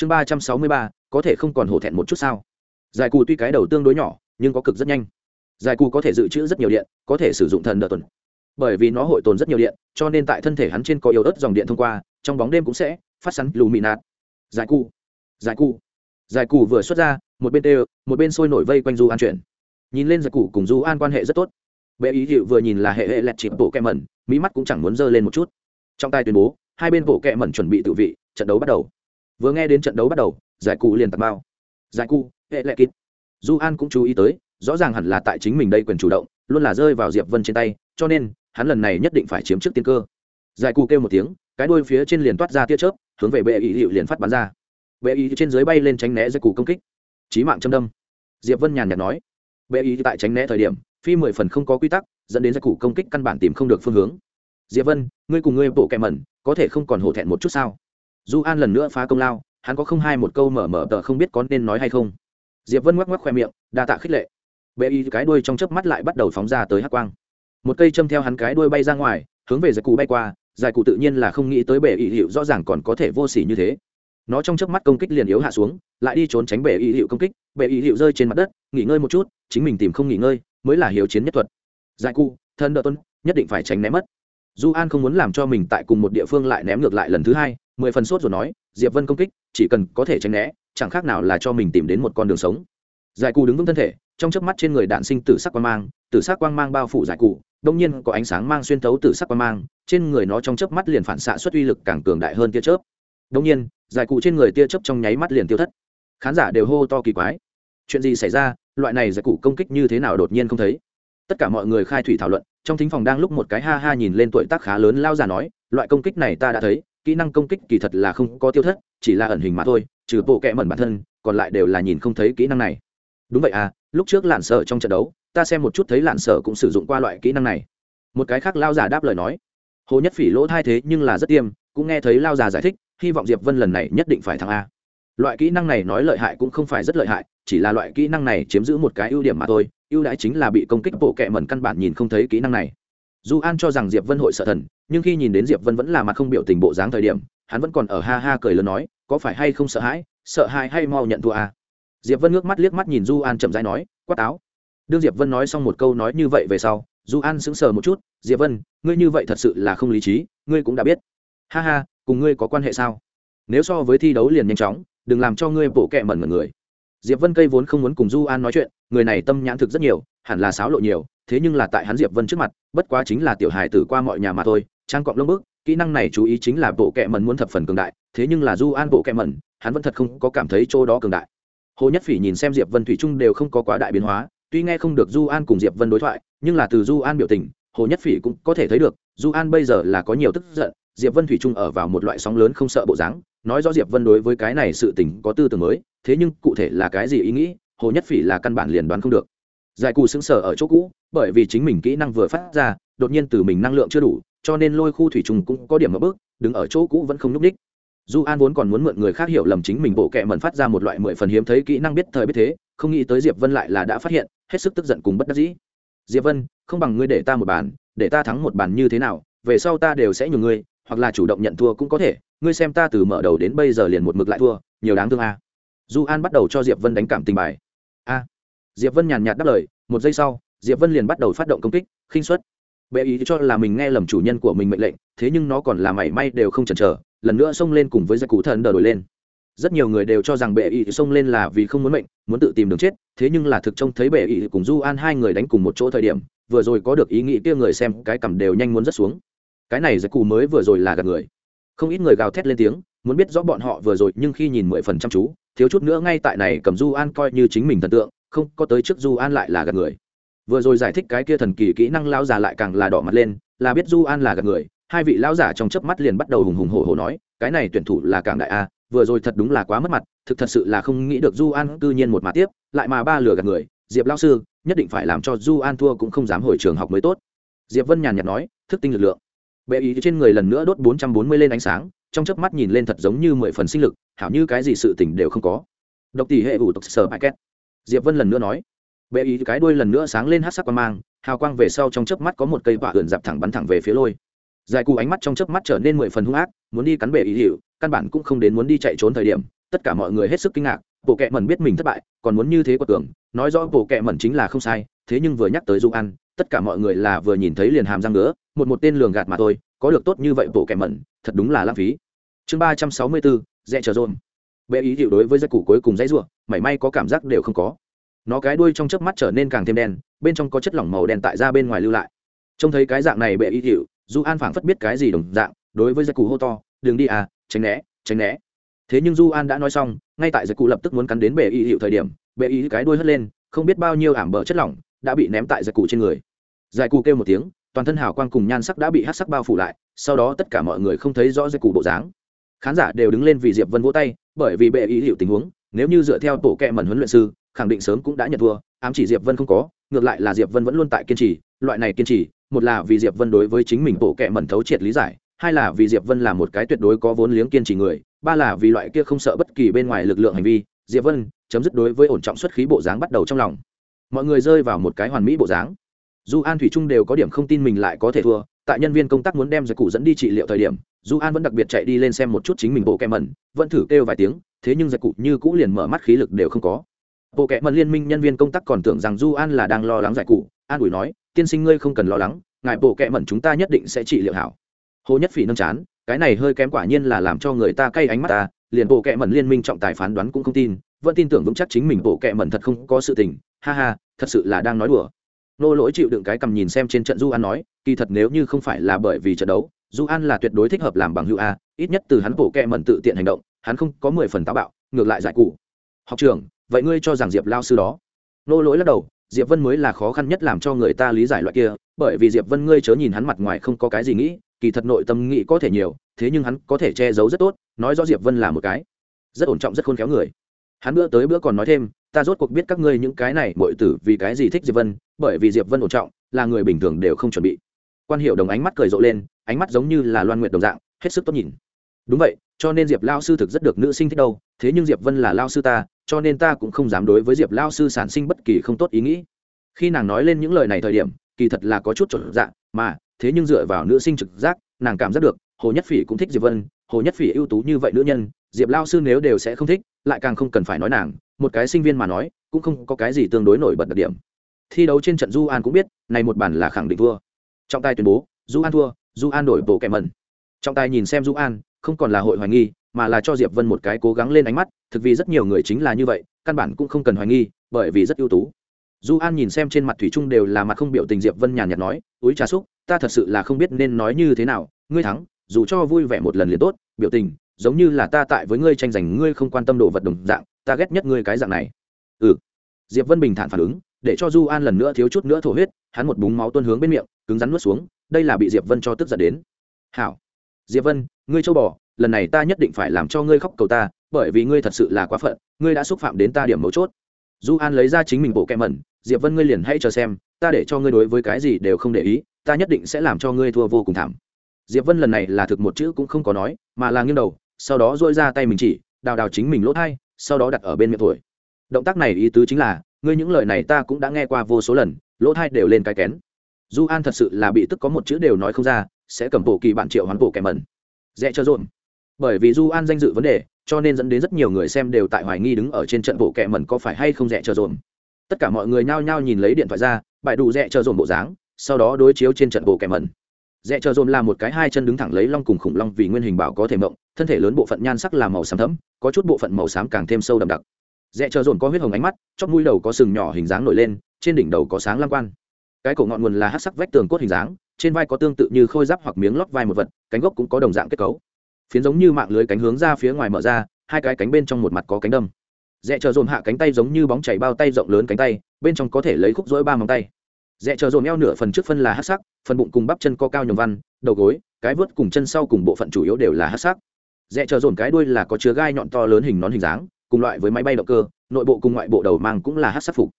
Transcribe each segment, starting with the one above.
chương ba trăm sáu mươi ba, có thể không còn hổ thẹn một chút sao? Giải cù tuy cái đầu tương đối nhỏ, nhưng có cực rất nhanh. Giải cù có thể dự trữ rất nhiều điện, có thể sử dụng thần đợt tuần. Bởi vì nó hội tồn rất nhiều điện, cho nên tại thân thể hắn trên có yếu ớt dòng điện thông qua, trong bóng đêm cũng sẽ phát sắn lù mị nạt giải cù giải cù. Giải cù vừa xuất ra, một bên tê một bên sôi nổi vây quanh du an chuyển. Nhìn lên giải cù cùng du an quan hệ rất tốt. Bệ ý hiệu vừa nhìn là hệ hệ lẹt chịp bộ kẹ mẩn mỹ mắt cũng chẳng muốn dơ lên một chút. Trong tay tuyên bố, hai bên bộ kẹ mẩn chuẩn bị tự vị, trận đấu bắt đầu vừa nghe đến trận đấu bắt đầu, giải cụ liền tạt bao. Giải cụ, hệ lệ kít du an cũng chú ý tới, rõ ràng hẳn là tại chính mình đây quyền chủ động, luôn là rơi vào diệp vân trên tay, cho nên, hắn lần này nhất định phải chiếm trước tiên cơ. Giải cụ kêu một tiếng, cái đuôi phía trên liền toát ra tia chớp, hướng về bệ ý hiệu liền phát bắn ra. Bệ ý trên dưới bay lên tránh né giải cụ công kích. Chí mạng châm đâm. Diệp vân nhàn nhạt nói. Bệ ý tại tránh né thời điểm, phi mười phần không có quy tắc, dẫn đến giải cụ công kích căn bản tìm không được phương hướng. Diệp vân, ngươi cùng ngươi bộ kẹ mẩn, có thể không còn hổ thẹn một chút sao? Du an lần nữa phá công lao, hắn có không hai một câu mở mở tờ không biết có nên nói hay không. Diệp vân ngoắc ngoắc khoe miệng, đa tạ khích lệ. Bệ y cái đuôi trong chớp mắt lại bắt đầu phóng ra tới hắc quang. Một cây châm theo hắn cái đuôi bay ra ngoài, hướng về giải cụ bay qua, giải cụ tự nhiên là không nghĩ tới bệ y hiệu rõ ràng còn có thể vô s ỉ như thế. Nó trong chớp mắt công kích liền yếu hạ xuống, lại đi trốn tránh bệ y hiệu công kích. Bệ y hiệu rơi trên mặt đất, nghỉ ngơi một chút, chính mình tìm không nghỉ ngơi, mới là hiếu chiến nhất thuật. Giải cụ, thân đỡ tuân, nhất định phải tránh né mất. Du an không muốn làm cho mình tại cùng một địa phương lại ném ngược lại lần thứ hai mười phần sốt rồi nói, diệp vân công kích, chỉ cần có thể tránh né, chẳng khác nào là cho mình tìm đến một con đường sống. Giải cụ đứng vững thân thể, trong chớp mắt trên người đạn sinh tử sắc quang mang, tử sắc quang mang bao phủ giải cụ đông nhiên có ánh sáng mang xuyên thấu tử sắc quang mang, trên người nó trong chớp mắt liền phản xạ xuất uy lực càng cường đại hơn tia chớp. Đông nhiên, giải cụ trên người tia chớp trong nháy mắt liền tiêu thất. Khán giả đều hô to kỳ quái. Chuyện gì xảy ra? Loại này giải cụ công kích như thế nào đột nhiên không thấy? Tất cả mọi người khai thủy thảo luận, trong thính phòng đang lúc một cái ha ha nhìn lên tuổi tác khá lớn lao già nói, loại công kích này ta đã thấy kỹ năng công kích kỳ thật là không có tiêu thất, chỉ là ẩn hình mà thôi, trừ bộ kẽ mẩn bản thân, còn lại đều là nhìn không thấy kỹ năng này. Đúng vậy à lúc trước lạn sợ trong trận đấu, ta xem một chút thấy lạn sợ cũng sử dụng qua loại kỹ năng này. Một cái khác lao già đáp lời nói. Hồ nhất phỉ lỗ thay thế nhưng là rất tiêm, cũng nghe thấy lao già giải thích, hy vọng diệp vân lần này nhất định phải thắng a. Loại kỹ năng này nói lợi hại cũng không phải rất lợi hại, chỉ là loại kỹ năng này chiếm giữ một cái ưu điểm mà thôi, ưu đãi chính là bị công kích bộ kẹ mẩn căn bản nhìn không thấy kỹ năng này. Du an cho rằng diệp vân hội sợ thần, nhưng khi nhìn đến diệp vân vẫn là mặt không biểu tình bộ dáng thời điểm, hắn vẫn còn ở ha ha cười lớn nói, có phải hay không sợ hãi sợ hãi hay mau nhận thua à? diệp vân ngước mắt liếc mắt nhìn du an chậm rãi nói, quát áo đương diệp vân nói xong một câu nói như vậy về sau du an sững sờ một chút, diệp vân, ngươi như vậy thật sự là không lý trí, ngươi cũng đã biết. Ha ha, cùng ngươi có quan hệ sao? Nếu so với thi đấu liền nhanh chóng, đừng làm cho ngươi bổ kẹ mẩn mẩn người. Diệp vân cây vốn không muốn cùng du an nói chuyện, người này tâm nhãn thực rất nhiều, hẳn là sáo lộ nhiều thế nhưng là tại hắn diệp vân trước mặt, bất quá chính là tiểu hài tử qua mọi nhà mà thôi, trang cọng lông bức kỹ năng này chú ý chính là bộ kệ mẩn muốn thập phần cường đại, thế nhưng là du an bộ kệ mẩn, hắn vẫn thật không có cảm thấy chỗ đó cường đại. Hồ nhất phỉ nhìn xem diệp vân thủy trung đều không có quá đại biến hóa, tuy nghe không được du an cùng diệp vân đối thoại, nhưng là từ du an biểu tình, hồ nhất phỉ cũng có thể thấy được, du an bây giờ là có nhiều tức giận, diệp vân thủy trung ở vào một loại sóng lớn không sợ bộ dáng, nói rõ diệp vân đối với cái này sự tình có tư tưởng mới, thế nhưng cụ thể là cái gì ý nghĩ, hồ nhất phỉ là căn bản liền đoán không được giải cù xứng sở ở chỗ cũ, bởi vì chính mình kỹ năng vừa phát ra, đột nhiên từ mình năng lượng chưa đủ, cho nên lôi khu thủy trùng cũng có điểm ở bước, đứng ở chỗ cũ vẫn không nhúc ních du an vốn còn muốn mượn người khác hiểu lầm chính mình bộ kệ mẩn phát ra một loại mười phần hiếm thấy kỹ năng biết thời biết thế, không nghĩ tới diệp vân lại là đã phát hiện, hết sức tức giận cùng bất đắc dĩ. Diệp vân, không bằng ngươi để ta một bàn, để ta thắng một bàn như thế nào, về sau ta đều sẽ nhường ngươi, hoặc là chủ động nhận thua cũng có thể, ngươi xem ta từ mở đầu đến bây giờ liền một mực lại thua, nhiều đáng thương a. À. du an bắt đầu cho diệp vân đánh cảm tình bài. A diệp vân nhàn nhạt đáp lời, một giây sau, diệp vân liền bắt đầu phát động công kích, khinh suất. Bệ ý cho là mình nghe lầm chủ nhân của mình mệnh lệnh, thế nhưng nó còn là mảy may đều không chần chờ, lần nữa xông lên cùng với giặc cụ thần đờ đổi lên. Rất nhiều người đều cho rằng bệ ý xông lên là vì không muốn mệnh, muốn tự tìm đường chết, thế nhưng là thực trông thấy bệ ý cùng du an hai người đánh cùng một chỗ thời điểm, vừa rồi có được ý nghĩ kia người xem cái cầm đều nhanh muốn rất xuống. Cái này giặc cụ mới vừa rồi là gạt người. Không ít người gào thét lên tiếng, muốn biết rõ bọn họ vừa rồi nhưng khi nhìn mười phần chăm chú, thiếu chút nữa ngay tại này cầm du an coi như chính mình thần tượng không có tới trước du an lại là gạt người. Vừa rồi giải thích cái kia thần kỳ kỹ năng lao già lại càng là đỏ mặt lên, là biết du an là gạt người, hai vị lão giả trong chớp mắt liền bắt đầu hùng hùng hổ hổ nói, cái này tuyển thủ là càng đại a, vừa rồi thật đúng là quá mất mặt, thực thật sự là không nghĩ được du an cư nhiên một mà tiếp, lại mà ba lừa gạt người, diệp lao sư, nhất định phải làm cho du an thua cũng không dám hồi trường học mới tốt. Diệp vân nhàn nhạt nói, thức tinh lực lượng. Bệ ý trên người lần nữa đốt bốn trăm bốn mươi lên ánh sáng, trong chớp mắt nhìn lên thật giống như mười phần sinh lực, hảo như cái gì sự tỉnh đều không có. Độc tỷ hệ ủ tộc sở bài két diệp vân lần nữa nói. Bệ ý cái đuôi lần nữa sáng lên hát sắc quang mang hào quang về sau trong chớp mắt có một cây quả ườn dạp thẳng bắn thẳng về phía lôi. Dài cù ánh mắt trong chớp mắt trở nên mười phần hung ác muốn đi cắn bệ ý hiệu căn bản cũng không đến muốn đi chạy trốn thời điểm tất cả mọi người hết sức kinh ngạc bộ kệ mẩn biết mình thất bại còn muốn như thế của tưởng nói rõ bộ kệ mẩn chính là không sai thế nhưng vừa nhắc tới du ăn, tất cả mọi người là vừa nhìn thấy liền hàm răng nữa một một tên lường gạt mà thôi có được tốt như vậy bộ kệ mẩn thật đúng là lãng phí. Chương ba trăm sáu mươi bốn dẹ chờ rôn bệ ý hiệu đối với giấc cụ cuối cùng dãy ruộng mảy may có cảm giác đều không có. Nó cái đuôi trong chớp mắt trở nên càng thêm đen, bên trong có chất lỏng màu đen tại ra bên ngoài lưu lại. Trông thấy cái dạng này bệ Y hiệu du an phảng phất biết cái gì đồng dạng, đối với giặc cụ hô to, đừng đi à tránh né tránh né. Thế nhưng du an đã nói xong, ngay tại giặc cụ lập tức muốn cắn đến bệ Y hiệu thời điểm, bệ Y cái đuôi hất lên, không biết bao nhiêu ảm bờ chất lỏng đã bị ném tại giặc cụ trên người. Giải cụ kêu một tiếng, toàn thân hào quang cùng nhan sắc đã bị hát sắc bao phủ lại, sau đó tất cả mọi người không thấy rõ giặc cụ bộ dáng. Khán giả đều đứng lên vì diệp vân vỗ tay, bởi vì bệ Y hiệu tình huống nếu như dựa theo tổ kệ mẩn huấn luyện sư, khẳng định sớm cũng đã nhận thua, ám chỉ diệp vân không có, ngược lại là diệp vân vẫn luôn tại kiên trì, loại này kiên trì, một là vì diệp vân đối với chính mình tổ kệ mẩn thấu triệt lý giải, hai là vì diệp vân là một cái tuyệt đối có vốn liếng kiên trì người, ba là vì loại kia không sợ bất kỳ bên ngoài lực lượng hành vi, diệp vân chấm dứt đối với ổn trọng xuất khí bộ dáng bắt đầu trong lòng. Mọi người rơi vào một cái hoàn mỹ bộ dáng. Dù an thủy trung đều có điểm không tin mình lại có thể thua, tại nhân viên công tác muốn đem giải cụ dẫn đi trị liệu thời điểm du an vẫn đặc biệt chạy đi lên xem một chút chính mình bộ kẹm mẩn, vẫn thử kêu vài tiếng thế nhưng giải cụ như cũ liền mở mắt khí lực đều không có. Bộ kệ mật liên minh nhân viên công tác còn tưởng rằng du an là đang lo lắng giải cụ. An ủi nói, tiên sinh ngươi không cần lo lắng, ngài bộ kệ mẩn chúng ta nhất định sẽ trị liệu hảo. Hồ nhất phỉ nâng chán, cái này hơi kém quả nhiên là làm cho người ta cay ánh mắt ta, liền bộ kệ mẩn liên minh trọng tài phán đoán cũng không tin, vẫn tin tưởng vững chắc chính mình bộ kệ mẩn thật không có sự tình. Ha ha, thật sự là đang nói đùa. Nô lỗi chịu đựng cái cầm nhìn xem trên trận du an nói, kỳ thật nếu như không phải là bởi vì trận đấu du an là tuyệt đối thích hợp làm bằng hữu a, ít nhất từ hắn bộ kệ mẩn tự tiện hành động hắn không có mười phần táo bạo, ngược lại giải cụ. Học trưởng, vậy ngươi cho rằng diệp lao sư đó? Nô lỗi lắc đầu, diệp vân mới là khó khăn nhất làm cho người ta lý giải loại kia, bởi vì diệp vân ngươi chớ nhìn hắn mặt ngoài không có cái gì nghĩ, kỳ thật nội tâm nghĩ có thể nhiều, thế nhưng hắn có thể che giấu rất tốt, nói rõ diệp vân là một cái rất ổn trọng, rất khôn khéo người. Hắn bữa tới bữa còn nói thêm, ta rốt cuộc biết các ngươi những cái này mọi tử vì cái gì thích diệp vân, bởi vì diệp vân ổn trọng, là người bình thường đều không chuẩn bị. Quan hiệu đồng ánh mắt cười rộ lên, ánh mắt giống như là loan nguyệt đồng dạng, hết sức tốt nhìn đúng vậy, cho nên diệp lao sư thực rất được nữ sinh thích đâu, thế nhưng diệp vân là lao sư ta, cho nên ta cũng không dám đối với diệp lao sư sản sinh bất kỳ không tốt ý nghĩ. Khi nàng nói lên những lời này thời điểm, kỳ thật là có chút trộn dạng mà, thế nhưng dựa vào nữ sinh trực giác, nàng cảm giác được, hồ nhất phỉ cũng thích diệp vân, hồ nhất phỉ ưu tú như vậy nữ nhân, diệp lao sư nếu đều sẽ không thích, lại càng không cần phải nói nàng, một cái sinh viên mà nói, cũng không có cái gì tương đối nổi bật đặc điểm. Thi đấu trên trận du an cũng biết, này một bản là khẳng định thua. Trọng tài tuyên bố, du an thua, du an đổi bộ kẻ mẩn. Trọng tài nhìn xem du an không còn là hội hoài nghi, mà là cho diệp vân một cái cố gắng lên ánh mắt, thực vì rất nhiều người chính là như vậy, căn bản cũng không cần hoài nghi, bởi vì rất ưu tú. Du an nhìn xem trên mặt thủy trung đều là mặt không biểu tình diệp vân nhàn nhạt nói úi trà xúc ta thật sự là không biết nên nói như thế nào, ngươi thắng, dù cho vui vẻ một lần liền tốt, biểu tình, giống như là ta tại với ngươi tranh giành ngươi không quan tâm đồ vật đồng dạng, ta ghét nhất ngươi cái dạng này. Ừ. Diệp vân bình thản phản ứng, để cho du an lần nữa thiếu chút nữa thổ huyết, hắn một búng máu tuôn hướng bên miệng, cứng rắn nuốt xuống, đây là bị diệp vân cho tức giận đến. Hảo diệp vân, ngươi châu bò, lần này ta nhất định phải làm cho ngươi khóc cầu ta, bởi vì ngươi thật sự là quá phận, ngươi đã xúc phạm đến ta điểm mấu chốt. Du an lấy ra chính mình bộ kẹ mẩn, diệp vân ngươi liền hãy chờ xem, ta để cho ngươi đối với cái gì đều không để ý, ta nhất định sẽ làm cho ngươi thua vô cùng thảm. Diệp vân lần này là thực một chữ cũng không có nói, mà là nghiêng đầu, sau đó dôi ra tay mình chỉ, đào đào chính mình lỗ thai, sau đó đặt ở bên miệng tuổi. Động tác này ý tứ chính là, ngươi những lời này ta cũng đã nghe qua vô số lần, lỗ thai đều lên cái kén. Du an thật sự là bị tức có một chữ đều nói không ra sẽ cầm bộ kỳ bạn triệu hoán bộ kẻ mẩn. Dễ cho rộn bởi vì du an danh dự vấn đề, cho nên dẫn đến rất nhiều người xem đều tại hoài nghi đứng ở trên trận bộ kẻ mẩn có phải hay không dễ cho rộn tất cả mọi người nhao nhao nhìn lấy điện thoại ra, bài đủ dễ cho rộn bộ dáng, sau đó đối chiếu trên trận bộ kẻ mẩn. Dễ chờ dồn là một cái hai chân đứng thẳng lấy long cùng khủng long vì nguyên hình bảo có thể mộng, thân thể lớn bộ phận nhan sắc là màu xám thấm có chút bộ phận màu xám càng thêm sâu đậm đặc. Dễ chờ dồn có huyết hồng ánh mắt, chóp mũi đầu có sừng nhỏ hình dáng nổi lên, trên đỉnh đầu có sáng lam quan. Cái cổ ngọn nguồn là hát sắc vách tường cốt hình dáng trên vai có tương tự như khôi giáp hoặc miếng lót vai một vật, cánh gốc cũng có đồng dạng kết cấu. Phiến giống như mạng lưới cánh hướng ra phía ngoài mở ra, hai cái cánh bên trong một mặt có cánh đâm. Dễ chờ dồn hạ cánh tay giống như bóng chảy bao tay rộng lớn cánh tay, bên trong có thể lấy khúc rỗi ba móng tay. Dễ chờ dồn eo nửa phần trước phân là hát sắc, phần bụng cùng bắp chân co cao nhầm văn, đầu gối, cái vớt cùng chân sau cùng bộ phận chủ yếu đều là hát sắc. Dễ chờ dồn cái đuôi là có chứa gai nhọn to lớn hình nón hình dáng, cùng loại với máy bay động cơ, nội bộ cùng ngoại bộ đầu mang cũng là hát sắc phục.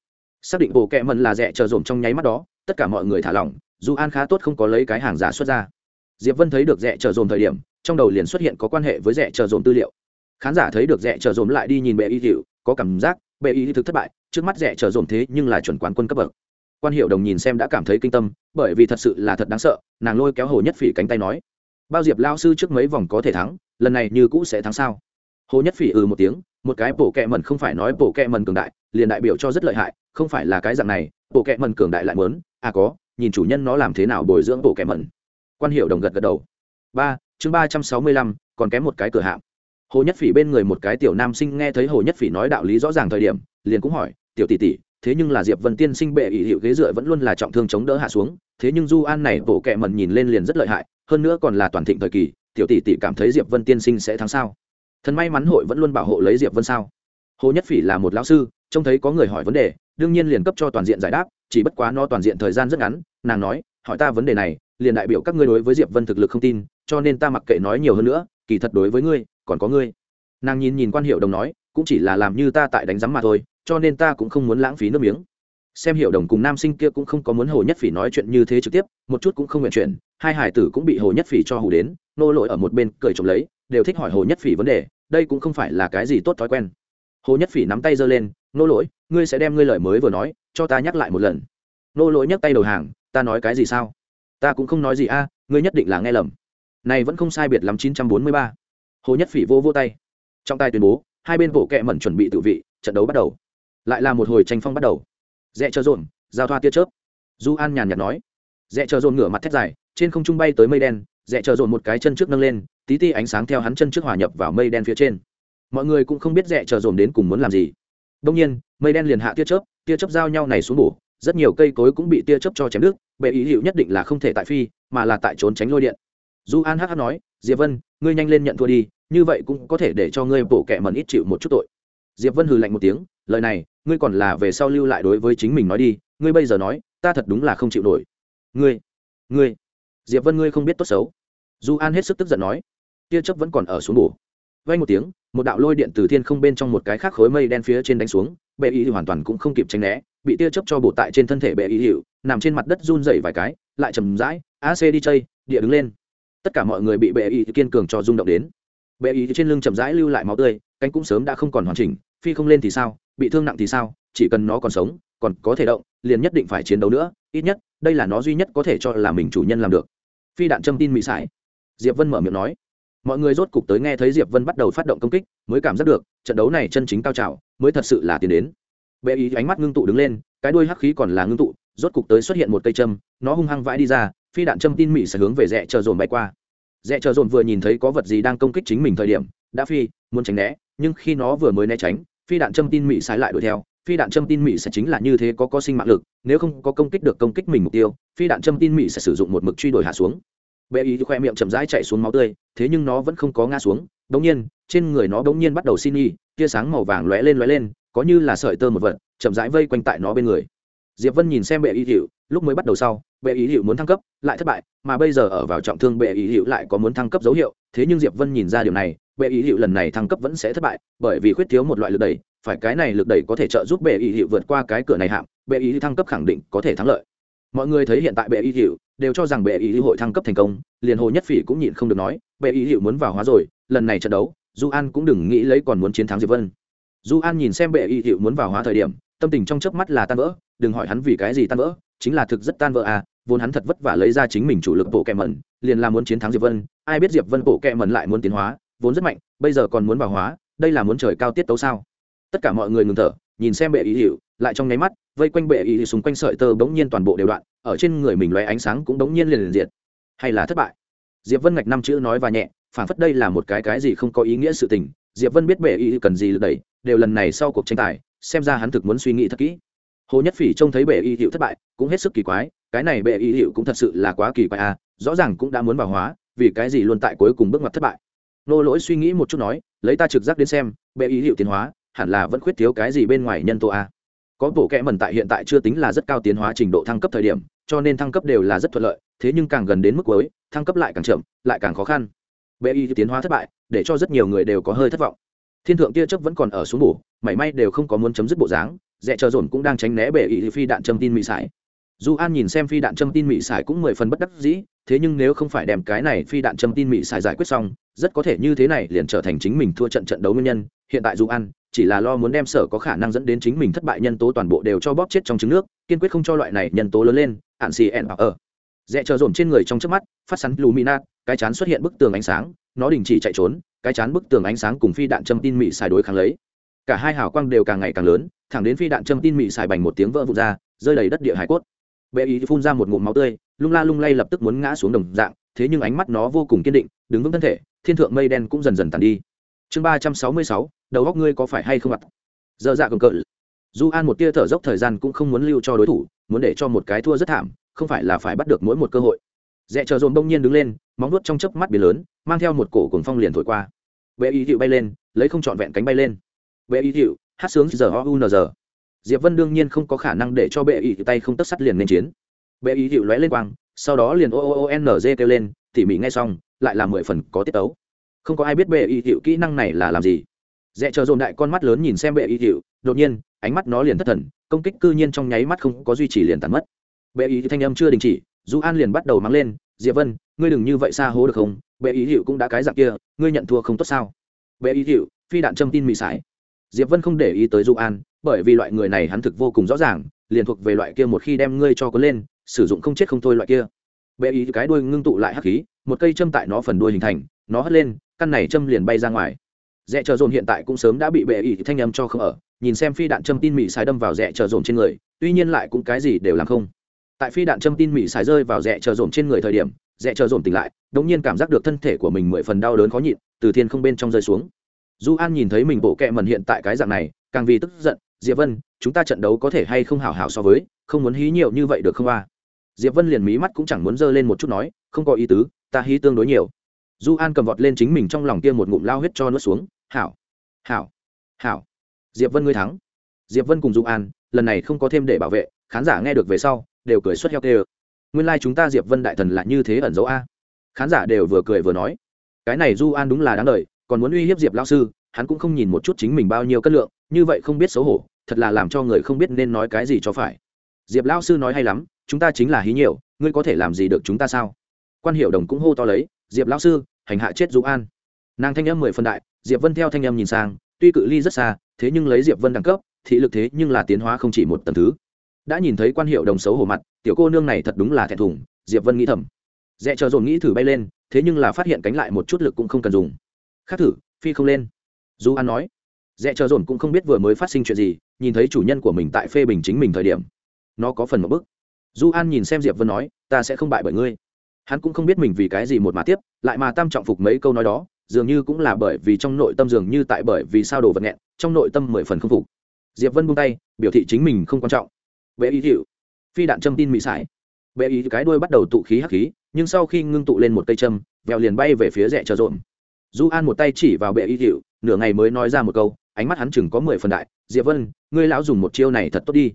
Xác định bộ kẹ mần là dễ chờ dồn trong nháy mắt đó, tất cả mọi người thả lỏng dù an khá tốt không có lấy cái hàng giả xuất ra. Diệp vân thấy được rẻ trở dồn thời điểm, trong đầu liền xuất hiện có quan hệ với rẻ trở dồn tư liệu. Khán giả thấy được rẻ trở dồn lại đi nhìn bệ y hiệu có cảm giác bệ y thực thất bại, trước mắt rẻ trở dồn thế nhưng là chuẩn quán quân cấp bậc. Quan hiệu đồng nhìn xem đã cảm thấy kinh tâm, bởi vì thật sự là thật đáng sợ, nàng lôi kéo hồ nhất phỉ cánh tay nói, bao diệp lao sư trước mấy vòng có thể thắng, lần này như cũ sẽ thắng sao? Hồ nhất phỉ ừ một tiếng, một cái bộ kẹ mẩn không phải nói bộ kẹ mẩn cường đại, liền đại biểu cho rất lợi hại, không phải là cái dạng này bộ kẹ mẩn cường đại lại muốn à có nhìn chủ nhân nó làm thế nào bồi dưỡng bộ kẻ mẩn. Quan hiệu đồng gật gật đầu. Ba, chương ba trăm sáu mươi lăm, còn kém một cái cửa hạm. Hồ nhất phỉ bên người một cái tiểu nam sinh nghe thấy hồ nhất phỉ nói đạo lý rõ ràng thời điểm, liền cũng hỏi, tiểu tỷ tỷ, thế nhưng là diệp vân tiên sinh bệ ỷ hiệu ghế dựa vẫn luôn là trọng thương chống đỡ hạ xuống, thế nhưng du an này bộ kệ mẩn nhìn lên liền rất lợi hại, hơn nữa còn là toàn thịnh thời kỳ, tiểu tỷ tỷ cảm thấy diệp vân tiên sinh sẽ thắng sao? Thần may mắn hội vẫn luôn bảo hộ lấy diệp vân sao? Hồ nhất phỉ là một lão sư, trông thấy có người hỏi vấn đề, đương nhiên liền cấp cho toàn diện giải đáp chỉ bất quá nó toàn diện thời gian rất ngắn, nàng nói, hỏi ta vấn đề này, liền đại biểu các ngươi đối với diệp vân thực lực không tin, cho nên ta mặc kệ nói nhiều hơn nữa, kỳ thật đối với ngươi, còn có ngươi. Nàng nhìn nhìn quan hiệu đồng nói, cũng chỉ là làm như ta tại đánh giám mà thôi, cho nên ta cũng không muốn lãng phí nước miếng. Xem hiệu đồng cùng nam sinh kia cũng không có muốn hồ nhất phỉ nói chuyện như thế trực tiếp, một chút cũng không nguyện chuyện, hai hải tử cũng bị hồ nhất phỉ cho hù đến, nô lội ở một bên cười trộm lấy, đều thích hỏi hồ nhất phỉ vấn đề, đây cũng không phải là cái gì tốt thói quen. Hồ nhất phỉ nắm tay giơ lên, nô lỗi, ngươi sẽ đem ngươi lời mới vừa nói cho ta nhắc lại một lần. Nô lỗi nhấc tay đầu hàng, ta nói cái gì sao? Ta cũng không nói gì a, ngươi nhất định là nghe lầm. Này vẫn không sai biệt lắm, chín trăm bốn mươi ba. Hồ nhất phỉ vô vô tay. Trong tay tuyên bố, hai bên bộ kẹ mẩn chuẩn bị tự vị, trận đấu bắt đầu. Lại là một hồi tranh phong bắt đầu. Rẽ chờ dồn giao thoa tia chớp. Du an nhàn nhạt nói. Rẽ chờ dồn ngửa mặt thét dài, trên không trung bay tới mây đen, rẽ chờ dồn một cái chân trước nâng lên, tí ti ánh sáng theo hắn chân trước hòa nhập vào mây đen phía trên. Mọi người cũng không biết rẽ chờ dồn đến cùng muốn làm gì. Đông nhiên, mây đen liền hạ tia chớp tia chớp giao nhau này xuống bổ, rất nhiều cây cối cũng bị tia chớp cho chém nước bệ ý hiệu nhất định là không thể tại phi, mà là tại trốn tránh lôi điện. Du an hh nói, diệp vân, ngươi nhanh lên nhận thua đi, như vậy cũng có thể để cho ngươi bổ kẻ mần ít chịu một chút tội. Diệp vân hừ lạnh một tiếng, lời này, ngươi còn là về sau lưu lại đối với chính mình nói đi, ngươi bây giờ nói, ta thật đúng là không chịu nổi. Ngươi ngươi. Diệp vân ngươi không biết tốt xấu. Du an hết sức tức giận nói, tia chớp vẫn còn ở xuống bổ. Vay một tiếng, một đạo lôi điện từ thiên không bên trong một cái khác khối mây đen phía trên đánh xuống bệ ý hoàn toàn cũng không kịp tránh né, bị tia chớp cho bổ tại trên thân thể bệ ý hiệu nằm trên mặt đất run dày vài cái, lại chầm rãi ac đi chơi, địa đứng lên. Tất cả mọi người bị bệ ý kiên cường cho rung động đến. Bệ ý trên lưng chầm rãi lưu lại máu tươi, cánh cũng sớm đã không còn hoàn chỉnh, phi không lên thì sao, bị thương nặng thì sao, chỉ cần nó còn sống, còn có thể động, liền nhất định phải chiến đấu nữa, ít nhất, đây là nó duy nhất có thể cho là mình chủ nhân làm được. Phi đạn châm tin mỹ sải. Diệp vân mở miệng nói mọi người rốt cục tới nghe thấy diệp vân bắt đầu phát động công kích, mới cảm giác được, trận đấu này chân chính cao trào, mới thật sự là tiến đến. Bệ ý ánh mắt ngưng tụ đứng lên, cái đuôi hắc khí còn là ngưng tụ, rốt cục tới xuất hiện một cây châm, nó hung hăng vãi đi ra, phi đạn châm tin mỹ sẽ hướng về rẽ chờ dồn bay qua. Rẽ chờ dồn vừa nhìn thấy có vật gì đang công kích chính mình thời điểm, đã phi, muốn tránh né, nhưng khi nó vừa mới né tránh, phi đạn châm tin mỹ sai lại đuổi theo, phi đạn châm tin mỹ sẽ chính là như thế có có sinh mạng lực, nếu không có công kích được công kích mình mục tiêu, phi đạn châm tin mỹ sẽ sử dụng một mực truy đuổi hạ xuống bệ ý khoe miệng chậm rãi chạy xuống máu tươi, thế nhưng nó vẫn không có ngã xuống. Đống nhiên, trên người nó đống nhiên bắt đầu xin y tia sáng màu vàng lóe lên lóe lên, có như là sợi tơ một vật, chậm rãi vây quanh tại nó bên người. Diệp vân nhìn xem bệ ý hiệu lúc mới bắt đầu sau bệ ý hiệu muốn thăng cấp, lại thất bại, mà bây giờ ở vào trọng thương bệ ý hiệu lại có muốn thăng cấp dấu hiệu, thế nhưng diệp vân nhìn ra điều này bệ ý hiệu lần này thăng cấp vẫn sẽ thất bại, bởi vì khuyết thiếu một loại lực đẩy, phải cái này lực đẩy có thể trợ giúp bệ ý hiệu vượt qua cái cửa này hạm bệ ý thăng cấp khẳng định có thể thắng lợi. Mọi người thấy hiện tại bệ ý hiệu đều cho rằng bệ ý hội thăng cấp thành công, liền hồ nhất phỉ cũng nhịn không được nói, bệ ý hữu muốn vào hóa rồi, lần này trận đấu du an cũng đừng nghĩ lấy còn muốn chiến thắng diệp vân. Du an nhìn xem bệ ý hữu muốn vào hóa thời điểm, tâm tình trong chớp mắt là tan vỡ, đừng hỏi hắn vì cái gì tan vỡ, chính là thực rất tan vỡ à vốn hắn thật vất vả lấy ra chính mình chủ lực bộ kẹ mẩn, liền là muốn chiến thắng diệp vân, ai biết diệp vân bộ kẹ mẩn lại muốn tiến hóa, vốn rất mạnh, bây giờ còn muốn vào hóa, đây là muốn trời cao tiết tấu sao? Tất cả mọi người ngừng thở, nhìn xem bệ ý hiệu lại trong nháy mắt vây quanh bệ y xung quanh sợi tơ bỗng nhiên toàn bộ đều đoạn, ở trên người mình lóe ánh sáng cũng bỗng nhiên liền liền diệt. Hay là thất bại? Diệp vân ngạch năm chữ nói và nhẹ phản phất đây là một cái cái gì không có ý nghĩa sự tình. Diệp vân biết bệ y cần gì lực đẩy, đều lần này sau cuộc tranh tài, xem ra hắn thực muốn suy nghĩ thật kỹ. Hồ nhất phỉ trông thấy bệ y hiệu thất bại, cũng hết sức kỳ quái, cái này bệ y hiệu cũng thật sự là quá kỳ quái à rõ ràng cũng đã muốn vào hóa, vì cái gì luôn tại cuối cùng bước ngoặt thất bại? Nô lỗi suy nghĩ một chút nói, lấy ta trực giác đến xem, bệ y hiệu tiến hóa, hẳn là vẫn khuyết thiếu cái gì bên ngoài nhân tố à? Có bộ kẽ mẩn tại hiện tại chưa tính là rất cao tiến hóa trình độ thăng cấp thời điểm, cho nên thăng cấp đều là rất thuận lợi, thế nhưng càng gần đến mức cuối, thăng cấp lại càng chậm, lại càng khó khăn. Bệ y tiến hóa thất bại, để cho rất nhiều người đều có hơi thất vọng. Thiên thượng tia chớp vẫn còn ở xuống bổ, mảy may đều không có muốn chấm dứt bộ dáng dẹ chờ dồn cũng đang tránh né bệ y phi đạn châm tin mỹ sải. Dù an nhìn xem phi đạn châm tin mỹ sải cũng mười phần bất đắc dĩ, thế nhưng nếu không phải đem cái này phi đạn châm tin mỹ sải giải quyết xong, rất có thể như thế này liền trở thành chính mình thua trận trận đấu nguyên nhân. Hiện tại dù an chỉ là lo muốn đem sở có khả năng dẫn đến chính mình thất bại nhân tố toàn bộ đều cho bóp chết trong trứng nước, kiên quyết không cho loại này nhân tố lớn lên ạn xì ẹn ở. Dẹ chờ dồn trên người trong trước mắt, phát sắn lumina cái chán xuất hiện bức tường ánh sáng, nó đình chỉ chạy trốn, cái chán bức tường ánh sáng cùng phi đạn châm tin mị xài đối kháng lấy. Cả hai hào quang đều càng ngày càng lớn, thẳng đến phi đạn châm tin mị xài bành một tiếng vỡ vụt ra, rơi đầy đất địa hải cốt. Bệ ý phun ra một ngụm máu tươi, lung la lung lay lập tức muốn ngã xuống đồng dạng, thế nhưng ánh mắt nó vô cùng kiên định, đứng vững thân thể, thiên thượng mây đen cũng dần dần tàn đi chương ba trăm sáu mươi sáu, đầu góc ngươi có phải hay không mặt dơ dạ cầm cỡ du an một tia thở dốc thời gian cũng không muốn lưu cho đối thủ, muốn để cho một cái thua rất thảm, không phải là phải bắt được mỗi một cơ hội. Dẹ chờ dồn đông nhiên đứng lên, móng nuốt trong chớp mắt biển lớn, mang theo một cổ cuồng phong liền thổi qua. Bệ y hiệu bay lên, lấy không trọn vẹn cánh bay lên. Bệ y hiệu hát sướng giờ o u n giờ diệp vân đương nhiên không có khả năng để cho bệ y tay không tất sắt liền lên chiến. Bệ y hiệu lóe lên quang, sau đó liền o o n g kêu lên, tỉ mỉ ngay xong, lại là mười phần có tiết tấu không có ai biết bệ y hiệu kỹ năng này là làm gì. Dẹ chờ dồn đại con mắt lớn nhìn xem bệ y hiệu đột nhiên, ánh mắt nó liền thất thần, công kích cư nhiên trong nháy mắt không có duy trì liền tàn mất. Bệ y thanh âm chưa đình chỉ du an liền bắt đầu mắng lên, diệp vân, ngươi đừng như vậy xa hố được không? Bệ y hiệu cũng đã cái dạng kia, ngươi nhận thua không tốt sao? Bệ y hiệu phi đạn châm tin mị sải. Diệp vân không để ý tới du an, bởi vì loại người này hắn thực vô cùng rõ ràng, liền thuộc về loại kia một khi đem ngươi cho có lên, sử dụng không chết không thôi loại kia bệ ý cái đuôi ngưng tụ lại hắc khí, một cây châm tại nó phần đuôi hình thành, nó hất lên, căn này châm liền bay ra ngoài. Rẽ chờ dồn hiện tại cũng sớm đã bị bệ ý thanh âm cho không ở, nhìn xem phi đạn châm tin mỹ sải đâm vào rẽ chờ dồn trên người, tuy nhiên lại cũng cái gì đều làm không. Tại phi đạn châm tin mỹ xài rơi vào rẽ chờ dồn trên người thời điểm, rẽ chờ dồn tỉnh lại, đống nhiên cảm giác được thân thể của mình mười phần đau đớn khó nhịn, từ thiên không bên trong rơi xuống. Du an nhìn thấy mình bộ kẹ mần hiện tại cái dạng này, càng vì tức giận, diệp vân, chúng ta trận đấu có thể hay không hảo hảo so với, không muốn hí nhiều như vậy được không a? Diệp vân liền mí mắt cũng chẳng muốn dơ lên một chút nói, không có ý tứ, ta hí tương đối nhiều. Du an cầm vọt lên chính mình trong lòng kia một ngụm lao huyết cho nuốt xuống. Hảo hảo hảo. Diệp vân ngươi thắng. Diệp vân cùng du an, lần này không có thêm để bảo vệ, khán giả nghe được về sau, đều cười xuất heo tê nguyên lai、like、chúng ta diệp vân đại thần là như thế ẩn dấu a. Khán giả đều vừa cười vừa nói. Cái này du an đúng là đáng đ còn muốn uy hiếp diệp lao sư, hắn cũng không nhìn một chút chính mình bao nhiêu cân lượng, như vậy không biết xấu hổ, thật là làm cho người không biết nên nói cái gì cho phải diệp lao sư nói hay lắm, chúng ta chính là hí nhiều, ngươi có thể làm gì được chúng ta sao? Quan hiệu đồng cũng hô to lấy, diệp lao sư, hành hạ chết du an. Nàng thanh âm mười phân đại, diệp vân theo thanh âm nhìn sang, tuy cự ly rất xa, thế nhưng lấy diệp vân đẳng cấp, thị lực thế nhưng là tiến hóa không chỉ một tầng thứ. Đã nhìn thấy quan hiệu đồng xấu hổ mặt, tiểu cô nương này thật đúng là thẹn thùng, diệp vân nghĩ thầm. Dẹ chờ dồn nghĩ thử bay lên, thế nhưng là phát hiện cánh lại một chút lực cũng không cần dùng. Khác thử, phi không lên. Du an nói. Dẹ chờ dồn cũng không biết vừa mới phát sinh chuyện gì, nhìn thấy chủ nhân của mình tại phê bình chính mình thời điểm nó có phần một bức. Du an nhìn xem diệp vân nói, ta sẽ không bại bởi ngươi. Hắn cũng không biết mình vì cái gì một mà tiếp, lại mà tam trọng phục mấy câu nói đó, dường như cũng là bởi vì trong nội tâm dường như tại bởi vì sao đồ vật nghẹn, trong nội tâm mười phần không phục. Diệp vân buông tay, biểu thị chính mình không quan trọng. Bệ ý hiệu phi đạn châm tin mỹ sải. Bệ ý cái đuôi bắt đầu tụ khí hắc khí, nhưng sau khi ngưng tụ lên một cây châm, vèo liền bay về phía rẽ chờ rộn. Du an một tay chỉ vào bệ ý hiệu nửa ngày mới nói ra một câu, ánh mắt hắn chừng có mười phần đại. Diệp vân, ngươi lão dùng một chiêu này thật tốt đi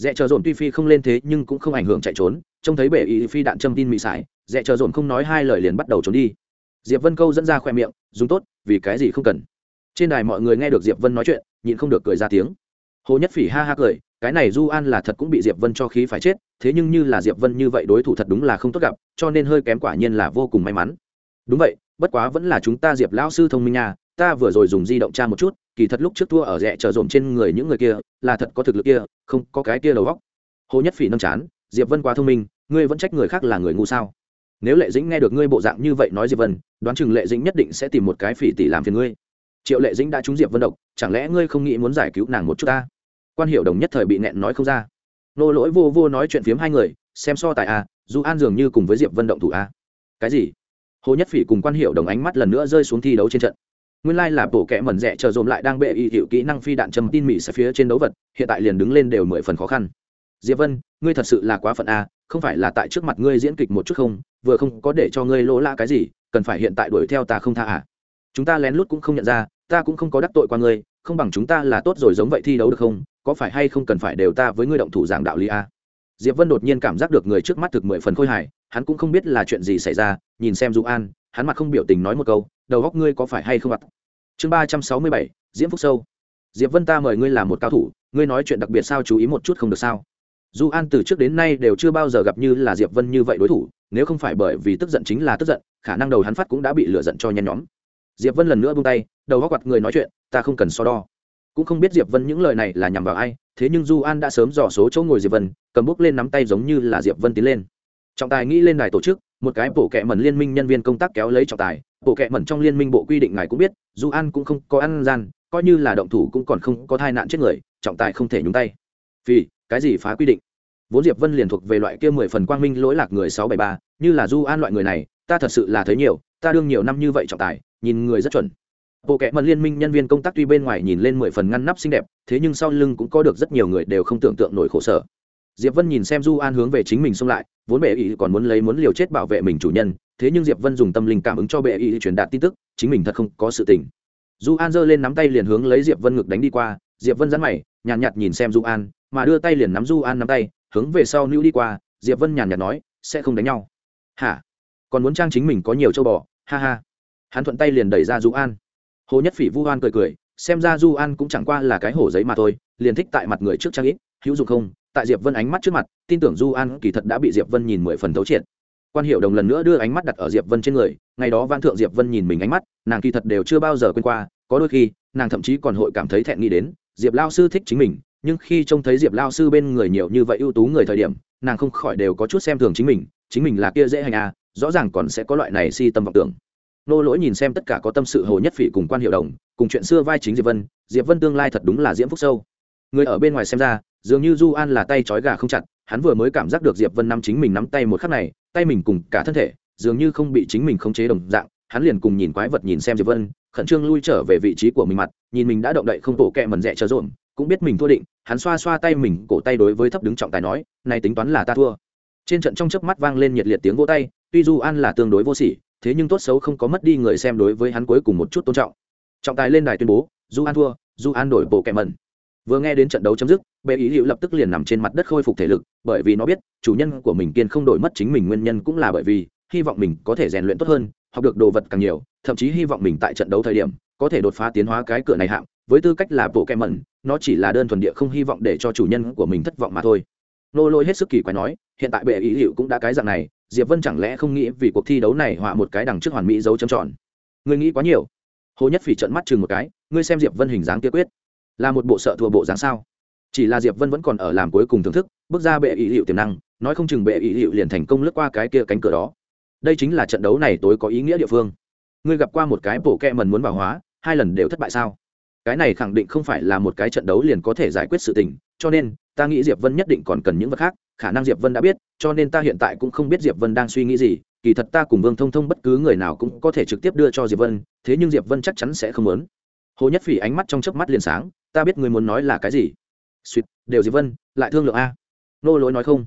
rẽ chờ dồn tuy phi không lên thế nhưng cũng không ảnh hưởng chạy trốn, trông thấy bể y phi đạn châm tin mị sải, rẽ chờ dồn không nói hai lời liền bắt đầu trốn đi. Diệp vân câu dẫn ra khoe miệng, dùng tốt, vì cái gì không cần? Trên đài mọi người nghe được diệp vân nói chuyện, nhịn không được cười ra tiếng. Hồ nhất phỉ ha ha cười, cái này du an là thật cũng bị diệp vân cho khí phải chết, thế nhưng như là diệp vân như vậy đối thủ thật đúng là không tốt gặp, cho nên hơi kém quả nhiên là vô cùng may mắn. Đúng vậy, bất quá vẫn là chúng ta diệp lão sư thông minh nha, ta vừa rồi dùng di động tra một chút kỳ thật lúc trước thua ở rẽ chờ dồn trên người những người kia, là thật có thực lực kia, không có cái kia đầu góc hồ nhất phỉ nâng chán, diệp vân quá thông minh, ngươi vẫn trách người khác là người ngu sao? Nếu lệ dĩnh nghe được ngươi bộ dạng như vậy nói diệp vân, đoán chừng lệ dĩnh nhất định sẽ tìm một cái phỉ tỷ làm phiền ngươi. Triệu lệ dĩnh đã trúng diệp vân độc, chẳng lẽ ngươi không nghĩ muốn giải cứu nàng một chút ta? Quan hiệu đồng nhất thời bị nẹn nói không ra. Nô lỗi vô vô nói chuyện phiếm hai người, xem so tại a, du an dường như cùng với diệp vân động thủ a. Cái gì? Hồ nhất phỉ cùng quan hiệu đồng ánh mắt lần nữa rơi xuống thi đấu trên trận nguyên lai là bộ kẽ mẩn rẻ chờ dồn lại đang bệ y hiệu kỹ năng phi đạn châm tin mỹ sẽ phía trên đấu vật, hiện tại liền đứng lên đều mười phần khó khăn. Diệp vân, ngươi thật sự là quá phận a, không phải là tại trước mặt ngươi diễn kịch một chút không, vừa không có để cho ngươi lỗ lã cái gì, cần phải hiện tại đuổi theo ta không tha à? Chúng ta lén lút cũng không nhận ra, ta cũng không có đắc tội qua ngươi, không bằng chúng ta là tốt rồi giống vậy thi đấu được không, có phải hay không cần phải đều ta với ngươi động thủ giảng đạo lý a? Diệp vân đột nhiên cảm giác được người trước mắt thực mười phần khôi hài, hắn cũng không biết là chuyện gì xảy ra, nhìn xem du an hắn mặt không biểu tình nói một câu, đầu góc ngươi có phải hay không ạ? Chương ba trăm sáu mươi bảy, diễm phúc sâu. Diệp vân ta mời ngươi làm một cao thủ, ngươi nói chuyện đặc biệt sao, chú ý một chút không được sao? Du an từ trước đến nay đều chưa bao giờ gặp như là diệp vân như vậy đối thủ, nếu không phải bởi vì tức giận chính là tức giận, khả năng đầu hắn phát cũng đã bị lựa giận cho nhen nhóm. Diệp vân lần nữa buông tay, đầu góc quặt người nói chuyện, ta không cần so đo. Cũng không biết diệp vân những lời này là nhằm vào ai, thế nhưng du an đã sớm dò số chỗ ngồi diệp vân, cầm bút lên nắm tay giống như là diệp vân tiến lên. Trọng tài nghĩ lên đài tổ chức một cái bộ kệ mẩn liên minh nhân viên công tác kéo lấy trọng tài. Bộ kệ mẩn trong liên minh bộ quy định ngài cũng biết, dù ăn cũng không có ăn gian, coi như là động thủ cũng còn không có thai nạn chết người, trọng tài không thể nhúng tay. Vì, cái gì phá quy định? Vốn diệp vân liền thuộc về loại kia mười phần quang minh lỗi lạc người sáu bảy ba, như là du an loại người này, ta thật sự là thấy nhiều, ta đương nhiều năm như vậy trọng tài, nhìn người rất chuẩn. Bộ kệ mẩn liên minh nhân viên công tác tuy bên ngoài nhìn lên mười phần ngăn nắp xinh đẹp, thế nhưng sau lưng cũng có được rất nhiều người đều không tưởng tượng nổi khổ sở diệp vân nhìn xem du an hướng về chính mình xông lại vốn bệ ý còn muốn lấy muốn liều chết bảo vệ mình chủ nhân thế nhưng diệp vân dùng tâm linh cảm ứng cho bệ ý truyền đạt tin tức chính mình thật không có sự tình. Du an giơ lên nắm tay liền hướng lấy diệp vân ngực đánh đi qua diệp vân dán mày nhàn nhạt, nhạt nhìn xem du an mà đưa tay liền nắm du an nắm tay hướng về sau nữ đi qua diệp vân nhàn nhạt nói sẽ không đánh nhau. Hả? Còn muốn trang chính mình có nhiều châu bò ha ha. Hắn thuận tay liền đẩy ra du an. Hồ nhất phỉ vu an cười cười xem ra du an cũng chẳng qua là cái hổ giấy mà thôi liền thích tại mặt người trước trang ít hữu dụng không tại diệp vân ánh mắt trước mặt, tin tưởng du an kỳ thật đã bị diệp vân nhìn mười phần thấu triệt. Quan hiệu đồng lần nữa đưa ánh mắt đặt ở diệp vân trên người, ngày đó văn thượng diệp vân nhìn mình ánh mắt, nàng kỳ thật đều chưa bao giờ quên qua, có đôi khi, nàng thậm chí còn hội cảm thấy thẹn nghĩ đến, diệp lao sư thích chính mình, nhưng khi trông thấy diệp lao sư bên người nhiều như vậy ưu tú người thời điểm, nàng không khỏi đều có chút xem thường chính mình chính mình là kia dễ hành à rõ ràng còn sẽ có loại này si tâm vọng tưởng. Nô lỗi nhìn xem tất cả có tâm sự hồ nhất phỉ cùng quan hiệu đồng, cùng chuyện xưa vai chính diệp vân diệp vân tương lai thật đúng là diễm phúc sâu. Người ở bên ngoài xem ra dường như du an là tay trói gà không chặt, hắn vừa mới cảm giác được diệp vân nắm chính mình nắm tay một khắc này, tay mình cùng cả thân thể, dường như không bị chính mình khống chế đồng dạng, hắn liền cùng nhìn quái vật nhìn xem diệp vân, khẩn trương lui trở về vị trí của mình mặt, nhìn mình đã động đậy không tổ kẹ mần rẽ trở rộn cũng biết mình thua định, hắn xoa xoa tay mình, cổ tay đối với thấp đứng trọng tài nói, này tính toán là ta thua. Trên trận trong chớp mắt vang lên nhiệt liệt tiếng vỗ tay, tuy du an là tương đối vô sỉ, thế nhưng tốt xấu không có mất đi người xem đối với hắn cuối cùng một chút tôn trọng. Trọng tài lên đài tuyên bố du an thua du an đổi bộ kẹ mần vừa nghe đến trận đấu chấm dứt, bệ ý liệu lập tức liền nằm trên mặt đất khôi phục thể lực, bởi vì nó biết, chủ nhân của mình kiên không đổi mất chính mình nguyên nhân cũng là bởi vì, hy vọng mình có thể rèn luyện tốt hơn, học được đồ vật càng nhiều, thậm chí hy vọng mình tại trận đấu thời điểm, có thể đột phá tiến hóa cái cửa này hạng, với tư cách là bộ kem mẩn, nó chỉ là đơn thuần địa không hy vọng để cho chủ nhân của mình thất vọng mà thôi. Nô lôi hết sức kỳ quái nói, hiện tại bệ ý liệu cũng đã cái dạng này, diệp vân chẳng lẽ không nghĩ vì cuộc thi đấu này họa một cái đằng trước hoàn mỹ dấu chấm tròn? Người nghĩ quá nhiều. Hồ nhất phỉ trận mắt chừng một cái, ngươi xem diệp vân hình dáng kia quyết là một bộ sợ thua bộ dáng sao? Chỉ là diệp vân vẫn còn ở làm cuối cùng thưởng thức, bước ra bệ ý liệu tiềm năng, nói không chừng bệ ý liệu liền thành công lướt qua cái kia cánh cửa đó. Đây chính là trận đấu này tối có ý nghĩa địa phương. Ngươi gặp qua một cái bộ kẹ mần muốn bảo hóa, hai lần đều thất bại sao? Cái này khẳng định không phải là một cái trận đấu liền có thể giải quyết sự tình, cho nên, ta nghĩ diệp vân nhất định còn cần những vật khác, khả năng diệp vân đã biết, cho nên ta hiện tại cũng không biết diệp vân đang suy nghĩ gì, kỳ thật ta cùng vương thông thông bất cứ người nào cũng có thể trực tiếp đưa cho diệp vân, thế nhưng diệp vân chắc chắn sẽ không muốn. Hồ nhất phỉ ánh mắt trong chớp mắt liền sáng ta biết người muốn nói là cái gì. Suýt đều diệp vân, lại thương lượng a. Nô lỗi nói không.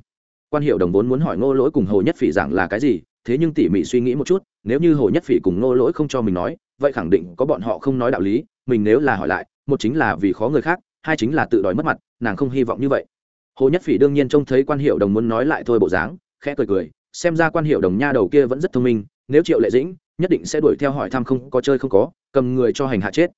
Quan hiệu đồng vốn muốn hỏi nô lỗi cùng hồ nhất phỉ giảng là cái gì, thế nhưng tỉ mỉ suy nghĩ một chút, nếu như hồ nhất phỉ cùng nô lỗi không cho mình nói, vậy khẳng định có bọn họ không nói đạo lý, mình nếu là hỏi lại, một chính là vì khó người khác, hai chính là tự đòi mất mặt, nàng không hy vọng như vậy. Hồ nhất phỉ đương nhiên trông thấy quan hiệu đồng muốn nói lại thôi bộ dáng, khẽ cười cười, xem ra quan hiệu đồng nha đầu kia vẫn rất thông minh, nếu triệu lệ dĩnh, nhất định sẽ đuổi theo hỏi thăm không có chơi không có, cầm người cho hành hạ chết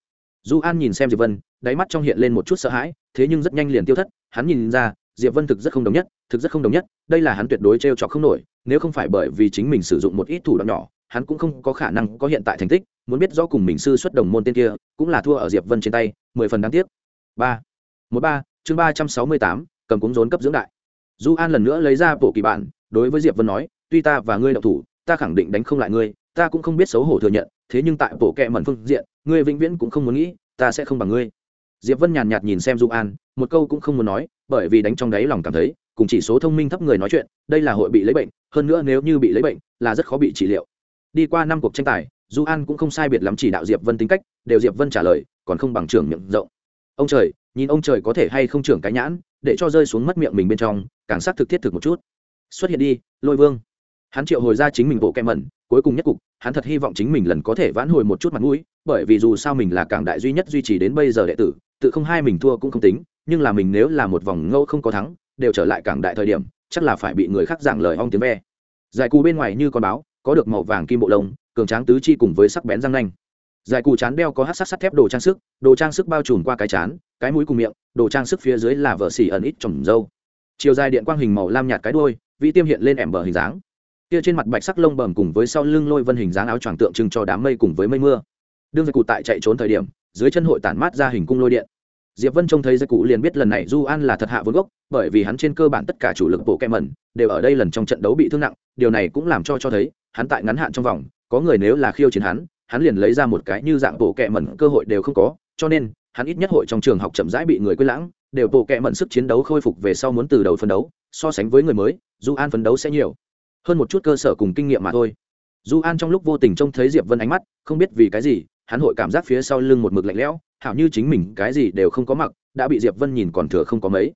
du an nhìn xem diệp vân, đáy mắt trong hiện lên một chút sợ hãi, thế nhưng rất nhanh liền tiêu thất, hắn nhìn ra, diệp vân thực rất không đồng nhất, thực rất không đồng nhất, đây là hắn tuyệt đối t r e o trọc không nổi, nếu không phải bởi vì chính mình sử dụng một ít thủ đoạn nhỏ, hắn cũng không có khả năng có hiện tại thành tích, muốn biết rõ cùng mình sư xuất đồng môn tên kia, cũng là thua ở diệp vân trên tay, mười phần đáng tiếc. Ba. Một ba, chương ba trăm sáu mươi tám, cầm cúng rốn cấp dưỡng đại. Du an lần nữa lấy ra bộ kỳ bản, đối với diệp vân nói, tuy ta và ngươi đậu thủ, ta khẳng định đánh không lại ngươi ta cũng không biết xấu hổ thừa nhận, thế nhưng tại bộ kệ mẩn phương diện, ngươi vĩnh viễn cũng không muốn nghĩ, ta sẽ không bằng ngươi. Diệp vân nhàn nhạt nhìn xem du an, một câu cũng không muốn nói, bởi vì đánh trong đáy lòng cảm thấy, cùng chỉ số thông minh thấp người nói chuyện, đây là hội bị lấy bệnh, hơn nữa nếu như bị lấy bệnh, là rất khó bị trị liệu. Đi qua năm cuộc tranh tài du an cũng không sai biệt lắm chỉ đạo diệp vân tính cách, đều diệp vân trả lời, còn không bằng trưởng miệng rộng. Ông trời, nhìn ông trời có thể hay không trưởng cái nhãn, để cho rơi xuống mất miệng mình bên trong, càng sát thực thiết thực một chút. Xuất hiện đi, lôi vương. Hắn triệu hồi ra chính mình bộ kem mẩn cuối cùng nhất cục, hắn thật hy vọng chính mình lần có thể vãn hồi một chút mặt mũi, bởi vì dù sao mình là cảng đại duy nhất duy trì đến bây giờ đệ tử, tự không hai mình thua cũng không tính, nhưng là mình nếu là một vòng ngâu không có thắng, đều trở lại cảng đại thời điểm, chắc là phải bị người khác giảng lời ong tiếng ve. Giải cù bên ngoài như con báo, có được màu vàng kim bộ lông, cường tráng tứ chi cùng với sắc bén răng nanh. Giải cù chán đeo có hát sắt sắt thép đồ trang sức, đồ trang sức bao trùm qua cái chán, cái mũi cùng miệng, đồ trang sức phía dưới là vợ xỉ ẩn ít trồng dâu. Chiều dài điện quang hình màu lam nhạt cái đôi vị tiêm hiện lên ẻm bờ hình dáng kia trên mặt bạch sắc lông bầm cùng với sau lưng lôi vân hình dáng áo choàng tượng trưng cho đám mây cùng với mây mưa. Đương dây cụ tại chạy trốn thời điểm, dưới chân hội tản mát ra hình cung lôi điện. Diệp vân trông thấy dây cụ liền biết lần này du an là thật hạ vốn gốc, bởi vì hắn trên cơ bản tất cả chủ lực bộ kẹm mẩn đều ở đây lần trong trận đấu bị thương nặng, điều này cũng làm cho cho thấy, hắn tại ngắn hạn trong vòng, có người nếu là khiêu chiến hắn hắn liền lấy ra một cái như dạng bộ kẹ mẩn cơ hội đều không có, cho nên, hắn ít nhất hội trong trường học chậm rãi bị người quên lãng, đều bộ kẹ mẩn sức chiến đấu khôi phục về sau muốn từ đầu phân đấu, so sánh với người mới, du an phấn đấu sẽ nhiều hơn một chút cơ sở cùng kinh nghiệm mà thôi. Du an trong lúc vô tình trông thấy diệp vân ánh mắt, không biết vì cái gì, hắn hội cảm giác phía sau lưng một mực lạnh lẽo, hảo như chính mình, cái gì đều không có mặc, đã bị diệp vân nhìn còn thừa không có mấy.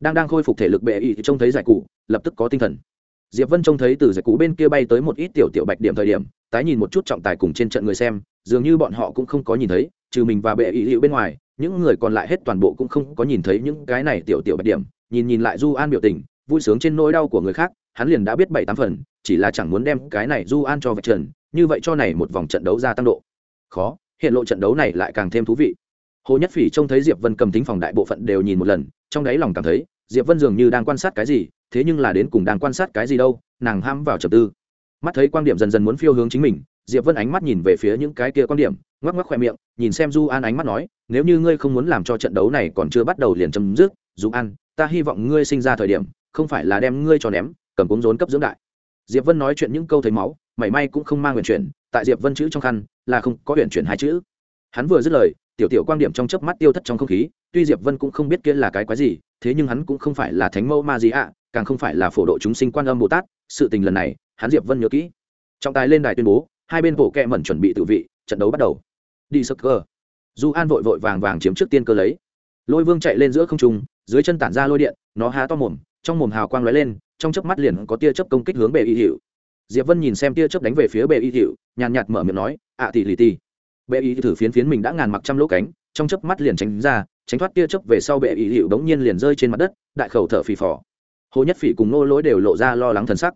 Đang đang khôi phục thể lực bệ y thì trông thấy giải cụ, lập tức có tinh thần. Diệp vân trông thấy từ giải cụ bên kia bay tới một ít tiểu tiểu bạch điểm thời điểm, tái nhìn một chút trọng tài cùng trên trận người xem, dường như bọn họ cũng không có nhìn thấy, trừ mình và bệ y hiệu bên ngoài, những người còn lại hết toàn bộ cũng không có nhìn thấy những cái này tiểu tiểu bạch điểm. Nhìn nhìn lại du an biểu tình, vui sướng trên nỗi đau của người khác hắn liền đã biết bảy tám phần, chỉ là chẳng muốn đem cái này du an cho vạch trần, như vậy cho này một vòng trận đấu gia tăng độ. Khó, hiện lộ trận đấu này lại càng thêm thú vị. Hồ nhất phỉ trông thấy diệp vân cầm tính phòng đại bộ phận đều nhìn một lần, trong đáy lòng cảm thấy, diệp vân dường như đang quan sát cái gì, thế nhưng là đến cùng đang quan sát cái gì đâu, nàng ham vào trầm tư. Mắt thấy quan điểm dần dần muốn phiêu hướng chính mình, diệp vân ánh mắt nhìn về phía những cái kia quan điểm, ngoắc ngoắc khoe miệng, nhìn xem du an ánh mắt nói, nếu như ngươi không muốn làm cho trận đấu này còn chưa bắt đầu liền chấm dứt, du an, ta hy vọng ngươi sinh ra thời điểm, không phải là đem ngươi cho ném cầm cúng rốn cấp dưỡng đại. Diệp vân nói chuyện những câu thấy máu, mảy may cũng không mang huyền chuyển, tại diệp vân chữ trong khăn là không có huyền chuyển hai chữ. Hắn vừa dứt lời, tiểu tiểu quan điểm trong chớp mắt tiêu thất trong không khí, tuy diệp vân cũng không biết kia là cái quái gì, thế nhưng hắn cũng không phải là thánh mẫu ma gì ạ, càng không phải là phổ độ chúng sinh quan âm bồ tát, sự tình lần này, hắn diệp vân nhớ kỹ. Trọng tài lên đài tuyên bố, hai bên bộ kẹ mẩn chuẩn bị tự vị, trận đấu bắt đầu. Đi sơ cơ. Du an vội vội vàng vàng chiếm trước tiên cơ lấy. Lôi vương chạy lên giữa không trung, dưới chân tản ra lôi điện, nó há to mồm, trong mồm hào quang lóe lên trong chớp mắt liền có tia chớp công kích hướng bệ y hiệu diệp vân nhìn xem tia chớp đánh về phía bệ y hiệu nhàn nhạt mở miệng nói ạ tỷ lì tỷ, bệ y thử phiến phiến mình đã ngàn mặc trăm lỗ cánh trong chớp mắt liền tránh ra tránh thoát tia chớp về sau bệ y hiệu đống nhiên liền rơi trên mặt đất đại khẩu thở phì phò. Hồ nhất phỉ cùng nô lỗi đều lộ ra lo lắng thần sắc.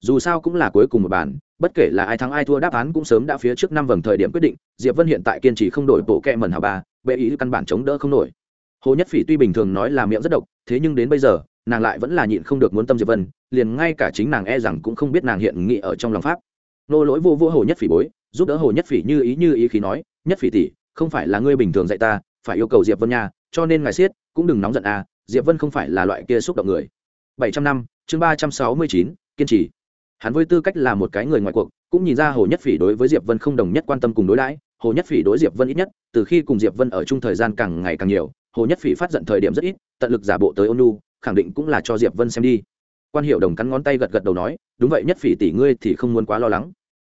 Dù sao cũng là cuối cùng một bàn bất kể là ai thắng ai thua đáp án cũng sớm đã phía trước năm vầng thời điểm quyết định diệp vân hiện tại kiên trì không đổi bộ kẹ mẩn hào ba bệ ý căn bản chống đỡ không nổi. Hồ nhất phỉ tuy bình thường nói là miệng rất độc thế nhưng đến bây giờ nàng lại vẫn là nhịn không được muốn tâm diệp vân, liền ngay cả chính nàng e rằng cũng không biết nàng hiện nghị ở trong lòng pháp. Nô lỗi vô vô hồ nhất phỉ bối, giúp đỡ hồ nhất phỉ như ý như ý khí nói, nhất phỉ tỷ, không phải là ngươi bình thường dạy ta, phải yêu cầu diệp vân nha, cho nên ngài siết, cũng đừng nóng giận à diệp vân không phải là loại kia xúc động người. Bảy trăm năm, chương ba trăm sáu mươi chín, kiên trì. Hắn với tư cách là một cái người ngoài cuộc, cũng nhìn ra hồ nhất phỉ đối với diệp vân không đồng nhất quan tâm cùng đối đãi, hồ nhất phỉ đối diệp vân ít nhất, từ khi cùng diệp vân ở chung thời gian càng ngày càng nhiều, hồ nhất phỉ phát giận thời điểm rất ít, tận lực giả bộ tới ônu khẳng định cũng là cho diệp vân xem đi. Quan hiệu đồng cắn ngón tay gật gật đầu nói, đúng vậy, nhất phỉ tỷ ngươi thì không muốn quá lo lắng.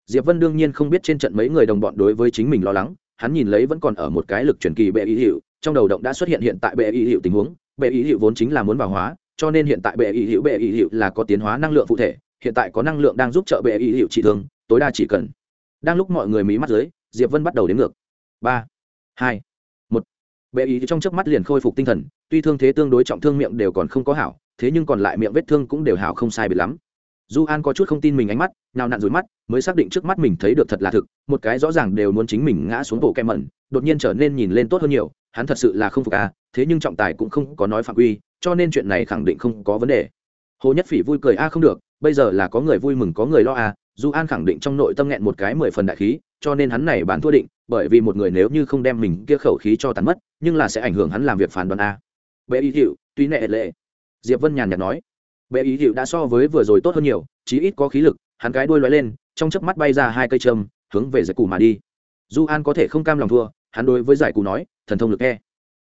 Diệp vân đương nhiên không biết trên trận mấy người đồng bọn đối với chính mình lo lắng, hắn nhìn lấy vẫn còn ở một cái lực truyền kỳ bệ ý hiệu, trong đầu động đã xuất hiện hiện tại bệ ý hiệu tình huống, bệ ý hiệu vốn chính là muốn vào hóa, cho nên hiện tại bệ ý hiệu, bệ ý hiệu là có tiến hóa năng lượng phụ thể, hiện tại có năng lượng đang giúp trợ bệ ý hiệu trị thương, tối đa chỉ cần. Đang lúc mọi người mí mắt dưới, diệp vân bắt đầu đến ngược. Ba, hai, một. Bệ ý trong chớp mắt liền khôi phục tinh thần tuy thương thế tương đối trọng thương miệng đều còn không có hảo, thế nhưng còn lại miệng vết thương cũng đều hảo không sai biệt lắm. Du an có chút không tin mình ánh mắt, nào nặn rối mắt, mới xác định trước mắt mình thấy được thật là thực, một cái rõ ràng đều muốn chính mình ngã xuống bộ kem mẩn, đột nhiên trở nên nhìn lên tốt hơn nhiều, hắn thật sự là không phục à thế nhưng trọng tài cũng không có nói phạm quy, cho nên chuyện này khẳng định không có vấn đề. Hồ nhất phỉ vui cười, a, không được, bây giờ là có người vui mừng, có người lo à. a du an khẳng định trong nội tâm nghẹn một cái mười phần đại khí, cho nên hắn này bán thua định, bởi vì một người nếu như không đem mình kia khẩu khí cho tắn mất, nhưng là sẽ ảnh hưởng hắn làm việc phản đoàn a à bệ ý hiệu tuy nệ lệ. Diệp vân nhàn nhạt nói. Bệ ý hiệu đã so với vừa rồi tốt hơn nhiều, chí ít có khí lực, hắn cái đuôi lóe lên, trong chớp mắt bay ra hai cây châm, hướng về giải cù mà đi. Du an có thể không cam lòng thua, hắn đối với giải cù nói, thần thông lực e.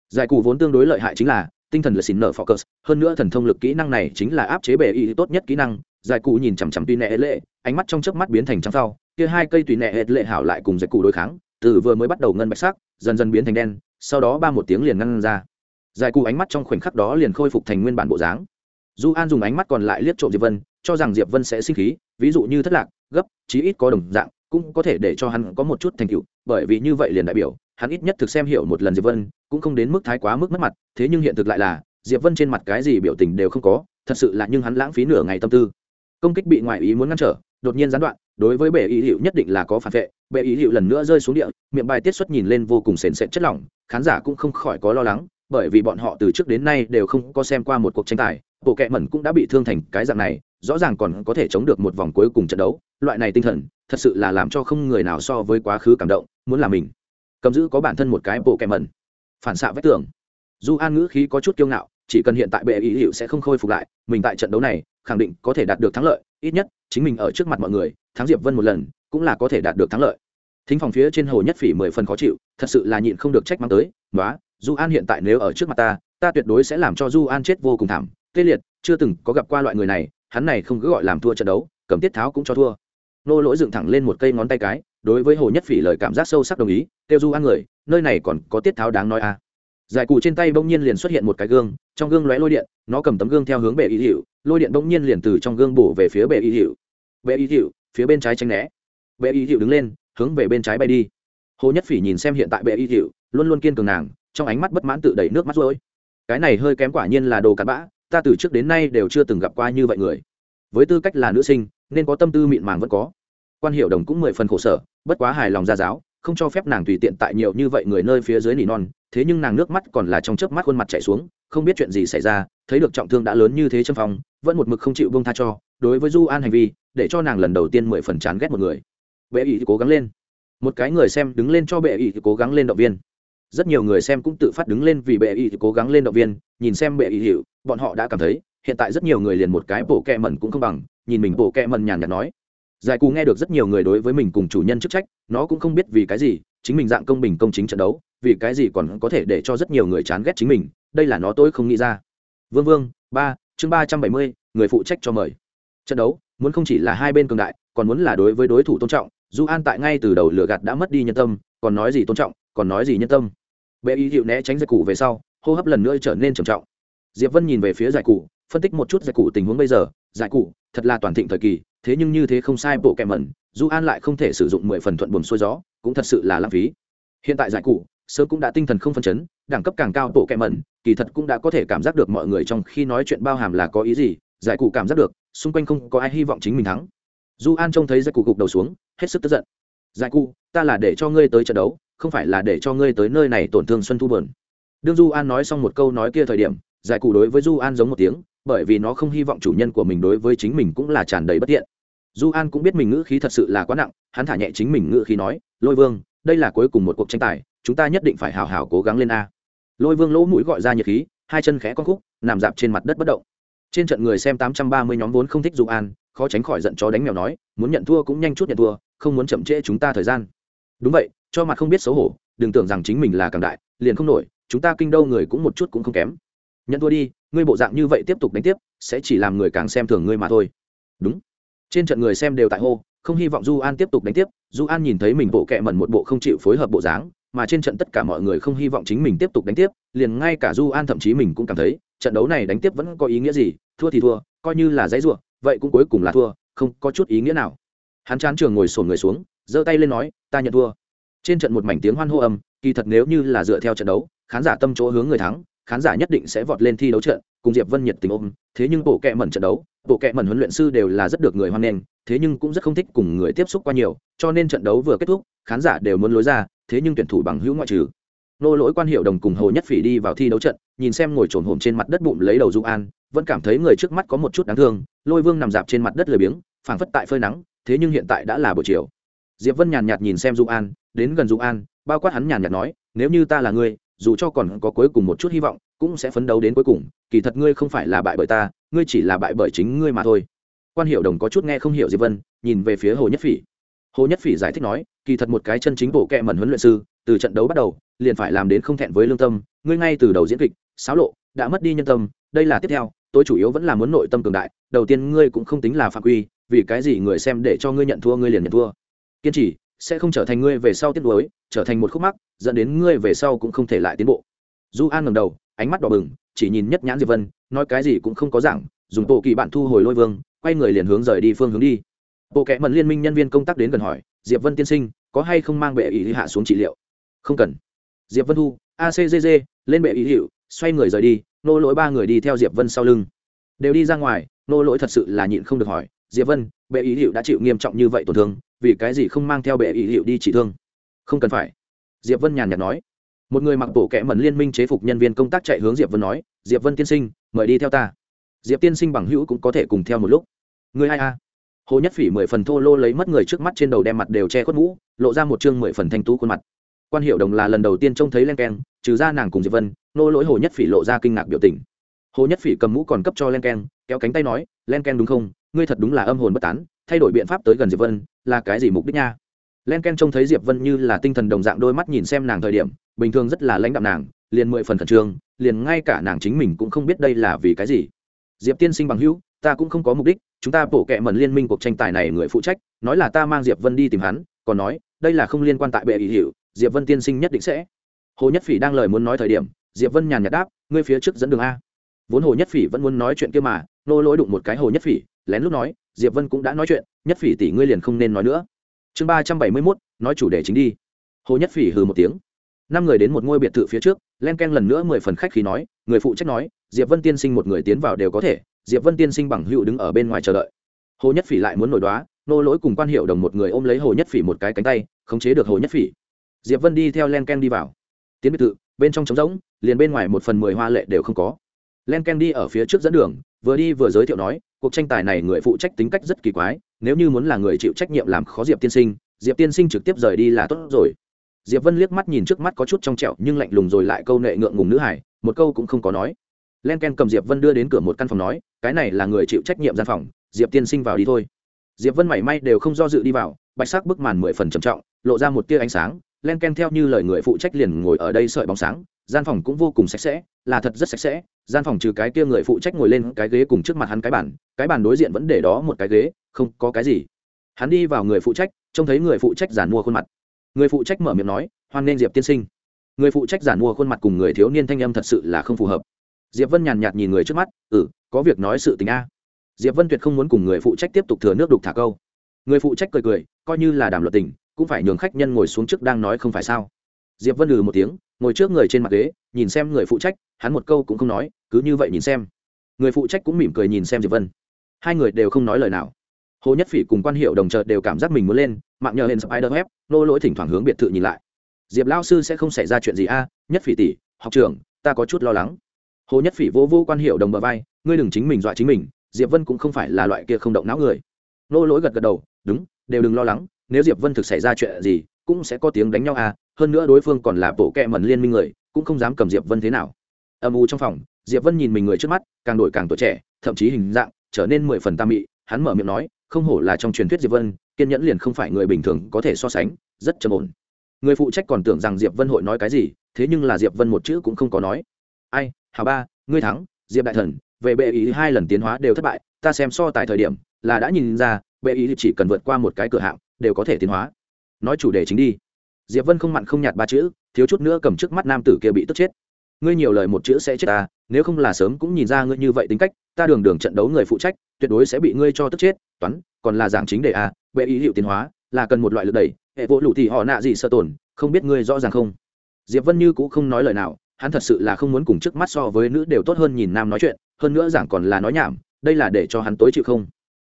Giải cù vốn tương đối lợi hại chính là tinh thần là xin nở focus hơn nữa thần thông lực kỹ năng này chính là áp chế bệ ý tốt nhất kỹ năng. Giải cụ nhìn chằm chằm tuy nệ lệ, ánh mắt trong chớp mắt biến thành trắng sau kia hai cây tùy nệ lệ hảo lại cùng giải cụ đối kháng, từ vừa mới bắt đầu ngân bạch sắc, dần dần biến thành đen, sau đó ba một tiếng liền ngăn ra giải cụ ánh mắt trong khoảnh khắc đó liền khôi phục thành nguyên bản bộ dáng. Du an dùng ánh mắt còn lại liếc trộm diệp vân, cho rằng diệp vân sẽ sinh khí, ví dụ như thất lạc, gấp, chí ít có đồng dạng, cũng có thể để cho hắn có một chút thành tựu, bởi vì như vậy liền đại biểu, hắn ít nhất thực xem hiểu một lần diệp vân, cũng không đến mức thái quá mức mất mặt, thế nhưng hiện thực lại là, diệp vân trên mặt cái gì biểu tình đều không có, thật sự là nhưng hắn lãng phí nửa ngày tâm tư. Công kích bị ngoại ý muốn ngăn trở, đột nhiên gián đoạn, đối với bệ ý hiệu nhất định là có phản vệ, bệ ý hiệu lần nữa rơi xuống địa, miệng bài tiết xuất nhìn lên vô cùng sền sệt chất lỏng, khán giả cũng không khỏi có lo lắng bởi vì bọn họ từ trước đến nay đều không có xem qua một cuộc tranh tài, bộ kệ mẩn cũng đã bị thương thành cái dạng này, rõ ràng còn có thể chống được một vòng cuối cùng trận đấu. Loại này tinh thần, thật sự là làm cho không người nào so với quá khứ cảm động, muốn làm mình. Cầm giữ có bản thân một cái bộ kệ mẩn. Phản xạ vách tường. Du an ngữ khí có chút kiêu ngạo, chỉ cần hiện tại bệ ý hiệu sẽ không khôi phục lại, mình tại trận đấu này, khẳng định có thể đạt được thắng lợi, ít nhất, chính mình ở trước mặt mọi người, thắng diệp vân một lần, cũng là có thể đạt được thắng lợi. Thính phòng phía trên hồ nhất phỉ mười phần khó chịu, thật sự là nhịn không được trách mang tới nói du an hiện tại nếu ở trước mặt ta ta tuyệt đối sẽ làm cho du an chết vô cùng thảm. Tê liệt, chưa từng có gặp qua loại người này, hắn này không cứ gọi làm thua trận đấu, cầm tiết tháo cũng cho thua. Nô lỗi dựng thẳng lên một cây ngón tay cái, đối với hồ nhất phỉ lời cảm giác sâu sắc đồng ý tiêu du an người, nơi này còn có tiết tháo đáng nói à. Giải cụ trên tay bỗng nhiên liền xuất hiện một cái gương, trong gương lóe lôi điện, nó cầm tấm gương theo hướng bệ y hiệu, lôi điện bỗng nhiên liền từ trong gương bổ về phía bệ y hiệu. Bệ y hiệu, phía bên trái tranh né. Bệ y hiệu đứng lên, hướng về bên trái bay đi. Hồ nhất phỉ nhìn xem hiện tại bệ y hiệu, luôn luôn kiên cường nàng trong ánh mắt bất mãn tự đẩy nước mắt rồi cái này hơi kém quả nhiên là đồ cặn bã, ta từ trước đến nay đều chưa từng gặp qua như vậy người. Với tư cách là nữ sinh, nên có tâm tư mịn màng vẫn có. Quan hiệu đồng cũng mười phần khổ sở, bất quá hài lòng gia giáo, không cho phép nàng tùy tiện tại nhiều như vậy người nơi phía dưới nỉ non, thế nhưng nàng nước mắt còn là trong chớp mắt khuôn mặt chảy xuống, không biết chuyện gì xảy ra, thấy được trọng thương đã lớn như thế trong phòng vẫn một mực không chịu buông tha cho, đối với du an hành vi, để cho nàng lần đầu tiên mười phần chán ghét một người. Bệ ý cố gắng lên. Một cái người xem đứng lên cho bệ ý cố gắng lên động viên rất nhiều người xem cũng tự phát đứng lên vì bệ y cố gắng lên động viên, nhìn xem bệ y hiệu bọn họ đã cảm thấy, hiện tại rất nhiều người liền một cái bộ kẹ mẩn cũng không bằng, nhìn mình bộ kẹ mẩn nhàn nhạt nói. Giải cù nghe được rất nhiều người đối với mình cùng chủ nhân chức trách, nó cũng không biết vì cái gì, chính mình dạng công bình công chính trận đấu, vì cái gì còn có thể để cho rất nhiều người chán ghét chính mình, đây là nó tôi không nghĩ ra. Vương vương, ba, chương ba trăm bảy mươi, người phụ trách cho mời. Trận đấu, muốn không chỉ là hai bên cường đại, còn muốn là đối với đối thủ tôn trọng du an tại ngay từ đầu lửa gạt đã mất đi nhân tâm, còn nói gì tôn trọng, còn nói gì nhân tâm bệ ý hiệu né tránh giải cụ về sau, hô hấp lần nữa trở nên trầm trọng. Diệp vân nhìn về phía giải cụ, phân tích một chút giải cụ tình huống bây giờ. Giải cụ, thật là toàn thịnh thời kỳ, thế nhưng như thế không sai bộ kẹm mẩn du an lại không thể sử dụng mười phần thuận buồn xuôi gió, cũng thật sự là lãng phí. Hiện tại giải cụ sớm cũng đã tinh thần không phân chấn, đẳng cấp càng cao bộ kẹm mẩn, kỳ thật cũng đã có thể cảm giác được mọi người trong khi nói chuyện bao hàm là có ý gì, giải cụ cảm giác được, xung quanh không có ai hy vọng chính mình thắng. Du an trông thấy giải cụ gục đầu xuống, hết sức tức giận. Giải cụ, ta là để cho ngươi tới trận đấu không phải là để cho ngươi tới nơi này tổn thương xuân thu bờn đương du an nói xong một câu nói kia thời điểm, giải cụ đối với du an giống một tiếng, bởi vì nó không hy vọng chủ nhân của mình đối với chính mình cũng là tràn đầy bất tiện. Du an cũng biết mình ngữ khí thật sự là quá nặng, hắn thả nhẹ chính mình ngữ khí nói, lôi vương, đây là cuối cùng một cuộc tranh tài, chúng ta nhất định phải hào hào cố gắng lên a. Lôi vương lỗ mũi gọi ra nhiệt khí, hai chân khẽ con khúc, nằm dạp trên mặt đất bất động. Trên trận người xem tám trăm ba mươi nhóm vốn không thích du an, khó tránh khỏi giận chó đánh mèo nói, muốn nhận thua cũng nhanh chút nhận thua, không muốn chậm trễ chúng ta thời gian. Đúng vậy cho mặt không biết xấu hổ, đừng tưởng rằng chính mình là càng đại, liền không nổi, chúng ta kinh đâu người cũng một chút cũng không kém. Nhận thua đi, ngươi bộ dạng như vậy tiếp tục đánh tiếp, sẽ chỉ làm người càng xem thường ngươi mà thôi. Đúng. Trên trận người xem đều tại hô, không hy vọng du an tiếp tục đánh tiếp. Du an nhìn thấy mình bộ kẹ mẩn một bộ không chịu phối hợp bộ dáng, mà trên trận tất cả mọi người không hy vọng chính mình tiếp tục đánh tiếp, liền ngay cả du an thậm chí mình cũng cảm thấy, trận đấu này đánh tiếp vẫn có ý nghĩa gì, thua thì thua, coi như là dãy ruộng vậy cũng cuối cùng là thua, không có chút ý nghĩa nào. Hắn chán trường ngồi sổn người xuống, giơ tay lên nói, ta nhận thua trên trận một mảnh tiếng hoan hô âm, kỳ thật nếu như là dựa theo trận đấu, khán giả tâm chỗ hướng người thắng, khán giả nhất định sẽ vọt lên thi đấu trận, cùng diệp vân nhiệt tình ôm. Thế nhưng bộ kệ mẩn trận đấu, bộ kệ mẩn huấn luyện sư đều là rất được người hoan nghênh, thế nhưng cũng rất không thích cùng người tiếp xúc qua nhiều, cho nên trận đấu vừa kết thúc, khán giả đều muốn lối ra, thế nhưng tuyển thủ bằng hữu ngoại trừ. Nô lỗi quan hiệu đồng cùng hồ nhất phỉ đi vào thi đấu trận, nhìn xem ngồi trồn hổm trên mặt đất bụng lấy đầu du an, vẫn cảm thấy người trước mắt có một chút đáng thương, lôi vương nằm dạp trên mặt đất lười biếng, phảng phất tại phơi nắng, thế nhưng hiện tại đã là buổi chiều. Diệp vân nhàn nhạt nhìn xem du an đến gần Dụ an, bao quát hắn nhàn nhạt nói, nếu như ta là ngươi, dù cho còn có cuối cùng một chút hy vọng, cũng sẽ phấn đấu đến cuối cùng, kỳ thật ngươi không phải là bại bởi ta, ngươi chỉ là bại bởi chính ngươi mà thôi. Quan hiệu đồng có chút nghe không hiểu diệp vân, nhìn về phía hồ nhất phỉ. Hồ nhất phỉ giải thích nói, kỳ thật một cái chân chính bộ kệ mẩn huấn luyện sư, từ trận đấu bắt đầu, liền phải làm đến không thẹn với lương tâm, ngươi ngay từ đầu diễn kịch, xáo lộ, đã mất đi nhân tâm, đây là tiếp theo, tôi chủ yếu vẫn là muốn nội tâm cường đại, đầu tiên ngươi cũng không tính là phạm quy, vì cái gì người xem để cho ngươi nhận thua, ngươi liền nhận thua. Kiên trì sẽ không trở thành ngươi về sau tiếp nối trở thành một khúc mắc, dẫn đến ngươi về sau cũng không thể lại tiến bộ. Du an ngầm đầu, ánh mắt đỏ bừng, chỉ nhìn nhất nhãn diệp vân, nói cái gì cũng không có giảng, dùng bộ kỳ bạn thu hồi lôi vương, quay người liền hướng rời đi phương hướng đi. Bộ kẽ mần liên minh nhân viên công tác đến gần hỏi, diệp vân tiên sinh, có hay không mang bệ ý hạ xuống trị liệu? Không cần. Diệp vân thu acgg lên bệ ý hiệu, xoay người rời đi, nô lỗi ba người đi theo diệp vân sau lưng. Đều đi ra ngoài, nô lỗi thật sự là nhịn không được hỏi, diệp vân, bệ ý hiệu đã chịu nghiêm trọng như vậy tổn thương vì cái gì không mang theo bệ ý hiệu đi trị thương? Không cần phải. Diệp vân nhàn nhạt nói. Một người mặc bộ kẽ mẩn liên minh chế phục nhân viên công tác chạy hướng diệp vân nói, diệp vân tiên sinh, mời đi theo ta. Diệp tiên sinh bằng hữu cũng có thể cùng theo một lúc. Người ai a? Hồ nhất phỉ mười phần thô lô lấy mất người trước mắt trên đầu đem mặt đều che khuất mũ, lộ ra một chương mười phần thanh tú khuôn mặt. Quan hiệu đồng là lần đầu tiên trông thấy len keng, trừ ra nàng cùng diệp vân, nô lỗi hồ nhất phỉ lộ ra kinh ngạc biểu tình. Hồ nhất phỉ cầm mũ còn cấp cho len ken kéo cánh tay nói, len ken đúng không? Ngươi thật đúng là âm hồn bất tán, thay đổi biện pháp tới gần diệp vân là cái gì mục đích nha? Len ken trông thấy diệp vân như là tinh thần đồng dạng đôi mắt nhìn xem nàng thời điểm, bình thường rất là lãnh đạm nàng, liền mười phần khẩn trương, liền ngay cả nàng chính mình cũng không biết đây là vì cái gì. Diệp tiên sinh bằng hữu, ta cũng không có mục đích, chúng ta bổ kệ mần liên minh cuộc tranh tài này người phụ trách, nói là ta mang diệp vân đi tìm hắn, còn nói, đây là không liên quan tại bệ ý hiệu diệp vân tiên sinh nhất định sẽ. Hồ nhất phỉ đang lời muốn nói thời điểm, diệp vân nhàn nhạt đáp, ngươi phía trước dẫn đường a. Vốn hồ nhất phỉ vẫn muốn nói chuyện kia mà, nô lỗi đụng một cái hồ nhất phỉ, lén lúc nói, diệp vân cũng đã nói chuyện nhất phỉ tỷ ngươi liền không nên nói nữa. Chương ba trăm bảy mươi mốt, nói chủ đề chính đi. Hồ nhất phỉ hừ một tiếng. Năm người đến một ngôi biệt thự phía trước, len ken lần nữa mười phần khách khi nói, người phụ trách nói, diệp vân tiên sinh một người tiến vào đều có thể, diệp vân tiên sinh bằng hữu đứng ở bên ngoài chờ đợi. Hồ nhất phỉ lại muốn nổi đoá, nô lỗi cùng quan hiệu đồng một người ôm lấy hồ nhất phỉ một cái cánh tay, khống chế được hồ nhất phỉ. Diệp vân đi theo len ken đi vào. Tiến biệt thự, bên trong trống rỗng, liền bên ngoài một phần mười hoa lệ đều không có len ken đi ở phía trước dẫn đường, vừa đi vừa giới thiệu nói, cuộc tranh tài này người phụ trách tính cách rất kỳ quái, nếu như muốn là người chịu trách nhiệm làm khó diệp tiên sinh, diệp tiên sinh trực tiếp rời đi là tốt rồi. Diệp vân liếc mắt nhìn trước mắt có chút trong trẹo nhưng lạnh lùng rồi lại câu nệ ngượng ngùng nữ hải, một câu cũng không có nói. Len ken cầm diệp vân đưa đến cửa một căn phòng nói, cái này là người chịu trách nhiệm gian phòng, diệp tiên sinh vào đi thôi. Diệp vân mảy may đều không do dự đi vào, bạch sắc bức màn mười phần trầm trọng, lộ ra một tia ánh sáng, len ken theo như lời người phụ trách liền ngồi ở đây sợi bóng sáng, gian phòng cũng vô cùng sạch sẽ là thật rất sạch sẽ, gian phòng trừ cái kia người phụ trách ngồi lên cái ghế cùng trước mặt hắn cái bàn cái bàn đối diện vẫn để đó một cái ghế, không có cái gì. Hắn đi vào người phụ trách, trông thấy người phụ trách giản mua khuôn mặt. Người phụ trách mở miệng nói, hoan nên diệp tiên sinh. Người phụ trách giản mua khuôn mặt cùng người thiếu niên thanh âm thật sự là không phù hợp. Diệp vân nhàn nhạt nhìn người trước mắt ừ có việc nói sự tình a. Diệp vân tuyệt không muốn cùng người phụ trách tiếp tục thừa nước đục thả câu. Người phụ trách cười cười, coi như là đàm luật tình, cũng phải nhường khách nhân ngồi xuống trước đang nói không phải sao? Diệp vân lừ một tiếng ngồi trước người trên mặt ghế, nhìn xem người phụ trách, hắn một câu cũng không nói, cứ như vậy nhìn xem. Người phụ trách cũng mỉm cười nhìn xem diệp vân. Hai người đều không nói lời nào. Hồ nhất phỉ cùng quan hiệu đồng chợt đều cảm giác mình muốn lên, mạng nhờ hên spider web nô lỗi thỉnh thoảng hướng biệt thự nhìn lại. Diệp lao sư sẽ không xảy ra chuyện gì a, nhất phỉ tỷ, học trường ta có chút lo lắng. Hồ nhất phỉ vô vô quan hiệu đồng bờ vai, ngươi đừng chính mình dọa chính mình, diệp vân cũng không phải là loại kia không động não người. Nô lỗi gật gật đầu, đúng, đều đừng lo lắng, nếu diệp vân thực xảy ra chuyện gì cũng sẽ có tiếng đánh nhau à hơn nữa đối phương còn là bộ kẹ mẩn liên minh người, cũng không dám cầm diệp vân thế nào. Âm u trong phòng, diệp vân nhìn mình người trước mắt, càng đổi càng tuổi trẻ, thậm chí hình dạng, trở nên mười phần tam mị, hắn mở miệng nói, không hổ là trong truyền thuyết diệp vân, kiên nhẫn liền không phải người bình thường có thể so sánh, rất trầm ổn. Người phụ trách còn tưởng rằng diệp vân hội nói cái gì, thế nhưng là diệp vân một chữ cũng không có nói. Ai, hào ba, ngươi thắng, diệp đại thần, về bệ ý hai lần tiến hóa đều thất bại, ta xem so tại thời điểm, là đã nhìn ra, bệ ý chỉ cần vượt qua một cái cửa hạng, đều có thể tiến hóa nói chủ đề chính đi. Diệp vân không mặn không nhạt ba chữ, thiếu chút nữa cầm trước mắt nam tử kia bị tức chết. Ngươi nhiều lời một chữ sẽ chết ta, nếu không là sớm cũng nhìn ra ngươi như vậy tính cách, ta đường đường trận đấu người phụ trách, tuyệt đối sẽ bị ngươi cho tức chết. Toán, còn là giảng chính đề a bệ ý hiệu tiến hóa, là cần một loại lực đẩy, hệ vỗ lụ thì họ nạ gì sợ tổn, không biết ngươi rõ ràng không? Diệp vân như cũng không nói lời nào, hắn thật sự là không muốn cùng trước mắt so với nữ đều tốt hơn nhìn nam nói chuyện, hơn nữa giảng còn là nói nhảm, đây là để cho hắn tối chịu không?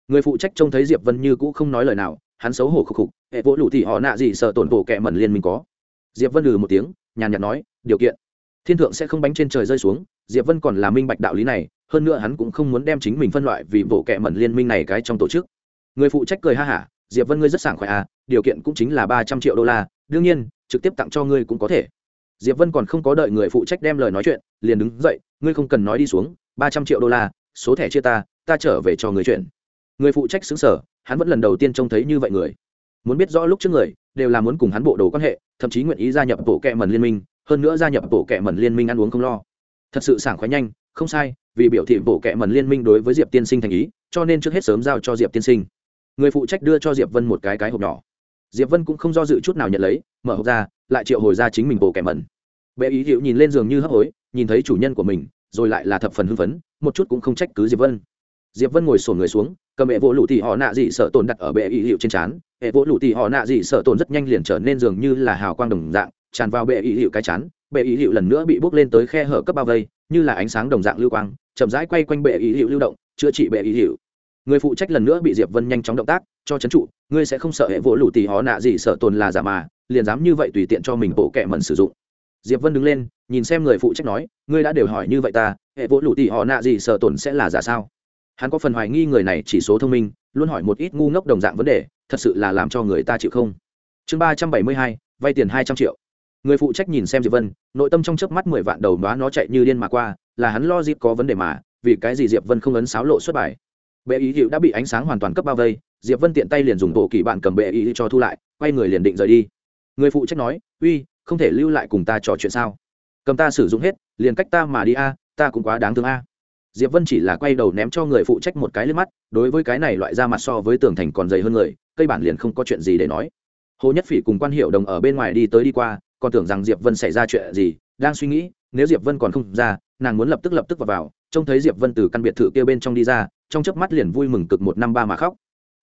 Người phụ trách trông thấy diệp vân như cũ không nói lời nào hắn xấu hổ khục khục, hệ vỗ lụ thì họ nạ gì sợ tổn bộ kẹ mẩn liên minh có. Diệp vân lừ một tiếng, nhàn nhạt nói, điều kiện. Thiên thượng sẽ không bánh trên trời rơi xuống. Diệp vân còn là minh bạch đạo lý này, hơn nữa hắn cũng không muốn đem chính mình phân loại vì bộ kẹ mẩn liên minh này cái trong tổ chức. Người phụ trách cười ha hả, diệp vân ngươi rất sảng khoái à điều kiện cũng chính là ba trăm triệu đô la, đương nhiên, trực tiếp tặng cho ngươi cũng có thể. Diệp vân còn không có đợi người phụ trách đem lời nói chuyện, liền đứng dậy, ngươi không cần nói đi xuống, ba trăm triệu đô la, số thẻ chia ta ta trở về cho người chuyện người phụ trách xứng sở, hắn vẫn lần đầu tiên trông thấy như vậy người. Muốn biết rõ lúc trước người, đều là muốn cùng hắn bộ đồ quan hệ, thậm chí nguyện ý gia nhập bộ kệ mẩn liên minh, hơn nữa gia nhập bộ kệ mẩn liên minh ăn uống không lo. Thật sự sảng khoái nhanh, không sai, vì biểu thị bộ kệ mẩn liên minh đối với diệp tiên sinh thành ý, cho nên trước hết sớm giao cho diệp tiên sinh. Người phụ trách đưa cho diệp vân một cái cái hộp nhỏ. Diệp vân cũng không do dự chút nào nhận lấy, mở hộp ra, lại triệu hồi ra chính mình bộ kệ mẩn. Bệ ý hiệu nhìn lên giường như hấp hối, nhìn thấy chủ nhân của mình, rồi lại là thập phần hưng phấn, một chút cũng không trách cứ diệp vân diệp vân ngồi sổn người xuống, cầm hệ vỗ lụ thì họ nạ dị sợ tồn đặt ở bệ y hiệu trên trán. Hệ vỗ lụ thì họ nạ dị sợ tồn rất nhanh liền trở nên dường như là hào quang đồng dạng, tràn vào bệ y hiệu cái chán bệ y hiệu lần nữa bị bốc lên tới khe hở cấp bao vây, như là ánh sáng đồng dạng lưu quang, chậm rãi quay quanh bệ y hiệu lưu động, chữa trị bệ y hiệu người phụ trách lần nữa bị diệp vân nhanh chóng động tác, cho c trụ, ngươi sẽ không sợ hệ vỗ lụ thì họ nạ gì sợ tồn là giả mà, liền dám như vậy tùy tiện cho mình bộ kẻ mẩn sử dụng. Diệp vân đứng lên, nhìn xem người phụ trách nói, ngươi đã đều hỏi như vậy ta, hệ vỗ lụ thì họ nạ gì sợ tồn sẽ là giả sao? Hắn có phần hoài nghi người này chỉ số thông minh, luôn hỏi một ít ngu ngốc đồng dạng vấn đề, thật sự là làm cho người ta chịu không? Chương ba trăm bảy mươi hai, vay tiền hai trăm triệu. Người phụ trách nhìn xem diệp vân, nội tâm trong chớp mắt mười vạn đầu đoá nó chạy như điên mà qua, là hắn lo dịp có vấn đề mà, vì cái gì diệp vân không ấn sáo lộ xuất bài? Bệ ý hiệu đã bị ánh sáng hoàn toàn cấp bao vây, diệp vân tiện tay liền dùng bộ kỳ bạn cầm bệ ý cho thu lại, quay người liền định rời đi. Người phụ trách nói, uy, không thể lưu lại cùng ta trò chuyện sao? Cầm ta sử dụng hết, liền cách ta mà đi a, ta cũng quá đáng thương a diệp vân chỉ là quay đầu ném cho người phụ trách một cái lên mắt đối với cái này loại ra mặt so với tường thành còn dày hơn người cây bản liền không có chuyện gì để nói. Hồ nhất phỉ cùng quan hiệu đồng ở bên ngoài đi tới đi qua còn tưởng rằng diệp vân xảy ra chuyện gì đang suy nghĩ nếu diệp vân còn không ra nàng muốn lập tức lập tức vào, vào trông thấy diệp vân từ căn biệt thự kia bên trong đi ra trong chớp mắt liền vui mừng cực một năm ba mà khóc.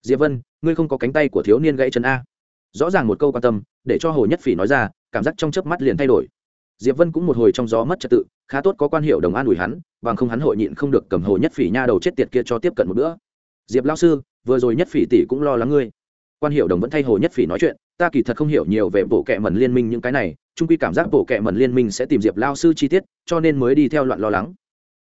Diệp vân ngươi không có cánh tay của thiếu niên gãy chân a? Rõ ràng một câu quan tâm để cho hồ nhất phỉ nói ra cảm giác trong chớp mắt liền thay đổi diệp vân cũng một hồi trong gió mất trật tự, khá tốt có quan hiệu đồng an ủi hắn, bằng không hắn hội nhịn không được cầm hồ nhất phỉ nha đầu chết tiệt kia cho tiếp cận một bữa. Diệp lao sư, vừa rồi nhất phỉ tỷ cũng lo lắng ngươi. Quan hiệu đồng vẫn thay hồ nhất phỉ nói chuyện, ta kỳ thật không hiểu nhiều về bộ kệ mẩn liên minh những cái này trung quy cảm giác bộ kệ mẩn liên minh sẽ tìm diệp lao sư chi tiết, cho nên mới đi theo loạn lo lắng.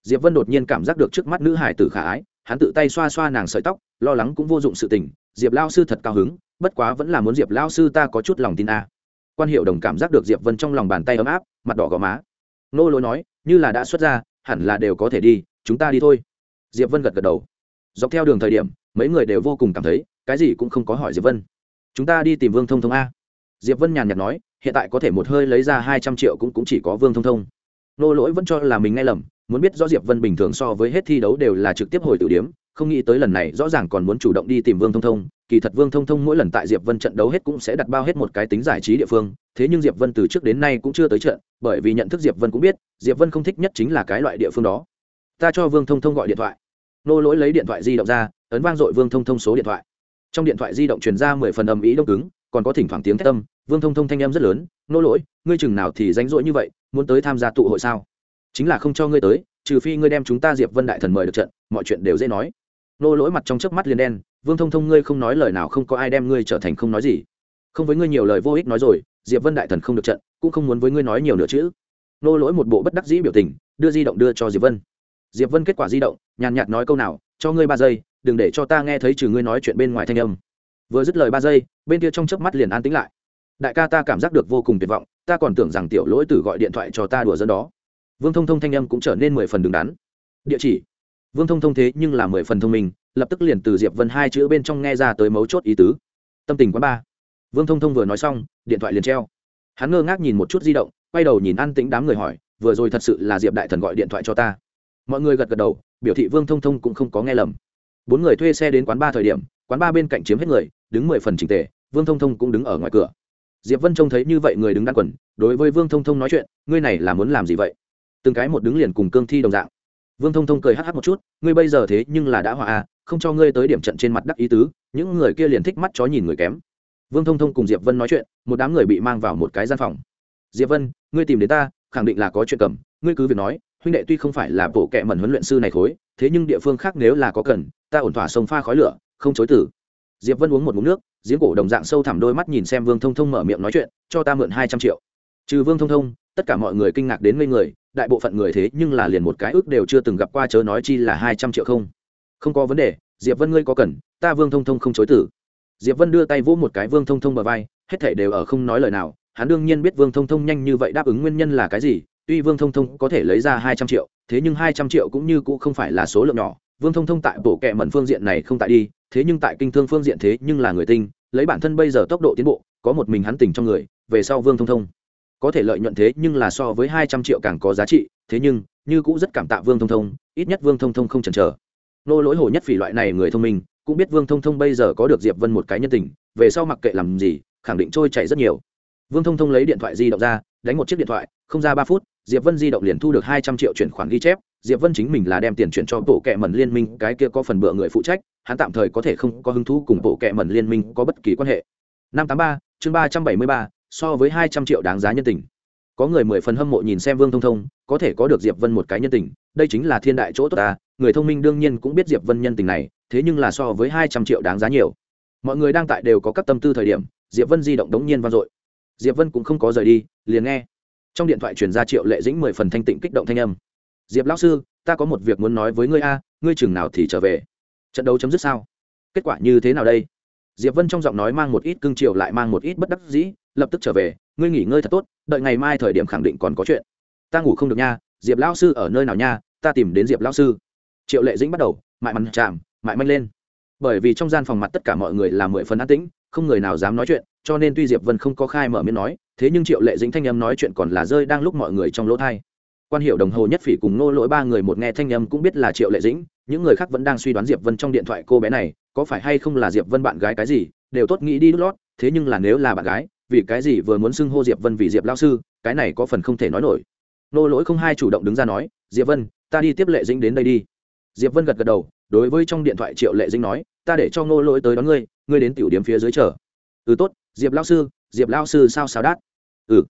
Diệp vân đột nhiên cảm giác được trước mắt nữ hải tử khả ái, hắn tự tay xoa xoa nàng sợi tóc, lo lắng cũng vô dụng sự tình, diệp lao sư thật cao hứng, bất quá vẫn là muốn diệp lao sư ta có chút lòng tin a quan hiệu đồng cảm giác được diệp vân trong lòng bàn tay ấm áp mặt đỏ gò má. Nô lối nói như là đã xuất ra hẳn là đều có thể đi chúng ta đi thôi. Diệp vân gật gật đầu. Dọc theo đường thời điểm mấy người đều vô cùng cảm thấy cái gì cũng không có hỏi diệp vân. Chúng ta đi tìm vương thông thông a. Diệp vân nhàn nhạt nói hiện tại có thể một hơi lấy ra hai trăm triệu cũng, cũng chỉ có vương thông thông. Nô lỗi vẫn cho là mình nghe lầm muốn biết rõ diệp vân bình thường so với hết thi đấu đều là trực tiếp hồi tử điếm không nghĩ tới lần này rõ ràng còn muốn chủ động đi tìm vương thông thông, kỳ thật vương thông thông mỗi lần tại diệp vân trận đấu hết cũng sẽ đặt bao hết một cái tính giải trí địa phương, thế nhưng diệp vân từ trước đến nay cũng chưa tới trận, bởi vì nhận thức diệp vân cũng biết, diệp vân không thích nhất chính là cái loại địa phương đó. Ta cho vương thông thông gọi điện thoại. Nô lỗi lấy điện thoại di động ra, ấn vang dội vương thông thông số điện thoại. Trong điện thoại di động truyền ra mười phần âm ý đông cứng, còn có thỉnh thoảng tiếng thét tâm vương thông thông thanh âm rất lớn, nô lỗi, ngươi chừng nào thì rảnh rỗi như vậy, muốn tới tham gia tụ hội sao? Chính là không cho ngươi tới, trừ phi ngươi đem chúng ta diệp vân đại thần mời được trận, mọi chuyện đều dễ nói nô lỗi mặt trong chớp mắt liền đen vương thông thông ngươi không nói lời nào không có ai đem ngươi trở thành không nói gì. Không với ngươi nhiều lời vô ích nói rồi diệp vân đại thần không được trận cũng không muốn với ngươi nói nhiều nữa chứ, nô lỗi một bộ bất đắc dĩ biểu tình đưa di động đưa cho diệp vân. Diệp vân kết quả di động nhàn nhạt nói câu nào cho ngươi ba giây đừng để cho ta nghe thấy trừ ngươi nói chuyện bên ngoài thanh âm. Vừa dứt lời ba giây bên kia trong chớp mắt liền an tĩnh lại. Đại ca ta cảm giác được vô cùng tuyệt vọng ta còn tưởng rằng tiểu lỗi tử gọi điện thoại cho ta đùa dân đó. Vương thông thông thanh âm cũng trở nên mười phần đứng đắn. Địa chỉ vương thông thông thế nhưng là mười phần thông minh, lập tức liền từ diệp vân hai chữ bên trong nghe ra tới mấu chốt ý tứ. Tâm tình quá ba. Vương thông thông vừa nói xong, điện thoại liền treo. Hắn ngơ ngác nhìn một chút di động, quay đầu nhìn an tĩnh đám người hỏi, vừa rồi thật sự là diệp đại thần gọi điện thoại cho ta? Mọi người gật gật đầu, biểu thị vương thông thông cũng không có nghe lầm. Bốn người thuê xe đến quán ba thời điểm, quán ba bên cạnh chiếm hết người, đứng mười phần trình tề, vương thông thông cũng đứng ở ngoài cửa. Diệp vân trông thấy như vậy người đứng đan quần, đối với vương thông thông nói chuyện, ngươi này là muốn làm gì vậy? Từng cái một đứng liền cùng cương thi đồng dạng vương thông thông cười hh một chút, ngươi bây giờ thế nhưng là đã hòa à không cho ngươi tới điểm trận trên mặt đắc ý tứ, những người kia liền thích mắt chó nhìn người kém. Vương thông thông cùng diệp vân nói chuyện, một đám người bị mang vào một cái gian phòng. Diệp vân, ngươi tìm đến ta, khẳng định là có chuyện cầm, ngươi cứ việc nói, huynh đệ tuy không phải là bộ kệ mẩn huấn luyện sư này khối, thế nhưng địa phương khác nếu là có cần, ta ổn thỏa sông pha khói lửa, không chối tử diệp vân uống một mụn nước, giếng cổ đồng dạng sâu thẳm đôi mắt nhìn xem vương thông thông mở miệng nói chuyện, cho ta mượn hai trăm triệu. Trừ vương thông thông, tất cả mọi người kinh ngạc đến ngây người đại bộ phận người thế nhưng là liền một cái ước đều chưa từng gặp qua chớ nói chi là hai trăm triệu không. Không có vấn đề, diệp vân ngươi có cần, ta vương thông thông không chối tử. Diệp vân đưa tay vỗ một cái vương thông thông bờ vai, hết thảy đều ở không nói lời nào, hắn đương nhiên biết vương thông thông nhanh như vậy đáp ứng nguyên nhân là cái gì, tuy vương thông thông có thể lấy ra hai trăm triệu, thế nhưng hai trăm triệu cũng như cũng không phải là số lượng nhỏ, vương thông thông tại bộ kệ mẩn phương diện này không tại đi, thế nhưng tại kinh thương phương diện thế nhưng là người tinh, lấy bản thân bây giờ tốc độ tiến bộ, có một mình hắn tỉnh trong người, về sau vương thông thông có thể lợi nhuận thế nhưng là so với hai trăm triệu càng có giá trị, thế nhưng, như cũng rất cảm tạ vương thông thông, ít nhất vương thông thông không chần chờ. Nô lỗi hồ nhất phỉ loại này người thông minh, cũng biết vương thông thông bây giờ có được diệp vân một cái nhân tình, về sau mặc kệ làm gì, khẳng định trôi chảy rất nhiều. Vương thông thông lấy điện thoại di động ra, đánh một chiếc điện thoại, không ra ba phút, diệp vân di động liền thu được hai trăm triệu chuyển khoản ghi chép, diệp vân chính mình là đem tiền chuyển cho bộ kệ mẩn liên minh, cái kia có phần bựa người phụ trách, hắn tạm thời có thể không có hứng thú cùng bộ kệ mẩn liên minh có bất kỳ quan hệ. Năm tám ba, chương ba trăm bảy mươi ba so với hai trăm triệu đáng giá nhân tình. Có người mười phần hâm mộ nhìn xem vương thông thông, có thể có được diệp vân một cái nhân tình, đây chính là thiên đại chỗ tốt ta, người thông minh đương nhiên cũng biết diệp vân nhân tình này, thế nhưng là so với hai trăm triệu đáng giá nhiều. Mọi người đang tại đều có các tâm tư thời điểm, diệp vân di động đống nhiên vang dội. Diệp vân cũng không có rời đi, liền nghe trong điện thoại truyền ra triệu lệ dĩnh mười phần thanh tịnh kích động thanh âm. Diệp lão sư, ta có một việc muốn nói với ngươi a, ngươi chừng nào thì trở về? Trận đấu chấm dứt sao? Kết quả như thế nào đây? Diệp vân trong giọng nói mang một ít cương triều lại mang một ít bất đắc dĩ lập tức trở về, ngươi nghỉ ngơi thật tốt, đợi ngày mai thời điểm khẳng định còn có chuyện. Ta ngủ không được nha, diệp lao sư ở nơi nào nha, ta tìm đến diệp lao sư. Triệu lệ dĩnh bắt đầu, mại mặn chạm, mại manh lên. Bởi vì trong gian phòng mặt tất cả mọi người là mười phần an tĩnh, không người nào dám nói chuyện, cho nên tuy diệp vân không có khai mở miệng nói, thế nhưng triệu lệ dĩnh thanh âm nói chuyện còn là rơi đang lúc mọi người trong lỗ thai. Quan hiệu đồng, hồ nhất phỉ cùng nô lỗi ba người một nghe thanh âm cũng biết là triệu lệ dĩnh, những người khác vẫn đang suy đoán diệp vân trong điện thoại cô bé này có phải hay không là diệp vân bạn gái cái gì, đều tốt nghĩ đi đút lót, thế nhưng là nếu là bạn gái vì cái gì vừa muốn xưng hô diệp vân vì diệp lao sư, cái này có phần không thể nói nổi. Nô lỗi không hai chủ động đứng ra nói, diệp vân, ta đi tiếp lệ dĩnh đến đây đi. Diệp vân gật gật đầu, đối với trong điện thoại triệu lệ dĩnh nói, ta để cho nô lỗi tới đón ngươi ngươi đến tiểu điểm phía dưới chờ. Ừ tốt, diệp lao sư, diệp lao sư sao sao đát? Ừ.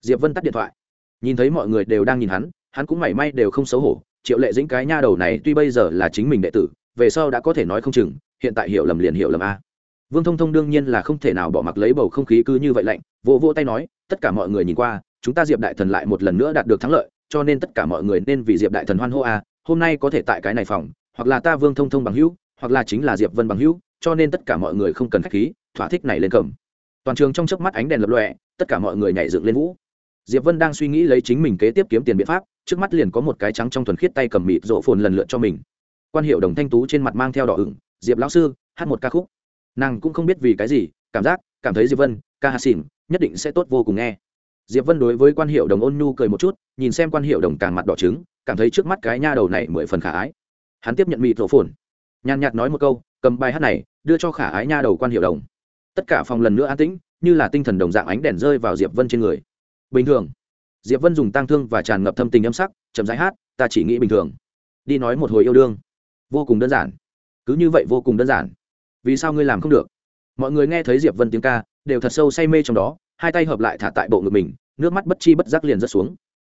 Diệp vân tắt điện thoại. Nhìn thấy mọi người đều đang nhìn hắn hắn cũng mảy may đều không xấu hổ. Triệu lệ dĩnh cái nha đầu này tuy bây giờ là chính mình đệ tử, về sau đã có thể nói không chừng, hiện tại hiểu lầm liền hiểu lầm a vương thông thông đương nhiên là không thể nào bỏ mặc lấy bầu không khí cứ như vậy lạnh, vỗ vỗ tay nói, tất cả mọi người nhìn qua, chúng ta diệp đại thần lại một lần nữa đạt được thắng lợi, cho nên tất cả mọi người nên vì diệp đại thần hoan hô a, hôm nay có thể tại cái này phòng, hoặc là ta vương thông thông bằng hữu, hoặc là chính là diệp vân bằng hữu, cho nên tất cả mọi người không cần khách khí, thỏa thích này lên cầm. Toàn trường trong chớp mắt ánh đèn lập lọe tất cả mọi người nhảy dựng lên vũ. Diệp vân đang suy nghĩ lấy chính mình kế tiếp kiếm tiền biện pháp, trước mắt liền có một cái trắng trong thuần khiết tay cầm mịt rộ phồn lần lượt cho mình. Quan hiệu đồng thanh tú trên mặt mang theo đỏ ửng, diệp lão sư, hát một ca khúc nàng cũng không biết vì cái gì, cảm giác, cảm thấy diệp vân, ca hát xỉn, nhất định sẽ tốt vô cùng nghe. Diệp vân đối với quan hiệu đồng ôn nhu cười một chút, nhìn xem quan hiệu đồng càng mặt đỏ trứng, cảm thấy trước mắt cái nha đầu này mười phần khả ái. Hắn tiếp nhận mịt rộ phồn nhàn nhạt nói một câu, cầm bài hát này, đưa cho khả ái nha đầu quan hiệu đồng. Tất cả phòng lần nữa an tĩnh, như là tinh thần đồng dạng ánh đèn rơi vào diệp vân trên người. Bình thường. Diệp vân dùng tang thương và tràn ngập thâm tình âm sắc, chậm rãi hát, ta chỉ nghĩ bình thường. Đi nói một hồi yêu đương. Vô cùng đơn giản. Cứ như vậy vô cùng đơn giản vì sao ngươi làm không được? Mọi người nghe thấy diệp vân tiếng ca, đều thật sâu say mê trong đó, hai tay hợp lại thả tại bộ ngực mình, nước mắt bất chi bất giác liền rớt xuống.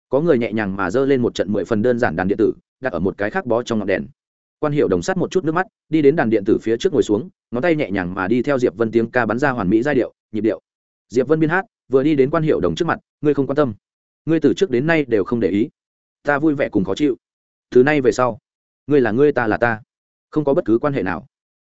Có người nhẹ nhàng mà giơ lên một trận mười phần đơn giản đàn điện tử, đặt ở một cái khác bó trong ngọn đèn. Quan hiệu đồng sắt một chút nước mắt, đi đến đàn điện tử phía trước ngồi xuống, ngón tay nhẹ nhàng mà đi theo diệp vân tiếng ca bắn ra hoàn mỹ giai điệu, nhịp điệu. Diệp vân biên hát, vừa đi đến quan hiệu đồng trước mặt, ngươi không quan tâm. Ngươi từ trước đến nay đều không để ý. Ta vui vẻ cùng khó chịu. Thứ nay về sau, ngươi là ngươi ta là ta. Không có bất cứ quan hệ nào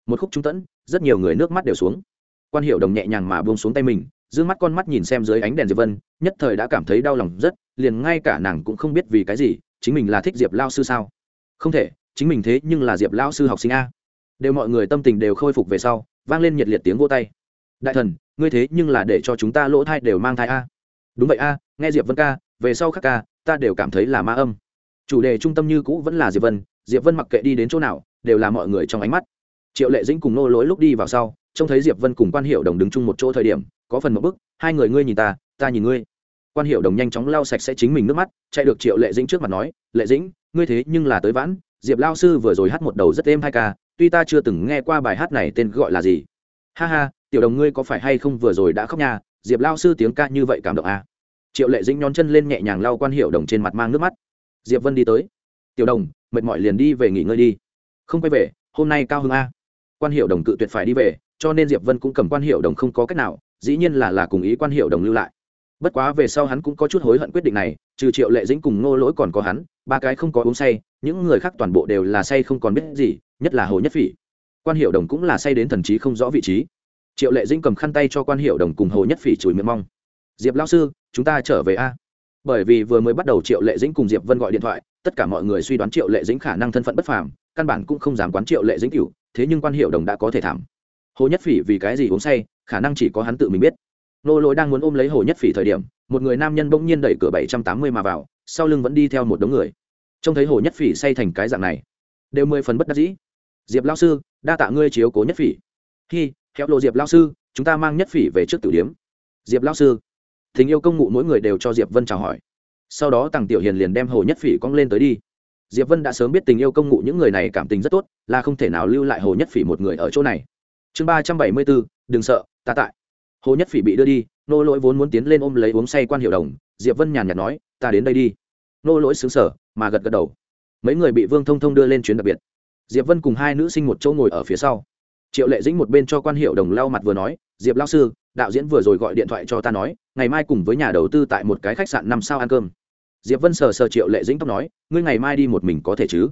một khúc trung tẫn, rất nhiều người nước mắt đều xuống. Quan hiệu đồng nhẹ nhàng mà buông xuống tay mình giữ mắt con mắt nhìn xem dưới ánh đèn diệp vân, nhất thời đã cảm thấy đau lòng rất, liền ngay cả nàng cũng không biết vì cái gì, chính mình là thích diệp lao sư sao? Không thể, chính mình thế nhưng là diệp lao sư học sinh a. Đều mọi người tâm tình đều khôi phục về sau, vang lên nhiệt liệt tiếng vô tay. Đại thần, ngươi thế nhưng là để cho chúng ta lỗ thai đều mang thai a. Đúng vậy a, nghe diệp vân ca, về sau các ca, ta đều cảm thấy là ma âm. Chủ đề trung tâm như cũ vẫn là diệp vân diệp vân mặc kệ đi đến chỗ nào, đều là mọi người trong ánh mắt triệu lệ dĩnh cùng nô lỗi lúc đi vào sau, trông thấy diệp vân cùng quan hiệu đồng đứng chung một chỗ thời điểm, có phần một bức, hai người ngươi nhìn ta ta nhìn ngươi. Quan hiệu đồng nhanh chóng lau sạch sẽ chính mình nước mắt, chạy được triệu lệ dĩnh trước mặt nói, lệ dĩnh, ngươi thế nhưng là tới vãn, diệp lao sư vừa rồi hát một đầu rất êm hai ca, tuy ta chưa từng nghe qua bài hát này tên gọi là gì. Ha ha, tiểu đồng ngươi có phải hay không vừa rồi đã khóc nha, diệp lao sư tiếng ca như vậy cảm động à. triệu lệ dĩnh nhón chân lên nhẹ nhàng lau quan hiệu đồng trên mặt mang nước mắt. Diệp vân đi tới. Tiểu đồng, mệt mỏi liền đi về nghỉ ngơi đi. Không quay về, hôm nay cao hơn a à? Quan hiệu đồng cự tuyệt phải đi về, cho nên diệp vân cũng cầm quan hiệu đồng không có cách nào, dĩ nhiên là là cùng ý quan hiệu đồng lưu lại. Bất quá về sau hắn cũng có chút hối hận quyết định này, trừ triệu lệ dĩnh cùng ngô lỗi còn có hắn, ba cái không có uống say, những người khác toàn bộ đều là say không còn biết gì, nhất là hồ nhất phỉ. Quan hiệu đồng cũng là say đến thần trí không rõ vị trí. Triệu lệ dĩnh cầm khăn tay cho quan hiệu đồng cùng hồ nhất phỉ chùi miệng mong. Diệp lao sư, chúng ta trở về a. Bởi vì vừa mới bắt đầu triệu lệ dĩnh cùng diệp vân gọi điện thoại, tất cả mọi người suy đoán triệu lệ dĩnh khả năng thân phận bất phàm, căn bản cũng không dám quán triệu lệ dĩnh cửu thế nhưng quan hiệu đồng đã có thể thảm. Hồ nhất phỉ vì cái gì uống say, khả năng chỉ có hắn tự mình biết. Nô lỗi đang muốn ôm lấy hồ nhất phỉ thời điểm, một người nam nhân bỗng nhiên đẩy cửa bảy trăm tám mươi mà vào, sau lưng vẫn đi theo một đống người. Trông thấy hồ nhất phỉ say thành cái dạng này, đều mười phần bất đắc dĩ. Diệp lao sư, đa tạ ngươi chiếu cố nhất phỉ. Hi theo lộ diệp lao sư, chúng ta mang nhất phỉ về trước tử điếm. Diệp lao sư, tình yêu công ngụ mỗi người đều cho diệp vân chào hỏi. Sau đó tàng tiểu hiền liền đem hồ nhất phỉ cong lên tới đi diệp vân đã sớm biết tình yêu công ngụ những người này cảm tình rất tốt, là không thể nào lưu lại hồ nhất phỉ một người ở chỗ này. Chương ba trăm bảy mươi bốn đừng sợ, ta tại. Hồ nhất phỉ bị đưa đi, nô lỗi vốn muốn tiến lên ôm lấy uống say quan hiệu đồng. Diệp vân nhàn nhạt nói, ta đến đây đi. Nô lỗi xứng sở mà gật gật đầu. Mấy người bị vương thông thông đưa lên chuyến đặc biệt. Diệp vân cùng hai nữ sinh một chỗ ngồi ở phía sau. Triệu lệ dĩnh một bên cho quan hiệu đồng lau mặt vừa nói, diệp lao sư, đạo diễn vừa rồi gọi điện thoại cho ta nói, ngày mai cùng với nhà đầu tư tại một cái khách sạn năm sao ăn cơm diệp vân sờ sờ triệu lệ dĩnh tóc nói, ngươi ngày mai đi một mình có thể chứ?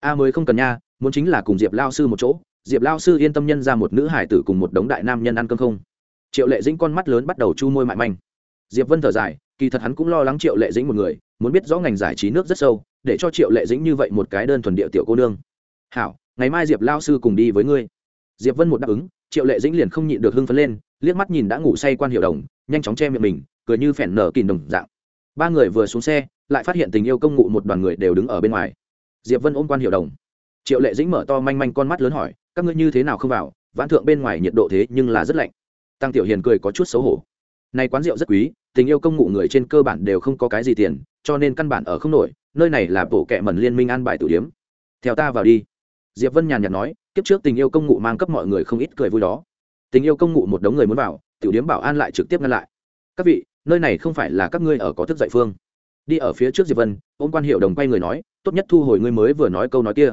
A mới không cần nha, muốn chính là cùng diệp lao sư một chỗ. Diệp lao sư yên tâm nhân ra một nữ hải tử cùng một đống đại nam nhân ăn cơm không? Triệu lệ dĩnh con mắt lớn bắt đầu chu môi mại manh. Diệp vân thở dài, kỳ thật hắn cũng lo lắng triệu lệ dĩnh một người, muốn biết rõ ngành giải trí nước rất sâu, để cho triệu lệ dĩnh như vậy một cái đơn thuần địa tiểu cô nương. Hảo, ngày mai diệp lao sư cùng đi với ngươi. Diệp vân một đáp ứng, triệu lệ dĩnh liền không nhịn được hưng phấn lên, liếc mắt nhìn đã ngủ say quan hiệu đồng, nhanh chóng che miệng mình, cười như phèn nở kìn đồng dạng ba người vừa xuống xe, lại phát hiện tình yêu công ngụ một đoàn người đều đứng ở bên ngoài. Diệp vân ôm quan hiệu đồng. Triệu lệ dĩnh mở to manh manh con mắt lớn hỏi, các ngươi như thế nào không vào? Vãn thượng bên ngoài nhiệt độ thế nhưng là rất lạnh. Tăng tiểu hiền cười có chút xấu hổ. Này quán rượu rất quý, tình yêu công ngụ người trên cơ bản đều không có cái gì tiền, cho nên căn bản ở không nổi, nơi này là bộ kệ mẩn liên minh an bài tử điếm theo ta vào đi. Diệp vân nhàn nhạt nói, kiếp trước tình yêu công ngụ mang cấp mọi người không ít cười vui đó. Tình yêu công ngụ một đống người muốn vào, tiểu điếm bảo an lại trực tiếp ngăn lại các vị, nơi này không phải là các ngươi ở có thức dậy phương. Đi ở phía trước diệp vân, ôm quan hiệu đồng quay người nói, tốt nhất thu hồi ngươi mới vừa nói câu nói kia.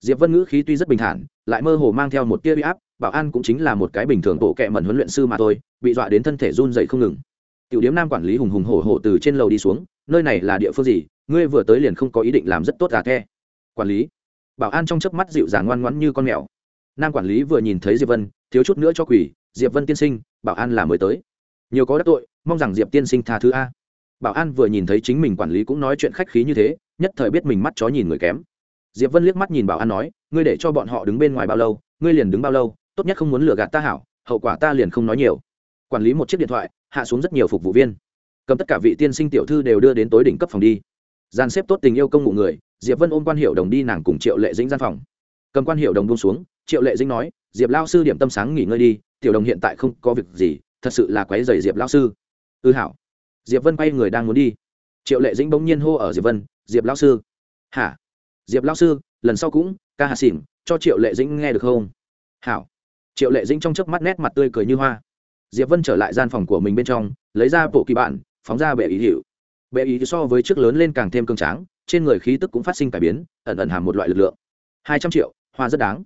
Diệp vân ngữ khí tuy rất bình thản, lại mơ hồ mang theo một tia uy áp, bảo an cũng chính là một cái bình thường bộ kệ mẩn huấn luyện sư mà thôi, bị dọa đến thân thể run dậy không ngừng. Tiểu điếm nam quản lý hùng hùng hổ hổ từ trên lầu đi xuống, nơi này là địa phương gì? Ngươi vừa tới liền không có ý định làm rất tốt gà the? Quản lý. Bảo an trong chớp mắt dịu dàng ngoan ngoãn như con mèo. Nam quản lý vừa nhìn thấy diệp vân, thiếu chút nữa cho quỷ, diệp vân tiên sinh, bảo an là mới tới. Nhiều có đắc tội mong rằng diệp tiên sinh tha thứ a. Bảo an vừa nhìn thấy chính mình quản lý cũng nói chuyện khách khí như thế, nhất thời biết mình mắt chó nhìn người kém. Diệp vân liếc mắt nhìn bảo an nói, ngươi để cho bọn họ đứng bên ngoài bao lâu, ngươi liền đứng bao lâu, tốt nhất không muốn lừa gạt ta hảo, hậu quả ta liền không nói nhiều. Quản lý một chiếc điện thoại, hạ xuống rất nhiều phục vụ viên. Cầm tất cả vị tiên sinh tiểu thư đều đưa đến tối đỉnh cấp phòng đi. Gian xếp tốt tình yêu công ngụ người, diệp vân ôm quan hiệu đồng đi nàng cùng triệu lệ dĩnh gian phòng. Cầm quan hiệu đồng buông xuống, triệu lệ dĩnh nói, diệp lao sư điểm tâm sáng nghỉ ngơi đi, tiểu đồng hiện tại không có việc gì, thật sự là quấy rầy diệp lao sư ư hảo. Diệp vân quay người đang muốn đi. Triệu lệ dĩnh bỗng nhiên hô ở diệp vân diệp lao sư. Hả? Diệp lao sư lần sau cũng ca hạ xỉm, cho triệu lệ dĩnh nghe được không? Hảo. Triệu lệ dĩnh trong chớp mắt nét mặt tươi cười như hoa. Diệp vân trở lại gian phòng của mình bên trong lấy ra bộ kỳ bản phóng ra bệ ý hiệu bệ ý so với trước lớn lên càng thêm cương tráng trên người khí tức cũng phát sinh cải biến ẩn ẩn hàm một loại lực lượng. Hai trăm triệu hoa rất đáng.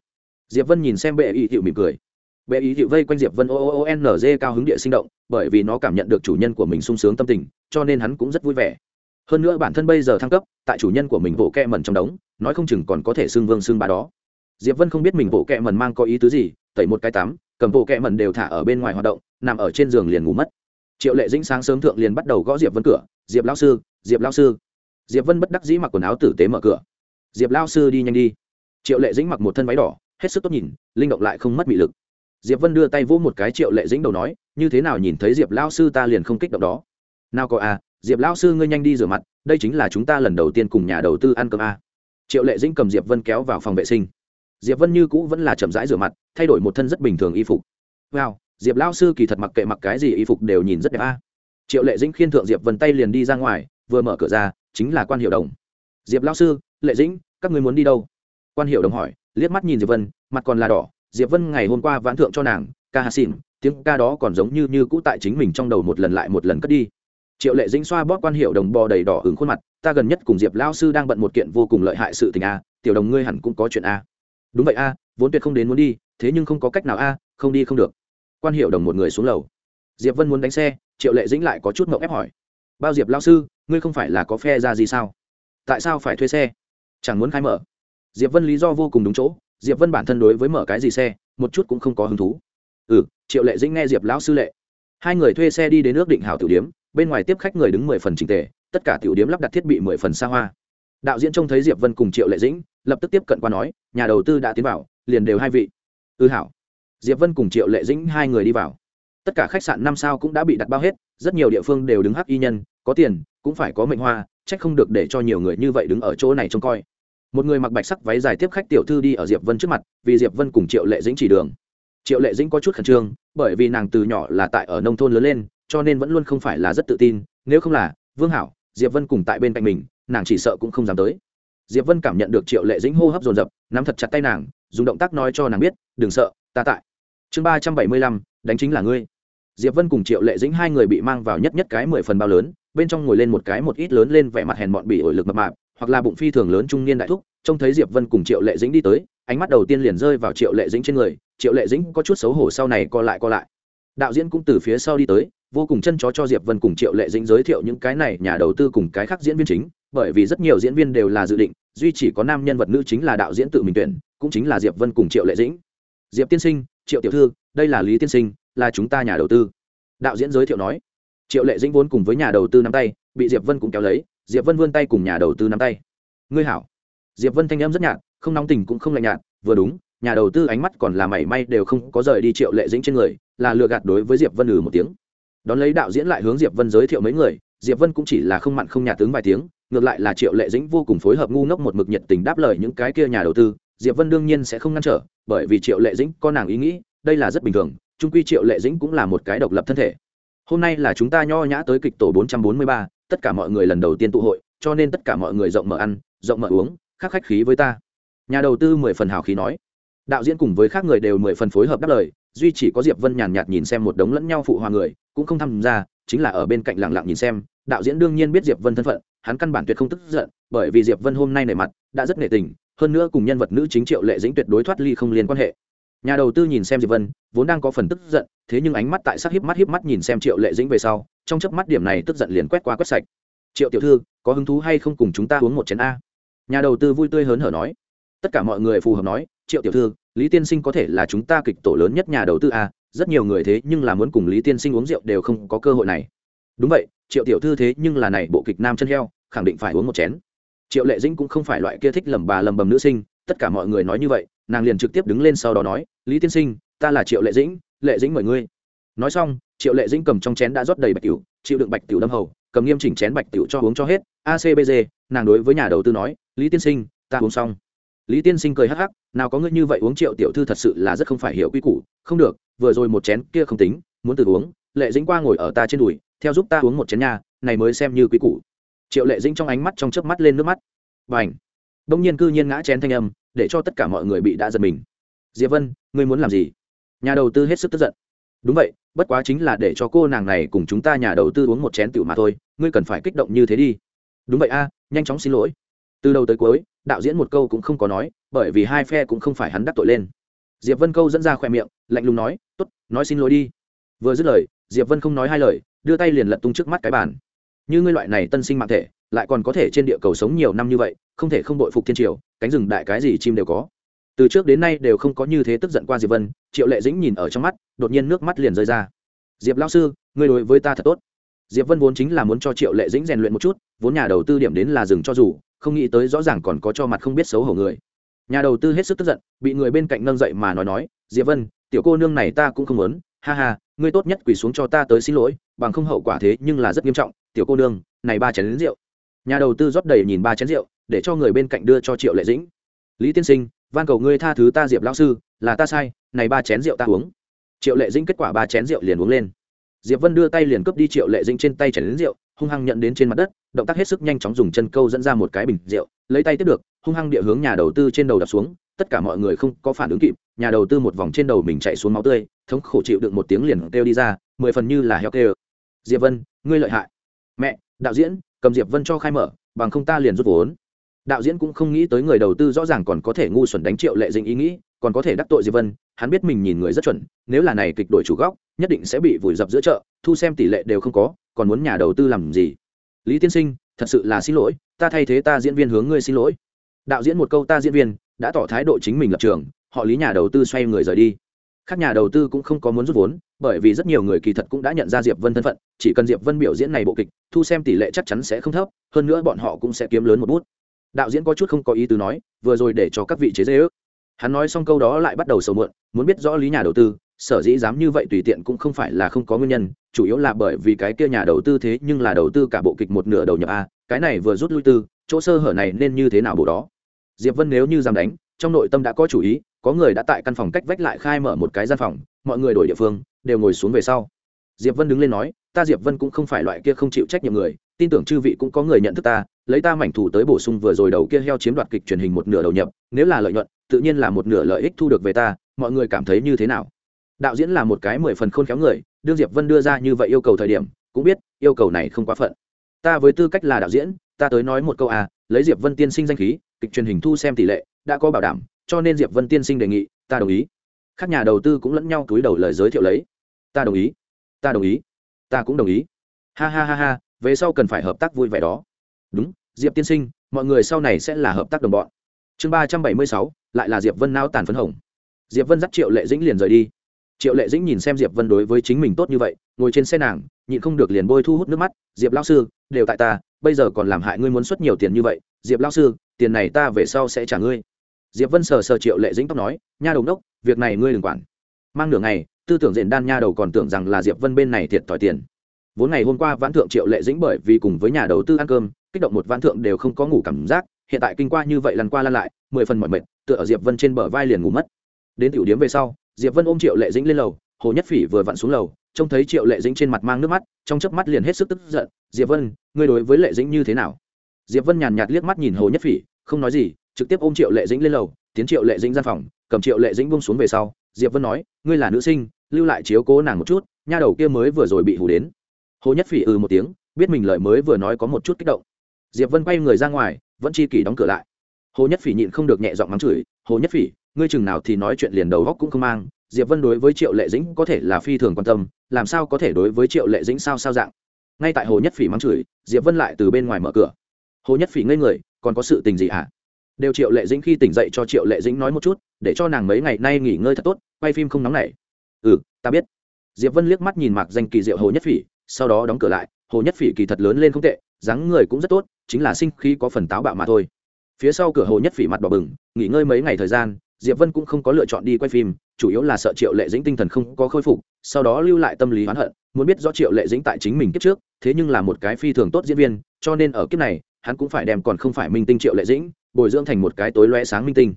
Diệp vân nhìn xem bệ ý hiệu mỉm cười bệ ý hiệu vây quanh diệp vân o o n cao hứng địa sinh động, bởi vì nó cảm nhận được chủ nhân của mình sung sướng tâm tình, cho nên hắn cũng rất vui vẻ. Hơn nữa bản thân bây giờ thăng cấp, tại chủ nhân của mình bộ kẹ mẩn trong đống, nói không chừng còn có thể xưng vương xưng ba đó. Diệp vân không biết mình bộ kẹ mẩn mang có ý tứ gì, tẩy một cái tắm, cầm bộ kẹ mẩn đều thả ở bên ngoài hoạt động, nằm ở trên giường liền ngủ mất. Triệu lệ dĩnh sáng sớm thượng liền bắt đầu gõ diệp vân cửa, diệp lao sư, diệp lao sư. Diệp vân bất đắc dĩ mặc quần áo tử tế mở cửa. Diệp lao sư đi nhanh đi. Triệu lệ dĩnh mặc một thân váy đỏ, hết sức tốt nhìn, linh động lại không mất bị lực diệp vân đưa tay vỗ một cái triệu lệ dĩnh đầu nói, như thế nào nhìn thấy diệp lao sư ta liền không kích động đó? Nào có à diệp lao sư ngươi nhanh đi rửa mặt, đây chính là chúng ta lần đầu tiên cùng nhà đầu tư ăn cơm a triệu lệ dĩnh cầm diệp vân kéo vào phòng vệ sinh. Diệp vân như cũ vẫn là chậm rãi rửa mặt, thay đổi một thân rất bình thường y phục. Wow, diệp lao sư kỳ thật mặc kệ mặc cái gì y phục đều nhìn rất đẹp a triệu lệ dĩnh khiên thượng diệp vân tay liền đi ra ngoài, vừa mở cửa ra, chính là quan hiệu đồng. Diệp lao sư, lệ dĩnh, các người muốn đi đâu? Quan hiệu đồng hỏi, liếc mắt nhìn diệp vân, mặt còn là đỏ diệp vân ngày hôm qua vãn thượng cho nàng ca hà xin, tiếng ca đó còn giống như như cũ tại chính mình trong đầu một lần lại một lần cất đi. Triệu lệ dĩnh xoa bóp quan hiệu đồng bò đầy đỏ hứng khuôn mặt ta gần nhất cùng diệp lao sư đang bận một kiện vô cùng lợi hại sự tình a tiểu đồng ngươi hẳn cũng có chuyện a. Đúng vậy a vốn tuyệt không đến muốn đi thế nhưng không có cách nào a không đi không được. Quan hiệu đồng một người xuống lầu. Diệp vân muốn đánh xe triệu lệ dĩnh lại có chút mậu ép hỏi bao diệp lao sư ngươi không phải là có phe ra gì sao? Tại sao phải thuê xe? Chẳng muốn khai mở. Diệp vân lý do vô cùng đúng chỗ diệp vân bản thân đối với mở cái gì xe, một chút cũng không có hứng thú. Ừ triệu lệ dĩnh nghe diệp lão sư lệ. Hai người thuê xe đi đến nước định hảo tiểu điếm bên ngoài tiếp khách người đứng mười phần trình tề, tất cả tiểu điếm lắp đặt thiết bị mười phần xa hoa. Đạo diễn trông thấy diệp vân cùng triệu lệ dĩnh, lập tức tiếp cận qua nói, nhà đầu tư đã tiến vào, liền đều hai vị. Ư ừ hảo. Diệp vân cùng triệu lệ dĩnh hai người đi vào. Tất cả khách sạn năm sao cũng đã bị đặt bao hết, rất nhiều địa phương đều đứng hắc y nhân, có tiền, cũng phải có mệnh hoa trách không được để cho nhiều người như vậy đứng ở chỗ này trông coi một người mặc bạch sắc váy dài tiếp khách tiểu thư đi ở diệp vân trước mặt, vì diệp vân cùng triệu lệ dĩnh chỉ đường. Triệu lệ dĩnh có chút khẩn trương, bởi vì nàng từ nhỏ là tại ở nông thôn lớn lên, cho nên vẫn luôn không phải là rất tự tin, nếu không là, vương hảo, diệp vân cùng tại bên cạnh mình, nàng chỉ sợ cũng không dám tới. Diệp vân cảm nhận được triệu lệ dĩnh hô hấp dồn dập, nắm thật chặt tay nàng, dùng động tác nói cho nàng biết, đừng sợ, ta tại. Chương ba trăm bảy mươi lăm, đánh chính là ngươi. Diệp vân cùng triệu lệ dĩnh hai người bị mang vào nhất nhất cái mười phần bao lớn, bên trong ngồi lên một cái một ít lớn lên vẻ mặt hèn mọn bị ổi lực mập mạp hoặc là bụng phi thường lớn trung niên đại thúc, trông thấy diệp vân cùng triệu lệ dĩnh đi tới, ánh mắt đầu tiên liền rơi vào triệu lệ dĩnh trên người, triệu lệ dĩnh có chút xấu hổ sau này co lại co lại. Đạo diễn cũng từ phía sau đi tới, vô cùng chân chó cho diệp vân cùng triệu lệ dĩnh giới thiệu những cái này nhà đầu tư cùng cái khác diễn viên chính, bởi vì rất nhiều diễn viên đều là dự định, duy chỉ có nam nhân vật nữ chính là đạo diễn tự mình tuyển, cũng chính là diệp vân cùng triệu lệ dĩnh. Diệp tiên sinh, triệu tiểu thư, đây là lý tiên sinh, là chúng ta nhà đầu tư. Đạo diễn giới thiệu nói. Triệu lệ dĩnh vốn cùng với nhà đầu tư nắm tay, bị diệp vân cũng kéo lấy diệp vân vươn tay cùng nhà đầu tư nắm tay. Ngươi hảo. Diệp vân thanh em rất nhạt không nóng tình cũng không lạnh nhạt vừa đúng nhà đầu tư ánh mắt còn là mảy may đều không có rời đi triệu lệ dĩnh trên người là lừa gạt đối với diệp vân ừ một tiếng. Đón lấy đạo diễn lại hướng diệp vân giới thiệu mấy người diệp vân cũng chỉ là không mặn không nhạt tướng vài tiếng ngược lại là triệu lệ dĩnh vô cùng phối hợp ngu ngốc một mực nhiệt tình đáp lời những cái kia nhà đầu tư diệp vân đương nhiên sẽ không ngăn trở bởi vì triệu lệ dĩnh có nàng ý nghĩ đây là rất bình thường trung quy triệu lệ dĩnh cũng là một cái độc lập thân thể. Hôm nay là chúng ta nho nhã tới kịch tổ 443, tất cả mọi người lần đầu tiên tụ hội, cho nên tất cả mọi người rộng mở ăn, rộng mở uống khác khách khí với ta. Nhà đầu tư mười phần hào khí nói. Đạo diễn cùng với khác người đều mười phần phối hợp đáp lời, duy chỉ có diệp vân nhàn nhạt nhìn xem một đống lẫn nhau phụ hòa người, cũng không tham gia, chính là ở bên cạnh lặng lặng nhìn xem. Đạo diễn đương nhiên biết diệp vân thân phận, hắn căn bản tuyệt không tức giận, bởi vì diệp vân hôm nay nể mặt, đã rất nể tình, hơn nữa cùng nhân vật nữ chính triệu lệ dĩnh tuyệt đối thoát ly không liên quan hệ nhà đầu tư nhìn xem diệp vân, vốn đang có phần tức giận, thế nhưng ánh mắt tại sắc hiếp mắt hiếp mắt nhìn xem triệu lệ dĩnh về sau, trong chớp mắt điểm này tức giận liền quét qua quét sạch. Triệu tiểu thư, có hứng thú hay không cùng chúng ta uống một chén a? Nhà đầu tư vui tươi hớn hở nói. Tất cả mọi người phù hợp nói, triệu tiểu thư, lý tiên sinh có thể là chúng ta kịch tổ lớn nhất nhà đầu tư a, rất nhiều người thế nhưng là muốn cùng lý tiên sinh uống rượu đều không có cơ hội này. Đúng vậy, triệu tiểu thư thế nhưng là này bộ kịch nam chân heo, khẳng định phải uống một chén. Triệu lệ dĩnh cũng không phải loại kia thích lầm bà lầm bầm nữ sinh, tất cả mọi người nói như vậy nàng liền trực tiếp đứng lên sau đó nói, lý tiên sinh, ta là triệu lệ dĩnh lệ dĩnh mời ngươi. Nói xong, triệu lệ dĩnh cầm trong chén đã rót đầy bạch tiểu, chịu đựng bạch tiểu đâm hầu, cầm nghiêm chỉnh chén bạch tiểu cho uống cho hết acbg nàng đối với nhà đầu tư nói, lý tiên sinh, ta uống xong. Lý tiên sinh cười hắc hắc, nào có ngươi như vậy uống triệu tiểu thư thật sự là rất không phải hiểu quy củ, không được, vừa rồi một chén kia không tính, muốn từ uống, lệ dĩnh qua ngồi ở ta trên đùi, theo giúp ta uống một chén nhà này mới xem như quy củ. Triệu lệ dĩnh trong ánh mắt trong chớp mắt lên nước mắt. Và ảnh đông nhiên cư nhiên ngã chén thanh âm để cho tất cả mọi người bị đã giật mình. Diệp vân, ngươi muốn làm gì? Nhà đầu tư hết sức tức giận. Đúng vậy, bất quá chính là để cho cô nàng này cùng chúng ta nhà đầu tư uống một chén tiểu mà thôi, ngươi cần phải kích động như thế đi. Đúng vậy a, nhanh chóng xin lỗi. Từ đầu tới cuối, đạo diễn một câu cũng không có nói, bởi vì hai phe cũng không phải hắn đắc tội lên. Diệp vân câu dẫn ra khoe miệng, lạnh lùng nói t ố t nói xin lỗi đi. Vừa dứt lời, diệp vân không nói hai lời, đưa tay liền lật tung trước mắt cái bàn. Như ngươi loại này tân sinh mạng thể lại còn có thể trên địa cầu sống nhiều năm như vậy, không thể không đội phục thiên triều, cánh rừng đại cái gì chim đều có. Từ trước đến nay đều không có như thế tức giận qua diệp vân, triệu lệ dĩnh nhìn ở trong mắt, đột nhiên nước mắt liền rơi ra. Diệp lao sư, ngươi đối với ta thật tốt. Diệp vân vốn chính là muốn cho triệu lệ dĩnh rèn luyện một chút, vốn nhà đầu tư điểm đến là dừng cho dù, không nghĩ tới rõ ràng còn có cho mặt không biết xấu hổ người. Nhà đầu tư hết sức tức giận, bị người bên cạnh nâng dậy mà nói nói, diệp vân, tiểu cô nương này ta cũng không muốn, ha ha, ngươi tốt nhất quỳ xuống cho ta tới xin lỗi, bằng không hậu quả thế nhưng là rất nghiêm trọng, tiểu cô nương, này ba chén rượu nhà đầu tư rót đầy nhìn ba chén rượu, để cho người bên cạnh đưa cho triệu lệ dĩnh. Lý tiên sinh, van cầu ngươi tha thứ ta diệp lão sư, là ta sai, này ba chén rượu ta uống. Triệu lệ dĩnh kết quả ba chén rượu liền uống lên. Diệp vân đưa tay liền cướp đi triệu lệ dĩnh trên tay chén đến rượu, hung hăng nhận đến trên mặt đất, động tác hết sức nhanh chóng dùng chân câu dẫn ra một cái bình rượu, lấy tay tiếp được, hung hăng địa hướng nhà đầu tư trên đầu đập xuống, tất cả mọi người không có phản ứng kịp, nhà đầu tư một vòng trên đầu mình chạy xuống máu tươi, thống khổ chịu đựng một tiếng liền kêu đi ra, mười phần như là heo kêu. Diệp vân, ngươi lợi hại. Mẹ, đạo diễn cầm diệp vân cho khai mở, bằng không ta liền rút vốn. Đạo diễn cũng không nghĩ tới người đầu tư rõ ràng còn có thể ngu xuẩn đánh triệu lệ dinh ý nghĩ, còn có thể đắc tội diệp vân, hắn biết mình nhìn người rất chuẩn, nếu là này kịch đổi chủ góc, nhất định sẽ bị vùi dập giữa chợ, thu xem tỷ lệ đều không có, còn muốn nhà đầu tư làm gì? Lý tiên sinh, thật sự là xin lỗi, ta thay thế ta diễn viên hướng ngươi xin lỗi. Đạo diễn một câu ta diễn viên, đã tỏ thái độ chính mình lập trường, họ lý nhà đầu tư xoay người rời đi các nhà đầu tư cũng không có muốn rút vốn, bởi vì rất nhiều người kỳ thật cũng đã nhận ra diệp vân thân phận, chỉ cần diệp vân biểu diễn này bộ kịch, thu xem tỷ lệ chắc chắn sẽ không thấp, hơn nữa bọn họ cũng sẽ kiếm lớn một bút. Đạo diễn có chút không có ý tứ nói, vừa rồi để cho các vị chế dễ ước. Hắn nói xong câu đó lại bắt đầu sầu mượn muốn biết rõ lý nhà đầu tư, sở dĩ dám như vậy tùy tiện cũng không phải là không có nguyên nhân, chủ yếu là bởi vì cái kia nhà đầu tư thế nhưng là đầu tư cả bộ kịch một nửa đầu nhập a, cái này vừa rút lui tư, chỗ sơ hở này nên như thế nào bộ đó? Diệp vân nếu như dám đánh, trong nội tâm đã có chủ ý có người đã tại căn phòng cách vách lại khai mở một cái gian phòng, mọi người đổi địa phương, đều ngồi xuống về sau. Diệp vân đứng lên nói, ta diệp vân cũng không phải loại kia không chịu trách nhiệm người, tin tưởng chư vị cũng có người nhận thức ta, lấy ta mảnh thủ tới bổ sung vừa rồi đầu kia heo chiếm đoạt kịch truyền hình một nửa đầu nhập, nếu là lợi nhuận, tự nhiên là một nửa lợi ích thu được về ta, mọi người cảm thấy như thế nào? Đạo diễn là một cái mười phần khôn khéo người, đương diệp vân đưa ra như vậy yêu cầu thời điểm, cũng biết yêu cầu này không quá phận. Ta với tư cách là đạo diễn, ta tới nói một câu à lấy diệp vân tiên sinh danh khí, kịch truyền hình thu xem tỷ lệ, đã có bảo đảm cho nên diệp vân tiên sinh đề nghị, ta đồng ý. Các nhà đầu tư cũng lẫn nhau túi đầu lời giới thiệu lấy. Ta đồng ý. Ta đồng ý. Ta cũng đồng ý. Ha ha ha ha, về sau cần phải hợp tác vui vẻ đó. Đúng, diệp tiên sinh, mọi người sau này sẽ là hợp tác đồng bọn. Chương ba trăm bảy mươi sáu, lại là diệp vân nao tàn phấn hồng. Diệp vân dắt triệu lệ dĩnh liền rời đi. Triệu lệ dĩnh nhìn xem diệp vân đối với chính mình tốt như vậy, ngồi trên xe nàng, nhịn không được liền bôi thu hút nước mắt, diệp lao sư, đều tại ta, bây giờ còn làm hại ngươi muốn xuất nhiều tiền như vậy, diệp lao sư, tiền này ta về sau sẽ trả ngươi diệp vân sờ sờ triệu lệ dĩnh tóc nói, nha đầu đốc việc này ngươi đừng quản. Mang nửa ngày, tư tưởng diện đan nha đầu còn tưởng rằng là diệp vân bên này thiệt thòi tiền. Vốn ngày hôm qua vãn thượng triệu lệ dĩnh bởi vì cùng với nhà đầu tư ăn cơm, kích động một vãn thượng đều không có ngủ cảm giác, hiện tại kinh qua như vậy lần qua lăn lại, mười phần mọi mệt, tựa ở diệp vân trên bờ vai liền ngủ mất. Đến tiểu điếm về sau, diệp vân ôm triệu lệ dĩnh lên lầu, hồ nhất phỉ vừa vặn xuống lầu, trông thấy triệu lệ dĩnh trên mặt mang nước mắt, trong chớp mắt liền hết sức tức giận, diệp vân, ngươi đối với lệ dĩnh như thế nào? Diệp vân nhàn nhạt liếc mắt nhìn hồ nhất phỉ, không nói gì trực tiếp ôm triệu lệ dĩnh lên lầu, tiến triệu lệ dĩnh ra phòng, cầm triệu lệ dĩnh bông xuống về sau, diệp vân nói, ngươi là nữ sinh, lưu lại chiếu cố nàng một chút, nha đầu kia mới vừa rồi bị hù đến. Hồ nhất phỉ ừ một tiếng, biết mình lời mới vừa nói có một chút kích động. Diệp vân quay người ra ngoài, vẫn chi kỷ đóng cửa lại. Hồ nhất phỉ nhịn không được nhẹ giọng mắng chửi, hồ nhất phỉ, ngươi chừng nào thì nói chuyện liền đầu góc cũng không mang, diệp vân đối với triệu lệ dĩnh có thể là phi thường quan tâm, làm sao có thể đối với triệu lệ dĩnh sao sao dạng? Ngay tại hồ nhất phỉ mắng chửi, diệp vân lại từ bên ngoài mở cửa. Hồ nhất phỉ ngây người, còn có sự tình gì hả? Đều triệu lệ dĩnh khi tỉnh dậy cho triệu lệ dĩnh nói một chút, để cho nàng mấy ngày nay nghỉ ngơi thật tốt, quay phim không nóng nảy. Ừ ta biết. Diệp vân liếc mắt nhìn mạc danh kỳ diệu hồ nhất phỉ, sau đó đóng cửa lại. Hồ nhất phỉ kỳ thật lớn lên không tệ, dáng người cũng rất tốt, chính là sinh khí có phần táo bạo mà thôi. Phía sau cửa hồ nhất phỉ mặt đỏ bừng, nghỉ ngơi mấy ngày thời gian, diệp vân cũng không có lựa chọn đi quay phim, chủ yếu là sợ triệu lệ dĩnh tinh thần không có khôi phục, sau đó lưu lại tâm lý oán hận, muốn biết rõ triệu lệ dĩnh tại chính mình kiếp trước, thế nhưng là một cái phi thường tốt diễn viên, cho nên ở kiếp này hắn cũng phải đem còn không phải minh tinh triệu lệ dĩnh, bồi dưỡng thành một cái tối loe sáng minh tinh.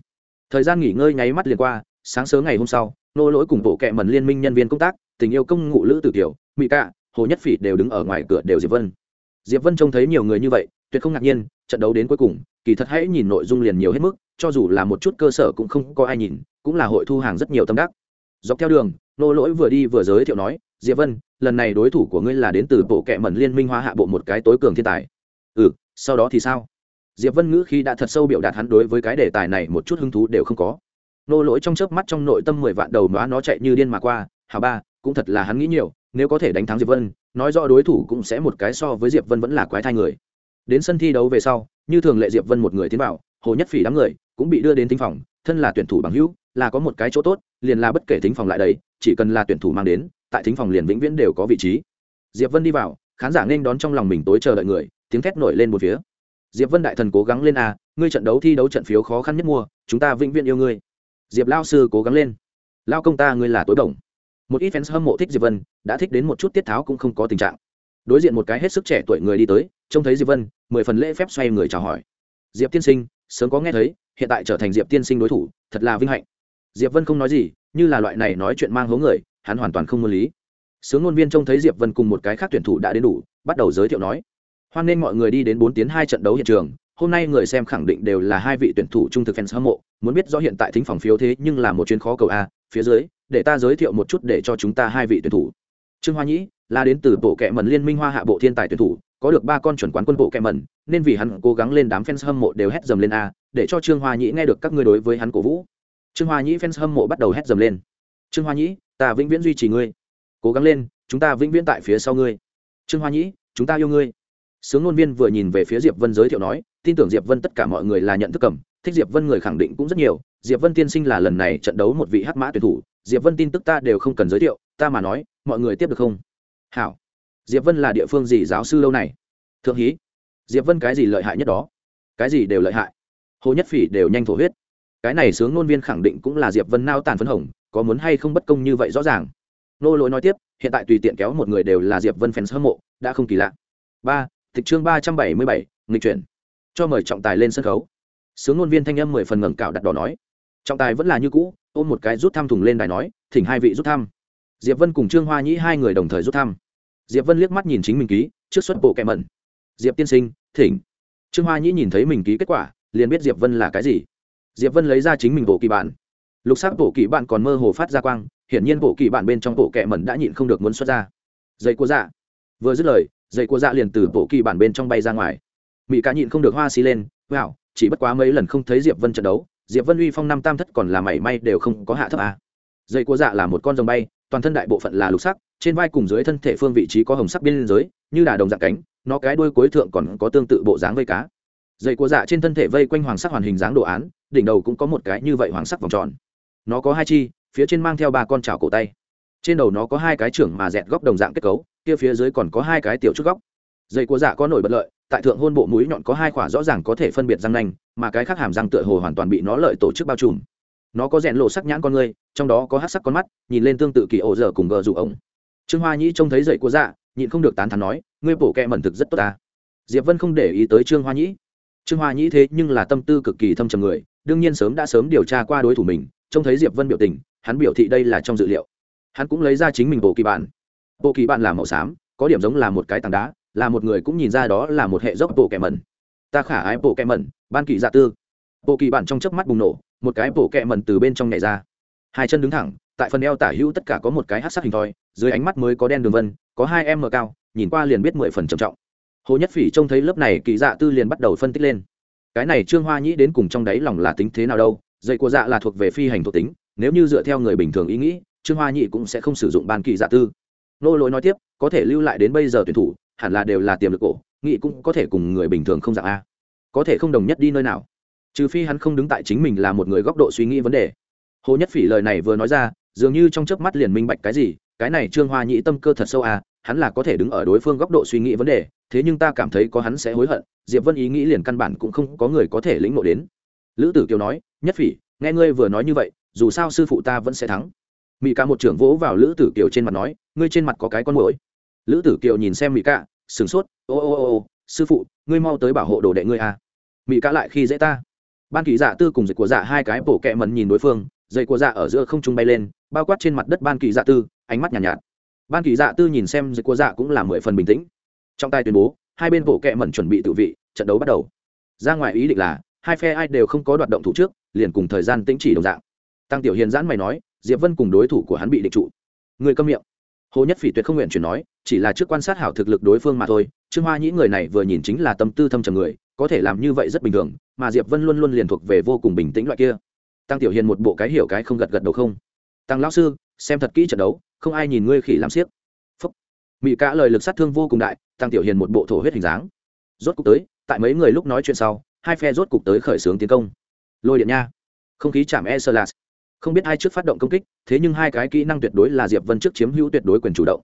Thời gian nghỉ ngơi nháy mắt liền qua, sáng sớm ngày hôm sau, nô lỗi cùng bộ kệ mần liên minh nhân viên công tác, tình yêu công ngụ lữ tử tiểu mỹ cạ, hồ nhất phỉ đều đứng ở ngoài cửa đều diệp vân. Diệp vân trông thấy nhiều người như vậy, tuyệt không ngạc nhiên, trận đấu đến cuối cùng, kỳ thật hãy nhìn nội dung liền nhiều hết mức, cho dù là một chút cơ sở cũng không có ai nhìn, cũng là hội thu hàng rất nhiều tâm đắc. Dọc theo đường, nô lỗi vừa đi vừa giới thiệu nói, diệp vân, lần này đối thủ của ngươi là đến từ bộ kệ mẩn liên minh hoa hạ bộ một cái tối cường thiên tài. Ừ sau đó thì sao? Diệp vân ngữ khi đã thật sâu biểu đạt hắn đối với cái đề tài này một chút hứng thú đều không có. Nô lỗi trong chớp mắt trong nội tâm mười vạn đầu nó nó chạy như điên mà qua hà ba cũng thật là hắn nghĩ nhiều nếu có thể đánh thắng diệp vân nói rõ đối thủ cũng sẽ một cái so với diệp vân vẫn là quái thai người. Đến sân thi đấu về sau như thường lệ diệp vân một người tiến vào hồ nhất phỉ đám người cũng bị đưa đến thính phòng thân là tuyển thủ bằng hữu là có một cái chỗ tốt liền là bất kể thính phòng lại đấy, chỉ cần là tuyển thủ mang đến tại thính phòng liền vĩnh viễn đều có vị trí. Diệp vân đi vào khán giả nên đón trong lòng mình tối chờ đợi người tiếng thét nổi lên một phía. Diệp vân đại thần cố gắng lên a ngươi trận đấu thi đấu trận phiếu khó khăn nhất mua, chúng ta vĩnh viễn yêu ngươi. Diệp lao sư cố gắng lên. Lao công ta ngươi là tối đồng một ít fans hâm mộ thích diệp vân, đã thích đến một chút tiết tháo cũng không có tình trạng. Đối diện một cái hết sức trẻ tuổi người đi tới, trông thấy diệp vân, mười phần lễ phép xoay người chào hỏi. Diệp tiên sinh, sớm có nghe thấy, hiện tại trở thành diệp tiên sinh đối thủ, thật là vinh hạnh. Diệp vân không nói gì, như là loại này nói chuyện mang hố người, hắn hoàn toàn không muốn lý. Sướng ngôn viên trông thấy diệp vân cùng một cái khác tuyển thủ đã đến đủ, bắt đầu giới thiệu nói hoan nên mọi người đi đến bốn tiến hai trận đấu hiện trường, hôm nay người xem khẳng định đều là hai vị tuyển thủ trung thực fans hâm mộ, muốn biết rõ hiện tại thính phòng phiếu thế nhưng là một chuyến khó cầu a, phía dưới, để ta giới thiệu một chút để cho chúng ta hai vị tuyển thủ. Trương hoa nhĩ, là đến từ bộ kệ mần liên minh hoa hạ bộ thiên tài tuyển thủ, có được ba con chuẩn quán quân bộ kệ mần nên vì hắn cố gắng lên đám fans hâm mộ đều hét dầm lên a, để cho trương hoa nhĩ nghe được các ngươi đối với hắn cổ vũ. Trương hoa nhĩ fans hâm mộ bắt đầu hét dầm lên. Trương hoa nhĩ, ta vĩnh viễn duy trì ngươi. Cố gắng lên, chúng ta vĩnh viễn tại phía sau ngươi. Trương hoa nhĩ, chúng ta yêu ngươi sướng ngôn viên vừa nhìn về phía diệp vân giới thiệu nói, tin tưởng diệp vân tất cả mọi người là nhận thức cầm, thích diệp vân người khẳng định cũng rất nhiều. Diệp vân tiên sinh là lần này trận đấu một vị hắc mã tuyển thủ. Diệp vân tin tức ta đều không cần giới thiệu, ta mà nói, mọi người tiếp được không? Hảo. Diệp vân là địa phương gì giáo sư lâu này? Thượng hí. Diệp vân cái gì lợi hại nhất đó? Cái gì đều lợi hại? Hồ nhất phỉ đều nhanh thổ huyết. Cái này sướng ngôn viên khẳng định cũng là diệp vân nao tàn phấn hồng, có muốn hay không bất công như vậy rõ ràng? Nô lỗi nói tiếp, hiện tại tùy tiện kéo một người đều là diệp vân fans hâm mộ, đã không kỳ lạ. Ba tịch chương ba trăm bảy mươi bảy, nghịch chuyển. Cho mời trọng tài lên sân khấu. Sướng ngôn viên thanh âm mười phần ngẩng cạo đặt đỏ nói. Trọng tài vẫn là như cũ, ôm một cái rút thăm thùng lên đài nói, thỉnh hai vị rút thăm. Diệp vân cùng trương hoa nhĩ hai người đồng thời rút thăm. Diệp vân liếc mắt nhìn chính mình ký, trước xuất bộ kẹ mẩn. Diệp tiên sinh, thỉnh. Trương hoa nhĩ nhìn thấy mình ký kết quả, liền biết diệp vân là cái gì. Diệp vân lấy ra chính mình bộ kỳ bản. Lục sắc bộ kỳ bản còn mơ hồ phát ra quang, hiển nhiên bộ kỳ bản bên trong bộ kẹ mẩn đã nhịn không được muốn xuất ra. Dây của dạ. Vừa dứt lời dây của dạ liền từ bộ kỳ bản bên trong bay ra ngoài. Mỹ cá nhịn không được hoa xì lên, wow, chỉ bất quá mấy lần không thấy diệp vân trận đấu, diệp vân uy phong năm tam thất còn là mảy may đều không có hạ thấp à. dây của dạ là một con rồng bay, toàn thân đại bộ phận là lục sắc, trên vai cùng dưới thân thể phương vị trí có hồng sắc biên giới như đà đồng dạng cánh, nó cái đuôi cuối thượng còn có tương tự bộ dáng vây cá. Dây của dạ trên thân thể vây quanh hoàng sắc hoàn hình dáng đồ án, đỉnh đầu cũng có một cái như vậy hoàng sắc vòng tròn. Nó có hai chi, phía trên mang theo ba con chảo cổ tay. Trên đầu nó có hai cái trưởng mà dẹt góc đồng dạng kết cấu kia phía dưới còn có hai cái tiểu chút góc. Dây của dạ có nổi bật lợi, tại thượng hôn bộ mũi nhọn có hai khỏa rõ ràng có thể phân biệt răng nanh, mà cái khác hàm răng tựa hồ hoàn toàn bị nó lợi tổ chức bao trùm. Nó có rèn lộ sắc nhãn con người, trong đó có hát sắc con mắt, nhìn lên tương tự kỳ ổ dở cùng gờ rụ ống trương hoa nhĩ trông thấy dậy của dạ nhịn không được tán thắn nói, ngươi bổ kẹ mẩn thực rất tốt ta. Diệp vân không để ý tới trương hoa nhĩ. Trương hoa nhĩ thế nhưng là tâm tư cực kỳ thâm trầm người, đương nhiên sớm đã sớm điều tra qua đối thủ mình, trông thấy diệp vân biểu tình, hắn biểu thị đây là trong dự liệu. Hắn cũng lấy ra chính mình bộ kỳ bản bộ kỳ bạn là màu xám, có điểm giống là một cái tảng đá, là một người cũng nhìn ra đó là một hệ dốc bộ kẻ mẩn. Ta khả ái bộ kẻ mẩn, ban kỳ dạ tư. Bộ kỳ bạn trong chớp mắt bùng nổ, một cái bộ kẻ mẩn từ bên trong nhảy ra. Hai chân đứng thẳng, tại phần eo tả hữu tất cả có một cái hát sắc hình thoi, dưới ánh mắt mới có đen đường vân, có hai em mờ cao, nhìn qua liền biết mười phần trầm trọng. Hồ nhất phỉ trông thấy lớp này, kỳ dạ tư liền bắt đầu phân tích lên. Cái này trương hoa nhĩ đến cùng trong đáy lòng là tính thế nào đâu, dạy của dạ là thuộc về phi hành thuộc tính, nếu như dựa theo người bình thường ý nghĩ, trương hoa nhĩ cũng sẽ không sử dụng ban kỳ dạ tư nô lối nói tiếp, có thể lưu lại đến bây giờ tuyển thủ, hẳn là đều là tiềm lực cổ nghị cũng có thể cùng người bình thường không dạng a. Có thể không đồng nhất đi nơi nào. Trừ phi hắn không đứng tại chính mình là một người góc độ suy nghĩ vấn đề. Hồ nhất phỉ lời này vừa nói ra, dường như trong chớp mắt liền minh bạch cái gì, cái này trương hoa nhĩ tâm cơ thật sâu à hắn là có thể đứng ở đối phương góc độ suy nghĩ vấn đề, thế nhưng ta cảm thấy có hắn sẽ hối hận, diệp vân ý nghĩ liền căn bản cũng không có người có thể lĩnh ngộ đến. Lữ tử kiều nói, nhất phỉ, nghe ngươi vừa nói như vậy, dù sao sư phụ ta vẫn sẽ thắng mỹ ca một trưởng vỗ vào lữ tử kiều trên mặt nói ngươi trên mặt có cái con mũi lữ tử kiều nhìn xem mỹ ca sửng sốt ô ô ô ô sư phụ ngươi mau tới bảo hộ đồ đệ ngươi à mỹ ca lại khi dễ ta. Ban kỳ dạ tư cùng dịch của dạ hai cái bổ kẹ mần nhìn đối phương dây của dạ ở giữa không trung bay lên bao quát trên mặt đất ban kỳ dạ tư ánh mắt nhàn nhạt, nhạt. Ban kỳ dạ tư nhìn xem dịch của dạ cũng là mười phần bình tĩnh. Trong tay tuyên bố hai bên bộ kẹ mẩn chuẩn bị tự vị trận đấu bắt đầu. Ra ngoài ý định là hai phe ai đều không có đoạt động thủ trước liền cùng thời gian tĩnh chỉ đồng dạng. Tăng tiểu hiền giãn mày nói diệp vân cùng đối thủ của hắn bị định trụ. Người câm miệng. Hồ nhất phỉ tuyệt không nguyện chuyển nói, chỉ là trước quan sát hảo thực lực đối phương mà thôi. Trương hoa nhĩ người này vừa nhìn chính là tâm tư thâm trầm người, có thể làm như vậy rất bình thường, mà diệp vân luôn luôn liền thuộc về vô cùng bình tĩnh loại kia. Tăng tiểu hiền một bộ cái hiểu cái không gật gật đầu không. Tăng lão sư, xem thật kỹ trận đấu, không ai nhìn ngươi khỉ làm siếc phúc. Mỹ cả lời lực sát thương vô cùng đại, tăng tiểu hiền một bộ thổ huyết hình dáng. Rốt cục tới, tại mấy người lúc nói chuyện sau, hai phe rốt cục tới khởi xướng tiến công. Lôi điện nha. Không khí chạm e sơ lạt không biết hai trước phát động công kích, thế nhưng hai cái kỹ năng tuyệt đối là diệp vân trước chiếm hữu tuyệt đối quyền chủ động.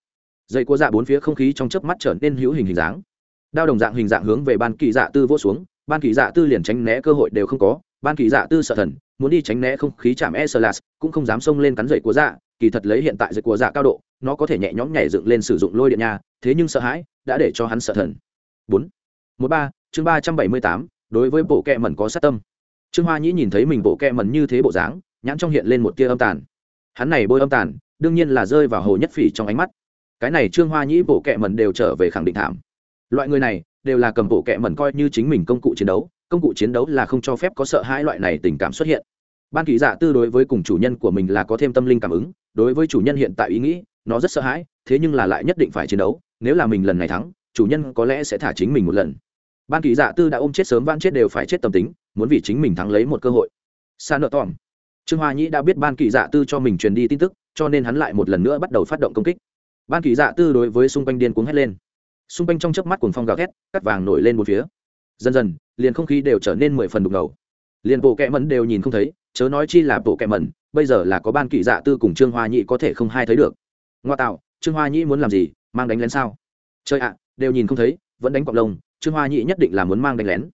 Dây cua dạ bốn phía không khí trong chớp mắt trở nên hữu hình hình dáng. Đao đồng dạng hình dạng hướng về ban kỳ dạ tư vô xuống, ban kỳ dạ tư liền tránh né cơ hội đều không có, ban kỳ dạ tư sợ thần, muốn đi tránh né không khí chạm e sơ lạt, cũng không dám xông lên cắn dậy của dạ kỳ thật lấy hiện tại dậy của dạ cao độ, nó có thể nhẹ nhõm nhảy dựng lên sử dụng lôi điện nha, thế nhưng sợ hãi đã để cho hắn sợ thần. Bốn. Một ba, chương ba trăm bảy mươi tám, đối với bộ kẹ mẩn có sát tâm. Trương hoa nhĩ nhìn thấy mình bộ kẹ mẩn như thế bộ dáng nhãn trong hiện lên một tia âm tàn. Hắn này bôi âm tàn, đương nhiên là rơi vào hồ nhất phỉ trong ánh mắt. Cái này trương hoa nhĩ bộ kệ mẩn đều trở về khẳng định thảm. Loại người này, đều là cầm bộ kệ mẩn coi như chính mình công cụ chiến đấu, công cụ chiến đấu là không cho phép có sợ hãi loại này tình cảm xuất hiện. Ban kỳ dạ tư đối với cùng chủ nhân của mình là có thêm tâm linh cảm ứng, đối với chủ nhân hiện tại ý nghĩ, nó rất sợ hãi, thế nhưng là lại nhất định phải chiến đấu, nếu là mình lần này thắng, chủ nhân có lẽ sẽ thả chính mình một lần. Ban kỳ dạ tư đã ôm chết sớm van chết đều phải chết tâm tính, muốn vì chính mình thắng lấy một cơ hội. Xa nợ tòm trương hoa nhĩ đã biết ban kỳ dạ tư cho mình truyền đi tin tức, cho nên hắn lại một lần nữa bắt đầu phát động công kích. Ban kỳ dạ tư đối với xung quanh điên cuống hét lên. Xung quanh trong chớp mắt cuồng phong gào thét, cắt vàng nổi lên một phía. Dần dần, liền không khí đều trở nên mười phần đục ngầu. Liền bộ kẹ mẩn đều nhìn không thấy, chớ nói chi là bộ kẹ mẩn, bây giờ là có ban kỳ dạ tư cùng trương hoa nhĩ có thể không hai thấy được. Ngoa tạo, trương hoa nhĩ muốn làm gì, mang đánh lén sao? Chơi ạ, đều nhìn không thấy, vẫn đánh cọc lông, trương hoa nhĩ nhất định là muốn mang đánh lén.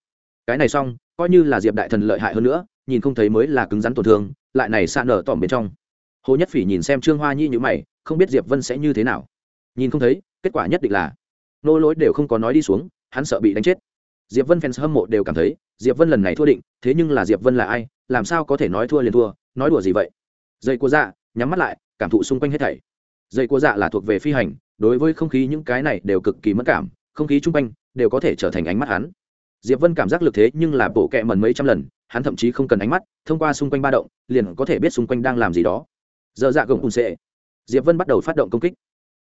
Cái này xong, coi như là diệp đại thần lợi hại hơn nữa, nhìn không thấy mới là cứng rắn tổn thương lại này xa nở tỏm bên trong. Hồ nhất phỉ nhìn xem trương hoa nhi như mày, không biết diệp vân sẽ như thế nào. Nhìn không thấy, kết quả nhất định là nô lỗi đều không có nói đi xuống, hắn sợ bị đánh chết. Diệp vân fans hâm mộ đều cảm thấy, diệp vân lần này thua định, thế nhưng là diệp vân là ai, làm sao có thể nói thua liền thua, nói đùa gì vậy? Dây của dạ nhắm mắt lại, cảm thụ xung quanh hết thảy. Dây của dạ là thuộc về phi hành, đối với không khí những cái này đều cực kỳ mất cảm, không khí chung quanh đều có thể trở thành ánh mắt hắn. Diệp vân cảm giác lực thế nhưng là bộ kẹ mần mấy trăm lần hắn thậm chí không cần ánh mắt, thông qua xung quanh ba động, liền có thể biết xung quanh đang làm gì đó. Giờ dạ gồng ùn xệ. Diệp vân bắt đầu phát động công kích.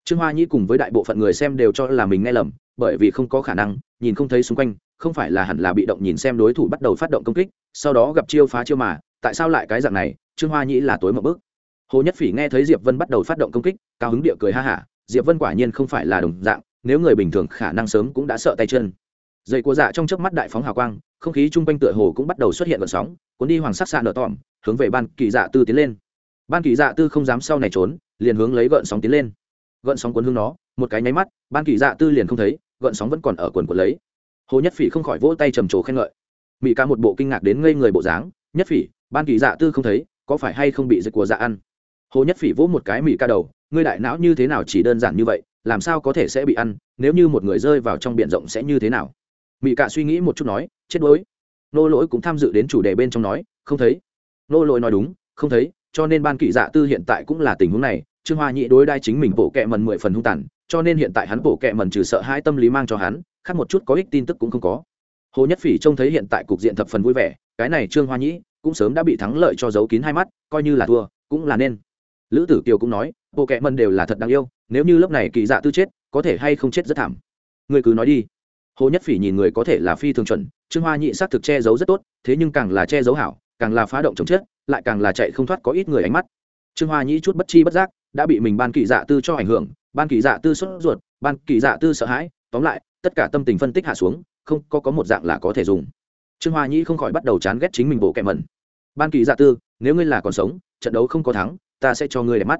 Trương hoa nhĩ cùng với đại bộ phận người xem đều cho là mình nghe lầm, bởi vì không có khả năng, nhìn không thấy xung quanh, không phải là hẳn là bị động nhìn xem đối thủ bắt đầu phát động công kích, sau đó gặp chiêu phá chiêu mà, tại sao lại cái dạng này, trương hoa nhĩ là tối một bước hồ nhất phỉ nghe thấy diệp vân bắt đầu phát động công kích, cao hứng địa cười ha hả, diệp vân quả nhiên không phải là đồng dạng, nếu người bình thường khả năng sớm cũng đã sợ tay chân dây của dạ trong chớp mắt đại phóng hào quang, không khí chung quanh tựa hồ cũng bắt đầu xuất hiện vận sóng, cuốn đi hoàng sắc xạ nở tỏm hướng về ban kỳ dạ tư tiến lên. Ban kỳ dạ tư không dám sau này trốn, liền hướng lấy gợn sóng tiến lên. Gợn sóng cuốn hướng nó, một cái nháy mắt, ban kỳ dạ tư liền không thấy, gợn sóng vẫn còn ở quần quần lấy. Hồ nhất phỉ không khỏi vỗ tay trầm trồ khen ngợi. Mỹ ca một bộ kinh ngạc đến ngây người bộ dáng, nhất phỉ, ban kỳ dạ tư không thấy, có phải hay không bị dịch của dạ ăn? Hồ nhất phỉ vỗ một cái mỹ ca đầu, ngươi đại não như thế nào chỉ đơn giản như vậy, làm sao có thể sẽ bị ăn, nếu như một người rơi vào trong biển rộng sẽ như thế nào? Mỹ cạ suy nghĩ một chút nói, chết đuối. Nô lỗi cũng tham dự đến chủ đề bên trong nói, không thấy. Nô lỗi nói đúng, không thấy, cho nên ban kỵ dạ tư hiện tại cũng là tình huống này, trương hoa nhị đối đai chính mình bộ kệ mần mười phần hung tàn, cho nên hiện tại hắn bộ kệ mần trừ sợ hai tâm lý mang cho hắn, khác một chút có ích tin tức cũng không có. Hồ nhất phỉ trông thấy hiện tại cục diện thập phần vui vẻ, cái này trương hoa nhĩ cũng sớm đã bị thắng lợi cho giấu kín hai mắt, coi như là thua, cũng là nên. Lữ tử kiều cũng nói bộ kệ mần đều là thật đáng yêu, nếu như lớp này kỳ dạ tư chết, có thể hay không chết rất thảm. Người cứ nói đi hồ nhất phỉ nhìn người có thể là phi thường chuẩn, trương hoa nhị xác thực che giấu rất tốt, thế nhưng càng là che giấu hảo, càng là phá động chống chết, lại càng là chạy không thoát có ít người ánh mắt. Trương hoa nhị chút bất chi bất giác đã bị mình ban kỳ dạ tư cho ảnh hưởng, ban kỳ dạ tư sốt ruột, ban kỳ dạ tư sợ hãi, tóm lại, tất cả tâm tình phân tích hạ xuống, không có có một dạng là có thể dùng. Trương hoa nhị không khỏi bắt đầu chán ghét chính mình bộ kẹ mẩn. Ban kỳ dạ tư, nếu ngươi là còn sống, trận đấu không có thắng, ta sẽ cho ngươi đẹp mắt.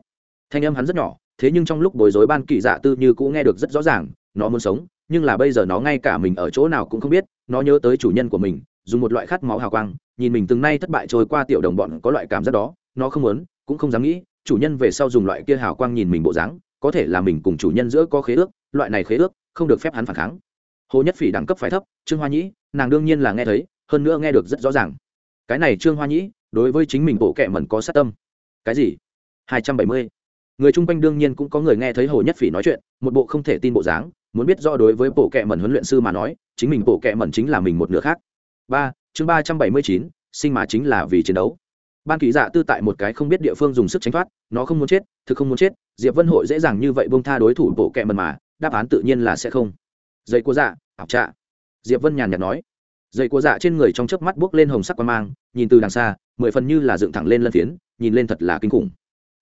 Thanh âm hắn rất nhỏ, thế nhưng trong lúc bối rối ban kỳ dạ tư như cũng nghe được rất rõ ràng, nó muốn sống nhưng là bây giờ nó ngay cả mình ở chỗ nào cũng không biết, nó nhớ tới chủ nhân của mình, dùng một loại khát máu hào quang, nhìn mình từng nay thất bại trôi qua tiểu đồng bọn có loại cảm giác đó, nó không muốn, cũng không dám nghĩ, chủ nhân về sau dùng loại kia hào quang nhìn mình bộ dáng, có thể là mình cùng chủ nhân giữa có khế ước, loại này khế ước, không được phép hắn phản kháng. Hồ nhất phỉ đẳng cấp phải thấp, trương hoa nhĩ, nàng đương nhiên là nghe thấy, hơn nữa nghe được rất rõ ràng. Cái này trương hoa nhĩ, đối với chính mình bộ kệ mẩn có sát tâm. Cái gì? Hai trăm bảy mươi. Người chung quanh đương nhiên cũng có người nghe thấy hồ nhất phỉ nói chuyện, một bộ không thể tin bộ dáng muốn biết rõ đối với bộ kệ mẩn huấn luyện sư mà nói, chính mình bộ kệ mẩn chính là mình một nửa khác. Ba, chương ba trăm bảy mươi chín, sinh mà chính là vì chiến đấu. Ban kỳ dạ tư tại một cái không biết địa phương dùng sức tránh thoát, nó không muốn chết, thực không muốn chết, diệp vân hội dễ dàng như vậy bông tha đối thủ bộ kệ mẩn mà, đáp án tự nhiên là sẽ không. Dây của dạ học trạ. Diệp vân nhàn nhạt nói. Dây của dạ trên người trong chớp mắt buốc lên hồng sắc quan mang, nhìn từ đằng xa, mười phần như là dựng thẳng lên lân phiến, nhìn lên thật là kinh khủng.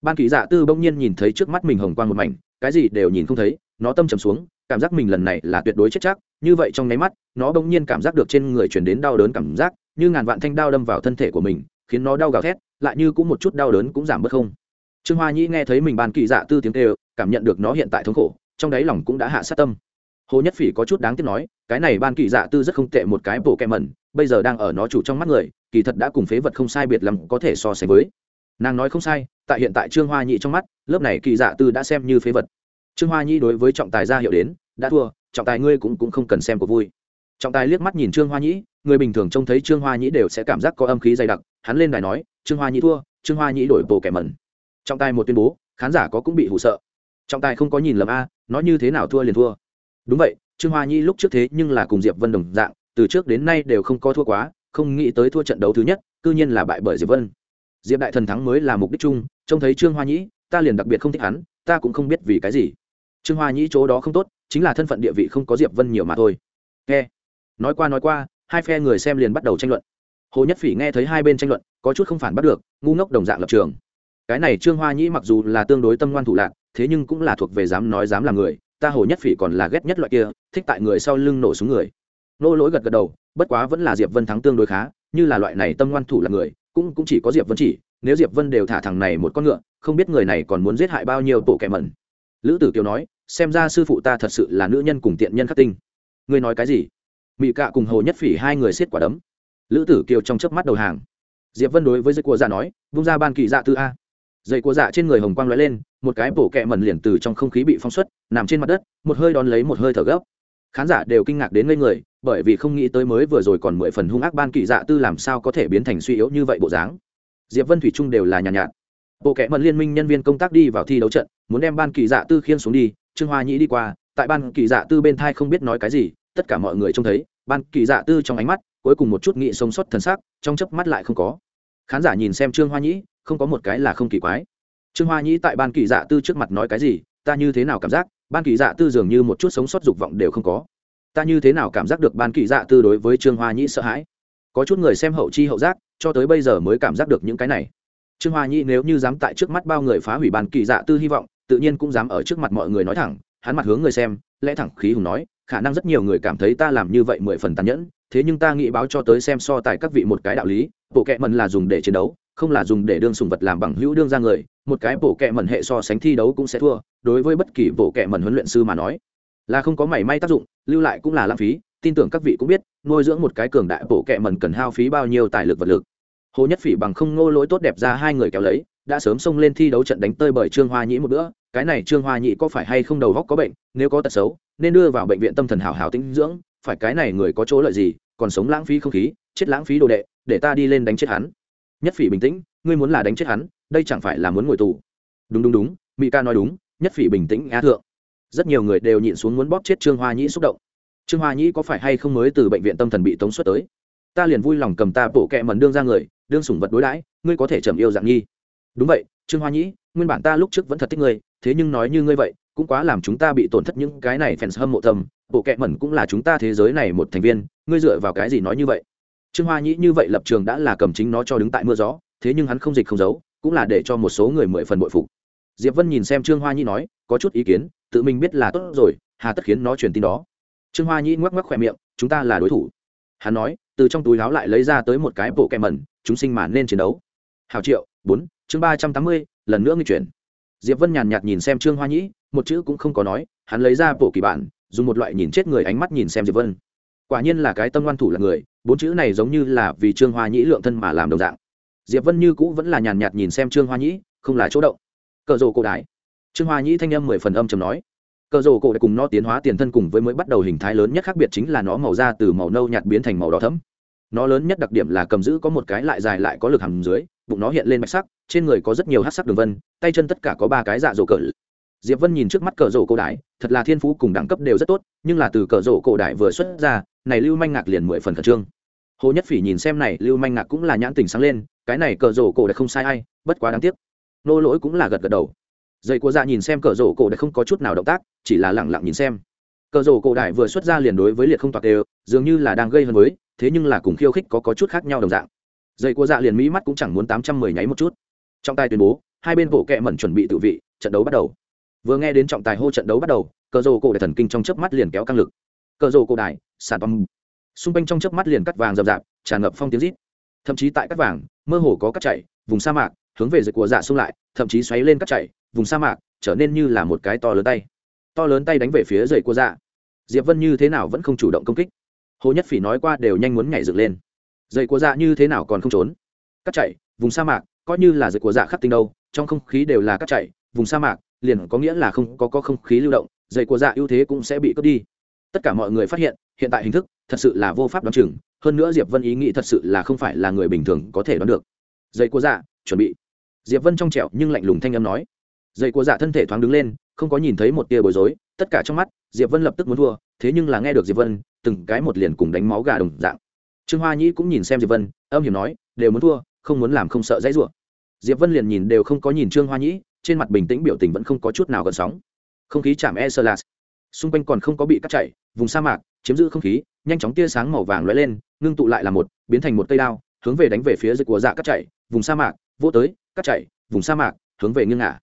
Ban kỳ dạ tư bỗng nhiên nhìn thấy trước mắt mình hồng quang một mảnh, cái gì đều nhìn không thấy, nó tâm trầm xuống cảm giác mình lần này là tuyệt đối chết chắc. Như vậy trong nháy mắt, nó bỗng nhiên cảm giác được trên người truyền đến đau đớn cảm giác, như ngàn vạn thanh đao đâm vào thân thể của mình, khiến nó đau gào thét, lại như cũng một chút đau đớn cũng giảm bớt không. Trương hoa nhĩ nghe thấy mình ban kỳ dạ tư tiếng kêu, cảm nhận được nó hiện tại thống khổ, trong đáy lòng cũng đã hạ sát tâm. Hồ nhất phỉ có chút đáng tiếc nói, cái này ban kỳ dạ tư rất không tệ một cái bộ kẹ mẩn, bây giờ đang ở nó chủ trong mắt người, kỳ thật đã cùng phế vật không sai biệt lắm có thể so sánh với. Nàng nói không sai, tại hiện tại trương hoa nhị trong mắt, lớp này kỳ dạ tư đã xem như phế vật trương hoa Nhĩ đối với trọng tài ra hiệu đến đã thua trọng tài ngươi cũng, cũng không cần xem của vui. Trọng tài liếc mắt nhìn trương hoa nhĩ người bình thường trông thấy trương hoa nhĩ đều sẽ cảm giác có âm khí dày đặc hắn lên đài nói trương hoa nhĩ thua trương hoa nhĩ đổi bộ kẻ mẩn. Trọng tài một tuyên bố khán giả có cũng bị hụ sợ. Trọng tài không có nhìn lầm a nói như thế nào thua liền thua. Đúng vậy trương hoa nhĩ lúc trước thế nhưng là cùng diệp vân đồng dạng từ trước đến nay đều không có thua quá không nghĩ tới thua trận đấu thứ nhất cư nhiên là bại bởi diệp vân. Diệp đại thần thắng mới là mục đích chung trông thấy trương hoa nhĩ ta liền đặc biệt không thích hắn ta cũng không biết vì cái gì trương hoa nhĩ chỗ đó không tốt, chính là thân phận địa vị không có diệp vân nhiều mà thôi. Nghe, nói qua nói qua, hai phe người xem liền bắt đầu tranh luận. Hồ nhất phỉ nghe thấy hai bên tranh luận, có chút không phản bắt được, ngu ngốc đồng dạng lập trường. Cái này trương hoa nhĩ mặc dù là tương đối tâm ngoan thủ lạc, thế nhưng cũng là thuộc về dám nói dám làm người, ta hồ nhất phỉ còn là ghét nhất loại kia, thích tại người sau lưng nổ xuống người. Nô lỗi gật gật đầu, bất quá vẫn là diệp vân thắng tương đối khá, như là loại này tâm ngoan thủ là người, cũng cũng chỉ có diệp vân chỉ, nếu diệp vân đều thả thằng này một con ngựa, không biết người này còn muốn giết hại bao nhiêu tổ kẻ mẩn lữ tử kiều nói xem ra sư phụ ta thật sự là nữ nhân cùng tiện nhân khắc tinh. Ngươi nói cái gì? Mỹ cạ cùng hồ nhất phỉ hai người xiết quả đấm. Lữ tử kiều trong chớp mắt đầu hàng. Diệp vân đối với dây cua dạ nói vung ra ban kỳ dạ tư a. Dây cua dạ trên người hồng quang lóe lên một cái bổ kẹ mẩn liền từ trong không khí bị phong xuất nằm trên mặt đất một hơi đón lấy một hơi thở gấp. Khán giả đều kinh ngạc đến ngây người bởi vì không nghĩ tới mới vừa rồi còn mười phần hung ác ban kỳ dạ tư làm sao có thể biến thành suy yếu như vậy bộ dáng. Diệp vân thủy trung đều là nhàn nhạt, nhạt bộ kệ mật liên minh nhân viên công tác đi vào thi đấu trận, muốn đem ban kỳ dạ tư khiên xuống đi, trương hoa nhĩ đi qua, tại ban kỳ dạ tư bên thai không biết nói cái gì, tất cả mọi người trông thấy, ban kỳ dạ tư trong ánh mắt, cuối cùng một chút nghị sống sót thần sắc, trong chớp mắt lại không có. Khán giả nhìn xem trương hoa nhĩ, không có một cái là không kỳ quái. Trương hoa nhĩ tại ban kỳ dạ tư trước mặt nói cái gì, ta như thế nào cảm giác, ban kỳ dạ tư dường như một chút sống sót dục vọng đều không có. Ta như thế nào cảm giác được ban kỳ dạ tư đối với trương hoa nhĩ sợ hãi? Có chút người xem hậu chi hậu giác, cho tới bây giờ mới cảm giác được những cái này trương hoa nhĩ nếu như dám tại trước mắt bao người phá hủy bàn kỳ dạ tư hy vọng, tự nhiên cũng dám ở trước mặt mọi người nói thẳng, hắn mặt hướng người xem, lẽ thẳng khí hùng nói, khả năng rất nhiều người cảm thấy ta làm như vậy mười phần tàn nhẫn, thế nhưng ta nghĩ báo cho tới xem so tài các vị một cái đạo lý, bộ kệ mần là dùng để chiến đấu, không là dùng để đương sùng vật làm bằng hữu đương ra người, một cái bộ kệ mần hệ so sánh thi đấu cũng sẽ thua, đối với bất kỳ bộ kệ mần huấn luyện sư mà nói, là không có mảy may tác dụng, lưu lại cũng là lãng phí, tin tưởng các vị cũng biết, nuôi dưỡng một cái cường đại bộ kệ mần cần hao phí bao nhiêu tài lực vật lực hồ nhất phỉ bằng không ngô lỗi tốt đẹp ra hai người kéo lấy, đã sớm xông lên thi đấu trận đánh tơi bởi trương hoa nhĩ một bữa. Cái này trương hoa nhĩ có phải hay không đầu góc có bệnh, nếu có tật xấu, nên đưa vào bệnh viện tâm thần hảo hảo tĩnh dưỡng. Phải cái này người có chỗ lợi gì, còn sống lãng phí không khí, chết lãng phí đồ đệ, để ta đi lên đánh chết hắn. Nhất phỉ bình tĩnh, ngươi muốn là đánh chết hắn, đây chẳng phải là muốn ngồi tù. Đúng đúng đúng mỹ ca nói đúng, nhất phỉ bình tĩnh, á thượng. Rất nhiều người đều nhịn xuống muốn bóp chết trương hoa nhĩ xúc động. Trương hoa nhĩ có phải hay không mới từ bệnh viện tâm thần bị tống xuất tới? Ta liền vui lòng cầm ta bộ kẹ mần đương ra người, đương sủng vật đối đãi, ngươi có thể trầm yêu dạng nhi. Đúng vậy, trương hoa nhĩ, nguyên bản ta lúc trước vẫn thật thích ngươi, thế nhưng nói như ngươi vậy, cũng quá làm chúng ta bị tổn thất những cái này fans hâm mộ thầm bộ kẹ mẩn cũng là chúng ta thế giới này một thành viên, ngươi dựa vào cái gì nói như vậy? Trương hoa nhĩ như vậy lập trường đã là cầm chính nó cho đứng tại mưa gió, thế nhưng hắn không dịch không giấu, cũng là để cho một số người mười phần bội phục. Diệp vân nhìn xem trương hoa nhĩ nói, có chút ý kiến, tự mình biết là tốt rồi, hà tất khiến nó truyền tin đó. Trương hoa nhĩ ngoắc ngoắc khỏe miệng, chúng ta là đối thủ hắn nói, từ trong túi láo lại lấy ra tới một cái bộ kẹ mẩn, chúng sinh mà nên chiến đấu. Hào triệu, bốn, chương ba trăm tám mươi, lần nữa nghi chuyển. Diệp vân nhàn nhạt nhìn xem trương hoa nhĩ, một chữ cũng không có nói, hắn lấy ra bộ kỳ bản, dùng một loại nhìn chết người ánh mắt nhìn xem diệp vân. Quả nhiên là cái tâm ngoan thủ là người, bốn chữ này giống như là vì trương hoa nhĩ lượng thân mà làm đồng dạng. Diệp vân như cũ vẫn là nhàn nhạt nhìn xem trương hoa nhĩ, không là chỗ động. Cờ rồ cổ đại. Trương hoa nhĩ thanh âm mười phần âm chầm nói cờ rồ cổ đại cùng nó tiến hóa tiền thân cùng với mới bắt đầu hình thái lớn nhất khác biệt chính là nó màu da từ màu nâu nhạt biến thành màu đỏ thẫm. Nó lớn nhất đặc điểm là cầm giữ có một cái lại dài lại có lực hầm dưới, bụng nó hiện lên bạch sắc, trên người có rất nhiều hát sắc đường vân, tay chân tất cả có ba cái dạ dỗ cờ diệp vân nhìn trước mắt cờ rổ cổ đại, thật là thiên phú cùng đẳng cấp đều rất tốt, nhưng là từ cờ rổ cổ đại vừa xuất ra, này lưu manh ngạc liền mười phần khẩn trương. Hồ nhất phỉ nhìn xem này, lưu manh ngạc cũng là nhãn tình sáng lên, cái này cờ rổ cổ đại không sai ai, bất quá đáng tiếc. Nô lỗi cũng là gật gật đầu dây của dạ nhìn xem cờ rổ cổ đại không có chút nào động tác, chỉ là lẳng lặng nhìn xem. Cờ rổ cổ đại vừa xuất ra liền đối với liệt không toạc đều, dường như là đang gây hấn với, thế nhưng là cùng khiêu khích có có chút khác nhau đồng dạng. Dây của dạ liền mỹ mắt cũng chẳng muốn tám trăm mười nháy một chút. Trong tay tuyên bố, hai bên bộ kệ mẩn chuẩn bị tự vị, trận đấu bắt đầu. Vừa nghe đến trọng tài hô trận đấu bắt đầu, cờ rổ cổ đại thần kinh trong chớp mắt liền kéo căng lực. Cờ rổ cổ đại sạt băng. xung quanh trong chớp mắt liền cắt vàng rậm rạp, tràn ngập phong tiếng rít. Thậm chí tại cắt vàng, mơ hồ có cắt chảy vùng sa mạc, hướng về dây của dạ xung lại, thậm chí xoáy lên cắt chảy vùng sa mạc trở nên như là một cái to lớn tay. To lớn tay đánh về phía dậy của dạ. Diệp vân như thế nào vẫn không chủ động công kích. Hồ nhất phỉ nói qua đều nhanh muốn nhảy dựng lên. Dậy của dạ như thế nào còn không trốn? Cắt chạy, vùng sa mạc coi như là dậy của dạ khắc tinh đâu trong không khí đều là cắt chạy, vùng sa mạc liền có nghĩa là không có, có không khí lưu động dậy của dạ ưu thế cũng sẽ bị cướp đi. Tất cả mọi người phát hiện hiện tại hình thức thật sự là vô pháp đoán chừng hơn nữa diệp vân ý nghĩ thật sự là không phải là người bình thường có thể đoán được. Dậy của dạ chuẩn bị. Diệp vân trong trẻo nhưng lạnh lùng thanh âm nói dậy của dạ thân thể thoáng đứng lên, không có nhìn thấy một tia bối rối, tất cả trong mắt, diệp vân lập tức muốn thua, thế nhưng là nghe được diệp vân, từng cái một liền cùng đánh máu gà đồng dạng. Trương hoa nhĩ cũng nhìn xem diệp vân, âm hiểm nói, đều muốn thua, không muốn làm không sợ dãy rủa. Diệp vân liền nhìn đều không có nhìn trương hoa nhĩ, trên mặt bình tĩnh biểu tình vẫn không có chút nào gần sóng. Không khí chạm e sơ lạt xung quanh còn không có bị cắt chảy vùng sa mạc, chiếm giữ không khí, nhanh chóng tia sáng màu vàng lóe lên, ngưng tụ lại là một, biến thành một cây đao, hướng về đánh về phía dịch của dạ cắt chảy vùng sa mạc, vô tới, cắt chảy vùng sa mạc, hướng về nghiêng ngả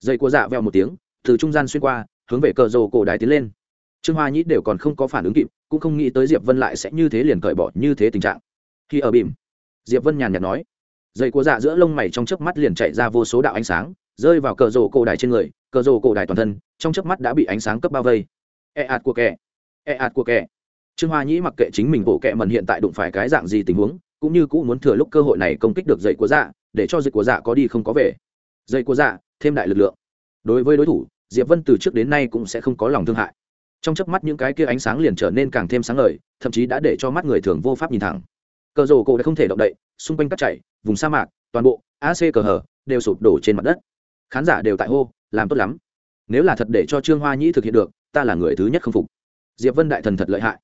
dây của dạ veo một tiếng, từ trung gian xuyên qua, hướng về cờ rồ cổ đài tiến lên. Trương hoa nhĩ đều còn không có phản ứng kịp, cũng không nghĩ tới diệp vân lại sẽ như thế liền cởi bỏ như thế tình trạng. Khi ở bìm, diệp vân nhàn nhạt nói, dây của dạ giữa lông mày trong chớp mắt liền chạy ra vô số đạo ánh sáng, rơi vào cờ rồ cổ đài trên người, cờ rồ cổ đài toàn thân, trong chớp mắt đã bị ánh sáng cấp bao vây. E ạt của kẻ e ạt của kẻ. Trương hoa nhĩ mặc kệ chính mình bộ kệ mần hiện tại đụng phải cái dạng gì tình huống, cũng như cũng muốn thừa lúc cơ hội này công kích được dậy của dạ để cho dậy của dạ có đi không có về. Dậy của dạ thêm đại lực lượng. Đối với đối thủ, diệp vân từ trước đến nay cũng sẽ không có lòng thương hại. Trong chớp mắt những cái kia ánh sáng liền trở nên càng thêm sáng ngời, thậm chí đã để cho mắt người thường vô pháp nhìn thẳng. Cờ rổ cổ đã không thể động đậy, xung quanh cắt chảy, vùng sa mạc, toàn bộ ac cờ hở, đều sụp đổ trên mặt đất. Khán giả đều tại hô, làm tốt lắm. Nếu là thật để cho trương hoa nhĩ thực hiện được, ta là người thứ nhất không phục. Diệp vân đại thần thật lợi hại.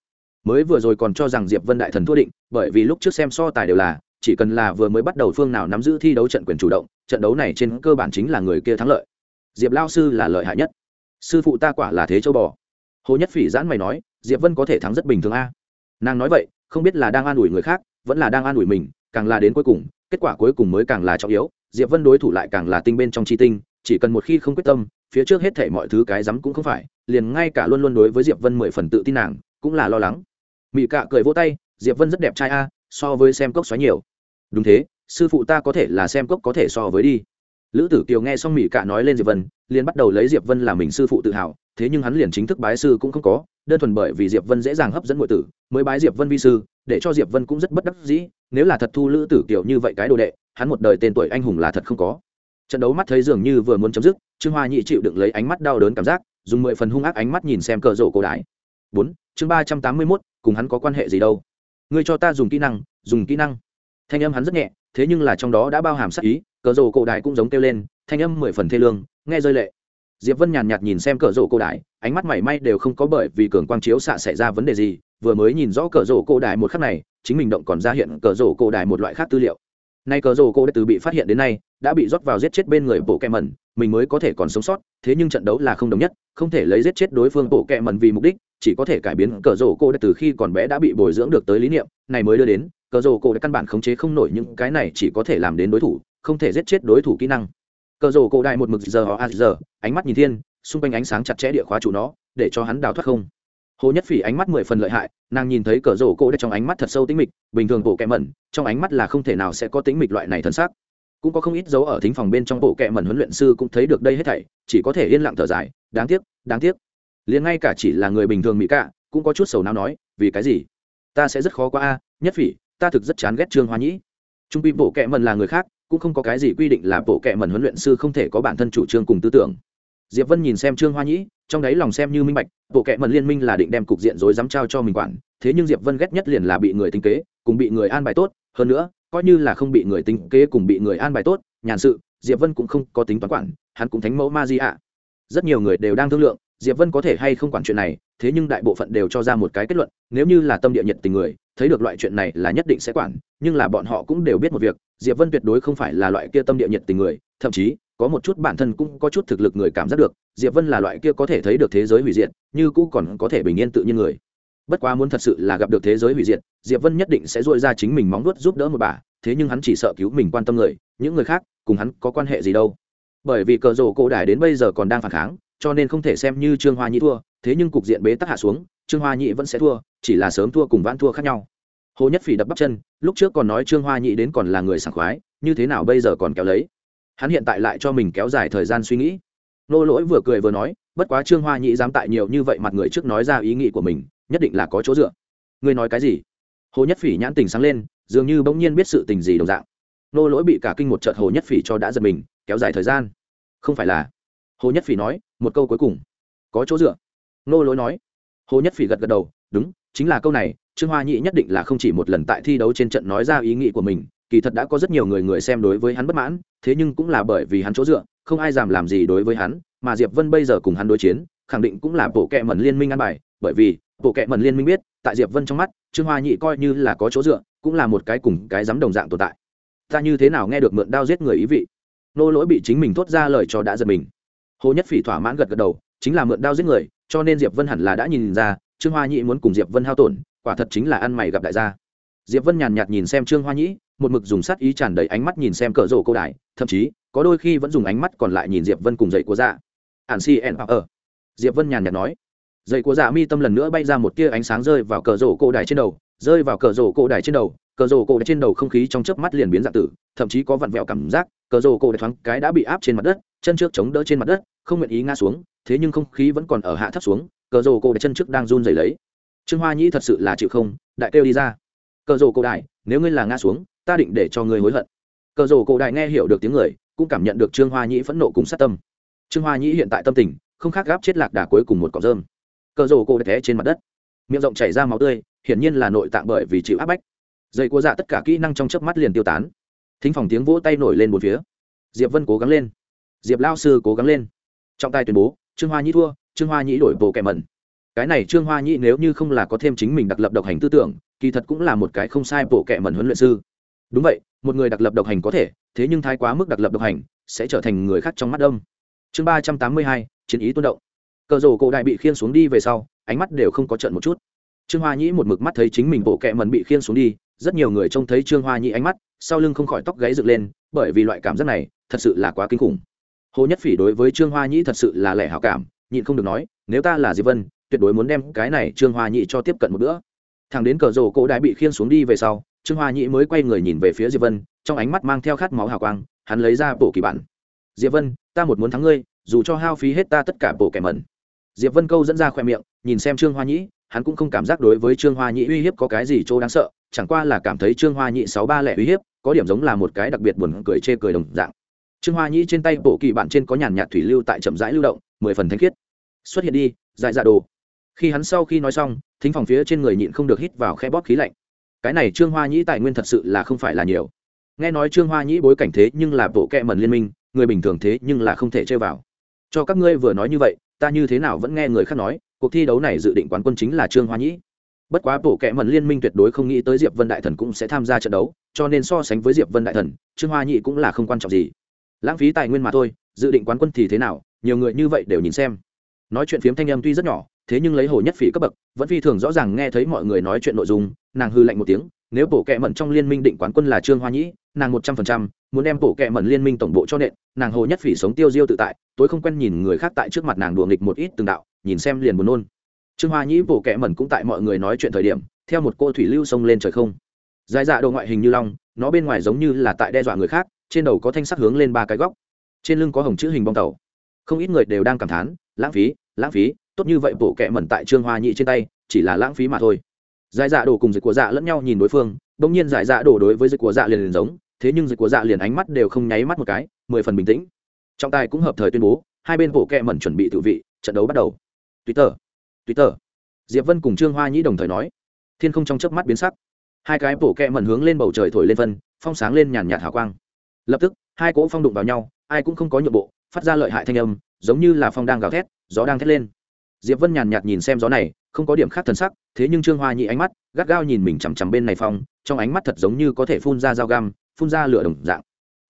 Mới vừa rồi còn cho rằng diệp vân đại thần thua định, bởi vì lúc trước xem so tài đều là, chỉ cần là vừa mới bắt đầu phương nào nắm giữ thi đấu trận quyền chủ động trận đấu này trên cơ bản chính là người kia thắng lợi. Diệp lao sư là lợi hại nhất. Sư phụ ta quả là thế châu bò. Hồ nhất phỉ giãn mày nói, diệp vân có thể thắng rất bình thường a. Nàng nói vậy, không biết là đang an ủi người khác, vẫn là đang an ủi mình, càng là đến cuối cùng, kết quả cuối cùng mới càng là trọng yếu. Diệp vân đối thủ lại càng là tinh bên trong chi tinh, chỉ cần một khi không quyết tâm, phía trước hết thể mọi thứ cái rắm cũng không phải, liền ngay cả luôn luôn đối với diệp vân mười phần tự tin nàng, cũng là lo lắng. Mị cạ cười vỗ tay, diệp vân rất đẹp trai a, so với xem cốc xoáy nhiều. Đúng thế sư phụ ta có thể là xem cốc có thể so với đi. Lữ tử kiều nghe xong mỹ cạ nói lên diệp vân, liền bắt đầu lấy diệp vân là mình sư phụ tự hào, thế nhưng hắn liền chính thức bái sư cũng không có, đơn thuần bởi vì diệp vân dễ dàng hấp dẫn mọi tử, mới bái diệp vân vi sư, để cho diệp vân cũng rất bất đắc dĩ, nếu là thật thu lữ tử kiều như vậy cái đồ đệ, hắn một đời tên tuổi anh hùng là thật không có. Trận đấu mắt thấy dường như vừa muốn chấm dứt, trương hoa nhị chịu đựng lấy ánh mắt đau đớn cảm giác, dùng mười phần hung ác ánh mắt nhìn xem cờ rổ cổ đại. Bốn, chương ba trăm tám mươi mốt, cùng hắn có quan hệ gì đâu? Ngươi cho ta dùng kỹ năng, dùng kỹ năng. Thanh âm hắn rất nhẹ thế nhưng là trong đó đã bao hàm sắc ý, cờ rổ cổ đại cũng giống kêu lên, thanh âm mười phần thê lương, nghe rơi lệ. Diệp vân nhàn nhạt nhìn xem cờ rổ cổ đại, ánh mắt mảy may đều không có bởi vì cường quang chiếu xạ xảy ra vấn đề gì, vừa mới nhìn rõ cờ rổ cổ đại một khắc này, chính mình động còn ra hiện cờ rổ cổ đại một loại khác tư liệu. Nay cờ rổ cổ đại từ bị phát hiện đến nay, đã bị rót vào giết chết bên người bộ kẹ mẩn, mình mới có thể còn sống sót, thế nhưng trận đấu là không đồng nhất, không thể lấy giết chết đối phương bộ kẹ mẩn vì mục đích, chỉ có thể cải biến cờ rổ cổ đại từ khi còn bé đã bị bồi dưỡng được tới lý niệm, này mới đưa đến cờ rổ cổ đã căn bản khống chế không nổi những cái này chỉ có thể làm đến đối thủ, không thể giết chết đối thủ kỹ năng. Cờ rổ cổ đại một mực giờ họ a giờ, ánh mắt nhìn thiên, xung quanh ánh sáng chặt chẽ địa khóa chủ nó, để cho hắn đào thoát không. Hồ nhất phỉ ánh mắt mười phần lợi hại, nàng nhìn thấy cờ rổ cổ đại trong ánh mắt thật sâu tĩnh mịch, bình thường bộ kẹ mẩn, trong ánh mắt là không thể nào sẽ có tĩnh mịch loại này thân xác cũng có không ít dấu ở thính phòng bên trong bộ kẹ mẩn huấn luyện sư cũng thấy được đây hết thảy, chỉ có thể yên lặng thở dài, đáng tiếc đáng tiếc. Liền ngay cả chỉ là người bình thường mỹ cả cũng có chút sầu não nói, vì cái gì? Ta sẽ rất khó qua a, nhất phỉ ta thực rất chán ghét trương hoa nhĩ. Trung pi bộ kệ mần là người khác, cũng không có cái gì quy định là bộ kệ mần huấn luyện sư không thể có bản thân chủ trương cùng tư tưởng. Diệp vân nhìn xem trương hoa nhĩ, trong đấy lòng xem như minh bạch, bộ kệ mần liên minh là định đem cục diện rối dám trao cho mình quản, thế nhưng diệp vân ghét nhất liền là bị người tính kế, cùng bị người an bài tốt, hơn nữa, coi như là không bị người tính kế cùng bị người an bài tốt, nhàn sự, diệp vân cũng không có tính toán quản, hắn cũng thánh mẫu ma di ạ. Rất nhiều người đều đang thương lượng, diệp vân có thể hay không quản chuyện này, thế nhưng đại bộ phận đều cho ra một cái kết luận, nếu như là tâm địa nhiệt tình người thấy được loại chuyện này là nhất định sẽ quản, nhưng là bọn họ cũng đều biết một việc, diệp vân tuyệt đối không phải là loại kia tâm địa nhiệt tình người, thậm chí, có một chút bản thân cũng có chút thực lực người cảm giác được, diệp vân là loại kia có thể thấy được thế giới hủy diệt, như cũ còn có thể bình yên tự nhiên người. Bất quá muốn thật sự là gặp được thế giới hủy diệt, diệp vân nhất định sẽ dội ra chính mình móng vuốt giúp đỡ một bà, thế nhưng hắn chỉ sợ cứu mình quan tâm người, những người khác, cùng hắn có quan hệ gì đâu. Bởi vì cờ rổ cổ đài đến bây giờ còn đang phản kháng, cho nên không thể xem như trương hoa nhi thua thế nhưng cục diện bế tắc hạ xuống, trương hoa nhị vẫn sẽ thua, chỉ là sớm thua cùng vãn thua khác nhau. Hồ nhất phỉ đập bắp chân, lúc trước còn nói trương hoa nhị đến còn là người sảng khoái, như thế nào bây giờ còn kéo lấy? Hắn hiện tại lại cho mình kéo dài thời gian suy nghĩ. Nô lỗi vừa cười vừa nói, bất quá trương hoa nhị dám tại nhiều như vậy mặt người trước nói ra ý nghĩ của mình, nhất định là có chỗ dựa. Ngươi nói cái gì? Hồ nhất phỉ nhãn tình sáng lên, dường như bỗng nhiên biết sự tình gì đồng dạng. Nô lỗi bị cả kinh một trận hồ nhất phỉ cho đã giật mình, kéo dài thời gian. Không phải là. Hồ nhất phỉ nói, một câu cuối cùng. Có chỗ dựa nô lỗi nói. Hồ nhất phỉ gật gật đầu, đúng, chính là câu này, trương hoa nhị nhất định là không chỉ một lần tại thi đấu trên trận nói ra ý nghĩ của mình, kỳ thật đã có rất nhiều người người xem đối với hắn bất mãn, thế nhưng cũng là bởi vì hắn chỗ dựa, không ai dám làm gì đối với hắn, mà diệp vân bây giờ cùng hắn đối chiến, khẳng định cũng là bộ kệ mẩn liên minh ăn bài, bởi vì, bộ kệ mẩn liên minh biết, tại diệp vân trong mắt, trương hoa nhị coi như là có chỗ dựa, cũng là một cái cùng cái dám đồng dạng tồn tại. Ta như thế nào nghe được mượn đao giết người ý vị? Nô lỗi bị chính mình thốt ra lời cho đã giật mình. Hồ nhất phỉ thỏa mãn gật gật đầu, chính là mượn đao giết người cho nên diệp vân hẳn là đã nhìn ra trương hoa Nhĩ muốn cùng diệp vân hao tổn quả thật chính là ăn mày gặp đại gia diệp vân nhàn nhạt nhìn xem trương hoa nhĩ một mực dùng sát ý tràn đầy ánh mắt nhìn xem cỡ rổ câu đài, thậm chí có đôi khi vẫn dùng ánh mắt còn lại nhìn diệp vân cùng dậy của dạ ản si en ở diệp vân nhàn nhạt nói dậy của dạ mi tâm lần nữa bay ra một tia ánh sáng rơi vào cờ rổ cổ đài trên đầu rơi vào cờ rổ cổ đài trên đầu cờ rổ cổ đài trên đầu không khí trong chớp mắt liền biến dạng tử thậm chí có vặn vẹo cảm giác cờ rổ cổ đài thoáng cái đã bị áp trên mặt đất chân trước chống đỡ trên mặt đất không nguyện ý ngã xuống thế nhưng không khí vẫn còn ở hạ thấp xuống cờ rồ cổ đại chân trước đang run rẩy lấy. Trương hoa nhĩ thật sự là chịu không đại kêu đi ra. Cờ rồ cổ đại, nếu ngươi là ngã xuống ta định để cho ngươi hối hận. Cờ rồ cổ đại nghe hiểu được tiếng người cũng cảm nhận được trương hoa nhĩ phẫn nộ cùng sát tâm. Trương hoa nhĩ hiện tại tâm tình không khác gáp chết lạc đà cuối cùng một cọng rơm. Cờ rồ cổ té trên mặt đất. Miệng rộng chảy ra máu tươi hiển nhiên là nội tạng bởi vì chịu áp bách. Dây cua dạ tất cả kỹ năng trong chớp mắt liền tiêu tán. Thính phòng tiếng vỗ tay nổi lên một phía. Diệp vân cố gắng lên. Diệp lao sư cố gắng lên. Trọng tài tuyên bố trương hoa nhĩ thua, trương hoa nhĩ đổi bộ kẻ mẩn. Cái này trương hoa nhĩ nếu như không là có thêm chính mình đặc lập độc hành tư tưởng, kỳ thật cũng là một cái không sai bộ kẻ mẩn huấn luyện sư. Đúng vậy, một người đặc lập độc hành có thể, thế nhưng thái quá mức đặc lập độc hành, sẽ trở thành người khác trong mắt đông. Chương ba trăm tám mươi hai, chiến ý tuôn động. Cờ rổ cổ đại bị khiên xuống đi về sau, ánh mắt đều không có trận một chút. Trương hoa nhĩ một mực mắt thấy chính mình bộ kẹ mần bị khiên xuống đi, rất nhiều người trông thấy trương hoa nhĩ ánh mắt, sau lưng không khỏi tóc gáy dựng lên, bởi vì loại cảm giác này, thật sự là quá kinh khủng hồ nhất phỉ đối với trương hoa nhĩ thật sự là lẻ hảo cảm, nhịn không được nói, nếu ta là diệp vân, tuyệt đối muốn đem cái này trương hoa nhĩ cho tiếp cận một bữa. Thằng đến cờ rổ cổ đại bị khiên xuống đi về sau, trương hoa nhĩ mới quay người nhìn về phía diệp vân, trong ánh mắt mang theo khát máu hào quang, hắn lấy ra bộ kỳ bản. Diệp vân, ta một muốn thắng ngươi, dù cho hao phí hết ta tất cả bộ kẻ mẩn. Diệp vân câu dẫn ra khoe miệng, nhìn xem trương hoa nhĩ, hắn cũng không cảm giác đối với trương hoa nhĩ uy hiếp có cái gì chỗ đáng sợ, chẳng qua là cảm thấy trương hoa nhĩ sáu ba lẻ uy hiếp, có điểm giống là một cái đặc biệt buồn cười chê cười đồng dạng trương hoa nhĩ trên tay bộ kỳ bản trên có nhàn nhạt thủy lưu tại chậm rãi lưu động, mười phần thanh khiết. Xuất hiện đi, dài dạ đồ. Khi hắn sau khi nói xong, thính phòng phía trên người nhịn không được hít vào khe bóp khí lạnh. Cái này trương hoa nhĩ tài nguyên thật sự là không phải là nhiều. Nghe nói trương hoa nhĩ bối cảnh thế nhưng là bộ kẹ mần liên minh, người bình thường thế nhưng là không thể chơi vào. Cho các ngươi vừa nói như vậy, ta như thế nào vẫn nghe người khác nói, cuộc thi đấu này dự định quán quân chính là trương hoa nhĩ. Bất quá bộ kệ mần liên minh tuyệt đối không nghĩ tới diệp vân đại thần cũng sẽ tham gia trận đấu, cho nên so sánh với diệp vân đại thần, trương hoa nhĩ cũng là không quan trọng gì lãng phí tài nguyên mà thôi, dự định quán quân thì thế nào, nhiều người như vậy đều nhìn xem. Nói chuyện phiếm thanh âm tuy rất nhỏ, thế nhưng lấy hồ nhất phỉ cấp bậc, vẫn phi thường rõ ràng nghe thấy mọi người nói chuyện nội dung, nàng hư lạnh một tiếng, nếu bộ kệ mẩn trong liên minh định quán quân là trương hoa nhĩ, nàng một trăm phần trăm, muốn đem bộ kệ mẩn liên minh tổng bộ cho nện, nàng hồ nhất phỉ sống tiêu diêu tự tại, tối không quen nhìn người khác tại trước mặt nàng đùa nghịch một ít từng đạo, nhìn xem liền buồn nôn. Trương hoa nhĩ bộ kệ mẩn cũng tại mọi người nói chuyện thời điểm, theo một cô thủy lưu sông lên trời không. Dài dạ đồ ngoại hình như long, nó bên ngoài giống như là tại đe dọa người khác trên đầu có thanh sắt hướng lên ba cái góc, trên lưng có hồng chữ hình bong tàu. Không ít người đều đang cảm thán, lãng phí lãng phí, tốt như vậy bộ kẹ mẩn tại trương hoa nhị trên tay, chỉ là lãng phí mà thôi. Giải dạ đồ cùng dịch của dạ lẫn nhau nhìn đối phương bỗng nhiên giải dạ đồ đối với dịch của dạ liền liền giống, thế nhưng dịch của dạ liền ánh mắt đều không nháy mắt một cái, mười phần bình tĩnh. Trọng tài cũng hợp thời tuyên bố, hai bên bộ kẹ mẩn chuẩn bị tự vị, trận đấu bắt đầu. Twitter twitter. Diệp vân cùng trương hoa nhĩ đồng thời nói, thiên không trong chớp mắt biến sắc. Hai cái bộ kẹ mẩn hướng lên bầu trời thổi lên vân, phong sáng lên nhàn nhạt hào quang lập tức, hai cỗ phong đụng vào nhau, ai cũng không có nhượng bộ, phát ra lợi hại thanh âm, giống như là phong đang gào thét, gió đang thét lên. Diệp vân nhàn nhạt nhìn xem gió này, không có điểm khác thần sắc, thế nhưng trương hoa nhị ánh mắt, gắt gao nhìn mình chằm chằm bên này phong, trong ánh mắt thật giống như có thể phun ra dao găm, phun ra lửa đồng dạng.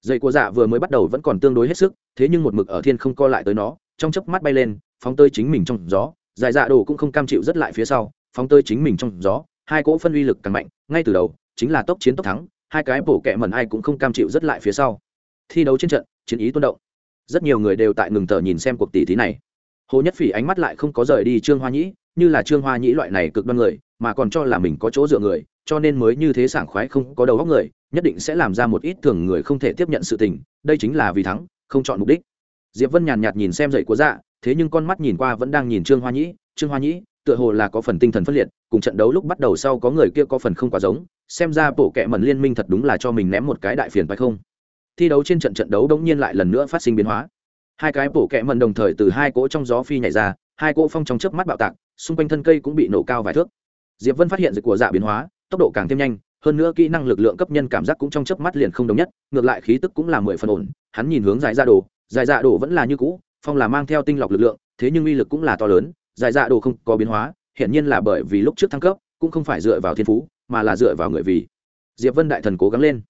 Dây của dạ vừa mới bắt đầu vẫn còn tương đối hết sức, thế nhưng một mực ở thiên không co lại tới nó, trong chớp mắt bay lên, phóng tơi chính mình trong gió dài dạ đồ cũng không cam chịu rất lại phía sau, phóng tơi chính mình trong gió, hai cỗ phân uy lực càng mạnh, ngay từ đầu, chính là tốc chiến tốc thắng hai cái bổ kẹ mẩn ai cũng không cam chịu rất lại phía sau. Thi đấu trên trận, chiến ý tuôn động. Rất nhiều người đều tại ngừng thở nhìn xem cuộc tỷ thí này. Hồ nhất phỉ ánh mắt lại không có rời đi trương hoa nhĩ, như là trương hoa nhĩ loại này cực đoan người, mà còn cho là mình có chỗ dựa người, cho nên mới như thế sảng khoái không có đầu óc người, nhất định sẽ làm ra một ít thường người không thể tiếp nhận sự tình, đây chính là vì thắng, không chọn mục đích. Diệp vân nhàn nhạt nhìn xem dậy của dạ thế nhưng con mắt nhìn qua vẫn đang nhìn trương hoa nhĩ, trương hoa nhĩ, tựa hồ là có phần tinh thần phân liệt, cùng trận đấu lúc bắt đầu sau có người kia có phần không quá giống xem ra bộ kệ mẩn liên minh thật đúng là cho mình ném một cái đại phiền phải không? Thi đấu trên trận trận đấu đống nhiên lại lần nữa phát sinh biến hóa. Hai cái bổ kệ mần đồng thời từ hai cỗ trong gió phi nhảy ra, hai cỗ phong trong chớp mắt bạo tạc, xung quanh thân cây cũng bị nổ cao vài thước. Diệp vân phát hiện dịch của dạ biến hóa, tốc độ càng thêm nhanh, hơn nữa kỹ năng lực lượng cấp nhân cảm giác cũng trong chớp mắt liền không đồng nhất, ngược lại khí tức cũng là mười phần ổn, hắn nhìn hướng dài dạ đồ dài dạ đồ vẫn là như cũ, phong là mang theo tinh lọc lực lượng, thế nhưng uy lực cũng là to lớn dài dạ đồ không có biến hóa, hiển nhiên là bởi vì lúc trước thăng cấp, cũng không phải dựa vào thiên phú mà là dựa vào người vì. Diệp vân đại thần cố gắng lên.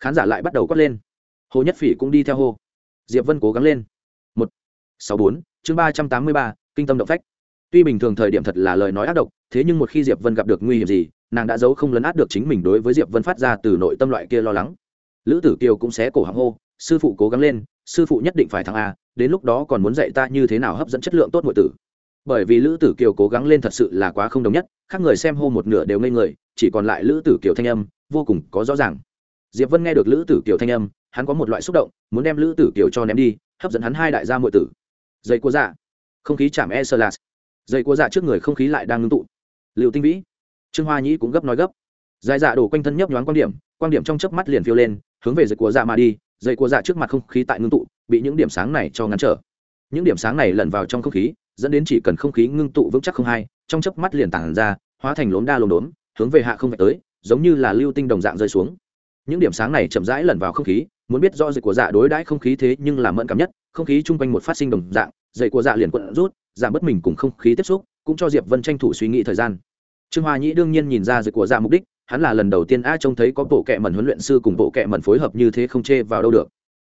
Khán giả lại bắt đầu quát lên. Hồ nhất phỉ cũng đi theo hô. Diệp vân cố gắng lên. Một, sáu bốn, chương ba trăm tám mươi ba, kinh tâm động phách. Tuy bình thường thời điểm thật là lời nói ác độc, thế nhưng một khi diệp vân gặp được nguy hiểm gì, nàng đã giấu không lấn át được chính mình đối với diệp vân phát ra từ nội tâm loại kia lo lắng. Lữ tử kiều cũng xé cổ họng hô, sư phụ cố gắng lên, sư phụ nhất định phải thắng a, đến lúc đó còn muốn dạy ta như thế nào hấp dẫn chất lượng tốt nội tử bởi vì lữ tử kiều cố gắng lên thật sự là quá không đồng nhất, khác người xem hô một nửa đều ngây người, chỉ còn lại lữ tử kiều thanh âm, vô cùng có rõ ràng. Diệp vân nghe được lữ tử kiều thanh âm, hắn có một loại xúc động, muốn đem lữ tử kiều cho ném đi, hấp dẫn hắn hai đại gia muội tử. Dây cua dạ. Không khí chạm e sơ lạt dây cua dạ trước người không khí lại đang ngưng tụ. Liệu tinh vĩ. Trương hoa nhĩ cũng gấp nói gấp. Dài dạ đổ quanh thân nhấp nhoáng quan điểm quan điểm trong chớp mắt liền phiêu lên, hướng về dây cua dạ mà đi dây cua dạ trước mặt không khí tại ngưng tụ, bị những điểm sáng này cho ngăn trở. Những điểm sáng này lẩn vào trong không khí dẫn đến chỉ cần không khí ngưng tụ vững chắc không hai, trong chớp mắt liền tản ra, hóa thành lốm đa lốm đốm, hướng về hạ không phải tới, giống như là lưu tinh đồng dạng rơi xuống. Những điểm sáng này chậm rãi lẩn vào không khí, muốn biết do dịch của dạ đối đãi không khí thế nhưng là mẫn cảm nhất, không khí chung quanh một phát sinh đồng dạng dậy của dạ liền quận rút dạ giảm bớt mình cùng không khí tiếp xúc, cũng cho diệp vân tranh thủ suy nghĩ thời gian. Trương hoa nhĩ đương nhiên nhìn ra dịch của dạ mục đích, hắn là lần đầu tiên a trông thấy có bộ kệ mẩn huấn luyện sư cùng bộ kệ mẩn phối hợp như thế không chê vào đâu được.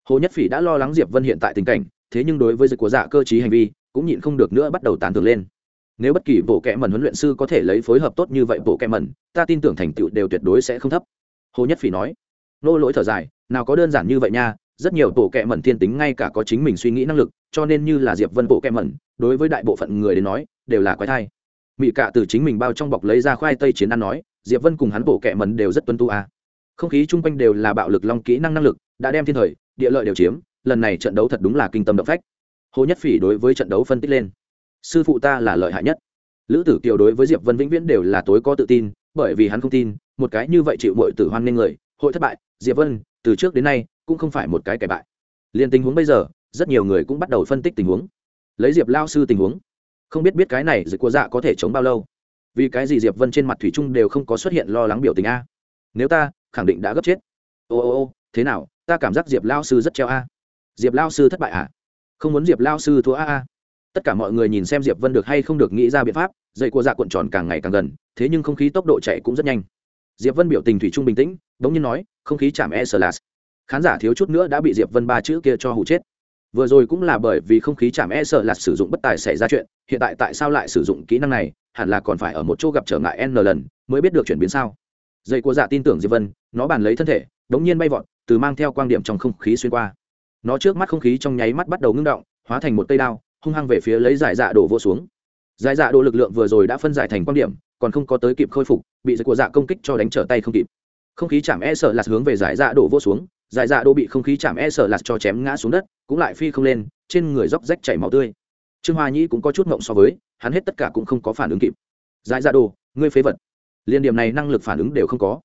Hồ nhất phỉ đã lo lắng diệp vân hiện tại tình cảnh, thế nhưng đối với dịch của dạ cơ chí hành vi cũng nhịn không được nữa bắt đầu tán thưởng lên. Nếu bất kỳ bộ kẽ mần huấn luyện sư có thể lấy phối hợp tốt như vậy bộ kẽ mần ta tin tưởng thành tựu đều tuyệt đối sẽ không thấp. Hồ nhất phỉ nói. Nô lỗi thở dài, nào có đơn giản như vậy nha, rất nhiều bộ kẽ mần thiên tính ngay cả có chính mình suy nghĩ năng lực, cho nên như là diệp vân bộ kẽ mần đối với đại bộ phận người đến nói, đều là quái thai. Mị cạ từ chính mình bao trong bọc lấy ra khoai tây chiến ăn nói, diệp vân cùng hắn bộ kẽ mần đều rất tuân tu à. không khí chung quanh đều là bạo lực long kỹ năng năng lực, đã đem thiên thời, địa lợi đều chiếm, lần này trận đấu thật đúng là kinh tâm động phách hồ nhất phỉ đối với trận đấu phân tích lên. Sư phụ ta là lợi hại nhất. Lữ tử kiều đối với diệp vân vĩnh viễn đều là tối có tự tin, bởi vì hắn không tin, một cái như vậy chịu mọi tử hoan nên người, hội thất bại, diệp vân, từ trước đến nay, cũng không phải một cái kẻ bại. Liền tình huống bây giờ, rất nhiều người cũng bắt đầu phân tích tình huống. Lấy diệp lao sư tình huống, không biết biết cái này dịch của dạ có thể chống bao lâu. Vì cái gì diệp vân trên mặt thủy trung đều không có xuất hiện lo lắng biểu tình a? Nếu ta, khẳng định đã gấp chết. Ô ô ô, thế nào, ta cảm giác diệp lao sư rất treo a. Diệp lao sư thất bại à? Không muốn diệp lao sư thua a a. Tất cả mọi người nhìn xem diệp vân được hay không được nghĩ ra biện pháp dậy của dạ cuộn tròn càng ngày càng gần, thế nhưng không khí tốc độ chạy cũng rất nhanh. Diệp vân biểu tình thủy chung bình tĩnh, bỗng nhiên nói, không khí chạm e sờ lạt khán giả thiếu chút nữa đã bị diệp vân ba chữ kia cho hụ chết. Vừa rồi cũng là bởi vì không khí chạm e sợ là sử dụng bất tài xảy ra chuyện, hiện tại tại sao lại sử dụng kỹ năng này, hẳn là còn phải ở một chỗ gặp trở ngại n lần, mới biết được chuyển biến sao. Dây của dạ tin tưởng diệp vân, nó bàn lấy thân thể đống nhiên bay vọt, từ mang theo quan điểm trong không khí xuyên qua nó trước mắt không khí trong nháy mắt bắt đầu ngưng động hóa thành một cây đao hung hăng về phía lấy giải dạ đổ vô xuống. Giải dạ đổ lực lượng vừa rồi đã phân giải thành quan điểm còn không có tới kịp khôi phục bị dây của dạ công kích cho đánh trở tay không kịp. Không khí chạm e sợ là hướng về giải dạ đổ vô xuống giải dạ đổ bị không khí chạm e sợ lạt cho chém ngã xuống đất cũng lại phi không lên trên người róc rách chảy máu tươi. Trương hoa nhĩ cũng có chút ngộng so với hắn hết tất cả cũng không có phản ứng kịp. Giải dạ đổ, ngươi phế vật. Liên điểm này năng lực phản ứng đều không có.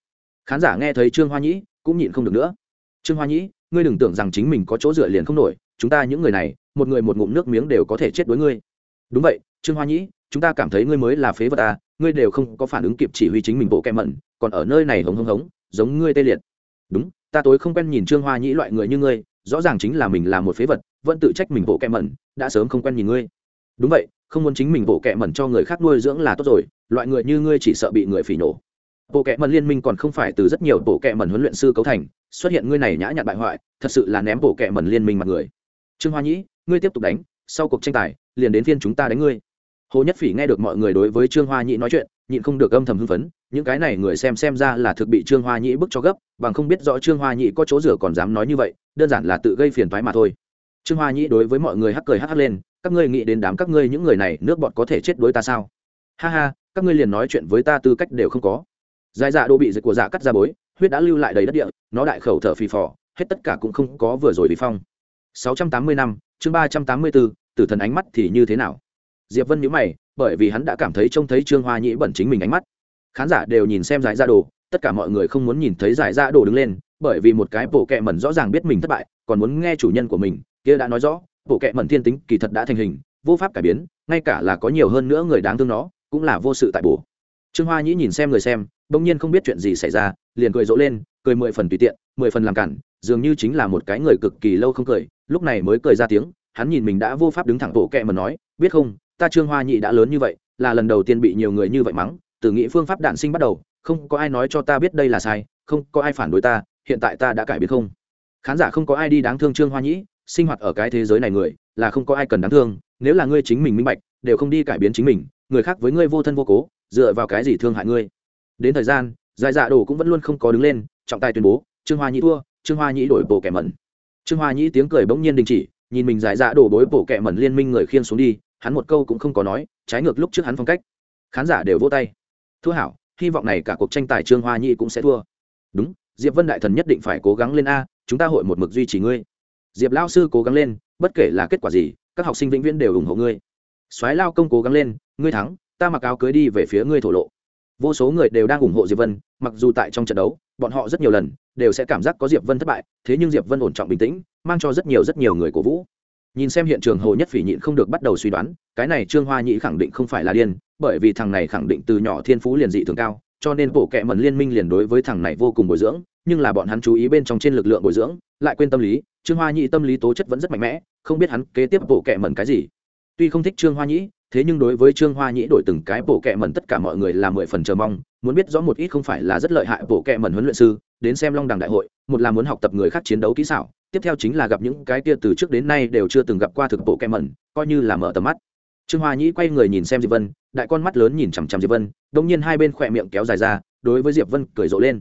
Khán giả nghe thấy trương hoa nhĩ cũng nhịn không được nữa. Trương hoa nhĩ ngươi đừng tưởng rằng chính mình có chỗ dựa liền không nổi, chúng ta những người này, một người một ngụm nước miếng đều có thể chết đối ngươi. Đúng vậy, trương hoa nhĩ, chúng ta cảm thấy ngươi mới là phế vật à ngươi đều không có phản ứng kịp chỉ huy chính mình bộ kẹ mẩn, còn ở nơi này hống hống hống, giống ngươi tê liệt. Đúng, ta tối không quen nhìn trương hoa nhĩ loại người như ngươi, rõ ràng chính là mình là một phế vật, vẫn tự trách mình bộ kẹ mẩn, đã sớm không quen nhìn ngươi. Đúng vậy, không muốn chính mình bộ kẹ mẩn cho người khác nuôi dưỡng là tốt rồi, loại người như ngươi chỉ sợ bị người phỉ nổ bộ kệ mẩn liên minh còn không phải từ rất nhiều bộ kệ mẩn huấn luyện sư cấu thành, xuất hiện ngươi này nhã nhặn bại hoại, thật sự là ném bộ kệ mẩn liên minh mặt người. Trương hoa nhĩ, ngươi tiếp tục đánh, sau cuộc tranh tài, liền đến phiên chúng ta đánh ngươi. Hồ nhất phỉ nghe được mọi người đối với trương hoa nhĩ nói chuyện, nhịn không được âm thầm hưng phấn, những cái này người xem xem ra là thực bị trương hoa nhĩ bức cho gấp, bằng không biết rõ trương hoa nhĩ có chỗ rửa còn dám nói như vậy, đơn giản là tự gây phiền thoái mà thôi. Trương hoa nhĩ đối với mọi người hắc cười hắc hắc lên, các ngươi nghĩ đến đám các ngươi những người này, nước bọn có thể chết đối ta sao? Ha ha, các ngươi liền nói chuyện với ta tư cách đều không có dài dạ đô bị dịch của dạ cắt ra bối huyết đã lưu lại đầy đất địa nó đại khẩu thở phì phò hết tất cả cũng không có vừa rồi bị phong. 680 năm chương 384, tử thần ánh mắt thì như thế nào? Diệp vân nhíu mày bởi vì hắn đã cảm thấy trông thấy trương hoa nhĩ bẩn chính mình ánh mắt. Khán giả đều nhìn xem giải ra đồ tất cả mọi người không muốn nhìn thấy giải ra đồ đứng lên bởi vì một cái bộ kệ mẩn rõ ràng biết mình thất bại còn muốn nghe chủ nhân của mình kia đã nói rõ bộ kệ mẩn thiên tính kỳ thật đã thành hình vô pháp cải biến ngay cả là có nhiều hơn nữa người đáng thương nó cũng là vô sự tại bổ. Trương hoa nhĩ nhìn xem người xem bỗng nhiên không biết chuyện gì xảy ra, liền cười rỗ lên, cười mười phần tùy tiện, mười phần làm cản, dường như chính là một cái người cực kỳ lâu không cười, lúc này mới cười ra tiếng, hắn nhìn mình đã vô pháp đứng thẳng bộ kệ mà nói, biết không, ta trương hoa nhị đã lớn như vậy, là lần đầu tiên bị nhiều người như vậy mắng, từ nghĩ phương pháp đạn sinh bắt đầu, không có ai nói cho ta biết đây là sai, không có ai phản đối ta, hiện tại ta đã cải biến không? Khán giả không có ai đi đáng thương trương hoa nhĩ sinh hoạt ở cái thế giới này người, là không có ai cần đáng thương, nếu là ngươi chính mình minh bạch, đều không đi cải biến chính mình, người khác với ngươi vô thân vô cố, dựa vào cái gì thương hại ngươi? Đến thời gian, giải dạ đồ cũng vẫn luôn không có đứng lên, trọng tài tuyên bố, trương hoa nhĩ thua, trương hoa nhĩ đổi bộ kẻ mẩn. Trương hoa nhĩ tiếng cười bỗng nhiên đình chỉ, nhìn mình giải dạ đổ bối bộ kẻ mẩn liên minh người khiên xuống đi, hắn một câu cũng không có nói, trái ngược lúc trước hắn phong cách. Khán giả đều vỗ tay. Thua hảo, hy vọng này cả cuộc tranh tài trương hoa nhĩ cũng sẽ thua. Đúng, diệp vân đại thần nhất định phải cố gắng lên a, chúng ta hội một mực duy trì ngươi. Diệp lao sư cố gắng lên, bất kể là kết quả gì, các học sinh vĩnh viễn đều ủng hộ ngươi. Soái lao công cố gắng lên, ngươi thắng, ta mặc áo cưới đi về phía ngươi thổ lộ vô số người đều đang ủng hộ diệp vân, mặc dù tại trong trận đấu, bọn họ rất nhiều lần đều sẽ cảm giác có diệp vân thất bại, thế nhưng diệp vân ổn trọng bình tĩnh, mang cho rất nhiều rất nhiều người cổ vũ. Nhìn xem hiện trường, hồ nhất phỉ nhịn không được bắt đầu suy đoán, cái này trương hoa nhĩ khẳng định không phải là điên, bởi vì thằng này khẳng định từ nhỏ thiên phú liền dị thường cao, cho nên bộ kệ mẩn liên minh liền đối với thằng này vô cùng bồi dưỡng, nhưng là bọn hắn chú ý bên trong trên lực lượng bồi dưỡng, lại quên tâm lý, trương hoa nhĩ tâm lý tố chất vẫn rất mạnh mẽ, không biết hắn kế tiếp bộ kệ mẩn cái gì. Tuy không thích trương hoa nhĩ thế nhưng đối với trương hoa nhĩ đổi từng cái bộ kệ mẩn tất cả mọi người là mười phần chờ mong, muốn biết rõ một ít không phải là rất lợi hại bộ kệ mẩn huấn luyện sư, đến xem long đằng đại hội, một là muốn học tập người khác chiến đấu kỹ xảo, tiếp theo chính là gặp những cái kia từ trước đến nay đều chưa từng gặp qua thực bộ kẹ mẩn, coi như là mở tầm mắt. Trương hoa nhĩ quay người nhìn xem diệp vân, đại con mắt lớn nhìn chằm chằm diệp vân, đông nhiên hai bên khỏe miệng kéo dài ra, đối với diệp vân cười rộ lên.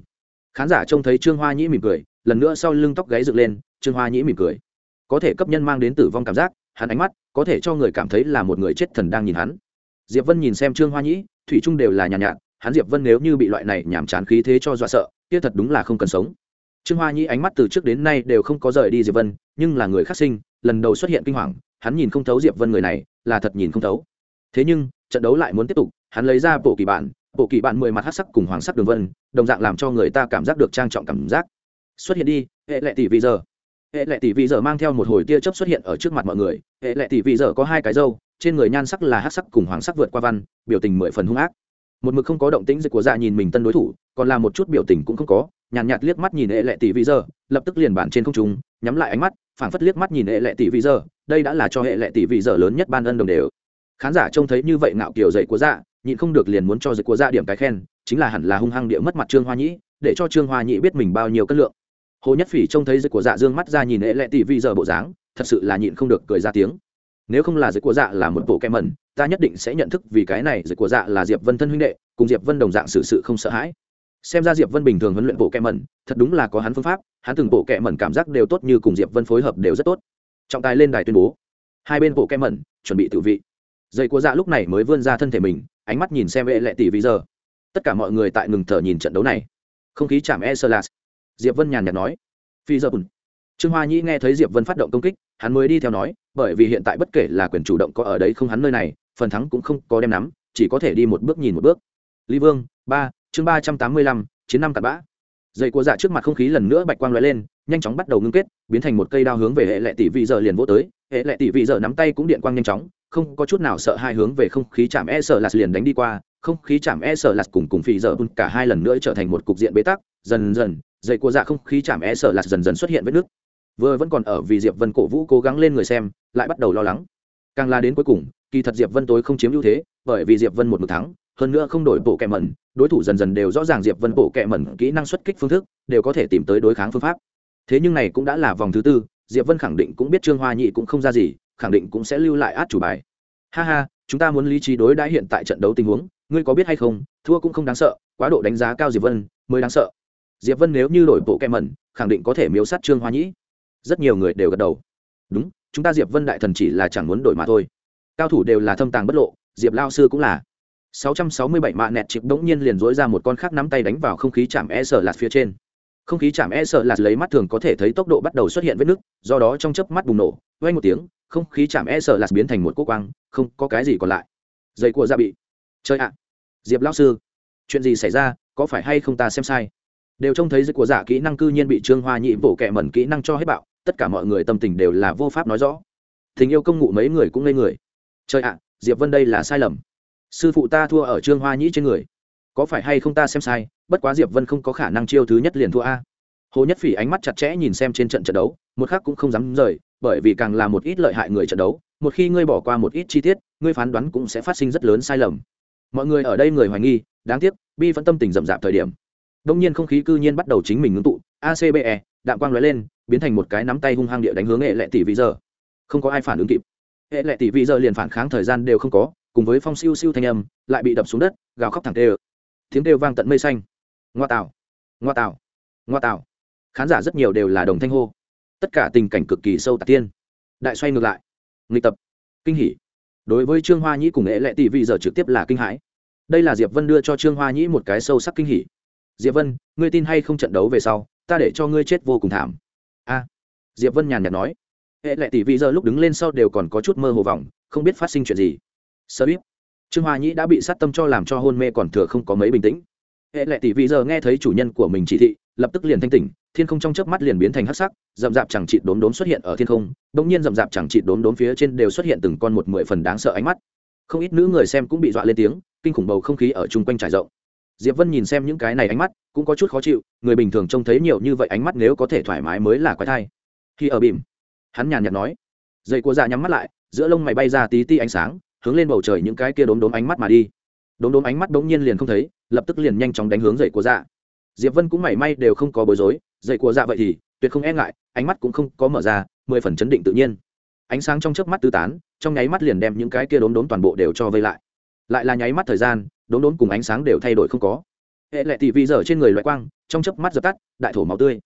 Khán giả trông thấy trương hoa nhĩ mỉm cười, lần nữa sau lưng tóc gáy dựng lên, trương hoa nhĩ mỉm cười. Có thể cấp nhân mang đến tử vong cảm giác, hắn ánh mắt có thể cho người cảm thấy là một người chết thần đang nhìn hắn. Diệp vân nhìn xem trương hoa nhĩ thủy trung đều là nhàn nhạt, nhạt hắn diệp vân nếu như bị loại này nhàm chán khí thế cho dọa sợ kia thật đúng là không cần sống. Trương hoa nhĩ ánh mắt từ trước đến nay đều không có rời đi diệp vân nhưng là người khác sinh lần đầu xuất hiện kinh hoàng hắn nhìn không thấu diệp vân người này là thật nhìn không thấu. Thế nhưng trận đấu lại muốn tiếp tục hắn lấy ra bộ kỳ bản bộ kỳ bản mười mặt hát sắc cùng hoàng sắc đường vân đồng dạng làm cho người ta cảm giác được trang trọng cảm giác. Xuất hiện đi hệ lệ tỷ vì giờ hệ lệ tỷ vị giờ mang theo một hồi tia chớp xuất hiện ở trước mặt mọi người. Hệ lệ tỷ vị giờ có hai cái râu trên người nhan sắc là hát sắc cùng hoàng sắc vượt qua văn biểu tình mười phần hung ác. Một mực không có động tĩnh dịch của dạ nhìn mình tân đối thủ còn là một chút biểu tình cũng không có nhàn nhạt, nhạt liếc mắt nhìn hệ lệ tỷ vị giờ lập tức liền bản trên không trung nhắm lại ánh mắt phảng phất liếc mắt nhìn hệ lệ tỷ vị giờ đây đã là cho hệ lệ tỷ vị giờ lớn nhất ban ân đồng đều. Khán giả trông thấy như vậy ngạo kiểu dậy của dạ nhịn không được liền muốn cho dịch của dạ điểm cái khen chính là hẳn là hung hăng địa mất mặt trương hoa nhĩ để cho trương hoa nhĩ biết mình bao nhiêu cân lượng hồ nhất phỉ trông thấy dịch của dạ dương mắt ra nhìn hệ lệ tỷ vi giờ bộ dáng thật sự là nhịn không được cười ra tiếng. Nếu không là dịch của dạ là một bộ kem mẩn ta nhất định sẽ nhận thức vì cái này dịch của dạ là diệp vân thân huynh đệ cùng diệp vân đồng dạng xử sự, sự không sợ hãi. Xem ra diệp vân bình thường huấn luyện bộ kem mẩn thật đúng là có hắn phương pháp hắn từng bộ kem mẩn cảm giác đều tốt như cùng diệp vân phối hợp đều rất tốt. Trọng tài lên đài tuyên bố hai bên bộ kem mẩn chuẩn bị tự vị. Dây của dạ lúc này mới vươn ra thân thể mình ánh mắt nhìn xem vệ lệ tỷ vi giờ. Tất cả mọi người tại ngừng thở nhìn trận đấu này. Không khí chạm e sơ lạt diệp vân nhàn nhạt nói. Phi giờ bùn. Trương hoa nhĩ nghe thấy diệp vân phát động công kích, hắn mới đi theo nói, bởi vì hiện tại bất kể là quyền chủ động có ở đấy không hắn nơi này, phần thắng cũng không có đem nắm, chỉ có thể đi một bước nhìn một bước. Lý vương, ba, chương ba trăm tám mươi lăm, chiến năm cặn bã. Dây của dạ trước mặt không khí lần nữa bạch quang lóe lên, nhanh chóng bắt đầu ngưng kết, biến thành một cây đao hướng về hệ lệ tỷ vị giờ liền vô tới. Hệ lệ tỷ vị giờ nắm tay cũng điện quang nhanh chóng, không có chút nào sợ hai hướng về không khí chạm e sợ lạt liền đánh đi qua. Không khí chạm e sợ lạt cùng cùng phi giờ cả hai lần nữa trở thành một cục diện bế tắc. Dần dần dây của dạ không khí chạm e sợ lạt dần dần xuất hiện vết nước. Vừa vẫn còn ở vì diệp vân cổ vũ cố gắng lên người xem, lại bắt đầu lo lắng. Càng la đến cuối cùng, kỳ thật diệp vân tối không chiếm ưu thế, bởi vì diệp vân một một thắng, hơn nữa không đổi bộ kẹ mẩn, đối thủ dần dần đều rõ ràng diệp vân bộ kẹ mẩn kỹ năng xuất kích phương thức, đều có thể tìm tới đối kháng phương pháp. Thế nhưng này cũng đã là vòng thứ tư, diệp vân khẳng định cũng biết trương hoa nhị cũng không ra gì, khẳng định cũng sẽ lưu lại át chủ bài. Ha ha, chúng ta muốn lý trí đối đãi hiện tại trận đấu tình huống, ngươi có biết hay không, thua cũng không đáng sợ, quá độ đánh giá cao diệp vân, mới đáng sợ diệp vân nếu như đổi bộ kem mẩn, khẳng định có thể miếu sát trương hoa nhĩ. Rất nhiều người đều gật đầu. Đúng, chúng ta diệp vân đại thần chỉ là chẳng muốn đổi mà thôi. Cao thủ đều là thâm tàng bất lộ, diệp lao sư cũng là. 667 mạ nẹt chịp đống nhiên liền dối ra một con khác nắm tay đánh vào không khí chạm e sợ lạt phía trên. Không khí chạm e sợ lạt lấy mắt thường có thể thấy tốc độ bắt đầu xuất hiện vết nứt, do đó trong chớp mắt bùng nổ, vang một tiếng, không khí chạm e sợ lạt biến thành một cỗ quang, không có cái gì còn lại. Dây của ra bị. Chơi ạ. Diệp lão sư, chuyện gì xảy ra, có phải hay không ta xem sai? Đều trông thấy dịch của giả kỹ năng cư nhiên bị trương hoa nhị bổ kẹ mẩn kỹ năng cho hết bạo, tất cả mọi người tâm tình đều là vô pháp nói rõ. Tình yêu công ngụ mấy người cũng ngây người. Trời ạ, diệp vân đây là sai lầm. Sư phụ ta thua ở trương hoa nhĩ trên người. Có phải hay không ta xem sai, bất quá diệp vân không có khả năng chiêu thứ nhất liền thua a. Hồ nhất phỉ ánh mắt chặt chẽ nhìn xem trên trận trận đấu, một khác cũng không dám rời, bởi vì càng là một ít lợi hại người trận đấu, một khi ngươi bỏ qua một ít chi tiết, ngươi phán đoán cũng sẽ phát sinh rất lớn sai lầm. Mọi người ở đây người hoài nghi, đáng tiếc, bi vẫn tâm tình rậm rạp thời điểm đông nhiên không khí cư nhiên bắt đầu chính mình ngưng tụ acbe đạm quang lóe lên, biến thành một cái nắm tay hung hăng địa đánh hướng hệ lệ tỷ vị giờ. Không có ai phản ứng kịp. Hệ lệ tỷ vị giờ liền phản kháng thời gian đều không có, cùng với phong siêu siêu thanh âm, lại bị đập xuống đất, gào khóc thẳng tê ơ. Tiếng đều vang tận mây xanh. Ngoa tạo ngoa tạo ngoa tạo khán giả rất nhiều đều là đồng thanh hô. Tất cả tình cảnh cực kỳ sâu tạc tiên. Đại xoay ngược lại. Nghịch tập. Kinh hỉ. Đối với trương hoa nhĩ cùng nghệ lệ tỷ vị giờ trực tiếp là kinh hãi. Đây là diệp vân đưa cho trương hoa nhĩ một cái sâu sắc kinh hỉ diệp vân, ngươi tin hay không trận đấu về sau, ta để cho ngươi chết vô cùng thảm. A. Diệp vân nhàn nhạt nói. Hệ lệ tỷ vị giờ lúc đứng lên sau đều còn có chút mơ hồ vọng, không biết phát sinh chuyện gì. Sơ bíp. Trương hoa nhĩ đã bị sát tâm cho làm cho hôn mê còn thừa không có mấy bình tĩnh. Hệ lệ tỷ vị giờ nghe thấy chủ nhân của mình chỉ thị, lập tức liền thanh tỉnh, thiên không trong chớp mắt liền biến thành hắc sắc, rậm rạp chẳng chịt đốm đốm xuất hiện ở thiên không, bỗng nhiên rậm rạp chẳng chịt đốm đốm phía trên đều xuất hiện từng con một mười phần đáng sợ ánh mắt. Không ít nữ người xem cũng bị dọa lên tiếng, kinh khủng bầu không khí ở chung quanh trải rộng diệp vân nhìn xem những cái này ánh mắt, cũng có chút khó chịu, người bình thường trông thấy nhiều như vậy ánh mắt nếu có thể thoải mái mới là quái thai. Khi ở bìm, hắn nhàn nhạt nói dây của dạ nhắm mắt lại, giữa lông mày bay ra tí ti ánh sáng, hướng lên bầu trời những cái kia đốm đốm ánh mắt mà đi. Đốm đốm ánh mắt đống nhiên liền không thấy, lập tức liền nhanh chóng đánh hướng dậy của dạ. Diệp vân cũng mảy may đều không có bối rối dậy của dạ vậy thì tuyệt không e ngại, ánh mắt cũng không có mở ra, mười phần chấn định tự nhiên. Ánh sáng trong chớp mắt tứ tán, trong nháy mắt liền đem những cái kia đốm đốm toàn bộ đều cho vây lại. Lại là nháy mắt thời gian đốn đốn cùng ánh sáng đều thay đổi không có. Hệ lệ tỷ vị dở trên người loại quang, trong chớp mắt dập tắt, đại thổ máu tươi.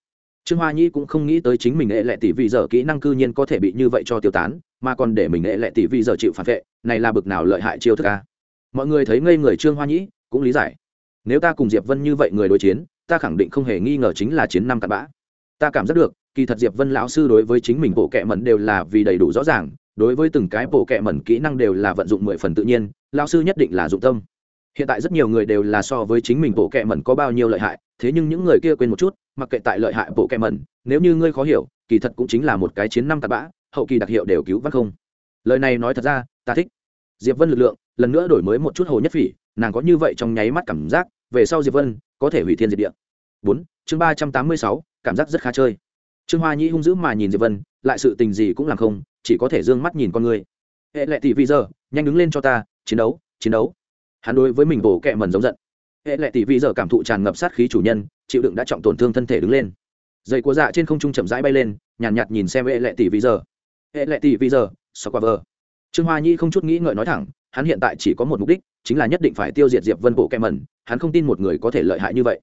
Trương hoa nhi cũng không nghĩ tới chính mình hệ lệ tỷ vị dở kỹ năng cư nhiên có thể bị như vậy cho tiêu tán, mà còn để mình hệ lệ tỷ vị dở chịu phản vệ, này là bực nào lợi hại chiêu thức a. Mọi người thấy ngây người trương hoa nhĩ cũng lý giải. Nếu ta cùng diệp vân như vậy người đối chiến, ta khẳng định không hề nghi ngờ chính là chiến năm cặn bã. Ta cảm giác được, kỳ thật diệp vân lão sư đối với chính mình bộ kệ mẩn đều là vì đầy đủ rõ ràng, đối với từng cái bộ kệ mẩn kỹ năng đều là vận dụng mười phần tự nhiên, lão sư nhất định là dụng tâm hiện tại rất nhiều người đều là so với chính mình bộ kệ mẩn có bao nhiêu lợi hại, thế nhưng những người kia quên một chút, mặc kệ tại lợi hại bộ kệ mẩn, nếu như ngươi khó hiểu, kỳ thật cũng chính là một cái chiến năm tạt bã, hậu kỳ đặc hiệu đều cứu vắt không. Lời này nói thật ra, ta thích. Diệp vân lực lượng, lần nữa đổi mới một chút hồ nhất phỉ, nàng có như vậy trong nháy mắt cảm giác, về sau diệp vân có thể hủy thiên diệt địa. Bốn, chương ba trăm tám mươi sáu, cảm giác rất khá chơi. Trương hoa nhĩ hung dữ mà nhìn diệp vân, lại sự tình gì cũng làm không, chỉ có thể d ư ơ n g mắt nhìn con người. Hệ lệ tỷ vi giờ, nhanh đứng lên cho ta, chiến đấu chiến đấu hắn đối với mình bổ kẹ mần giống giận. Hệ lệ tỷ vi giờ cảm thụ tràn ngập sát khí chủ nhân chịu đựng đã trọng tổn thương thân thể đứng lên. Dây của dạ trên không trung chậm rãi bay lên nhàn nhạt, nhạt nhìn xem hệ lệ tỷ vi giờ. Hệ lệ tỷ vi giờ so qua vờ? Trương hoa nhi không chút nghĩ ngợi nói thẳng hắn hiện tại chỉ có một mục đích chính là nhất định phải tiêu diệt diệp vân bộ kẹ mẩn hắn không tin một người có thể lợi hại như vậy.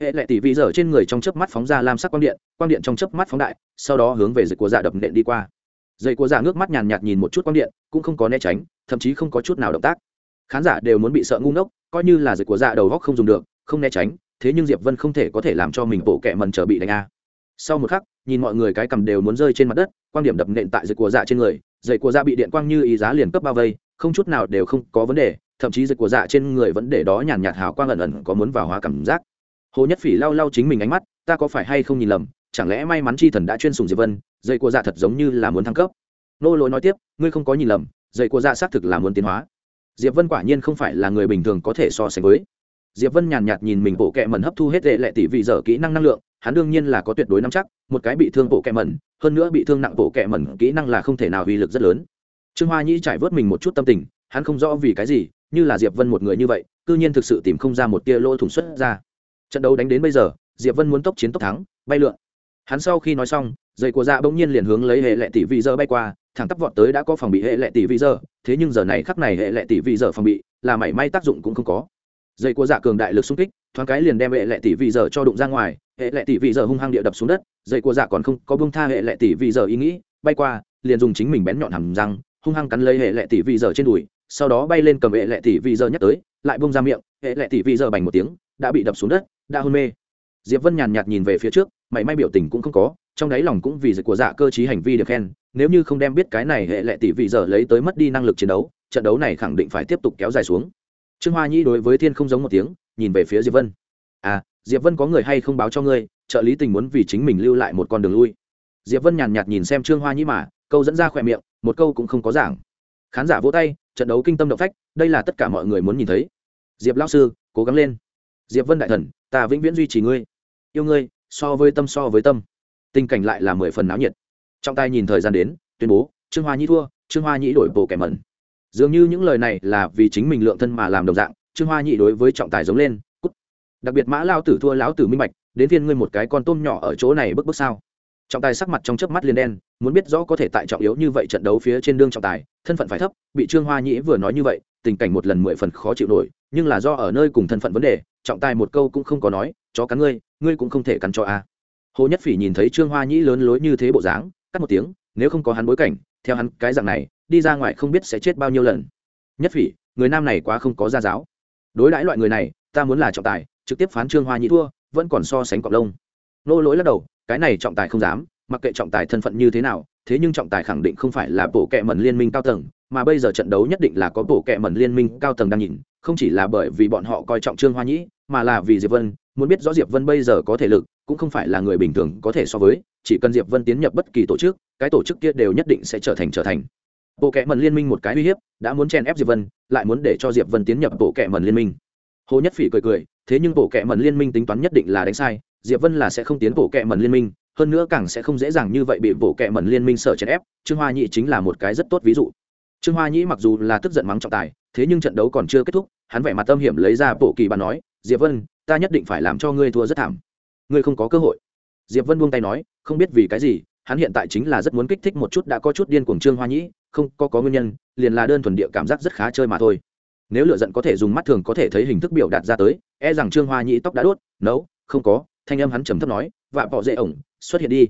Hệ lệ tỷ vị giờ trên người trong chớp mắt phóng ra lam sắc quang điện quang điện trong chớp mắt phóng đại sau đó hướng về dây của dạ đập nện đi qua. Dây của dạ ngước mắt nhàn nhạt nhìn một chút quang điện cũng không có né tránh thậm chí không có chút nào động tác khán giả đều muốn bị sợ ngu ngốc, coi như là dây của dạ đầu góc không dùng được, không né tránh, thế nhưng diệp vân không thể có thể làm cho mình bộ kẹ mần trở bị đánh a. Sau một khắc, nhìn mọi người cái cầm đều muốn rơi trên mặt đất, quan điểm đập nện tại dây của dạ trên người dây của dạ bị điện quang như ý giá liền cấp bao vây, không chút nào đều không có vấn đề, thậm chí dây của dạ trên người vẫn để đó nhàn nhạt hào quang ẩn ẩn có muốn vào hóa cảm giác. Hồ nhất phỉ lau lau chính mình ánh mắt, ta có phải hay không nhìn lầm, chẳng lẽ may mắn chi thần đã chuyên sùng diệp vân dây của dạ thật giống như là muốn thăng cấp. Nô lỗi nói tiếp, ngươi không có nhìn lầm dây của dạ xác thực là muốn tiến hóa diệp vân quả nhiên không phải là người bình thường có thể so sánh với. Diệp vân nhàn nhạt nhìn mình bộ kẹ mẩn hấp thu hết lệ lệ tỷ vị dở kỹ năng năng lượng, hắn đương nhiên là có tuyệt đối nắm chắc, một cái bị thương bộ kẹ mẩn, hơn nữa bị thương nặng bộ kẹ mẩn kỹ năng là không thể nào uy lực rất lớn. Trương hoa nhĩ trải vớt mình một chút tâm tình, hắn không rõ vì cái gì, như là diệp vân một người như vậy, cư nhiên thực sự tìm không ra một tia lỗ thủng xuất ra. Trận đấu đánh đến bây giờ, diệp vân muốn tốc chiến tốc thắng, bay lượn. Hắn sau khi nói xong dây của dạ bỗng nhiên liền hướng lấy hệ lệ tỷ vị dơ bay qua thẳng tắp vọt tới đã có phòng bị hệ lệ tỷ vị giờ, thế nhưng giờ này khắc này hệ lệ tỷ vị giờ phòng bị, là mảy may tác dụng cũng không có. Dây của dạ cường đại lực xung kích, thoáng cái liền đem hệ lệ tỷ vị giờ cho đụng ra ngoài, hệ lệ tỷ vị giờ hung hăng địa đập xuống đất, dây của dạ còn không có bông tha hệ lệ tỷ vị giờ ý nghĩ, bay qua, liền dùng chính mình bén nhọn hầm răng, hung hăng cắn lấy hệ lệ tỷ vị giờ trên đùi, sau đó bay lên cầm hệ lệ tỷ vị giờ nhắc tới, lại bông ra miệng, hệ lệ tỷ vị giờ bành một tiếng, đã bị đập xuống đất, đã hôn mê. Diệp vân nhàn nhạt nhìn về phía trước, mảy may biểu tình cũng không có trong đáy lòng cũng vì dịch của dạ cơ chí hành vi được khen, nếu như không đem biết cái này hệ lệ tỷ vị giờ lấy tới mất đi năng lực chiến đấu, trận đấu này khẳng định phải tiếp tục kéo dài xuống. Trương hoa nhĩ đối với thiên không giống một tiếng, nhìn về phía diệp vân. À diệp vân có người hay không báo cho ngươi, trợ lý tình muốn vì chính mình lưu lại một con đường lui. Diệp vân nhàn nhạt nhìn xem trương hoa nhĩ mà, câu dẫn ra khỏe miệng, một câu cũng không có giảng. Khán giả vỗ tay, trận đấu kinh tâm động phách, đây là tất cả mọi người muốn nhìn thấy. Diệp lão sư, cố gắng lên. Diệp vân đại thần, ta vĩnh viễn duy trì ngươi. Yêu ngươi, so với tâm so với tâm tình cảnh lại là mười phần náo nhiệt. Trong tay nhìn thời gian đến, tuyên bố, trương hoa nhĩ thua, trương hoa nhĩ đổi bộ kẻ mẩn. Dường như những lời này là vì chính mình lượng thân mà làm đồng dạng, trương hoa nhĩ đối với trọng tài giống lên, cút. Đặc biệt mã lao tử thua lão tử minh bạch, đến thiên ngươi một cái con tôm nhỏ ở chỗ này bức bức sao. Trọng tài sắc mặt trong chớp mắt liền đen, muốn biết rõ có thể tại trọng yếu như vậy trận đấu phía trên đương trọng tài, thân phận phải thấp, bị trương hoa nhĩ vừa nói như vậy, tình cảnh một lần mười phần khó chịu nổi, nhưng là do ở nơi cùng thân phận vấn đề, trọng tài một câu cũng không có nói, chó cắn ngươi ngươi cũng không thể cắn cho a hồ nhất phỉ nhìn thấy trương hoa nhĩ lớn lối như thế bộ dáng, cắt một tiếng, nếu không có hắn bối cảnh, theo hắn cái dạng này, đi ra ngoài không biết sẽ chết bao nhiêu lần. Nhất phỉ, người nam này quá không có gia giáo. Đối đãi loại người này, ta muốn là trọng tài, trực tiếp phán trương hoa nhĩ thua, vẫn còn so sánh cọc lông. Nô lỗi lắc đầu, cái này trọng tài không dám, mặc kệ trọng tài thân phận như thế nào, thế nhưng trọng tài khẳng định không phải là bộ kệ mẩn liên minh cao tầng, mà bây giờ trận đấu nhất định là có bộ kệ mẩn liên minh cao tầng đang nhìn, không chỉ là bởi vì bọn họ coi trọng trương hoa nhĩ, mà là vì diệp vân muốn biết rõ diệp vân bây giờ có thể lực, cũng không phải là người bình thường có thể so với, chỉ cần diệp vân tiến nhập bất kỳ tổ chức, cái tổ chức kia đều nhất định sẽ trở thành trở thành. Bộ kệ mần liên minh một cái uy hiếp, đã muốn chen ép diệp vân, lại muốn để cho diệp vân tiến nhập bộ kệ mần liên minh. Hồ nhất phỉ cười cười, thế nhưng bộ kệ mần liên minh tính toán nhất định là đánh sai, diệp vân là sẽ không tiến bộ kệ mần liên minh, hơn nữa càng sẽ không dễ dàng như vậy bị bộ kệ mần liên minh sở chèn ép, trương hoa nhị chính là một cái rất tốt ví dụ. Trương hoa nhị mặc dù là tức giận mắng trọng tài, thế nhưng trận đấu còn chưa kết thúc, hắn vẻ mặt tâm hiểm lấy ra bộ kỳ bàn nói, diệp vân ta nhất định phải làm cho ngươi thua rất thảm. Ngươi không có cơ hội. Diệp vân buông tay nói, không biết vì cái gì, hắn hiện tại chính là rất muốn kích thích một chút đã có chút điên cuồng trương hoa nhĩ, không có có nguyên nhân, liền là đơn thuần địa cảm giác rất khá chơi mà thôi. Nếu lựa giận có thể dùng mắt thường có thể thấy hình thức biểu đạt ra tới e rằng trương hoa nhĩ tóc đã đốt, nấu, không có, thanh âm hắn trầm thấp nói, vạ bỏ dễ ổng, xuất hiện đi.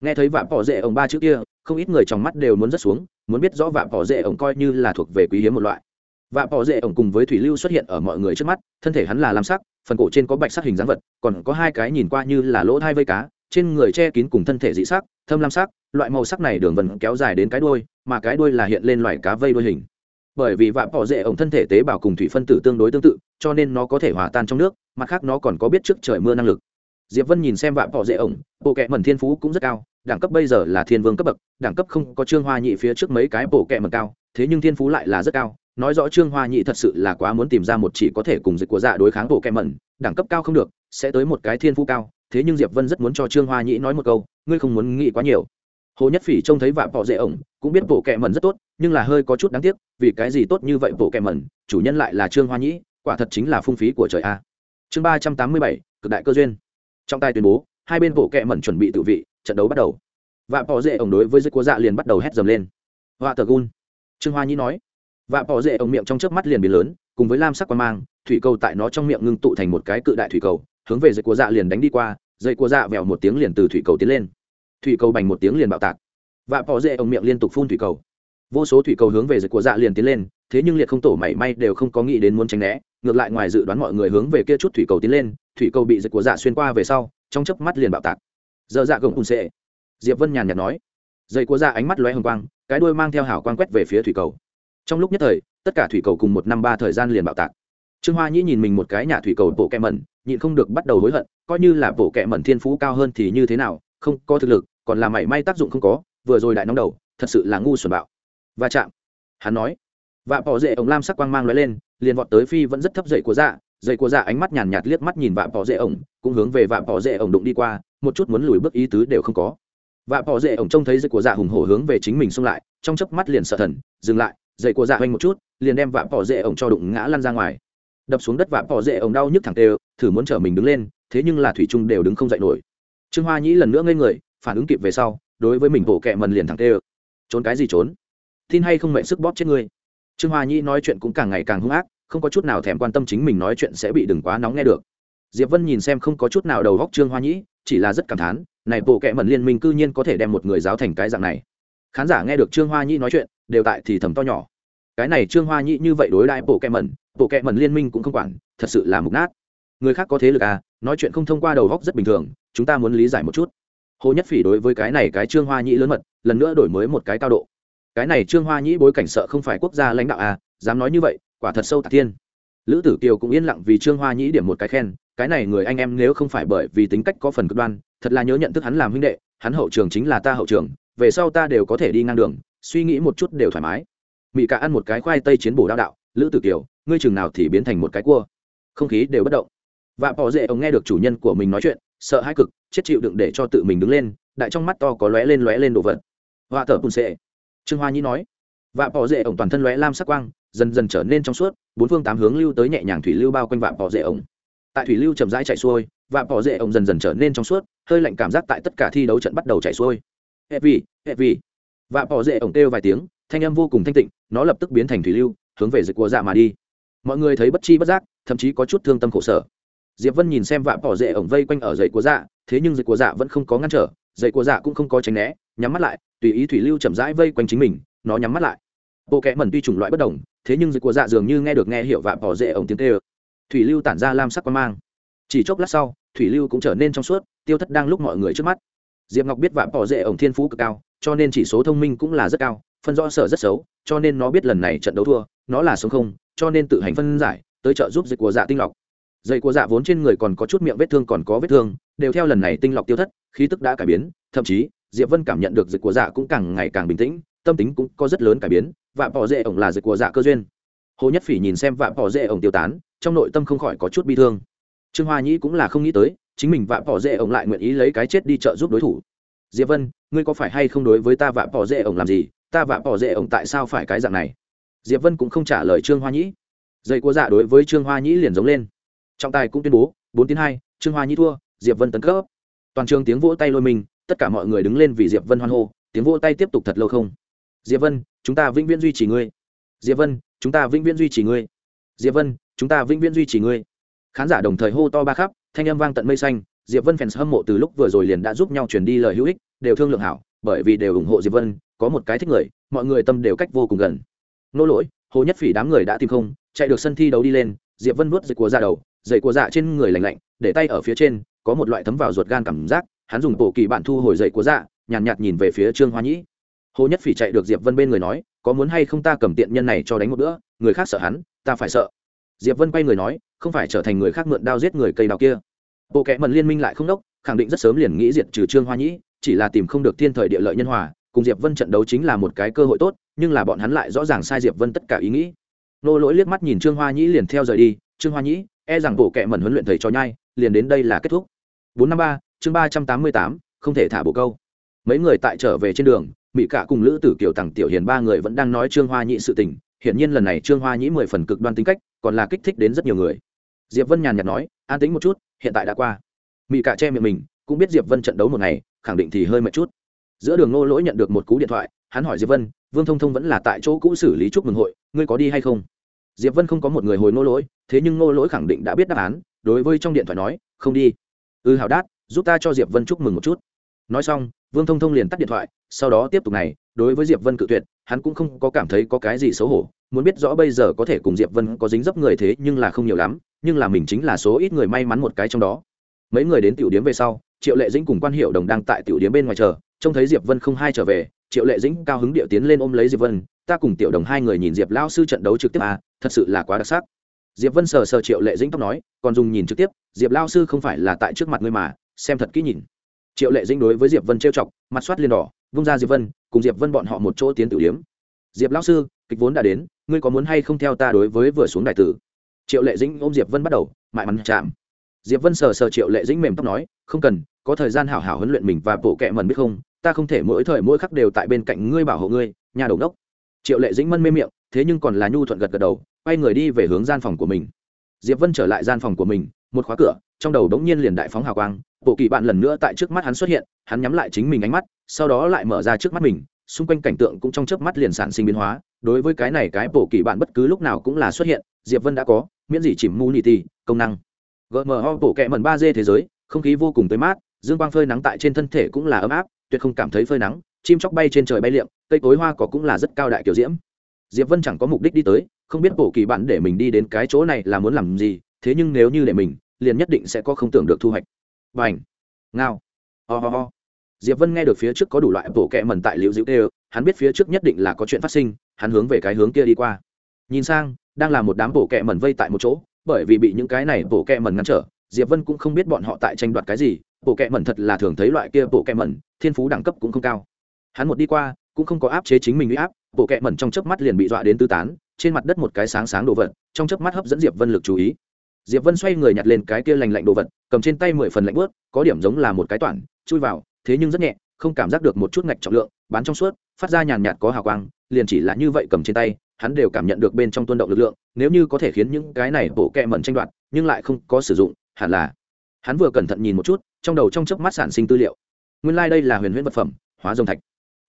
Nghe thấy vạ bỏ dễ ổng ba chữ kia, không ít người trong mắt đều muốn rất xuống, muốn biết rõ vạ bỏ dễ ổng coi như là thuộc về quý hiếm một loại và bỏ rễ ổng cùng với thủy lưu xuất hiện ở mọi người trước mắt, thân thể hắn là lam sắc, phần cổ trên có bạch sắc hình dáng vật, còn có hai cái nhìn qua như là lỗ thai vây cá, trên người che kín cùng thân thể dị sắc, thâm lam sắc, loại màu sắc này đường vần kéo dài đến cái đuôi, mà cái đuôi là hiện lên loại cá vây đuôi hình. Bởi vì vạ bỏ rễ ổng thân thể tế bào cùng thủy phân tử tương đối tương tự, cho nên nó có thể hòa tan trong nước, mặt khác nó còn có biết trước trời mưa năng lực. Diệp vân nhìn xem vạ bỏ rễ ổng, bộ kệ mẩn thiên phú cũng rất cao, đẳng cấp bây giờ là thiên vương cấp bậc, đẳng cấp không có trương hoa nhị phía trước mấy cái bộ kệ mẩn cao, thế nhưng thiên phú lại là rất cao nói rõ trương hoa nhị thật sự là quá muốn tìm ra một chỉ có thể cùng dịch của dạ đối kháng bộ kệ mẩn, đẳng cấp cao không được, sẽ tới một cái thiên phú cao, thế nhưng diệp vân rất muốn cho trương hoa nhị nói một câu, ngươi không muốn nghĩ quá nhiều. Hồ nhất phỉ trông thấy vạ bỏ dễ ổng, cũng biết bộ kệ mẩn rất tốt, nhưng là hơi có chút đáng tiếc, vì cái gì tốt như vậy bộ kệ mẩn, chủ nhân lại là trương hoa nhĩ, quả thật chính là phung phí của trời a. Chương ba trăm tám mươi bảy, cực đại cơ duyên. Trong tay tuyên bố, hai bên bộ kệ mẩn chuẩn bị tự vị, trận đấu bắt đầu. Vạ bỏ dễ ổng đối với dây cua dạ liền bắt đầu hét dầm lên. Họa tờ gun. Trương hoa nhĩ nói vạ bỏ rễ ống miệng trong chớp mắt liền biến lớn, cùng với lam sắc quan mang, thủy cầu tại nó trong miệng ngưng tụ thành một cái cự đại thủy cầu, hướng về dây của dạ liền đánh đi qua, dây của dạ vẹo một tiếng liền từ thủy cầu tiến lên. Thủy cầu bành một tiếng liền bạo tạc. Vạ bỏ rễ ống miệng liên tục phun thủy cầu. Vô số thủy cầu hướng về dây của dạ liền tiến lên, thế nhưng liệt không tổ mảy may đều không có nghĩ đến muốn tránh né, ngược lại ngoài dự đoán mọi người hướng về kia chút thủy cầu tiến lên, thủy cầu bị dây của dạ xuyên qua về sau, trong chớp mắt liền bạo tạc. Giờ dạ gồng cùng sệ. Diệp vân nhàn nhạt nói. Dây của dạ ánh mắt lóe hồng quang, cái đuôi mang theo hảo quang quét về phía thủy cầu trong lúc nhất thời, tất cả thủy cầu cùng một năm ba thời gian liền bạo tạc. Trương hoa nhĩ nhìn mình một cái nhà thủy cầu bộ kẹ mẩn, nhịn không được bắt đầu hối hận, coi như là bộ kẹ mẩn thiên phú cao hơn thì như thế nào, không có thực lực, còn là mảy may tác dụng không có, vừa rồi đại nóng đầu, thật sự là ngu xuẩn bạo. Và chạm. Hắn nói. Và bỏ dễ ổng lam sắc quang mang lóe lên, liền vọt tới phi vẫn rất thấp dậy của dạ dậy của dạ ánh mắt nhàn nhạt liếc mắt nhìn vạ bỏ dễ ổng, cũng hướng về vạ bỏ dễ ổng đụng đi qua, một chút muốn lùi bước ý tứ đều không có. Vạ bỏ dễ ổng trông thấy dậy của dạ hùng hổ hướng về chính mình xông lại, trong chớp mắt liền sợ thần, dừng lại dậy của dạ hoành một chút, liền đem vạm bỏ dễ ổng cho đụng ngã lăn ra ngoài. Đập xuống đất vạm bỏ dễ ổng đau nhức thẳng tê, thử muốn chở mình đứng lên, thế nhưng là thủy trung đều đứng không dậy nổi. Trương hoa nhĩ lần nữa ngây người, phản ứng kịp về sau, đối với mình bộ kẹ mần liền thẳng tê. Trốn cái gì trốn? Tin hay không mệnh sức bóp chết ngươi? Trương hoa nhĩ nói chuyện cũng càng ngày càng hung ác, không có chút nào thèm quan tâm chính mình nói chuyện sẽ bị đừng quá nóng nghe được. Diệp vân nhìn xem không có chút nào đầu góc trương hoa nhĩ, chỉ là rất cảm thán, này bộ kệ mẩn liên minh cư nhiên có thể đem một người giáo thành cái dạng này. Khán giả nghe được trương hoa nhĩ nói chuyện đều tại thì thầm to nhỏ. Cái này trương hoa nhĩ như vậy đối đại bộ kẹm mẩn, bộ kẹm mẩn liên minh cũng không quản, thật sự là mục nát. Người khác có thế lực à nói chuyện không thông qua đầu góc rất bình thường, chúng ta muốn lý giải một chút. Hồ nhất phỉ đối với cái này cái trương hoa nhĩ lớn mật, lần nữa đổi mới một cái cao độ. Cái này trương hoa nhĩ bối cảnh sợ không phải quốc gia lãnh đạo à dám nói như vậy, quả thật sâu tạc thiên. Lữ tử kiều cũng yên lặng vì trương hoa nhĩ điểm một cái khen, cái này người anh em nếu không phải bởi vì tính cách có phần cực đoan, thật là nhớ nhận thức hắn làm huynh đệ, hắn hậu trường chính là ta hậu trường, về sau ta đều có thể đi ngang đường suy nghĩ một chút đều thoải mái. Mỹ cả ăn một cái khoai tây chiến bổ đao đạo, lữ tử kiều, ngươi chừng nào thì biến thành một cái cua? Không khí đều bất động. Và bỏ dễ ông nghe được chủ nhân của mình nói chuyện, sợ hãi cực, chết chịu đựng để cho tự mình đứng lên, đại trong mắt to có lóe lên lóe lên đồ vật. Họa thở bùn sệ. Trương hoa nhĩ nói và bỏ dễ ổng toàn thân lóe lam sắc quang, dần dần trở nên trong suốt, bốn phương tám hướng lưu tới nhẹ nhàng thủy lưu bao quanh vạ bỏ dễ ổng tại thủy lưu chậm rãi chạy xuôi, vạ bỏ dễ ổng dần dần trở nên trong suốt, hơi lạnh cảm giác tại tất cả thi đấu trận bắt đầu chạy xuôi. Hệ vì hệ vì vạ bỏ dễ ổng kêu vài tiếng, thanh âm vô cùng thanh tịnh, nó lập tức biến thành thủy lưu, hướng về dịch của dạ mà đi. Mọi người thấy bất chi bất giác, thậm chí có chút thương tâm khổ sở. Diệp vân nhìn xem vạ bỏ dễ ổng vây quanh ở dậy của dạ thế nhưng dậy của dạ vẫn không có ngăn trở dậy của dạ cũng không có tránh né, nhắm mắt lại, tùy ý thủy lưu chậm rãi vây quanh chính mình, nó nhắm mắt lại. Bộ kẽ mẩn tuy chủng loại bất đồng, thế nhưng dịch của dạ dường như nghe được nghe hiểu vạ bỏ dễ ổng tiếng tê thủy lưu tản ra lam sắc quan mang. Chỉ chốc lát sau, thủy lưu cũng trở nên trong suốt, tiêu thất đang lúc mọi người trước mắt. Diệp ngọc biết vạ bỏ dễ ổng thiên phú cực cao cho nên chỉ số thông minh cũng là rất cao, phân rõ sở rất xấu, cho nên nó biết lần này trận đấu thua, nó là sống không, cho nên tự hành phân giải, tới trợ giúp dịch của dạ tinh lọc. Dây của dạ vốn trên người còn có chút miệng vết thương còn có vết thương, đều theo lần này tinh lọc tiêu thất, khí tức đã cải biến, thậm chí, diệp vân cảm nhận được dịch của dạ cũng càng ngày càng bình tĩnh, tâm tính cũng có rất lớn cải biến và bỏ dễ ổng là dịch của dạ cơ duyên. Hồ nhất phỉ nhìn xem vạ bỏ dễ ổng tiêu tán, trong nội tâm không khỏi có chút bi thương. Trương hoa nhĩ cũng là không nghĩ tới, chính mình vạ bỏ dễ ổng lại nguyện ý lấy cái chết đi trợ giúp đối thủ diệp vân, ngươi có phải hay không đối với ta vạ bỏ dễ ổng làm gì? Ta vạ bỏ dễ ổng tại sao phải cái dạng này? Diệp vân cũng không trả lời trương hoa nhĩ. Dây của dạ đối với trương hoa nhĩ liền giống lên. Trọng tài cũng tuyên bố, bốn tiếng hai, trương hoa nhĩ thua, diệp vân tấn cấp. Toàn trường tiếng vỗ tay lôi mình, tất cả mọi người đứng lên vì diệp vân hoan hô, tiếng vỗ tay tiếp tục thật lâu không? Diệp vân, chúng ta vĩnh viễn duy trì ngươi. Diệp vân, chúng ta vĩnh viễn duy trì ngươi. Diệp vân, chúng ta vĩnh viễn duy trì ngươi. Khán giả đồng thời hô to ba khắp, thanh âm vang tận mây xanh diệp vân fans hâm mộ từ lúc vừa rồi liền đã giúp nhau truyền đi lời hữu ích đều thương lượng hảo bởi vì đều ủng hộ diệp vân có một cái thích người mọi người tâm đều cách vô cùng gần. Nô lỗi hồ nhất phỉ đám người đã tìm không chạy được sân thi đấu đi lên diệp vân vuốt dậy của dạ đầu dậy của dạ trên người lạnh lạnh để tay ở phía trên có một loại thấm vào ruột gan cảm giác hắn dùng bộ kỳ bạn thu hồi dậy của dạ nhàn nhạt, nhạt nhìn về phía trương hoa nhĩ. Hồ nhất phỉ chạy được diệp vân bên người nói có muốn hay không ta cầm tiện nhân này cho đánh một bữa người khác sợ hắn ta phải sợ. Diệp vân quay người nói không phải trở thành người khác mượn đao giết người cây đào kia bộ kệ mần liên minh lại không đốc, khẳng định rất sớm liền nghĩ diệt trừ trương hoa nhĩ, chỉ là tìm không được thiên thời địa lợi nhân hòa, cùng diệp vân trận đấu chính là một cái cơ hội tốt, nhưng là bọn hắn lại rõ ràng sai diệp vân tất cả ý nghĩ. Nô lỗi liếc mắt nhìn trương hoa nhĩ liền theo rời đi, trương hoa nhĩ e rằng bộ kệ mần huấn luyện thầy cho nhai, liền đến đây là kết thúc. Bốn năm ba, chương ba trăm tám mươi tám, không thể thả bộ câu. Mấy người tại trở về trên đường, mỹ cả cùng lữ tử kiều tặng tiểu hiền ba người vẫn đang nói trương hoa nhĩ sự tình, hiển nhiên lần này trương hoa nhĩ mười phần cực đoan tính cách, còn là kích thích đến rất nhiều người. Diệp vân nhàn nhạt nói, an tính một chút hiện tại đã qua. Mỹ cả che miệng mình cũng biết diệp vân trận đấu một ngày khẳng định thì hơi mệt chút. Giữa đường Ngô lỗi nhận được một cú điện thoại hắn hỏi diệp vân vương thông thông vẫn là tại chỗ cũ xử lý chúc mừng hội ngươi có đi hay không? Diệp vân không có một người hồi Ngô lỗi thế nhưng Ngô lỗi khẳng định đã biết đáp án đối với trong điện thoại nói không đi. Ư ừ, hảo đát giúp ta cho diệp vân chúc mừng một chút. Nói xong vương thông thông liền tắt điện thoại sau đó tiếp tục này đối với diệp vân cự tuyệt hắn cũng không có cảm thấy có cái gì xấu hổ muốn biết rõ bây giờ có thể cùng diệp vân có dính dấp người thế nhưng là không nhiều lắm, nhưng là mình chính là số ít người may mắn một cái trong đó. Mấy người đến tiểu điếm về sau, triệu lệ dĩnh cùng quan hiệu đồng đang tại tiểu điếm bên ngoài chờ, trông thấy diệp vân không hai trở về, triệu lệ dĩnh cao hứng điệu tiến lên ôm lấy diệp vân, ta cùng tiểu đồng hai người nhìn diệp lao sư trận đấu trực tiếp à thật sự là quá đặc sắc. Diệp vân sờ sờ triệu lệ dĩnh tóc nói, còn dùng nhìn trực tiếp, diệp lao sư không phải là tại trước mặt ngươi mà, xem thật kỹ nhìn. Triệu lệ dĩnh đối với diệp vân trêu chọc, mặt soát liền đỏ, vung ra diệp vân, cùng diệp vân bọn họ một chỗ tiến tử điếm diệp lao sư kịch vốn đã đến, ngươi có muốn hay không theo ta đối với vừa xuống đại tử? Triệu lệ dĩnh ôm diệp vân bắt đầu, mại mắn chạm. Diệp vân sờ sờ triệu lệ dĩnh mềm tóc nói, không cần, có thời gian hảo hảo huấn luyện mình và bộ kệ mần biết không? Ta không thể mỗi thời mỗi khắc đều tại bên cạnh ngươi bảo hộ ngươi, nhà đầu đốc. Triệu lệ dĩnh mân mê miệng, thế nhưng còn là nhu thuận gật gật đầu, quay người đi về hướng gian phòng của mình. Diệp vân trở lại gian phòng của mình, một khóa cửa, trong đầu đống nhiên liền đại phóng hào quang, bộ kỳ bạn lần nữa tại trước mắt hắn xuất hiện, hắn nhắm lại chính mình ánh mắt, sau đó lại mở ra trước mắt mình, xung quanh cảnh tượng cũng trong chớp mắt liền sản sinh biến hóa đối với cái này cái bộ kỳ bạn bất cứ lúc nào cũng là xuất hiện, diệp vân đã có, miễn gì chìm mu nị tì, công năng. Gmo bộ kẹ mần ba d thế giới, không khí vô cùng tới mát, dương quang phơi nắng tại trên thân thể cũng là ấm áp, tuyệt không cảm thấy phơi nắng, chim chóc bay trên trời bay liệm cây cối hoa cỏ cũng là rất cao đại kiểu diễm. Diệp vân chẳng có mục đích đi tới, không biết bộ kỳ bạn để mình đi đến cái chỗ này là muốn làm gì, thế nhưng nếu như để mình, liền nhất định sẽ có không tưởng được thu hoạch. Và ảnh ngao! Ho ho ho! Diệp vân nghe được phía trước có đủ loại bộ kẹ mần tại liễu Diễu tê hắn biết phía trước nhất định là có chuyện phát sinh, hắn hướng về cái hướng kia đi qua. Nhìn sang, đang là một đám bộ kẹ mần vây tại một chỗ, bởi vì bị những cái này bộ kẹ mần ngăn trở, diệp vân cũng không biết bọn họ tại tranh đoạt cái gì bộ kẹ mần thật là thường thấy loại kia bộ kẹ mần thiên phú đẳng cấp cũng không cao. Hắn một đi qua, cũng không có áp chế chính mình uy áp bộ kẹ mần trong chớp mắt liền bị dọa đến tư tán, trên mặt đất một cái sáng sáng đồ vật, trong chớp mắt hấp dẫn diệp vân lực chú ý. Diệp vân xoay người nhặt lên cái kia lành lạnh đồ vật, cầm trên tay mười phần lạnh bớt có điểm giống là một cái toản, chui vào thế nhưng rất nhẹ, không cảm giác được một chút ngạch trọng lượng, bán trong suốt, phát ra nhàn nhạt có hào quang, liền chỉ là như vậy cầm trên tay, hắn đều cảm nhận được bên trong tuôn động lực lượng, nếu như có thể khiến những cái này bổ kẹ mẩn tranh đoạt, nhưng lại không có sử dụng, hẳn là hắn vừa cẩn thận nhìn một chút, trong đầu trong chớp mắt sản sinh tư liệu. Nguyên lai、like、đây là huyền huyễn vật phẩm, hóa rồng thạch.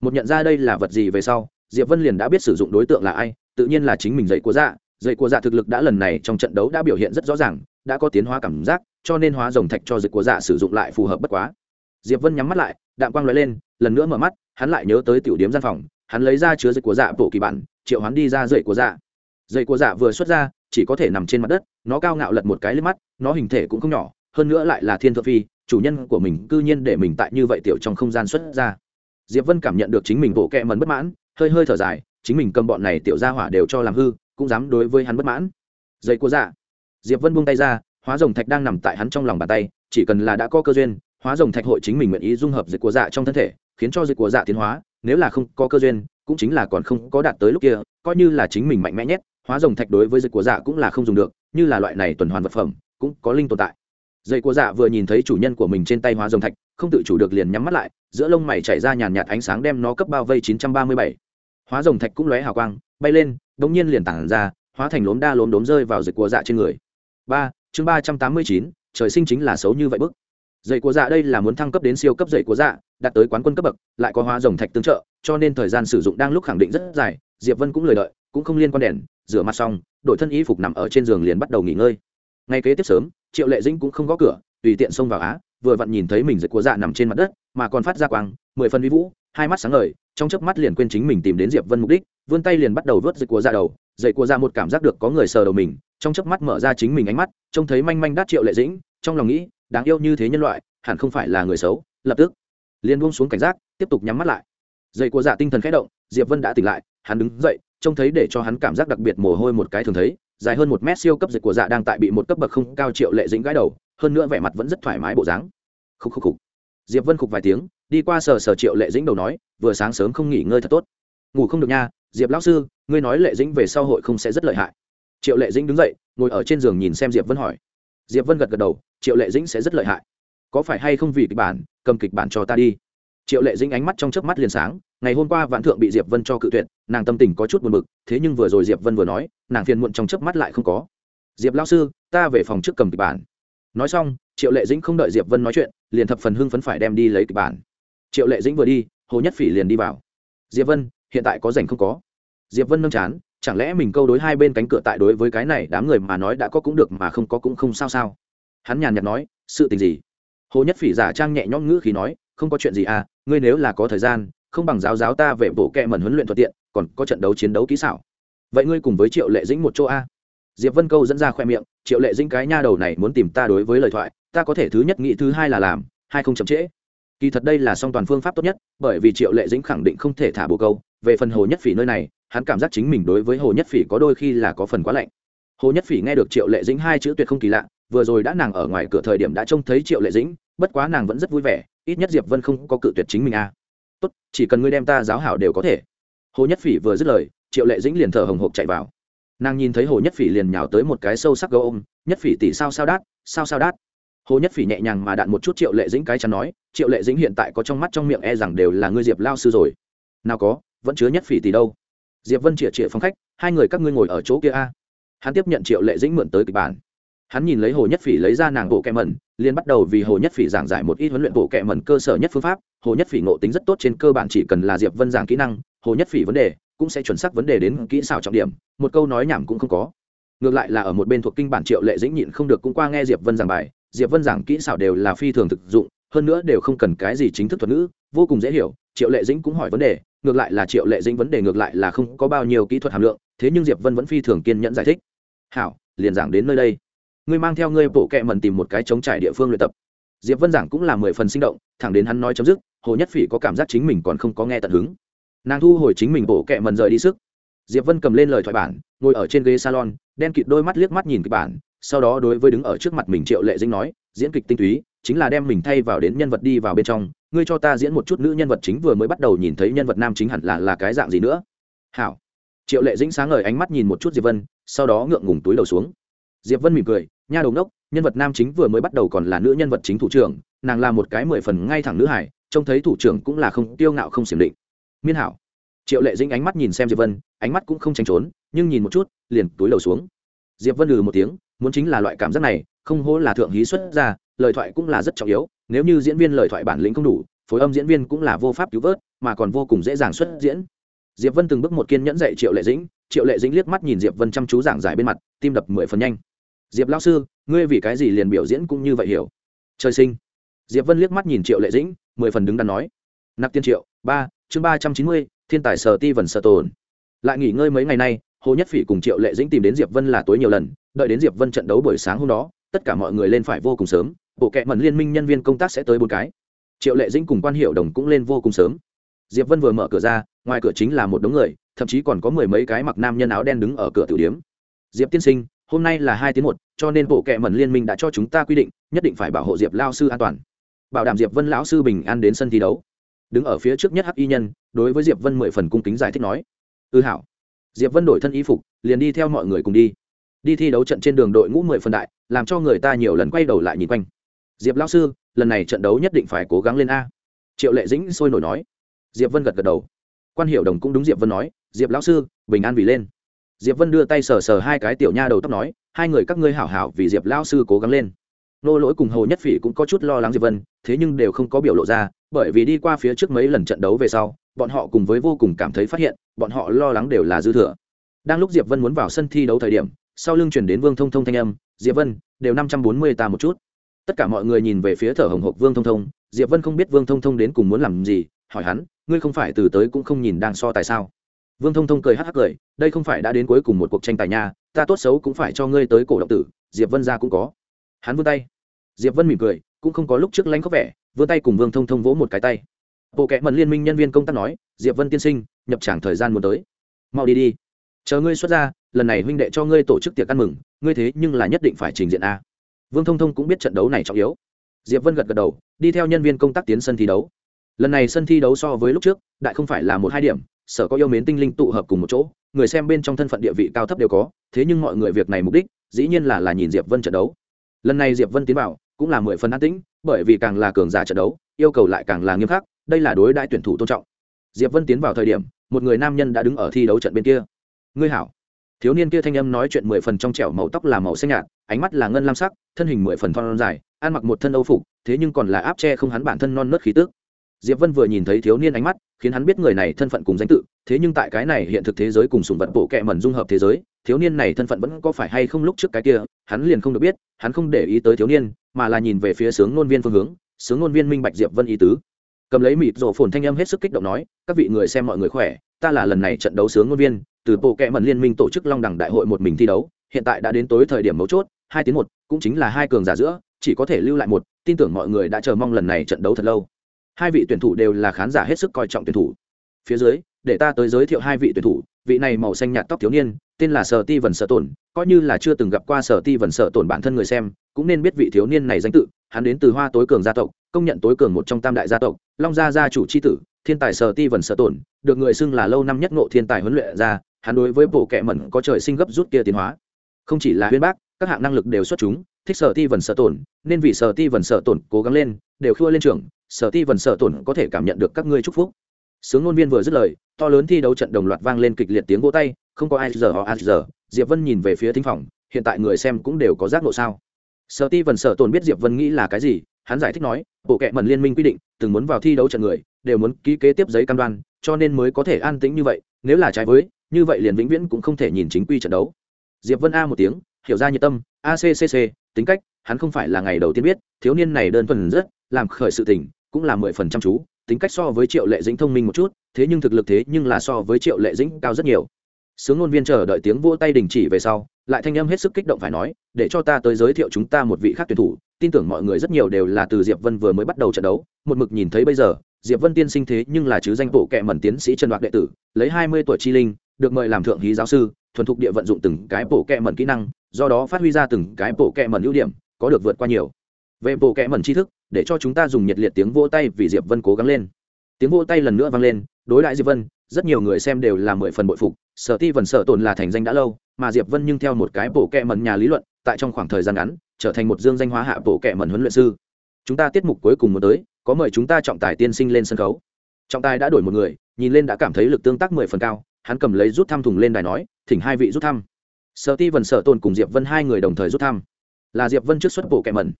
Một nhận ra đây là vật gì về sau, diệp vân liền đã biết sử dụng đối tượng là ai, tự nhiên là chính mình dạy của dạ. Dạy của dạ thực lực đã lần này trong trận đấu đã biểu hiện rất rõ ràng, đã có tiến hóa cảm giác, cho nên hóa rồng thạch cho dạy của dạ sử dụng lại phù hợp bất quá diệp vân nhắm mắt lại, đạm quang l lên, lần nữa mở mắt, hắn lại nhớ tới tiểu điếm gian phòng, hắn lấy ra chứa dạy của dạ bộ kỳ bản, triệu hắn đi ra dây của dạ. Dây của dạ vừa xuất ra, chỉ có thể nằm trên mặt đất, nó cao ngạo lật một cái lên mắt, nó hình thể cũng không nhỏ, hơn nữa lại là thiên thượng phi, chủ nhân của mình cư nhiên để mình tại như vậy tiểu trong không gian xuất ra. Diệp vân cảm nhận được chính mình bộ kẹ mần bất mãn, hơi hơi thở dài, chính mình cầm bọn này tiểu gia hỏa đều cho làm hư, cũng dám đối với hắn bất mãn. Dây của dạ. Diệp vân buông tay ra, hóa rồng thạch đang nằm tại hắn trong lòng bàn tay, chỉ cần là đã có cơ duyên hóa rồng thạch hội chính mình nguyện ý dung hợp dịch của dạ trong thân thể, khiến cho dịch của dạ tiến hóa, nếu là không có cơ duyên, cũng chính là còn không có đạt tới lúc kia, coi như là chính mình mạnh mẽ nhất, hóa rồng thạch đối với dịch của dạ cũng là không dùng được, như là loại này tuần hoàn vật phẩm, cũng có linh tồn tại. Dây của dạ vừa nhìn thấy chủ nhân của mình trên tay hóa rồng thạch, không tự chủ được liền nhắm mắt lại, giữa lông mày chảy ra nhàn nhạt ánh sáng đem nó cấp bao vây 937. hóa rồng thạch cũng lóe hào quang, bay lên, đống nhiên liền tản ra, hóa thành lốm đa lốm đốm rơi vào dịch của dạ trên người. Ba, chương ba trăm tám mươi chín, trời sinh chính là xấu như vậy bức dây của dạ đây là muốn thăng cấp đến siêu cấp dây của dạ đạt tới quán quân cấp bậc, lại có hóa rồng thạch tương trợ, cho nên thời gian sử dụng đang lúc khẳng định rất dài. Diệp vân cũng lời đợi, cũng không liên quan đèn, rửa mặt xong đội thân y phục nằm ở trên giường liền bắt đầu nghỉ ngơi. Ngay kế tiếp sớm, triệu lệ dĩnh cũng không gõ cửa, tùy tiện xông vào á, vừa vặn nhìn thấy mình dạy của dạ nằm trên mặt đất, mà còn phát ra quang, mười phần vi vũ, hai mắt sáng ngời, trong chớp mắt liền quên chính mình tìm đến diệp vân mục đích, vươn tay liền bắt đầu vớt dạy của dạ đầu. Dạy của dạ một cảm giác được có người sờ đầu mình, trong chớp mắt mở ra chính mình ánh mắt, trông thấy manh manh đát triệu lệ dĩnh, trong lòng nghĩ đáng yêu như thế nhân loại, hẳn không phải là người xấu, lập tức, liền buông xuống cảnh giác, tiếp tục nhắm mắt lại. Dậy của dạ tinh thần khẽ động, diệp vân đã tỉnh lại, hắn đứng dậy, trông thấy để cho hắn cảm giác đặc biệt mồ hôi một cái thường thấy, dài hơn một mét siêu cấp dịch của dạ đang tại bị một cấp bậc không cao triệu lệ dĩnh gãi đầu, hơn nữa vẻ mặt vẫn rất thoải mái bộ dáng. Khúc khúc khúc diệp vân khục vài tiếng, đi qua sờ sờ triệu lệ dĩnh đầu nói, vừa sáng sớm không nghỉ ngơi thật tốt. Ngủ không được nha, diệp lão sư, ngươi nói lệ dĩnh về sau hội không sẽ rất lợi hại. Triệu lệ dĩnh đứng dậy, ngồi ở trên giường nhìn xem diệp vân hỏi diệp vân gật gật đầu, triệu lệ dĩnh sẽ rất lợi hại. Có phải hay không vì kịch bản, cầm kịch bản cho ta đi? Triệu lệ dĩnh ánh mắt trong chớp mắt liền sáng, ngày hôm qua vạn thượng bị diệp vân cho cự tuyệt, nàng tâm tình có chút buồn bực, thế nhưng vừa rồi diệp vân vừa nói, nàng phiền muộn trong chớp mắt lại không có. Diệp lao sư, ta về phòng trước cầm kịch bản. Nói xong, triệu lệ dĩnh không đợi diệp vân nói chuyện, liền thập phần hưng phấn phải đem đi lấy kịch bản. Triệu lệ dĩnh vừa đi, hồ nhất phỉ liền đi vào. Diệp vân, hiện tại có rảnh không có? Diệp vân nâng chán chẳng lẽ mình câu đối hai bên cánh cửa tại đối với cái này đám người mà nói đã có cũng được mà không có cũng không sao sao? Hắn nhàn nhạt nói, sự tình gì? Hồ nhất phỉ giả trang nhẹ nhõm ngữ khí nói, không có chuyện gì à ngươi nếu là có thời gian, không bằng giáo giáo ta về bộ kệ mẩn huấn luyện thuận tiện, còn có trận đấu chiến đấu kỹ xảo. Vậy ngươi cùng với triệu lệ dĩnh một chỗ a. Diệp vân câu dẫn ra khoe miệng, triệu lệ dĩnh cái nha đầu này muốn tìm ta đối với lời thoại, ta có thể thứ nhất nghĩ thứ hai là làm, hai không chậm trễ. Kỳ thật đây là song toàn phương pháp tốt nhất, bởi vì triệu lệ dĩnh khẳng định không thể thả bồ câu. Về phần hồ nhất phỉ nơi này hắn cảm giác chính mình đối với hồ nhất phỉ có đôi khi là có phần quá lạnh. Hồ nhất phỉ nghe được triệu lệ dĩnh hai chữ tuyệt không kỳ lạ, vừa rồi đã nàng ở ngoài cửa thời điểm đã trông thấy triệu lệ dĩnh, bất quá nàng vẫn rất vui vẻ, ít nhất diệp vân không có cự tuyệt chính mình a tốt, chỉ cần ngươi đem ta giáo hảo đều có thể. Hồ nhất phỉ vừa dứt lời, triệu lệ dĩnh liền thở hồng hộc chạy vào. Nàng nhìn thấy hồ nhất phỉ liền nhào tới một cái sâu sắc gấu ôm, nhất phỉ tỷ sao sao đát, sao sao đát. Hồ nhất phỉ nhẹ nhàng mà đạn một chút triệu lệ dĩnh cái chắn nói, triệu lệ dĩnh hiện tại có trong mắt trong miệng e rằng đều là ngươi diệp lao sư rồi. Nào có, vẫn chứa nhất phỉ tỷ đâu diệp vân chĩa chĩa phong khách, hai người các ngươi ngồi ở chỗ kia a. Hắn tiếp nhận triệu lệ dĩnh mượn tới kịch bản. Hắn nhìn lấy hồ nhất phỉ lấy ra nàng bộ kẹ mẩn liền bắt đầu vì hồ nhất phỉ giảng giải một ít huấn luyện bộ kẹ mẩn cơ sở nhất phương pháp. Hồ nhất phỉ ngộ tính rất tốt trên cơ bản chỉ cần là diệp vân giảng kỹ năng, hồ nhất phỉ vấn đề cũng sẽ chuẩn xác vấn đề đến kỹ xảo trọng điểm, một câu nói nhảm cũng không có. Ngược lại là ở một bên thuộc kinh bản triệu lệ dĩnh nhịn không được cũng qua nghe diệp vân giảng bài. Diệp vân giảng kỹ xảo đều là phi thường thực dụng, hơn nữa đều không cần cái gì chính thức thuật ngữ, vô cùng dễ hiểu, triệu lệ dĩnh cũng hỏi vấn đề ngược lại là triệu lệ dĩnh vấn đề ngược lại là không có bao nhiêu kỹ thuật hàm lượng, thế nhưng diệp vân vẫn phi thường kiên nhẫn giải thích. Hảo, liền giảng đến nơi đây. Ngươi mang theo ngươi bộ kệ mần tìm một cái chống trải địa phương luyện tập. Diệp vân giảng cũng là mười phần sinh động, thẳng đến hắn nói chấm dứt, hồ nhất phỉ có cảm giác chính mình còn không có nghe tận hứng. Nàng thu hồi chính mình bộ kệ mần rời đi sức. Diệp vân cầm lên lời thoại bản, ngồi ở trên ghế salon, đen kịt đôi mắt liếc mắt nhìn kịch bản, sau đó đối với đứng ở trước mặt mình triệu lệ dĩnh nói, diễn kịch tinh túy, chính là đem mình thay vào đến nhân vật đi vào bên trong ngươi cho ta diễn một chút nữ nhân vật chính vừa mới bắt đầu nhìn thấy nhân vật nam chính hẳn là là cái dạng gì nữa? Hảo. Triệu lệ dĩnh sáng ngời ánh mắt nhìn một chút diệp vân, sau đó ngượng ngùng túi đầu xuống. Diệp vân mỉm cười, nha đầu ngốc, nhân vật nam chính vừa mới bắt đầu còn là nữ nhân vật chính thủ trưởng, nàng là một cái mười phần ngay thẳng nữ hải trông thấy thủ trưởng cũng là không tiêu ngạo không xiểm định. Miên hảo. Triệu lệ dĩnh ánh mắt nhìn xem diệp vân, ánh mắt cũng không tránh trốn, nhưng nhìn một chút, liền túi đầu xuống. Diệp vân lừ một tiếng, muốn chính là loại cảm giác này, không hố là thượng hí xuất ra lời thoại cũng là rất trọng yếu nếu như diễn viên lời thoại bản lĩnh không đủ, phối âm diễn viên cũng là vô pháp cứu vớt, mà còn vô cùng dễ dàng xuất diễn. Diệp vân từng bước một kiên nhẫn dạy triệu lệ dĩnh, triệu lệ dĩnh liếc mắt nhìn diệp vân chăm chú giảng giải bên mặt, tim đập mười phần nhanh. Diệp lao sư, ngươi vì cái gì liền biểu diễn cũng như vậy hiểu? Trời sinh. Diệp vân liếc mắt nhìn triệu lệ dĩnh, mười phần đứng đắn nói. Nạp tiên triệu, ba, chương ba trăm chín mươi, thiên tài sở ti vần sở tồn. Lại nghỉ ngơi mấy ngày nay, hồ nhất phỉ cùng triệu lệ dĩnh tìm đến diệp vân là tối nhiều lần, đợi đến diệp vân trận đấu buổi sáng hôm đó tất cả mọi người lên phải vô cùng sớm, bộ kệ mẩn liên minh nhân viên công tác sẽ tới bốn cái. Triệu lệ dĩnh cùng quan hiệu đồng cũng lên vô cùng sớm. Diệp vân vừa mở cửa ra, ngoài cửa chính là một đống người, thậm chí còn có mười mấy cái mặc nam nhân áo đen đứng ở cửa tử điếm. Diệp tiên sinh, hôm nay là hai tiếng một, cho nên bộ kệ mẩn liên minh đã cho chúng ta quy định, nhất định phải bảo hộ diệp lao sư an toàn. Bảo đảm diệp vân lão sư bình an đến sân thi đấu. Đứng ở phía trước nhất hắc y nhân, đối với diệp vân mười phần cung kính giải thích nói. Ư hảo. Diệp vân đổi thân y phục, liền đi theo mọi người cùng đi đi thi đấu trận trên đường đội ngũ mười phần đại, làm cho người ta nhiều lần quay đầu lại nhìn quanh. Diệp lao sư, lần này trận đấu nhất định phải cố gắng lên a. Triệu lệ dĩnh sôi nổi nói. Diệp vân gật gật đầu. Quan hiệu đồng cũng đúng diệp vân nói. Diệp lão sư, bình an vì lên. Diệp vân đưa tay sờ sờ hai cái tiểu nha đầu tóc nói. Hai người các ngươi hảo hảo vì diệp lão sư cố gắng lên. Nô lỗi cùng hồ nhất phỉ cũng có chút lo lắng diệp vân, thế nhưng đều không có biểu lộ ra, bởi vì đi qua phía trước mấy lần trận đấu về sau, bọn họ cùng với vô cùng cảm thấy phát hiện, bọn họ lo lắng đều là dư thừa. Đang lúc diệp vân muốn vào sân thi đấu thời điểm sau lưng chuyển đến vương thông thông thanh âm, diệp vân, đều năm trăm bốn mươi ta một chút. Tất cả mọi người nhìn về phía thở hồng hộc vương thông thông, diệp vân không biết vương thông thông đến cùng muốn làm gì, hỏi hắn, ngươi không phải từ tới cũng không nhìn đang so tại sao? Vương thông thông cười hắc hắc cười, đây không phải đã đến cuối cùng một cuộc tranh tài nhà ta tốt xấu cũng phải cho ngươi tới cổ động tử, diệp vân ra cũng có. Hắn vươn tay. Diệp vân mỉm cười, cũng không có lúc trước lánh có vẻ, vươn tay cùng vương thông thông vỗ một cái tay. Bộ kệ mật liên minh nhân viên công tác nói, diệp vân tiên sinh, nhập trảng thời gian muốn tới. Mau đi đi. Chờ ngươi xuất ra lần này huynh đệ cho ngươi tổ chức tiệc ăn mừng, ngươi thế nhưng là nhất định phải trình diện a. Vương thông thông cũng biết trận đấu này trọng yếu. Diệp vân gật gật đầu, đi theo nhân viên công tác tiến sân thi đấu. Lần này sân thi đấu so với lúc trước, đại không phải là một hai điểm, sở có yêu mến tinh linh tụ hợp cùng một chỗ, người xem bên trong thân phận địa vị cao thấp đều có, thế nhưng mọi người việc này mục đích, dĩ nhiên là là nhìn diệp vân trận đấu. Lần này diệp vân tiến vào, cũng là mười phần an tĩnh, bởi vì càng là cường giả trận đấu, yêu cầu lại càng là nghiêm khắc, đây là đối đại tuyển thủ tôn trọng. Diệp vân tiến vào thời điểm, một người nam nhân đã đứng ở thi đấu trận bên kia. Ngươi hảo thiếu niên kia thanh âm nói chuyện mười phần trong trẻo, màu tóc là màu xanh nhạt, ánh mắt là ngân lam sắc, thân hình mười phần thon dài, ăn mặc một thân âu phục, thế nhưng còn là áp che không hắn bản thân non nớt khí tức. Diệp vân vừa nhìn thấy thiếu niên ánh mắt, khiến hắn biết người này thân phận cùng danh tự, thế nhưng tại cái này hiện thực thế giới cùng sùng vật bộ kệ mẩn dung hợp thế giới, thiếu niên này thân phận vẫn có phải hay không lúc trước cái kia, hắn liền không được biết, hắn không để ý tới thiếu niên, mà là nhìn về phía sướng ngôn viên phương hướng, sướng ngôn viên minh bạch diệp vân ý tứ. Cầm lấy mịt rổ phồn thanh âm hết sức kích động nói, các vị người xem mọi người khỏe, ta là lần này trận đấu sướng ngôn viên từ bộ kệ mẩn liên minh tổ chức long đẳng đại hội một mình thi đấu, hiện tại đã đến tối thời điểm mấu chốt, hai tiếng một, cũng chính là hai cường giả giữa, chỉ có thể lưu lại một, tin tưởng mọi người đã chờ mong lần này trận đấu thật lâu. Hai vị tuyển thủ đều là khán giả hết sức coi trọng tuyển thủ. Phía dưới, để ta tới giới thiệu hai vị tuyển thủ, vị này màu xanh nhạt tóc thiếu niên, tên là sở ti vần sở tổn coi như là chưa từng gặp qua sở ti vần sở tổn bản thân người xem, cũng nên biết vị thiếu niên này danh tự, hắn đến từ hoa tối cường gia tộc, công nhận tối cường một trong tam đại gia tộc, long gia gia chủ c h i tử thiên tài sở ti vần sở tổn, được người xưng là lâu năm nhất ngộ thiên tài huấn luyện ra, hắn đối với bộ kệ mẩn có trời sinh gấp rút kia tiến hóa. Không chỉ là huyên bác, các hạng năng lực đều xuất chúng, thích sở ti vần sở tổn, nên vì sở ti vần sở tổn cố gắng lên, đều khua lên trường sở ti vần sở tổn có thể cảm nhận được các ngươi chúc phúc. Sướng ngôn viên vừa dứt lời, to lớn thi đấu trận đồng loạt vang lên kịch liệt tiếng vỗ tay, không có ai giờ họ ai giờ, diệp vân nhìn về phía thính phòng, hiện tại người xem cũng đều có giác ngộ sao? Sở ti vần sở tổn biết diệp vân nghĩ là cái gì, hắn giải thích nói, bộ kệ mẩn liên minh quy định, từng muốn vào thi đấu trận người đều muốn ký kế tiếp giấy cam đoan, cho nên mới có thể an tĩnh như vậy, nếu là trái với, như vậy liền vĩnh viễn cũng không thể nhìn chính quy trận đấu. Diệp vân a một tiếng, hiểu ra nhiệt tâm accc tính cách, hắn không phải là ngày đầu tiên biết, thiếu niên này đơn thuần rất, làm khởi sự tình, cũng là mười phần trăm chú, tính cách so với triệu lệ dĩnh thông minh một chút, thế nhưng thực lực thế nhưng là so với triệu lệ dĩnh cao rất nhiều. Sướng ngôn viên chờ đợi tiếng vỗ tay đình chỉ về sau, lại thanh âm hết sức kích động phải nói, để cho ta tới giới thiệu chúng ta một vị khác tuyển thủ, tin tưởng mọi người rất nhiều đều là từ diệp vân vừa mới bắt đầu trận đấu, một mực nhìn thấy bây giờ diệp vân tiên sinh thế nhưng là chứ danh bộ kệ mẩn tiến sĩ trần đoạt đệ tử, lấy hai mươi tuổi chi linh, được mời làm thượng hí giáo sư, thuần thục địa vận dụng từng cái bộ kệ mẩn kỹ năng, do đó phát huy ra từng cái bộ kệ mẩn ưu điểm, có được vượt qua nhiều. Về bộ kệ mẩn tri thức, để cho chúng ta dùng nhiệt liệt tiếng vỗ tay vì diệp vân cố gắng lên. Tiếng vỗ tay lần nữa vang lên, đối lại diệp vân, rất nhiều người xem đều là mười phần bội phục sở ti vần sợ tồn là thành danh đã lâu, mà diệp vân nhưng theo một cái bộ kệ mẩn nhà lý luận, tại trong khoảng thời gian ngắn, trở thành một dương danh hóa hạ bộ kệ mẩn huấn luyện sư. Chúng ta tiết mục cuối cùng muốn tới có mời chúng ta trọng tài tiên sinh lên sân khấu. Trọng tài đã đổi một người, nhìn lên đã cảm thấy lực tương tác mười phần cao, hắn cầm lấy rút thăm thùng lên đài nói, thỉnh hai vị rút thăm. Sở ti vần sở tồn cùng diệp vân hai người đồng thời rút thăm. Là diệp vân trước xuất bộ kẹm mẩn.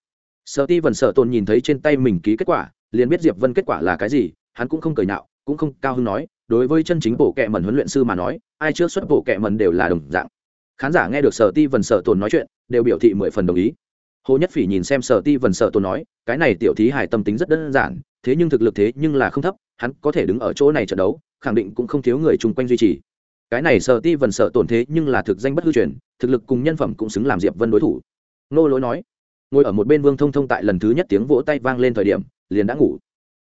Sở ti vần sở tồn nhìn thấy trên tay mình ký kết quả, liền biết diệp vân kết quả là cái gì, hắn cũng không cười nạo cũng không cao hứng nói, đối với chân chính bộ kệ mẩn huấn luyện sư mà nói, ai trước xuất bộ kệ mẩn đều là đồng dạng. Khán giả nghe được sở ti vần sở tồn nói chuyện, đều biểu thị mười phần đồng ý hồ nhất phỉ nhìn xem sở ti vần sợ tôi nói, cái này tiểu thí hải tâm tính rất đơn giản, thế nhưng thực lực thế nhưng là không thấp, hắn có thể đứng ở chỗ này trận đấu, khẳng định cũng không thiếu người chung quanh duy trì. Cái này sở ti vần sợ tổn thế nhưng là thực danh bất hư truyền, thực lực cùng nhân phẩm cũng xứng làm diệp vân đối thủ. Nô lối nói, ngồi ở một bên vương thông thông tại lần thứ nhất tiếng vỗ tay vang lên thời điểm, liền đã ngủ.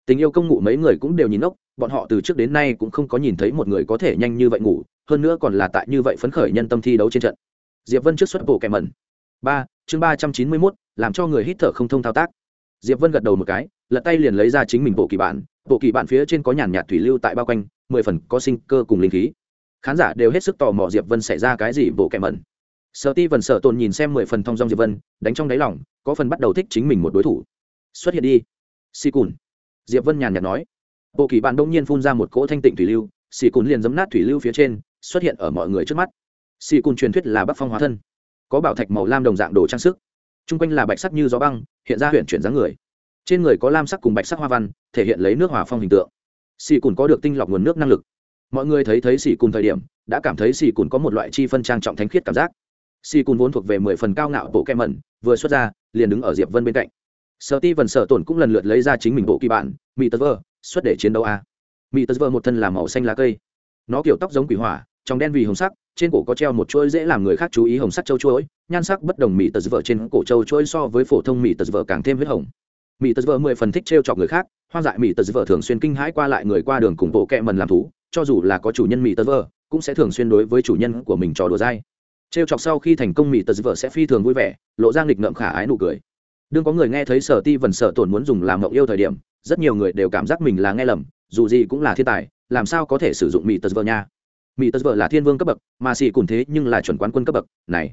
Tình yêu công ngủ mấy người cũng đều nhìn ốc, bọn họ từ trước đến nay cũng không có nhìn thấy một người có thể nhanh như vậy ngủ, hơn nữa còn là tại như vậy phấn khởi nhân tâm thi đấu trên trận. Diệp vân trước xuất bộ kèm mẩn. Ba chương ba trăm chín mươi mốt, làm cho người hít thở không thông thao tác. Diệp vân gật đầu một cái, lật tay liền lấy ra chính mình bộ kỳ bản. Bộ kỳ bản phía trên có nhàn nhạt thủy lưu tại bao quanh, mười phần có sinh cơ cùng linh khí. Khán giả đều hết sức tò mò diệp vân xảy ra cái gì bộ kẻ mẩn. Sợ ti vần sợ tồn nhìn xem mười phần thong dong diệp vân, đánh trong đáy lòng, có phần bắt đầu thích chính mình một đối thủ. Xuất hiện đi. Si cùn. Diệp vân nhàn nhạt nói. Bộ kỳ bản đông nhiên phun ra một cỗ thanh tịnh thủy lưu si cùn liền giấm nát thủy lưu phía trên, xuất hiện ở mọi người trước mắt. Si cùn truyền thuyết là bắc phong hóa thân có bảo thạch màu lam đồng dạng đồ trang sức. T r u n g quanh là bạch sắc như gió băng, hiện ra huyện chuyển dáng người. Trên người có lam sắc cùng bạch sắc hoa văn, thể hiện lấy nước hòa phong hình tượng. Xì cùn có được tinh lọc nguồn nước năng lực. Mọi người thấy thấy xì cùn thời điểm, đã cảm thấy xì cùn có một loại chi phân trang trọng thánh khiết cảm giác. Xì cùn vốn thuộc về mười phần cao ngạo bộ kem mẩn vừa xuất ra, liền đứng ở diệp vân bên cạnh. Sở ti vần sở tổn cũng lần lượt lấy ra chính mình bộ kỳ bản mỹ tật vơ xuất để chiến đấu a. Mỹ tật vơ một thân làm màu xanh lá cây. Nó kiểu tóc giống quỷ hỏa, trong đen vì hồng sắc trên cổ có treo một chuỗi dễ làm người khác chú ý hồng sắc châu chuỗi, nhan sắc bất đồng mỹ tật vợ trên cổ châu chuỗi so với phổ thông mỹ tật vợ càng thêm huyết hồng. Mỹ tật vợ mười phần thích trêu chọc người khác, hoang dại mỹ tật vợ thường xuyên kinh hãi qua lại người qua đường cùng bộ kẹ mần làm thú, cho dù là có chủ nhân mỹ tật vợ, cũng sẽ thường xuyên đối với chủ nhân của mình trò đùa dai. Trêu chọc sau khi thành công mỹ tật vợ sẽ phi thường vui vẻ, lộ ra nghịch ngợm khả ái nụ cười. Đương có người nghe thấy sở ti vần sở tổn muốn dùng làm mộng yêu thời điểm, rất nhiều người đều cảm giác mình là nghe lầm, dù gì cũng là thiên tài, làm sao có thể sử dụng mỹ tật vợ nha? Mỹ tật vợ là thiên vương cấp bậc, mà xì cùng thế nhưng là chuẩn quán quân cấp bậc. Này,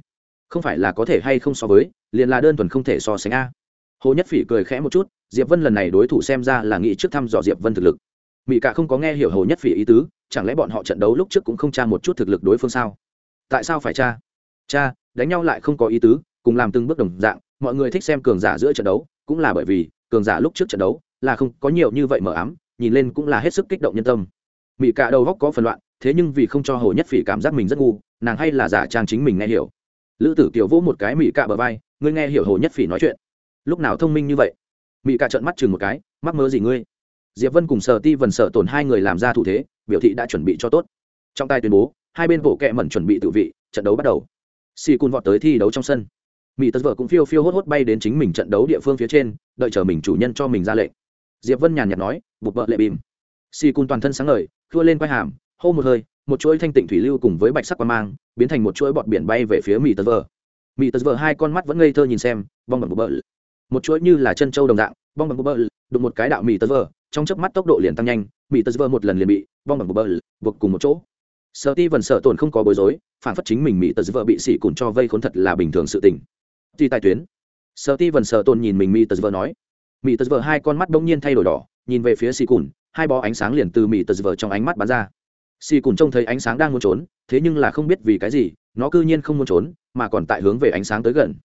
không phải là có thể hay không so với, liền là đơn thuần không thể so sánh a. Hồ nhất phỉ cười khẽ một chút, diệp vân lần này đối thủ xem ra là nghĩ trước thăm dò diệp vân thực lực. Mỹ cả không có nghe hiểu hồ nhất phỉ ý tứ, chẳng lẽ bọn họ trận đấu lúc trước cũng không tra một chút thực lực đối phương sao? Tại sao phải tra? Cha, đánh nhau lại không có ý tứ, cùng làm từng bước đồng dạng, mọi người thích xem cường giả giữa trận đấu, cũng là bởi vì, cường giả lúc trước trận đấu là không có nhiều như vậy mờ ám, nhìn lên cũng là hết sức kích động nhân tâm mỹ cả đầu góc có phần loạn, thế nhưng vì không cho hồ nhất phỉ cảm giác mình rất ngu, nàng hay là giả trang chính mình nghe hiểu. Lữ tử kiều vỗ một cái mỹ cả bờ vai, ngươi nghe hiểu hồ nhất phỉ nói chuyện. Lúc nào thông minh như vậy? Mỹ cả trợn mắt chừng một cái, mắc mơ gì ngươi? Diệp vân cùng sở ti vần sở tổn hai người làm ra thủ thế, biểu thị đã chuẩn bị cho tốt. Trong tay tuyên bố, hai bên bộ kẹ mẩn chuẩn bị tự vị, trận đấu bắt đầu. Si cun vọt tới thi đấu trong sân. Mỹ tật vợ cũng phiêu phiêu hốt hốt bay đến chính mình trận đấu địa phương phía trên, đợi chờ mình chủ nhân cho mình ra lệnh. Diệp vân nhàn nhạt nói, bụt vợ lệ bìm xì cun toàn thân sáng ngời thua lên quai hàm, hô một hơi, một chuỗi thanh tịnh thủy lưu cùng với bạch sắc quang mang, biến thành một chuỗi bọt biển bay về phía mỹ tật vợ. Mỹ tật vợ hai con mắt vẫn ngây thơ nhìn xem, bong bằng bờ một chuỗi như là chân trâu đồng dạng, bong bằng bờ đụng một cái đạo mỹ tật vợ, trong chớp mắt tốc độ liền tăng nhanh mỹ tật vợ một lần liền bị bong bằng bờ buộc cùng một chỗ. Sợ ti vần sợ tổn không có bối rối, phản phất chính mình mỹ tật vợ bị xỉ cùn cho vây khốn thật là bình thường sự tình. Thì tài tuyến. Sợ ti vần sợ tổn nhìn mình mỹ tật vợ nói. Mỹ tật vợ hai con mắt bỗng nhiên thay đổi đỏ, nhìn về phía xỉ cùn hai bó ánh sáng liền từ mì tờ vờ trong ánh mắt bắn ra. Xì cùn trông thấy ánh sáng đang muốn trốn, thế nhưng là không biết vì cái gì, nó cư nhiên không muốn trốn, mà còn tại hướng về ánh sáng tới gần.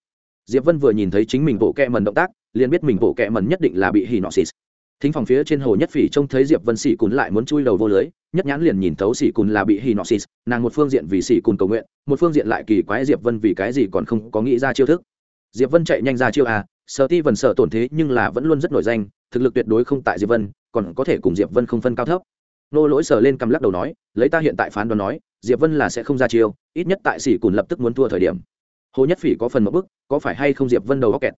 Diệp vân vừa nhìn thấy chính mình bộ kẹ mần động tác, liền biết mình bộ kẹ mần nhất định là bị hì nọ xì. Thính phòng phía trên hồ nhất phỉ trông thấy diệp vân xì cùn lại muốn chui đầu vô lưới, nhất nhãn liền nhìn thấu xì cùn là bị hì nọ xì. Nàng một phương diện vì xì cùn cầu nguyện, một phương diện lại kỳ quái diệp vân vì cái gì còn không có nghĩ ra chiêu thức. Diệp vân chạy nhanh ra chiêu à sợ ti vần sợ tổn thế nhưng là vẫn luôn rất nổi danh thực lực tuyệt đối không tại diệp vân, còn có thể cùng diệp vân không phân cao thấp. Nô lỗi sờ lên cầm lắc đầu nói, lấy ta hiện tại phán đoán nói, diệp vân là sẽ không ra chiêu, ít nhất tại sỉ cùn lập tức muốn thua thời điểm. Hồ nhất phỉ có phần một bức, có phải hay không diệp vân đầu góc kẹt?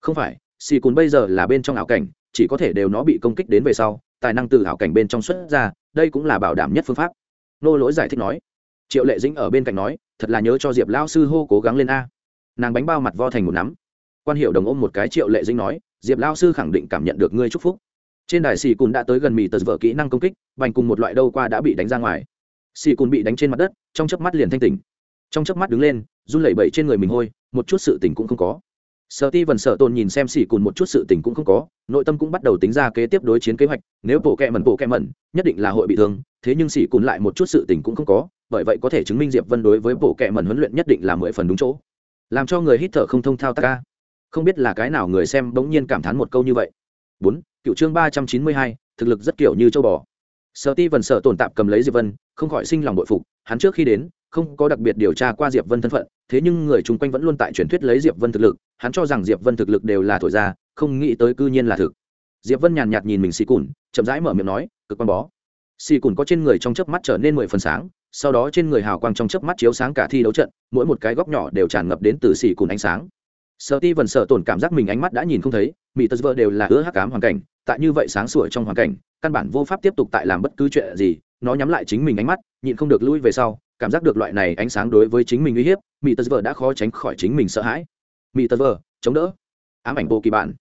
Không phải, sỉ cùn bây giờ là bên trong ảo cảnh, chỉ có thể đều nó bị công kích đến về sau, tài năng từ ảo cảnh bên trong xuất ra, đây cũng là bảo đảm nhất phương pháp. Nô lỗi giải thích nói, triệu lệ dĩnh ở bên cạnh nói, thật là nhớ cho diệp lao sư hô cố gắng lên a. Nàng bánh bao mặt vo thành một nắm. Quan hiệu đồng ôm một cái triệu lệ dĩnh nói diệp lao sư khẳng định cảm nhận được ngươi chúc phúc. Trên đài xì cùn đã tới gần mì tờ vợ kỹ năng công kích, bành cùng một loại đâu qua đã bị đánh ra ngoài. Xì cùn bị đánh trên mặt đất, trong chớp mắt liền thanh tỉnh. Trong chớp mắt đứng lên, run lẩy bẩy trên người mình hôi, một chút sự tỉnh cũng không có. Sợ ti vần sợ tồn nhìn xem xì cùn một chút sự tỉnh cũng không có, nội tâm cũng bắt đầu tính ra kế tiếp đối chiến kế hoạch, nếu bộ kẹ mẩn, bộ kẹ mẩn, nhất định là hội bị thương, thế nhưng xì cùn lại một chút sự tỉnh cũng không có, bởi vậy có thể chứng minh diệp vân đối với bộ kẹ mẩn huấn luyện nhất định là mười phần đúng chỗ. Làm cho người hít thở không thông thao ta ca không biết là cái nào người xem bỗng nhiên cảm thán một câu như vậy. Bốn, cựu chương ba trăm chín mươi hai, thực lực rất kiểu như châu bò. Sợ ti vần sợ tồn tạp cầm lấy diệp vân, không khỏi sinh lòng bội phục. Hắn trước khi đến, không có đặc biệt điều tra qua diệp vân thân phận, thế nhưng người chung quanh vẫn luôn tại truyền thuyết lấy diệp vân thực lực. Hắn cho rằng diệp vân thực lực đều là thổi ra, không nghĩ tới cư nhiên là thực. Diệp vân nhàn nhạt nhìn mình xì cùn, chậm rãi mở miệng nói, cực quan bó. Xì cùn có trên người trong chớp mắt trở nên mười phần sáng, sau đó trên người hào quang trong chớp mắt chiếu sáng cả thi đấu trận, mỗi một cái góc nhỏ đều tràn ngập đến từ xì cùn ánh sáng sợ ti vần sợ tổn cảm giác mình ánh mắt đã nhìn không thấy mỹ tật vợ đều là ứa hắc cám hoàn cảnh, tại như vậy sáng sủa trong hoàn cảnh, căn bản vô pháp tiếp tục tại làm bất cứ chuyện gì, nó nhắm lại chính mình ánh mắt, nhịn không được lui về sau, cảm giác được loại này ánh sáng đối với chính mình uy hiếp mỹ tật vợ đã khó tránh khỏi chính mình sợ hãi. Mỹ tật vợ, chống đỡ. Ám ảnh bộ kỳ bản.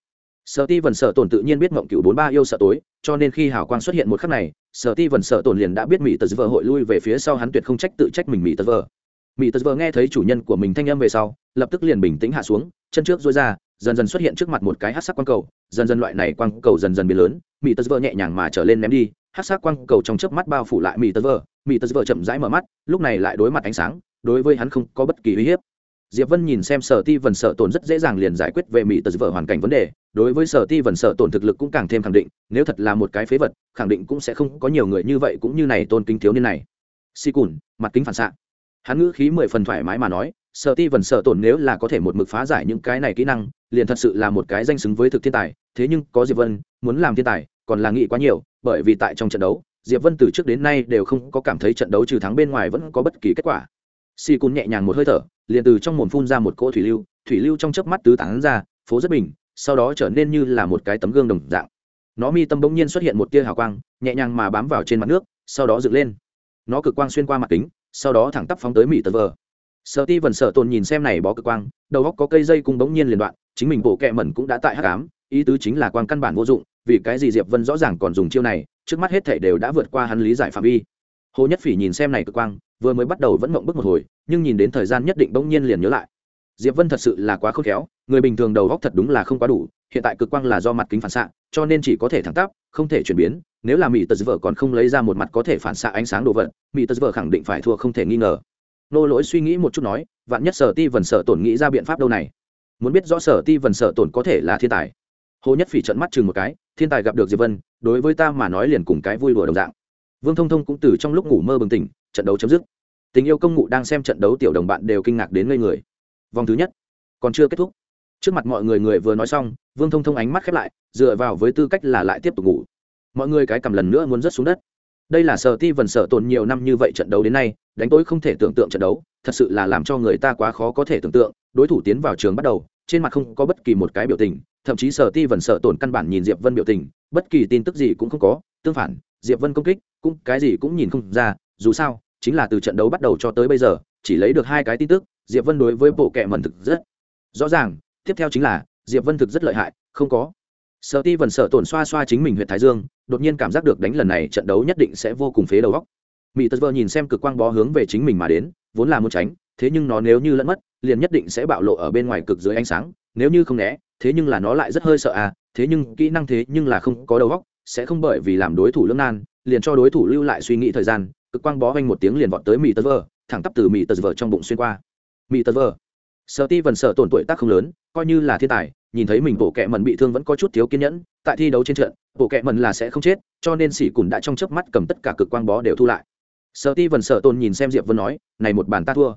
Sợ ti vần sợ tổn tự nhiên biết mộng cựu bốn ba yêu sợ tối, cho nên khi hào quang xuất hiện một khắc này sợ ti vần sợ tổn liền đã biết mỹ tật vợ hội lui về phía sau, hắn tuyệt không trách tự trách mình mỹ tật vợ mỹ tật vờ nghe thấy chủ nhân của mình thanh âm về sau, lập tức liền bình tĩnh hạ xuống, chân trước dối ra, dần dần xuất hiện trước mặt một cái hát sắc quang cầu, dần dần loại này quang cầu dần dần biến lớn, mỹ tật vờ nhẹ nhàng mà trở lên ném đi, hát sắc quang cầu trong chớp mắt bao phủ lại mỹ tật vờ mỹ tật vờ chậm rãi mở mắt, lúc này lại đối mặt ánh sáng, đối với hắn không có bất kỳ uy hiếp. Diệp vân nhìn xem sở ti vần Sở tổn rất dễ dàng liền giải quyết về mỹ tật vờ hoàn cảnh vấn đề, đối với sở ti vần Sở tổn thực lực cũng càng thêm khẳng định, nếu thật là một cái phế vật, khẳng định cũng sẽ không có nhiều người như vậy cũng như này tôn kính thiếu niên này. Si cùn, mặt kính phản xạ hắn ngữ khí mười phần thoải mái mà nói sợ ti vần sợ tổn nếu là có thể một mực phá giải những cái này kỹ năng, liền thật sự là một cái danh xứng với thực thiên tài, thế nhưng có diệp vân, muốn làm thiên tài, còn là nghĩ quá nhiều, bởi vì tại trong trận đấu, diệp vân từ trước đến nay đều không có cảm thấy trận đấu trừ thắng bên ngoài vẫn có bất kỳ kết quả. Si cun nhẹ nhàng một hơi thở, liền từ trong mồm phun ra một cỗ thủy lưu thủy lưu trong chớp mắt tứ tán ra, phố rất bình, sau đó trở nên như là một cái tấm gương đồng dạng. Nó mi tâm bỗng nhiên xuất hiện một tia hào quang, nhẹ nhàng mà bám vào trên mặt nước, sau đó dựng lên. Nó cực quang xuyên qua mặt kính sau đó thẳng tắp phóng tới mỹ tờ vờ. Sợ ti vần sợ tồn nhìn xem này bó cực quang, đầu góc có cây dây cung bỗng nhiên liền đoạn, chính mình bộ kẹ mẩn cũng đã tại hắc ám, ý tứ chính là quang căn bản vô dụng, vì cái gì diệp vân rõ ràng còn dùng chiêu này, trước mắt hết thể đều đã vượt qua hắn lý giải phạm vi. Hồ nhất phỉ nhìn xem này cực quang, vừa mới bắt đầu vẫn mộng bức một hồi, nhưng nhìn đến thời gian nhất định bỗng nhiên liền nhớ lại diệp vân thật sự là quá khôn khéo, người bình thường đầu góc thật đúng là không quá đủ, hiện tại cực quang là do mặt kính phản xạ, cho nên chỉ có thể thẳng tắp, không thể chuyển biến, nếu là mỹ tật vợ còn không lấy ra một mặt có thể phản xạ ánh sáng đồ vật mỹ tật vợ khẳng định phải thua không thể nghi ngờ. Nô lỗi suy nghĩ một chút nói, vạn nhất sở ti vần sở tổn nghĩ ra biện pháp đâu này? Muốn biết rõ sở ti vần sở tổn có thể là thiên tài. Hồ nhất phỉ trận mắt chừng một cái, thiên tài gặp được diệp vân, đối với ta mà nói liền cùng cái vui đùa đồng dạng. Vương thông thông cũng từ trong lúc ngủ mơ bừng tỉnh, trận đấu chấm dứt. Tình yêu công ngụ đang xem trận đấu tiểu đồng bạn đều kinh ngạc đến ngây người vòng thứ nhất. Còn chưa kết thúc. Trước mặt mọi người người vừa nói xong, vương thông thông ánh mắt khép lại, dựa vào với tư cách là lại tiếp tục ngủ. Mọi người cái cầm lần nữa muốn rớt xuống đất. Đây là sở ti vần sở tồn nhiều năm như vậy trận đấu đến nay, đánh tối không thể tưởng tượng trận đấu, thật sự là làm cho người ta quá khó có thể tưởng tượng. Đối thủ tiến vào trường bắt đầu, trên mặt không có bất kỳ một cái biểu tình, thậm chí sở ti vần sở tồn căn bản nhìn diệp vân biểu tình, bất kỳ tin tức gì cũng không có, tương phản, diệp vân công kích, cũng cái gì cũng nhìn không ra, dù sao, chính là từ trận đấu bắt đầu cho tới bây giờ, chỉ lấy được hai cái tin tức diệp vân đối với bộ kệ mẩn thực rất rõ ràng, tiếp theo chính là, diệp vân thực rất lợi hại, không có. Sợ ti vần sợ tổn xoa xoa chính mình huyện thái dương, đột nhiên cảm giác được đánh lần này trận đấu nhất định sẽ vô cùng phế đầu góc mỹ tật vợ nhìn xem cực quang bó hướng về chính mình mà đến, vốn là muốn tránh, thế nhưng nó nếu như lẫn mất, liền nhất định sẽ bạo lộ ở bên ngoài cực dưới ánh sáng, nếu như không né, thế nhưng là nó lại rất hơi sợ à thế nhưng kỹ năng thế nhưng là không có đầu góc sẽ không bởi vì làm đối thủ lưỡng nan, liền cho đối thủ lưu lại suy nghĩ thời gian, cực quang bó vanh một tiếng liền vọt tới mỹ tật vợ thẳng tắp từ mỹ tật vợ trong bụng xuyên qua mỹ tật vờ. Sợ ti vần sợ tổn tuổi tác không lớn, coi như là thiên tài, nhìn thấy mình bộ kẹ mần bị thương vẫn có chút thiếu kiên nhẫn, tại thi đấu trên trận, bộ kẹ mần là sẽ không chết, cho nên sỉ cùn đã trong chớp mắt cầm tất cả cực quang bó đều thu lại. Sợ ti vần sợ tôn nhìn xem diệp vân nói, này một bàn ta thua.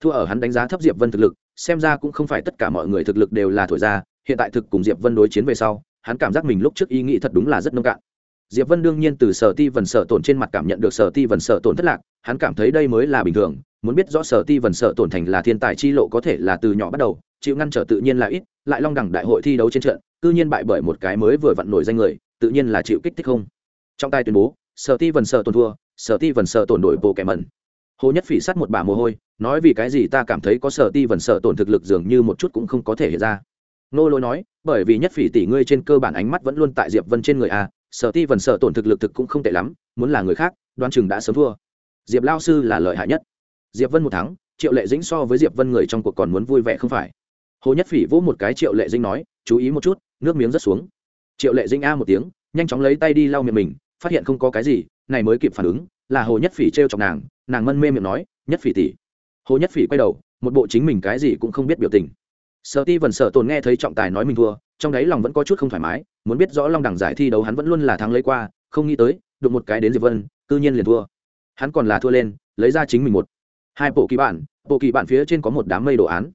Thua ở hắn đánh giá thấp diệp vân thực lực, xem ra cũng không phải tất cả mọi người thực lực đều là thổi ra, hiện tại thực cùng diệp vân đối chiến về sau, hắn cảm giác mình lúc trước ý nghĩ thật đúng là rất nông cạn diệp vân đương nhiên từ sở ti vần sở tổn trên mặt cảm nhận được sở ti vần sở tổn thất lạc, hắn cảm thấy đây mới là bình thường, muốn biết rõ sở ti vần sở tổn thành là thiên tài chi lộ có thể là từ nhỏ bắt đầu, chịu ngăn trở tự nhiên là ít, lại long đẳng đại hội thi đấu trên trận, cư nhiên bại bởi một cái mới vừa vặn nổi danh người, tự nhiên là chịu kích thích không. Trong tay tuyên bố, sở ti vần sở tổn thua, sở ti vần sở tổn đổi bộ kẻ mẩn. Hồ nhất phỉ sát một bà mồ hôi, nói vì cái gì ta cảm thấy có sở ti vần sở tổn thực lực dường như một chút cũng không có thể hiện ra. Nô lỗi nói, bởi vì nhất phỉ tỷ ngươi trên cơ bản ánh mắt vẫn luôn tại diệp vân trên người a sở ti vần sở tổn thực lực thực cũng không tệ lắm, muốn là người khác đoan chừng đã sớm thua. Diệp lao sư là lợi hại nhất. Diệp vân một thắng, triệu lệ dĩnh so với diệp vân người trong cuộc còn muốn vui vẻ không phải. Hồ nhất phỉ vỗ một cái triệu lệ dĩnh nói, chú ý một chút, nước miếng rất xuống. Triệu lệ dĩnh a một tiếng, nhanh chóng lấy tay đi lau miệng mình, phát hiện không có cái gì, này mới kịp phản ứng, là hồ nhất phỉ t chọc nàng nàng mân mê miệng nói, nhất phỉ tỷ. Hồ nhất phỉ quay đầu, một bộ chính mình cái gì cũng không biết biểu tình. Sợ ti vần sợ tồn nghe thấy trọng tài nói mình thua trong đấy lòng vẫn có chút không thoải mái, muốn biết rõ long đẳng giải thi đấu hắn vẫn luôn là thắng lấy qua, không nghĩ tới, đụng một cái đến diệp vân tự nhiên liền thua. Hắn còn là thua lên, lấy ra chính mình một. Hai bộ kỳ bản, bộ kỳ bản phía trên có một đám mây đồ án.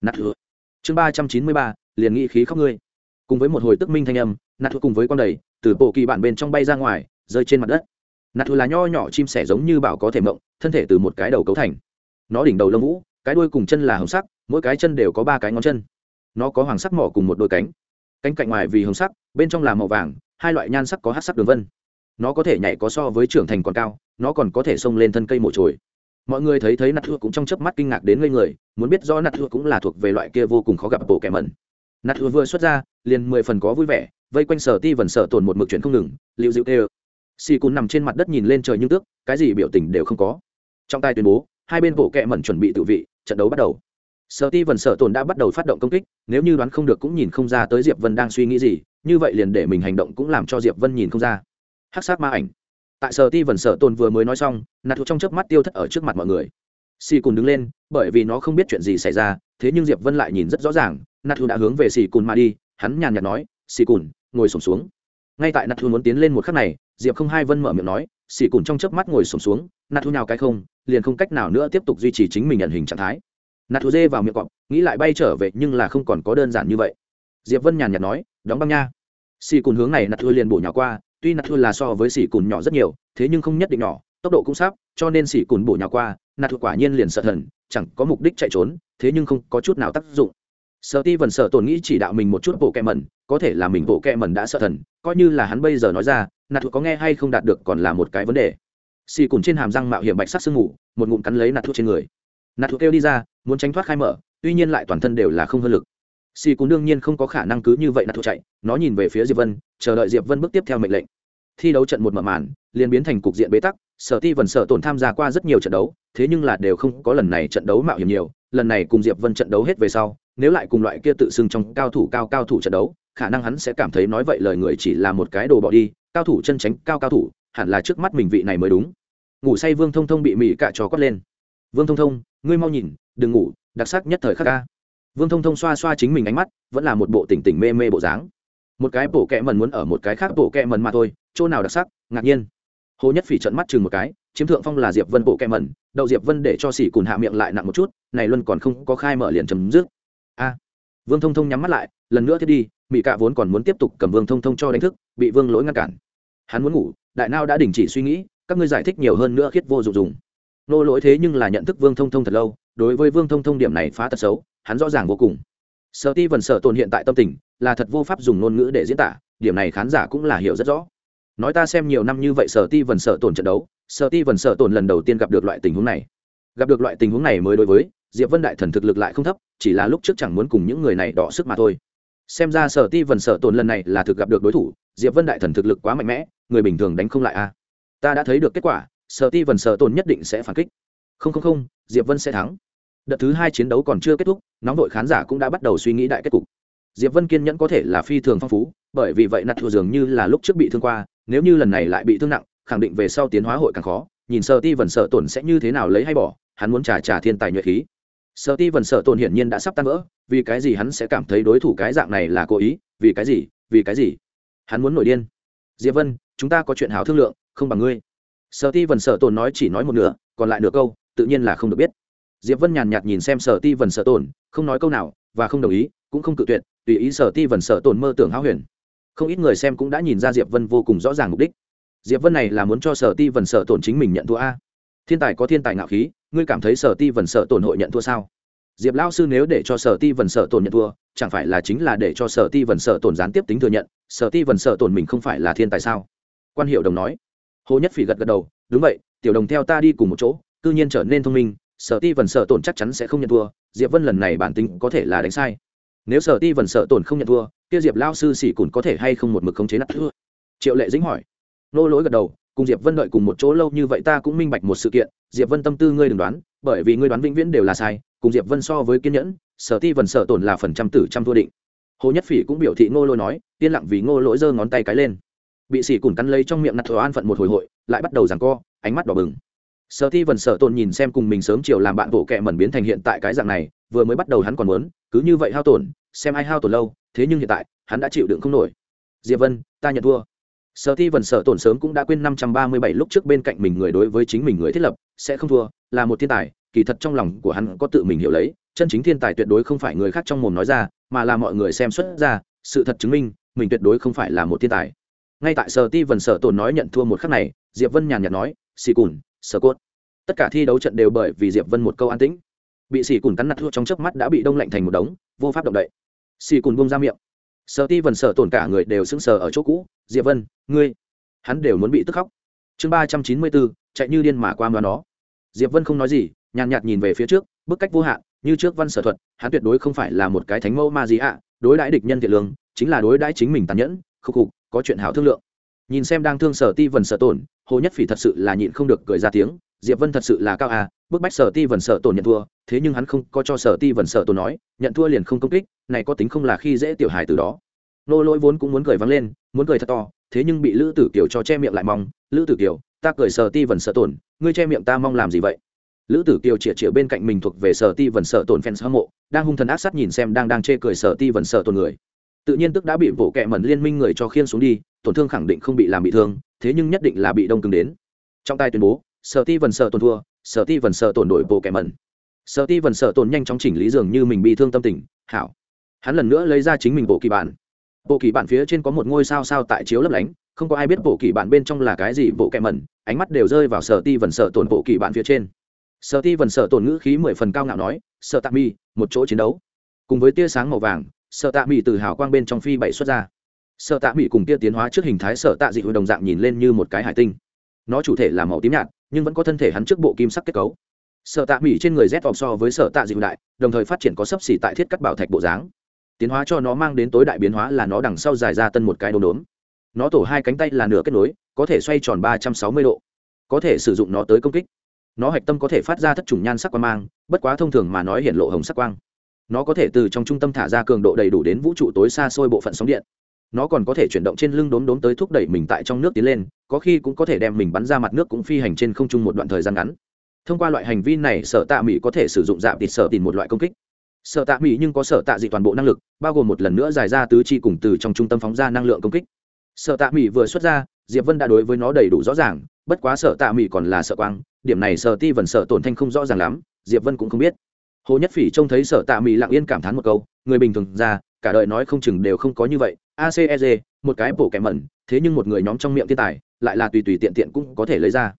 Nạt thừa chương ba trăm chín mươi ba, liền nghĩ khí khóc ngươi. Cùng với một hồi tức minh thanh âm nạt thừa cùng với con đầy, từ bộ kỳ bản bên trong bay ra ngoài, rơi trên mặt đất. Nạt thừa là nho nhỏ chim sẻ giống như bảo có thể mộng, thân thể từ một cái đầu cấu thành. Nó đỉnh đầu lông vũ, cái đuôi cùng chân là hồng sắc, mỗi cái chân đều có ba cái ngón chân. Nó có hoàng sắc mỏ cùng một đôi cánh cánh cạnh ngoài vì hồng sắc, bên trong là màu vàng, hai loại nhan sắc có hát sắc đường vân. Nó có thể nhảy có so với trưởng thành còn cao, nó còn có thể xông lên thân cây mổ trồi mọi người thấy thấy nạt thua cũng trong chớp mắt kinh ngạc đến ngây người, muốn biết rõ nạt thua cũng là thuộc về loại kia vô cùng khó gặp bộ kẻ mẩn. Nạt thua vừa xuất ra, liền mười phần có vui vẻ, vây quanh sở ti vần sở tồn một mực chuyện không ngừng liệu dịu tê xì cún nằm trên mặt đất nhìn lên trời nhưng tước, cái gì biểu tình đều không có. Trong tay tuyên bố, hai bên bộ kẹ mẩn chuẩn bị tự vị, trận đấu bắt đầu sở ti vần sở tồn đã bắt đầu phát động công kích, nếu như đoán không được cũng nhìn không ra tới diệp vân đang suy nghĩ gì, như vậy liền để mình hành động cũng làm cho diệp vân nhìn không ra. Hắc sát ma ảnh. Tại sở ti vần sở tồn vừa mới nói xong, nạt thuộc trong chớp mắt tiêu thất ở trước mặt mọi người. Xì cùn đứng lên, bởi vì nó không biết chuyện gì xảy ra, thế nhưng diệp vân lại nhìn rất rõ ràng, nạt thuộc đã hướng về xì cùn mà đi, hắn nhàn nhạt nói xì cùn, ngồi sổm xuống. Ngay tại nạt thuộc muốn tiến lên một khắc này, diệp không hai vân mở miệng nói xì cùn trong chớp mắt ngồi sổm xuống, nạt thuộc nhào cái không, liền không cách nào nữa tiếp tục duy trì chính mình nhận hình trạng thái nạt thù dê vào miệng cọp, nghĩ lại bay trở về nhưng là không còn có đơn giản như vậy. Diệp vân nhàn nhạt nói, đóng băng nha. Xì cùn hướng này nạt thuộc liền bổ nhào qua, tuy nạt thua là so với xì cùn nhỏ rất nhiều, thế nhưng không nhất định nhỏ, tốc độ cũng sắp, cho nên xì cùn bổ nhào qua, nạt thua quả nhiên liền sợ thần, chẳng có mục đích chạy trốn, thế nhưng không có chút nào tác dụng. Sợ ti vần sợ tổn nghĩ chỉ đạo mình một chút bộ kẹ mẩn, có thể là mình bộ kẹ mẩn đã sợ thần, coi như là hắn bây giờ nói ra, nạt thua có nghe hay không đạt được còn là một cái vấn đề. Xì cùn trên hàm răng mạo hiểm bạch sắc sương ngủ một ngụm cắn lấy nạt thuốc trên người. Nạt thuốc kêu đi ra muốn tránh thoát khai mở, tuy nhiên lại toàn thân đều là không hơn lực. Xì cũng đương nhiên không có khả năng cứ như vậy nạt thuốc chạy, nó nhìn về phía diệp vân, chờ đợi diệp vân bước tiếp theo mệnh lệnh. Thi đấu trận một mở màn, liền biến thành cục diện bế tắc, sở ti vần sở tổn tham gia qua rất nhiều trận đấu, thế nhưng là đều không có lần này trận đấu mạo hiểm nhiều, lần này cùng diệp vân trận đấu hết về sau, nếu lại cùng loại kia tự xưng trong cao thủ cao cao thủ trận đấu, khả năng hắn sẽ cảm thấy nói vậy lời người chỉ là một cái đồ bỏ đi, cao thủ chân tránh cao cao thủ, hẳn là trước mắt mình vị này mới đúng. Ngủ say vương thông thông bị mỹ cạ trò quát lên. Vương thông thông, ngươi mau nhìn đừng ngủ, đặc sắc nhất thời khắc ca. Vương thông thông xoa xoa chính mình ánh mắt, vẫn là một bộ tỉnh tỉnh mê mê bộ dáng. Một cái bổ kẹ mần muốn ở một cái khác bổ kẹ mần mà thôi, chỗ nào đặc sắc, ngạc nhiên. Hồ nhất phỉ trận mắt chừng một cái, chiếm thượng phong là diệp vân bộ kẹ mần, đậu diệp vân để cho xỉ cùn hạ miệng lại nặng một chút, này luân còn không có khai mở liền chấm dứt. A. Vương thông thông nhắm mắt lại, lần nữa thiết đi mỹ cạ vốn còn muốn tiếp tục cầm vương thông thông cho đánh thức, bị vương lỗi ngăn cản. Hắn muốn ngủ, đại nao đã đình chỉ suy nghĩ, các ngươi giải thích nhiều hơn nữa khiết vô dụng dùng nô lỗi thế nhưng là nhận thức vương thông thông thật lâu, đối với vương thông thông điểm này phá thật xấu, hắn rõ ràng vô cùng. Sợ ti vần sợ tồn hiện tại tâm tình, là thật vô pháp dùng ngôn ngữ để diễn tả, điểm này khán giả cũng là hiểu rất rõ. Nói ta xem nhiều năm như vậy sở ti vần sợ tồn trận đấu, sở ti vần sợ tồn lần đầu tiên gặp được loại tình huống này. Gặp được loại tình huống này mới đối với, diệp vân đại thần thực lực lại không thấp, chỉ là lúc trước chẳng muốn cùng những người này đọ sức mà thôi. Xem ra sở ti vần sợ tồn lần này là thực gặp được đối thủ, diệp vân đại thần thực lực quá mạnh mẽ, người bình thường đánh không lại a. Ta đã thấy được kết quả sở ti vần sở tồn nhất định sẽ phản kích. Không không không, diệp vân sẽ thắng. Đợt thứ hai chiến đấu còn chưa kết thúc, nóng đội khán giả cũng đã bắt đầu suy nghĩ đại kết cục. Diệp vân kiên nhẫn có thể là phi thường phong phú, bởi vì vậy nạt thua dường như là lúc trước bị thương qua, nếu như lần này lại bị thương nặng, khẳng định về sau tiến hóa hội càng khó. Nhìn sở ti vần sở tổn sẽ như thế nào lấy hay bỏ, hắn muốn trả trả thiên tài nhuệ khí. Sở ti vần sở tổn hiển nhiên đã sắp tan vỡ, vì cái gì hắn sẽ cảm thấy đối thủ cái dạng này là cố ý, vì cái gì, vì cái gì? Hắn muốn nổi điên. Diệp vân, chúng ta có chuyện hào thương lượng, không bằng ngươi sở ti vần sở tồn nói chỉ nói một nửa, còn lại nửa câu, tự nhiên là không được biết. Diệp vân nhàn nhạt nhìn xem sở ti vần sở tồn, không nói câu nào, và không đồng ý, cũng không cự tuyệt, tùy ý sở ti vần sở tồn mơ tưởng háo huyền. Không ít người xem cũng đã nhìn ra diệp vân vô cùng rõ ràng mục đích. Diệp vân này là muốn cho sở ti vần sở tồn chính mình nhận thua a. Thiên tài có thiên tài ngạo khí, ngươi cảm thấy sở ti vần sở tồn hội nhận thua sao? Diệp lao sư nếu để cho sở ti vần sở tồn nhận thua, chẳng phải là chính là để cho sở ti vần sở tồn gián tiếp tính thừa nhận, sở ti vần sở tồn mình không phải là thiên tài sao? Quan hiệu đồng nói hồ nhất phỉ gật gật đầu, đúng vậy, tiểu đồng theo ta đi cùng một chỗ tự nhiên trở nên thông minh, sở ti vần sở tổn chắc chắn sẽ không nhận thua, diệp vân lần này bản tính có thể là đánh sai. Nếu sở ti vần sở tổn không nhận thua, kia diệp lao sư xỉ cùn có thể hay không một mực khống chế nặng thua? Triệu lệ dính hỏi. Nô lỗi gật đầu, cùng diệp vân đợi cùng một chỗ lâu như vậy ta cũng minh bạch một sự kiện, diệp vân tâm tư ngươi đừng đoán, bởi vì ngươi đoán vĩnh viễn đều là sai, cùng diệp vân so với kiên nhẫn, sở ti vần sở tổn là phần trăm tử trăm thua định. Hồ nhất phỉ cũng biểu thị ngô lỗi nói, yên lặng vì ngô lỗi giơ ngón tay cái lên bị xỉ cùn cắn lấy trong miệng nặt thổ an phận một hồi hội, lại bắt đầu giằng co, ánh mắt đỏ bừng. Sở Thi vần sở Tồn nhìn xem cùng mình sớm chiều làm bạn bộ kệ mẩn biến thành hiện tại cái dạng này, vừa mới bắt đầu hắn còn muốn, cứ như vậy hao tổn, xem ai hao tổn lâu, thế nhưng hiện tại, hắn đã chịu đựng không nổi. Diệp vân, ta nhận thua. Sở ti vần sở tổn sớm cũng đã quên năm trăm ba mươi bảy lúc trước bên cạnh mình người đối với chính mình người thiết lập, sẽ không thua, là một thiên tài, kỳ thật trong lòng của hắn có tự mình hiểu lấy, chân chính thiên tài tuyệt đối không phải người khác trong mồm nói ra, mà là mọi người xem xuất ra, sự thật chứng minh, mình tuyệt đối không phải là một thiên tài ngay tại sở ti vần sở tổn nói nhận thua một khắc này, diệp vân nhàn nhạt nói xì cùn, sở cốt. Tất cả thi đấu trận đều bởi vì diệp vân một câu an tĩnh. Bị xì cùn cắn nặt thua trong chớp mắt đã bị đông lạnh thành một đống, vô pháp động đậy. Xì cùn buông ra miệng. Sở ti vần sở tổn cả người đều sững sờ ở chỗ cũ, diệp vân, ngươi, hắn đều muốn bị tức khóc. Chương ba trăm chín mươi bốn, chạy như điên mà qua mà nó. Diệp vân không nói gì, nhàn nhạt nhìn về phía trước, bức cách vô hạn, như trước văn sở thuật, hắn tuyệt đối không phải là một cái thánh mẫu ma gì ạ, đối đãi địch nhân thiện lương, chính là đối đãi chính mình tàn nhẫn khúc khục có chuyện hảo thương lượng. Nhìn xem đang thương sở ti vần sở tổn, hồ nhất phỉ thật sự là nhịn không được cười ra tiếng, diệp vân thật sự là cao à bức bách sở ti vần sở tổn nhận thua, thế nhưng hắn không có cho sở ti vần sở tổn nói, nhận thua liền không công kích, này có tính không là khi dễ tiểu hài từ đó. Nô lỗi vốn cũng muốn cười vắng lên, muốn cười thật to, thế nhưng bị lữ tử kiều cho che miệng lại mong, lữ tử kiều, ta cười sở ti vần sở tổn, ngươi che miệng ta mong làm gì vậy? Lữ tử kiều chĩa chĩa bên cạnh mình thuộc về sở ti vần sở tổn fans hâm mộ, đang hung thần ác sát nhìn xem đang đang chê cười sở ti vần sở tổn người tự nhiên tức đã bị bộ kẹ mẩn liên minh người cho khiên xuống đi, tổn thương khẳng định không bị làm bị thương, thế nhưng nhất định là bị đông cứng đến. Trong tay tuyên bố, sở ti vần sở tổn thua, sở ti vần sở tổn đổi bộ kẹ mẩn. Sở ti vần sở tổn nhanh chóng chỉnh lý dường như mình bị thương tâm tình, hảo. Hắn lần nữa lấy ra chính mình bộ kỳ bản. Bộ kỳ bản phía trên có một ngôi sao sao tại chiếu lấp lánh, không có ai biết bộ kỳ bản bên trong là cái gì bộ kẹ mẩn, ánh mắt đều rơi vào sở ti vần sở tổn bộ kỳ bản phía trên. Sở ti vần sở tổn ngữ khí mười phần cao ngạo nói, sở tạ mi, một chỗ chiến đấu. Cùng với tia sáng màu vàng Sợ tạ mỹ từ hào quang bên trong phi bảy xuất ra. Sợ tạ mỹ cùng kia tiến hóa trước hình thái sợ tạ dị hội đồng dạng nhìn lên như một cái hải tinh. Nó chủ thể là màu tím nhạt, nhưng vẫn có thân thể hắn trước bộ kim sắc kết cấu. Sợ tạ mỹ trên người z vòng so với sợ tạ dịu đại, đồng thời phát triển có sấp xỉ tại thiết cắt bảo thạch bộ dáng. Tiến hóa cho nó mang đến tối đại biến hóa là nó đằng sau dài ra tân một cái đốm đốm. Nó tổ hai cánh tay là nửa kết nối, có thể xoay tròn ba trăm sáu mươi độ. Có thể sử dụng nó tới công kích. Nó hạch tâm có thể phát ra thất trùng nhan sắc quang mang, bất quá thông thường mà nói hiện lộ hồng sắc quang nó có thể từ trong trung tâm thả ra cường độ đầy đủ đến vũ trụ tối xa xôi bộ phận sóng điện. Nó còn có thể chuyển động trên lưng đốm đốm tới thúc đẩy mình tại trong nước tiến lên, có khi cũng có thể đem mình bắn ra mặt nước cũng phi hành trên không trung một đoạn thời gian ngắn. Thông qua loại hành vi này, sở tạ mỹ có thể sử dụng dạng thịt sở tìm một loại công kích. Sở tạ mỹ nhưng có sở tạ dị toàn bộ năng lực, bao gồm một lần nữa giải ra tứ chi cùng từ trong trung tâm phóng ra năng lượng công kích. Sở tạ mỹ vừa xuất ra, diệp vân đã đối với nó đầy đủ rõ ràng, bất quá sở tạ mỹ còn là sợ quang, điểm này sở ti vần sở tổn thanh không rõ ràng lắm, diệp vân cũng không biết hồ nhất phỉ trông thấy sở tạ mỹ lặng yên cảm thán một câu, người bình thường ra, cả đời nói không chừng đều không có như vậy aceg một cái bổ kẻ mẩn, thế nhưng một người nhóm trong miệng thiên tài, lại là tùy tùy tiện tiện cũng có thể lấy ra.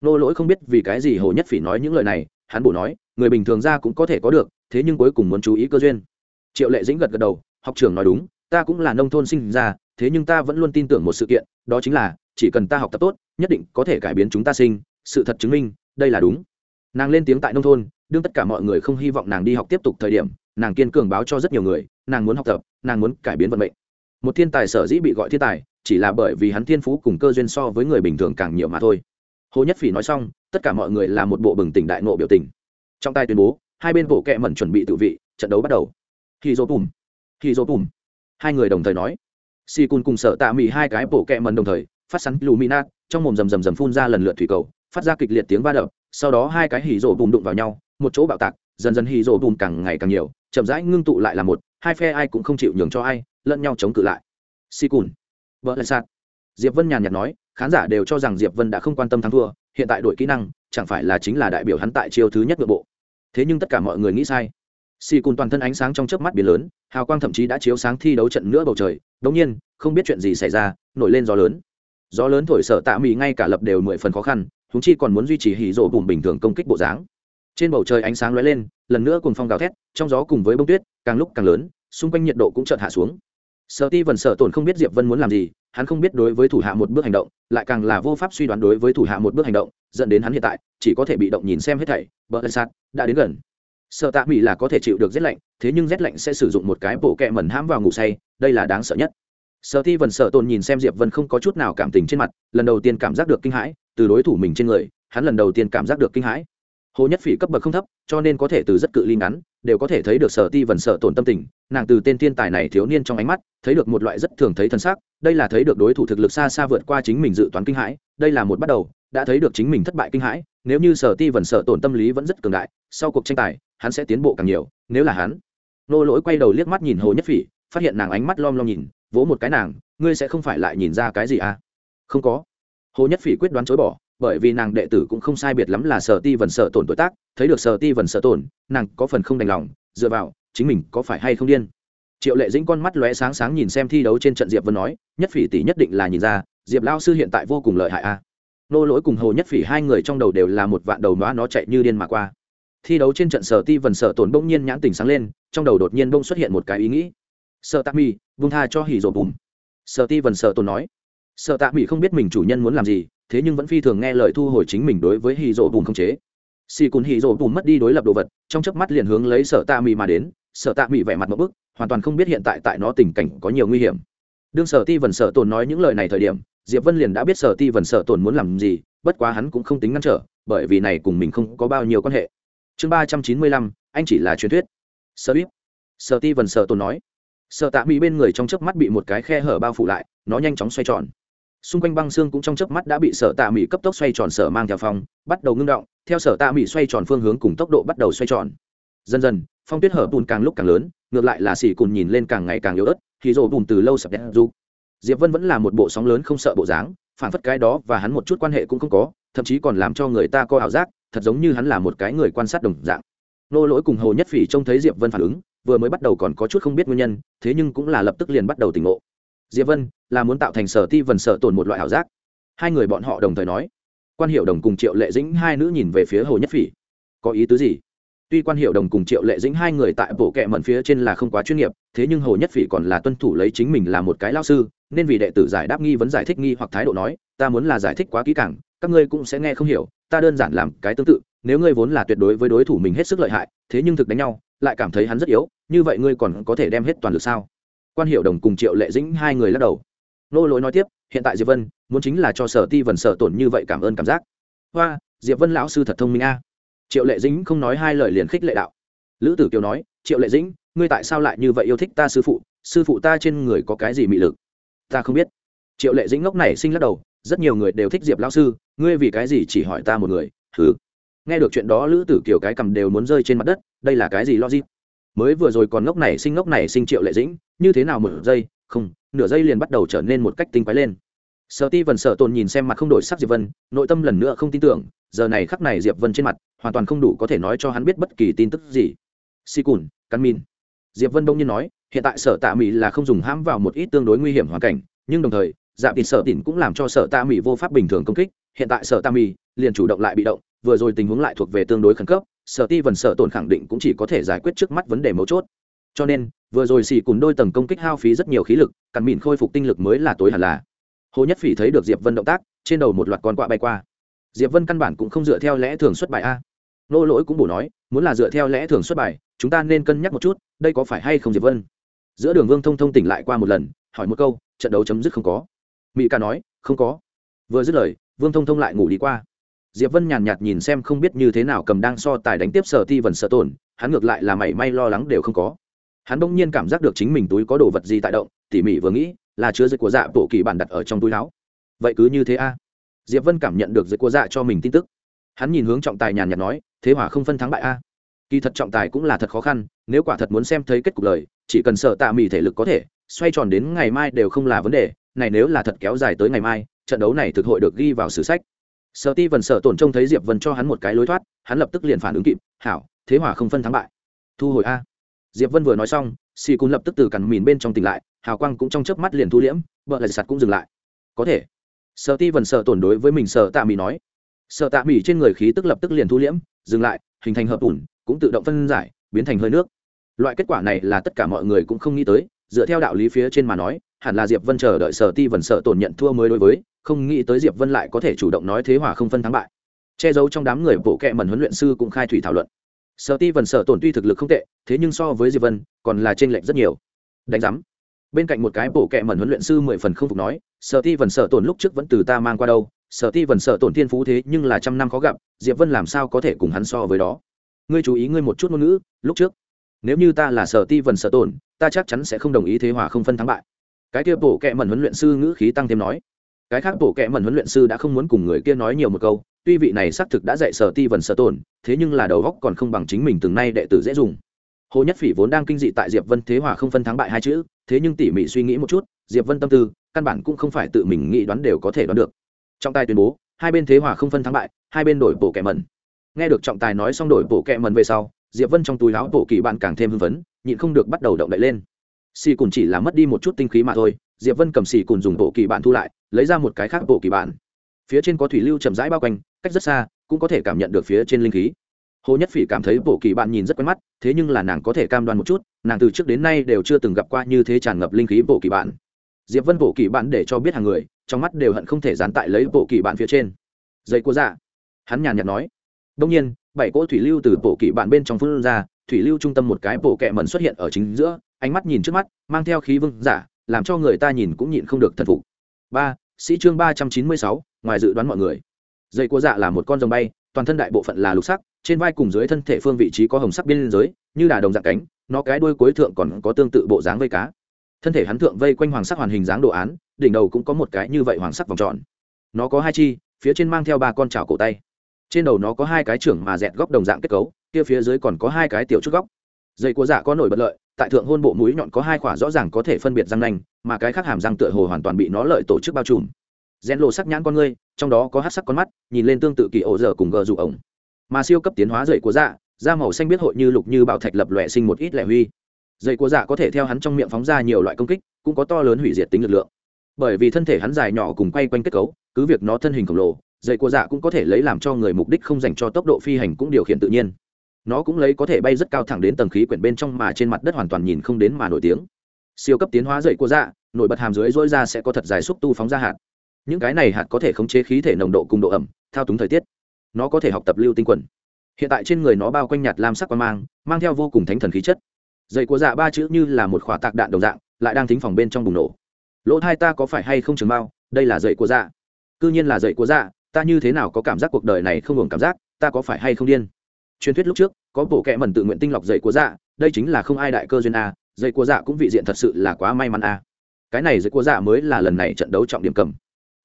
Nô lỗi không biết vì cái gì hồ nhất phỉ nói những lời này, hắn bổ nói, người bình thường ra cũng có thể có được, thế nhưng cuối cùng muốn chú ý cơ duyên. Triệu lệ dĩnh gật gật đầu, học trưởng nói đúng, ta cũng là nông thôn sinh ra, thế nhưng ta vẫn luôn tin tưởng một sự kiện, đó chính là, chỉ cần ta học tập tốt, nhất định có thể cải biến chúng ta sinh, sự thật chứng minh, đây là đúng. Nàng lên tiếng tại nông thôn đương tất cả mọi người không hy vọng nàng đi học tiếp tục thời điểm, nàng kiên cường báo cho rất nhiều người, nàng muốn học tập, nàng muốn cải biến vận mệnh. Một thiên tài sở dĩ bị gọi thiên tài, chỉ là bởi vì hắn thiên phú cùng cơ duyên so với người bình thường càng nhiều mà thôi. Hồ nhất phỉ nói xong, tất cả mọi người là một bộ bừng tỉnh đại nộ biểu tình. Trong tay tuyên bố, hai bên bộ kẹ mẩn chuẩn bị tự vị, trận đấu bắt đầu. Khi dô bùm khi dô bùm. Hai người đồng thời nói. Si cun cùng sợ tạ mị hai cái bộ kẹ mẩn đồng thời, phát sắn luminat trong mồm rầm rầm rầm phun ra lần lượt thủy cầu, phát ra kịch liệt tiếng va đập, sau đó hai cái hỉ rổ bùm đụng vào nhau một chỗ bạo tạc, dần dần hì rổ bùn càng ngày càng nhiều, chậm rãi ngưng tụ lại là một, hai phe ai cũng không chịu nhường cho ai, lẫn nhau chống cự lại. Si cùn, vợ lại sạt. Diệp vân nhàn nhạt nói, khán giả đều cho rằng diệp vân đã không quan tâm thắng thua, hiện tại đội kỹ năng, chẳng phải là chính là đại biểu hắn tại chiêu thứ nhất nội bộ. Thế nhưng tất cả mọi người nghĩ sai. Si cùn toàn thân ánh sáng trong chớp mắt biển lớn, hào quang thậm chí đã chiếu sáng thi đấu trận nữa bầu trời, đống nhiên, không biết chuyện gì xảy ra, nổi lên gió lớn. Gió lớn thổi sở tạ mỹ ngay cả lập đều mười phần khó khăn chúng chi còn muốn duy trì hỉ rộ bùn bình thường công kích bộ dáng trên bầu trời ánh sáng lóe lên lần nữa cùng phong gào thét trong gió cùng với bông tuyết càng lúc càng lớn xung quanh nhiệt độ cũng chợt hạ xuống. Sợ ti vần sợ tổn không biết diệp vân muốn làm gì hắn không biết đối với thủ hạ một bước hành động lại càng là vô pháp suy đoán đối với thủ hạ một bước hành động dẫn đến hắn hiện tại chỉ có thể bị động nhìn xem hết thảy bờ ân sạt, đã đến gần. Sợ tạ mỹ là có thể chịu được rét lạnh thế nhưng rét lạnh sẽ sử dụng một cái bộ kẹ mẩn hãm vào ngủ say đây là đáng sợ nhất. Sợ ti vần sợ tồn nhìn xem diệp vân không có chút nào cảm tình trên mặt lần đầu tiên cảm giác được kinh hãi từ đối thủ mình trên người hắn lần đầu tiên cảm giác được kinh hãi hồ nhất phỉ cấp bậc không thấp, cho nên có thể từ rất cự ly ngắn, đều có thể thấy được sở ti vần sợ tổn tâm tình. Nàng từ tên thiên tài này thiếu niên trong ánh mắt, thấy được một loại rất thường thấy thân xác đây là thấy được đối thủ thực lực xa xa vượt qua chính mình dự toán kinh hãi, đây là một bắt đầu, đã thấy được chính mình thất bại kinh hãi. Nếu như sở ti vần sợ tổn tâm lý vẫn rất cường đại, sau cuộc tranh tài, hắn sẽ tiến bộ càng nhiều, nếu là hắn. Nô lỗi quay đầu liếc mắt nhìn hồ nhất phỉ, phát hiện nàng ánh mắt lom lom nhìn, vỗ một cái nàng, ngươi sẽ không phải lại nhìn ra cái gì à? Không có. Hồ nhất phỉ quyết đoán chối bỏ bởi vì nàng đệ tử cũng không sai biệt lắm là sở ti vần sở tổn tuổi tác, thấy được sở ti vần sở tổn, nàng có phần không đành lòng, dựa vào, chính mình có phải hay không điên? Triệu lệ dĩnh con mắt lóe sáng sáng nhìn xem thi đấu trên trận diệp vân nói, nhất phỉ tỷ nhất định là nhìn ra, diệp lao sư hiện tại vô cùng lợi hại a. Nô lỗi cùng hồ nhất phỉ hai người trong đầu đều là một vạn đầu nó nó chạy như điên mà qua. Thi đấu trên trận sở ti vần sở tổn bỗng nhiên nhãn tình sáng lên, trong đầu đột nhiên bỗng xuất hiện một cái ý nghĩ. Sợ tạ mi vung tha cho hỉ rồ bùm. Sợ ti vần sở tổn nói. Sợ tạ mỹ không biết mình chủ nhân muốn làm gì thế nhưng vẫn phi thường nghe lời thu hồi chính mình đối với hì rộ bùn không chế. Xì cùn hì rộ bùn mất đi đối lập đồ vật, trong chớp mắt liền hướng lấy sở tạ mỹ mà đến, sở tạ mỹ vẻ mặt một bức, hoàn toàn không biết hiện tại tại nó tình cảnh có nhiều nguy hiểm. Đương sở ti vần sở tồn nói những lời này thời điểm, diệp vân liền đã biết sở ti vần sở tồn muốn làm gì, bất quá hắn cũng không tính ngăn trở, bởi vì này cùng mình không có bao nhiêu quan hệ. Chương ba trăm chín mươi lăm, anh chỉ là truyền thuyết. Sở biết sở ti vần sở tồn nói. Sở tạ mỹ bên người trong chớp mắt bị một cái khe hở bao phủ lại, nó nhanh chóng xoay tròn xung quanh băng xương cũng trong chớp mắt đã bị sở tạ mỹ cấp tốc xoay tròn sở mang theo phong, bắt đầu ngưng động, theo sở tạ mỹ xoay tròn phương hướng cùng tốc độ bắt đầu xoay tròn. Dần dần, phong tuyết hở bùn càng lúc càng lớn, ngược lại là xỉ cùn nhìn lên càng ngày càng yếu ớt, thì rổ bùn từ lâu sập đen du diệp vân vẫn là một bộ sóng lớn không sợ bộ dáng, phản phất cái đó và hắn một chút quan hệ cũng không có, thậm chí còn làm cho người ta có ảo giác, thật giống như hắn là một cái người quan sát đồng dạng. Nô lỗi cùng hồ nhất phỉ trông thấy diệp vân phản ứng, vừa mới bắt đầu còn có chút không biết nguyên nhân, thế nhưng cũng là lập tức liền bắt đầu tỉnh ngộ diệp vân, là muốn tạo thành sở ti vần sợ tổn một loại ảo giác. Hai người bọn họ đồng thời nói. Quan hiệu đồng cùng triệu lệ dĩnh hai nữ nhìn về phía hồ nhất phỉ. Có ý tứ gì? Tuy quan hiệu đồng cùng triệu lệ dĩnh hai người tại bộ kệ mận phía trên là không quá chuyên nghiệp, thế nhưng hồ nhất phỉ còn là tuân thủ lấy chính mình là một cái lao sư, nên vì đệ tử giải đáp nghi vấn giải thích nghi hoặc thái độ nói, ta muốn là giải thích quá kỹ càng, các ngươi cũng sẽ nghe không hiểu, ta đơn giản làm cái tương tự, nếu ngươi vốn là tuyệt đối với đối thủ mình hết sức lợi hại, thế nhưng thực đánh nhau, lại cảm thấy hắn rất yếu, như vậy ngươi còn có thể đem hết toàn lực sao? Quan hiệu đồng cùng triệu lệ dĩnh hai người lắc đầu. Nô lỗi nói tiếp, hiện tại diệp vân muốn chính là cho sở ti vần sở tổn như vậy cảm ơn cảm giác. Hoa, diệp vân lão sư thật thông minh a. Triệu lệ dĩnh không nói hai lời liền khích lệ đạo. Lữ tử kiều nói, triệu lệ dĩnh, ngươi tại sao lại như vậy yêu thích ta sư phụ? Sư phụ ta trên người có cái gì mị lực? Ta không biết. Triệu lệ dĩnh ngốc này sinh lắc đầu, rất nhiều người đều thích diệp lão sư, ngươi vì cái gì chỉ hỏi ta một người? Thứ. nghe được chuyện đó, lữ tử kiều cái cầm đều muốn rơi trên mặt đất, đây là cái gì logic? Mới vừa rồi còn ngốc này sinh ngốc này sinh triệu lệ dĩnh, như thế nào một giây, không, nửa giây liền bắt đầu trở nên một cách tinh quái lên. Sợ ti vần sợ tồn nhìn xem mặt không đổi sắc diệp vân, nội tâm lần nữa không tin tưởng, giờ này khắc này diệp vân trên mặt, hoàn toàn không đủ có thể nói cho hắn biết bất kỳ tin tức gì. Si cùn căn min. Diệp vân đông nhiên nói, hiện tại sở tạ mỹ là không dùng hãm vào một ít tương đối nguy hiểm hoàn cảnh, nhưng đồng thời dạ tịt sở tịn cũng làm cho sở tạ mỹ vô pháp bình thường công kích, hiện tại sở tạ mỹ liền chủ động lại bị động, vừa rồi tình huống lại thuộc về tương đối khẩn cấp sở ti vần sở tổn khẳng định cũng chỉ có thể giải quyết trước mắt vấn đề mấu chốt. Cho nên, vừa rồi xì cùng đôi tầng công kích hao phí rất nhiều khí lực cằn mìn khôi phục tinh lực mới là tối hẳn là. Hồ nhất phỉ thấy được diệp vân động tác, trên đầu một loạt con quạ bay qua. Diệp vân căn bản cũng không dựa theo lẽ thường xuất bài a. Nô lỗi cũng bổ nói, muốn là dựa theo lẽ thường xuất bài, chúng ta nên cân nhắc một chút, đây có phải hay không diệp vân? Giữa đường vương thông thông tỉnh lại qua một lần, hỏi một câu, trận đấu chấm dứt không có. Mỹ ca nói, không có. Vừa dứt lời, vương thông thông lại ngủ đi qua diệp vân nhàn nhạt nhìn xem không biết như thế nào cầm đang so tài đánh tiếp sở ti vần sợ tổn hắn ngược lại là mảy may lo lắng đều không có. Hắn bỗng nhiên cảm giác được chính mình túi có đồ vật gì tại động, tỉ mỉ vừa nghĩ, là chứa dịch của dạ bộ kỳ bản đặt ở trong túi áo. Vậy cứ như thế a. Diệp vân cảm nhận được dịch của dạ cho mình tin tức. Hắn nhìn hướng trọng tài nhàn nhạt nói, thế hòa không phân thắng bại a. Kỳ thật trọng tài cũng là thật khó khăn, nếu quả thật muốn xem thấy kết cục lời, chỉ cần sợ tạ mỉ thể lực có thể, xoay tròn đến ngày mai đều không là vấn đề, này nếu là thật kéo dài tới ngày mai, trận đấu này thực hội được ghi vào sử sách sợ ti vần sợ tổn trông thấy diệp vân cho hắn một cái lối thoát, hắn lập tức liền phản ứng kịp, hảo, thế hỏa không phân thắng bại. Thu hồi a. Diệp vân vừa nói xong xì cún lập tức từ cằn mìn bên trong tỉnh lại, hào quang cũng trong chớp mắt liền thu liễm vợ lại sạt cũng dừng lại. Có thể. Sợ ti vần sợ tổn đối với mình sợ tạ mì nói. Sợ tạ mì trên người khí tức lập tức liền thu liễm, dừng lại, hình thành hợp ủn, cũng tự động phân giải, biến thành hơi nước. Loại kết quả này là tất cả mọi người cũng không nghĩ tới, dựa theo đạo lý phía trên mà nói hẳn là diệp vân chờ đợi sở ti vần sợ tổn nhận thua mới đối với, không nghĩ tới diệp vân lại có thể chủ động nói thế hòa không phân thắng bại. Che giấu trong đám người bộ kệ mẩn huấn luyện sư cũng khai thủy thảo luận. Sở ti vần sợ tổn tuy thực lực không tệ, thế nhưng so với diệp vân, còn là trên lệch rất nhiều. Đánh giám. Bên cạnh một cái bộ kệ mẩn huấn luyện sư mười phần không phục nói, sở ti vần sợ tổn lúc trước vẫn từ ta mang qua đâu, sở ti vần sợ tổn thiên phú thế nhưng là trăm năm khó gặp, diệp vân làm sao có thể cùng hắn so với đó? Ngươi chú ý ngươi một chút ngôn ngữ, lúc trước. Nếu như ta là sở ti vần sợ tổn, ta chắc chắn sẽ không đồng ý thế hòa không phân thắng bại cái kia bộ kệ mẩn huấn luyện sư ngữ khí tăng thêm nói. Cái khác bộ kệ mẩn huấn luyện sư đã không muốn cùng người kia nói nhiều một câu, tuy vị này xác thực đã dạy sở ti vần sở tổn thế nhưng là đầu góc còn không bằng chính mình từng nay đệ tử dễ dùng. Hồ nhất phỉ vốn đang kinh dị tại diệp vân thế hòa không phân thắng bại hai chữ, thế nhưng tỉ mỉ suy nghĩ một chút, diệp vân tâm tư, căn bản cũng không phải tự mình nghĩ đoán đều có thể đoán được. Trọng tài tuyên bố, hai bên thế hòa không phân thắng bại, hai bên đổi bộ kệ mẩn. Nghe được trọng tài nói xong đổi bộ kệ mẩn về sau, diệp vân trong túi áo bộ kỳ bạn càng thêm hưng phấn, nhịn không được bắt đầu động đậy lên xì cùn chỉ là mất đi một chút tinh khí mà thôi, diệp vân cầm xì cùn dùng bộ kỳ bạn thu lại, lấy ra một cái khác bộ kỳ bạn phía trên có thủy lưu chậm rãi bao quanh, cách rất xa, cũng có thể cảm nhận được phía trên linh khí. Hồ nhất phỉ cảm thấy bộ kỳ bạn nhìn rất quen mắt, thế nhưng là nàng có thể cam đoan một chút, nàng từ trước đến nay đều chưa từng gặp qua như thế tràn ngập linh khí bộ kỳ bạn diệp vân bộ kỳ bạn để cho biết hàng người, trong mắt đều hận không thể dán tại lấy bộ kỳ bạn phía trên. Giấy của dạ. Hắn nhàn nhạt nói. Đông nhiên, bảy cỗ thủy lưu từ bộ kỳ bạn bên trong phương ra, thủy lưu trung tâm một cái bộ kẹ mẩn xuất hiện ở chính giữa ánh mắt nhìn trước mắt, mang theo khí vương, giả, làm cho người ta nhìn cũng nhịn không được thần phục. Ba, sĩ chương ba trăm chín mươi sáu, ngoài dự đoán mọi người. Dây của dạ là một con rồng bay, toàn thân đại bộ phận là lục sắc, trên vai cùng dưới thân thể phương vị trí có hồng sắc biên giới như đà đồng dạng cánh, nó cái đuôi cuối thượng còn có tương tự bộ dáng vây cá. Thân thể hắn thượng vây quanh hoàng sắc hoàn hình dáng đồ án, đỉnh đầu cũng có một cái như vậy hoàng sắc vòng tròn. Nó có hai chi, phía trên mang theo ba con chảo cổ tay. Trên đầu nó có hai cái trưởng mà dẹt góc đồng dạng kết cấu, kia phía dưới còn có hai cái tiểu chút góc dây của giả có nổi bật lợi, tại thượng hôn bộ mũi nhọn có hai khỏa rõ ràng có thể phân biệt răng nanh, mà cái khác hàm răng tựa hồ hoàn toàn bị nó lợi tổ chức bao trùm. Rèn lộ sắc nhãn con ngươi, trong đó có hát sắc con mắt, nhìn lên tương tự kỳ ổ dở cùng gờ dụ ổng. Mà siêu cấp tiến hóa dậy của dạ da màu xanh biết hội như lục như bảo thạch lập lòe sinh một ít lẻ huy. Dây của dạ có thể theo hắn trong miệng phóng ra nhiều loại công kích, cũng có to lớn hủy diệt tính lực lượng. Bởi vì thân thể hắn dài nhỏ cùng quay quanh kết cấu, cứ việc nó thân hình khổng lồ dây của dạ cũng có thể lấy làm cho người mục đích không dành cho tốc độ phi hành cũng điều khiển tự nhiên nó cũng lấy có thể bay rất cao thẳng đến tầng khí quyển bên trong mà trên mặt đất hoàn toàn nhìn không đến mà nổi tiếng. Siêu cấp tiến hóa dậy của dạ nổi bật hàm dưới dối ra sẽ có thật dài xúc tu phóng ra hạt. Những cái này hạt có thể khống chế khí thể nồng độ cùng độ ẩm, thao túng thời tiết. Nó có thể học tập lưu tinh quần. Hiện tại trên người nó bao quanh nhạt lam sắc qua mang mang theo vô cùng thánh thần khí chất. Dậy của dạ ba chữ như là một khỏa tạc đạn đồng dạng, lại đang thính phòng bên trong bùng nổ. Lỗ thai ta có phải hay không trường bao đây là dậy của dạ. Cứ nhiên là dậy của dạ ta như thế nào có cảm giác cuộc đời này không hưởng cảm giác, ta có phải hay không điên? Truyền thuyết lúc trước, có bộ kệ mẩn tự nguyện tinh lọc dậy của dạ đây chính là không ai đại cơ duyên a dậy của dạ cũng vị diện thật sự là quá may mắn a. Cái này dậy của dạ mới là lần này trận đấu trọng điểm cầm.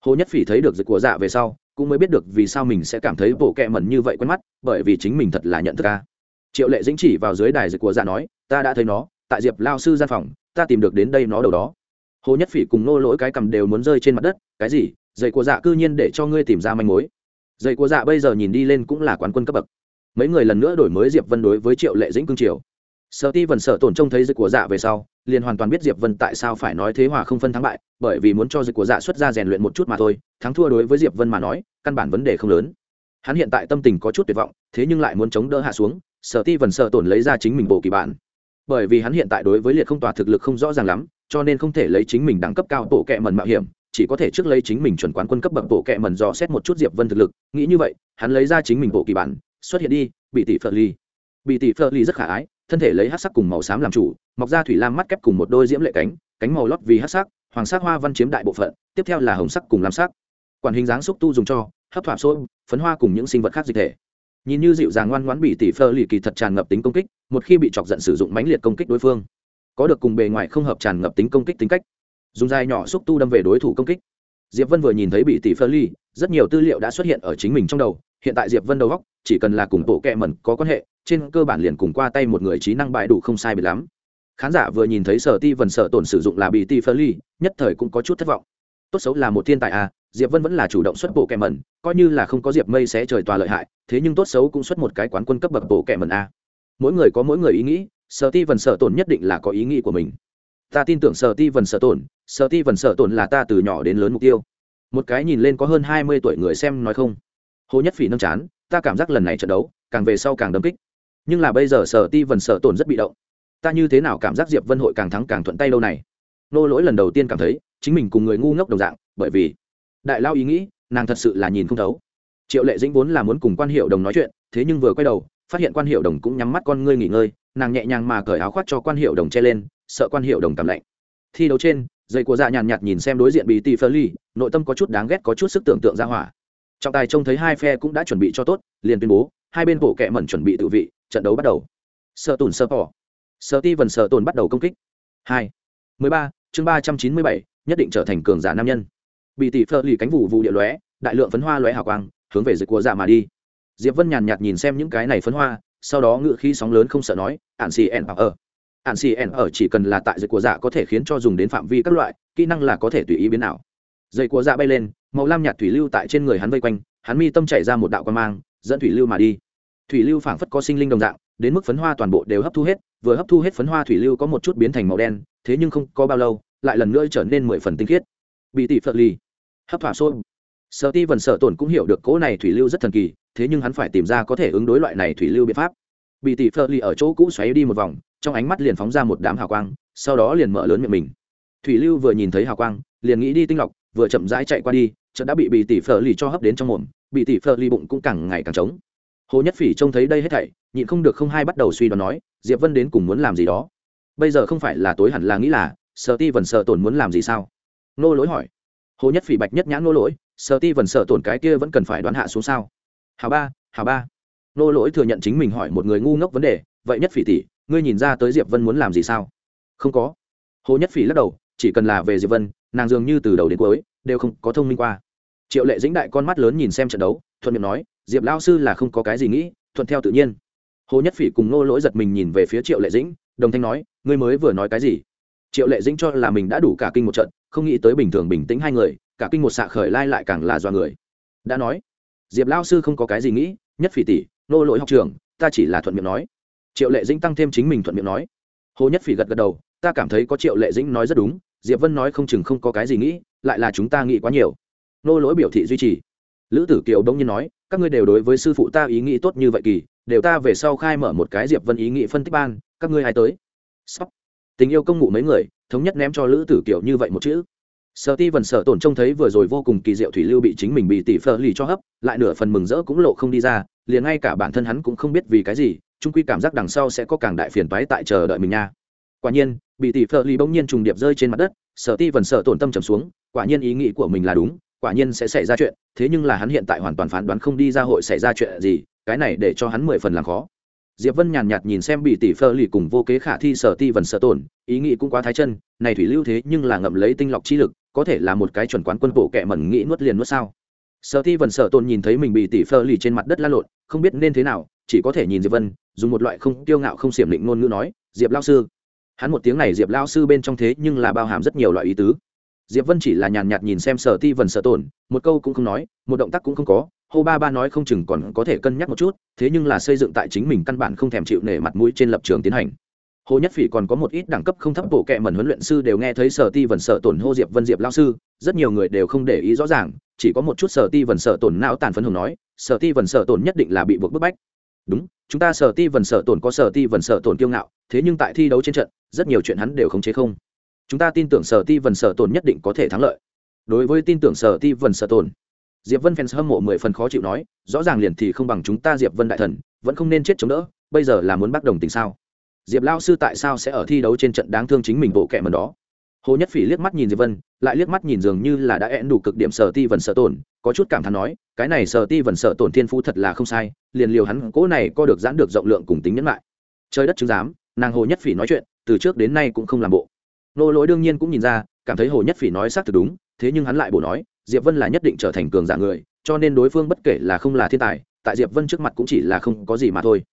Hồ nhất phỉ thấy được dậy của dạ về sau, cũng mới biết được vì sao mình sẽ cảm thấy bộ kệ mẩn như vậy quen mắt, bởi vì chính mình thật là nhận thức a. Triệu lệ dĩnh chỉ vào dưới đài dậy của dạ nói, ta đã thấy nó, tại diệp lao sư gian phòng, ta tìm được đến đây nó đầu đó. Hồ nhất phỉ cùng nô lỗi cái cầm đều muốn rơi trên mặt đất, cái gì? Dậy của dạ cư nhiên để cho ngươi tìm ra manh mối. Dậy của dạ bây giờ nhìn đi lên cũng là quán quân cấp bậc mấy người lần nữa đổi mới diệp vân đối với triệu lệ dĩnh cương triều. Sợ ti vần sợ tổn trông thấy dịch của dạ về sau, liền hoàn toàn biết diệp vân tại sao phải nói thế hòa không phân thắng bại, bởi vì muốn cho dịch của dạ xuất ra rèn luyện một chút mà thôi, thắng thua đối với diệp vân mà nói, căn bản vấn đề không lớn. Hắn hiện tại tâm tình có chút tuyệt vọng, thế nhưng lại muốn chống đỡ hạ xuống sợ ti vần sợ tổn lấy ra chính mình bộ kỳ bản. Bởi vì hắn hiện tại đối với liệt không tòa thực lực không rõ ràng lắm, cho nên không thể lấy chính mình đẳng cấp cao bộ kệ mần mạo hiểm, chỉ có thể trước lấy chính mình chuẩn quán quân cấp bậc bộ kệ mần dò xét một chút diệp vân thực lực, nghĩ như vậy, hắn lấy ra chính mình bộ kỳ bản xuất hiện đi, bị tỷ phật ly bị tỷ phật ly rất khả ái, thân thể lấy hát sắc cùng màu xám làm chủ, mọc ra thủy lam mắt kép cùng một đôi diễm lệ cánh cánh màu lót vì hát sắc, hoàng sắc hoa văn chiếm đại bộ phận, tiếp theo là hồng sắc cùng lam sắc. Quản hình dáng xúc tu dùng cho, hấp thỏa xô, phấn hoa cùng những sinh vật khác dịch thể. Nhìn như dịu dàng ngoan ngoãn bị tỷ phơ lì kỳ thật tràn ngập tính công kích, một khi bị chọc giận sử dụng mãnh liệt công kích đối phương, có được cùng bề ngoài không hợp tràn ngập tính công kích tính cách. Dùng dài nhỏ xúc tu đâm về đối thủ công kích. Diệp vân vừa nhìn thấy bị tỷ phơ lì, rất nhiều tư liệu đã xuất hiện ở chính mình trong đầu hiện tại diệp vân đầu góc chỉ cần là cùng bộ kẹ mẩn có quan hệ, trên cơ bản liền cùng qua tay một người trí năng bại đủ không sai biệt lắm. Khán giả vừa nhìn thấy sở ti vần sở tổn sử dụng là bị ti phơ ly nhất thời cũng có chút thất vọng. Tốt xấu là một thiên tài à diệp vân vẫn là chủ động xuất bộ kẹ mẩn, coi như là không có diệp mây sẽ trời tòa lợi hại, thế nhưng tốt xấu cũng xuất một cái quán quân cấp bậc bộ kẹ mẩn a. Mỗi người có mỗi người ý nghĩ, sở ti vần sở tổn nhất định là có ý nghĩ của mình. Ta tin tưởng sở ti vần sở tổn, sở ti vần sở tổn là ta từ nhỏ đến lớn mục tiêu. Một cái nhìn lên có hơn hai mươi tuổi người xem nói không hồ nhất phỉ nâng chán, ta cảm giác lần này trận đấu, càng về sau càng đấm kích. Nhưng là bây giờ sở ti vần sở tổn rất bị động. Ta như thế nào cảm giác diệp vân hội càng thắng càng thuận tay lâu này? Nô lỗi lần đầu tiên cảm thấy, chính mình cùng người ngu ngốc đồng dạng, bởi vì đại lao ý nghĩ, nàng thật sự là nhìn không thấu. Triệu lệ dĩnh vốn là muốn cùng quan hiệu đồng nói chuyện, thế nhưng vừa quay đầu, phát hiện quan hiệu đồng cũng nhắm mắt con ngươi nghỉ ngơi, nàng nhẹ nhàng mà cởi áo khoác cho quan hiệu đồng che lên, sợ quan hiệu đồng cảm lạnh. Thi đấu trên dây của dạ nhàn nhạt nhìn xem đối diện bị tỷ phơ ly, nội tâm có chút đáng ghét, có chút sức tưởng tượng ra hỏa trọng tài trông thấy hai phe cũng đã chuẩn bị cho tốt, liền tuyên bố, hai bên bộ kẹ mẩn chuẩn bị tự vị, trận đấu bắt đầu. Sợ tùn sợ bỏ sợ ti vần sợ tồn bắt đầu công kích. Hai. mười ba, chương ba trăm chín mươi bảy, nhất định trở thành cường giả nam nhân. Bị tỷ phơ lì cánh vụ vụ địa lóe, đại lượng phấn hoa lóe hào quang, hướng về dịch của dạ mà đi. Diệp vân nhàn nhạt nhìn xem những cái này phấn hoa, sau đó ngự khí sóng lớn không sợ nói ạn xì ẻn ở. Ạn xì ẻn ở chỉ cần là tại dịch của dạ có thể khiến cho dùng đến phạm vi các loại, kỹ năng là có thể tùy ý biến ảo. Dây của dạ bay lên màu lam nhạt thủy lưu tại trên người hắn vây quanh, hắn mi tâm chảy ra một đạo quan mang, dẫn thủy lưu mà đi. Thủy lưu phảng phất có sinh linh đồng dạng, đến mức phấn hoa toàn bộ đều hấp thu hết, vừa hấp thu hết phấn hoa thủy lưu có một chút biến thành màu đen, thế nhưng không có bao lâu, lại lần nữa trở nên mười phần tinh khiết. Bị tỷ phật ly hấp thỏa xôn. Sợ ti vần sợ tổn cũng hiểu được cỗ này thủy lưu rất thần kỳ, thế nhưng hắn phải tìm ra có thể ứng đối loại này thủy lưu biện pháp. Bị tỷ phật ly ở chỗ cũ xoáy đi một vòng, trong ánh mắt liền phóng ra một đám hào quang, sau đó liền mở lớn miệng mình. Thủy lưu vừa nhìn thấy hào quang, liền nghĩ đi tinh lọc vừa chậm rãi chạy qua đi, chợt đã bị bị tỷ phở lì cho hấp đến trong mồm bị tỷ phở lì bụng cũng càng ngày càng trống. Hồ nhất phỉ trông thấy đây hết thảy, nhịn không được không hai bắt đầu suy đoán nói, diệp vân đến cùng muốn làm gì đó? Bây giờ không phải là tối hẳn là nghĩ là sợ ti vần sợ tổn muốn làm gì sao? Nô lỗi hỏi. Hồ nhất phỉ bạch nhất nhãn nô lỗi sợ ti vần sợ tổn cái kia vẫn cần phải đoán hạ xuống sao? Hào ba hào ba. Nô lỗi thừa nhận chính mình hỏi một người ngu ngốc vấn đề, vậy nhất phỉ tỷ, ngươi nhìn ra tới diệp vân muốn làm gì sao? Không có. Hồ nhất phỉ lắc đầu, chỉ cần là về diệp vân nàng dường như từ đầu đến cuối đều không có thông minh qua. Triệu lệ dĩnh đại con mắt lớn nhìn xem trận đấu, thuận miệng nói, diệp lao sư là không có cái gì nghĩ, thuận theo tự nhiên. Hồ nhất phỉ cùng nô lỗi giật mình nhìn về phía triệu lệ dĩnh, đồng thanh nói, ngươi mới vừa nói cái gì? Triệu lệ dĩnh cho là mình đã đủ cả kinh một trận, không nghĩ tới bình thường bình tĩnh hai người, cả kinh một xạ khởi lai lại càng là do người. Đã nói, diệp lao sư không có cái gì nghĩ, nhất phỉ tỷ nô lỗi học trường ta chỉ là thuận miệng nói. Triệu lệ dĩnh tăng thêm chính mình thuận miệng nói. Hồ nhất phỉ gật gật đầu, ta cảm thấy có triệu lệ dĩnh nói rất đúng diệp vân nói không chừng không có cái gì nghĩ, lại là chúng ta nghĩ quá nhiều. Nô lỗi biểu thị duy trì. Lữ tử kiều đông nhiên nói, các ngươi đều đối với sư phụ ta ý nghĩ tốt như vậy kỳ đều ta về sau khai mở một cái diệp vân ý nghĩ phân tích ban, các ngươi hay tới? Sóc. tình yêu công ngụ mấy người, thống nhất ném cho lữ tử kiều như vậy một chữ. Sở ti vần sở tổn trông thấy vừa rồi vô cùng kỳ diệu thủy lưu bị chính mình bị tỷ phở lì cho hấp, lại nửa phần mừng rỡ cũng lộ không đi ra, liền ngay cả bản thân hắn cũng không biết vì cái gì trung quy cảm giác đằng sau sẽ có càng đại phiền toái tại chờ đợi mình nha quả nhiên, bị tỷ phở lì bỗng nhiên trùng điệp rơi trên mặt đất, sở ti vần sợ tổn tâm trầm xuống, quả nhiên ý nghĩ của mình là đúng, quả nhiên sẽ xảy ra chuyện, thế nhưng là hắn hiện tại hoàn toàn phán đoán không đi ra hội xảy ra chuyện gì, cái này để cho hắn mười phần làm khó. Diệp vân nhàn nhạt nhìn xem bị tỷ phơ lì cùng vô kế khả thi sở ti vần sở tổn, ý nghĩ cũng quá thái chân, này thủy lưu thế nhưng là ngậm lấy tinh lọc chi lực, có thể là một cái chuẩn quán quân bộ kệ mẩn nghĩ nuốt liền nuốt sao. Sở ti vần sở tổn nhìn thấy mình bị tỷ phơ lì trên mặt đất la lộn, không biết nên thế nào, chỉ có thể nhìn diệp vân, dùng một loại không tiêu ngạo không xiểm định ngôn ngữ nói, diệp lao sư hắn một tiếng này diệp lao sư bên trong thế nhưng là bao hàm rất nhiều loại ý tứ. Diệp vân chỉ là nhàn nhạt nhìn xem sở ti vần sở tổn một câu cũng không nói, một động tác cũng không có, hô ba ba nói không chừng còn có thể cân nhắc một chút, thế nhưng là xây dựng tại chính mình căn bản không thèm chịu nể mặt mũi trên lập trường tiến hành. Hồ nhất phỉ còn có một ít đẳng cấp không thấp bộ kệ mẩn huấn luyện sư đều nghe thấy sở ti vần sở tổn hô diệp vân diệp lao sư, rất nhiều người đều không để ý rõ ràng, chỉ có một chút sở ti vần sở tổn não tàn phấn hồng nói, sở ti vần sở tổn nhất định là bị buộc bức bách đúng, chúng ta sở ti vần sở tổn có sở ti vần sở tổn kiêu ngạo, thế nhưng tại thi đấu trên trận, rất nhiều chuyện hắn đều không chế không. Chúng ta tin tưởng sở ti vần sở tổn nhất định có thể thắng lợi. Đối với tin tưởng sở ti vần sở tổn, diệp vân fans hâm mộ mười phần khó chịu nói, rõ ràng liền thì không bằng chúng ta diệp vân đại thần, vẫn không nên chết chống đỡ, bây giờ là muốn bắt đồng tình sao? Diệp lao sư tại sao sẽ ở thi đấu trên trận đáng thương chính mình bộ kệ mần đó? Hồ nhất phỉ liếc mắt nhìn diệp vân, lại liếc mắt nhìn dường như là đã én đủ cực điểm sở ti vần sở tổn có chút cảm thán nói cái này sở ti vần sợ tổn thiên phú thật là không sai liền liều hắn cố này có được giãn được rộng lượng cùng tính nhẫn lại. Trời đất chứng giám nàng hồ nhất phỉ nói chuyện từ trước đến nay cũng không làm bộ. Nô lỗi đương nhiên cũng nhìn ra cảm thấy hồ nhất phỉ nói xác thực đúng thế nhưng hắn lại bổ nói diệp vân là nhất định trở thành cường giả người cho nên đối phương bất kể là không là thiên tài tại diệp vân trước mặt cũng chỉ là không có gì mà thôi.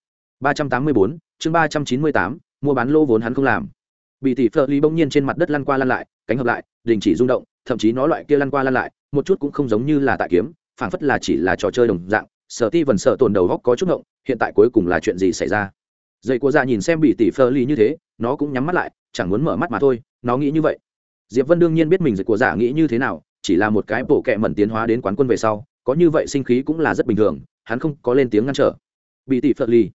384, chương 398, mua bán lô vốn hắn không làm bị tỷ phở ly bỗng nhiên trên mặt đất lăn qua lăn lại, cánh hợp lại, đình chỉ rung động, thậm chí nó loại kia lăn qua lăn lại, một chút cũng không giống như là tại kiếm, phảng phất là chỉ là trò chơi đồng dạng. Sở ti vần sợ tồn đầu góc có chút ngộng, hiện tại cuối cùng là chuyện gì xảy ra? Dậy của dạ nhìn xem bị tỷ phở ly như thế, nó cũng nhắm mắt lại, chẳng muốn mở mắt mà thôi, nó nghĩ như vậy. Diệp vân đương nhiên biết mình dậy của dạ nghĩ như thế nào, chỉ là một cái bộ kệ mẩn tiến hóa đến quán quân về sau, có như vậy sinh khí cũng là rất bình thường, hắn không có lên tiếng ngăn trở. Bị tỷ phật ly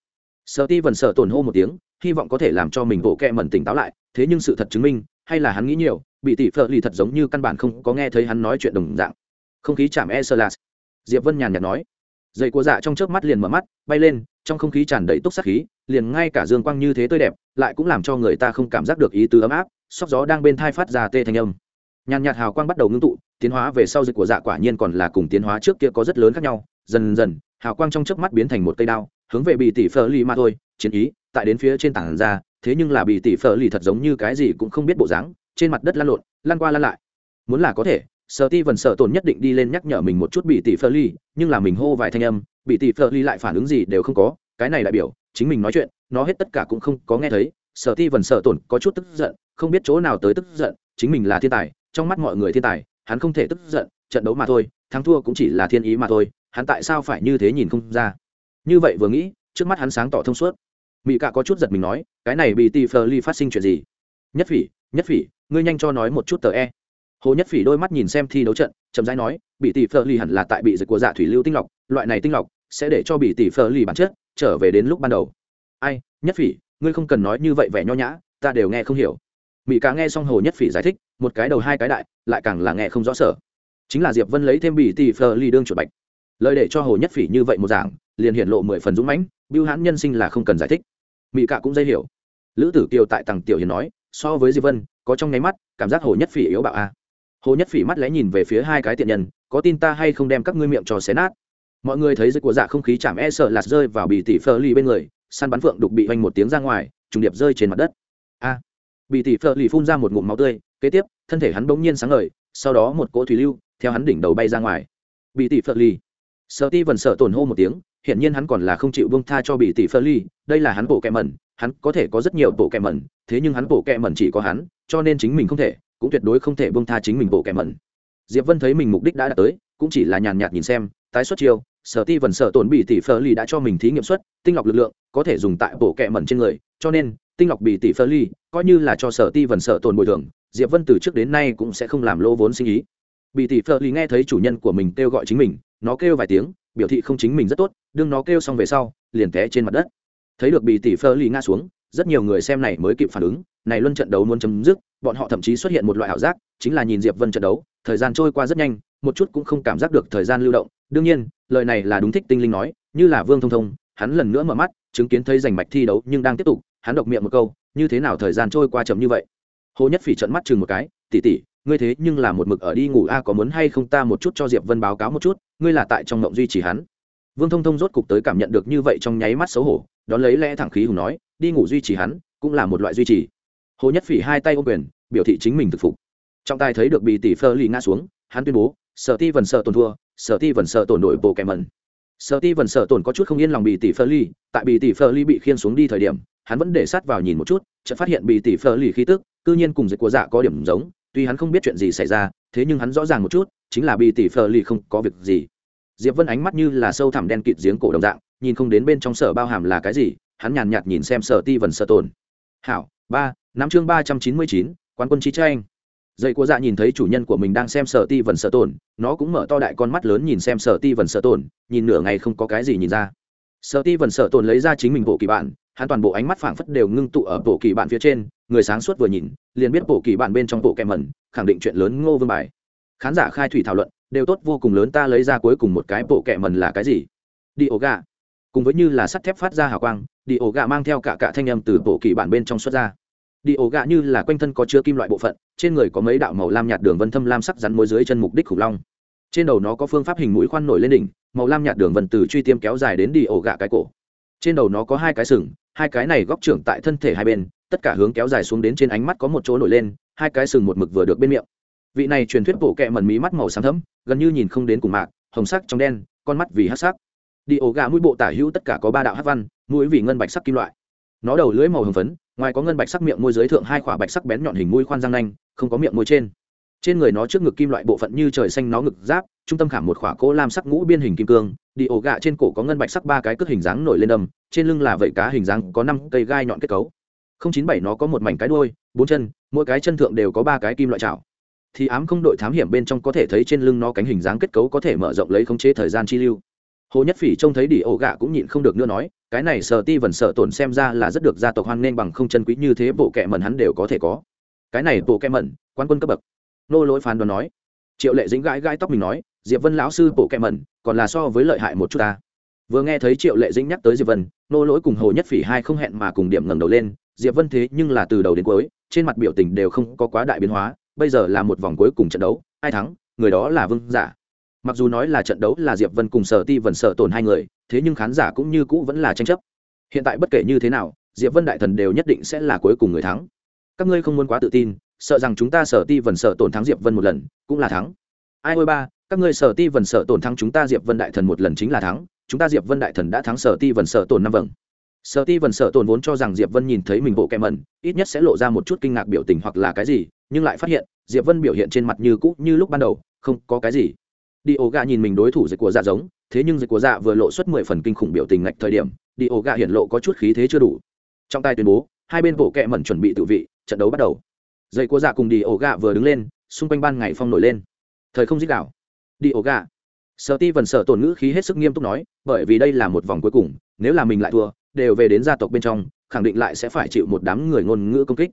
sợ ti vần sợ tổn hô một tiếng hy vọng có thể làm cho mình bộ kẹ mẩn tỉnh táo lại, thế nhưng sự thật chứng minh, hay là hắn nghĩ nhiều, bị tỷ phở lì thật giống như căn bản không có nghe thấy hắn nói chuyện đồng dạng. Không khí chạm e sơ lạt. Diệp vân nhàn nhạt nói. Dậy của dạ trong chớp mắt liền mở mắt, bay lên, trong không khí tràn đầy túc sắc khí, liền ngay cả dương quang như thế tươi đẹp, lại cũng làm cho người ta không cảm giác được ý tứ ấm áp, sóc gió đang bên thai phát ra tê thanh âm. Nhàn nhạt hào quang bắt đầu ngưng tụ, tiến hóa về sau dịch của dạ quả nhiên còn là cùng tiến hóa trước kia có rất lớn khác nhau. Dần dần, hào quang trong chớp mắt biến thành một cây đao hướng về bị tỷ phở lì mà thôi, chiến ý, tại đến phía trên tảng ra, thế nhưng là bị tỷ phở lì thật giống như cái gì cũng không biết bộ dáng, trên mặt đất lăn lộn, lăn qua lăn lại. Muốn là có thể sở ti vần sợ tổn nhất định đi lên nhắc nhở mình một chút bị tỷ phở lì, nhưng là mình hô vài thanh âm, bị tỷ phở lì lại phản ứng gì đều không có, cái này đại biểu, chính mình nói chuyện, nó hết tất cả cũng không có nghe thấy sở ti vần sợ tổn có chút tức giận, không biết chỗ nào tới tức giận, chính mình là thiên tài, trong mắt mọi người thiên tài, hắn không thể tức giận, trận đấu mà thôi, thắng thua cũng chỉ là thiên ý mà thôi, hắn tại sao phải như thế nhìn không ra? Như vậy vừa nghĩ, trước mắt hắn sáng tỏ thông suốt. Mỹ cạ có chút giật mình nói, cái này bị tỷ phờ ly phát sinh chuyện gì? Nhất phỉ nhất phỉ, ngươi nhanh cho nói một chút tờ e. Hồ nhất phỉ đôi mắt nhìn xem thi đấu trận, chậm rãi nói, bị tỷ phờ ly hẳn là tại bị dịch của dạ thủy lưu tinh lọc, loại này tinh lọc sẽ để cho bị tỷ phờ ly bản chất trở về đến lúc ban đầu. Ai, nhất phỉ, ngươi không cần nói như vậy vẻ nho nhã, ta đều nghe không hiểu. Mỹ cá nghe xong hồ nhất phỉ giải thích, một cái đầu hai cái đại, lại càng là nghe không rõ sở. Chính là diệp vân lấy thêm bị tỷ phờ ly đương chuột bạch lời để cho hồ nhất phỉ như vậy một giảng liền hiện lộ mười phần dũng mãnh biêu hãn nhân sinh là không cần giải thích. Mỹ cạ cũng dây hiểu. Lữ tử kiều tại tầng tiểu hiền nói, so với diệp vân, có trong nháy mắt, cảm giác hồ nhất phỉ yếu bạo a. Hồ nhất phỉ mắt lẽ nhìn về phía hai cái tiện nhân, có tin ta hay không đem các ngươi miệng cho xé nát. Mọi người thấy dưới của dạ không khí chạm e sợ lạt rơi vào bị tỷ phơ ly bên người, săn bắn phượng đục bị vanh một tiếng ra ngoài, trùng điệp rơi trên mặt đất. A. Bị tỷ phơ ly phun ra một ngụm máu tươi, kế tiếp, thân thể hắn bỗng nhiên sáng ngời, sau đó một cỗ thủy lưu, theo hắn đỉnh đầu bay ra ngoài. Bị tỷ phơ ly sợ ti vần sợ tổn hô một tiếng hiện nhiên hắn còn là không chịu bông tha cho bị tỷ phơ ly, đây là hắn bộ kẹ mẩn, hắn có thể có rất nhiều bộ kẹ mẩn, thế nhưng hắn bộ kẹ mẩn chỉ có hắn, cho nên chính mình không thể, cũng tuyệt đối không thể bông tha chính mình bộ kẹ mẩn. Diệp vân thấy mình mục đích đã đạt tới, cũng chỉ là nhàn nhạt nhìn xem, tái xuất chiêu, sở ti vần sở tổn bị tỷ phơ ly đã cho mình thí nghiệm xuất tinh lọc lực lượng, có thể dùng tại bộ kẹ mẩn trên người, cho nên, tinh lọc bị tỷ phơ ly, coi như là cho sở ti vần sợ tổn bồi thường, diệp vân từ trước đến nay cũng sẽ không làm lỗ vốn sinh ý bị tỷ phơ ly nghe thấy chủ nhân của mình kêu gọi chính mình nó kêu vài tiếng, biểu thị không chính mình rất tốt, đương nó kêu xong về sau, liền té trên mặt đất. Thấy được bị tỷ phơ ly ngã xuống, rất nhiều người xem này mới kịp phản ứng, này luân trận đấu muốn chấm dứt, bọn họ thậm chí xuất hiện một loại ảo giác, chính là nhìn diệp vân trận đấu, thời gian trôi qua rất nhanh, một chút cũng không cảm giác được thời gian lưu động. Đương nhiên, lời này là đúng thích tinh linh nói, như là vương thông thông, hắn lần nữa mở mắt, chứng kiến thấy giành mạch thi đấu nhưng đang tiếp tục, hắn độc miệng một câu, như thế nào thời gian trôi qua chậm như vậy? Hồ nhất phỉ trận mắt chừng một cái tỉ tỉ ngươi thế nhưng là một mực ở đi ngủ a, có muốn hay không ta một chút cho diệp vân báo cáo một chút, ngươi là tại trong mộng duy trì hắn. Vương thông thông rốt cục tới cảm nhận được như vậy trong nháy mắt xấu hổ đón lấy lẽ thẳng khí hùng nói, đi ngủ duy trì hắn, cũng là một loại duy trì. Hồ nhất phỉ hai tay ô quyền, biểu thị chính mình thực phục. Trọng tài thấy được bị tỷ phơ lì ngã xuống, hắn tuyên bố, sở ti vần sợ tổn thua, sở ti vần sợ tổn đội bộ kèm mẩn. Sở ti vần sợ tổn có chút không yên lòng bị tỷ phơ ly tại bị tỷ phơ ly bị khiên xuống đi thời điểm, hắn vẫn để sát vào nhìn một chút, chợt phát hiện bị tỷ phơ ly khí tức, cư nhiên cùng dịch của dạ có điểm giống tuy hắn không biết chuyện gì xảy ra, thế nhưng hắn rõ ràng một chút, chính là bị tỷ phờ ly không có việc gì. Diệp vân ánh mắt như là sâu thẳm đen kịt giếng cổ đồng dạng, nhìn không đến bên trong sở bao hàm là cái gì, hắn nhàn nhạt nhìn xem sở ti vần sở tổn hảo, ba, năm chương ba trăm chín mươi chín, quán quân trí tranh. Dậy của dạ nhìn thấy chủ nhân của mình đang xem sở ti vần sở tổn nó cũng mở to đại con mắt lớn nhìn xem sở ti vần sở tổn nhìn nửa ngày không có cái gì nhìn ra sở ti vần sợ tồn lấy ra chính mình bộ kỳ bản, hắn toàn bộ ánh mắt phảng phất đều ngưng tụ ở bộ kỳ bản phía trên, người sáng suốt vừa nhìn, liền biết bộ kỳ bản bên trong bộ kẹm mẩn, khẳng định chuyện lớn ngô vương bài. Khán giả khai thủy thảo luận, đều tốt vô cùng lớn ta lấy ra cuối cùng một cái bộ kẹm mẩn là cái gì? Đi ổ gà. Cùng với như là sắt thép phát ra hào quang, đi ổ gà mang theo cả cả thanh âm từ bộ kỳ bản bên trong xuất ra. Đi ổ gà như là quanh thân có chứa kim loại bộ phận, trên người có mấy đạo màu lam nhạt đường vân thâm lam sắc rắn môi dưới chân mục đích khủng long trên đầu nó có phương pháp hình mũi khoan nổi lên đỉnh, màu lam nhạt đường vần từ truy tiêm kéo dài đến đi ổ gà cái cổ. Trên đầu nó có hai cái sừng, hai cái này góc trưởng tại thân thể hai bên, tất cả hướng kéo dài xuống đến trên ánh mắt có một chỗ nổi lên, hai cái sừng một mực vừa được bên miệng. Vị này truyền thuyết bộ kẹ mần mí mắt màu xám thấm gần như nhìn không đến cùng mạc, hồng sắc trong đen, con mắt vì hát sắc. Đi ổ gà mũi bộ tả hữu tất cả có ba đạo hát văn, mũi vì ngân bạch sắc kim loại. Nó đầu lưỡi màu hồng phấn, ngoài có ngân bạch sắc miệng môi dưới thượng hai khỏa bạch sắc bén nhọn hình mũi khoan răng nanh, không có miệng môi trên trên người nó trước ngực kim loại bộ phận như trời xanh nó ngực giáp, trung tâm khảm một khỏa cỗ lam sắc ngũ biên hình kim cương, đi ổ gạ trên cổ có ngân bạch sắc ba cái cước hình dáng nổi lên đầm trên lưng là vẩy cá hình dáng có năm cây gai nhọn kết cấu. Không chín bảy nó có một mảnh cái đuôi, bốn chân, mỗi cái chân thượng đều có ba cái kim loại chảo. Thì ám không đội thám hiểm bên trong có thể thấy trên lưng nó cánh hình dáng kết cấu có thể mở rộng lấy khống chế thời gian chi lưu. Hồ nhất phỉ trông thấy đi ổ gạ cũng nhịn không được nữa nói, cái này sở ti vần sợ tổn xem ra là rất được gia tộc hoan nên bằng không chân quý như thế bộ kệ mẩn hắn đều có thể có. Cái này bộ kệ mẩn quan quân cấp bậc nô lỗi phán đoán nói. Triệu lệ dính gãi gãi tóc mình nói, diệp vân lão sư bộ kệ mẩn, còn là so với lợi hại một chút ta. Vừa nghe thấy triệu lệ dính nhắc tới diệp vân, nô lỗi cùng hồ nhất phỉ hai không hẹn mà cùng điểm ngẩng đầu lên, diệp vân thế nhưng là từ đầu đến cuối, trên mặt biểu tình đều không có quá đại biến hóa, bây giờ là một vòng cuối cùng trận đấu, ai thắng, người đó là vương giả. Mặc dù nói là trận đấu là diệp vân cùng sở ti vần sợ tổn hai người, thế nhưng khán giả cũng như cũ vẫn là tranh chấp. Hiện tại bất kể như thế nào, diệp vân đại thần đều nhất định sẽ là cuối cùng người thắng. Các ngươi không muốn quá tự tin sợ rằng chúng ta sở ti vần sợ tổn thắng diệp vân một lần, cũng là thắng. Ai ôi ba, các ngươi sở ti vần sợ tổn thắng chúng ta diệp vân đại thần một lần chính là thắng. Chúng ta diệp vân đại thần đã thắng sở ti vần sợ tổn năm vầng. Sở ti vần sợ tổn vốn cho rằng diệp vân nhìn thấy mình bộ kẹm mẩn, ít nhất sẽ lộ ra một chút kinh ngạc biểu tình hoặc là cái gì, nhưng lại phát hiện, diệp vân biểu hiện trên mặt như cũ như lúc ban đầu, không có cái gì. Đi ổ gà nhìn mình đối thủ dịch của dạ giống, thế nhưng dịch của dạ vừa lộ suất mười phần kinh khủng biểu tình ngạch thời điểm, đi ổ gà hiện lộ có chút khí thế chưa đủ. Trong tay tuyên bố, hai bên bộ kẹ mẩn chuẩn bị tự vị, trận đấu bắt đầu dây của dạ cùng đi ổ gà vừa đứng lên, xung quanh ban ngày phong nổi lên. Thời không dích đảo đi ổ gà. Sở ti vần sở tổn ngữ khí hết sức nghiêm túc nói, bởi vì đây là một vòng cuối cùng, nếu là mình lại thua, đều về đến gia tộc bên trong, khẳng định lại sẽ phải chịu một đám người ngôn ngữ công kích.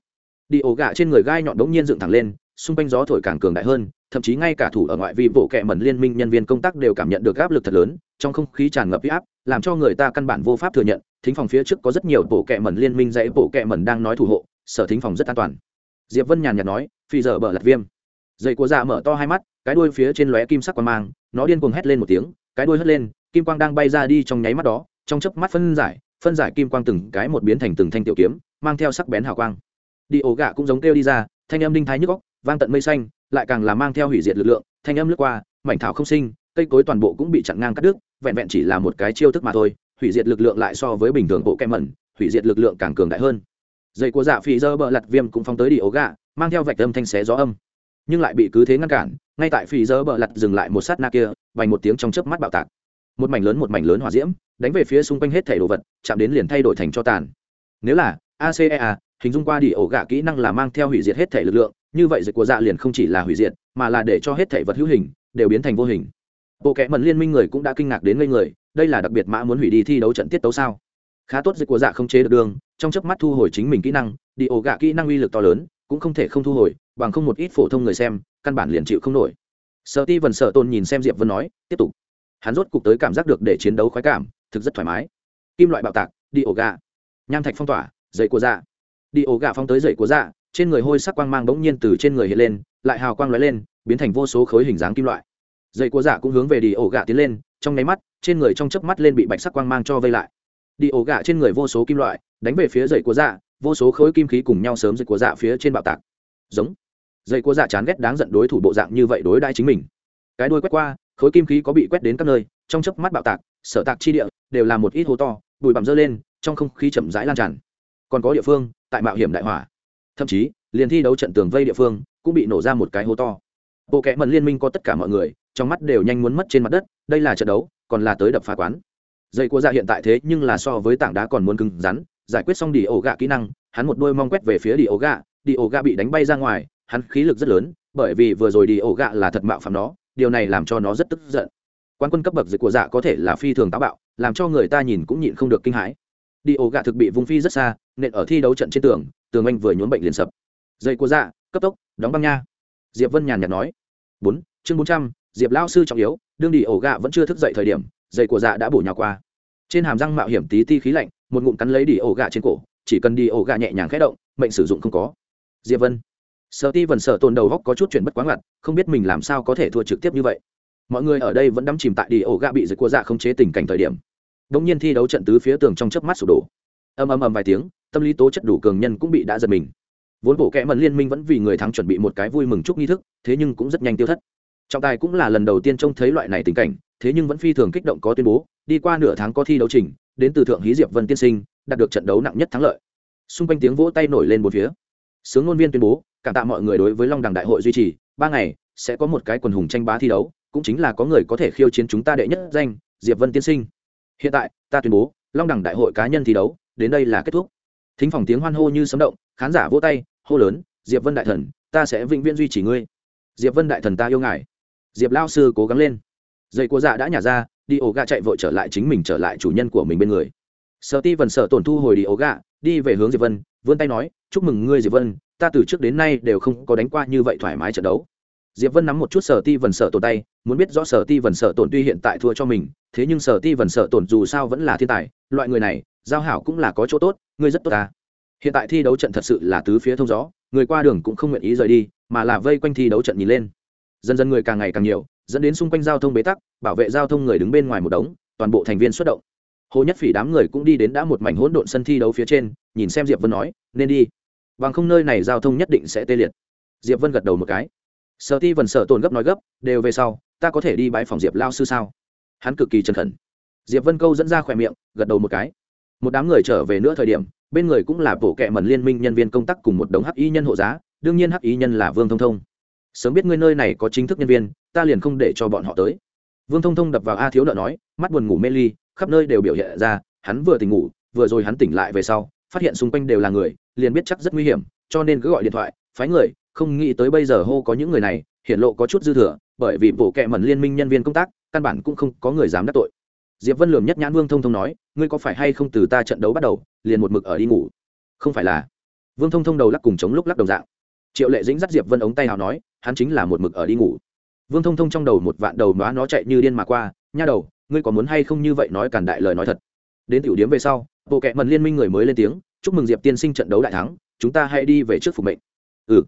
Đi ổ gà trên người gai nhọn đống nhiên dựng thẳng lên, xung quanh gió thổi càng cường đại hơn, thậm chí ngay cả thủ ở ngoại vi bộ kệ mẩn liên minh nhân viên công tác đều cảm nhận được áp lực thật lớn, trong không khí tràn ngập huy áp, làm cho người ta căn bản vô pháp thừa nhận, thính phòng phía trước có rất nhiều bộ kệ mẩn liên minh dãy bộ kệ mẩn đang nói thủ hộ, sở thính phòng rất an toàn diệp vân nhàn nhạt nói, phi giờ bờ lật viêm. Dậy của dạ mở to hai mắt, cái đuôi phía trên lóe kim sắc quang mang, nó điên cuồng hét lên một tiếng, cái đuôi hất lên, kim quang đang bay ra đi trong nháy mắt đó, trong chớp mắt phân giải phân giải kim quang từng cái một biến thành từng thanh tiểu kiếm, mang theo sắc bén hào quang. Đi ổ gạ cũng giống kêu đi ra, thanh âm đinh thái nhức góc vang tận mây xanh, lại càng là mang theo hủy diệt lực lượng, thanh âm lướt qua, mảnh thảo không sinh, cây cối toàn bộ cũng bị chặn ngang cắt đứt, vẹn vẹn chỉ là một cái chiêu thức mà thôi, hủy diệt lực lượng lại so với bình thường bộ kem mẩn, hủy diệt lực lượng càng cường đại hơn dây của dạ phi dơ bờ lặt viêm cũng phóng tới đi ổ gà, mang theo vạch âm thanh xé gió âm. Nhưng lại bị cứ thế ngăn cản, ngay tại phi dơ bờ lặt dừng lại một sát na kia, vành một tiếng trong chớp mắt bạo tạc. Một mảnh lớn một mảnh lớn hỏa diễm, đánh về phía xung quanh hết thảy đồ vật, chạm đến liền thay đổi thành cho tàn. Nếu là acea hình dung qua đi ổ gà kỹ năng là mang theo hủy diệt hết thể lực lượng, như vậy dịch của dạ liền không chỉ là hủy diệt, mà là để cho hết thể vật hữu hình đều biến thành vô hình. Bộ kẽ mần liên minh người cũng đã kinh ngạc đến ngây người, đây là đặc biệt mã muốn hủy đi thi đấu trận tiết tấu sao? Khá tốt dịch của dạ không chế được đường trong chớp mắt thu hồi chính mình kỹ năng, đi ổ gạ kỹ năng uy lực to lớn, cũng không thể không thu hồi, bằng không một ít phổ thông người xem, căn bản liền chịu không nổi. Sợ ti vần sợ tôn nhìn xem diệp vân nói, tiếp tục. Hắn rốt cục tới cảm giác được để chiến đấu khoái cảm, thực rất thoải mái. Kim loại bạo tạc, đi ổ gà nham thạch phong tỏa dậy của dạ. Đi ổ gà phong tới dậy của dạ trên người hôi sắc quang mang bỗng nhiên từ trên người hiện lên, lại hào quang lóe lên, biến thành vô số khối hình dáng kim loại. Dậy của dạ cũng hướng về đi ổ gà tiến lên, trong nháy mắt, trên người trong chớp mắt lên bị bạch sắc quang mang cho vây lại đi ổ gạ trên người vô số kim loại, đánh về phía dậy của dạ vô số khối kim khí cùng nhau sớm dậy của dạ phía trên bạo tạc. Giống. Dậy của dạ chán ghét đáng giận đối thủ bộ dạng như vậy đối đãi chính mình. Cái đuôi quét qua, khối kim khí có bị quét đến các nơi, trong chớp mắt bạo tạc, sở tạc chi địa, đều là một ít hố to, bụi bặm dơ lên, trong không khí chậm rãi lan tràn. Còn có địa phương, tại mạo hiểm đại hỏa. Thậm chí, liền thi đấu trận tường vây địa phương, cũng bị nổ ra một cái hố to. Bộ kẽ mần liên minh có tất cả mọi người, trong mắt đều nhanh muốn mất trên mặt đất, đây là trận đấu, còn là tới đập phá quán dây của dạ hiện tại thế nhưng là so với tảng đá còn muốn cứng rắn, giải quyết xong đi ổ gạ kỹ năng, hắn một đôi mong quét về phía đi ổ gạ đi ổ gạ bị đánh bay ra ngoài, hắn khí lực rất lớn, bởi vì vừa rồi đi ổ gạ là thật mạo phạm nó, điều này làm cho nó rất tức giận. Quan quân cấp bậc dịch của dạ có thể là phi thường táo bạo, làm cho người ta nhìn cũng nhịn không được kinh hãi. Đi ổ gạ thực bị vung phi rất xa nện ở thi đấu trận trên tường tường anh vừa nhốn bệnh liền sập. Dây của dạ cấp tốc, đóng băng nha. Diệp vân nhàn nhạt nói. Bốn, chương bốn trăm, diệp lao sư trọng yếu, đương đi ổ gạ vẫn chưa thức dậy thời điểm dây của dạ đã bổ nhào qua. Trên hàm răng mạo hiểm tí ti khí lạnh, một ngụm cắn lấy đi ổ gạ trên cổ, chỉ cần đi ổ gạ nhẹ nhàng khẽ động, mệnh sử dụng không có. Diệp vân. Sợ ti vần sợ tồn đầu góc có chút chuyện bất quá ngặt, không biết mình làm sao có thể thua trực tiếp như vậy. Mọi người ở đây vẫn đắm chìm tại đi ổ gạ bị dịch của dạ không chế tình cảnh thời điểm. Đống nhiên thi đấu trận tứ phía tường trong chớp mắt sụp đổ. Ầm ầm ầm vài tiếng, tâm lý tố chất đủ cường nhân cũng bị đã giật mình. Vốn bộ kẽ mần liên minh vẫn vì người thắng chuẩn bị một cái vui mừng chúc nghi thức, thế nhưng cũng rất nhanh tiêu thất. Trọng tài cũng là lần đầu tiên trông thấy loại này tình cảnh thế nhưng vẫn phi thường kích động có tuyên bố, đi qua nửa tháng có thi đấu trình, đến từ thượng hí diệp vân tiên sinh, đạt được trận đấu nặng nhất thắng lợi. Xung quanh tiếng vỗ tay nổi lên một phía. Sướng ngôn viên tuyên bố, cảm tạ mọi người đối với long đằng đại hội duy trì, ba ngày, sẽ có một cái quần hùng tranh bá thi đấu, cũng chính là có người có thể khiêu chiến chúng ta đệ nhất danh, diệp vân tiên sinh. Hiện tại, ta tuyên bố, long đẳng đại hội cá nhân thi đấu, đến đây là kết thúc. Thính phòng tiếng hoan hô như sấm động, khán giả vỗ tay, hô lớn, diệp vân đại thần, ta sẽ vĩnh viễn duy trì ngươi. Diệp vân đại thần ta yêu ngài. Diệp lao sư cố gắng lên dây của dạ đã nhả ra, đi ổ gà chạy vội trở lại chính mình trở lại chủ nhân của mình bên người. Sợ ti vần sợ tổn thu hồi đi ổ gà, đi về hướng diệp vân, vươn tay nói, chúc mừng ngươi diệp vân, ta từ trước đến nay đều không có đánh qua như vậy thoải mái trận đấu. Diệp vân nắm một chút sở ti vần sở tồn tay, muốn biết rõ sở ti vần sở tồn tuy hiện tại thua cho mình, thế nhưng sở ti vần sở tồn dù sao vẫn là thiên tài, loại người này, giao hảo cũng là có chỗ tốt, ngươi rất tốt ta. Hiện tại thi đấu trận thật sự là tứ phía thông gió, người qua đường cũng không nguyện ý rời đi, mà là vây quanh thi đấu trận nhìn lên. Dần dần người càng ngày càng nhiều dẫn đến xung quanh giao thông bế tắc, bảo vệ giao thông người đứng bên ngoài một đống, toàn bộ thành viên xuất động. Hồ nhất phỉ đám người cũng đi đến đã một mảnh hỗn độn sân thi đấu phía trên, nhìn xem diệp vân nói, nên đi. Bằng không nơi này giao thông nhất định sẽ tê liệt. Diệp vân gật đầu một cái. Sở ti vần sở tồn gấp nói gấp, đều về sau, ta có thể đi bãi phòng diệp lao sư sao? Hắn cực kỳ chân khẩn. Diệp vân câu dẫn ra khỏe miệng, gật đầu một cái. Một đám người trở về nữa thời điểm, bên người cũng là bộ kệ mẩn liên minh nhân viên công tác cùng một đống hắc y nhân hộ giá, đương nhiên hắc y nhân là vương thông thông sớm biết ngươi nơi này có chính thức nhân viên, ta liền không để cho bọn họ tới. Vương thông thông đập vào a thiếu nợ nói, mắt buồn ngủ mê ly, khắp nơi đều biểu hiện ra, hắn vừa tỉnh ngủ, vừa rồi hắn tỉnh lại về sau, phát hiện xung quanh đều là người, liền biết chắc rất nguy hiểm, cho nên cứ gọi điện thoại, phái người, không nghĩ tới bây giờ hô có những người này hiện lộ có chút dư thừa, bởi vì bộ kệ mẩn liên minh nhân viên công tác, căn bản cũng không có người dám đắc tội. Diệp vân lường nhất nhãn vương thông thông nói, ngươi có phải hay không từ ta trận đấu bắt đầu, liền một mực ở đi ngủ? Không phải là. Vương thông thông đầu lắc cùng chống lúc lắc đồng dạng triệu lệ dính dắt diệp vân ống tay nào nói, hắn chính là một mực ở đi ngủ. Vương thông thông trong đầu một vạn đầu nóa nó chạy như điên mà qua, nha đầu, ngươi có muốn hay không như vậy nói càn đại lời nói thật? Đến tiểu điếm về sau, bộ kệ mần liên minh người mới lên tiếng, chúc mừng diệp tiên sinh trận đấu đại thắng, chúng ta hãy đi về trước phục mệnh. Ừ.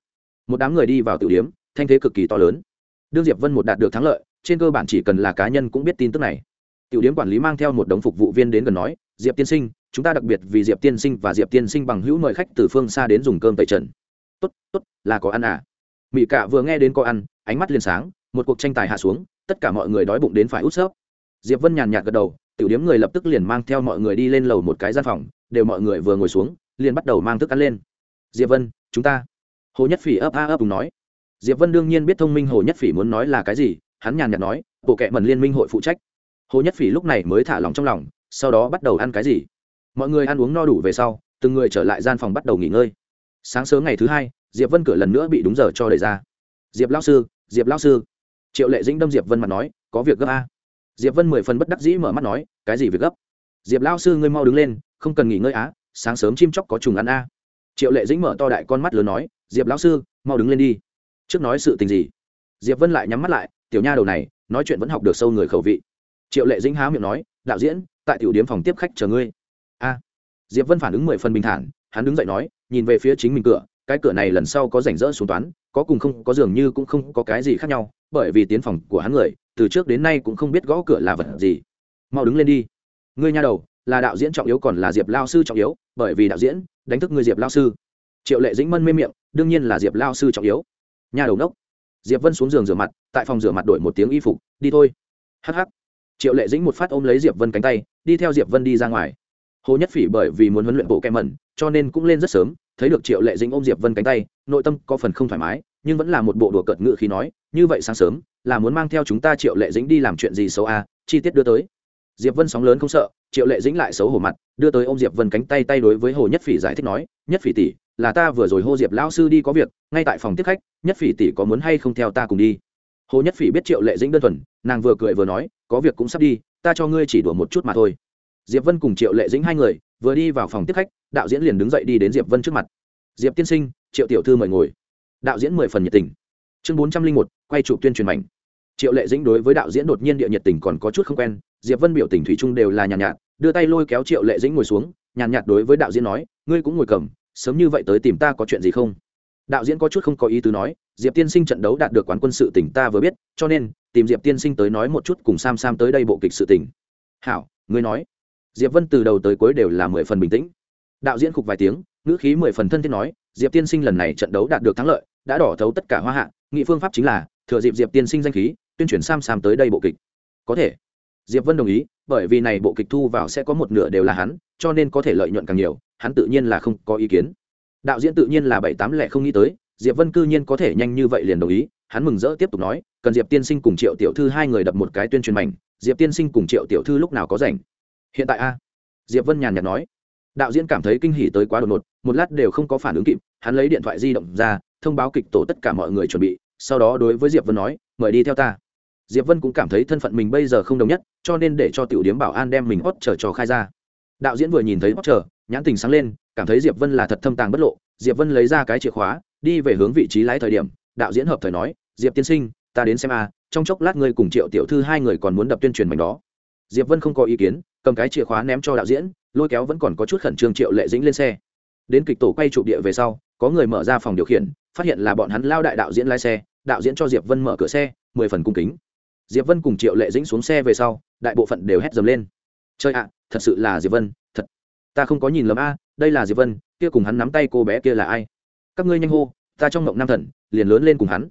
Một đám người đi vào tiểu điếm thanh thế cực kỳ to lớn. Đương diệp vân một đạt được thắng lợi, trên cơ bản chỉ cần là cá nhân cũng biết tin tức này. Tiểu điếm quản lý mang theo một đống phục vụ viên đến gần nói, diệp tiên sinh, chúng ta đặc biệt vì diệp tiên sinh và diệp tiên sinh bằng hữu mời khách từ phương xa đến dùng cơm tẩy trần tốt tốt, là có ăn à? Mỹ cạ vừa nghe đến có ăn, ánh mắt liền sáng, một cuộc tranh tài hạ xuống, tất cả mọi người đói bụng đến phải út xớp diệp vân nhàn nhạt gật đầu, tiểu điếm người lập tức liền mang theo mọi người đi lên lầu một cái gian phòng, đều mọi người vừa ngồi xuống, liền bắt đầu mang thức ăn lên. Diệp vân, chúng ta. Hồ nhất phỉ ấp a ấp cùng nói. Diệp vân đương nhiên biết thông minh hồ nhất phỉ muốn nói là cái gì, hắn nhàn nhạt nói, bộ kệ mần liên minh hội phụ trách. Hồ nhất phỉ lúc này mới thả lòng trong lòng, sau đó bắt đầu ăn cái gì? Mọi người ăn uống no đủ về sau, từng người trở lại gian phòng bắt đầu nghỉ ngơi sáng sớm ngày thứ hai, diệp vân cửa lần nữa bị đúng giờ cho đẩy ra. Diệp lao sư, diệp lao sư. Triệu lệ dĩnh đâm diệp vân mặt nói, có việc gấp a. Diệp vân mười phần bất đắc dĩ mở mắt nói, cái gì việc gấp? Diệp lao sư ngươi mau đứng lên, không cần nghỉ ngơi á, sáng sớm chim chóc có trùng ăn a. Triệu lệ dĩnh mở to đại con mắt lớn nói, diệp lão sư, mau đứng lên đi. Trước nói sự tình gì? Diệp vân lại nhắm mắt lại, tiểu nha đầu này, nói chuyện vẫn học được sâu người khẩu vị. Triệu lệ dĩnh há miệng nói, đạo diễn, tại tiểu điếm phòng tiếp khách chờ ngươi. A. Diệp vân phản ứng mười phần bình thản hắn đứng dậy nói, nhìn về phía chính mình cửa, cái cửa này lần sau có rảnh rỡ xuống toán, có cùng không, có dường như cũng không có cái gì khác nhau, bởi vì tiến phòng của hắn người, từ trước đến nay cũng không biết gõ cửa là vật gì. Mau đứng lên đi. Ngươi nha đầu, là đạo diễn trọng yếu còn là diệp lao sư trọng yếu, bởi vì đạo diễn đánh thức ngươi diệp lao sư. Triệu lệ dĩnh mân mê miệng, đương nhiên là diệp lao sư trọng yếu. Nhà đầu nốc diệp vân xuống giường rửa mặt, tại phòng rửa mặt đổi một tiếng y phục, đi thôi. Hh triệu lệ dĩnh một phát ôm lấy diệp vân cánh tay, đi theo diệp vân đi ra ngoài hồ nhất phỉ bởi vì muốn huấn luyện bộ kem mẩn, cho nên cũng lên rất sớm, thấy được triệu lệ dĩnh ôm diệp vân cánh tay, nội tâm có phần không thoải mái, nhưng vẫn là một bộ đùa cợt ngự khi nói, như vậy sáng sớm, là muốn mang theo chúng ta triệu lệ dĩnh đi làm chuyện gì xấu à? Chi tiết đưa tới. Diệp vân sóng lớn không sợ, triệu lệ dĩnh lại xấu hổ mặt, đưa tới ô m diệp vân cánh tay tay đối với hồ nhất phỉ giải thích nói, nhất phỉ tỷ, là ta vừa rồi hô diệp lão sư đi có việc, ngay tại phòng tiếp khách, nhất phỉ tỷ có muốn hay không theo ta cùng đi? Hồ nhất phỉ biết triệu lệ dĩnh đơn thuần, nàng vừa cười vừa nói, có việc cũng sắp đi, ta cho ngươi chỉ đùa một chút mà thôi diệp vân cùng triệu lệ dĩnh hai người vừa đi vào phòng tiếp khách đạo diễn liền đứng dậy đi đến diệp vân trước mặt. Diệp tiên sinh triệu tiểu thư mời ngồi. Đạo diễn mười phần nhiệt tình. Chương bốn trăm linh một quay chụp tuyên truyền mạnh triệu lệ dĩnh đối với đạo diễn đột nhiên địa nhiệt tình còn có chút không quen diệp vân biểu tình thủy chung đều là nhàn nhạt, nhạt đưa tay lôi kéo triệu lệ dĩnh ngồi xuống nhàn nhạt đối với đạo diễn nói ngươi cũng ngồi cầm sớm như vậy tới tìm ta có chuyện gì không? Đạo diễn có chút không có ý tứ nói diệp tiên sinh trận đấu đạt được quán quân sự tỉnh ta vừa biết cho nên tìm diệp tiên sinh tới nói một chút cùng sam sam tới đây bộ kịch sự tỉnh hảo ngươi nói diệp vân từ đầu tới cuối đều là mười phần bình tĩnh. Đạo diễn khục vài tiếng, ngữ khí mười phần thân thiết nói, diệp tiên sinh lần này trận đấu đạt được thắng lợi, đã đỏ thấu tất cả hoa hạ, nghị phương pháp chính là, thừa dịp diệp tiên sinh danh khí, tuyên truyền sam sam tới đây bộ kịch. Có thể. Diệp vân đồng ý, bởi vì này bộ kịch thu vào sẽ có một nửa đều là hắn, cho nên có thể lợi nhuận càng nhiều, hắn tự nhiên là không có ý kiến. Đạo diễn tự nhiên là bảy tám lẻ không nghĩ tới, diệp vân cư nhiên có thể nhanh như vậy liền đồng ý, hắn mừng rỡ tiếp tục nói, cần diệp tiên sinh cùng triệu tiểu thư hai người đập một cái tuyên truyền mảnh, diệp tiên sinh cùng triệu tiểu thư lúc nào có rảnh? Hiện tại a? Diệp vân nhàn nhạt nói. Đạo diễn cảm thấy kinh hỉ tới quá đột ngột, một lát đều không có phản ứng kịp, hắn lấy điện thoại di động ra, thông báo kịch tổ tất cả mọi người chuẩn bị, sau đó đối với diệp vân nói, mời đi theo ta. Diệp vân cũng cảm thấy thân phận mình bây giờ không đồng nhất, cho nên để cho tiểu điếm bảo an đem mình hót chờ cho khai ra. Đạo diễn vừa nhìn thấy hót chờ nhãn tình sáng lên, cảm thấy diệp vân là thật thâm tàng bất lộ. Diệp vân lấy ra cái chìa khóa, đi về hướng vị trí lái thời điểm, đạo diễn hợp thời nói, diệp tiên sinh, ta đến xem a, trong chốc lát ngươi cùng triệu tiểu thư hai người còn muốn đập tuyên truyền mảnh đó diệp vân không có ý kiến, cầm cái chìa khóa ném cho đạo diễn, lôi kéo vẫn còn có chút khẩn trương triệu lệ dĩnh lên xe. Đến kịch tổ quay trụ địa về sau, có người mở ra phòng điều khiển, phát hiện là bọn hắn lao đại đạo diễn lái xe, đạo diễn cho diệp vân mở cửa xe, mười phần cung kính. Diệp vân cùng triệu lệ dĩnh xuống xe về sau, đại bộ phận đều hét dầm lên. Chơi ạ, thật sự là diệp vân, thật. Ta không có nhìn lầm a, đây là diệp vân, kia cùng hắn nắm tay cô bé kia là ai? Các ngươi nhanh hô, ta trong ngộng nam thần, liền lớn lên cùng hắn.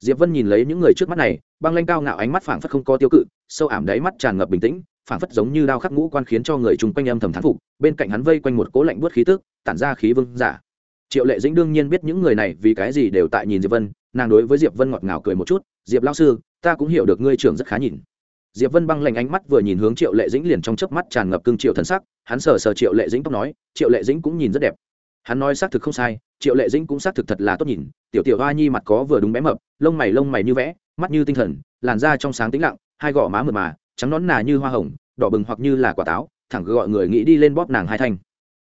Diệp vân nhìn lấy những người trước mắt này băng lanh cao ngạo ánh mắt phảng phất không có tiêu cự, sâu ảm đáy mắt tràn ngập bình tĩnh, phảng phất giống như đao khắc ngũ quan khiến cho người chung quanh âm thầm thán phục, bên cạnh hắn vây quanh một cố lạnh buốt khí tức, tản ra khí vương giả. Triệu lệ dĩnh đương nhiên biết những người này vì cái gì đều tại nhìn diệp vân, nàng đối với diệp vân ngọt ngào cười một chút, diệp lao sư, ta cũng hiểu được ngươi trưởng rất khá nhìn. Diệp vân băng lạnh ánh mắt vừa nhìn hướng triệu lệ dĩnh liền trong chớp mắt tràn ngập cương triệu thần sắc, hắn sờ sờ triệu lệ dĩnh tóc nói, triệu lệ dĩnh cũng nhìn rất đẹp. Hắn nói xác thực không sai triệu lệ dĩnh cũng xác thực thật là tốt nhìn, tiểu tiểu hoa nhi mặt có vừa đúng bé mập, lông mày lông mày như vẽ, mắt như tinh thần, làn da trong sáng tĩnh lặng, hai gò má mượt mà, trắng nón nà như hoa hồng, đỏ bừng hoặc như là quả táo, thẳng gọi người nghĩ đi lên bóp nàng hai thanh.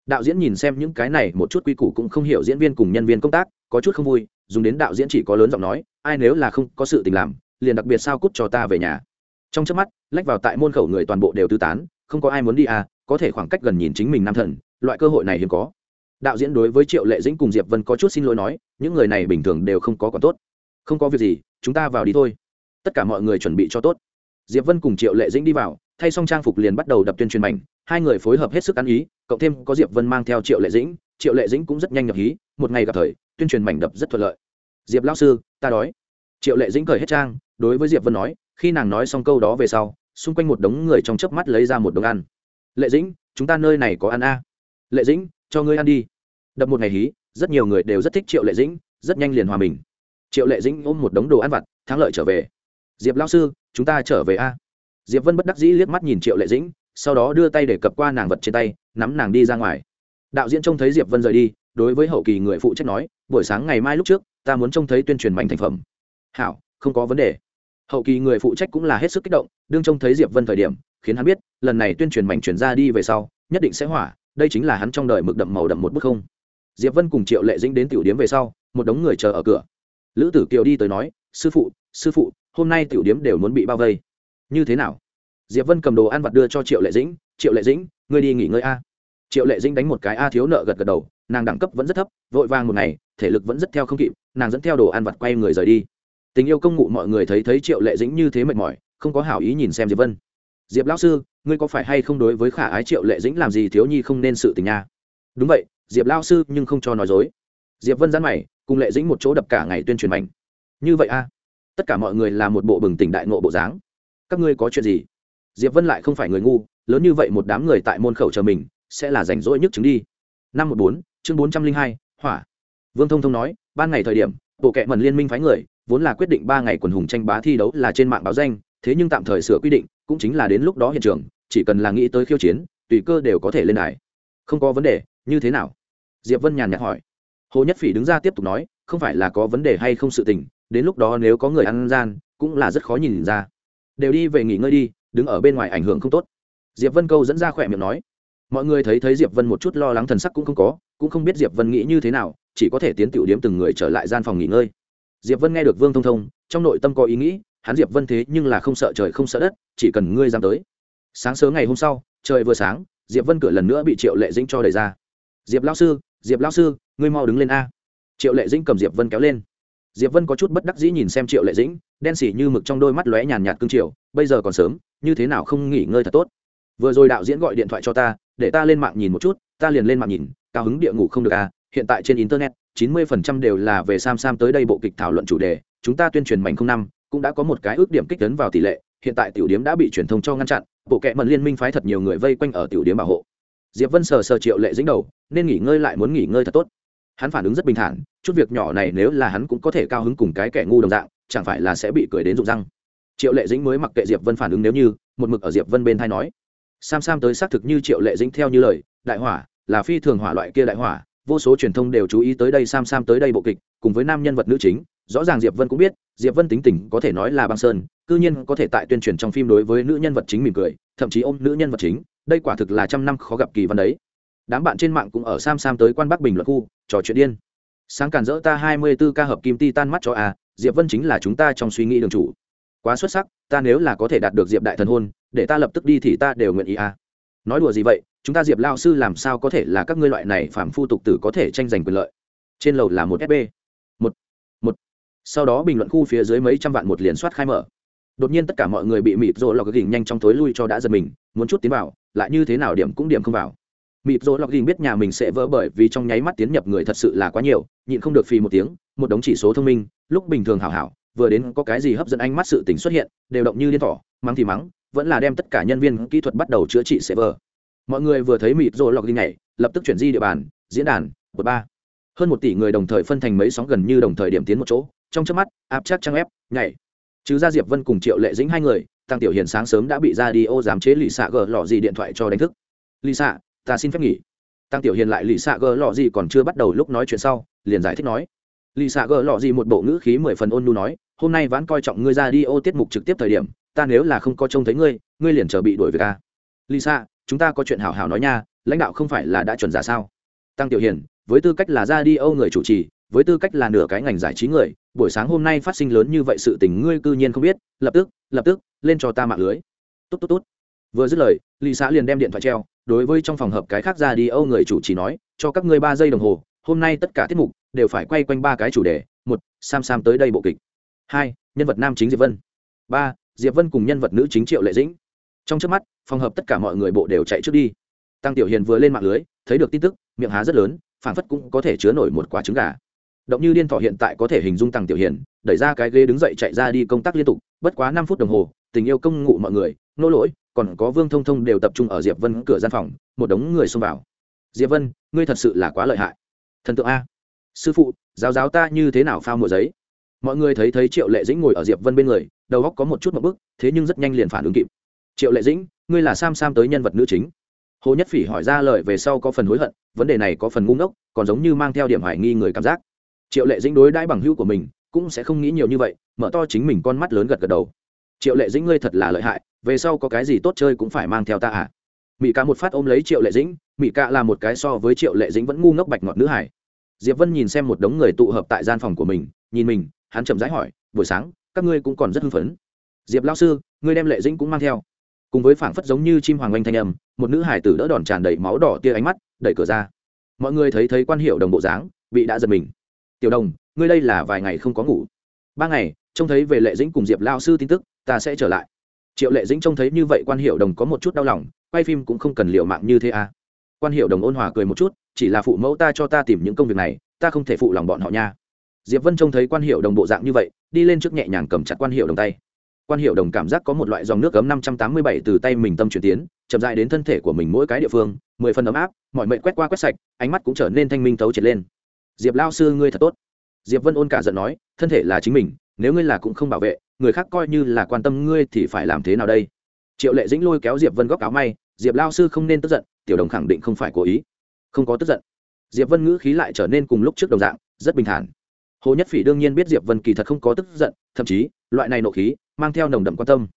Đạo diễn nhìn xem những cái này một chút quy củ cũng không hiểu diễn viên cùng nhân viên công tác, có chút không vui, dùng đến đạo diễn chỉ có lớn giọng nói, ai nếu là không có sự tình làm, liền đặc biệt sao cút cho ta về nhà. Trong chớp mắt, lách vào tại môn khẩu người toàn bộ đều tư tán, không có ai muốn đi à có thể khoảng cách gần nhìn chính mình nam thần, loại cơ hội này hiếm có đạo diễn đối với triệu lệ dĩnh cùng diệp vân có chút xin lỗi nói, những người này bình thường đều không có còn tốt. Không có việc gì, chúng ta vào đi thôi. Tất cả mọi người chuẩn bị cho tốt. Diệp vân cùng triệu lệ dĩnh đi vào, thay xong trang phục liền bắt đầu đập tuyên truyền mảnh, hai người phối hợp hết sức ăn ý, cộng thêm có diệp vân mang theo triệu lệ dĩnh, triệu lệ dĩnh cũng rất nhanh nhập hí, một ngày gặp thời, tuyên truyền mảnh đập rất thuận lợi. Diệp lão sư, ta đói. Triệu lệ dĩnh cởi hết trang, đối với diệp vân nói, khi nàng nói xong câu đó về sau, xung quanh một đống người trong chớp mắt lấy ra một đống ăn. Lệ dĩnh, chúng ta nơi này có ăn a. À. lệ dĩnh, cho ngươi ăn đi đập một ngày hí, rất nhiều người đều rất thích triệu lệ dĩnh, rất nhanh liền hòa mình. Triệu lệ dĩnh ôm một đống đồ ăn vặt, thắng lợi trở về. Diệp lão sư, chúng ta trở về a. Diệp vân bất đắc dĩ liếc mắt nhìn triệu lệ dĩnh, sau đó đưa tay để cập qua nàng vật trên tay, nắm nàng đi ra ngoài. Đạo diễn trông thấy diệp vân rời đi, đối với hậu kỳ người phụ trách nói, buổi sáng ngày mai lúc trước, ta muốn trông thấy tuyên truyền mảnh thành phẩm. Hảo, không có vấn đề. Hậu kỳ người phụ trách cũng là hết sức kích động, đương trông thấy diệp vân thời điểm, khiến hắn biết, lần này tuyên truyền mảnh chuyển ra đi về sau, nhất định sẽ hỏa, đây chính là hắn trong đời mực đậm màu đậm một bức không diệp vân cùng triệu lệ dĩnh đến tiểu điếm về sau, một đống người chờ ở cửa. Lữ tử kiều đi tới nói, sư phụ sư phụ, hôm nay tiểu điếm đều muốn bị bao vây. Như thế nào? Diệp vân cầm đồ ăn vặt đưa cho triệu lệ dĩnh, triệu lệ dĩnh, ngươi đi nghỉ ngơi a. Triệu lệ dĩnh đánh một cái a thiếu nợ gật gật đầu, nàng đẳng cấp vẫn rất thấp, vội vàng một ngày, thể lực vẫn rất theo không kịp, nàng dẫn theo đồ ăn vặt quay người rời đi. Tình yêu công ngụ mọi người thấy thấy triệu lệ dĩnh như thế mệt mỏi, không có hảo ý nhìn xem diệp vân. Diệp lão sư, ngươi có phải hay không đối với khả ái triệu lệ dĩnh làm gì thiếu nhi không nên sự tình nha? Đúng vậy diệp lão sư nhưng không cho nói dối. Diệp vân gián mày, cùng lệ dĩnh một chỗ đập cả ngày tuyên truyền mạnh như vậy a tất cả mọi người là một bộ bừng tỉnh đại nộ bộ dáng. Các ngươi có chuyện gì? Diệp vân lại không phải người ngu, lớn như vậy một đám người tại môn khẩu chờ mình, sẽ là rảnh rỗi nhất chứng đi. Năm một bốn, chương bốn trăm linh hai, hỏa. Vương thông thông nói, ban ngày thời điểm, bộ kệ mần liên minh phái người, vốn là quyết định ba ngày quần hùng tranh bá thi đấu là trên mạng báo danh, thế nhưng tạm thời sửa quy định, cũng chính là đến lúc đó hiện trường, chỉ cần là nghĩ tới khiêu chiến, tùy cơ đều có thể lên đài. Không có vấn đề, như thế nào? Diệp vân nhàn nhạt hỏi. Hồ nhất phỉ đứng ra tiếp tục nói, không phải là có vấn đề hay không sự tình, đến lúc đó nếu có người ăn gian, cũng là rất khó nhìn ra. Đều đi về nghỉ ngơi đi, đứng ở bên ngoài ảnh hưởng không tốt. Diệp vân câu dẫn ra khỏe miệng nói. Mọi người thấy thấy diệp vân một chút lo lắng thần sắc cũng không có, cũng không biết diệp vân nghĩ như thế nào, chỉ có thể tiến tiểu điếm từng người trở lại gian phòng nghỉ ngơi. Diệp vân nghe được vương thông thông, trong nội tâm có ý nghĩ, hắn diệp vân thế nhưng là không sợ trời không sợ đất, chỉ cần ngươi dám tới. Sáng sớm ngày hôm sau, trời vừa sáng, diệp vân cửa lần nữa bị triệu lệ dĩnh cho đẩy ra. Diệp lao sư diệp lao sư, ngươi mau đứng lên a. Triệu lệ dĩnh cầm diệp vân kéo lên. Diệp vân có chút bất đắc dĩ nhìn xem triệu lệ dĩnh, đen xỉ như mực trong đôi mắt lóe nhàn nhạt cương triều, bây giờ còn sớm, như thế nào không nghỉ ngơi thật tốt. Vừa rồi đạo diễn gọi điện thoại cho ta, để ta lên mạng nhìn một chút, ta liền lên mạng nhìn, cao hứng địa ngủ không được à hiện tại trên internet 90% đều là về sam sam tới đây bộ kịch thảo luận chủ đề, chúng ta tuyên truyền mảnh không năm, cũng đã có một cái ước điểm kích lớn vào tỷ lệ, hiện tại tiểu điếm đã bị truyền thông cho ngăn chặn, bộ kệ mần liên minh phái thật nhiều người vây quanh ở tiểu điếm bảo hộ diệp vân sờ sờ triệu lệ dính đầu, nên nghỉ ngơi lại muốn nghỉ ngơi thật tốt. Hắn phản ứng rất bình thản, chút việc nhỏ này nếu là hắn cũng có thể cao hứng cùng cái kẻ ngu đồng dạng, chẳng phải là sẽ bị cười đến rụng răng. Triệu lệ dĩnh mới mặc kệ diệp vân phản ứng nếu như, một mực ở diệp vân bên thai nói. Sam sam tới xác thực như triệu lệ dĩnh theo như lời, đại hỏa, là phi thường hỏa loại kia đại hỏa, vô số truyền thông đều chú ý tới đây sam sam tới đây bộ kịch, cùng với nam nhân vật nữ chính, rõ ràng diệp vân cũng biết, diệp vân tính tình có thể nói là băng sơn, cư nhiên có thể tại tuyên truyền trong phim đối với nữ nhân vật chính mỉm cười, thậm chí ôm nữ nhân vật chính đây quả thực là trăm năm khó gặp kỳ văn đấy. Đám bạn trên mạng cũng ở sam sam tới quan bắc bình luận khu, trò chuyện điên. Sáng càn dỡ ta hai mươi 24 ca hợp kim ti tan mắt cho a diệp vân chính là chúng ta trong suy nghĩ đường chủ. Quá xuất sắc, ta nếu là có thể đạt được diệp đại thần hôn, để ta lập tức đi thì ta đều nguyện ý a nói đùa gì vậy, chúng ta diệp lao sư làm sao có thể là các ngươi loại này phạm phu tục tử có thể tranh giành quyền lợi? Trên lầu là một sb một một. Sau đó bình luận khu phía dưới mấy trăm vạn một liền soát khai mở. Đột nhiên tất cả mọi người bị mịt rộ lọc gỉnh nhanh trong tối lui cho đã giật mình, muốn chút tiến vào lại như thế nào điểm cũng điểm không vào. Mịp rỗ lọc gỉnh biết nhà mình sẽ vỡ bởi vì trong nháy mắt tiến nhập người thật sự là quá nhiều, nhịn không được phì một tiếng, một đống chỉ số thông minh, lúc bình thường hảo hảo, vừa đến có cái gì hấp dẫn ánh mắt sự tình xuất hiện, đều động như điên thỏ, mắng thì mắng, vẫn là đem tất cả nhân viên kỹ thuật bắt đầu chữa trị sẽ vỡ. Mọi người vừa thấy mịp rỗ lọc gỉnh này lập tức chuyển di địa bàn, diễn đàn một ba. Hơn một tỷ người đồng thời phân thành mấy sóng gần như đồng thời điểm tiến một chỗ, trong chớp mắt, áp chắc trang ép nhảy. Chứ ra diệp vân cùng triệu lệ dĩnh hai người tăng tiểu hiền sáng sớm đã bị ra đi ô giám chế lì xạ gờ lọ gì điện thoại cho đánh thức. Lì xạ ta xin phép nghỉ. Tăng tiểu hiền lại lì xạ gờ lọ gì còn chưa bắt đầu lúc nói chuyện sau, liền giải thích nói. Lì xạ gờ lọ gì một bộ ngữ khí mười phần ôn nu nói, hôm nay vãn coi trọng ngươi ra đi ô tiết mục trực tiếp thời điểm, ta nếu là không có trông thấy ngươi ngươi liền chờ bị đuổi về ca lì xạ chúng ta có chuyện hảo hảo nói nha, lãnh đạo không phải là đã chuẩn giả sao? Tăng tiểu hiền với tư cách là ra đi âu người chủ trì, với tư cách là nửa cái ngành giải trí người, buổi sáng hôm nay phát sinh lớn như vậy sự tình ngươi cư nhiên không biết, lập tức lập tức, lên cho ta mạng lưới. Tốt tốt tốt. Vừa dứt lời lì xã liền đem điện thoại treo, đối với trong phòng hợp cái khác ra đi âu người chủ trì nói, cho các ngươi ba giây đồng hồ, hôm nay tất cả tiết mục đều phải quay quanh ba cái chủ đề, một, sam sam tới đây bộ kịch. Hai, nhân vật nam chính diệp vân. Ba, diệp vân cùng nhân vật nữ chính triệu lệ dĩnh. Trong trước mắt, phòng hợp tất cả mọi người bộ đều chạy trước đi. Tăng tiểu hiền vừa lên mạng lưới, thấy được tin tức, miệng há rất lớn phản phất cũng có thể chứa nổi một quả trứng gà. Động như điên thọ hiện tại có thể hình dung tăng tiểu hiền, đẩy ra cái ghế đứng dậy chạy ra đi công tác liên tục, bất quá năm phút đồng hồ, tình yêu công ngụ mọi người, nô lỗi, còn có vương thông thông đều tập trung ở diệp vân cửa gian phòng, một đống người xông vào. Diệp vân, ngươi thật sự là quá lợi hại. Thần tượng a. Sư phụ, giáo giáo ta như thế nào phao mùa giấy? Mọi người thấy thấy triệu lệ dĩnh ngồi ở diệp vân bên người, đầu góc có một chút một bức, thế nhưng rất nhanh liền phản ứng kịp. Triệu lệ dĩnh, ngươi là sam sam tới nhân vật nữ chính hồ nhất phỉ hỏi ra lời về sau có phần hối hận, vấn đề này có phần ngu ngốc, còn giống như mang theo điểm hoài nghi người cảm giác. Triệu lệ dĩnh đối đãi bằng hữu của mình, cũng sẽ không nghĩ nhiều như vậy, mở to chính mình con mắt lớn gật gật đầu. Triệu lệ dĩnh ngươi thật là lợi hại, về sau có cái gì tốt chơi cũng phải mang theo ta à? Mỹ ca một phát ôm lấy triệu lệ dĩnh mỹ ca là một cái so với triệu lệ dĩnh vẫn ngu ngốc bạch ngọt nữ hải diệp vân nhìn xem một đống người tụ hợp tại gian phòng của mình, nhìn mình, hắn chậm rãi hỏi, buổi sáng, các ngươi cũng còn rất hưng phấn. Diệp lao sư, ngươi đem lệ dĩnh cũng mang theo. Cùng với phảng phất giống như chim hoàng oanh thanh âm một nữ hải tử đỡ đòn tràn đầy máu đỏ tia ánh mắt, đẩy cửa ra. Mọi người thấy thấy quan hiệu đồng bộ dáng, bị đã giật mình. Tiểu đồng, ngươi đây là vài ngày không có ngủ? Ba ngày, trông thấy về lệ dĩnh cùng diệp lao sư tin tức, ta sẽ trở lại. Triệu lệ dĩnh trông thấy như vậy quan hiệu đồng có một chút đau lòng, quay phim cũng không cần liệu mạng như thế à. Quan hiệu đồng ôn hòa cười một chút, chỉ là phụ mẫu ta cho ta tìm những công việc này, ta không thể phụ lòng bọn họ nha. Diệp vân trông thấy quan hiệu đồng bộ dạng như vậy, đi lên trước nhẹ nhàng cầm chặt quan hiệu đồng tay quan hiệu đồng cảm giác có một loại dòng nước cấm năm trăm tám mươi bảy từ tay mình tâm chuyển tiến, chậm dại đến thân thể của mình mỗi cái địa phương, mười phần ấm áp, mọi mệnh quét qua quét sạch, ánh mắt cũng trở nên thanh minh tấu triệt lên. Diệp lao sư ngươi thật tốt. Diệp vân ôn cả giận nói, thân thể là chính mình, nếu ngươi là cũng không bảo vệ, người khác coi như là quan tâm ngươi thì phải làm thế nào đây? Triệu lệ dĩnh lôi kéo diệp vân góc áo may, diệp lao sư không nên tức giận, tiểu đồng khẳng định không phải cố ý. Không có tức giận. Diệp vân ngữ khí lại trở nên cùng lúc trước đồng dạng, rất bình thản. Hồ nhất phỉ đương nhiên biết diệp vân kỳ thật không có tức giận, thậm chí, loại này nộ khí mang theo nồng đậm quan tâm.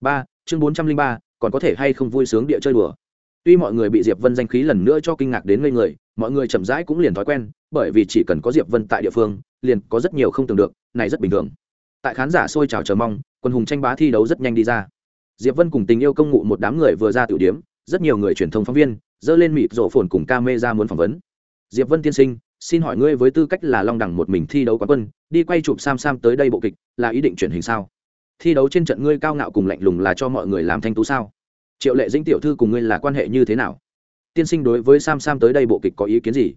Ba, chương bốn trăm linh ba, còn có thể hay không vui sướng địa chơi đùa? Tuy mọi người bị diệp vân danh khí lần nữa cho kinh ngạc đến ngây người, mọi người chậm rãi cũng liền thói quen, bởi vì chỉ cần có diệp vân tại địa phương, liền có rất nhiều không tưởng được, này rất bình thường. Tại khán giả xôi trào chờ mong, quân hùng tranh bá thi đấu rất nhanh đi ra. Diệp vân cùng tình yêu công ngụ một đám người vừa ra tiểu điếm rất nhiều người truyền thông phóng viên, dơ lên mịt rổ phồn cùng ca mê ra muốn phỏng vấn. Diệp vân tiên sinh, xin hỏi ngươi với tư cách là long đẳng một mình thi đấu quán quân, đi quay chụp sam sam tới đây bộ kịch, là ý định chuyển hình sao? Thi đấu trên trận ngươi cao ngạo cùng lạnh lùng là cho mọi người làm thanh tú sao? Triệu lệ dĩnh tiểu thư cùng ngươi là quan hệ như thế nào? Tiên sinh đối với sam sam tới đây bộ kịch có ý kiến gì?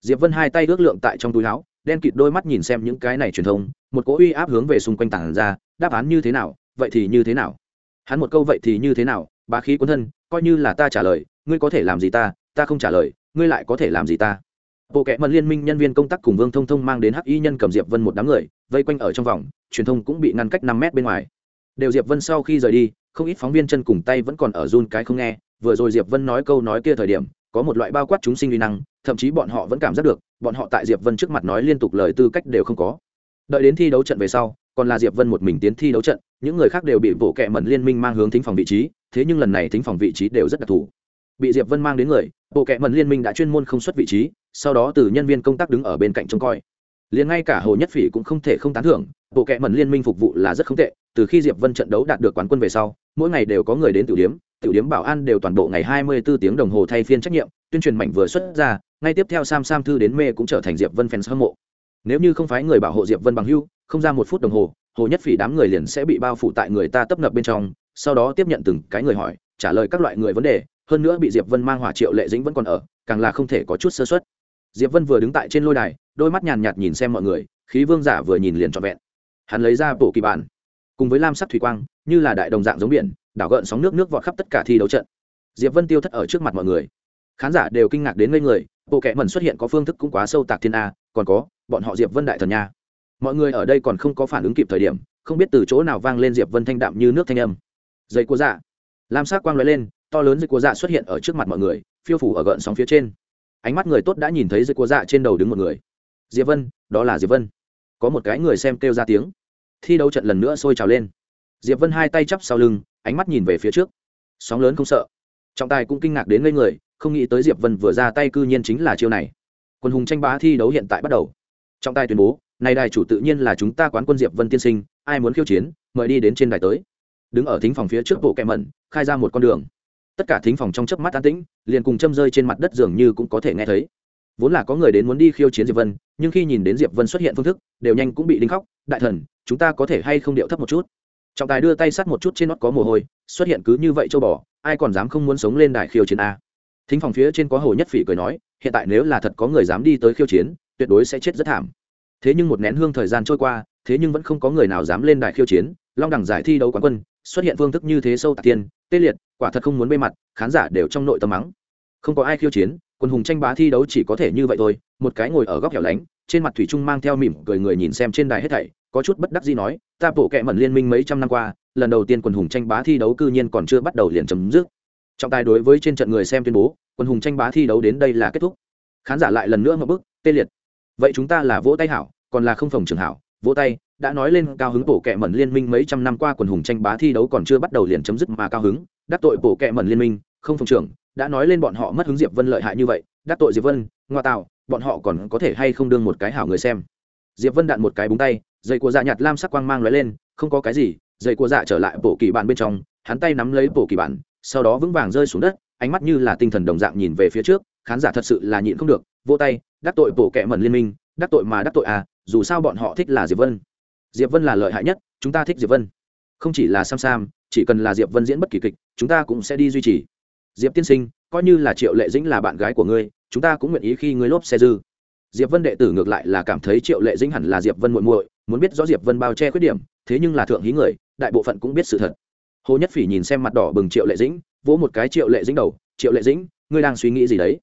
Diệp vân hai tay ước lượng tại trong túi áo, đen kịt đôi mắt nhìn xem những cái này truyền thông, một cỗ uy áp hướng về xung quanh tảng ra, đáp án như thế nào, vậy thì như thế nào? Hắn một câu vậy thì như thế nào, bá khí quân thân, coi như là ta trả lời, ngươi có thể làm gì ta ta không trả lời, ngươi lại có thể làm gì ta? Bộ kệ mật liên minh nhân viên công tác cùng vương thông thông mang đến hắc y nhân cầm diệp vân một đám người vây quanh ở trong vòng, truyền thông cũng bị ngăn cách năm mét bên ngoài. Đều diệp vân sau khi rời đi, không ít phóng viên chân cùng tay vẫn còn ở run cái không nghe, vừa rồi diệp vân nói câu nói kia thời điểm, có một loại bao quát chúng sinh uy năng, thậm chí bọn họ vẫn cảm giác được, bọn họ tại diệp vân trước mặt nói liên tục lời tư cách đều không có. Đợi đến thi đấu trận về sau, còn là diệp vân một mình tiến thi đấu trận, những người khác đều bị bộ kệ mẩn liên minh mang hướng thính phòng vị trí, thế nhưng lần này thính phòng vị trí đều rất đặc thù. Bị diệp vân mang đến người, bộ kệ mẩn liên minh đã chuyên môn không xuất vị trí, sau đó từ nhân viên công tác đứng ở bên cạnh trông coi liền ngay cả hồ nhất phỉ cũng không thể không tán thưởng, bộ kệ mẩn liên minh phục vụ là rất không tệ, từ khi diệp vân trận đấu đạt được quán quân về sau, mỗi ngày đều có người đến tiểu điếm tiểu điếm bảo an đều toàn bộ ngày 24 tiếng đồng hồ thay phiên trách nhiệm, tuyên truyền mảnh vừa xuất ra, ngay tiếp theo sam sam thư đến mê cũng trở thành diệp vân fans hâm mộ. Nếu như không phải người bảo hộ diệp vân bằng hưu, không ra một phút đồng hồ hồ nhất phỉ đám người liền sẽ bị bao phủ tại người ta tấp nập bên trong, sau đó tiếp nhận từng cái người hỏi, trả lời các loại người vấn đề, hơn nữa bị diệp vân mang hỏa triệu lệ dĩnh vẫn còn ở, càng là không thể có chút sơ xuất diệp vân vừa đứng tại trên lôi đài đôi mắt nhàn nhạt nhìn xem mọi người, khí vương giả vừa nhìn liền trọn vẹn. Hắn lấy ra bộ kỳ bản, cùng với lam sắc thủy quang, như là đại đồng dạng giống biển, đảo gợn sóng nước nước vọt khắp tất cả thi đấu trận. Diệp vân tiêu thất ở trước mặt mọi người. Khán giả đều kinh ngạc đến ngây người, bộ kệ mẩn xuất hiện có phương thức cũng quá sâu tạc thiên a, còn có, bọn họ diệp vân đại thần nha. Mọi người ở đây còn không có phản ứng kịp thời điểm, không biết từ chỗ nào vang lên diệp vân thanh đạm như nước thanh âm. Dây của dạ. Lam sắc quang lóe lên, to lớn dây của dạ xuất hiện ở trước mặt mọi người, phiêu phủ ở gợn sóng phía trên. Ánh mắt người tốt đã nhìn thấy dây của dạ trên đầu đứng một người diệp vân, đó là diệp vân. Có một cái người xem kêu ra tiếng. Thi đấu trận lần nữa sôi trào lên. Diệp vân hai tay chắp sau lưng, ánh mắt nhìn về phía trước. Sóng lớn không sợ. Trọng tài cũng kinh ngạc đến ngây người, không nghĩ tới diệp vân vừa ra tay cư nhiên chính là chiêu này. Quân hùng tranh bá thi đấu hiện tại bắt đầu. Trọng tài tuyên bố, này đài chủ tự nhiên là chúng ta quán quân diệp vân tiên sinh, ai muốn khiêu chiến, mời đi đến trên đài tới. Đứng ở thính phòng phía trước bộ kẹ mẩn, khai ra một con đường. Tất cả thính phòng trong chớp mắt an tĩnh, liền cùng châm rơi trên mặt đất dường như cũng có thể nghe thấy vốn là có người đến muốn đi khiêu chiến diệp vân, nhưng khi nhìn đến diệp vân xuất hiện phương thức, đều nhanh cũng bị đinh khóc. Đại thần, chúng ta có thể hay không điệu thấp một chút? Trọng tài đưa tay sát một chút trên nót có mồ hôi, xuất hiện cứ như vậy châu bò, ai còn dám không muốn sống lên đài khiêu chiến a? Thính phòng phía trên có hồ nhất phỉ cười nói, hiện tại nếu là thật có người dám đi tới khiêu chiến, tuyệt đối sẽ chết rất thảm. Thế nhưng một nén hương thời gian trôi qua, thế nhưng vẫn không có người nào dám lên đài khiêu chiến. Long đẳng giải thi đấu quán quân, xuất hiện phương thức như thế sâu tạc tiên, tê liệt, quả thật không muốn bê mặt, khán giả đều trong nội tâm mắng. Không có ai khiêu chiến quân hùng tranh bá thi đấu chỉ có thể như vậy thôi, một cái ngồi ở góc hẻo lánh, trên mặt thủy trung mang theo mỉm cười người nhìn xem trên đài hết thảy, có chút bất đắc gì nói, ta bộ kệ mẩn liên minh mấy trăm năm qua, lần đầu tiên quần hùng tranh bá thi đấu cư nhiên còn chưa bắt đầu liền chấm dứt. Trọng tài đối với trên trận người xem tuyên bố, quân hùng tranh bá thi đấu đến đây là kết thúc. Khán giả lại lần nữa ngập bức, tê liệt. Vậy chúng ta là vỗ tay hảo, còn là không phòng trường hảo, vỗ tay, đã nói lên cao hứng bộ kệ mẩn liên minh mấy trăm năm qua quần hùng tranh bá thi đấu còn chưa bắt đầu liền chấm dứt mà cao hứng, đắc tội bộ kệ mẩn liên minh, không phòng trưởng đã nói lên bọn họ mất hứng diệp vân lợi hại như vậy, đắc tội diệp vân, ngoa tạo, bọn họ còn có thể hay không đương một cái hảo người xem. Diệp vân đạn một cái búng tay dây của dạ nhạt lam sắc quang mang lóe lên, không có cái gì dây của dạ trở lại bộ kỳ bản bên trong, hắn tay nắm lấy bộ kỳ bản, sau đó vững vàng rơi xuống đất, ánh mắt như là tinh thần đồng dạng nhìn về phía trước, khán giả thật sự là nhịn không được vô tay, đắc tội bộ kệ mẩn liên minh, đắc tội mà đắc tội à dù sao bọn họ thích là diệp vân. Diệp vân là lợi hại nhất, chúng ta thích diệp vân. Không chỉ là sam sam, chỉ cần là diệp vân diễn bất kỳ kịch, chúng ta cũng sẽ đi duy trì diệp tiên sinh, coi như là triệu lệ dĩnh là bạn gái của ngươi, chúng ta cũng nguyện ý khi ngươi lốp xe dư. Diệp vân đệ tử ngược lại là cảm thấy triệu lệ dĩnh hẳn là diệp vân muội muội, muốn biết rõ diệp vân bao che khuyết điểm, thế nhưng là thượng hí người, đại bộ phận cũng biết sự thật. Hồ nhất phỉ nhìn xem mặt đỏ bừng triệu lệ dĩnh, vỗ một cái triệu lệ dĩnh đầu, triệu lệ dĩnh, ngươi đang suy nghĩ gì đấy?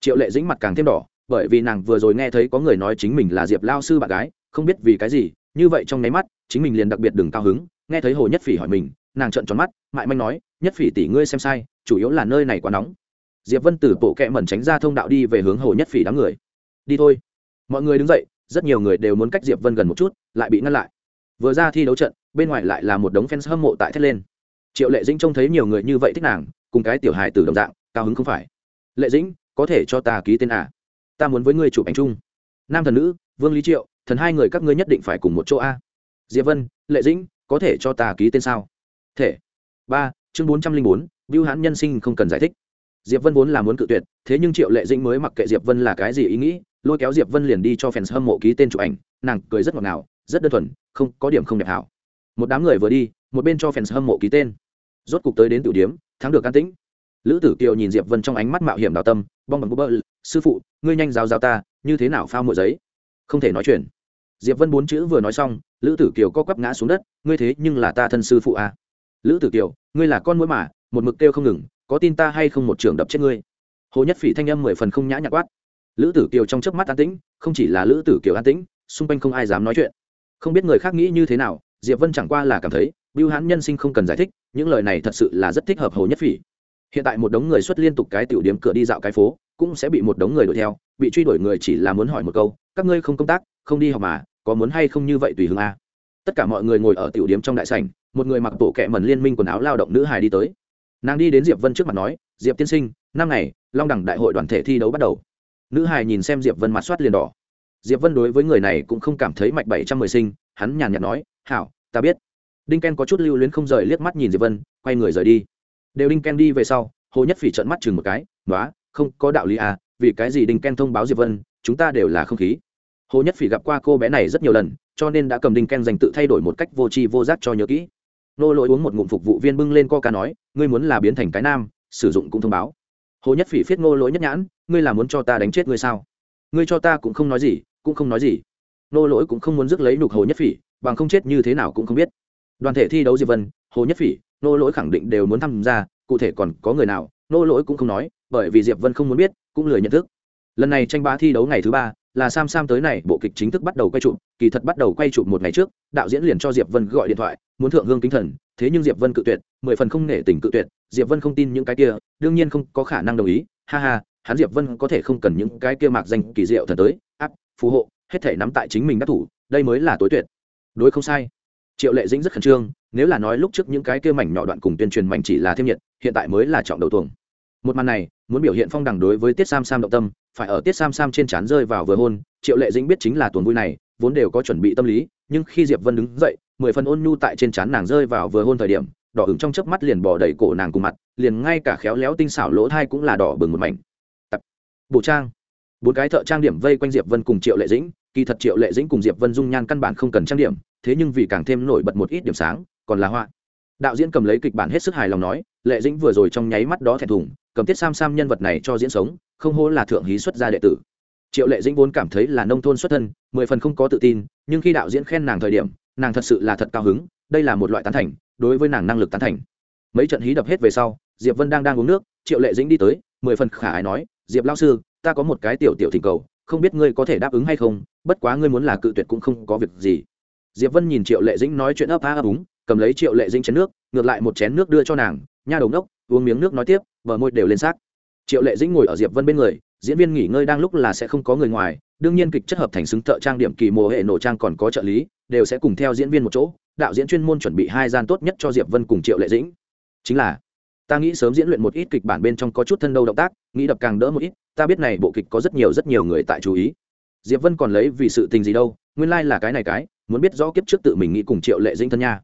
Triệu lệ dĩnh mặt càng thêm đỏ, bởi vì nàng vừa rồi nghe thấy có người nói chính mình là diệp lao sư bạn gái, không biết vì cái gì, như vậy trong nháy mắt, chính mình liền đặc biệt đừng cao hứng, nghe thấy hồ nhất phỉ hỏi mình nàng trợn tròn mắt, mại manh nói, nhất phỉ tỷ ngươi xem sai, chủ yếu là nơi này quá nóng. Diệp vân từ bộ kẹ mẩn tránh ra thông đạo đi về hướng hồ nhất phỉ đám người. Đi thôi. Mọi người đứng dậy, rất nhiều người đều muốn cách diệp vân gần một chút, lại bị ngăn lại. Vừa ra thi đấu trận, bên ngoài lại là một đống fans hâm mộ tại thét lên. Triệu lệ dĩnh trông thấy nhiều người như vậy thích nàng, cùng cái tiểu hài từ đồng dạng, cao hứng không phải. Lệ dĩnh, có thể cho ta ký tên à? Ta muốn với ngươi chụp ảnh chung. Nam thần nữ, vương lý triệu, thần hai người các ngươi nhất định phải cùng một chỗ a. Diệp vân, lệ dĩnh, có thể cho ta ký tên sao? Thể. Ba, chương bốn trăm linh bốn biêu hãn nhân sinh không cần giải thích. Diệp vân vốn là muốn cự tuyệt, thế nhưng triệu lệ dĩnh mới mặc kệ diệp vân là cái gì ý nghĩ, lôi kéo diệp vân liền đi cho fans hâm mộ ký tên chụp ảnh. Nàng cười rất ngọt ngào, rất đơn thuần, không, có điểm không đẹp hảo. Một đám người vừa đi, một bên cho fans hâm mộ ký tên. Rốt cục tới đến tiểu điếm thắng được can tĩnh. Lữ tử kiều nhìn diệp vân trong ánh mắt mạo hiểm đào tâm, bong bằng bơ bơ sư phụ, ngươi nhanh giáo giáo ta, như thế nào phao mùa giấy? Không thể nói chuyện. Diệp vân bốn chữ vừa nói xong, lữ tử kiều co quắp ngã xuống đất, ngươi thế nhưng là ta thân sư phụ à lữ tử kiều, ngươi là con mũi mà, một mực kêu không ngừng, có tin ta hay không một trường đập chết ngươi? Hồ nhất phỉ thanh âm mười phần không nhã nhạc quát. Lữ tử kiều trong chớp mắt an tĩnh, không chỉ là lữ tử kiều an tĩnh, xung quanh không ai dám nói chuyện. Không biết người khác nghĩ như thế nào, diệp vân chẳng qua là cảm thấy, bưu hãn nhân sinh không cần giải thích, những lời này thật sự là rất thích hợp hồ nhất phỉ. Hiện tại một đống người xuất liên tục cái tiểu điểm cửa đi dạo cái phố, cũng sẽ bị một đống người đuổi theo, bị truy đuổi người chỉ là muốn hỏi một câu, các ngươi không công tác, không đi học mà, có muốn hay không như vậy tùy hứng a tất cả mọi người ngồi ở tiểu điểm trong đại sảnh một người mặc bộ kệ mần liên minh quần áo lao động nữ hài đi tới. Nàng đi đến diệp vân trước mặt nói, diệp tiên sinh, năm ngày, long đẳng đại hội đoàn thể thi đấu bắt đầu. Nữ hài nhìn xem diệp vân mặt soát liền đỏ. Diệp vân đối với người này cũng không cảm thấy mạch bảy trăm mười sinh, hắn nhàn nhạt nói, hảo, ta biết. Đinh ken có chút lưu luyến không rời liếc mắt nhìn diệp vân, quay người rời đi. Đều đinh ken đi về sau, hồ nhất phỉ trợn mắt chừng một cái nói không có đạo lý à vì cái gì đinh ken thông báo diệp vân, chúng ta đều là không khí. Hồ nhất phỉ gặp qua cô bé này rất nhiều lần, cho nên đã cầm đinh ken dành tự thay đổi một cách vô tri vô giác cho nhớ kỹ nô lỗi uống một ngụm phục vụ viên bưng lên coca nói, ngươi muốn là biến thành cái nam, sử dụng cũng thông báo. Hồ nhất phỉ phiết Nô lỗi nhất nhãn, ngươi là muốn cho ta đánh chết ngươi sao? Ngươi cho ta cũng không nói gì, cũng không nói gì. Nô lỗi cũng không muốn rước lấy nục hồ nhất phỉ, bằng không chết như thế nào cũng không biết. Đoàn thể thi đấu diệp vân, hồ nhất phỉ, nô lỗi khẳng định đều muốn tham gia, cụ thể còn có người nào, nô lỗi cũng không nói, bởi vì diệp vân không muốn biết, cũng lười nhận thức. Lần này tranh bá thi đấu ngày thứ ba là sam sam tới này, bộ kịch chính thức bắt đầu quay chụp, kỳ thật bắt đầu quay chụp một ngày trước, đạo diễn liền cho diệp vân gọi điện thoại, muốn thượng hương kính thần, thế nhưng diệp vân cự tuyệt, mười phần không nể tình cự tuyệt, diệp vân không tin những cái kia, đương nhiên không có khả năng đồng ý, ha ha, hắn diệp vân có thể không cần những cái kia mạc danh kỳ diệu thần tới, áp, phù hộ, hết thể nắm tại chính mình đắc thủ, đây mới là tối tuyệt. Đối không sai. Triệu lệ dĩnh rất khẩn trương, nếu là nói lúc trước những cái kia mảnh nhỏ đoạn cùng tuyên truyền mảnh chỉ là thêm nhiệt, hiện tại mới là trọng đầu tuồng một màn này, muốn biểu hiện phong đẳng đối với tiết sam sam động tâm, phải ở tiết sam sam trên trán rơi vào vừa hôn, triệu lệ dĩnh biết chính là tuần vui này, vốn đều có chuẩn bị tâm lý, nhưng khi diệp vân đứng dậy, mười phần ôn nhu tại trên trán nàng rơi vào vừa hôn thời điểm, đỏ ửng trong chớp mắt liền bỏ đầy cổ nàng cùng mặt, liền ngay cả khéo léo tinh xảo lỗ thai cũng là đỏ bừng một mảnh. Tập. Bộ trang. Bốn cái thợ trang điểm vây quanh diệp vân cùng triệu lệ dĩnh, kỳ thật triệu lệ dĩnh cùng diệp vân dung nhan căn bản không cần trang điểm, thế nhưng vì càng thêm nổi bật một ít điểm sáng, còn là họa. Đạo diễn cầm lấy kịch bản hết sức hài lòng nói, lệ dĩnh vừa rồi trong nháy mắt đó thẹn thùng cầm tiết sam sam nhân vật này cho diễn sống, không hô là thượng hí xuất gia đệ tử. Triệu lệ dĩnh vốn cảm thấy là nông thôn xuất thân, mười phần không có tự tin, nhưng khi đạo diễn khen nàng thời điểm, nàng thật sự là thật cao hứng, đây là một loại tán thành, đối với nàng năng lực tán thành. Mấy trận hí đập hết về sau, diệp vân đang đang uống nước, triệu lệ dĩnh đi tới, mười phần khả ái nói, diệp lao sư, ta có một cái tiểu tiểu thỉnh cầu, không biết ngươi có thể đáp ứng hay không, bất quá ngươi muốn là cự tuyệt cũng không có việc gì. Diệp vân nhìn triệu lệ dĩnh nói chuyện ấp á ấp úng, cầm lấy triệu lệ dĩnh chén nước, ngược lại một chén nước đưa cho nàng nha đầu ngốc, uống miếng nước nói tiếp vợ môi đều lên xác. Triệu lệ dĩnh ngồi ở diệp vân bên người, diễn viên nghỉ ngơi đang lúc là sẽ không có người ngoài, đương nhiên kịch chất hợp thành xứng thợ trang điểm kỳ mồ hệ nổ trang còn có trợ lý, đều sẽ cùng theo diễn viên một chỗ, đạo diễn chuyên môn chuẩn bị hai gian tốt nhất cho diệp vân cùng triệu lệ dĩnh. Chính là, ta nghĩ sớm diễn luyện một ít kịch bản bên trong có chút thân đâu động tác, nghĩ đập càng đỡ một ít, ta biết này bộ kịch có rất nhiều rất nhiều người tại chú ý. Diệp vân còn lấy vì sự tình gì đâu, nguyên lai là cái này cái, muốn biết rõ kiếp trước tự mình nghĩ cùng triệu lệ dĩnh thân nha.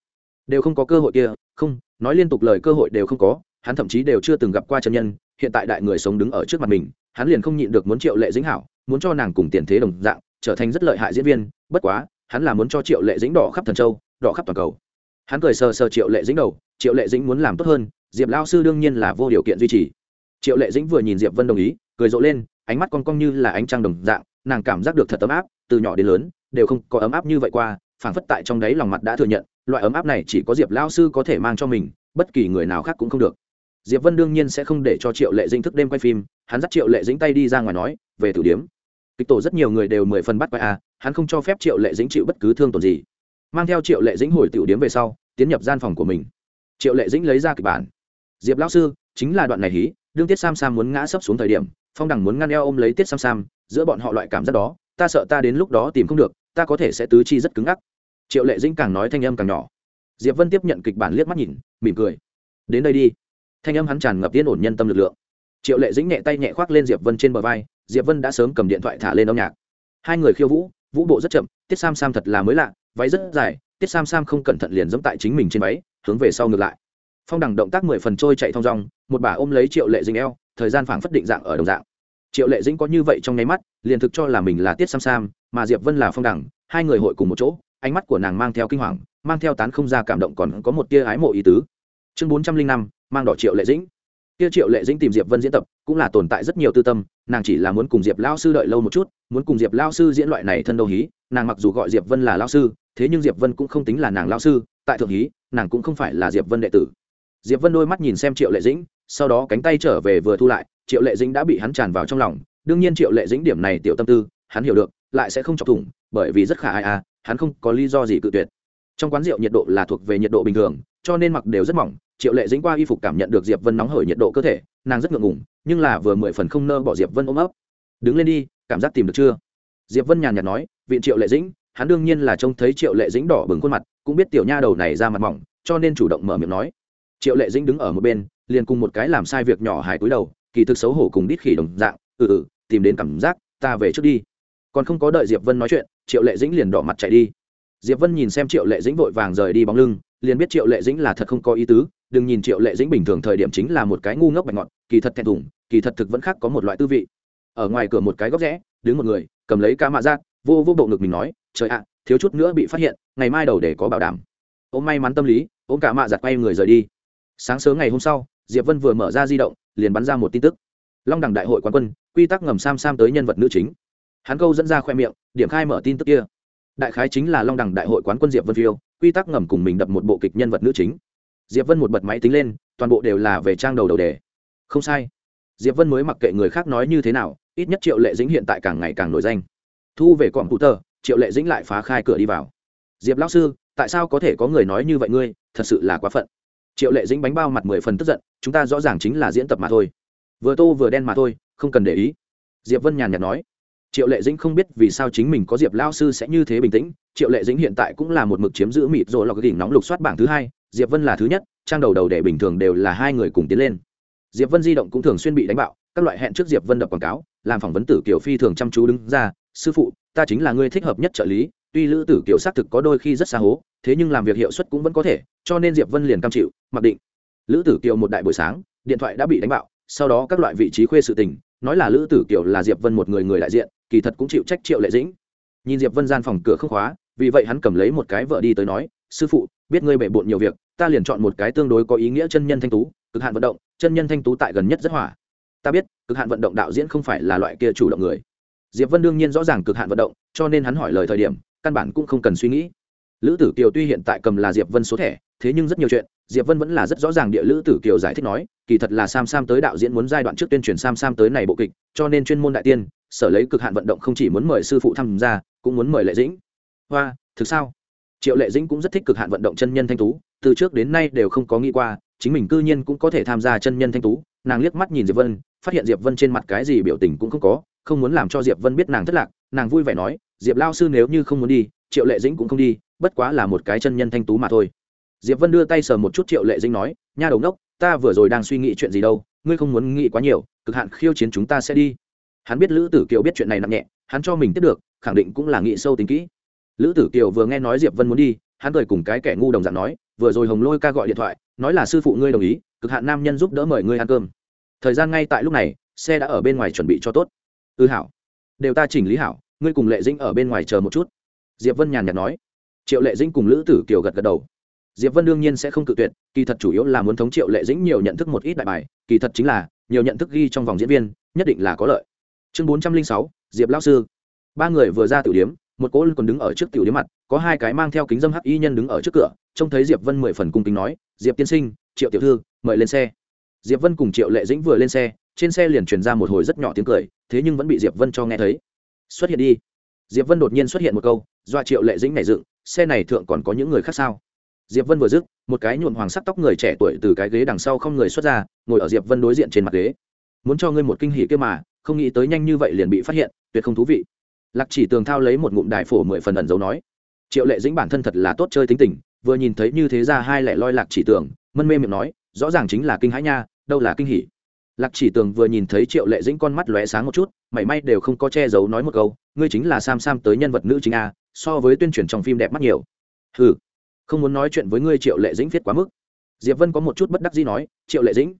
Đều không có cơ hội kia, không nói liên tục lời cơ hội đều không có, hắn thậm chí đều chưa từng gặp qua chân nhân, hiện tại đại người sống đứng ở trước mặt mình, hắn liền không nhịn được muốn triệu lệ dĩnh hảo, muốn cho nàng cùng tiền thế đồng dạng, trở thành rất lợi hại diễn viên, bất quá, hắn là muốn cho triệu lệ dĩnh đỏ khắp thần châu, đỏ khắp toàn cầu. Hắn cười sờ sờ triệu lệ dĩnh đầu, triệu lệ dĩnh muốn làm tốt hơn, diệp lao sư đương nhiên là vô điều kiện duy trì. Triệu lệ dĩnh vừa nhìn diệp vân đồng ý, cười rộ lên, ánh mắt con cong như là ánh trăng đồng dạng, nàng cảm giác được thật ấm áp, từ nhỏ đến lớn, đều không có ấm áp như vậy qua, phảng phất tại trong đấy lòng mặt đã thừa nhận loại ấm áp này chỉ có diệp lao sư có thể mang cho mình, bất kỳ người nào khác cũng không được. Diệp vân đương nhiên sẽ không để cho triệu lệ dĩnh thức đêm quay phim, hắn dắt triệu lệ dĩnh tay đi ra ngoài nói, về tử điếm. Kịch tổ rất nhiều người đều mười phần bắt quay à hắn không cho phép triệu lệ dĩnh chịu bất cứ thương tổn gì. Mang theo triệu lệ dĩnh hồi tiểu điếm về sau, tiến nhập gian phòng của mình. Triệu lệ dĩnh lấy ra kịch bản. Diệp lão sư, chính là đoạn này hí, đương tiết sam sam muốn ngã sấp xuống thời điểm, phong đằng muốn ngăn eo ôm lấy tiết sam sam, giữa bọn họ loại cảm giác đó, ta sợ ta đến lúc đó tìm không được, ta có thể sẽ tứ chi rất cứng ngắc triệu lệ dĩnh càng nói thanh âm càng nhỏ. Diệp vân tiếp nhận kịch bản liếc mắt nhìn, mỉm cười. Đến đây đi. Thanh âm hắn tràn ngập yên ổn nhân tâm lực lượng. Triệu lệ dĩnh nhẹ tay nhẹ khoác lên diệp vân trên bờ vai, diệp vân đã sớm cầm điện thoại thả lên âm nhạc. Hai người khiêu vũ vũ bộ rất chậm, tiết sam sam thật là mới lạ, váy rất dài, tiết sam sam không cẩn thận liền dẫm tại chính mình trên váy, hướng về sau ngược lại. Phong đằng động tác mười phần trôi chạy thong dong, một bà ôm lấy triệu lệ dĩnh eo, thời gian phảng phất định dạng ở đồng dạng. Triệu lệ dĩnh có như vậy trong nháy mắt, liền thực cho là mình là tiết sam sam, mà diệp vân là phong đằng, hai người hội cùng một chỗ ánh mắt của nàng mang theo kinh hoàng, mang theo tán không ra cảm động còn có một tia ái mộ ý tứ. Chương bốn trăm linh năm, mang đỏ triệu lệ dĩnh. Kia triệu lệ dĩnh tìm diệp vân diễn tập cũng là tồn tại rất nhiều tư tâm, nàng chỉ là muốn cùng diệp lao sư đợi lâu một chút, muốn cùng diệp lao sư diễn loại này thân đâu hí, nàng mặc dù gọi diệp vân là lao sư, thế nhưng diệp vân cũng không tính là nàng lao sư, tại thượng hí, nàng cũng không phải là diệp vân đệ tử. Diệp vân đôi mắt nhìn xem triệu lệ dĩnh, sau đó cánh tay trở về vừa thu lại, triệu lệ dĩnh đã bị hắn tràn vào trong lòng, đương nhiên triệu lệ dĩnh điểm này tiểu tâm tư, hắn hiểu được, lại sẽ không chọc thủng, bởi vì rất khả ai à hắn không có lý do gì cự tuyệt. Trong quán rượu nhiệt độ là thuộc về nhiệt độ bình thường, cho nên mặc đều rất mỏng, triệu lệ dính qua y phục cảm nhận được diệp vân nóng hởi nhiệt độ cơ thể, nàng rất ngượng ngùng, nhưng là vừa mười phần không nơ bỏ diệp vân ôm ấp. Đứng lên đi, cảm giác tìm được chưa? Diệp vân nhàn nhạt nói, viện triệu lệ dĩnh, hắn đương nhiên là trông thấy triệu lệ dĩnh đỏ bừng khuôn mặt, cũng biết tiểu nha đầu này ra mặt mỏng, cho nên chủ động mở miệng nói. Triệu lệ dĩnh đứng ở một bên, liền cùng một cái làm sai việc nhỏ hài cúi đầu, kỳ thực xấu hổ cùng đít khỉ đồng dạng ừ ừ tìm đến cảm giác, ta về trước đi còn không có đợi diệp vân nói chuyện, triệu lệ dĩnh liền đỏ mặt chạy đi. Diệp vân nhìn xem triệu lệ dĩnh vội vàng rời đi bóng lưng, liền biết triệu lệ dĩnh là thật không có ý tứ, đừng nhìn triệu lệ dĩnh bình thường thời điểm chính là một cái ngu ngốc bạch ngọt kỳ thật thẹn thùng, kỳ thật thực vẫn khác có một loại tư vị. Ở ngoài cửa một cái góc rẽ, đứng một người, cầm lấy ca mạ giác, vô vô bộ ngực mình nói, trời ạ, thiếu chút nữa bị phát hiện, ngày mai đầu để có bảo đảm. Ôm may mắn tâm lý, ôm cả mạ giặt quay người rời đi. Sáng sớm ngày hôm sau, diệp vân vừa mở ra di động, liền bắn ra một tin tức. Long đẳng đại hội quán quân, quy tắc ngầm sam sam tới nhân vật nữ chính hắn câu dẫn ra khoe miệng, điểm khai mở tin tức kia. Đại khái chính là long đẳng đại hội quán quân diệp vân phiêu, quy tắc ngầm cùng mình đập một bộ kịch nhân vật nữ chính. Diệp vân một bật máy tính lên, toàn bộ đều là về trang đầu đầu đề. Không sai. Diệp vân mới mặc kệ người khác nói như thế nào, ít nhất triệu lệ dĩnh hiện tại càng ngày càng nổi danh. Thu về cọm cụ tờ triệu lệ dĩnh lại phá khai cửa đi vào. Diệp lão sư, tại sao có thể có người nói như vậy ngươi, thật sự là quá phận. Triệu lệ dĩnh bánh bao mặt mười phần tức giận, chúng ta rõ ràng chính là diễn tập mà thôi. Vừa tô vừa đen mà thôi, không cần để ý. Diệp vân nhàn nhạt nói triệu lệ dĩnh không biết vì sao chính mình có diệp lao sư sẽ như thế bình tĩnh, triệu lệ dĩnh hiện tại cũng là một mực chiếm giữ mịt rồi lọc đỉnh nóng lục soát bảng thứ hai, diệp vân là thứ nhất, trang đầu đầu để bình thường đều là hai người cùng tiến lên. Diệp vân di động cũng thường xuyên bị đánh bạo, các loại hẹn trước diệp vân đập quảng cáo, làm phỏng vấn tử kiều phi thường chăm chú đứng ra, sư phụ, ta chính là người thích hợp nhất trợ lý, tuy lữ tử kiều xác thực có đôi khi rất xa hố, thế nhưng làm việc hiệu suất cũng vẫn có thể, cho nên diệp vân liền cam chịu, mặc định. Lữ tử kiều một đại buổi sáng, điện thoại đã bị đánh bạo, sau đó các loại vị trí khuê sự tình, nói là lữ tử kiều là diệp vân một người người đại diện kỳ thật cũng chịu trách triệu lệ dĩnh. Nhìn diệp vân gian phòng cửa không khóa, vì vậy hắn cầm lấy một cái vợ đi tới nói, sư phụ, biết ngươi bể bộn nhiều việc, ta liền chọn một cái tương đối có ý nghĩa chân nhân thanh tú, cực hạn vận động, chân nhân thanh tú tại gần nhất rất hỏa. Ta biết, cực hạn vận động đạo diễn không phải là loại kia chủ động người. Diệp vân đương nhiên rõ ràng cực hạn vận động, cho nên hắn hỏi lời thời điểm, căn bản cũng không cần suy nghĩ. Lữ tử kiều tuy hiện tại cầm là diệp vân số thẻ thế nhưng rất nhiều chuyện, diệp vân vẫn là rất rõ ràng địa lữ tử kiều giải thích nói, kỳ thật là sam sam tới đạo diễn muốn giai đoạn trước tuyên truyền sam sam tới này bộ kịch, cho nên chuyên môn đại tiên, sở lấy cực hạn vận động không chỉ muốn mời sư phụ tham gia, cũng muốn mời lệ dĩnh. Hoa, thực sao? Triệu lệ dĩnh cũng rất thích cực hạn vận động chân nhân thanh tú, từ trước đến nay đều không có nghĩ qua, chính mình cư nhiên cũng có thể tham gia chân nhân thanh tú. Nàng liếc mắt nhìn diệp vân, phát hiện diệp vân trên mặt cái gì biểu tình cũng không có, không muốn làm cho diệp vân biết nàng thất lạc, nàng vui vẻ nói, diệp lao sư nếu như không muốn đi, triệu lệ dĩnh cũng không đi, bất quá là một cái chân nhân thanh tú mà thôi diệp vân đưa tay sờ một chút triệu lệ dinh nói, nha đầu ngốc, ta vừa rồi đang suy nghĩ chuyện gì đâu, ngươi không muốn nghĩ quá nhiều, cực hạn khiêu chiến chúng ta sẽ đi. Hắn biết lữ tử kiều biết chuyện này nặng nhẹ, hắn cho mình tiếp được, khẳng định cũng là nghĩ sâu tính kỹ. Lữ tử kiều vừa nghe nói diệp vân muốn đi, hắn cười cùng cái kẻ ngu đồng dạng nói, vừa rồi hồng lôi ca gọi điện thoại, nói là sư phụ ngươi đồng ý, cực hạn nam nhân giúp đỡ mời ngươi ăn cơm. Thời gian ngay tại lúc này, xe đã ở bên ngoài chuẩn bị cho tốt. Ư ừ hảo. Đều ta chỉnh lý hảo, ngươi cùng lệ dĩnh ở bên ngoài chờ một chút. Diệp vân nhàn nhạt nói. Triệu lệ dĩnh cùng lữ tử kiều gật gật đầu diệp vân đương nhiên sẽ không cự tuyệt, kỳ thật chủ yếu là muốn thống triệu lệ dĩnh nhiều nhận thức một ít đại bài, kỳ thật chính là, nhiều nhận thức ghi trong vòng diễn viên, nhất định là có lợi. Chương bốn trăm linh sáu, diệp lão sư. Ba người vừa ra tiểu điếm một cô còn đứng ở trước tiểu điếm mặt, có hai cái mang theo kính dâm hắc y nhân đứng ở trước cửa, trông thấy diệp vân mười phần cung kính nói, diệp tiên sinh, triệu tiểu thư, mời lên xe. Diệp vân cùng triệu lệ dĩnh vừa lên xe, trên xe liền truyền ra một hồi rất nhỏ tiếng cười, thế nhưng vẫn bị diệp vân cho nghe thấy. Xuất hiện đi. Diệp vân đột nhiên xuất hiện một câu do triệu lệ dĩnh nảy dựng, xe này thượng còn có những người khác sao? Diệp vân vừa dứt, một cái nhuộm hoàng sắc tóc người trẻ tuổi từ cái ghế đằng sau không người xuất ra, ngồi ở diệp vân đối diện trên mặt ghế. Muốn cho ngươi một kinh hỉ kia mà, không nghĩ tới nhanh như vậy liền bị phát hiện, tuyệt không thú vị. Lạc chỉ tường thao lấy một ngụm đại phổ mười phần ẩn dấu nói, triệu lệ dĩnh bản thân thật là tốt chơi tính tình, vừa nhìn thấy như thế ra hai lẻ loi lạc chỉ tường, mân mê miệng nói, rõ ràng chính là kinh hãi nha, đâu là kinh hỉ. Lạc chỉ tường vừa nhìn thấy triệu lệ dĩnh con mắt lóe sáng một chút, mảy may đều không có che giấu nói một câu, ngươi chính là sam sam tới nhân vật nữ chính a, so với tuyên truyền trong phim đẹp mắt nhiều. Ừ không muốn nói chuyện với ngươi triệu lệ dĩnh viết quá mức diệp vân có một chút bất đắc gì nói triệu lệ dĩnh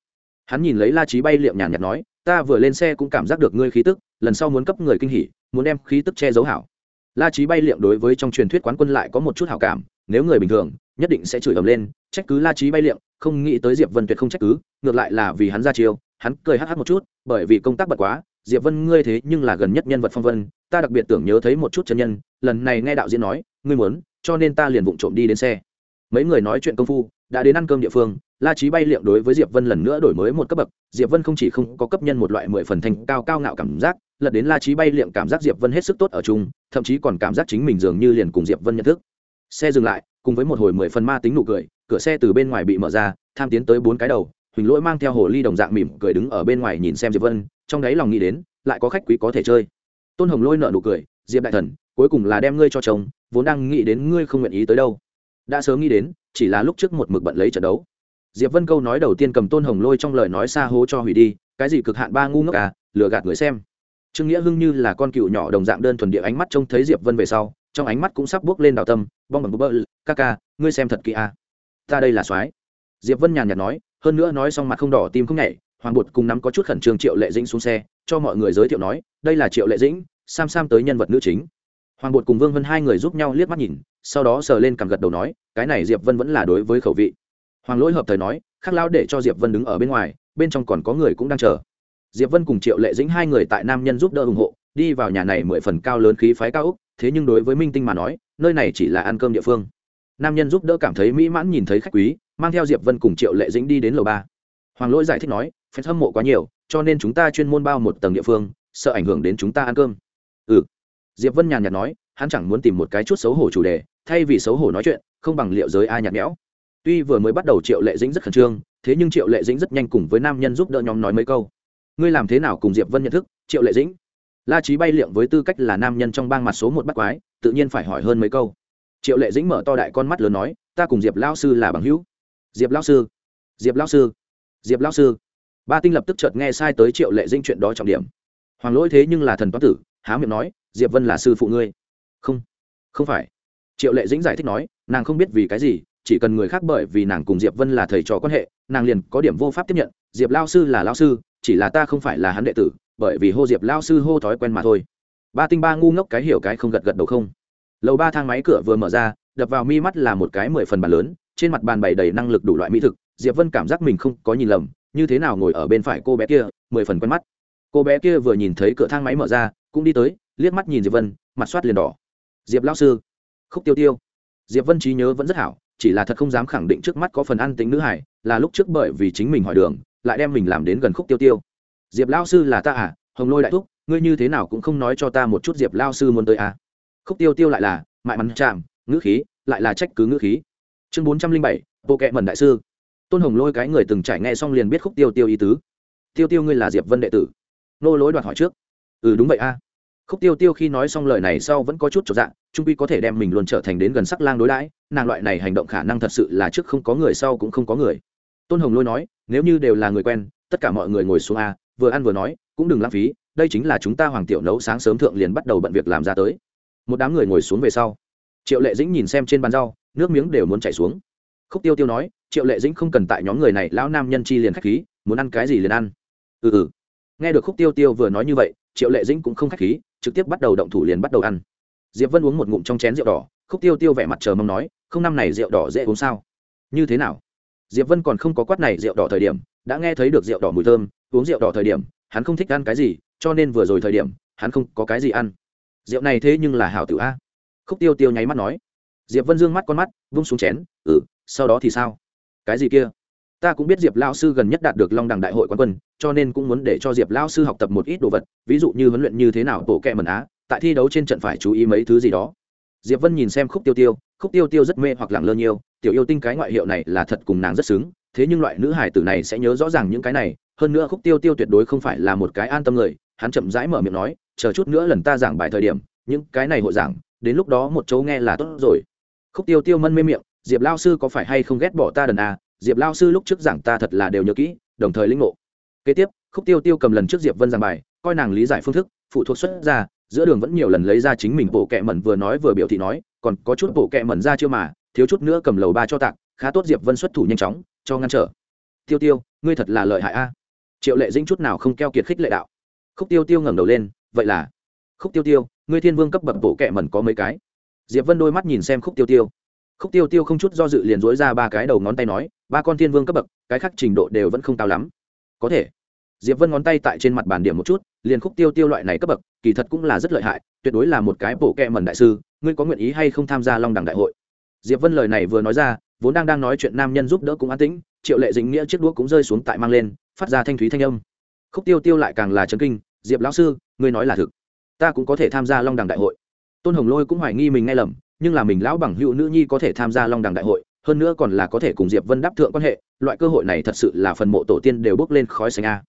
hắn nhìn lấy la trí bay liệm nhàn nhạt nói ta vừa lên xe cũng cảm giác được ngươi khí tức lần sau muốn cấp người kinh hỉ muốn đem khí tức che giấu hảo la trí bay liệm đối với trong truyền thuyết quán quân lại có một chút hảo cảm nếu người bình thường nhất định sẽ chửi ầm lên trách cứ la trí bay liệm không nghĩ tới diệp vân tuyệt không trách cứ ngược lại là vì hắn ra chiêu hắn cười hắc hắc một chút bởi vì công tác bật quá diệp vân ngươi thế nhưng là gần nhất nhân vật phong vân ta đặc biệt tưởng nhớ thấy một chút chân nhân lần này nghe đạo diễn nói ngươi muốn cho nên ta liền vụng trộm đi đến xe. Mấy người nói chuyện công phu, đã đến ăn cơm địa phương, la trí bay liệm đối với diệp vân lần nữa đổi mới một cấp bậc. Diệp vân không chỉ không có cấp nhân một loại mười phần thành cao cao ngạo cảm giác, lật đến la trí bay liệm cảm giác diệp vân hết sức tốt ở chung, thậm chí còn cảm giác chính mình dường như liền cùng diệp vân nhận thức. Xe dừng lại, cùng với một hồi mười phần ma tính nụ cười, cửa xe từ bên ngoài bị mở ra, tham tiến tới bốn cái đầu, huỳnh lỗi mang theo hồ ly đồng dạng mỉm cười đứng ở bên ngoài nhìn xem diệp vân, trong đáy lòng nghĩ đến, lại có khách quý có thể chơi. Tôn hồng lôi nợ nụ cười, diệp đại thần, cuối cùng là đem ngươi cho chồng vốn đang nghĩ đến ngươi không nguyện ý tới đâu. Đã sớm nghĩ đến, chỉ là lúc trước một mực bận lấy trận đấu. Diệp vân câu nói đầu tiên cầm tôn hồng lôi trong lời nói xa hố cho hủy đi, cái gì cực hạn ba ngu ngốc à lừa gạt người xem. Trương nghĩa hưng như là con cựu nhỏ đồng dạng đơn thuần địa ánh mắt trông thấy diệp vân về sau, trong ánh mắt cũng sắp bước lên đào tâm, bong bằng bơ, ca ca, ngươi xem thật kỹ à. ta đây là soái. Diệp vân nhàn nhạt nói, hơn nữa nói xong mặt không đỏ tim không nhảy, hoàng bột cùng nắm có chút khẩn trương triệu lệ dĩnh xuống xe, cho mọi người giới thiệu nói, đây là triệu lệ dĩnh, sam sam tới nhân vật nữ chính hoàng bột cùng vương vân hai người giúp nhau liếc mắt nhìn, sau đó sờ lên cằm gật đầu nói, cái này diệp vân vẫn là đối với khẩu vị. Hoàng lỗi hợp thời nói khắc lao để cho diệp vân đứng ở bên ngoài, bên trong còn có người cũng đang chờ. Diệp vân cùng triệu lệ dĩnh hai người tại nam nhân giúp đỡ ủng hộ, đi vào nhà này mười phần cao lớn khí phái cao úc thế nhưng đối với minh tinh mà nói, nơi này chỉ là ăn cơm địa phương. Nam nhân giúp đỡ cảm thấy mỹ mãn nhìn thấy khách quý, mang theo diệp vân cùng triệu lệ dĩnh đi đến lầu ba. Hoàng lỗi giải thích nói phải hâm mộ quá nhiều, cho nên chúng ta chuyên môn bao một tầng địa phương, sợ ảnh hưởng đến chúng ta ăn cơm. Ừ diệp vân nhàn nhạt nói, hắn chẳng muốn tìm một cái chút xấu hổ chủ đề, thay vì xấu hổ nói chuyện, không bằng liệu giới ai nhạt nhẽo. Tuy vừa mới bắt đầu triệu lệ dĩnh rất khẩn trương, thế nhưng triệu lệ dĩnh rất nhanh cùng với nam nhân giúp đỡ nhóm nói mấy câu. Ngươi làm thế nào cùng diệp vân nhận thức, triệu lệ dĩnh? La trí bay liệng với tư cách là nam nhân trong bang mặt số một bắt quái, tự nhiên phải hỏi hơn mấy câu. Triệu lệ dĩnh mở to đại con mắt lớn nói, ta cùng diệp lao sư là bằng hữu. Diệp lao sư, diệp lao sư, diệp lao sư. Ba tinh lập tức chợt nghe sai tới triệu lệ dĩnh chuyện đó trọng điểm. Hoàng lỗi thế nhưng là thần toán tử, há miệng nói diệp vân là sư phụ ngươi. Không không phải. Triệu lệ dĩnh giải thích nói, nàng không biết vì cái gì, chỉ cần người khác bởi vì nàng cùng diệp vân là thầy trò quan hệ, nàng liền có điểm vô pháp tiếp nhận, diệp lao sư là lao sư, chỉ là ta không phải là hắn đệ tử, bởi vì hô diệp lao sư hô thói quen mà thôi. Ba tinh ba ngu ngốc cái hiểu cái không gật gật đầu không. Lầu ba thang máy cửa vừa mở ra, đập vào mi mắt là một cái mười phần bàn lớn, trên mặt bàn bày đầy năng lực đủ loại mỹ thực, diệp vân cảm giác mình không có nhìn lầm, như thế nào ngồi ở bên phải cô bé kia, mười phần quen mắt. Cô bé kia vừa nhìn thấy cửa thang máy mở ra, cũng đi tới liếc mắt nhìn diệp vân, mặt soát liền đỏ. Diệp lao sư, khúc tiêu tiêu. Diệp vân trí nhớ vẫn rất hảo, chỉ là thật không dám khẳng định trước mắt có phần ăn tính nữ hải, là lúc trước bởi vì chính mình hỏi đường, lại đem mình làm đến gần khúc tiêu tiêu. Diệp lao sư là ta à hồng lôi đại thúc, ngươi như thế nào cũng không nói cho ta một chút diệp lao sư muốn tới à. Khúc tiêu tiêu lại là, mại mắn chạm, ngữ khí, lại là trách cứ ngữ khí. Chương bốn trăm linh bảy bộ kệ mẩn đại sư. Tôn hồng lôi cái người từng trải nghe xong liền biết khúc tiêu tiêu ý tứ. Tiêu tiêu ngươi là diệp vân đệ tử. Nô lối đoạt hỏi trước. Ừ đúng vậy a khúc tiêu tiêu khi nói xong lời này sau vẫn có chút trọn dạng trung quy có thể đem mình luôn trở thành đến gần sắc lang đối đãi, nàng loại này hành động khả năng thật sự là trước không có người sau cũng không có người. Tôn hồng lôi nói, nếu như đều là người quen, tất cả mọi người ngồi xuống a, vừa ăn vừa nói, cũng đừng lãng phí, đây chính là chúng ta hoàng tiểu nấu sáng sớm thượng liền bắt đầu bận việc làm ra tới. Một đám người ngồi xuống về sau, triệu lệ dĩnh nhìn xem trên bàn rau, nước miếng đều muốn chảy xuống. Khúc tiêu tiêu nói, triệu lệ dĩnh không cần tại nhóm người này, lão nam nhân chi liền khách khí, muốn ăn cái gì liền ăn. Ừ ừ. Nghe được khúc tiêu tiêu vừa nói như vậy, triệu lệ dĩnh cũng không khách khí trực tiếp bắt đầu động thủ liền bắt đầu ăn. Diệp vân uống một ngụm trong chén rượu đỏ, khúc tiêu tiêu vẻ mặt chờ mong nói, không năm này rượu đỏ dễ uống sao? Như thế nào? Diệp vân còn không có quát này rượu đỏ thời điểm, đã nghe thấy được rượu đỏ mùi thơm, uống rượu đỏ thời điểm, hắn không thích ăn cái gì, cho nên vừa rồi thời điểm, hắn không có cái gì ăn. Rượu này thế nhưng là hảo tử a. Khúc tiêu tiêu nháy mắt nói. Diệp vân dương mắt con mắt, vung xuống chén ừ sau đó thì sao? Cái gì kia? Ta cũng biết diệp lao sư gần nhất đạt được long đằng đại hội quán quân, cho nên cũng muốn để cho diệp lao sư học tập một ít đồ vật, ví dụ như huấn luyện như thế nào tổ kẹ mần á, tại thi đấu trên trận phải chú ý mấy thứ gì đó. Diệp vân nhìn xem khúc tiêu tiêu, khúc tiêu tiêu rất mê hoặc lặng lơ nhiều, tiểu yêu tinh cái ngoại hiệu này là thật cùng nàng rất xứng, thế nhưng loại nữ hải tử này sẽ nhớ rõ ràng những cái này, hơn nữa khúc tiêu tiêu tuyệt đối không phải là một cái an tâm người, hắn chậm rãi mở miệng nói, chờ chút nữa lần ta giảng bài thời điểm, những cái này hội giảng, đến lúc đó một chỗ nghe là tốt rồi. Khúc tiêu tiêu mân mê miệng, diệp lao sư có phải hay không ghét bỏ ta đần à diệp lao sư lúc trước giảng ta thật là đều nhớ kỹ, đồng thời linh ngộ. Kế tiếp, khúc tiêu tiêu cầm lần trước diệp vân giảng bài, coi nàng lý giải phương thức, phụ thuộc xuất ra, giữa đường vẫn nhiều lần lấy ra chính mình bộ kệ mẩn vừa nói vừa biểu thị nói, còn có chút bộ kệ mẩn ra chưa mà, thiếu chút nữa cầm lầu ba cho tặng khá tốt diệp vân xuất thủ nhanh chóng, cho ngăn trở. Tiêu tiêu, ngươi thật là lợi hại a. Triệu lệ dĩnh chút nào không keo kiệt khích lệ đạo. Khúc tiêu tiêu ngẩng đầu lên, vậy là? Khúc tiêu tiêu, ngươi thiên vương cấp bậc bộ kệ mẩn có mấy cái? Diệp vân đôi mắt nhìn xem khúc tiêu tiêu khúc tiêu tiêu không chút do dự liền dối ra ba cái đầu ngón tay nói, ba con thiên vương cấp bậc, cái khác trình độ đều vẫn không cao lắm. Có thể. Diệp vân ngón tay tại trên mặt bàn điểm một chút, liền khúc tiêu tiêu loại này cấp bậc, kỳ thật cũng là rất lợi hại, tuyệt đối là một cái bộ kệ mẩn đại sư, ngươi có nguyện ý hay không tham gia long đẳng đại hội? Diệp vân lời này vừa nói ra, vốn đang đang nói chuyện nam nhân giúp đỡ cũng an tĩnh, triệu lệ dính nghĩa chiếc đũa cũng rơi xuống tại mang lên, phát ra thanh thúy thanh âm. Khúc tiêu tiêu lại càng là chấn kinh, diệp lão sư, ngươi nói là thực, ta cũng có thể tham gia long đẳng đại hội. Tôn hồng lôi cũng hoài nghi mình nghe lầm nhưng là mình lão bằng hữu nữ nhi có thể tham gia long đẳng đại hội, hơn nữa còn là có thể cùng diệp vân đáp thượng quan hệ, loại cơ hội này thật sự là phần mộ tổ tiên đều bước lên khói xanh a.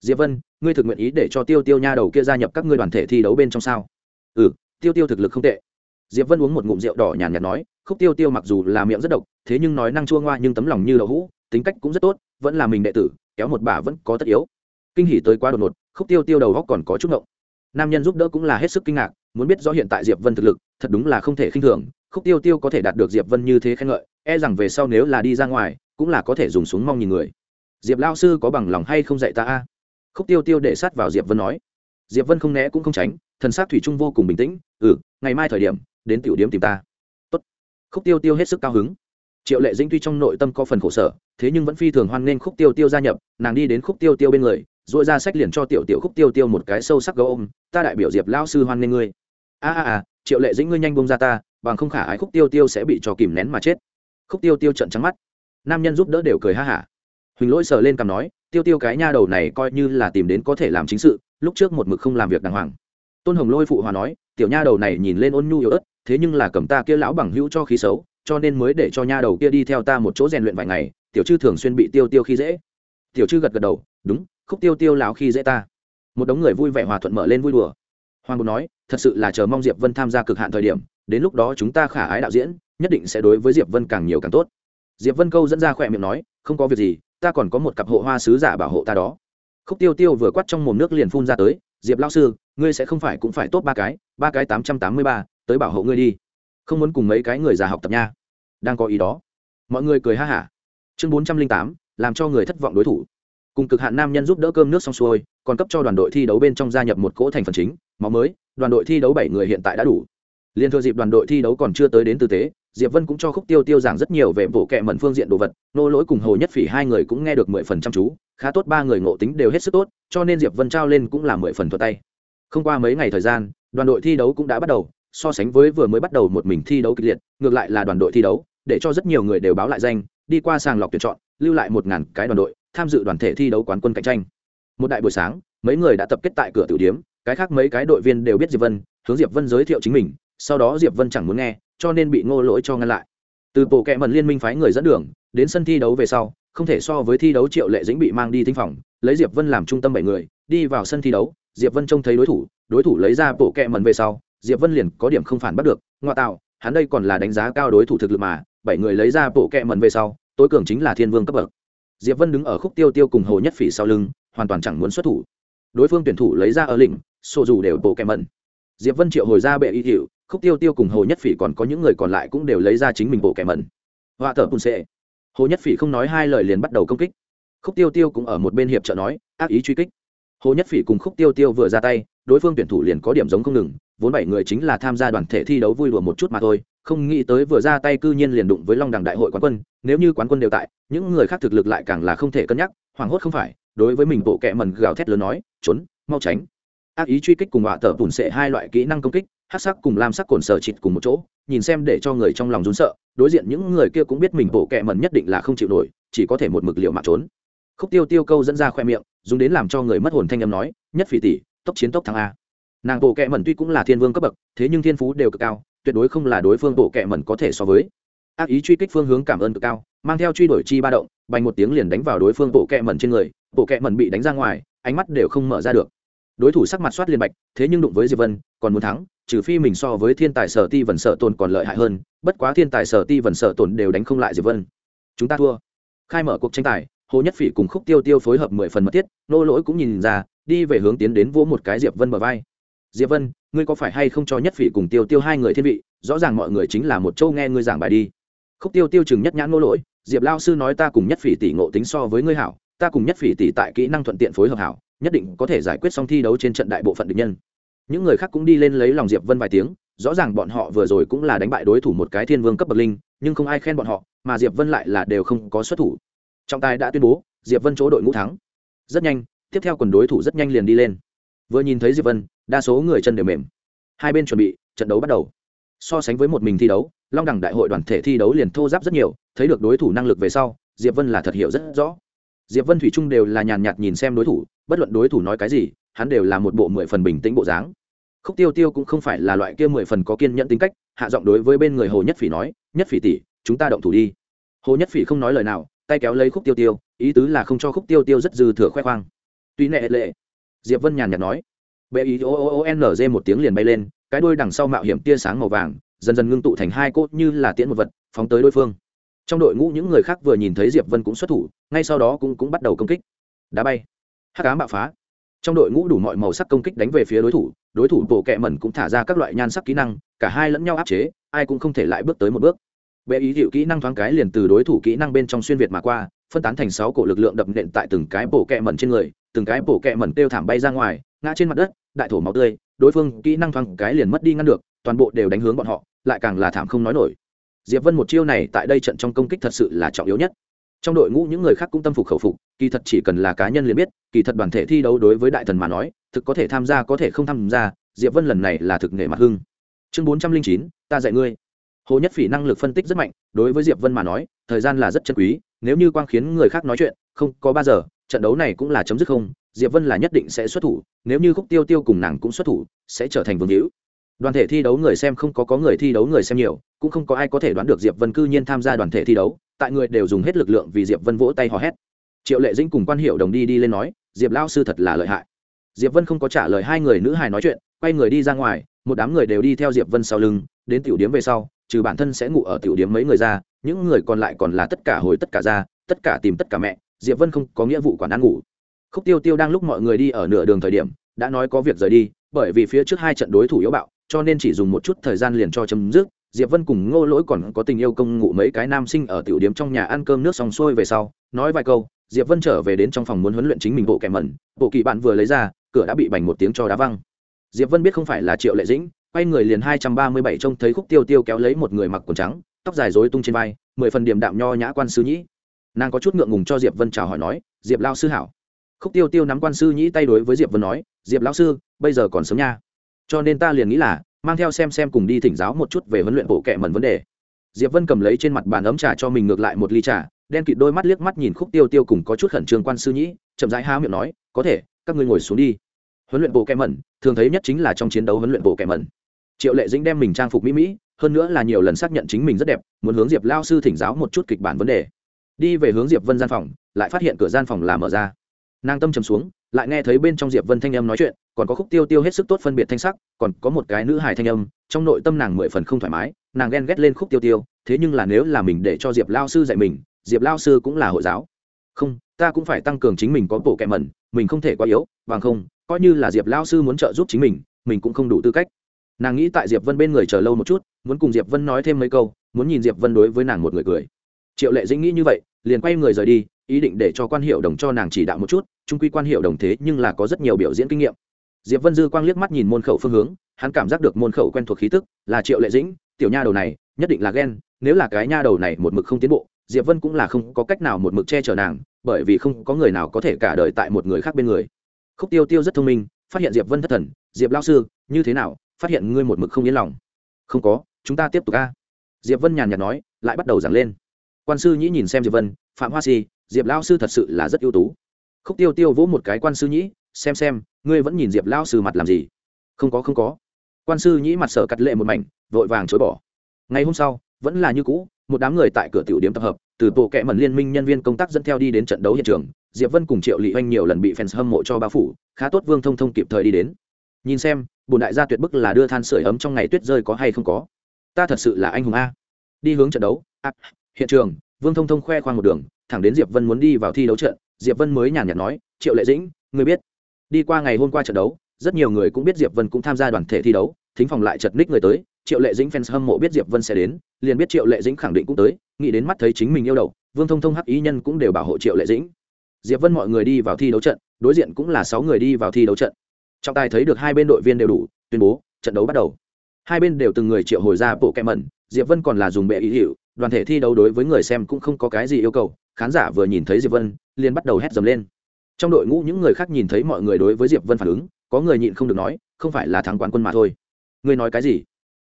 Diệp vân, ngươi thực nguyện ý để cho tiêu tiêu nha đầu kia gia nhập các ngươi đoàn thể thi đấu bên trong sao? Ừ tiêu tiêu thực lực không tệ. Diệp vân uống một ngụm rượu đỏ nhàn nhạt nói, khúc tiêu tiêu mặc dù là miệng rất độc, thế nhưng nói năng chua ngoa nhưng tấm lòng như đậu hũ, tính cách cũng rất tốt, vẫn là mình đệ tử, kéo một bà vẫn có tất yếu. Kinh hỉ tới quá đột ngột, khúc tiêu tiêu đầu góc còn có chút ngộng nam nhân giúp đỡ cũng là hết sức kinh ngạc, muốn biết rõ hiện tại diệp vân thực lực, thật đúng là không thể khinh thường, khúc tiêu tiêu có thể đạt được diệp vân như thế khen ngợi e rằng về sau nếu là đi ra ngoài, cũng là có thể dùng súng mong nhìn người. Diệp lao sư có bằng lòng hay không dạy ta a? Khúc tiêu tiêu để sát vào diệp vân nói. Diệp vân không né cũng không tránh, thần s á c thủy trung vô cùng bình tĩnh ừ ngày mai thời điểm, đến tiểu điếm tìm ta. Tốt. khúc tiêu tiêu hết sức cao hứng. Triệu lệ dĩnh tuy trong nội tâm có phần khổ sở, thế nhưng vẫn phi thường hoan nghênh khúc tiêu tiêu gia nhập, nàng đi đến khúc tiêu tiêu bên người dội ra sách liền cho tiểu tiểu khúc tiêu tiêu một cái sâu sắc gấu ôm, ta đại biểu diệp lao sư hoan nghênh ngươi. A a a, triệu lệ dĩnh ngươi nhanh bông ra ta, bằng không khả ái khúc tiêu tiêu sẽ bị cho kìm nén mà chết. Khúc tiêu tiêu trận trắng mắt. Nam nhân giúp đỡ đều cười ha hả. Huỳnh lỗi sờ lên cằm nói, tiêu tiêu cái nha đầu này coi như là tìm đến có thể làm chính sự, lúc trước một mực không làm việc đàng hoàng. Tôn hồng lôi phụ hòa nói, tiểu nha đầu này nhìn lên ôn nhu yếu ớt, thế nhưng là cầm ta kia lão bằng hữu cho khí xấu, cho nên mới để cho nha đầu kia đi theo ta một chỗ rèn luyện vài ngày, tiểu chư thường xuyên bị tiêu tiêu khi dễ. Tiểu chư gật gật đầu, đúng khúc tiêu tiêu lão khi dễ ta. Một đống người vui vẻ hòa thuận mở lên vui đùa. Hoàng bột nói, thật sự là chờ mong diệp vân tham gia cực hạn thời điểm, đến lúc đó chúng ta khả ái đạo diễn, nhất định sẽ đối với diệp vân càng nhiều càng tốt. Diệp vân câu dẫn ra khỏe miệng nói, không có việc gì, ta còn có một cặp hộ hoa sứ giả bảo hộ ta đó. Khúc tiêu tiêu vừa quắt trong mồm nước liền phun ra tới, diệp lao sư, ngươi sẽ không phải cũng phải tốt ba cái ba cái tám trăm tám mươi ba, tới bảo hộ ngươi đi. Không muốn cùng mấy cái người già học tập nha. Đang có ý đó, mọi người cười ha hả. Chương bốn trăm linh tám, làm cho người thất vọng đối thủ cùng cực hạn nam nhân giúp đỡ cơm nước xong xuôi, còn cấp cho đoàn đội thi đấu bên trong gia nhập một cỗ thành phần chính, máu mới, đoàn đội thi đấu bảy người hiện tại đã đủ. Liên thừa dịp đoàn đội thi đấu còn chưa tới đến tư tế diệp vân cũng cho khúc tiêu tiêu giảng rất nhiều về bộ kệ mẩn phương diện đồ vật, nô lỗi cùng hồ nhất phỉ hai người cũng nghe được mười phần chăm chú, khá tốt ba người ngộ tính đều hết sức tốt, cho nên diệp vân trao lên cũng là mười phần thuật tay. Không qua mấy ngày thời gian, đoàn đội thi đấu cũng đã bắt đầu, so sánh với vừa mới bắt đầu một mình thi đấu kịch liệt, ngược lại là đoàn đội thi đấu, để cho rất nhiều người đều báo lại danh, đi qua sàng lọc tuyển chọn, lưu lại một ngàn cái đoàn đội tham dự đoàn thể thi đấu quán quân cạnh tranh. Một đại buổi sáng, mấy người đã tập kết tại cửa tử điếm, cái khác mấy cái đội viên đều biết diệp vân, hướng diệp vân giới thiệu chính mình, sau đó diệp vân chẳng muốn nghe, cho nên bị ngô lỗi cho ngăn lại. Từ bộ kệ mần liên minh phái người dẫn đường, đến sân thi đấu về sau, không thể so với thi đấu triệu lệ dĩnh bị mang đi tinh phòng, lấy diệp vân làm trung tâm bảy người, đi vào sân thi đấu, diệp vân trông thấy đối thủ đối thủ lấy ra bộ kệ mần về sau, diệp vân liền có điểm không phản bắt được ngoa tạo, hắn đây còn là đánh giá cao đối thủ thực lực mà, bảy người lấy ra bộ kệ mần về sau, tối cường chính là thiên vương cấp bậc diệp vân đứng ở khúc tiêu tiêu cùng hồ nhất phỉ sau lưng, hoàn toàn chẳng muốn xuất thủ. Đối phương tuyển thủ lấy ra ở lĩnh sổ dù đều bộ kèm mẩn. Diệp vân triệu hồi ra bệ y hiệu khúc tiêu tiêu cùng hồ nhất phỉ còn có những người còn lại cũng đều lấy ra chính mình bộ kèm mẩn. Họa thở bùn sệ. hồ nhất phỉ không nói hai lời liền bắt đầu công kích. Khúc tiêu tiêu cũng ở một bên hiệp trợ nói, ác ý truy kích. Hồ nhất phỉ cùng khúc tiêu tiêu vừa ra tay, đối phương tuyển thủ liền có điểm giống không ngừng vốn bảy người chính là tham gia đoàn thể thi đấu vui đùa một chút mà thôi, không nghĩ tới vừa ra tay cư nhiên liền đụng với long đằng đại hội quán quân, nếu như quán quân đều tại, những người khác thực lực lại càng là không thể cân nhắc, hoảng hốt không phải, đối với mình bộ kẹ mần gào thét lớn nói, trốn, mau tránh. Ác ý truy kích cùng họa tở bùn sệ hai loại kỹ năng công kích hát sắc cùng lam sắc cồn sở chịt cùng một chỗ, nhìn xem để cho người trong lòng rún sợ, đối diện những người kia cũng biết mình bộ kẹ mần nhất định là không chịu nổi, chỉ có thể một mực liệu mạng trốn. Khúc tiêu tiêu câu dẫn ra khoe miệng, dùng đến làm cho người mất hồn thanh âm nói, nhất phỉ tỷ, tốc chiến tốc thắng a nàng bộ kệ mẩn tuy cũng là thiên vương cấp bậc, thế nhưng thiên phú đều cực cao, tuyệt đối không là đối phương bộ kệ mẩn có thể so với. Ác ý truy kích phương hướng cảm ơn cực cao, mang theo truy đuổi chi ba động, bành một tiếng liền đánh vào đối phương bộ kệ mẩn trên người, bộ kệ mẩn bị đánh ra ngoài, ánh mắt đều không mở ra được. Đối thủ sắc mặt soát liền bạch, thế nhưng đụng với diệp vân, còn muốn thắng, trừ phi mình so với thiên tài sở ti vần sở tồn còn lợi hại hơn, bất quá thiên tài sở ti vần sở tồn đều đánh không lại diệp vân. Chúng ta thua. Khai mở cuộc tranh tài, hồ nhất phỉ cùng khúc tiêu tiêu phối hợp mười phần mật thiết, nô lỗi cũng nhìn ra, đi về hướng tiến đến vỗ một cái diệp vân bờ vai diệp vân, ngươi có phải hay không cho nhất phỉ cùng tiêu tiêu hai người thiên vị? Rõ ràng mọi người chính là một châu nghe ngươi giảng bài đi. Khúc tiêu tiêu chừng nhất nhãn nô lỗi, diệp lao sư nói ta cùng nhất phỉ tỷ ngộ tính so với ngươi hảo, ta cùng nhất phỉ tỷ tại kỹ năng thuận tiện phối hợp hảo, nhất định có thể giải quyết xong thi đấu trên trận đại bộ phận địch nhân. Những người khác cũng đi lên lấy lòng diệp vân vài tiếng, rõ ràng bọn họ vừa rồi cũng là đánh bại đối thủ một cái thiên vương cấp bậc linh, nhưng không ai khen bọn họ, mà diệp vân lại là đều không có xuất thủ. Trọng tài đã tuyên bố, diệp vân chỗ đội ngũ thắng. Rất nhanh, tiếp theo quần đối thủ rất nhanh liền đi lên vừa nhìn thấy diệp vân, đa số người chân đều mềm. Hai bên chuẩn bị, trận đấu bắt đầu. So sánh với một mình thi đấu, long đẳng đại hội đoàn thể thi đấu liền thô giáp rất nhiều, thấy được đối thủ năng lực về sau, diệp vân là thật hiểu rất rõ. Diệp vân thủy trung đều là nhàn nhạt nhìn xem đối thủ, bất luận đối thủ nói cái gì, hắn đều là một bộ mười phần bình tĩnh bộ dáng. Khúc tiêu tiêu cũng không phải là loại kia mười phần có kiên nhẫn tính cách, hạ giọng đối với bên người hồ nhất phỉ nói, nhất phỉ tỷ, chúng ta động thủ đi. Hồ nhất phỉ không nói lời nào, tay kéo lấy khúc tiêu tiêu, ý tứ là không cho khúc tiêu tiêu rất dư thừa khoe khoang. Tuy nệ lệ diệp vân nhàn nhạt nói. Bệ ý o o n g một tiếng liền bay lên, cái đuôi đằng sau mạo hiểm tia sáng màu vàng, dần dần ngưng tụ thành hai cốt như là tiễn một vật, phóng tới đối phương. Trong đội ngũ những người khác vừa nhìn thấy diệp vân cũng xuất thủ, ngay sau đó cũng cũng bắt đầu công kích. Đá bay. Hát cá bạo phá. Trong đội ngũ đủ mọi màu sắc công kích đánh về phía đối thủ đối thủ bộ kẹ mẩn cũng thả ra các loại nhan sắc kỹ năng, cả hai lẫn nhau áp chế, ai cũng không thể lại bước tới một bước. Bệ ý hiệu kỹ năng thoáng cái liền từ đối thủ kỹ năng bên trong xuyên việt mà qua, phân tán thành sáu cổ lực lượng đập nện tại từng cái bộ kẹ mẩn trên người từng cái bổ kẹ mẩn tiêu thảm bay ra ngoài, ngã trên mặt đất, đại thổ máu tươi, đối phương kỹ năng thoáng cái liền mất đi ngăn được, toàn bộ đều đánh hướng bọn họ, lại càng là thảm không nói nổi. Diệp vân một chiêu này tại đây trận trong công kích thật sự là trọng yếu nhất. Trong đội ngũ những người khác cũng tâm phục khẩu phục, kỳ thật chỉ cần là cá nhân liền biết, kỳ thật đoàn thể thi đấu đối với đại thần mà nói, thực có thể tham gia có thể không tham gia, diệp vân lần này là thực nghệ mặt hưng. Chương bốn trăm linh chín, ta dạy ngươi. Hồ nhất phỉ năng lực phân tích rất mạnh, đối với diệp vân mà nói, thời gian là rất chân quý, nếu như quang khiến người khác nói chuyện, không có ba giờ trận đấu này cũng là chấm dứt không, diệp vân là nhất định sẽ xuất thủ, nếu như khúc tiêu tiêu cùng nàng cũng xuất thủ, sẽ trở thành vương hữu. Đoàn thể thi đấu người xem không có có người thi đấu người xem nhiều, cũng không có ai có thể đoán được diệp vân cư nhiên tham gia đoàn thể thi đấu, tại người đều dùng hết lực lượng vì diệp vân vỗ tay hò hét. Triệu lệ dĩnh cùng quan hiệu đồng đi đi lên nói, diệp lao sư thật là lợi hại. Diệp vân không có trả lời hai người nữ hài nói chuyện, quay người đi ra ngoài, một đám người đều đi theo diệp vân sau lưng, đến tiểu điếm về sau, trừ bản thân sẽ ngủ ở tiểu điếm mấy người ra, những người còn lại còn là tất cả hồi tất cả ra, tất cả tìm tất cả mẹ diệp vân không có nghĩa vụ quản ăn ngủ. Khúc tiêu tiêu đang lúc mọi người đi ở nửa đường thời điểm, đã nói có việc rời đi, bởi vì phía trước hai trận đối thủ yếu bạo, cho nên chỉ dùng một chút thời gian liền cho chấm dứt. Diệp vân cùng ngô lỗi còn có tình yêu công ngụ mấy cái nam sinh ở tiểu điếm trong nhà ăn cơm nước xong xuôi về sau, nói vài câu, diệp vân trở về đến trong phòng muốn huấn luyện chính mình bộ kẻ mẩn. Bộ kỳ bạn vừa lấy ra, cửa đã bị bành một tiếng cho đá văng. Diệp vân biết không phải là triệu lệ dĩnh, quay người liền hai trăm ba mươi bảy trông thấy khúc tiêu tiêu kéo lấy một người mặc quần trắng, tóc dài rối tung trên vai, mười phần điểm đạm nho nhã quan sư nhĩ nàng có chút ngượng ngùng cho diệp vân chào hỏi nói, diệp lao sư hảo. Khúc tiêu tiêu nắm quan sư nhĩ tay đối với diệp vân nói, diệp lao sư, bây giờ còn sớm nha. Cho nên ta liền nghĩ là, mang theo xem xem cùng đi thỉnh giáo một chút về huấn luyện bộ kệ mẩn vấn đề. Diệp vân cầm lấy trên mặt bàn ấm trà cho mình ngược lại một ly trà, đen kịt đôi mắt liếc mắt nhìn khúc tiêu tiêu cùng có chút khẩn trương quan sư nhĩ, chậm rãi há miệng nói, có thể, các ngươi ngồi xuống đi. Huấn luyện bộ kệ mẩn, thường thấy nhất chính là trong chiến đấu huấn luyện bộ kệ mẩn. Triệu lệ dĩnh đem mình trang phục mỹ mỹ, hơn nữa là nhiều lần xác nhận chính mình rất đẹp, muốn hướng diệp lao sư thỉnh giáo một chút kịch bản vấn đề đi về hướng diệp vân gian phòng, lại phát hiện cửa gian phòng là mở ra. Nàng tâm trầm xuống, lại nghe thấy bên trong diệp vân thanh âm nói chuyện, còn có khúc tiêu tiêu hết sức tốt phân biệt thanh sắc, còn có một cái nữ hài thanh âm, trong nội tâm nàng mười phần không thoải mái, nàng ghen ghét lên khúc tiêu tiêu, thế nhưng là nếu là mình để cho diệp lao sư dạy mình, diệp lao sư cũng là hội giáo. Không, ta cũng phải tăng cường chính mình có bộ kẹ mẩn, mình không thể quá yếu, bằng không, coi như là diệp lao sư muốn trợ giúp chính mình mình cũng không đủ tư cách. Nàng nghĩ tại diệp vân bên người chờ lâu một chút, muốn cùng diệp vân nói thêm mấy câu, muốn nhìn diệp vân đối với nàng một người cười triệu lệ dĩnh nghĩ như vậy, liền quay người rời đi, ý định để cho quan hiệu đồng cho nàng chỉ đạo một chút trung quy quan hiệu đồng thế nhưng là có rất nhiều biểu diễn kinh nghiệm. Diệp vân dư quang liếc mắt nhìn môn khẩu phương hướng, hắn cảm giác được môn khẩu quen thuộc khí tức, là triệu lệ dĩnh, tiểu nha đầu này, nhất định là ghen, nếu là cái nha đầu này một mực không tiến bộ, diệp vân cũng là không có cách nào một mực che chở nàng, bởi vì không có người nào có thể cả đời tại một người khác bên người. Khúc tiêu tiêu rất thông minh, phát hiện diệp vân thất thần, diệp lao sư, như thế nào, phát hiện ngươi một mực không yên lòng? Không có, chúng ta tiếp tục ca diệp vân nhàn nhạt nói, lại bắt đầu giảng lên quan sư nhĩ nhìn xem diệp vân phạm hoa si diệp lao sư thật sự là rất ưu tú. Khúc tiêu tiêu vỗ một cái quan sư nhĩ xem xem ngươi vẫn nhìn diệp lao sư mặt làm gì? Không có không có. Quan sư nhĩ mặt sở cắt lệ một mảnh vội vàng chối bỏ. Ngày hôm sau vẫn là như cũ một đám người tại cửa tiểu điểm tập hợp từ bộ kệ mẩn liên minh nhân viên công tác dẫn theo đi đến trận đấu hiện trường. Diệp vân cùng triệu lị oanh nhiều lần bị fans hâm mộ cho bao phủ khá tốt vương thông thông kịp thời đi đến. Nhìn xem bùn đại gia tuyệt bức là đưa than sửa ấm trong ngày tuyết rơi có hay không có. Ta thật sự là anh hùng a. Đi hướng trận đấu. À, hiện trường, vương thông thông khoe khoang một đường, thẳng đến diệp vân muốn đi vào thi đấu trận. Diệp vân mới nhàn nhạt nói, triệu lệ dĩnh, người biết. Đi qua ngày hôm qua trận đấu, rất nhiều người cũng biết diệp vân cũng tham gia đoàn thể thi đấu. Thính phòng lại chật ních người tới. Triệu lệ dĩnh fans hâm mộ biết diệp vân sẽ đến, liền biết triệu lệ dĩnh khẳng định cũng tới. Nghĩ đến mắt thấy chính mình yêu đầu, vương thông thông hắc ý nhân cũng đều bảo hộ triệu lệ dĩnh. Diệp vân mọi người đi vào thi đấu trận, đối diện cũng là sáu người đi vào thi đấu trận. Trọng tài thấy được hai bên đội viên đều đủ, tuyên bố, trận đấu bắt đầu. Hai bên đều từng người triệu hồi ra bộ kẹm mẩn, diệp vân còn là dùng bệ ý hiệu đoàn thể thi đấu đối với người xem cũng không có cái gì yêu cầu, khán giả vừa nhìn thấy diệp vân, liền bắt đầu hét dầm lên. Trong đội ngũ những người khác nhìn thấy mọi người đối với diệp vân phản ứng, có người nhịn không được nói, không phải là thắng quán quân mà thôi. Ngươi nói cái gì?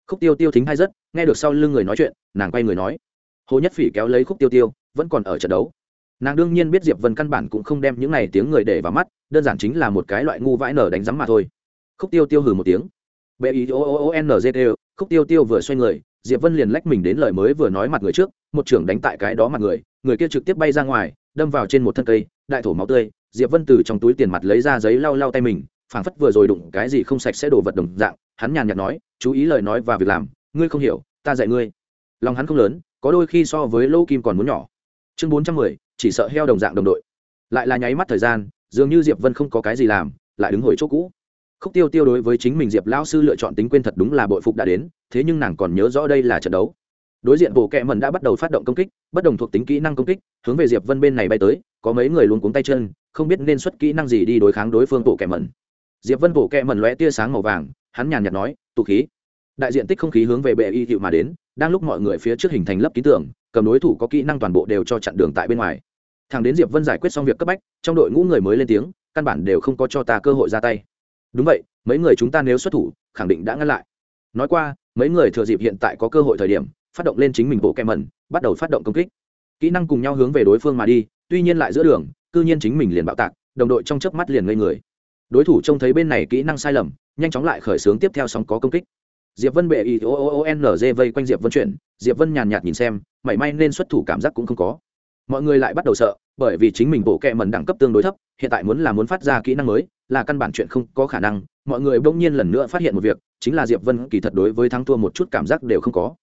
Khúc tiêu tiêu thính hay rất, nghe được sau lưng người nói chuyện, nàng quay người nói. Hồ nhất phỉ kéo lấy khúc tiêu tiêu, vẫn còn ở trận đấu. Nàng đương nhiên biết diệp vân căn bản cũng không đem những này tiếng người để vào mắt, đơn giản chính là một cái loại ngu vãi nở đánh rắm mà thôi. Khúc tiêu tiêu hừ một tiếng. B i o o n g t khúc tiêu tiêu vừa xoay người diệp vân liền lách mình đến lời mới vừa nói mặt người trước, một trưởng đánh tại cái đó mặt người người kia trực tiếp bay ra ngoài, đâm vào trên một thân cây, đại thổ máu tươi, diệp vân từ trong túi tiền mặt lấy ra giấy lau lau tay mình, phảng phất vừa rồi đụng cái gì không sạch sẽ đổ vật đồng dạng, hắn nhàn nhạt nói, chú ý lời nói và việc làm, ngươi không hiểu, ta dạy ngươi. Lòng hắn không lớn, có đôi khi so với lô kim còn muốn nhỏ. Chương bốn trăm mười, chỉ sợ heo đồng dạng đồng đội. Lại là nháy mắt thời gian, dường như diệp vân không có cái gì làm, lại đứng hồi chỗ cũ khúc tiêu tiêu đối với chính mình diệp lão sư lựa chọn tính quên thật đúng là bội phục đã đến, thế nhưng nàng còn nhớ rõ đây là trận đấu. Đối diện bộ kẹ mần đã bắt đầu phát động công kích, bất đồng thuộc tính kỹ năng công kích, hướng về diệp vân bên này bay tới, có mấy người luôn cuống tay chân, không biết nên xuất kỹ năng gì đi đối kháng đối phương bộ kẹ mần diệp vân bộ kẹ mần lóe tia sáng màu vàng, hắn nhàn nhạt nói, tụ khí. Đại diện tích không khí hướng về bệ y hiệu mà đến, đang lúc mọi người phía trước hình thành lấp ký tưởng, cầm đối thủ có kỹ năng toàn bộ đều cho chặn đường tại bên ngoài. Thằng đến diệp vân giải quyết xong việc cấp bách, trong đội ngũ người mới lên tiếng, căn bản đều không có cho ta cơ hội ra tay đúng vậy, mấy người chúng ta nếu xuất thủ, khẳng định đã ngăn lại. Nói qua, mấy người thừa dịp hiện tại có cơ hội thời điểm, phát động lên chính mình bộ kem mẩn, bắt đầu phát động công kích. Kỹ năng cùng nhau hướng về đối phương mà đi, tuy nhiên lại giữa đường, cư nhiên chính mình liền bạo tạc, đồng đội trong chớp mắt liền ngây người. Đối thủ trông thấy bên này kỹ năng sai lầm, nhanh chóng lại khởi xướng tiếp theo sóng có công kích. Diệp vân bệ i o o n g vây quanh diệp vân chuyển, diệp vân nhàn nhạt nhìn xem, mảy may nên xuất thủ cảm giác cũng không có. Mọi người lại bắt đầu sợ, bởi vì chính mình bộ kẹ mần đẳng cấp tương đối thấp, hiện tại muốn là muốn phát ra kỹ năng mới là căn bản chuyện không có khả năng, mọi người bỗng nhiên lần nữa phát hiện một việc, chính là diệp vân kỳ thật đối với thắng thua một chút cảm giác đều không có.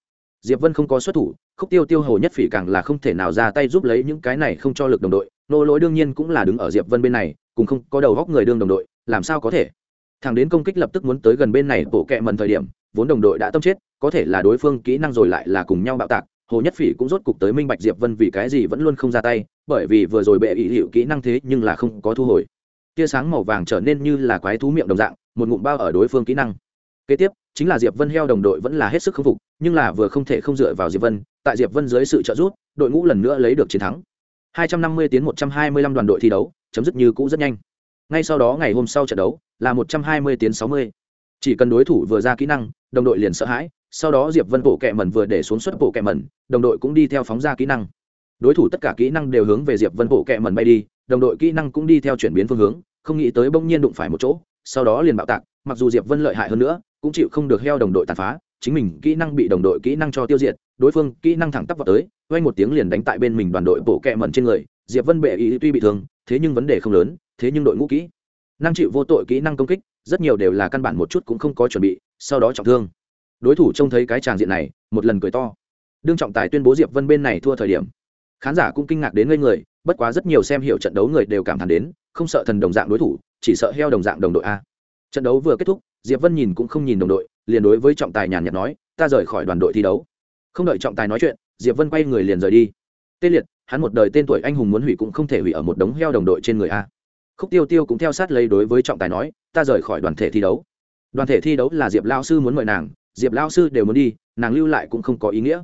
Diệp vân không có xuất thủ, khúc tiêu tiêu hồ nhất phỉ càng là không thể nào ra tay giúp lấy những cái này không cho lực đồng đội, nô lỗi đương nhiên cũng là đứng ở diệp vân bên này cùng không có đầu góc người đương đồng đội, làm sao có thể? Thằng đến công kích lập tức muốn tới gần bên này bổ kẹ mần thời điểm, vốn đồng đội đã tâm chết, có thể là đối phương kỹ năng rồi lại là cùng nhau bạo tạc, hồ nhất phỉ cũng rốt cục tới minh bạch diệp vân vì cái gì vẫn luôn không ra tay, bởi vì vừa rồi bệ ý hiệu kỹ năng thế nhưng là không có thu hồi tia sáng màu vàng trở nên như là quái thú miệng đồng dạng, một ngụm bao ở đối phương kỹ năng. Kế tiếp, chính là diệp vân heo đồng đội vẫn là hết sức khâm phục, nhưng là vừa không thể không dựa vào diệp vân, tại diệp vân dưới sự trợ giúp, đội ngũ lần nữa lấy được chiến thắng. 250 tiến 125 đoàn đội thi đấu, chấm dứt như cũ rất nhanh. Ngay sau đó ngày hôm sau trận đấu là 120 tiến 60. chỉ cần đối thủ vừa ra kỹ năng, đồng đội liền sợ hãi, sau đó diệp vân bộ kẹ mẩn vừa để xuống xuất bộ kẹ mẩn, đồng đội cũng đi theo phóng ra kỹ năng. Đối thủ tất cả kỹ năng đều hướng về diệp vân bộ kẹ mẩn bay đi đồng đội kỹ năng cũng đi theo chuyển biến phương hướng, không nghĩ tới bỗng nhiên đụng phải một chỗ, sau đó liền bạo tạc, mặc dù diệp vân lợi hại hơn nữa, cũng chịu không được heo đồng đội tàn phá, chính mình kỹ năng bị đồng đội kỹ năng cho tiêu diệt, đối phương kỹ năng thẳng tắp vào tới quay một tiếng liền đánh tại bên mình đoàn đội bổ kẹ mẩn trên người, diệp vân bệ ý tuy bị thương, thế nhưng vấn đề không lớn, thế nhưng đội ngũ kỹ năng chịu vô tội kỹ năng công kích, rất nhiều đều là căn bản một chút cũng không có chuẩn bị, sau đó trọng thương. Đối thủ trông thấy cái tràng diện này, một lần cười to. Đương trọng tài tuyên bố diệp vân bên này thua thời điểm, khán giả cũng kinh ngạc đến ngây người bất quá rất nhiều xem hiểu trận đấu người đều cảm thán đến, không sợ thần đồng dạng đối thủ, chỉ sợ heo đồng dạng đồng đội a. Trận đấu vừa kết thúc, diệp vân nhìn cũng không nhìn đồng đội, liền đối với trọng tài nhàn nhạt nói, ta rời khỏi đoàn đội thi đấu. Không đợi trọng tài nói chuyện, diệp vân quay người liền rời đi. Tê liệt, hắn một đời tên tuổi anh hùng muốn hủy cũng không thể hủy ở một đống heo đồng đội trên người a. Khúc tiêu tiêu cũng theo sát lấy đối với trọng tài nói, ta rời khỏi đoàn thể thi đấu. Đoàn thể thi đấu là diệp lao sư muốn mời nàng, diệp lao sư đều muốn đi, nàng lưu lại cũng không có ý nghĩa.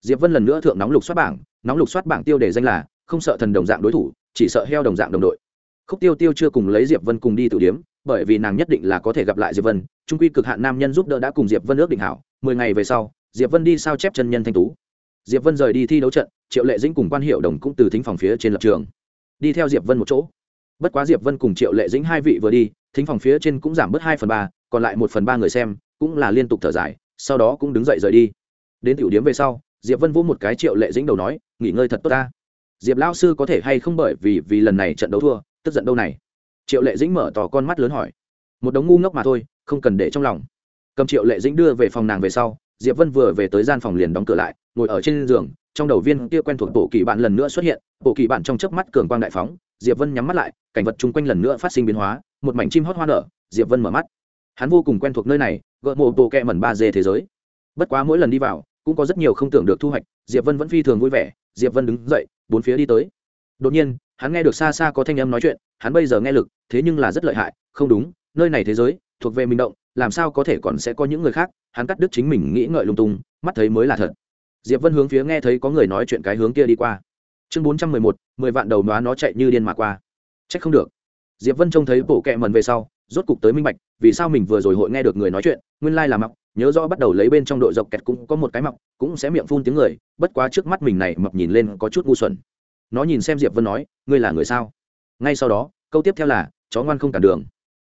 Diệp vân lần nữa thượng nóng lục soát bảng, nóng lục soát bảng tiêu đề danh là không sợ thần đồng dạng đối thủ, chỉ sợ heo đồng dạng đồng đội. Khúc tiêu tiêu chưa cùng lấy diệp vân cùng đi tử điếm bởi vì nàng nhất định là có thể gặp lại diệp vân, trung quy cực hạn nam nhân giúp đỡ đã cùng diệp vân ước định hảo, mười ngày về sau, diệp vân đi sao chép chân nhân thanh tú. Diệp vân rời đi thi đấu trận, triệu lệ dĩnh cùng quan hiệu đồng cũng từ thính phòng phía trên lập trường. Đi theo diệp vân một chỗ. Bất quá diệp vân cùng triệu lệ dĩnh hai vị vừa đi, thính phòng phía trên cũng giảm bớt hai phần ba, còn lại một phần ba người xem, cũng là liên tục thở dài, sau đó cũng đứng dậy rời đi. Đến tiểu điếm về sau, diệp vân vỗ một cái triệu lệ dĩnh đầu nói, nghỉ ngơi thật tốt ta diệp lao sư có thể hay không bởi vì vì lần này trận đấu thua, tức giận đâu này? Triệu lệ dĩnh mở tỏ con mắt lớn hỏi. Một đống ngu ngốc mà thôi, không cần để trong lòng. Cầm triệu lệ dĩnh đưa về phòng nàng về sau, diệp vân vừa về tới gian phòng liền đóng cửa lại, ngồi ở trên giường, trong đầu viên kia quen thuộc bộ kỳ bạn lần nữa xuất hiện, bộ kỳ bạn trong chớp mắt cường quang đại phóng, diệp vân nhắm mắt lại, cảnh vật chung quanh lần nữa phát sinh biến hóa, một mảnh chim hót hoa nở, diệp vân mở mắt. Hắn vô cùng quen thuộc nơi này gợi mộ bộ kẹ mẩn ba d thế giới. Bất quá mỗi lần đi vào, cũng có rất nhiều không tưởng được thu hoạch diệp vân vẫn phi thường vui vẻ, diệp vân đứng dậy, bốn phía đi tới. Đột nhiên, hắn nghe được xa xa có thanh âm nói chuyện, hắn bây giờ nghe lực, thế nhưng là rất lợi hại, không đúng, nơi này thế giới, thuộc về mình động, làm sao có thể còn sẽ có những người khác, hắn cắt đứt chính mình nghĩ ngợi lung tung, mắt thấy mới là thật. Diệp vân hướng phía nghe thấy có người nói chuyện cái hướng kia đi qua. Chương bốn trăm mười một, mười vạn đầu nóa nó chạy như điên mà qua. C h ắ c không được. Diệp vân trông thấy bộ kẹ mần về sau, rốt cục tới minh bạch, vì sao mình vừa rồi hội nghe được người nói chuyện, nguyên lai là mặc nhớ rõ bắt đầu lấy bên trong đội dọc kẹt cũng có một cái mọc, cũng sẽ miệng phun tiếng người, bất quá trước mắt mình này mập nhìn lên có chút ngu xuẩn. Nó nhìn xem diệp vân nói, ngươi là người sao? Ngay sau đó, câu tiếp theo là, chó ngoan không cản đường.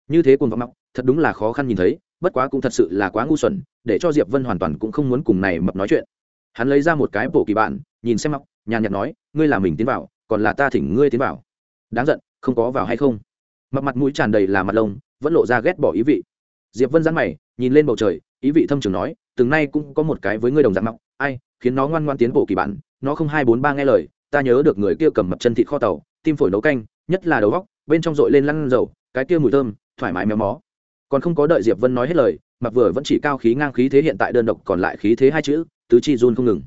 Như thế cùng vọng mọc, thật đúng là khó khăn nhìn thấy, bất quá cũng thật sự là quá ngu xuẩn, để cho diệp vân hoàn toàn cũng không muốn cùng này mập nói chuyện. Hắn lấy ra một cái bộ kỳ bạn, nhìn xem mọc, nhàn nhạt nói, ngươi là mình tiến vào, còn là ta thỉnh ngươi tiến vào. Đáng giận, không có vào hay không? Mập mặt mũi tràn đầy là mặt lông, vẫn lộ ra ghét bỏ ý vị. Diệp vân dán mày, nhìn lên bầu trời ý vị thâm trường nói, từng nay cũng có một cái với ngươi đồng dạng mọc ai, khiến nó ngoan ngoan tiến bộ kỳ bản, nó không hai bốn ba nghe lời, ta nhớ được người kia cầm mập chân thịt kho tàu, tim phổi nấu canh, nhất là đầu góc, bên trong dội lên lăn dầu, cái kia mùi thơm, thoải mái méo mó. Còn không có đợi diệp vân nói hết lời, mặc vừa vẫn chỉ cao khí ngang khí thế hiện tại đơn độc, còn lại khí thế hai chữ, tứ chi run không ngừng.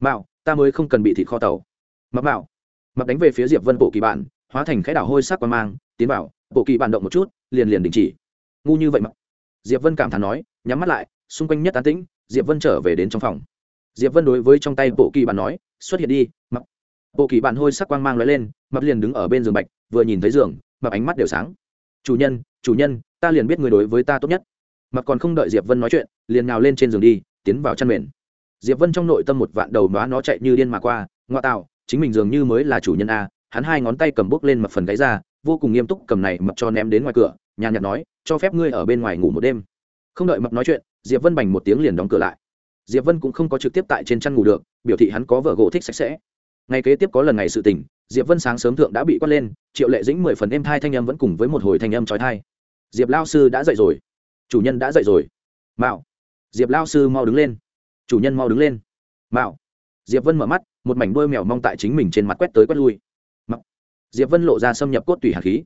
Mạo, ta mới không cần bị thịt kho tàu. Mập mạo. Mập đánh về phía diệp vân bộ kỳ bản, hóa thành khẽ đảo hôi sắc qua mang, tiến vào, bộ kỳ bản động một chút, liền liền đình chỉ. Ngu như vậy mà. Diệp vân cảm thán nói, nhắm mắt lại xung quanh nhất tán tĩnh, diệp vân trở về đến trong phòng. Diệp vân đối với trong tay bộ kỳ bản nói, xuất hiện đi mập bộ kỳ bản hôi sắc quang mang lóe lên mập liền đứng ở bên giường bạch, vừa nhìn thấy giường mập ánh mắt đều sáng. Chủ nhân chủ nhân, ta liền biết người đối với ta tốt nhất. Mập còn không đợi diệp vân nói chuyện, liền nào lên trên giường đi, tiến vào chăn mền. Diệp vân trong nội tâm một vạn đầu nó nó chạy như điên mà qua, ngoa tạo, chính mình dường như mới là chủ nhân a, hắn hai ngón tay cầm bốc lên mập phần gáy ra, vô cùng nghiêm túc cầm này mập cho ném đến ngoài cửa, nhàn nhạt nói, cho phép ngươi ở bên ngoài ngủ một đêm không đợi mập nói chuyện, diệp vân bành một tiếng liền đóng cửa lại. Diệp vân cũng không có trực tiếp tại trên chăn ngủ được, biểu thị hắn có vợ gỗ thích sạch sẽ. Ngày kế tiếp có lần ngày sự tình, diệp vân sáng sớm thượng đã bị quát lên, triệu lệ dĩnh mười phần êm thai thanh âm vẫn cùng với một hồi thanh âm trói thai diệp lao sư đã dậy rồi. Chủ nhân đã dậy rồi. Mạo. Diệp lao sư mau đứng lên. Chủ nhân mau đứng lên. Mạo. Diệp vân mở mắt, một mảnh đôi mèo mong tại chính mình trên mặt quét tới quét lui. Mặc diệp vân lộ ra xâm nhập cốt tủy hạt khí.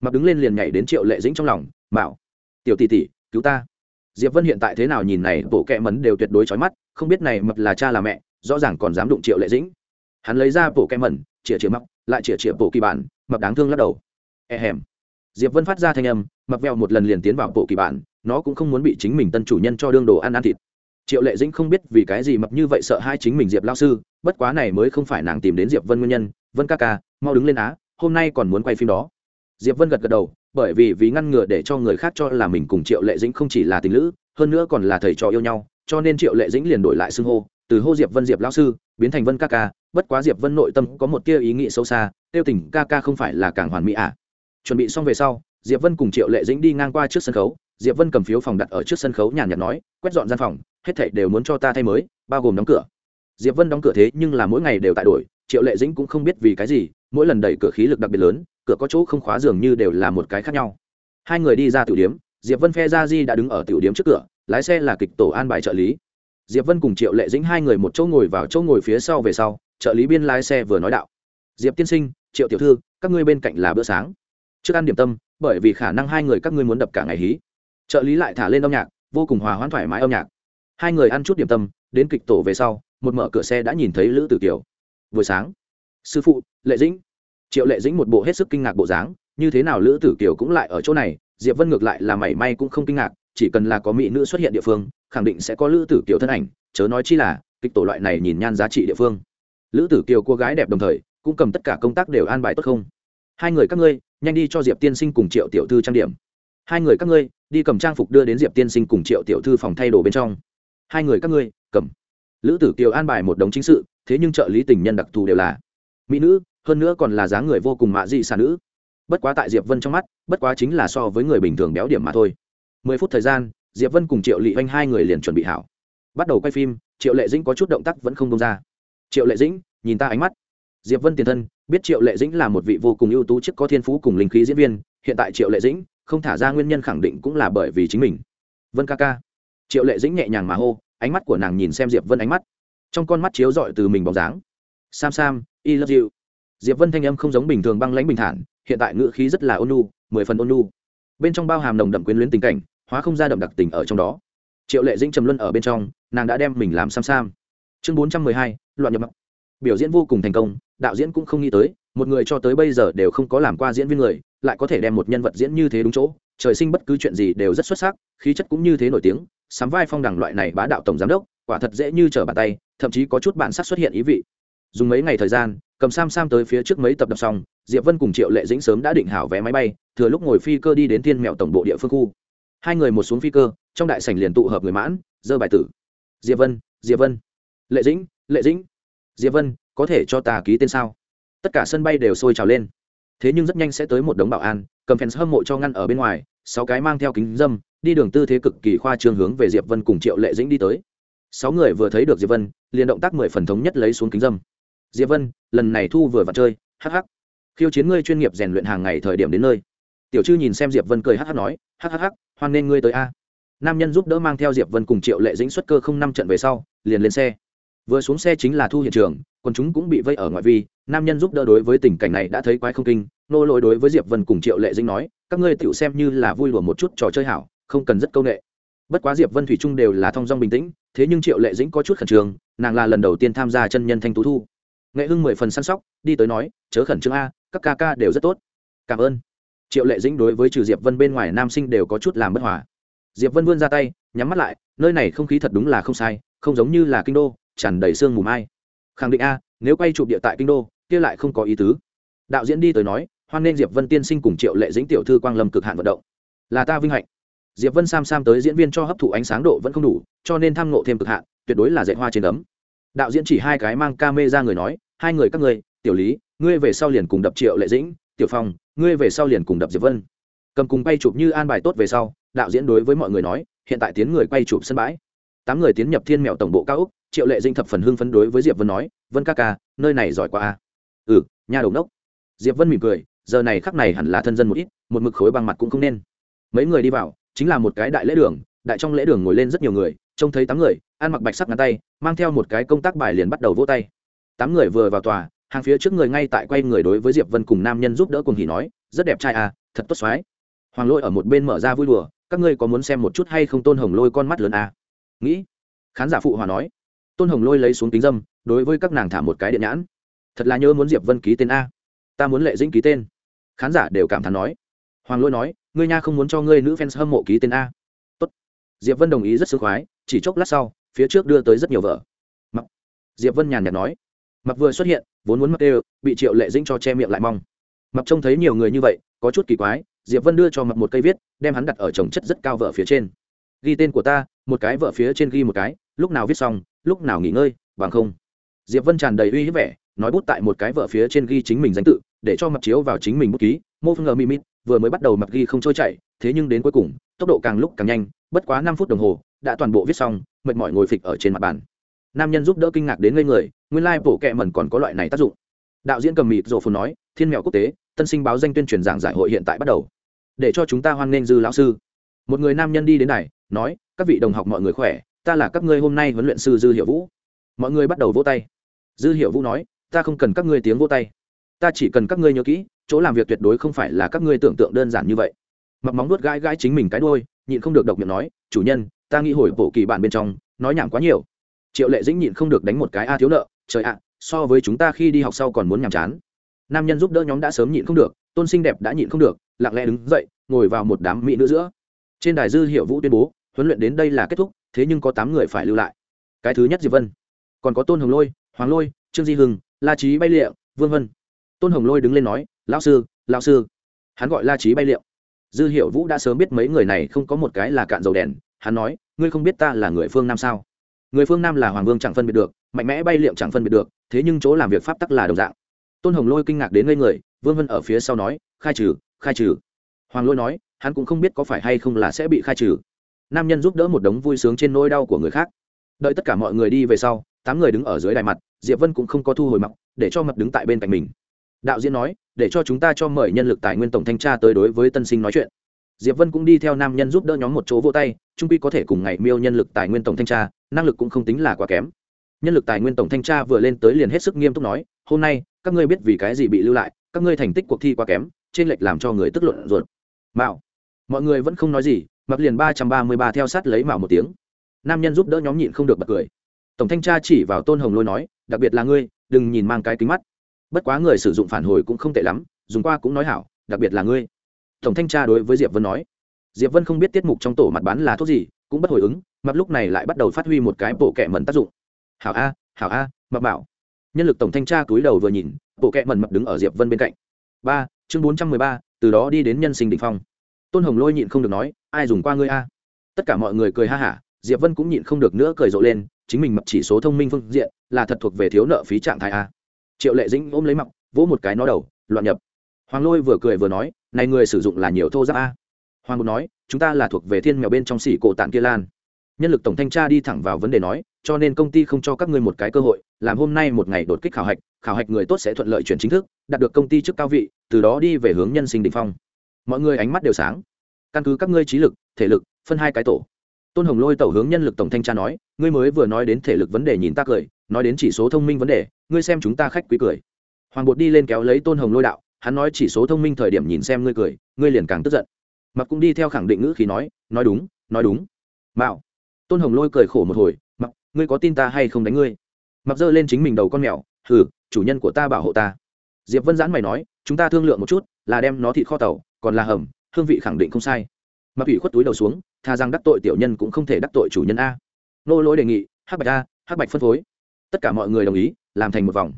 Mặc đứng lên liền nhảy đến triệu lệ dĩnh trong lòng. Mạo. Tiểu tỷ tỷ, cứu ta diệp vân hiện tại thế nào nhìn này, bộ kẹ mấn đều tuyệt đối trói mắt, không biết này mập là cha là mẹ, rõ ràng còn dám đụng triệu lệ dĩnh. Hắn lấy ra bộ kẹ mẩn chĩa chĩa mập, lại chĩa chĩa bộ kỳ bản, mập đáng thương lắc đầu. E hèm. Diệp vân phát ra thanh âm, mập veo một lần liền tiến vào bộ kỳ bản, nó cũng không muốn bị chính mình tân chủ nhân cho đương đồ ăn ăn thịt. Triệu lệ dĩnh không biết vì cái gì mập như vậy sợ hai chính mình diệp lao sư, bất quá này mới không phải nàng tìm đến diệp vân nguyên nhân. Vân ca ca, mau đứng lên á, hôm nay còn muốn quay phim đó. Diệp vân gật gật đầu bởi vì vì ngăn ngừa để cho người khác cho là mình cùng triệu lệ dĩnh không chỉ là tình lữ, hơn nữa còn là thầy trò yêu nhau, cho nên triệu lệ dĩnh liền đổi lại xưng hô, từ hô diệp vân diệp lao sư, biến thành vân ca ca, bất quá diệp vân nội tâm có một tia ý nghĩ sâu xa, tiêu tình ca ca không phải là càng hoàn mỹ à. Chuẩn bị xong về sau, diệp vân cùng triệu lệ dĩnh đi ngang qua trước sân khấu, diệp vân cầm phiếu phòng đặt ở trước sân khấu nhàn nhạt nói, quét dọn gian phòng, hết thảy đều muốn cho ta thay mới, bao gồm đóng cửa. Diệp vân đóng cửa thế nhưng là mỗi ngày đều tại đổi, triệu lệ dĩnh cũng không biết vì cái gì, mỗi lần đẩy cửa khí lực đặc biệt lớn cửa có chỗ không khóa dường như đều là một cái khác nhau. Hai người đi ra tiểu điếm diệp vân phe gia di đã đứng ở tiểu điếm trước cửa, lái xe là kịch tổ an bài trợ lý. Diệp vân cùng triệu lệ dĩnh hai người một chỗ ngồi vào chỗ ngồi phía sau về sau, trợ lý biên lái xe vừa nói đạo. Diệp tiên sinh, triệu tiểu thư, các ngươi bên cạnh là bữa sáng. Trước ăn điểm tâm, bởi vì khả năng hai người các ngươi muốn đập cả ngày hí. Trợ lý lại thả lên âm nhạc, vô cùng hòa hoãn thoải mái âm nhạc. Hai người ăn chút điểm tâm, đến kịch tổ về sau, một mở cửa xe đã nhìn thấy lữ tử kiều. Buổi sáng, sư phụ, lệ dĩnh triệu lệ dĩnh một bộ hết sức kinh ngạc bộ dáng, như thế nào lữ tử kiều cũng lại ở chỗ này, diệp vân ngược lại là mảy may cũng không kinh ngạc, chỉ cần là có mỹ nữ xuất hiện địa phương, khẳng định sẽ có lữ tử kiều thân ảnh, chớ nói chi là, kịch tổ loại này nhìn nhan giá trị địa phương. Lữ tử kiều cô gái đẹp đồng thời, cũng cầm tất cả công tác đều an bài tốt không? Hai người các ngươi, nhanh đi cho diệp tiên sinh cùng triệu tiểu thư trang điểm. Hai người các ngươi, đi cầm trang phục đưa đến diệp tiên sinh cùng triệu tiểu thư phòng thay đồ bên trong. Hai người các ngươi, cầm. Lữ tử kiều an bài một đống chính sự, thế nhưng trợ lý tình nhân đặc thù đều là mỹ nữ hơn nữa còn là dáng người vô cùng mạ dị xà nữ. Bất quá tại diệp vân trong mắt, bất quá chính là so với người bình thường béo điểm mà thôi. Mười phút thời gian, diệp vân cùng triệu lị oanh hai người liền chuẩn bị hảo. Bắt đầu quay phim, triệu lệ dĩnh có chút động tác vẫn không đông ra. Triệu lệ dĩnh, nhìn ta ánh mắt. Diệp vân tiền thân, biết triệu lệ dĩnh là một vị vô cùng ưu tú, chức có thiên phú cùng linh khí diễn viên, hiện tại triệu lệ dĩnh không thả ra nguyên nhân khẳng định cũng là bởi vì chính mình. Vân ca ca. Triệu lệ dĩnh nhẹ nhàng mà hô, ánh mắt của nàng nhìn xem diệp vân ánh mắt. Trong con mắt chiếu rọi từ mình bóng dáng. Sam sam, i love you diệp vân thanh âm không giống bình thường băng lãnh bình thản, hiện tại ngữ khí rất là ôn nhu, mười phần ôn nhu. Bên trong bao hàm nồng đậm quyến luyến tình cảnh, hóa không ra đậm đặc tình ở trong đó. Triệu lệ dĩnh trầm luân ở bên trong, nàng đã đem mình làm sam sam chương bốn trăm mười hai, loạn nhập mộng. biểu diễn vô cùng thành công, đạo diễn cũng không nghĩ tới, một người cho tới bây giờ đều không có làm qua diễn viên người, lại có thể đem một nhân vật diễn như thế đúng chỗ. Trời sinh bất cứ chuyện gì đều rất xuất sắc, khí chất cũng như thế nổi tiếng, sắm vai phong đẳng loại này bá đạo tổng giám đốc, quả thật dễ như trở bàn tay, thậm chí có chút bản sắc xuất hiện ý vị. Dùng mấy ngày thời gian cầm sam sam tới phía trước mấy tập đọc xong, diệp vân cùng triệu lệ dĩnh sớm đã định hảo vé máy bay, thừa lúc ngồi phi cơ đi đến thiên mẹo tổng bộ địa phương khu. Hai người một xuống phi cơ, trong đại sảnh liền tụ hợp người mãn dơ bài tử. Diệp vân diệp vân. Lệ dĩnh lệ dĩnh. Diệp vân, có thể cho ta ký tên sao? Tất cả sân bay đều sôi trào lên. Thế nhưng rất nhanh sẽ tới một đống bảo an, cầm fans hâm mộ cho ngăn ở bên ngoài, sáu cái mang theo kính dâm, đi đường tư thế cực kỳ khoa trương hướng về diệp vân cùng triệu lệ dĩnh đi tới. Sáu người vừa thấy được diệp vân, liền động tác mười phần thống nhất lấy xuống kính dâm diệp vân, lần này thu vừa vặt chơi, hắc hắc. Khiêu chiến ngươi chuyên nghiệp rèn luyện hàng ngày thời điểm đến nơi. Tiểu chư nhìn xem diệp vân cười hắc hắc nói, hắc hắc hắc, hoan nên ngươi tới a. Nam nhân giúp đỡ mang theo diệp vân cùng triệu lệ dĩnh xuất cơ không năm trận về sau, liền lên xe. Vừa xuống xe chính là thu hiện trường còn chúng cũng bị vây ở ngoại vi, nam nhân giúp đỡ đối với tình cảnh này đã thấy quái không kinh, nô lỗi đối với diệp vân cùng triệu lệ dĩnh nói, các ngươi tựu xem như là vui lùa một chút trò chơi hảo, không cần rất công nghệ. bất quá diệp vân thủy trung đều là thong dong bình tĩnh, thế nhưng triệu lệ dĩnh có chút khẩn trương, nàng là lần đầu tiên tham gia chân nhân thanh tú thu nghệ hưng mười phần săn sóc, đi tới nói, chớ khẩn trương a, các ca ca đều rất tốt. Cảm ơn. Triệu lệ dĩnh đối với trừ diệp vân bên ngoài nam sinh đều có chút làm bất hòa. Diệp vân vươn ra tay, nhắm mắt lại, nơi này không khí thật đúng là không sai, không giống như là kinh đô, tràn đầy sương mù mai. Khẳng định a, nếu quay chụp địa tại kinh đô, kia lại không có ý tứ. Đạo diễn đi tới nói, hoan nên diệp vân tiên sinh cùng triệu lệ dĩnh tiểu thư quang lâm cực hạn vận động. Là ta vinh hạnh. Diệp vân sam sam tới diễn viên cho hấp thụ ánh sáng độ vẫn không đủ, cho nên tham ngộ thêm cực hạn, tuyệt đối là dạy hoa trên ấm đạo diễn chỉ hai cái mang ca mê ra người nói, hai người các ngươi, tiểu lý, ngươi về sau liền cùng đập triệu lệ dĩnh, tiểu phong, ngươi về sau liền cùng đập diệp vân. Cầm cùng quay chụp như an bài tốt về sau, đạo diễn đối với mọi người nói, hiện tại tiến người quay chụp sân bãi. Tám người tiến nhập thiên mèo tổng bộ cao úc triệu lệ dinh thập phần hưng phấn đối với diệp vân nói, vân ca ca, nơi này giỏi quá a ừ nhà đầu nốc diệp vân mỉm cười, giờ này khắc này hẳn là thân dân một ít, một mực khối bằng mặt cũng không nên. Mấy người đi vào, chính là một cái đại lễ đường, đại trong lễ đường ngồi lên rất nhiều người trông thấy tám người, ăn mặc bạch sắc ngắn tay, mang theo một cái công tác bài liền bắt đầu vỗ tay. Tám người vừa vào tòa, hàng phía trước người ngay tại quay người đối với diệp vân cùng nam nhân giúp đỡ cùng hỉ nói, rất đẹp trai à thật tốt xoái. Hoàng lôi ở một bên mở ra vui đùa, các ngươi có muốn xem một chút hay không tôn hồng lôi con mắt lớn à? nghĩ. Khán giả phụ hòa nói. Tôn hồng lôi lấy xuống kính dâm, đối với các nàng thả một cái điện nhãn. Thật là nhớ muốn diệp vân ký tên a. Ta muốn lệ dĩnh ký tên. Khán giả đều cảm thán nói. Hoàng lôi nói, ngươi nha không muốn cho ngươi nữ fans hâm mộ ký tên a. Tốt. diệp vân đồng ý rất sướng khoái chỉ chốc lát sau, phía trước đưa tới rất nhiều vợ. Mặc diệp vân nhàn nhạt nói. Mặc vừa xuất hiện, vốn muốn mặc đều, bị triệu lệ dĩnh cho che miệng lại mong. Mặc trông thấy nhiều người như vậy, có chút kỳ quái, diệp vân đưa cho mặc một cây viết, đem hắn đặt ở trồng chất rất cao vợ phía trên. Ghi tên của ta, một cái vợ phía trên ghi một cái, lúc nào viết xong, lúc nào nghỉ ngơi, bằng không. Diệp vân tràn đầy uy hiếp vẻ, nói bút tại một cái vợ phía trên ghi chính mình danh tự, để cho Mặc chiếu vào chính mình bút ký, mô phương ngờ mimit vừa mới bắt đầu Mặc ghi không trôi chảy, thế nhưng đến cuối cùng, tốc độ càng lúc càng nhanh, bất quá năm phút đồng hồ đã toàn bộ viết xong, mệt mỏi ngồi phịch ở trên mặt bàn. Nam nhân giúp đỡ kinh ngạc đến ngây người, nguyên lai、like、bổ kẹ mẩn còn có loại này tác dụng. Đạo diễn cầm mịt rổ phù nói, thiên mèo quốc tế, tân sinh báo danh tuyên truyền giảng giải hội hiện tại bắt đầu. Để cho chúng ta hoan nghênh dư lão sư. Một người nam nhân đi đến này nói, các vị đồng học mọi người khỏe, ta là các ngươi hôm nay huấn luyện sư dư hiệu vũ. Mọi người bắt đầu vỗ tay. Dư hiệu vũ nói, ta không cần các ngươi tiếng vỗ tay. Ta chỉ cần các ngươi nhớ kỹ, chỗ làm việc tuyệt đối không phải là các ngươi tưởng tượng đơn giản như vậy. Mặc móng nuốt gãi gãi chính mình cái đôi nhịn không được độc miệng nói, chủ nhân ta nghĩ hồi bộ kỳ bạn bên trong, nói nhảm quá nhiều. Triệu lệ dĩnh nhịn không được đánh một cái, a thiếu nợ, trời ạ, so với chúng ta khi đi học sau còn muốn nhàm chán. Nam nhân giúp đỡ nhóm đã sớm nhịn không được, tôn sinh đẹp đã nhịn không được, lặng lẽ đứng dậy, ngồi vào một đám mỹ nữ giữa. Trên đài dư hiệu vũ tuyên bố, huấn luyện đến đây là kết thúc, thế nhưng có tám người phải lưu lại. Cái thứ nhất diệp vân, còn có tôn hồng lôi, hoàng lôi, trương di hưng, la trí bay liệu vương vân. Tôn hồng lôi đứng lên nói, lão sư lão sư. Hắn gọi la trí bay liệu dư hiệu vũ đã sớm biết mấy người này không có một cái là cạn dầu đèn hắn nói, ngươi không biết ta là người phương nam sao? Người phương nam là hoàng vương chẳng phân biệt được, mạnh mẽ bay liệm chẳng phân biệt được, thế nhưng chỗ làm việc pháp tắc là đồng dạng. Tôn hồng lôi kinh ngạc đến ngây người, vương vân ở phía sau nói, khai trừ khai trừ. Hoàng lôi nói, hắn cũng không biết có phải hay không là sẽ bị khai trừ. Nam nhân giúp đỡ một đống vui sướng trên nỗi đau của người khác. Đợi tất cả mọi người đi về sau, tám người đứng ở dưới đài mặt, diệp vân cũng không có thu hồi mặc để cho mập đứng tại bên cạnh mình. Đạo diễn nói, để cho chúng ta cho mời nhân lực tài nguyên tổng thanh tra tới đối với tân sinh nói chuyện diệp vân cũng đi theo nam nhân giúp đỡ nhóm một chỗ vô tay trung quy có thể cùng ngày miêu nhân lực tài nguyên tổng thanh tra, năng lực cũng không tính là quá kém. Nhân lực tài nguyên tổng thanh tra vừa lên tới liền hết sức nghiêm túc nói, hôm nay, các ngươi biết vì cái gì bị lưu lại, các ngươi thành tích cuộc thi quá kém, trên lệch làm cho người tức luận ruột. Mạo. Mọi người vẫn không nói gì, mặc liền ba trăm ba mươi ba theo sát lấy mạo một tiếng. Nam nhân giúp đỡ nhóm nhịn không được bật cười. Tổng thanh tra chỉ vào tôn hồng lôi nói, đặc biệt là ngươi, đừng nhìn mang cái kính mắt. Bất quá người sử dụng phản hồi cũng không tệ lắm, dùng qua cũng nói hảo, đặc biệt là ngươi tổng thanh tra đối với diệp vân nói. Diệp vân không biết tiết mục trong tổ mặt bán là thuốc gì cũng bất hồi ứng mập lúc này lại bắt đầu phát huy một cái bộ kệ mẩn tác dụng. Hảo a hảo a mập bảo nhân lực tổng thanh tra cúi đầu vừa nhìn bộ kệ mẩn mập đứng ở diệp vân bên cạnh. Ba chương bốn trăm mười ba từ đó đi đến nhân sinh đỉnh phong. Tôn hồng lôi nhịn không được nói ai dùng qua ngươi a? Tất cả mọi người cười ha hả diệp vân cũng nhịn không được nữa cười rộ lên chính mình mập chỉ số thông minh phương diện là thật thuộc về thiếu nợ phí trạng thái a. Triệu lệ dĩnh ôm lấy Mặc, vỗ một cái nó đầu loạn nhập. Hoàng lôi vừa cười vừa nói này người sử dụng là nhiều thô giáp a. Hoàng bột nói, chúng ta là thuộc về thiên mèo bên trong xỉ cổ tạng kia lan. Nhân lực tổng thanh tra đi thẳng vào vấn đề nói, cho nên công ty không cho các ngươi một cái cơ hội, làm hôm nay một ngày đột kích khảo hạch khảo hạch người tốt sẽ thuận lợi chuyển chính thức, đạt được công ty chức cao vị, từ đó đi về hướng nhân sinh đ ỉ n h phong. Mọi người ánh mắt đều sáng. Căn cứ các ngươi trí lực, thể lực, phân hai cái tổ. Tôn hồng lôi tẩu hướng nhân lực tổng thanh tra nói, ngươi mới vừa nói đến thể lực vấn đề nhìn ta cười, nói đến chỉ số thông minh vấn đề, ngươi xem chúng ta khách quý cười. Hoàng bột đi lên kéo lấy tôn hồng lôi đạo hắn nói chỉ số thông minh thời điểm nhìn xem ngươi cười, ngươi liền càng tức giận. Mặc cũng đi theo khẳng định ngữ khí nói nói đúng nói đúng. Mạo. Tôn hồng lôi cười khổ một hồi mặc ngươi có tin ta hay không đánh ngươi? Mặc giơ lên chính mình đầu con mèo, hừ, chủ nhân của ta bảo hộ ta. Diệp vân giãn mày nói, chúng ta thương lượng một chút, là đem nó thịt kho tàu, còn là hầm, hương vị khẳng định không sai. Mặc ủy khuất túi đầu xuống, tha rằng đắc tội tiểu nhân cũng không thể đắc tội chủ nhân a. Nô lỗi đề nghị, hắc bạch a, hắc bạch phân phối. Tất cả mọi người đồng ý, làm thành một vòng.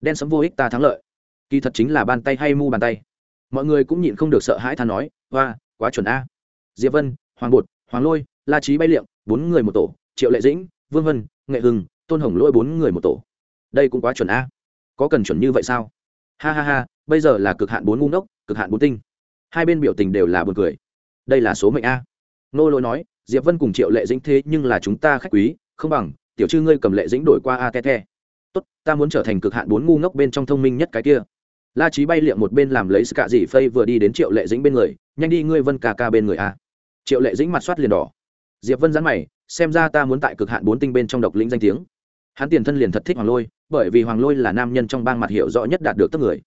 Đen sấm vô ích ta thắng lợi kỳ thật chính là bàn tay hay mu bàn tay. Mọi người cũng nhịn không được sợ hãi than nói hoa quá chuẩn a. Diệp vân, hoàng bột, hoàng lôi, la trí bay liệm bốn người một tổ, triệu lệ dĩnh, vương vân, nghệ hưng, tôn hồng lôi bốn người một tổ. Đây cũng quá chuẩn a. Có cần chuẩn như vậy sao? Ha ha ha, bây giờ là cực hạn bốn ngu ngốc, cực hạn bốn tinh. Hai bên biểu tình đều là buồn cười. Đây là số mệnh a. Nô lôi nói, diệp vân cùng triệu lệ dĩnh thế nhưng là chúng ta khách quý, không bằng, tiểu chư ngươi cầm lệ dĩnh đổi qua a te te. Tốt, ta muốn trở thành cực hạn bốn ngu ngốc bên trong thông minh nhất cái kia la trí bay liệm một bên làm lấy cả dì phây vừa đi đến triệu lệ dĩnh bên người, nhanh đi ngươi vân ca ca bên người a. Triệu lệ dĩnh mặt soát liền đỏ. Diệp vân dán mày, xem ra ta muốn tại cực hạn bốn tinh bên trong độc lĩnh danh tiếng. Hắn tiền thân liền thật thích hoàng lôi, bởi vì hoàng lôi là nam nhân trong bang mặt hiệu rõ nhất đạt được tất người.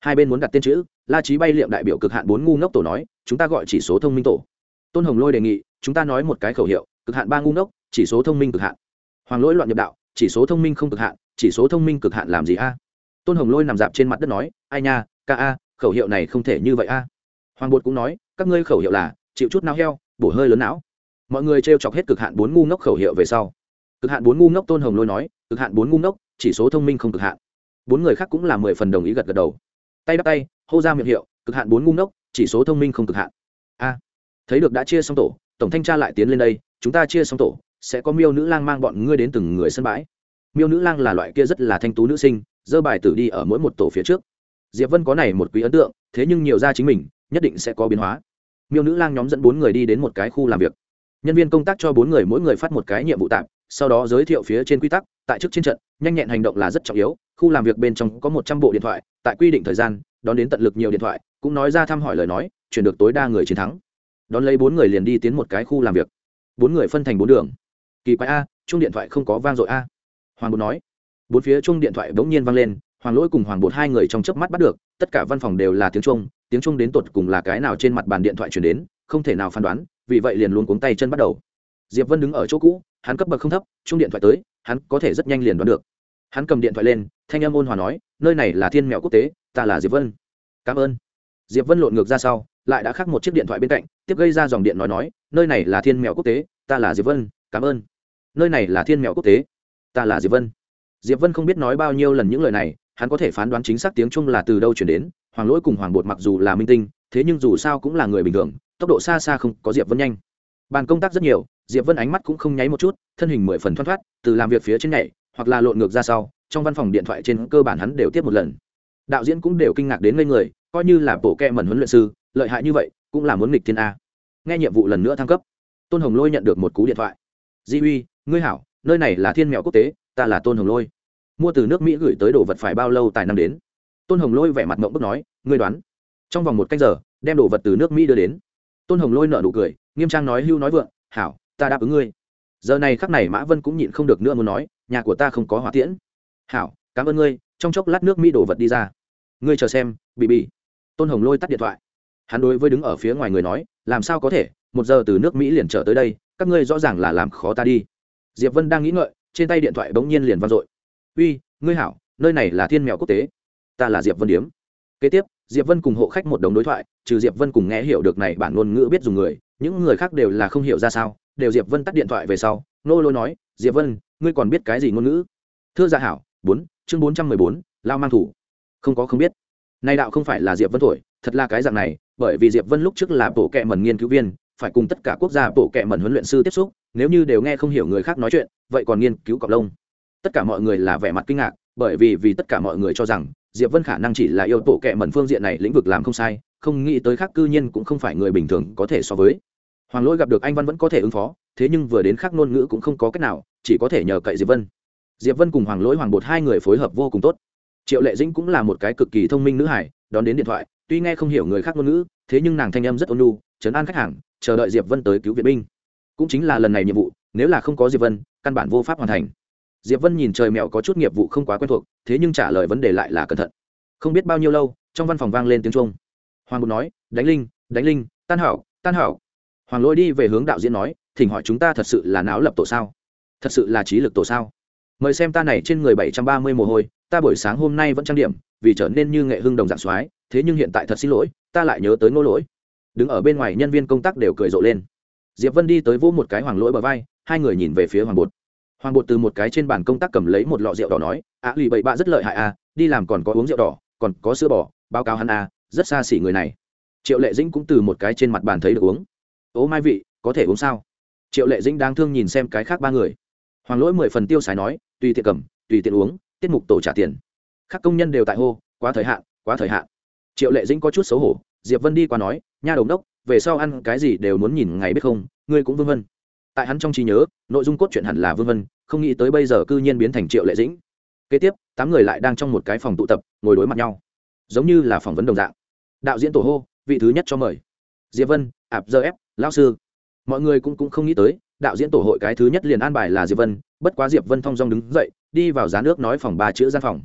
Hai bên muốn đặt tên chữ, la trí bay liệm đại biểu cực hạn bốn ngu ngốc tổ nói, chúng ta gọi chỉ số thông minh tổ. Tôn hồng lôi đề nghị, chúng ta nói một cái khẩu hiệu, cực hạn ba ngu ngốc, chỉ số thông minh cực hạn. Hoàng lỗi loạn nhập đạo, chỉ số thông minh không cực hạn, chỉ số thông minh cực hạn làm gì a? Tôn hồng lôi nằm dạp trên mặt đất nói, ai nha, ca a, khẩu hiệu này không thể như vậy a. Hoàng bột cũng nói, các ngươi khẩu hiệu là, chịu chút não heo, bổ hơi lớn não. Mọi người trêu chọc hết cực hạn bốn ngu ngốc khẩu hiệu về sau. Cực hạn bốn ngu ngốc tôn hồng lôi nói, cực hạn bốn ngu ngốc, chỉ số thông minh không cực hạn. Bốn người khác cũng là mười phần đồng ý gật gật đầu. Tay đắp tay, hô ra miệng hiệu, cực hạn bốn ngu ngốc, chỉ số thông minh không cực hạn. A. Thấy được đã chia xong tổ, tổng thanh tra lại tiến lên đây, chúng ta chia xong tổ, sẽ có miêu nữ lang mang bọn ngươi đến từng người sân bãi. Miêu nữ lang là loại kia rất là thanh tú nữ sinh dơ bài tử đi ở mỗi một tổ phía trước. Diệp vân có này một quý ấn tượng, thế nhưng nhiều ra chính mình, nhất định sẽ có biến hóa. Miêu nữ lang nhóm dẫn bốn người đi đến một cái khu làm việc. Nhân viên công tác cho bốn người mỗi người phát một cái nhiệm vụ tạm, sau đó giới thiệu phía trên quy tắc, tại trước trên trận, nhanh nhẹn hành động là rất trọng yếu, khu làm việc bên trong có một trăm bộ điện thoại, tại quy định thời gian, đón đến tận lực nhiều điện thoại, cũng nói ra thăm hỏi lời nói, chuyển được tối đa người chiến thắng. Đón lấy bốn người liền đi tiến một cái khu làm việc. Bốn người phân thành bốn đường. Kỳ quái a, chung điện thoại không có vang dội a. Hoàng bột nói bốn phía chung điện thoại bỗng nhiên vang lên, hoàng lỗi cùng hoàng bột hai người trong chớp mắt bắt được, tất cả văn phòng đều là tiếng trung tiếng trung đến tột cùng là cái nào trên mặt bàn điện thoại chuyển đến, không thể nào phán đoán, vì vậy liền luôn cuống tay chân bắt đầu. Diệp vân đứng ở chỗ cũ, hắn cấp bậc không thấp chung điện thoại tới, hắn có thể rất nhanh liền đoán được. Hắn cầm điện thoại lên, thanh âm ôn hòa nói, nơi này là thiên mèo quốc tế, ta là diệp vân. Cảm ơn. Diệp vân lộn ngược ra sau, lại đã khắc một chiếc điện thoại bên cạnh, tiếp gây ra dòng điện nói nói, nơi này là thiên mèo quốc tế, ta là diệp vân, cảm ơn. Nơi này là thiên mèo quốc tế, ta là diệp vân diệp vân không biết nói bao nhiêu lần những lời này, hắn có thể phán đoán chính xác tiếng trung là từ đâu chuyển đến, hoàng lỗi cùng hoàng bột mặc dù là minh tinh, thế nhưng dù sao cũng là người bình thường, tốc độ xa xa không có diệp vân nhanh. Bàn công tác rất nhiều, diệp vân ánh mắt cũng không nháy một chút, thân hình mười phần thoăn thoát, từ làm việc phía trên nhảy, hoặc là lộn ngược ra sau, trong văn phòng điện thoại trên cơ bản hắn đều tiếp một lần. Đạo diễn cũng đều kinh ngạc đến ngây người, coi như là bộ kẹ mẩn huấn luyện sư, lợi hại như vậy, cũng là muốn nghịch thiên a. Nghe nhiệm vụ lần nữa thăng cấp, tôn hồng lôi nhận được một cú điện thoại. Di uy ngươi hảo, nơi này là thiên mèo quốc tế ta là tôn hồng lôi mua từ nước mỹ gửi tới đồ vật phải bao lâu tài năng đến tôn hồng lôi vẻ mặt mộng bức nói ngươi đoán trong vòng một canh giờ đem đồ vật từ nước mỹ đưa đến tôn hồng lôi nợ nụ cười nghiêm trang nói hưu nói vượng hảo ta đáp ứng ngươi giờ này khắc này mã vân cũng nhịn không được nữa muốn nói nhà của ta không có hỏa tiễn hảo cảm ơn ngươi trong chốc lát nước mỹ đổ vật đi ra ngươi chờ xem bị bị tôn hồng lôi tắt điện thoại hắn đối với đứng ở phía ngoài người nói làm sao có thể một giờ từ nước mỹ liền trở tới đây các ngươi rõ ràng là làm khó ta đi diệp vân đang nghĩ ngợi trên tay điện thoại bỗng nhiên liền vang dội. Uy, ngươi hảo, nơi này là thiên mèo quốc tế. Ta là diệp vân điếm. Kế tiếp, diệp vân cùng hộ khách một đồng đối thoại, trừ diệp vân cùng nghe hiểu được này bản ngôn ngữ biết dùng người, những người khác đều là không hiểu ra sao, đều diệp vân tắt điện thoại về sau, nô lôi nói, diệp vân, ngươi còn biết cái gì ngôn ngữ? Thưa gia hảo, bốn, chương bốn trăm mười bốn, lao mang thủ. Không có, không biết. Nay đạo không phải là diệp vân thổi, thật là cái dạng này, bởi vì diệp vân lúc trước là bộ kệ mẩn nghiên cứu viên, phải cùng tất cả quốc gia bộ kệ mẩn huấn luyện sư tiếp xúc, nếu như đều nghe không hiểu người khác nói chuyện vậy còn nghiên cứu cọc lông. Tất cả mọi người là vẻ mặt kinh ngạc, bởi vì vì tất cả mọi người cho rằng, diệp vân khả năng chỉ là yêu tổ kệ mẩn phương diện này lĩnh vực làm không sai, không nghĩ tới khác cư nhiên cũng không phải người bình thường có thể so với. Hoàng lỗi gặp được anh văn vẫn có thể ứng phó, thế nhưng vừa đến khác ngôn ngữ cũng không có cách nào, chỉ có thể nhờ cậy diệp vân. Diệp vân cùng hoàng lỗi hoàng bột hai người phối hợp vô cùng tốt. Triệu lệ dĩnh cũng là một cái cực kỳ thông minh nữ hải đón đến điện thoại, tuy nghe không hiểu người khác ngôn ngữ, thế nhưng nàng thanh âm rất ôn nhu chấn an khách hàng, chờ đợi diệp vân tới cứu viện binh. Cũng chính là lần này nhiệm vụ nếu là không có diệp vân, căn bản vô pháp hoàn thành. Diệp vân nhìn trời mẹo có chút nghiệp vụ không quá quen thuộc, thế nhưng trả lời vấn đề lại là cẩn thận. Không biết bao nhiêu lâu, trong văn phòng vang lên tiếng trung hoàng bột nói, đánh linh đánh linh, tan hảo tan hảo. Hoàng lôi đi về hướng đạo diễn nói, thỉnh hỏi chúng ta thật sự là não lập tổ sao? Thật sự là trí lực tổ sao? Mời xem ta này trên người bảy trăm ba mươi mồ hôi, ta buổi sáng hôm nay vẫn trang điểm, vì trở nên như nghệ hưng đồng dạng soái, thế nhưng hiện tại thật xin lỗi, ta lại nhớ tới ngô lỗi. Đứng ở bên ngoài nhân viên công tác đều cười rộ lên. Diệp vân đi tới vỗ một cái hoàng lỗi bờ vai hai người nhìn về phía hoàng bột. Hoàng bột từ một cái trên bàn công tác cầm lấy một lọ rượu đỏ nói ạ lì bậy bạ rất lợi hại à đi làm còn có uống rượu đỏ, còn có sữa bò, báo cáo hắn à rất xa xỉ người này. Triệu lệ dĩnh cũng từ một cái trên mặt bàn thấy được uống. Ố mai vị, có thể uống sao? Triệu lệ dĩnh đang thương nhìn xem cái khác ba người. Hoàng lỗi mười phần tiêu xài nói, tùy tiện cầm, tùy tiện uống, tiết mục tổ trả tiền. Các công nhân đều tại hô, quá thời hạn, quá thời hạn. Triệu lệ dĩnh có chút xấu hổ, diệp vân đi qua nói, nha đồng đốc, về sau ăn cái gì đều muốn nhìn ngày biết không, ngươi cũng vương vân tại hắn trong trí nhớ nội dung cốt truyện hẳn là vương vân không nghĩ tới bây giờ cư nhiên biến thành triệu lệ dĩnh. Kế tiếp tám người lại đang trong một cái phòng tụ tập ngồi đối mặt nhau. Giống như là phỏng vấn đồng dạng. Đạo diễn tổ hô vị thứ nhất cho mời. Diệp vân ạp dơ ép lao sư. Mọi người cũng, cũng không nghĩ tới đạo diễn tổ hội cái thứ nhất liền an bài là diệp vân bất quá diệp vân thong dong đứng dậy đi vào giá nước nói phòng ba chữ gian phòng.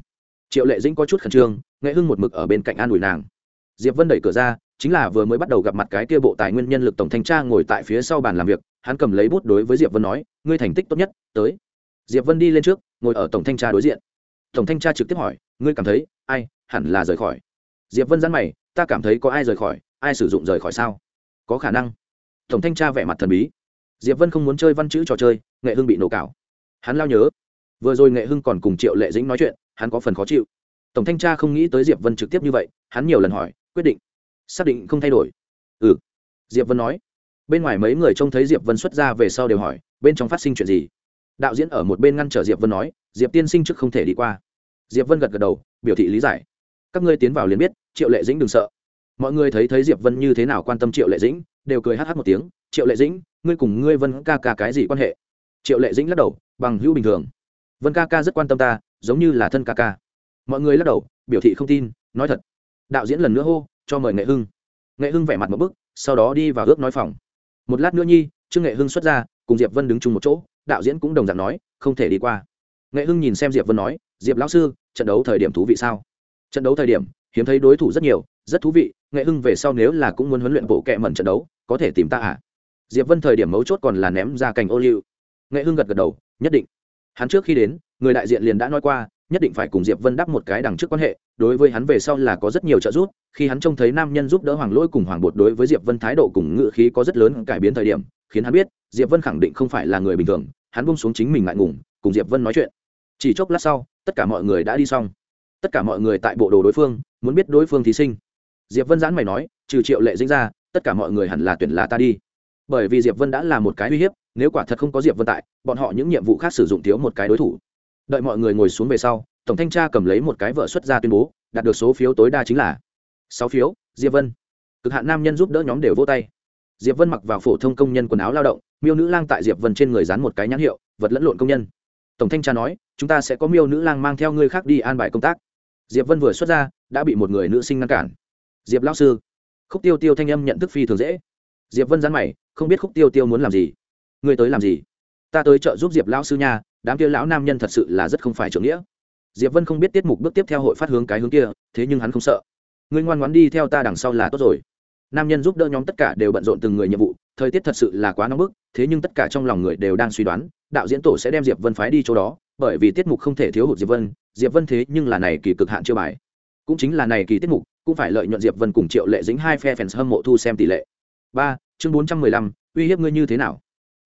Triệu lệ dĩnh có chút khẩn trương nghệ hưng một mực ở bên cạnh an ủi nàng. Diệp vân đẩy cửa ra chính là vừa mới bắt đầu gặp mặt cái kia bộ tài nguyên nhân lực tổng thanh tra ngồi tại phía sau bàn làm việc, hắn cầm lấy bút đối với diệp vân nói, ngươi thành tích tốt nhất, tới. Diệp vân đi lên trước, ngồi ở tổng thanh tra đối diện. Tổng thanh tra trực tiếp hỏi, ngươi cảm thấy ai hẳn là rời khỏi? Diệp vân dán mày, ta cảm thấy có ai rời khỏi, ai sử dụng rời khỏi sao? Có khả năng. Tổng thanh tra vẻ mặt thần bí. Diệp vân không muốn chơi văn chữ trò chơi, nghệ hưng bị nổ cảo. Hắn lao nhớ, vừa rồi nghệ hưng còn cùng triệu lệ dĩnh nói chuyện, hắn có phần khó chịu. Tổng thanh tra không nghĩ tới diệp vân trực tiếp như vậy, hắn nhiều lần hỏi, quyết định xác định không thay đổi. Ừ. Diệp vân nói. Bên ngoài mấy người trông thấy diệp vân xuất ra về sau đều hỏi, bên trong phát sinh chuyện gì? Đạo diễn ở một bên ngăn trở diệp vân nói, diệp tiên sinh trước không thể đi qua. Diệp vân gật gật đầu, biểu thị lý giải. Các ngươi tiến vào liền biết, triệu lệ dĩnh đừng sợ. Mọi người thấy thấy diệp vân như thế nào quan tâm triệu lệ dĩnh, đều cười hh một tiếng, triệu lệ dĩnh, ngươi cùng ngươi vân ca ca cái gì quan hệ? Triệu lệ dĩnh lắc đầu, bằng hữu bình thường. Vân ca ca rất quan tâm ta, giống như là thân ca ca. Mọi người lắc đầu, biểu thị không tin, nói thật. Đạo diễn lần nữa hô cho mời nghệ hưng nghệ hưng vẻ mặt một bức, sau đó đi vào ước nói phòng. Một lát nữa nhi, trương nghệ hưng xuất ra, cùng diệp vân đứng chung một chỗ, đạo diễn cũng đồng dạng nói, không thể đi qua. Nghệ hưng nhìn xem diệp vân nói, diệp lão sư, trận đấu thời điểm thú vị sao? Trận đấu thời điểm, hiếm thấy đối thủ rất nhiều, rất thú vị, nghệ hưng về sau nếu là cũng muốn huấn luyện bộ kệ mẩn trận đấu, có thể tìm ta à? Diệp vân thời điểm mấu chốt còn là ném ra cành ô liu. Nghệ hưng gật gật đầu, nhất định. Hắn trước khi đến, người đại diện liền đã nói qua nhất định phải cùng diệp vân đắp một cái đằng trước quan hệ, đối với hắn về sau là có rất nhiều trợ giúp, khi hắn trông thấy nam nhân giúp đỡ hoàng lỗi cùng hoàng bột đối với diệp vân thái độ cùng ngự khí có rất lớn cải biến thời điểm, khiến hắn biết, diệp vân khẳng định không phải là người bình thường, hắn bung xuống chính mình ngại ngùng, cùng diệp vân nói chuyện. Chỉ chốc lát sau, tất cả mọi người đã đi xong. Tất cả mọi người tại bộ đồ đối phương, muốn biết đối phương thí sinh. Diệp vân giãn mày nói, trừ triệu lệ dĩnh ra, tất cả mọi người hẳn là tuyển là ta đi. Bởi vì diệp vân đã là một cái uy hiếp, nếu quả thật không có diệp vân tại, bọn họ những nhiệm vụ khác sử dụng thiếu một cái đối thủ đợi mọi người ngồi xuống về sau, tổng thanh tra cầm lấy một cái vợ xuất ra tuyên bố, đạt được số phiếu tối đa chính là sáu phiếu, diệp vân. Cực hạn nam nhân giúp đỡ nhóm đều vô tay. Diệp vân mặc vào phổ thông công nhân quần áo lao động, miêu nữ lang tại diệp vân trên người dán một cái nhãn hiệu, vật lẫn lộn công nhân. Tổng thanh tra nói, chúng ta sẽ có miêu nữ lang mang theo người khác đi an bài công tác. Diệp vân vừa xuất ra, đã bị một người nữ sinh ngăn cản. Diệp lão sư. Khúc tiêu tiêu thanh âm nhận thức phi thường dễ. Diệp vân dán mày, không biết khúc tiêu tiêu muốn làm gì. Người tới làm gì? Ta tới trợ giúp diệp lão sư nha, đám kia lão nam nhân thật sự là rất không phải trưởng nghĩa. Diệp vân không biết tiết mục bước tiếp theo hội phát hướng cái hướng kia, thế nhưng hắn không sợ. Ngươi ngoan ngoãn đi theo ta đằng sau là tốt rồi. Nam nhân giúp đỡ nhóm tất cả đều bận rộn từng người nhiệm vụ, thời tiết thật sự là quá nóng bức, thế nhưng tất cả trong lòng người đều đang suy đoán, đạo diễn tổ sẽ đem diệp vân phái đi chỗ đó, bởi vì tiết mục không thể thiếu hụt diệp vân diệp vân thế nhưng là này kỳ cực hạn chưa bài. Cũng chính là này kỳ tiết mục, cũng phải lợi nhuận diệp vân cùng triệu lệ dính hai phe fans hâm mộ thu xem tỷ lệ. Ba, chương bốn trăm mười lăm, uy hiếp ngươi như thế nào?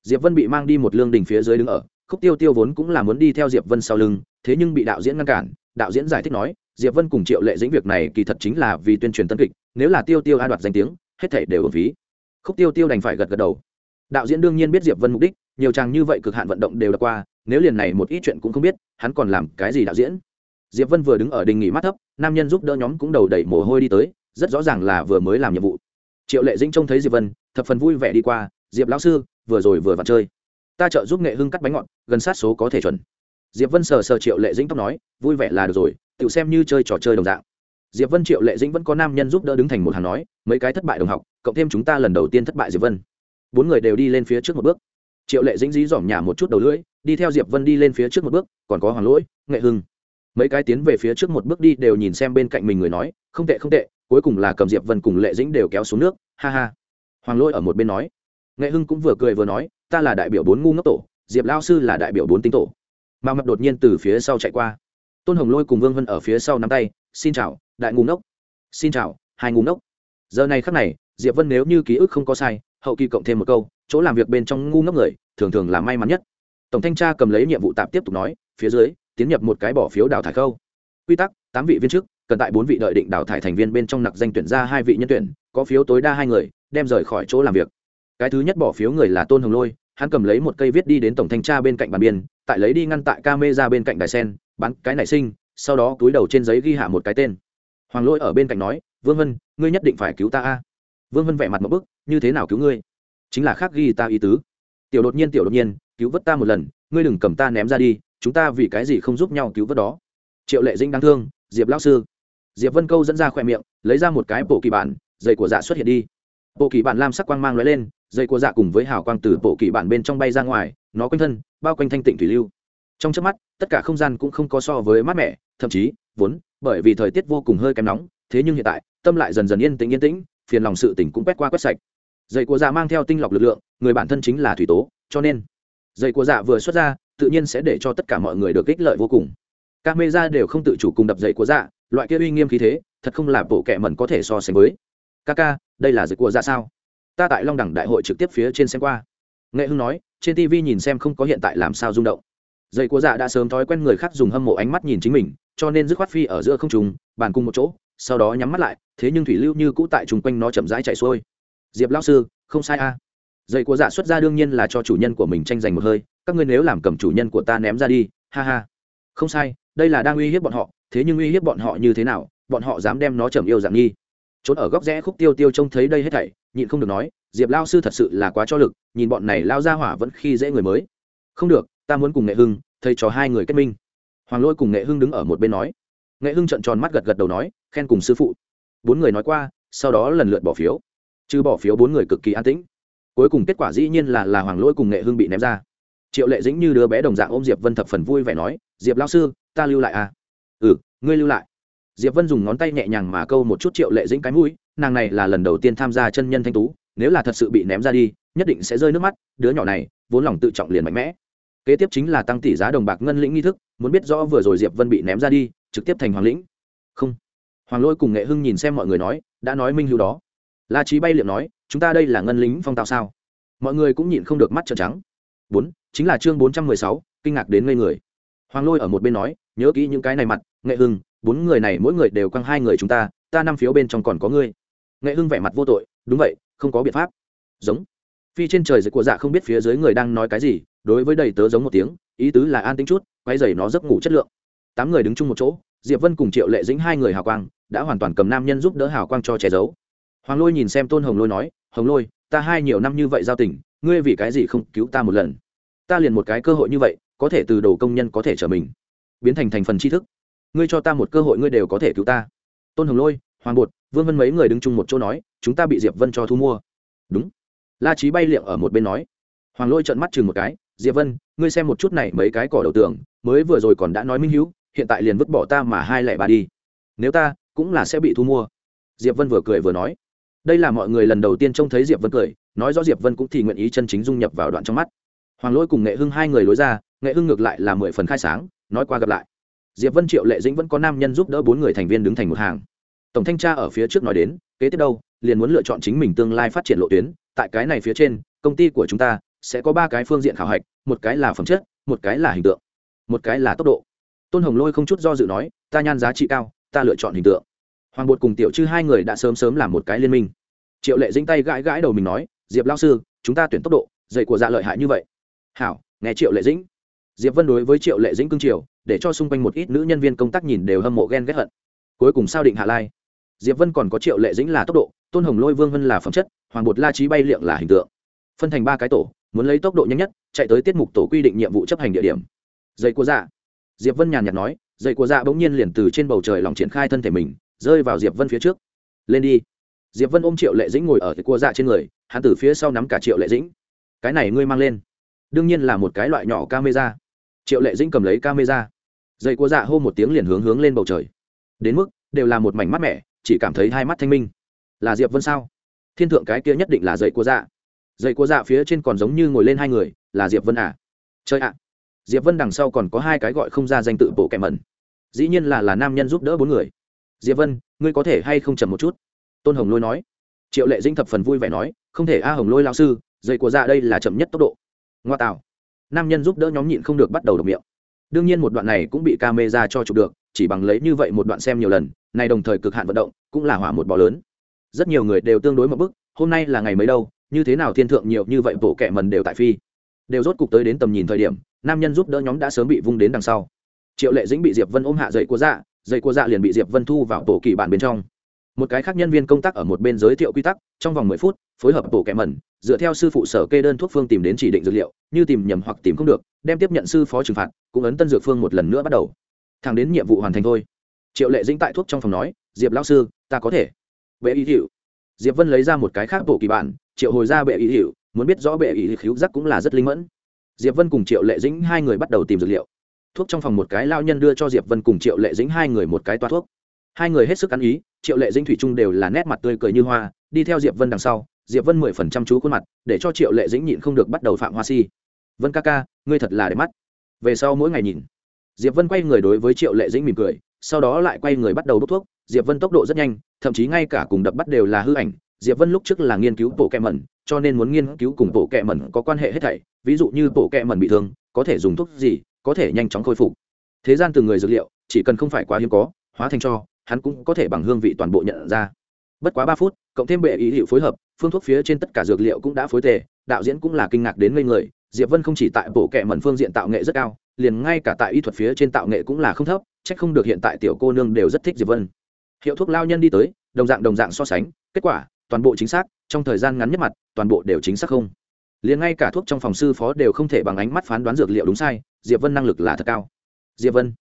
Diệp vân bị mang đi một lương đình phía dưới đứng ở, khúc tiêu tiêu vốn cũng là muốn đi theo diệp vân sau lưng, thế nhưng bị đạo diễn ngăn cản. Đạo diễn giải thích nói, diệp vân cùng triệu lệ dĩnh việc này kỳ thật chính là vì tuyên truyền tân kịch, nếu là tiêu tiêu a đoạt danh tiếng, hết thảy đều ở phí khúc tiêu tiêu đành phải gật gật đầu. Đạo diễn đương nhiên biết diệp vân mục đích, nhiều chàng như vậy cực hạn vận động đều đã qua, nếu liền này một ít chuyện cũng không biết, hắn còn làm cái gì đạo diễn? Diệp vân vừa đứng ở đình nghỉ mắt thấp, nam nhân giúp đỡ nhóm cũng đầu đẩy mồ hôi đi tới, rất rõ ràng là vừa mới làm nhiệm vụ. Triệu lệ dĩnh trông thấy diệp vân, thập phần vui vẻ đi qua, diệp lão sư vừa rồi vừa vặn chơi. Ta trợ giúp nghệ hưng cắt bánh ngọt, gần sát số có thể chuẩn. Diệp vân sờ sờ triệu lệ dĩnh tóc nói, vui vẻ là được rồi tự xem như chơi trò chơi đồng dạng. Diệp vân, triệu lệ dĩnh vẫn có nam nhân giúp đỡ đứng thành một hàng nói, mấy cái thất bại đồng học, cộng thêm chúng ta lần đầu tiên thất bại diệp vân. Bốn người đều đi lên phía trước một bước. Triệu lệ dĩnh dí dỏm nhả một chút đầu lưỡi, đi theo diệp vân đi lên phía trước một bước, còn có hoàng lỗi, nghệ hưng. Mấy cái tiến về phía trước một bước đi đều nhìn xem bên cạnh mình người nói, không tệ không tệ, cuối cùng là cầm diệp vân cùng lệ dĩnh đều kéo xuống nước, ha ha. Hoàng lỗi ở một bên nói nghệ hưng cũng vừa cười vừa nói, ta là đại biểu bốn ngu ngốc tổ, diệp lao sư là đại biểu bốn tinh tổ. Mà mập đột nhiên từ phía sau chạy qua. Tôn hồng lôi cùng vương vân ở phía sau nắm tay, xin chào, đại ngu ngốc. Xin chào, hai ngu ngốc. Giờ này khắc này, diệp vân nếu như ký ức không có sai, hậu kỳ cộng thêm một câu, chỗ làm việc bên trong ngu ngốc người, thường thường là may mắn nhất. Tổng thanh tra cầm lấy nhiệm vụ tạm tiếp tục nói, phía dưới, tiến nhập một cái bỏ phiếu đào thải khâu. Quy tắc, tám vị viên chức, cần tại bốn vị đợi định đào thải thành viên bên trong nặc danh tuyển ra hai vị nhân tuyển, có phiếu tối đa hai người, đem rời khỏi chỗ làm việc cái thứ nhất bỏ phiếu người là tôn hồng lôi, hắn cầm lấy một cây viết đi đến tổng thanh tra bên cạnh bàn biên, tại lấy đi ngăn tại ca mê ra bên cạnh đài sen, bắn cái nảy sinh, sau đó túi đầu trên giấy ghi hạ một cái tên. Hoàng lôi ở bên cạnh nói, vương vân, ngươi nhất định phải cứu ta a. Vương vân vẻ mặt một bức, như thế nào cứu ngươi? Chính là khác ghi ta ý tứ. Tiểu đột nhiên, tiểu đột nhiên, cứu vớt ta một lần, ngươi đừng cầm ta ném ra đi, chúng ta vì cái gì không giúp nhau cứu vớt đó? Triệu lệ dinh đáng thương, diệp lão sư. Diệp vân câu dẫn ra khỏe miệng, lấy ra một cái bộ kỳ bản dày của dạ xuất hiện đi. Bộ kỳ bản lam sắc quang mang lóe lên dây của dạ cùng với hào quang từ bộ kỳ bản bên trong bay ra ngoài, nó quanh thân, bao quanh thanh tịnh thủy lưu. Trong trước mắt, tất cả không gian cũng không có so với mát mẻ, thậm chí, vốn, bởi vì thời tiết vô cùng hơi kém nóng, thế nhưng hiện tại, tâm lại dần dần yên tĩnh yên tĩnh, phiền lòng sự tỉnh cũng quét qua quét sạch. Dây của dạ mang theo tinh lọc lực lượng, người bản thân chính là thủy tố, cho nên, dây của dạ vừa xuất ra, tự nhiên sẽ để cho tất cả mọi người được ích lợi vô cùng. Các mê ra đều không tự chủ cùng đập dây của dạ loại kia uy nghiêm khí thế, thật không là bộ kẻ mẩn có thể so sánh với. Ca ca đây là dây của dạ sao? Ta tại long đẳng đại hội trực tiếp phía trên xem qua. Nghệ hưng nói, trên tv nhìn xem không có hiện tại làm sao rung động. Dây của dạ đã sớm thói quen người khác dùng hâm mộ ánh mắt nhìn chính mình, cho nên dứt khoát phi ở giữa không trùng bàn cùng một chỗ, sau đó nhắm mắt lại, thế nhưng thủy lưu như cũ tại chung quanh nó chậm rãi chạy xuôi. Diệp lão sư, không sai a à. dây của dạ xuất ra đương nhiên là cho chủ nhân của mình tranh giành một hơi, các ngươi nếu làm cầm chủ nhân của ta ném ra đi, ha ha. Không sai, đây là đang uy hiếp bọn họ, thế nhưng uy hiếp bọn họ như thế nào, bọn họ dám đem nó trầm yêu dạng nghi. Trốn ở góc rẽ khúc tiêu tiêu trông thấy đây hết thảy nhịn không được nói, diệp lao sư thật sự là quá cho lực, nhìn bọn này lao ra hỏa vẫn khi dễ người mới. Không được, ta muốn cùng nghệ hưng, thầy trò hai người kết minh. Hoàng lôi cùng nghệ hưng đứng ở một bên nói. Nghệ hưng trận tròn mắt gật gật đầu nói, khen cùng sư phụ. Bốn người nói qua, sau đó lần lượt bỏ phiếu. Chứ bỏ phiếu bốn người cực kỳ an tĩnh. Cuối cùng kết quả dĩ nhiên là là hoàng lỗi cùng nghệ hưng bị ném ra. Triệu lệ dĩnh như đứa bé đồng dạng ôm diệp vân thập phần vui vẻ nói, diệp lao sư, ta lưu lại à? Ừ ngươi lưu lại. Diệp vân dùng ngón tay nhẹ nhàng mà câu một chút triệu lệ dĩnh cái mũi nàng này là lần đầu tiên tham gia chân nhân thanh tú, nếu là thật sự bị ném ra đi, nhất định sẽ rơi nước mắt, đứa nhỏ này, vốn lòng tự trọng liền mạnh mẽ. Kế tiếp chính là tăng tỷ giá đồng bạc ngân lĩnh nghi thức, muốn biết rõ vừa rồi diệp vân bị ném ra đi, trực tiếp thành hoàng lĩnh. Không. Hoàng lôi cùng nghệ hưng nhìn xem mọi người nói, đã nói minh hữu đó. La trí bay liệm nói, chúng ta đây là ngân lính phong tao sao? Mọi người cũng nhịn không được mắt trợn trắng. Bốn, chính là chương bốn trăm mười sáu, kinh ngạc đến ngây người. Hoàng lôi ở một bên nói, nhớ kỹ những cái này mặt, nghệ hưng, bốn người này mỗi người đều quăng hai người chúng ta ta năm phiếu bên trong còn có ngươi nghệ hưng vẻ mặt vô tội, đúng vậy, không có biện pháp. Giống. Phi trên trời dưới của dạ không biết phía dưới người đang nói cái gì, đối với đầy tớ giống một tiếng, ý tứ là an tính chút, quay dày nó giấc ngủ chất lượng. Tám người đứng chung một chỗ, diệp vân cùng triệu lệ dĩnh hai người hào quang, đã hoàn toàn cầm nam nhân giúp đỡ hào quang cho che giấu. Hoàng lôi nhìn xem tôn hồng lôi nói, hồng lôi, ta hai nhiều năm như vậy giao tình, ngươi vì cái gì không cứu ta một lần? Ta liền một cái cơ hội như vậy, có thể từ đồ công nhân có thể trở mình, biến thành thành phần tri thức. Ngươi cho ta một cơ hội ngươi đều có thể cứu ta. Tôn hồng lôi, hoàng bột vương vân mấy người đứng chung một chỗ nói, chúng ta bị diệp vân cho thu mua. Đúng. La trí bay liệng ở một bên nói. Hoàng lôi trợn mắt chừng một cái, diệp vân, ngươi xem một chút này mấy cái cỏ đầu tường, mới vừa rồi còn đã nói minh hữu hiện tại liền vứt bỏ ta mà hai lẻ ba đi. Nếu ta, cũng là sẽ bị thu mua. Diệp vân vừa cười vừa nói. Đây là mọi người lần đầu tiên trông thấy diệp vân cười, nói rõ diệp vân cũng thì nguyện ý chân chính dung nhập vào đoạn trong mắt. Hoàng lỗi cùng nghệ hưng hai người lối ra, nghệ hưng ngược lại là mười phần khai sáng, nói qua gặp lại. Diệp vân, triệu lệ dĩnh vẫn có nam nhân giúp đỡ bốn người thành viên đứng thành một hàng tổng thanh tra ở phía trước nói đến, kế tiếp đâu, liền muốn lựa chọn chính mình tương lai phát triển lộ tuyến, tại cái này phía trên, công ty của chúng ta sẽ có ba cái phương diện khảo hạch, một cái là phẩm chất, một cái là hình tượng. Một cái là tốc độ. Tôn hồng lôi không chút do dự nói, ta nhan giá trị cao, ta lựa chọn hình tượng. Hoàng bột cùng tiểu chư hai người đã sớm sớm làm một cái liên minh. Triệu lệ dĩnh tay gãi gãi đầu mình nói, diệp lao sư, chúng ta tuyển tốc độ, dạy của dạ lợi hại như vậy. Hảo, nghe triệu lệ dĩnh. Diệp vân đối với triệu lệ dĩnh cương triều để cho xung quanh một ít nữ nhân viên công tác nhìn đều hâm mộ ghen ghét hận. Cuối cùng sao định hạ lai? Diệp vân còn có triệu lệ dĩnh là tốc độ, tôn hồng lôi vương vân là phẩm chất, hoàng bột la trí bay liệng là hình tượng. Phân thành ba cái tổ, muốn lấy tốc độ nhanh nhất, chạy tới tiết mục tổ quy định nhiệm vụ chấp hành địa điểm. Dây của dạ. Diệp vân nhàn nhạt nói dây của dạ bỗng nhiên liền từ trên bầu trời lòng triển khai thân thể mình, rơi vào diệp vân phía trước. Lên đi. Diệp vân ôm triệu lệ dĩnh ngồi ở cái cua dạ trên người, hắn từ phía sau nắm cả triệu lệ dĩnh. Cái này ngươi mang lên. Đương nhiên là một cái loại nhỏ camera. Triệu lệ dĩnh cầm lấy camera. Dây cua dạ hô một tiếng liền hướng hướng lên bầu trời. Đến mức, đều là một mảnh mắt mẻ chỉ cảm thấy hai mắt thanh minh. Là diệp vân sao? Thiên thượng cái kia nhất định là dậy của dạ. Dậy của dạ phía trên còn giống như ngồi lên hai người, là diệp vân à? Chơi ạ! Diệp vân đằng sau còn có hai cái gọi không ra danh tự bộ kẻ mẩn. Dĩ nhiên là là nam nhân giúp đỡ bốn người. Diệp vân, ngươi có thể hay không chậm một chút? Tôn hồng lôi nói. Triệu lệ dinh thập phần vui vẻ nói, không thể a hồng lôi lao sư, dậy của dạ đây là chậm nhất tốc độ. Ngoa tạo nam nhân giúp đỡ nhóm nhịn không được bắt đầu độc miệng. Đương nhiên một đoạn này cũng bị ca mê ra cho chụp được chỉ bằng lấy như vậy một đoạn xem nhiều lần, này đồng thời cực hạn vận động cũng là hỏa một bò lớn. Rất nhiều người đều tương đối một bức, hôm nay là ngày mấy đâu, như thế nào thiên thượng nhiều như vậy bộ kẻ mần đều tại phi. Đều rốt cục tới đến tầm nhìn thời điểm, nam nhân giúp đỡ nhóm đã sớm bị vung đến đằng sau. Triệu lệ dĩnh bị diệp vân ôm hạ dậy của dạ dậy của dạ liền bị diệp vân thu vào tổ kỳ bản bên trong. Một cái khác nhân viên công tác ở một bên giới thiệu quy tắc, trong vòng mười phút, phối hợp bộ kẻ mẩn dựa theo sư phụ sở kê đơn thuốc phương tìm đến chỉ định dược liệu, như tìm nhầm hoặc tìm không được, đem tiếp nhận sư phó trừng phạt, cũng ấn tân dược phương một lần nữa bắt đầu thẳng đến nhiệm vụ hoàn thành thôi. Triệu lệ dĩnh tại thuốc trong phòng nói, diệp lão sư, ta có thể. Bệ ý hiệu diệp vân lấy ra một cái khác bộ kỳ bản, triệu hồi ra bệ ý hiệu muốn biết rõ bệ ý khiếu giác cũng là rất linh mẫn. Diệp vân cùng triệu lệ dĩnh hai người bắt đầu tìm dược liệu. Thuốc trong phòng một cái lao nhân đưa cho diệp vân cùng triệu lệ dĩnh hai người một cái toa thuốc. Hai người hết sức ăn ý, triệu lệ dĩnh thủy trung đều là nét mặt tươi cười như hoa, đi theo diệp vân đằng sau, diệp vân mười phần trăm chú khuôn mặt, để cho triệu lệ dĩnh nhịn không được bắt đầu phạm hoa si. Vân ca ca, ngươi thật là đẹp mắt. Về sau mỗi ngày nhìn diệp vân quay người đối với triệu lệ dĩnh mỉm cười, sau đó lại quay người bắt đầu đốt thuốc. Diệp vân tốc độ rất nhanh, thậm chí ngay cả cùng đập bắt đều là hư ảnh. Diệp vân lúc trước là nghiên cứu bộ kẹ mẩn, cho nên muốn nghiên cứu cùng bộ kẹ mẩn có quan hệ hết thảy. Ví dụ như bộ kẹ mẩn bị thương, có thể dùng thuốc gì, có thể nhanh chóng khôi phục. Thế gian từng người dược liệu, chỉ cần không phải quá hiếm có, hóa thành cho, hắn cũng có thể bằng hương vị toàn bộ nhận ra. Bất quá ba phút, cộng thêm bệ ý hiệu phối hợp, phương thuốc phía trên tất cả dược liệu cũng đã phối tề, đạo diễn cũng là kinh ngạc đến ngây người. Diệp vân không chỉ tại bộ kệ mẩn phương diện tạo nghệ rất cao liền ngay cả tại y thuật phía trên tạo nghệ cũng là không thấp trách không được hiện tại tiểu cô nương đều rất thích diệp vân. Hiệu thuốc lao nhân đi tới, đồng dạng đồng dạng so sánh, kết quả, toàn bộ chính xác, trong thời gian ngắn nhất mặt, toàn bộ đều chính xác không. Liền ngay cả thuốc trong phòng sư phó đều không thể bằng ánh mắt phán đoán dược liệu đúng sai, diệp vân năng lực là thật cao. Diệp vân,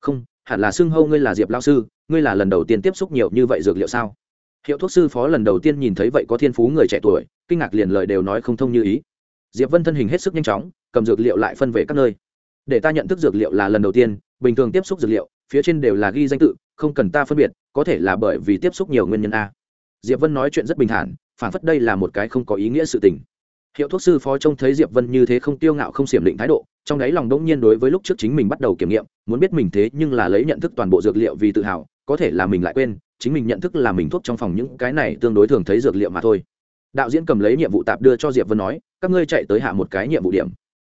không, hẳn là xưng hâu ngươi là diệp lao sư, ngươi là lần đầu tiên tiếp xúc nhiều như vậy dược liệu sao? Hiệu thuốc sư phó lần đầu tiên nhìn thấy vậy có thiên phú người trẻ tuổi, kinh ngạc liền lời đều nói không thông như ý. Diệp vân thân hình hết sức nhanh chóng, cầm dược liệu lại phân về các nơi để ta nhận thức dược liệu là lần đầu tiên, bình thường tiếp xúc dược liệu, phía trên đều là ghi danh tự, không cần ta phân biệt, có thể là bởi vì tiếp xúc nhiều nguyên nhân a. Diệp vân nói chuyện rất bình thản phản phất đây là một cái không có ý nghĩa sự tình. Hiệu thuốc sư phó trông thấy diệp vân như thế không tiêu ngạo không xiểm định thái độ, trong đáy lòng đống nhiên đối với lúc trước chính mình bắt đầu kiểm nghiệm, muốn biết mình thế nhưng là lấy nhận thức toàn bộ dược liệu vì tự hào, có thể là mình lại quên, chính mình nhận thức là mình thuốc trong phòng những cái này tương đối thường thấy dược liệu mà thôi. Đạo diễn cầm lấy nhiệm vụ tạp đưa cho diệp vân nói, các ngươi chạy tới hạ một cái nhiệm vụ điểm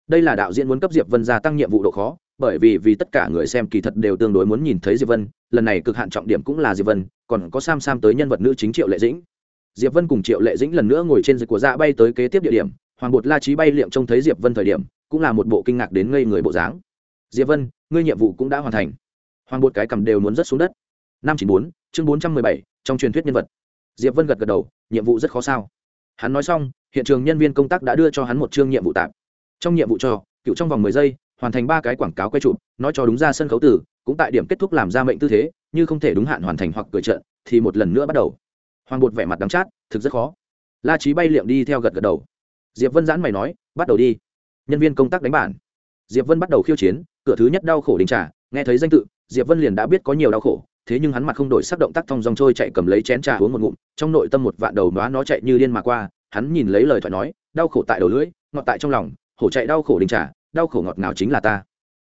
đây là đạo diễn muốn cấp diệp vân gia tăng nhiệm vụ độ khó, bởi vì vì tất cả người xem kỳ thật đều tương đối muốn nhìn thấy diệp vân, lần này cực hạn trọng điểm cũng là diệp vân, còn có sam sam tới nhân vật nữ chính triệu lệ dĩnh. Diệp vân cùng triệu lệ dĩnh lần nữa ngồi trên dịch của dạ bay tới kế tiếp địa điểm, hoàng bột la trí bay liệm trông thấy diệp vân thời điểm, cũng là một bộ kinh ngạc đến ngây người bộ dáng. Diệp vân, ngươi nhiệm vụ cũng đã hoàn thành. Hoàng bột cái cầm đều muốn rớt xuống đất. Năm chín bốn, chương bốn trăm mười bảy, trong truyền thuyết nhân vật. Diệp vân gật gật đầu, nhiệm vụ rất khó sao. Hắn nói xong, hiện trường nhân viên công tác đã đưa cho hắn một chương nhiệm vụ tạp trong nhiệm vụ cho, cựu trong vòng mười giây, hoàn thành ba cái quảng cáo quay chụp, nói cho đúng ra sân khấu tử, cũng tại điểm kết thúc làm ra mệnh tư thế, như không thể đúng hạn hoàn thành hoặc cửa trận thì một lần nữa bắt đầu. Hoàng bột vẻ mặt đắng chát, thực rất khó. La trí bay liệm đi theo gật gật đầu. Diệp vân giãn mày nói, bắt đầu đi. Nhân viên công tác đánh bản. Diệp vân bắt đầu khiêu chiến, cửa thứ nhất đau khổ đình trà, nghe thấy danh tự, diệp vân liền đã biết có nhiều đau khổ, thế nhưng hắn mặt không đổi sắc động tác thong dong trôi chạy cầm lấy chén trà uống một ngụm, trong nội tâm một vạn đầu nóa nó chạy như điên mà qua, hắn nhìn lấy lời thoại nói, đau khổ tại đầu lưỡi, ngọt tại trong lòng hổ chạy đau khổ đình trả, đau khổ ngọt ngào chính là ta.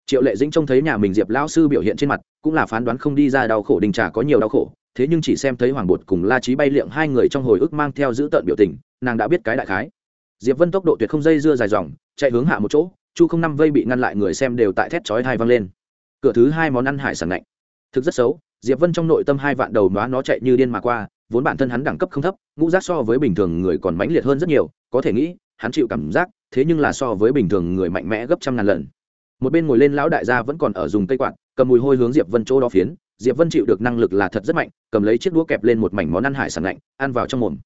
Triệu lệ dĩnh trông thấy nhà mình diệp lão sư biểu hiện trên mặt cũng là phán đoán không đi ra đau khổ đình trả có nhiều đau khổ thế nhưng chỉ xem thấy hoàng bột cùng la trí bay liệng hai người trong hồi ức mang theo dữ tợn biểu tình nàng đã biết cái đại khái. Diệp vân tốc độ tuyệt không dây dưa dài dòng chạy hướng hạ một chỗ chu không năm vây bị ngăn lại người xem đều tại thét chói hai văng lên. Cửa thứ hai món ăn hải sản lạnh. Thực rất xấu diệp vân trong nội tâm hai vạn đầu nóa nó chạy như điên mà qua vốn bản thân hắn đẳng cấp không thấp ngũ giác so với bình thường người còn mãnh liệt hơn rất nhiều có thể nghĩ hắn chịu cảm giác, thế nhưng là so với bình thường người mạnh mẽ gấp trăm ngàn lần. Một bên ngồi lên lão đại gia vẫn còn ở dùng cây quạt, cầm mùi hôi hướng diệp vân chỗ đó phiến. Diệp vân chịu được năng lực là thật rất mạnh, cầm lấy chiếc đũa kẹp lên một mảnh món ăn hải sản lạnh, ăn vào trong mồm.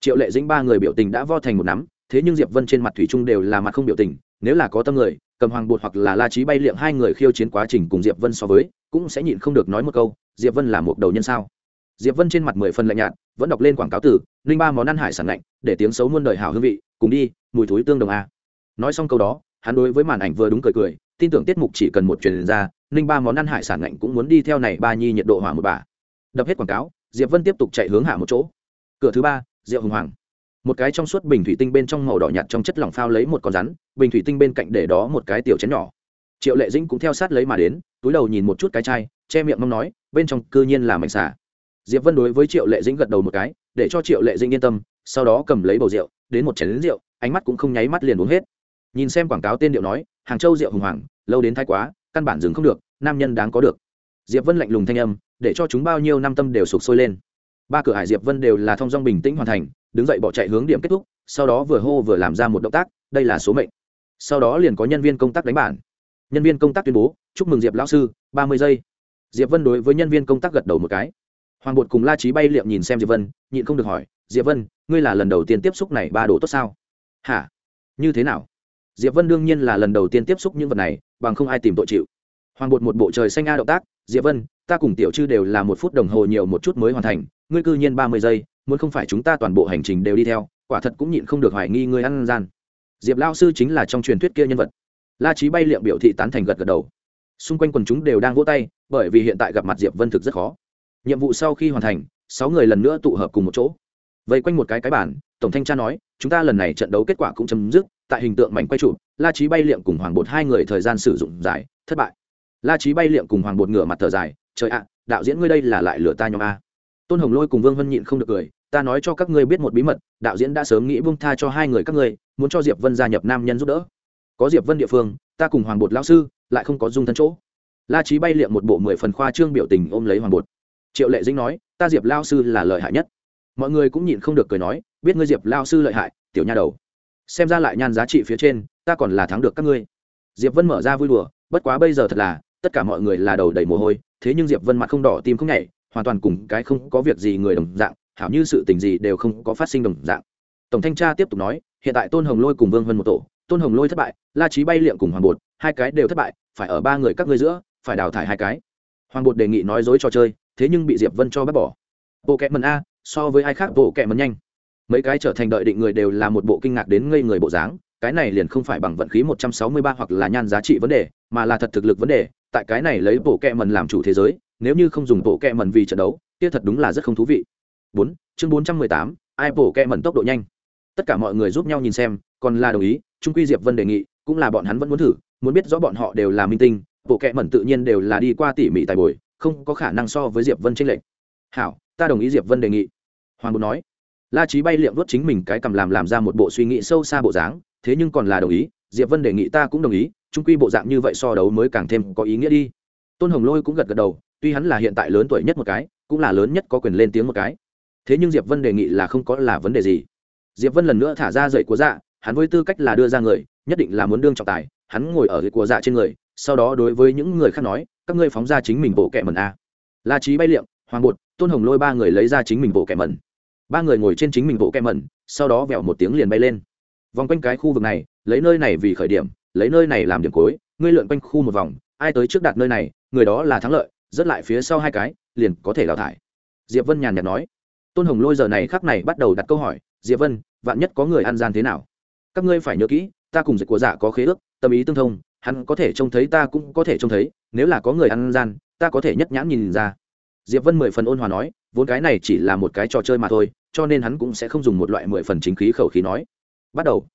Triệu lệ dĩnh ba người biểu tình đã vo thành một nắm, thế nhưng diệp vân trên mặt thủy trung đều là mặt không biểu tình, nếu là có tâm người, cầm hoàng bột hoặc là la trí bay liệng hai người khiêu chiến quá trình cùng diệp vân so với, cũng sẽ nhịn không được nói một câu, diệp vân là một đầu nhân sao? Diệp vân trên mặt mười phần lạnh nhạt, vẫn đọc lên quảng cáo từ linh ba món ăn hải sản lạnh, để tiếng xấu muôn đời hảo hương vị cùng đi, mùi thúi tương đồng a nói xong câu đó, hắn đối với màn ảnh vừa đúng cười cười, tin tưởng tiết mục chỉ cần một truyền ra, ninh ba món ăn hải sản ngạnh cũng muốn đi theo này ba nhi nhiệt độ hỏa một bà. Đập hết quảng cáo, diệp vân tiếp tục chạy hướng hạ một chỗ. Cửa thứ ba rượu hùng hoàng. Một cái trong suốt bình thủy tinh bên trong màu đỏ nhạt trong chất lỏng phao lấy một con rắn, bình thủy tinh bên cạnh để đó một cái tiểu chén nhỏ. Triệu lệ dĩnh cũng theo sát lấy mà đến, túi đầu nhìn một chút cái chai, che miệng mong nói, bên trong cư nhiên là mảnh xả diệp vân đối với triệu lệ dĩnh gật đầu một cái, để cho triệu lệ dĩnh yên tâm, sau đó cầm lấy bầu rượu đến một chén lính rượu, ánh mắt cũng không nháy mắt liền uống hết. Nhìn xem quảng cáo tên điệu nói, hàng châu rượu hùng hoàng, lâu đến thái quá, căn bản dừng không được, nam nhân đáng có được. Diệp vân lạnh lùng thanh âm, để cho chúng bao nhiêu năm tâm đều sụp sôi lên. Ba cửa hải diệp vân đều là thong dong bình tĩnh hoàn thành, đứng dậy bỏ chạy hướng điểm kết thúc, sau đó vừa hô vừa làm ra một động tác, đây là số mệnh. Sau đó liền có nhân viên công tác đánh bản. Nhân viên công tác tuyên bố, chúc mừng diệp lão sư, ba mươi giây. Diệp vân đối với nhân viên công tác gật đầu một cái. Hoàng bột cùng la trí bay liệm nhìn xem diệp vân, nhịn không được hỏi diệp vân, ngươi là lần đầu tiên tiếp xúc này ba đồ tốt sao? Hả? Như thế nào? Diệp vân đương nhiên là lần đầu tiên tiếp xúc những vật này, bằng không ai tìm tội chịu. Hoàng bột một bộ trời xanh a động tác, diệp vân, ta cùng tiểu chư đều là một phút đồng hồ nhiều một chút mới hoàn thành, ngươi cư nhiên ba mươi giây, muốn không phải chúng ta toàn bộ hành trình đều đi theo, quả thật cũng nhịn không được hoài nghi ngươi ăn gian. Diệp lao sư chính là trong truyền thuyết kia nhân vật. La trí bay liệm biểu thị tán thành gật gật đầu. Xung quanh quần chúng đều đang vỗ tay, bởi vì hiện tại gặp mặt diệp vân thực rất khó. Nhiệm vụ sau khi hoàn thành, sáu người lần nữa tụ hợp cùng một chỗ vây quanh một cái cái bản tổng thanh tra nói, chúng ta lần này trận đấu kết quả cũng chấm dứt, tại hình tượng mảnh quay trụ, la trí bay liệm cùng hoàng bột hai người thời gian sử dụng dài thất bại. La trí bay liệm cùng hoàng bột ngửa mặt thở dài, trời ạ, đạo diễn ngươi đây là lại lửa ta nhóm a. Tôn hồng lôi cùng vương vân nhịn không được cười, ta nói cho các ngươi biết một bí mật, đạo diễn đã sớm nghĩ buông tha cho hai người các ngươi, muốn cho diệp vân gia nhập nam nhân giúp đỡ. Có diệp vân địa phương, ta cùng hoàng bột lao sư lại không có dung thân chỗ. La trí bay liệm một bộ mười phần khoa trương biểu tình ôm lấy hoàng bột. Triệu lệ dĩnh nói, ta diệp lao sư là lợi hại nhất mọi người cũng nhịn không được cười nói, biết ngươi diệp lao sư lợi hại, tiểu nha đầu. Xem ra lại nhan giá trị phía trên, ta còn là thắng được các ngươi. Diệp vân mở ra vui đùa, bất quá bây giờ thật là, tất cả mọi người là đầu đầy mồ hôi, thế nhưng diệp vân mặt không đỏ tim không nhảy, hoàn toàn cùng cái không có việc gì người đồng dạng, hảo như sự tình gì đều không có phát sinh đồng dạng. Tổng thanh tra tiếp tục nói, hiện tại tôn hồng lôi cùng vương vân một tổ, tôn hồng lôi thất bại, la trí bay liệm cùng hoàng bột, hai cái đều thất bại, phải ở ba người các ngươi giữa, phải đào thải hai cái. Hoàng bột đề nghị nói dối trò chơi, thế nhưng bị diệp vân cho bác bỏ. Bộ kẹt mần a so với ai khác bộ kẹ mần nhanh. Mấy cái trở thành đợi định người đều là một bộ kinh ngạc đến ngây người bộ dáng cái này liền không phải bằng vận khí 163 hoặc là nhan giá trị vấn đề mà là thật thực lực vấn đề. Tại cái này lấy bộ kẹ mần làm chủ thế giới nếu như không dùng bộ kẹ mần vì trận đấu kia thật đúng là rất không thú vị. 4. chương 418, ai bộ kẹ mần tốc độ nhanh. Tất cả mọi người giúp nhau nhìn xem còn là đồng ý trung quy diệp vân đề nghị cũng là bọn hắn vẫn muốn thử muốn biết rõ bọn họ đều là minh tinh bộ kệ mẩn tự nhiên đều là đi qua tỉ mỉ tài bồi không có khả năng so với diệp vân tranh lệch. Hảo ta đồng ý diệp vân đề nghị. Hoàng bột nói. La trí bay liệm đốt chính mình cái cầm làm làm ra một bộ suy nghĩ sâu xa bộ dáng, thế nhưng còn là đồng ý, diệp vân đề nghị ta cũng đồng ý trung quy bộ dạng như vậy so đấu mới càng thêm có ý nghĩa đi. Tôn hồng lôi cũng gật gật đầu, tuy hắn là hiện tại lớn tuổi nhất một cái, cũng là lớn nhất có quyền lên tiếng một cái. Thế nhưng diệp vân đề nghị là không có là vấn đề gì. Diệp vân lần nữa thả ra dậy của dạ hắn với tư cách là đưa ra người, nhất định là muốn đương trọng tài, hắn ngồi ở của dạ trên người, sau đó đối với những người khác nói, các ngươi phóng ra chính mình bộ kệ mẩn a. La trí bay liệm hoàng bột, tôn hồng lôi ba người lấy ra chính mình bộ kẻ mẩn. Ba người ngồi trên chính mình bộ kẻ mẩn, sau đó vẹo một tiếng liền bay lên. Vòng quanh cái khu vực này, lấy nơi này vì khởi điểm, lấy nơi này làm điểm cuối, ngươi lượn quanh khu một vòng, ai tới trước đạt nơi này, người đó là thắng lợi rất lại phía sau hai cái, liền có thể đào thải. Diệp vân nhàn nhạt nói. Tôn hồng lôi giờ này khắc này bắt đầu đặt câu hỏi, diệp vân, vạn nhất có người ăn gian thế nào? Các ngươi phải nhớ kỹ, ta cùng dịch của giả có khế ước, tâm ý tương thông, hắn có thể trông thấy ta cũng có thể trông thấy, nếu là có người ăn gian, ta có thể nhất nhãn nhìn ra diệp vân mười phần ôn hòa nói, vốn cái này chỉ là một cái trò chơi mà thôi, cho nên hắn cũng sẽ không dùng một loại mười phần chính khí khẩu khí nói. Bắt đầu.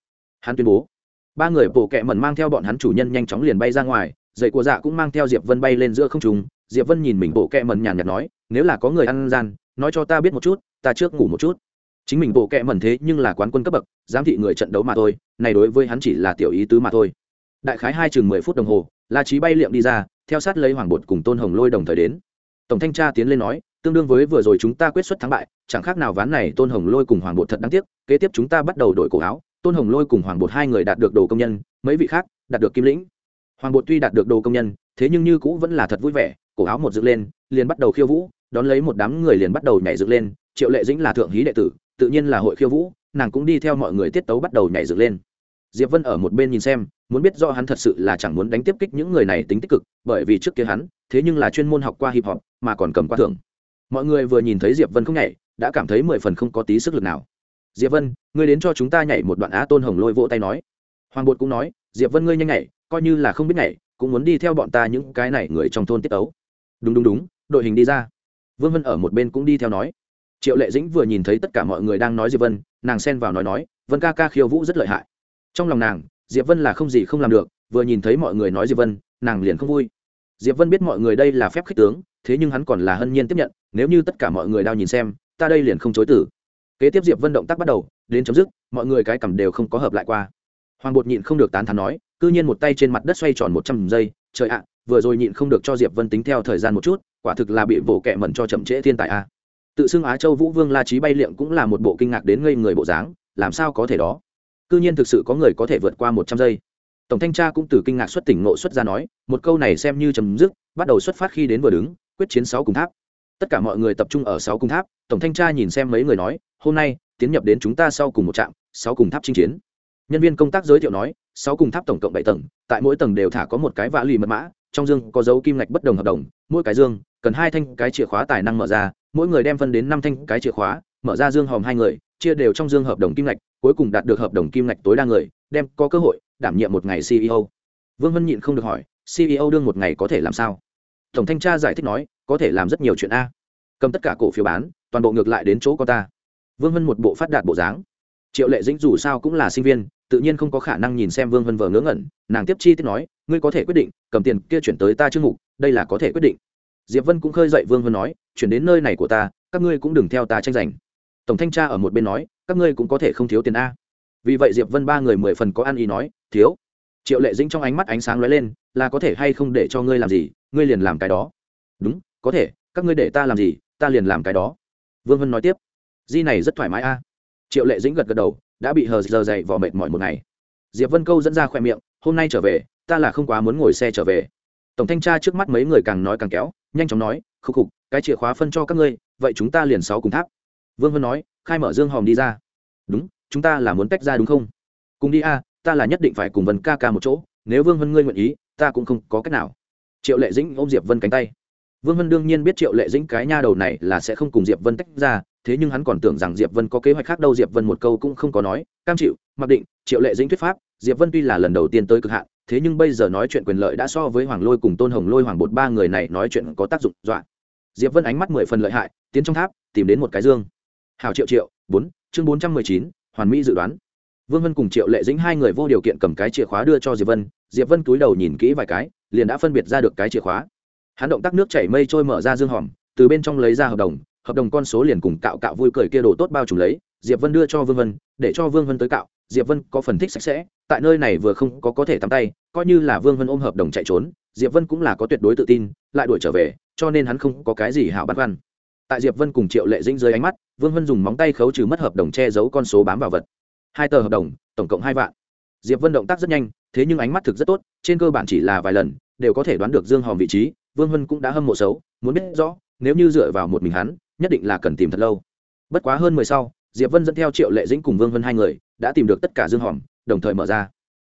Hắn tuyên bố. Ba người bộ kẹ mẩn mang theo bọn hắn chủ nhân nhanh chóng liền bay ra ngoài dậy của dạ cũng mang theo diệp vân bay lên giữa không trùng diệp vân nhìn mình bộ kẹ mẩn nhàn nhạt nói, nếu là có người ăn gian, nói cho ta biết một chút, ta trước ngủ một chút. Chính mình bộ kẹ mẩn thế nhưng là quán quân cấp bậc, giám thị người trận đấu mà thôi, này đối với hắn chỉ là tiểu ý tứ mà thôi. Đại khái hai chừng mười phút đồng hồ, la trí bay liệm đi ra, theo sát lấy hoàng bột cùng tôn hồng lôi đồng thời đến tổng thanh tra tiến lên nói, tương đương với vừa rồi chúng ta quyết xuất thắng bại, chẳng khác nào ván này tôn hồng lôi cùng hoàng bột thật đáng tiếc, kế tiếp chúng ta bắt đầu đổi cổ áo. Tôn hồng lôi cùng hoàng bột hai người đạt được đồ công nhân, mấy vị khác đạt được kim lĩnh. Hoàng bột tuy đạt được đồ công nhân, thế nhưng như cũ vẫn là thật vui vẻ, cổ áo một dựng lên, liền bắt đầu khiêu vũ, đón lấy một đám người liền bắt đầu nhảy dựng lên, triệu lệ dĩnh là thượng hí đệ tử, tự nhiên là hội khiêu vũ, nàng cũng đi theo mọi người tiết tấu bắt đầu nhảy dựng lên. Diệp vân ở một bên nhìn xem muốn biết do hắn thật sự là chẳng muốn đánh tiếp kích những người này tính tích cực, bởi vì trước kia hắn, thế nhưng là chuyên môn học qua hip hop, mà còn cầm qua thưởng. Mọi người vừa nhìn thấy diệp vân không nhảy, đã cảm thấy mười phần không có tí sức lực nào. Diệp vân, ngươi đến cho chúng ta nhảy một đoạn á tôn hồng lôi vỗ tay nói. Hoàng bột cũng nói, diệp vân ngươi nhanh nhảy, coi như là không biết nhảy, cũng muốn đi theo bọn ta những cái này người trong thôn tiết ấu. đúng đúng đúng, đội hình đi ra. Vương vân ở một bên cũng đi theo nói. Triệu lệ dĩnh vừa nhìn thấy tất cả mọi người đang nói diệp vân, nàng xen vào nói nói, vân ca ca khiêu vũ rất lợi hại. Trong lòng nàng diệp vân là không gì không làm được, vừa nhìn thấy mọi người nói diệp vân, nàng liền không vui. Diệp vân biết mọi người đây là phép khích tướng, thế nhưng hắn còn là hân nhiên tiếp nhận, nếu như tất cả mọi người đau nhìn xem, ta đây liền không chối tử kế tiếp diệp vân động tác bắt đầu, đến chấm dứt, mọi người cái cầm đều không có hợp lại qua. Hoàng bột nhịn không được tán thán nói, cư nhiên một tay trên mặt đất xoay tròn một trăm giây, trời ạ, vừa rồi nhịn không được cho diệp vân tính theo thời gian một chút, quả thực là bị vỗ kẹ mẩn cho chậm trễ thiên tài a. Tự xưng á châu vũ vương la trí bay liệng cũng là một bộ kinh ngạc đến ngây người bộ dáng, làm sao có thể đó? Cư nhiên thực sự có người có thể vượt qua một trăm giây. Tổng thanh tra cũng từ kinh ngạc xuất tỉnh ngộ xuất ra nói, một câu này xem như chấm dứt, bắt đầu xuất phát khi đến vừa đứng, quyết chiến sáu cùng tháp. Tất cả mọi người tập trung ở sáu cùng tháp, tổng thanh tra nhìn xem mấy người nói, hôm nay, tiến nhập đến chúng ta sau cùng một trạm, sáu cùng tháp chinh chiến. Nhân viên công tác giới thiệu nói, sáu cùng tháp tổng cộng bảy tầng, tại mỗi tầng đều thả có một cái vã lì mật mã, trong dương có dấu kim ngạch bất đồng hợp đồng, mỗi cái dương, cần hai thanh cái chìa khóa tài năng mở ra, mỗi người đem phân đến năm thanh cái chìa khóa, mở ra dương hòm hai người, chia đều trong dương hợp đồng kim ngạch cuối cùng đạt được hợp đồng kim ngạch tối đa người, đem có cơ hội đảm nhiệm một ngày ceo vương vân nhịn không được hỏi ceo đương một ngày có thể làm sao? Tổng thanh tra giải thích nói, có thể làm rất nhiều chuyện a. Cầm tất cả cổ phiếu bán, toàn bộ ngược lại đến chỗ có ta. Vương vân một bộ phát đạt bộ dáng. Triệu lệ dĩnh dù sao cũng là sinh viên, tự nhiên không có khả năng nhìn xem vương vân vờ ngớ ngẩn. Nàng tiếp chi tiết nói, ngươi có thể quyết định, cầm tiền kia chuyển tới ta trước mục, đây là có thể quyết định. Diệp vân cũng khơi dậy vương vân nói, chuyển đến nơi này của ta, các ngươi cũng đừng theo ta tranh giành. Tổng thanh tra ở một bên nói các ngươi cũng có thể không thiếu tiền a. Vì vậy diệp vân ba người mười phần có ăn ý nói, thiếu. Triệu lệ dĩnh trong ánh mắt ánh sáng lóe lên, là có thể hay không để cho ngươi làm gì? Ngươi liền làm cái đó. Đúng, có thể, các ngươi để ta làm gì, ta liền làm cái đó. Vương vân nói tiếp, di này rất thoải mái a. Triệu lệ dĩnh gật gật đầu, đã bị hờ giờ dày vò mệt mỏi một ngày. Diệp vân câu dẫn ra khoe miệng, hôm nay trở về, ta là không quá muốn ngồi xe trở về. Tổng thanh tra trước mắt mấy người càng nói càng kéo, nhanh chóng nói khúc khục, cái chìa khóa phân cho các ngươi, vậy chúng ta liền sáu cùng tháp vương vân nói, khai mở dương hòm đi ra. Đúng, chúng ta là muốn tách ra đúng không? Cùng đi a, ta là nhất định phải cùng vân ca ca một chỗ, nếu vương vân ngươi nguyện ý, ta cũng không có cách nào. Triệu lệ dĩnh ôm diệp vân cánh tay. Vương vân đương nhiên biết triệu lệ dĩnh cái nha đầu này là sẽ không cùng diệp vân tách ra, thế nhưng hắn còn tưởng rằng diệp vân có kế hoạch khác đâu, diệp vân một câu cũng không có nói. Cam chịu, mặc định, triệu lệ dĩnh thuyết pháp, diệp vân tuy là lần đầu tiên tới cực hạn, thế nhưng bây giờ nói chuyện quyền lợi đã so với hoàng lôi cùng tôn hồng lôi hoàng bột ba người này nói chuyện có tác dụng, dọa. Diệp vân ánh mắt mười phần lợi hại, tiến trong tháp, tìm đến một cái dương hào triệu triệu, bốn, chương bốn trăm mười chín, hoàn mỹ dự đoán. Vương vân cùng triệu lệ dĩnh hai người vô điều kiện cầm cái chìa khóa đưa cho diệp vân diệp vân cúi đầu nhìn kỹ vài cái, liền đã phân biệt ra được cái chìa khóa. Hắn động tác nước chảy mây trôi mở ra dương hòm, từ bên trong lấy ra hợp đồng hợp đồng con số liền cùng cạo cạo vui cười kia đồ tốt bao trùm lấy, diệp vân đưa cho vương vân, để cho vương vân tới cạo, diệp vân có phần thích sạch sẽ, tại nơi này vừa không có có thể tắm tay, coi như là vương vân ôm hợp đồng chạy trốn, diệp vân cũng là có tuyệt đối tự tin, lại đuổi trở về, cho nên hắn không có cái gì hảo bắt văn tại diệp vân cùng triệu lệ dĩnh dưới ánh mắt, vương vân dùng móng tay khấu trừ mất hợp đồng che giấu con số bám vào vật. Hai tờ hợp đồng, tổng cộng hai vạn. Diệp vân động tác rất nhanh, thế nhưng ánh mắt thực rất tốt, trên cơ bản chỉ là vài lần, đều có thể đoán được dương hòm vị trí, vương vân cũng đã hâm mộ xấu, muốn biết rõ, nếu như dựa vào một mình hắn, nhất định là cần tìm thật lâu. Bất quá hơn mười sau, diệp vân dẫn theo triệu lệ dĩnh cùng vương vân hai người, đã tìm được tất cả dương hòm, đồng thời mở ra.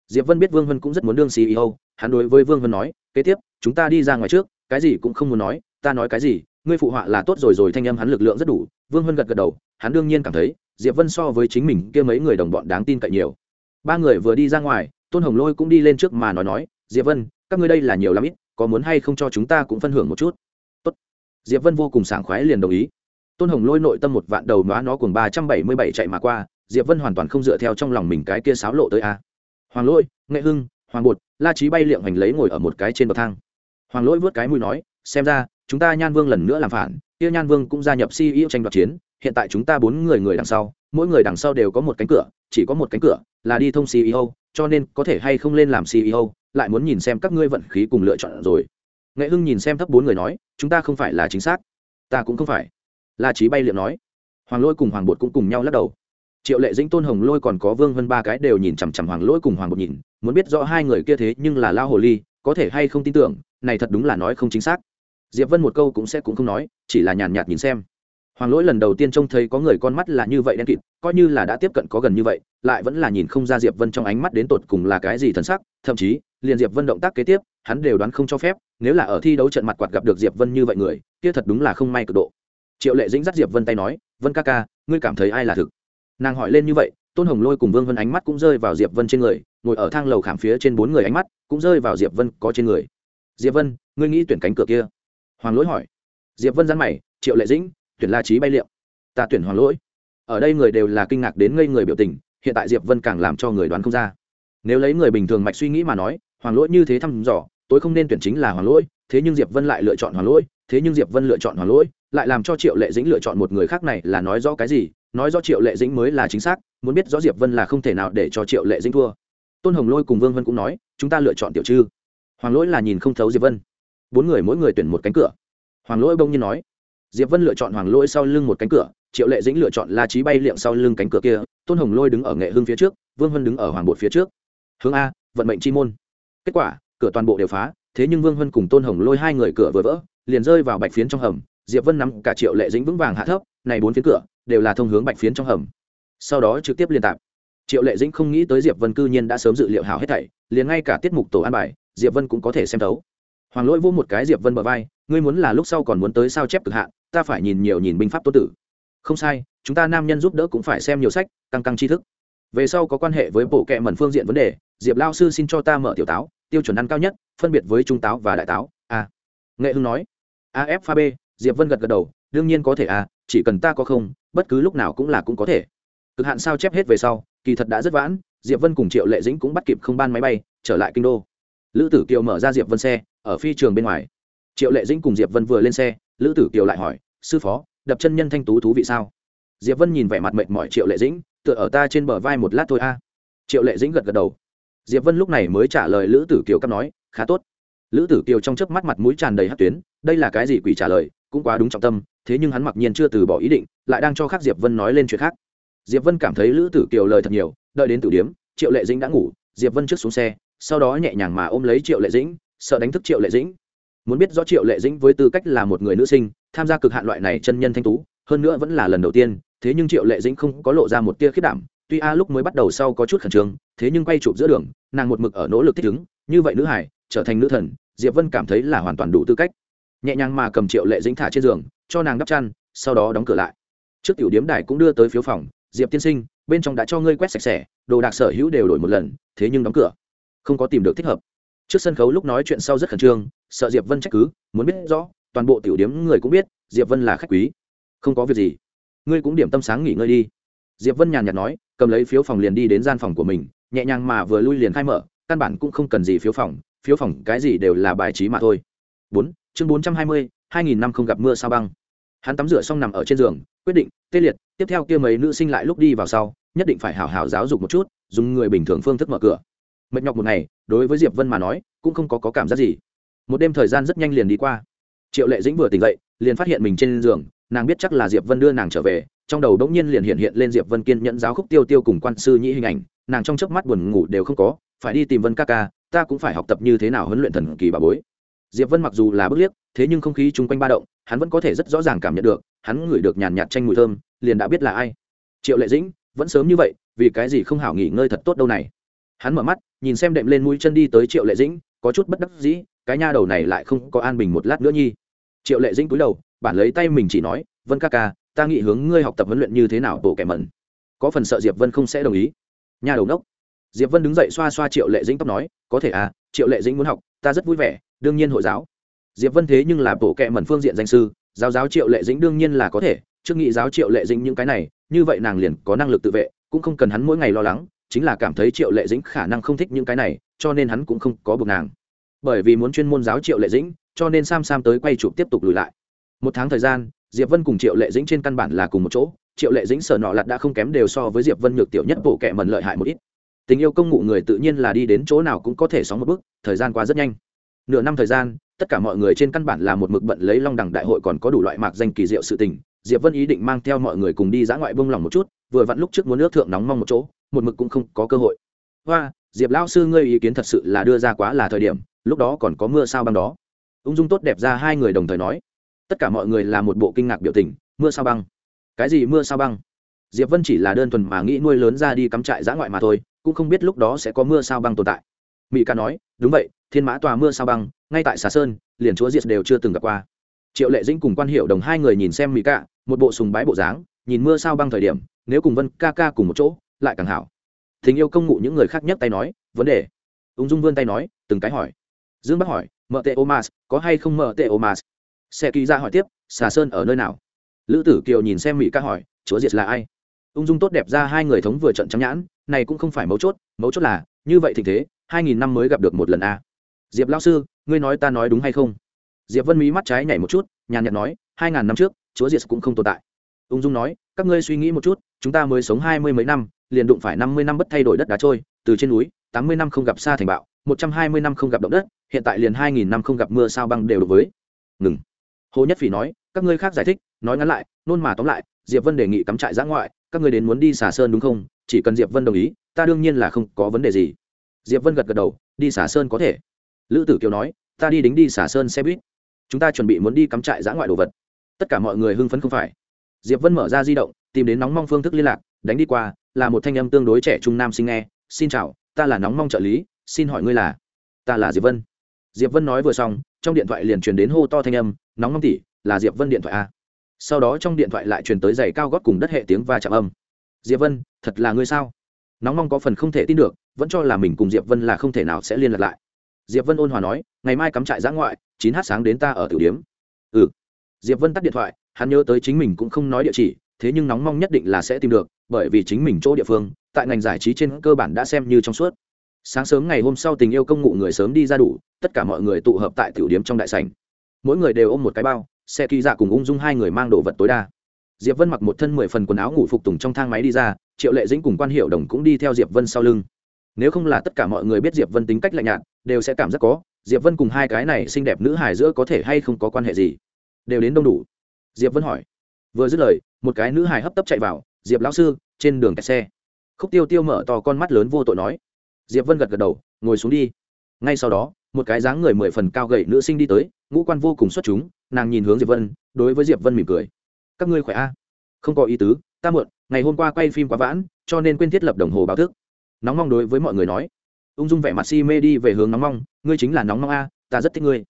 Diệp vân biết vương vân cũng rất muốn đương ceo hắn đối với vương vân nói, kế tiếp, chúng ta đi ra ngoài trước, cái gì cũng không muốn nói, ta nói cái gì ngươi phụ họa là tốt rồi rồi, thanh âm hắn lực lượng rất đủ. Vương hân gật gật đầu, hắn đương nhiên cảm thấy, diệp vân so với chính mình kia mấy người đồng bọn đáng tin cậy nhiều. Ba người vừa đi ra ngoài, tôn hồng lôi cũng đi lên trước mà nói nói, diệp vân, các ngươi đây là nhiều lắm ít, có muốn hay không cho chúng ta cũng phân hưởng một chút? Tốt. diệp vân vô cùng sảng khoái liền đồng ý. Tôn hồng lôi nội tâm một vạn đầu nói nó cùng ba trăm bảy mươi bảy chạy mà qua, diệp vân hoàn toàn không dựa theo trong lòng mình cái kia sáo lộ tới a. Hoàng lôi, nghệ hưng, hoàng bột, la trí bay liệng hành lấy ngồi ở một cái trên bậc thang. Hoàng lỗi vớt cái mũi nói, xem ra chúng ta nhan vương lần nữa làm phản, kia nhan vương cũng gia nhập ceo tranh đoạt chiến, hiện tại chúng ta bốn người người đằng sau, mỗi người đằng sau đều có một cánh cửa, chỉ có một cánh cửa là đi thông ceo cho nên có thể hay không lên làm ceo lại muốn nhìn xem các ngươi vận khí cùng lựa chọn rồi. Nghệ hưng nhìn xem thấp bốn người nói, chúng ta không phải là chính xác, ta cũng không phải. La trí bay liệm nói. Hoàng lôi cùng hoàng bột cũng cùng nhau lắc đầu. Triệu lệ dĩnh, tôn hồng lôi còn có vương vân ba cái đều nhìn chằm chằm hoàng lỗi cùng hoàng bột nhìn, muốn biết rõ hai người kia thế nhưng là lao hồ ly, có thể hay không tin tưởng, này thật đúng là nói không chính xác diệp vân một câu cũng sẽ cũng không nói, chỉ là nhàn nhạt nhìn xem. Hoàng lỗi lần đầu tiên trông thấy có người con mắt là như vậy đen kịt, coi như là đã tiếp cận có gần như vậy, lại vẫn là nhìn không ra diệp vân trong ánh mắt đến tột cùng là cái gì thần sắc, thậm chí, liền diệp vân động tác kế tiếp, hắn đều đoán không cho phép, nếu là ở thi đấu trận mặt quạt gặp được diệp vân như vậy người, kia thật đúng là không may cực độ. Triệu lệ dĩnh dắt diệp vân tay nói, vân ca ca, ngươi cảm thấy ai là thực? Nàng hỏi lên như vậy, tôn hồng lôi cùng vương vân ánh mắt cũng rơi vào diệp vân trên người, ngồi ở thang lầu khảm phía trên bốn người ánh mắt cũng rơi vào diệp vân có trên người. Diệp vân, ngươi nghĩ tuyển cánh cửa kia? Hoàng lỗi hỏi. Diệp vân dán mày triệu lệ dĩnh tuyển la trí bay liệu, ta tuyển hoàng lỗi. Ở đây người đều là kinh ngạc đến ngây người biểu tình hiện tại diệp vân càng làm cho người đoán không ra. Nếu lấy người bình thường mạch suy nghĩ mà nói hoàng lỗi như thế thăm dò tôi không nên tuyển chính là hoàng lỗi thế nhưng diệp vân lại lựa chọn hoàng lỗi thế nhưng diệp vân lựa chọn hoàng lỗi lại làm cho triệu lệ dĩnh lựa chọn một người khác này là nói rõ cái gì nói rõ triệu lệ dĩnh mới là chính xác muốn biết rõ diệp vân là không thể nào để cho triệu lệ dĩnh thua. Tôn hồng lôi cùng vương vân cũng nói chúng ta lựa chọn tiểu chư hoàng lỗi là nhìn không thấu diệp vân bốn người mỗi người tuyển một cánh cửa. Hoàng lỗi bông nhiên nói, diệp vân lựa chọn hoàng lỗi sau lưng một cánh cửa, triệu lệ dĩnh lựa chọn la trí bay liệm sau lưng cánh cửa kia, tôn hồng lôi đứng ở nghệ hương phía trước, vương hân đứng ở hoàng bột phía trước. Hướng a, vận mệnh chi môn. Kết quả, cửa toàn bộ đều phá, thế nhưng vương hân cùng tôn hồng lôi hai người cửa vừa vỡ, liền rơi vào bạch phiến trong hầm, diệp vân nắm cả triệu lệ dĩnh vững vàng hạ thấp, này bốn phiến cửa đều là thông hướng bạch phiến trong hầm. Sau đó trực tiếp liên tạp. Triệu lệ dĩnh không nghĩ tới diệp vân cư nhiên đã sớm dự liệu hảo hết thảy, liền ngay cả tiết mục tổ an bài, diệp vân cũng có thể xem thấu hoàng lỗi vô một cái diệp vân bờ vai, ngươi muốn là lúc sau còn muốn tới sao chép cực hạn, ta phải nhìn nhiều nhìn binh pháp tốt tử. Không sai, chúng ta nam nhân giúp đỡ cũng phải xem nhiều sách tăng tăng tri thức. Về sau có quan hệ với bộ kệ mẩn phương diện vấn đề, diệp lao sư xin cho ta mở tiểu táo, tiêu chuẩn ăn cao nhất, phân biệt với trung táo và đại táo a nghệ hưng nói. Af pha b, diệp vân gật gật đầu, đương nhiên có thể a chỉ cần ta có không, bất cứ lúc nào cũng là cũng có thể. Cực hạn sao chép hết về sau, kỳ thật đã rất vãn, diệp vân cùng triệu lệ dĩnh cũng bắt kịp không ban máy bay, trở lại kinh đô. Lữ tử kiều mở ra diệp vân xe ở phi trường bên ngoài. Triệu lệ dĩnh cùng diệp vân vừa lên xe, lữ tử kiều lại hỏi, sư phó, đập chân nhân thanh tú thú vị sao? Diệp vân nhìn vẻ mặt mệt mỏi triệu lệ dĩnh, tựa ở ta trên bờ vai một lát thôi a. Triệu lệ dĩnh gật gật đầu. Diệp vân lúc này mới trả lời lữ tử kiều cắp nói, khá tốt. Lữ tử kiều trong chớp mắt mặt mũi tràn đầy hát tuyến, đây là cái gì quỷ trả lời, cũng quá đúng trọng tâm, thế nhưng hắn mặc nhiên chưa từ bỏ ý định, lại đang cho khác diệp vân nói lên chuyện khác. Diệp vân cảm thấy lữ tử kiều lời thật nhiều, đợi đến tử điếm, triệu lệ dĩnh đã ngủ, diệp vân trước xuống xe, sau đó nhẹ nhàng mà ôm lấy triệu lệ dĩnh sợ đánh thức triệu lệ dĩnh. Muốn biết rõ triệu lệ dĩnh với tư cách là một người nữ sinh, tham gia cực hạn loại này chân nhân thanh tú, hơn nữa vẫn là lần đầu tiên, thế nhưng triệu lệ dĩnh không có lộ ra một tia khiết đảm, tuy a lúc mới bắt đầu sau có chút khẩn trương, thế nhưng quay chụp giữa đường, nàng một mực ở nỗ lực thích ứng, như vậy nữ hải, trở thành nữ thần, diệp vân cảm thấy là hoàn toàn đủ tư cách. Nhẹ nhàng mà cầm triệu lệ dĩnh thả trên giường, cho nàng đắp chăn, sau đó đóng cửa lại. Trước tiểu điếm đài cũng đưa tới phiếu phòng, diệp tiên sinh, bên trong đã cho ngươi quét sạch sẽ, đồ đạc sở hữu đều đổi một lần, thế nhưng đóng cửa. Không có tìm được thích hợp trước sân khấu lúc nói chuyện sau rất khẩn trương, sợ diệp vân trách cứ, muốn biết rõ, toàn bộ tiểu điếm người cũng biết, diệp vân là khách quý. Không có việc gì. Ngươi cũng điểm tâm sáng nghỉ ngơi đi. Diệp vân nhàn nhạt nói, cầm lấy phiếu phòng liền đi đến gian phòng của mình, nhẹ nhàng mà vừa lui liền khai mở, căn bản cũng không cần gì phiếu phòng phiếu phòng cái gì đều là bài trí mà thôi. Bốn, chương bốn trăm hai mươi, hai nghìn năm không gặp mưa sao băng. Hắn tắm rửa xong nằm ở trên giường, quyết định, tê liệt, tiếp theo kia mấy nữ sinh lại lúc đi vào sau, nhất định phải hào hào giáo dục một chút, dùng người bình thường phương thức mở cửa mệt nhọc một ngày đối với diệp vân mà nói cũng không có, có cảm giác gì. Một đêm thời gian rất nhanh liền đi qua. Triệu lệ dĩnh vừa tỉnh dậy liền phát hiện mình trên giường nàng biết chắc là diệp vân đưa nàng trở về trong đầu đống nhiên liền hiện hiện lên diệp vân kiên nhận giáo khúc tiêu tiêu cùng quan sư nhĩ hình ảnh nàng trong chớp mắt buồn ngủ đều không có phải đi tìm vân ca ca ta cũng phải học tập như thế nào huấn luyện thần kỳ bà bối. Diệp vân mặc dù là bức liếc thế nhưng không khí chung quanh ba động hắn vẫn có thể rất rõ ràng cảm nhận được hắn ngửi được nhàn nhạt tranh mùi thơm liền đã biết là ai. Triệu lệ dĩnh vẫn sớm như vậy vì cái gì không hảo nghỉ ngơi thật tốt đâu này? Hắn mở mắt nhìn xem đệm lên mũi chân đi tới triệu lệ dĩnh, có chút bất đắc dĩ, cái nha đầu này lại không có an bình một lát nữa nhi. Triệu lệ dĩnh cúi đầu, bản lấy tay mình chỉ nói, vân ca ca, ta nghĩ hướng ngươi học tập huấn luyện như thế nào tổ kẻ mẩn. Có phần sợ diệp vân không sẽ đồng ý. Nhà đầu nốc. Diệp vân đứng dậy xoa xoa triệu lệ dĩnh tóc nói, có thể à triệu lệ dĩnh muốn học, ta rất vui vẻ, đương nhiên hội giáo. Diệp vân thế nhưng là bộ kệ mẩn phương diện danh sư, giáo giáo triệu lệ dĩnh đương nhiên là có thể, trước nghị giáo triệu lệ dĩnh những cái này, như vậy nàng liền có năng lực tự vệ, cũng không cần hắn mỗi ngày lo lắng chính là cảm thấy triệu lệ dĩnh khả năng không thích những cái này, cho nên hắn cũng không có buộc nàng. Bởi vì muốn chuyên môn giáo triệu lệ dĩnh, cho nên sam sam tới quay chụp tiếp tục lùi lại. Một tháng thời gian, diệp vân cùng triệu lệ dĩnh trên căn bản là cùng một chỗ, triệu lệ dĩnh sở nọ lặt đã không kém đều so với diệp vân nhược tiểu nhất bộ kệ mần lợi hại một ít. Tình yêu công ngụ người tự nhiên là đi đến chỗ nào cũng có thể sóng một bước, thời gian qua rất nhanh. Nửa năm thời gian, tất cả mọi người trên căn bản là một mực bận lấy long đẳng đại hội còn có đủ loại mạc danh kỳ diệu sự tình, diệp vân ý định mang theo mọi người cùng đi dã ngoại bông lòng một chút, vừa vặn lúc trước muốn nước thượng nóng mong một chỗ một mực cũng không có cơ hội. Hoa, diệp Lão sư ngươi ý kiến thật sự là đưa ra quá là thời điểm, lúc đó còn có mưa sao băng đó. Ung dung tốt đẹp ra hai người đồng thời nói. Tất cả mọi người là một bộ kinh ngạc biểu tình, mưa sao băng. Cái gì mưa sao băng? Diệp vân chỉ là đơn thuần mà nghĩ nuôi lớn ra đi cắm trại giã ngoại mà thôi, cũng không biết lúc đó sẽ có mưa sao băng tồn tại. Mỹ ca nói, đúng vậy, thiên mã tòa mưa sao băng, ngay tại xà sơn, liền chúa diệt đều chưa từng gặp qua. Triệu lệ dĩnh cùng quan hiệu đồng hai người nhìn xem mỹ ca, một bộ sùng bái bộ dáng, nhìn mưa sao băng thời điểm, nếu cùng vân ca ca cùng một chỗ lại càng hảo. Tình yêu công ngụ những người khác nhấc tay nói, vấn đề. Ung dung vươn tay nói, từng cái hỏi. Dương bắc hỏi mợ tệ omas có hay không mợ tệ omas xe kỳ ra hỏi tiếp, xà sơn ở nơi nào? Lữ tử kiều nhìn xem mỹ ca hỏi, chúa diệt là ai? Ung dung tốt đẹp ra hai người thống vừa trận trắng nhãn, này cũng không phải mấu chốt mấu chốt là, như vậy tình thế, hai nghìn năm mới gặp được một lần a. Diệp lao sư, ngươi nói ta nói đúng hay không? Diệp vân mỹ mắt trái nhảy một chút, nhàn nhạt nói, hai ngàn năm trước, chúa diệt cũng không tồn tại. Ung dung nói, các ngươi suy nghĩ một chút, chúng ta mới sống hai mươi mấy năm liền đụng phải năm mươi năm bất thay đổi đất đá trôi, từ trên núi, tám mươi năm không gặp xa thành bạo, một trăm hai mươi năm không gặp động đất, hiện tại liền hai nghìn năm không gặp mưa sao băng đều đối với. Ngừng. Hồ nhất phỉ nói, các ngươi khác giải thích, nói ngắn lại, nôn mà tóm lại, diệp vân đề nghị cắm trại giã ngoại, các ngươi đến muốn đi xả sơn đúng không? Chỉ cần diệp vân đồng ý, ta đương nhiên là không có vấn đề gì. Diệp vân gật gật đầu, đi xả sơn có thể. Lữ tử kiều nói, ta đi đính đi xả sơn xe buýt. Chúng ta chuẩn bị muốn đi cắm trại giã ngoại đồ vật. Tất cả mọi người hưng phấn không phải. Diệp vân mở ra di động, tìm đến nóng mong phương thức liên lạc, đánh đi qua là một thanh âm tương đối trẻ trung nam sinh nghe, xin chào, ta là nóng mong trợ lý, xin hỏi ngươi là? Ta là diệp vân. Diệp vân nói vừa xong, trong điện thoại liền truyền đến hô to thanh âm, nóng mong tỷ, là diệp vân điện thoại a. Sau đó trong điện thoại lại truyền tới giày cao gót cùng đất hệ tiếng và chạm âm. Diệp vân, thật là ngươi sao? Nóng mong có phần không thể tin được, vẫn cho là mình cùng diệp vân là không thể nào sẽ liên lạc lại. Diệp vân ôn hòa nói, ngày mai cắm trại giã ngoại, chín h sáng đến ta ở tử điếm. Ừ. Diệp vân tắt điện thoại, hắn nhớ tới chính mình cũng không nói địa chỉ thế nhưng nóng mong nhất định là sẽ tìm được, bởi vì chính mình chỗ địa phương, tại ngành giải trí trên cơ bản đã xem như trong suốt. Sáng sớm ngày hôm sau tình yêu công ngụ người sớm đi ra đủ, tất cả mọi người tụ hợp tại tiểu điếm trong đại sảnh. Mỗi người đều ôm một cái bao, xe kỳ dạ cùng ung dung hai người mang đồ vật tối đa. Diệp vân mặc một thân mười phần quần áo ngủ phục tùng trong thang máy đi ra, triệu lệ dĩnh cùng quan hiệu đồng cũng đi theo diệp vân sau lưng. Nếu không là tất cả mọi người biết diệp vân tính cách lạnh nhạt, đều sẽ cảm giác có, diệp vân cùng hai cái này xinh đẹp nữ hài giữa có thể hay không có quan hệ gì? Đều đến đông đủ. Diệp vân hỏi. Vừa dứt lời một cái nữ hài hấp tấp chạy vào, diệp lão sư, trên đường kẹt xe. Khúc tiêu tiêu mở to con mắt lớn vô tội nói. Diệp vân gật gật đầu, ngồi xuống đi. Ngay sau đó, một cái dáng người mười phần cao gậy nữ sinh đi tới, ngũ quan vô cùng xuất chúng, nàng nhìn hướng diệp vân, đối với diệp vân mỉm cười. Các ngươi khỏe a? Không có ý tứ, ta muộn, ngày hôm qua quay phim quá vãn, cho nên quên thiết lập đồng hồ báo thức. Nóng mong đối với mọi người nói. Ung dung vẻ mặt si mê đi về hướng nóng mong, ngươi chính là nóng mong a, ta rất thích ngươi.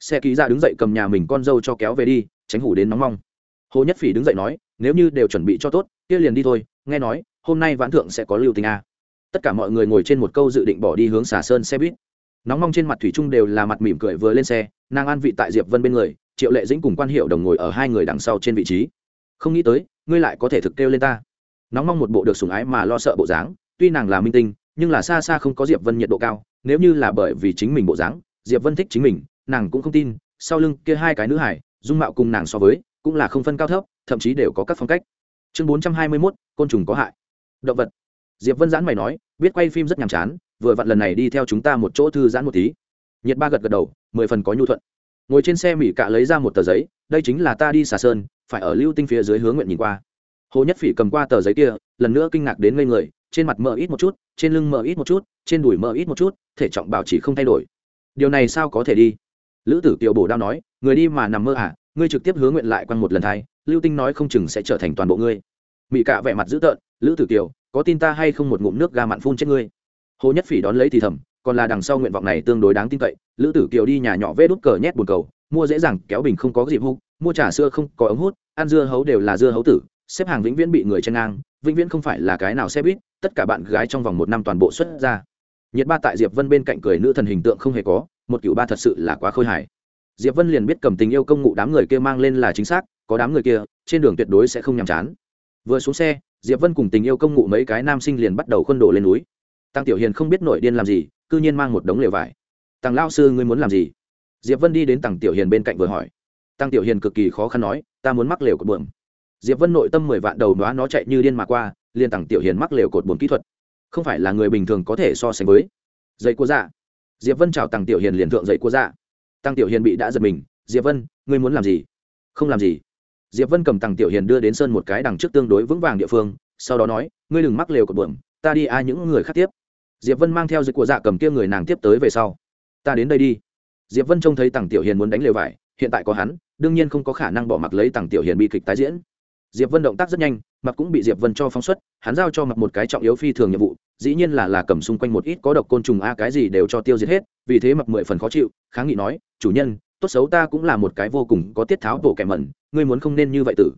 Xe ký ra đứng dậy cầm nhà mình con dâu cho kéo về đi, tránh hủ đến nóng mong. Hồ nhất phỉ đứng dậy nói nếu như đều chuẩn bị cho tốt, kia liền đi thôi, nghe nói, hôm nay vãn thượng sẽ có lưu tình a. Tất cả mọi người ngồi trên một câu dự định bỏ đi hướng xà sơn xe buýt. Nóng mong trên mặt thủy trung đều là mặt mỉm cười vừa lên xe, nàng an vị tại diệp vân bên người, triệu lệ dĩnh cùng quan hiệu đồng ngồi ở hai người đằng sau trên vị trí. Không nghĩ tới, ngươi lại có thể thực kêu lên ta. Nóng mong một bộ được sùng ái mà lo sợ bộ dáng, tuy nàng là minh tinh, nhưng là xa xa không có diệp vân nhiệt độ cao, nếu như là bởi vì chính mình bộ dáng, diệp vân thích chính mình, nàng cũng không tin, sau lưng kia hai cái nữ hải, dung mạo cùng nàng so với cũng là không phân cao thấp thậm chí đều có các phong cách. Chương bốn trăm hai mươi 421, côn trùng có hại. Động vật. Diệp vân giãn mày nói biết quay phim rất nhàm chán vừa vặn lần này đi theo chúng ta một chỗ thư giãn một tí. Nhiệt ba gật gật đầu mười phần có nhu thuận. Ngồi trên xe mỹ cạ lấy ra một tờ giấy đây chính là ta đi xà sơn phải ở lưu tinh phía dưới hướng nguyện nhìn qua. Hồ nhất phỉ cầm qua tờ giấy kia lần nữa kinh ngạc đến ngây người trên mặt mờ ít một chút trên lưng mờ ít một chút trên đùi mờ ít một chút thể trọng bảo chỉ không thay đổi. Điều này sao có thể đi? Lữ tử kiều bổ đao nói người đi mà nằm mơ à ngươi trực tiếp hướng nguyện lại quăng một lần thai, lưu tinh nói không chừng sẽ trở thành toàn bộ ngươi. Mỹ cạ vẻ mặt dữ tợn, lữ tử kiều, có tin ta hay không một ngụm nước ga mặn phun chết ngươi? Hồ nhất phỉ đón lấy thì thầm, còn là đằng sau nguyện vọng này tương đối đáng tin cậy, lữ tử kiều đi nhà nhỏ vê đút cờ nhét buồn cầu, mua dễ dàng, kéo bình không có dịp hút, mua trà xưa không có ống hút, ăn dưa hấu đều là dưa hấu tử, xếp hàng vĩnh viễn bị người chen ngang, vĩnh viễn không phải là cái nào xe buýt, tất cả bạn gái trong vòng một năm toàn bộ xuất ra. Nhiệt ba tại diệp vân bên cạnh cười, nữ thần hình tượng không hề có, một cựu ba thật sự là quá khôi hài diệp vân liền biết cầm tình yêu công ngụ đám người kia mang lên là chính xác, có đám người kia, trên đường tuyệt đối sẽ không nhàm chán. Vừa xuống xe, diệp vân cùng tình yêu công ngụ mấy cái nam sinh liền bắt đầu khuân đổ lên núi. Tăng tiểu hiền không biết nội điên làm gì, cư nhiên mang một đống lều vải. Tăng lao sư, ngươi muốn làm gì? Diệp vân đi đến tăng tiểu hiền bên cạnh vừa hỏi. Tăng tiểu hiền cực kỳ khó khăn nói, ta muốn mắc lều cột buồm. Diệp vân nội tâm mười vạn đầu đoá nó chạy như điên mà qua, liền tăng tiểu hiền mắc lều cột buồm kỹ thuật. Không phải là người bình thường có thể so sánh với dây cua dạ. Diệp vân chào tăng tiểu hiền liền thượng dậy cua dạ tăng tiểu hiền bị đã giật mình, diệp vân, ngươi muốn làm gì? Không làm gì. Diệp vân cầm tăng tiểu hiền đưa đến sơn một cái đằng trước tương đối vững vàng địa phương, sau đó nói, ngươi đừng mắc lều cột buồm, ta đi ai những người khác tiếp. Diệp vân mang theo dịch của dạ cầm kia người nàng tiếp tới về sau. Ta đến đây đi. Diệp vân trông thấy Tăng tiểu hiền muốn đánh lều vải, hiện tại có hắn, đương nhiên không có khả năng bỏ mặc lấy Tăng tiểu hiền bi kịch tái diễn diệp vân động tác rất nhanh, mặc cũng bị diệp vân cho phóng xuất, hắn giao cho mặc một cái trọng yếu phi thường nhiệm vụ, dĩ nhiên là là cầm xung quanh một ít có độc côn trùng a cái gì đều cho tiêu diệt hết, vì thế mặc mười phần khó chịu, kháng nghị nói, chủ nhân, tốt xấu ta cũng là một cái vô cùng có tiết tháo bổ kẻ mẩn, ngươi muốn không nên như vậy tử.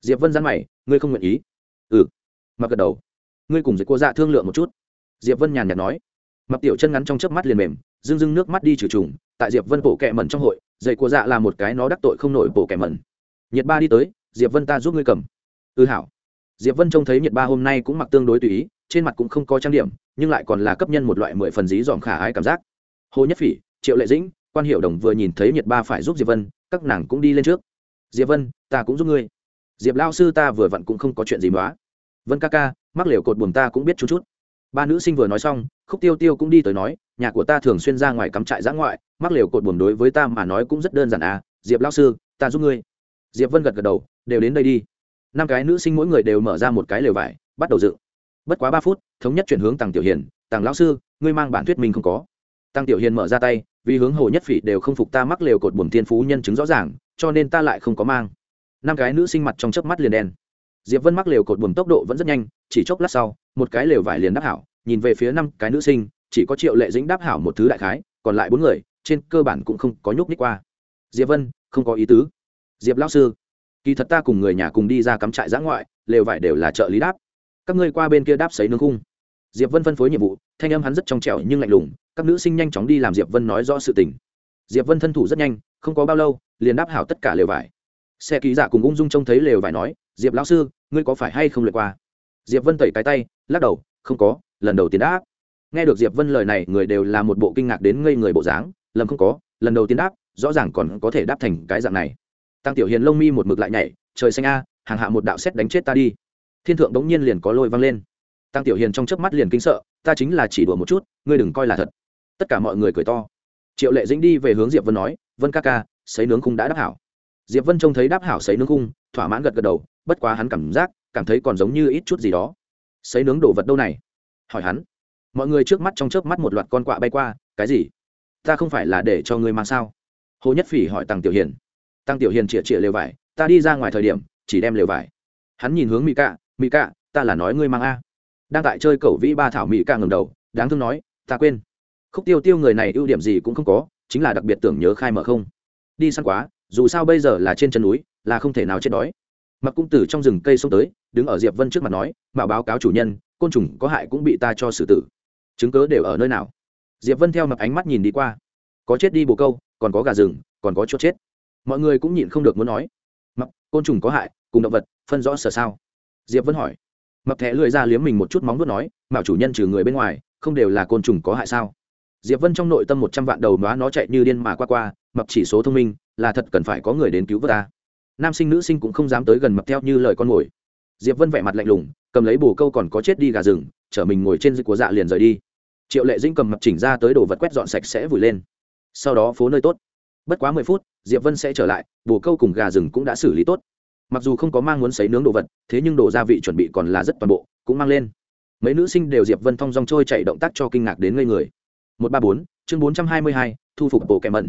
Diệp vân gian mày, ngươi không nguyện ý? Ừ. Mặc gật đầu. Ngươi cùng dịch cô dạ thương lượng một chút. Diệp vân nhàn nhạt nói. Mặc tiểu chân ngắn trong chớp mắt liền mềm dưng dưng nước mắt đi trừ trùng, tại diệp vân bổ kẹ mẩn trong hội dạy của dạ là một cái nó đắc tội không nổi bổ kẹ mẩn. Nhiệt ba đi tới diệp vân ta giúp ngươi cầm. Ư ừ hảo. Diệp vân trông thấy nhiệt ba hôm nay cũng mặc tương đối tùy ý, trên mặt cũng không có trang điểm, nhưng lại còn là cấp nhân một loại mười phần dí dòm khả ái cảm giác. Hồ nhất phỉ, triệu lệ dĩnh, quan hiệu đồng vừa nhìn thấy nhiệt ba phải giúp diệp vân, các nàng cũng đi lên trước. Diệp vân, ta cũng giúp ngươi. Diệp lao sư ta vừa vặn cũng không có chuyện gì quá vân ca ca, mắc liều cột buồm ta cũng biết chút chút. Ba nữ sinh vừa nói xong, khúc tiêu tiêu cũng đi tới nói, nhà của ta thường xuyên ra ngoài cắm trại giã ngoại, mắc liều cột buồm đối với ta mà nói cũng rất đơn giản à. Diệp lao sư, ta giúp ngươi. Diệp vân gật gật đầu đều đến đây đi. Năm cái nữ sinh mỗi người đều mở ra một cái lều vải, bắt đầu dựng. Bất quá ba phút, thống nhất chuyển hướng tàng tiểu hiền tàng lão sư, ngươi mang bản thuyết minh không có. Tăng tiểu hiền mở ra tay, vì hướng hồ nhất phỉ đều không phục ta mắc lều cột buồm thiên phú nhân chứng rõ ràng, cho nên ta lại không có mang. Năm cái nữ sinh mặt trong chớp mắt liền đen. Diệp vân mắc lều cột buồm tốc độ vẫn rất nhanh, chỉ chốc lát sau, một cái lều vải liền đáp hảo, nhìn về phía năm cái nữ sinh, chỉ có triệu lệ dĩnh đáp hảo một thứ đại khái, còn lại bốn người, trên cơ bản cũng không có nhúc nhích qua. Diệp vân, không có ý tứ. Diệp lão sư kỳ thật ta cùng người nhà cùng đi ra cắm trại giã ngoại, lều vải đều là trợ lý đáp. Các ngươi qua bên kia đáp sấy nướng khung. Diệp vân phân phối nhiệm vụ, thanh âm hắn rất trong trẻo nhưng lạnh lùng, các nữ sinh nhanh chóng đi làm diệp vân nói rõ sự tình. Diệp vân thân thủ rất nhanh, không có bao lâu, liền đáp hảo tất cả lều vải. Xe ký giả cùng ung dung trông thấy lều vải nói, diệp lão sư, ngươi có phải hay không lượt qua? Diệp vân tẩy cái tay, lắc đầu, không có, lần đầu tiên đáp. Nghe được diệp vân lời này, người đều là một bộ kinh ngạc đến ngây người bộ dáng, lầm không có, lần đầu tiên đáp, rõ ràng còn có thể đáp thành cái dạng này tăng tiểu hiền lông mi một mực lại nhảy, trời xanh a, hàng hạ một đạo xét đánh chết ta đi. Thiên thượng đống nhiên liền có lôi vang lên. Tăng tiểu hiền trong chớp mắt liền kinh sợ, ta chính là chỉ đùa một chút, ngươi đừng coi là thật. Tất cả mọi người cười to. Triệu lệ dĩnh đi về hướng diệp vân nói, vân ca ca, sấy nướng khung đã đáp hảo. Diệp vân trông thấy đáp hảo sấy nướng khung, thỏa mãn gật gật đầu, bất quá hắn cảm giác, cảm thấy còn giống như ít chút gì đó. Sấy nướng đồ vật đâu này? hỏi hắn. Mọi người trước mắt trong chớp mắt một loạt con quạ bay qua, cái gì? Ta không phải là để cho ngươi mang sao? Hồ nhất phỉ hỏi tăng tiểu hiền tăng tiểu hiền chĩa chĩa lều vải, ta đi ra ngoài thời điểm, chỉ đem lều vải. Hắn nhìn hướng mỹ cạ mỹ cạ, ta là nói ngươi mang a. Đang tại chơi cầu vĩ ba thảo mỹ cạ ngầm đầu, đáng thương nói, ta quên. Khúc tiêu tiêu người này ưu điểm gì cũng không có, chính là đặc biệt tưởng nhớ khai mở không. Đi săn quá, dù sao bây giờ là trên chân núi, là không thể nào chết đói. Mặc cung tử trong rừng cây xông tới, đứng ở diệp vân trước mặt nói mà báo cáo chủ nhân, côn trùng có hại cũng bị ta cho xử tử. Chứng cớ đều ở nơi nào? Diệp vân theo mặc ánh mắt nhìn đi qua, có chết đi bồ câu, còn có gà rừng, còn có chốt chết mọi người cũng nhịn không được muốn nói. Mập, côn trùng có hại, cùng động vật, phân rõ sở sao? Diệp vẫn hỏi. Mập thẻ lười ra liếm mình một chút móng vuốt nói, mạo chủ nhân trừ người bên ngoài, không đều là côn trùng có hại sao? Diệp vân trong nội tâm một trăm vạn đầu nó nó chạy như điên mà qua qua, mập chỉ số thông minh, là thật cần phải có người đến cứu vớt ta. Nam sinh nữ sinh cũng không dám tới gần mập theo như lời con mồi diệp vân vẻ mặt lạnh lùng, cầm lấy bồ câu còn có chết đi gà rừng, chở mình ngồi trên dưới của dạ liền rời đi. Triệu lệ dĩnh cầm mập chỉnh ra tới đồ vật quét dọn sạch sẽ vùi lên. Sau đó phố nơi tốt. Bất quá mười phút diệp vân sẽ trở lại bồ câu cùng gà rừng cũng đã xử lý tốt. Mặc dù không có mang muốn xấy nướng đồ vật, thế nhưng đồ gia vị chuẩn bị còn là rất toàn bộ, cũng mang lên. Mấy nữ sinh đều diệp vân thong dong trôi chạy động tác cho kinh ngạc đến ngây người. Một ba bốn, chương bốn trăm hai mươi hai, thu phục bộ kẻ mẩn.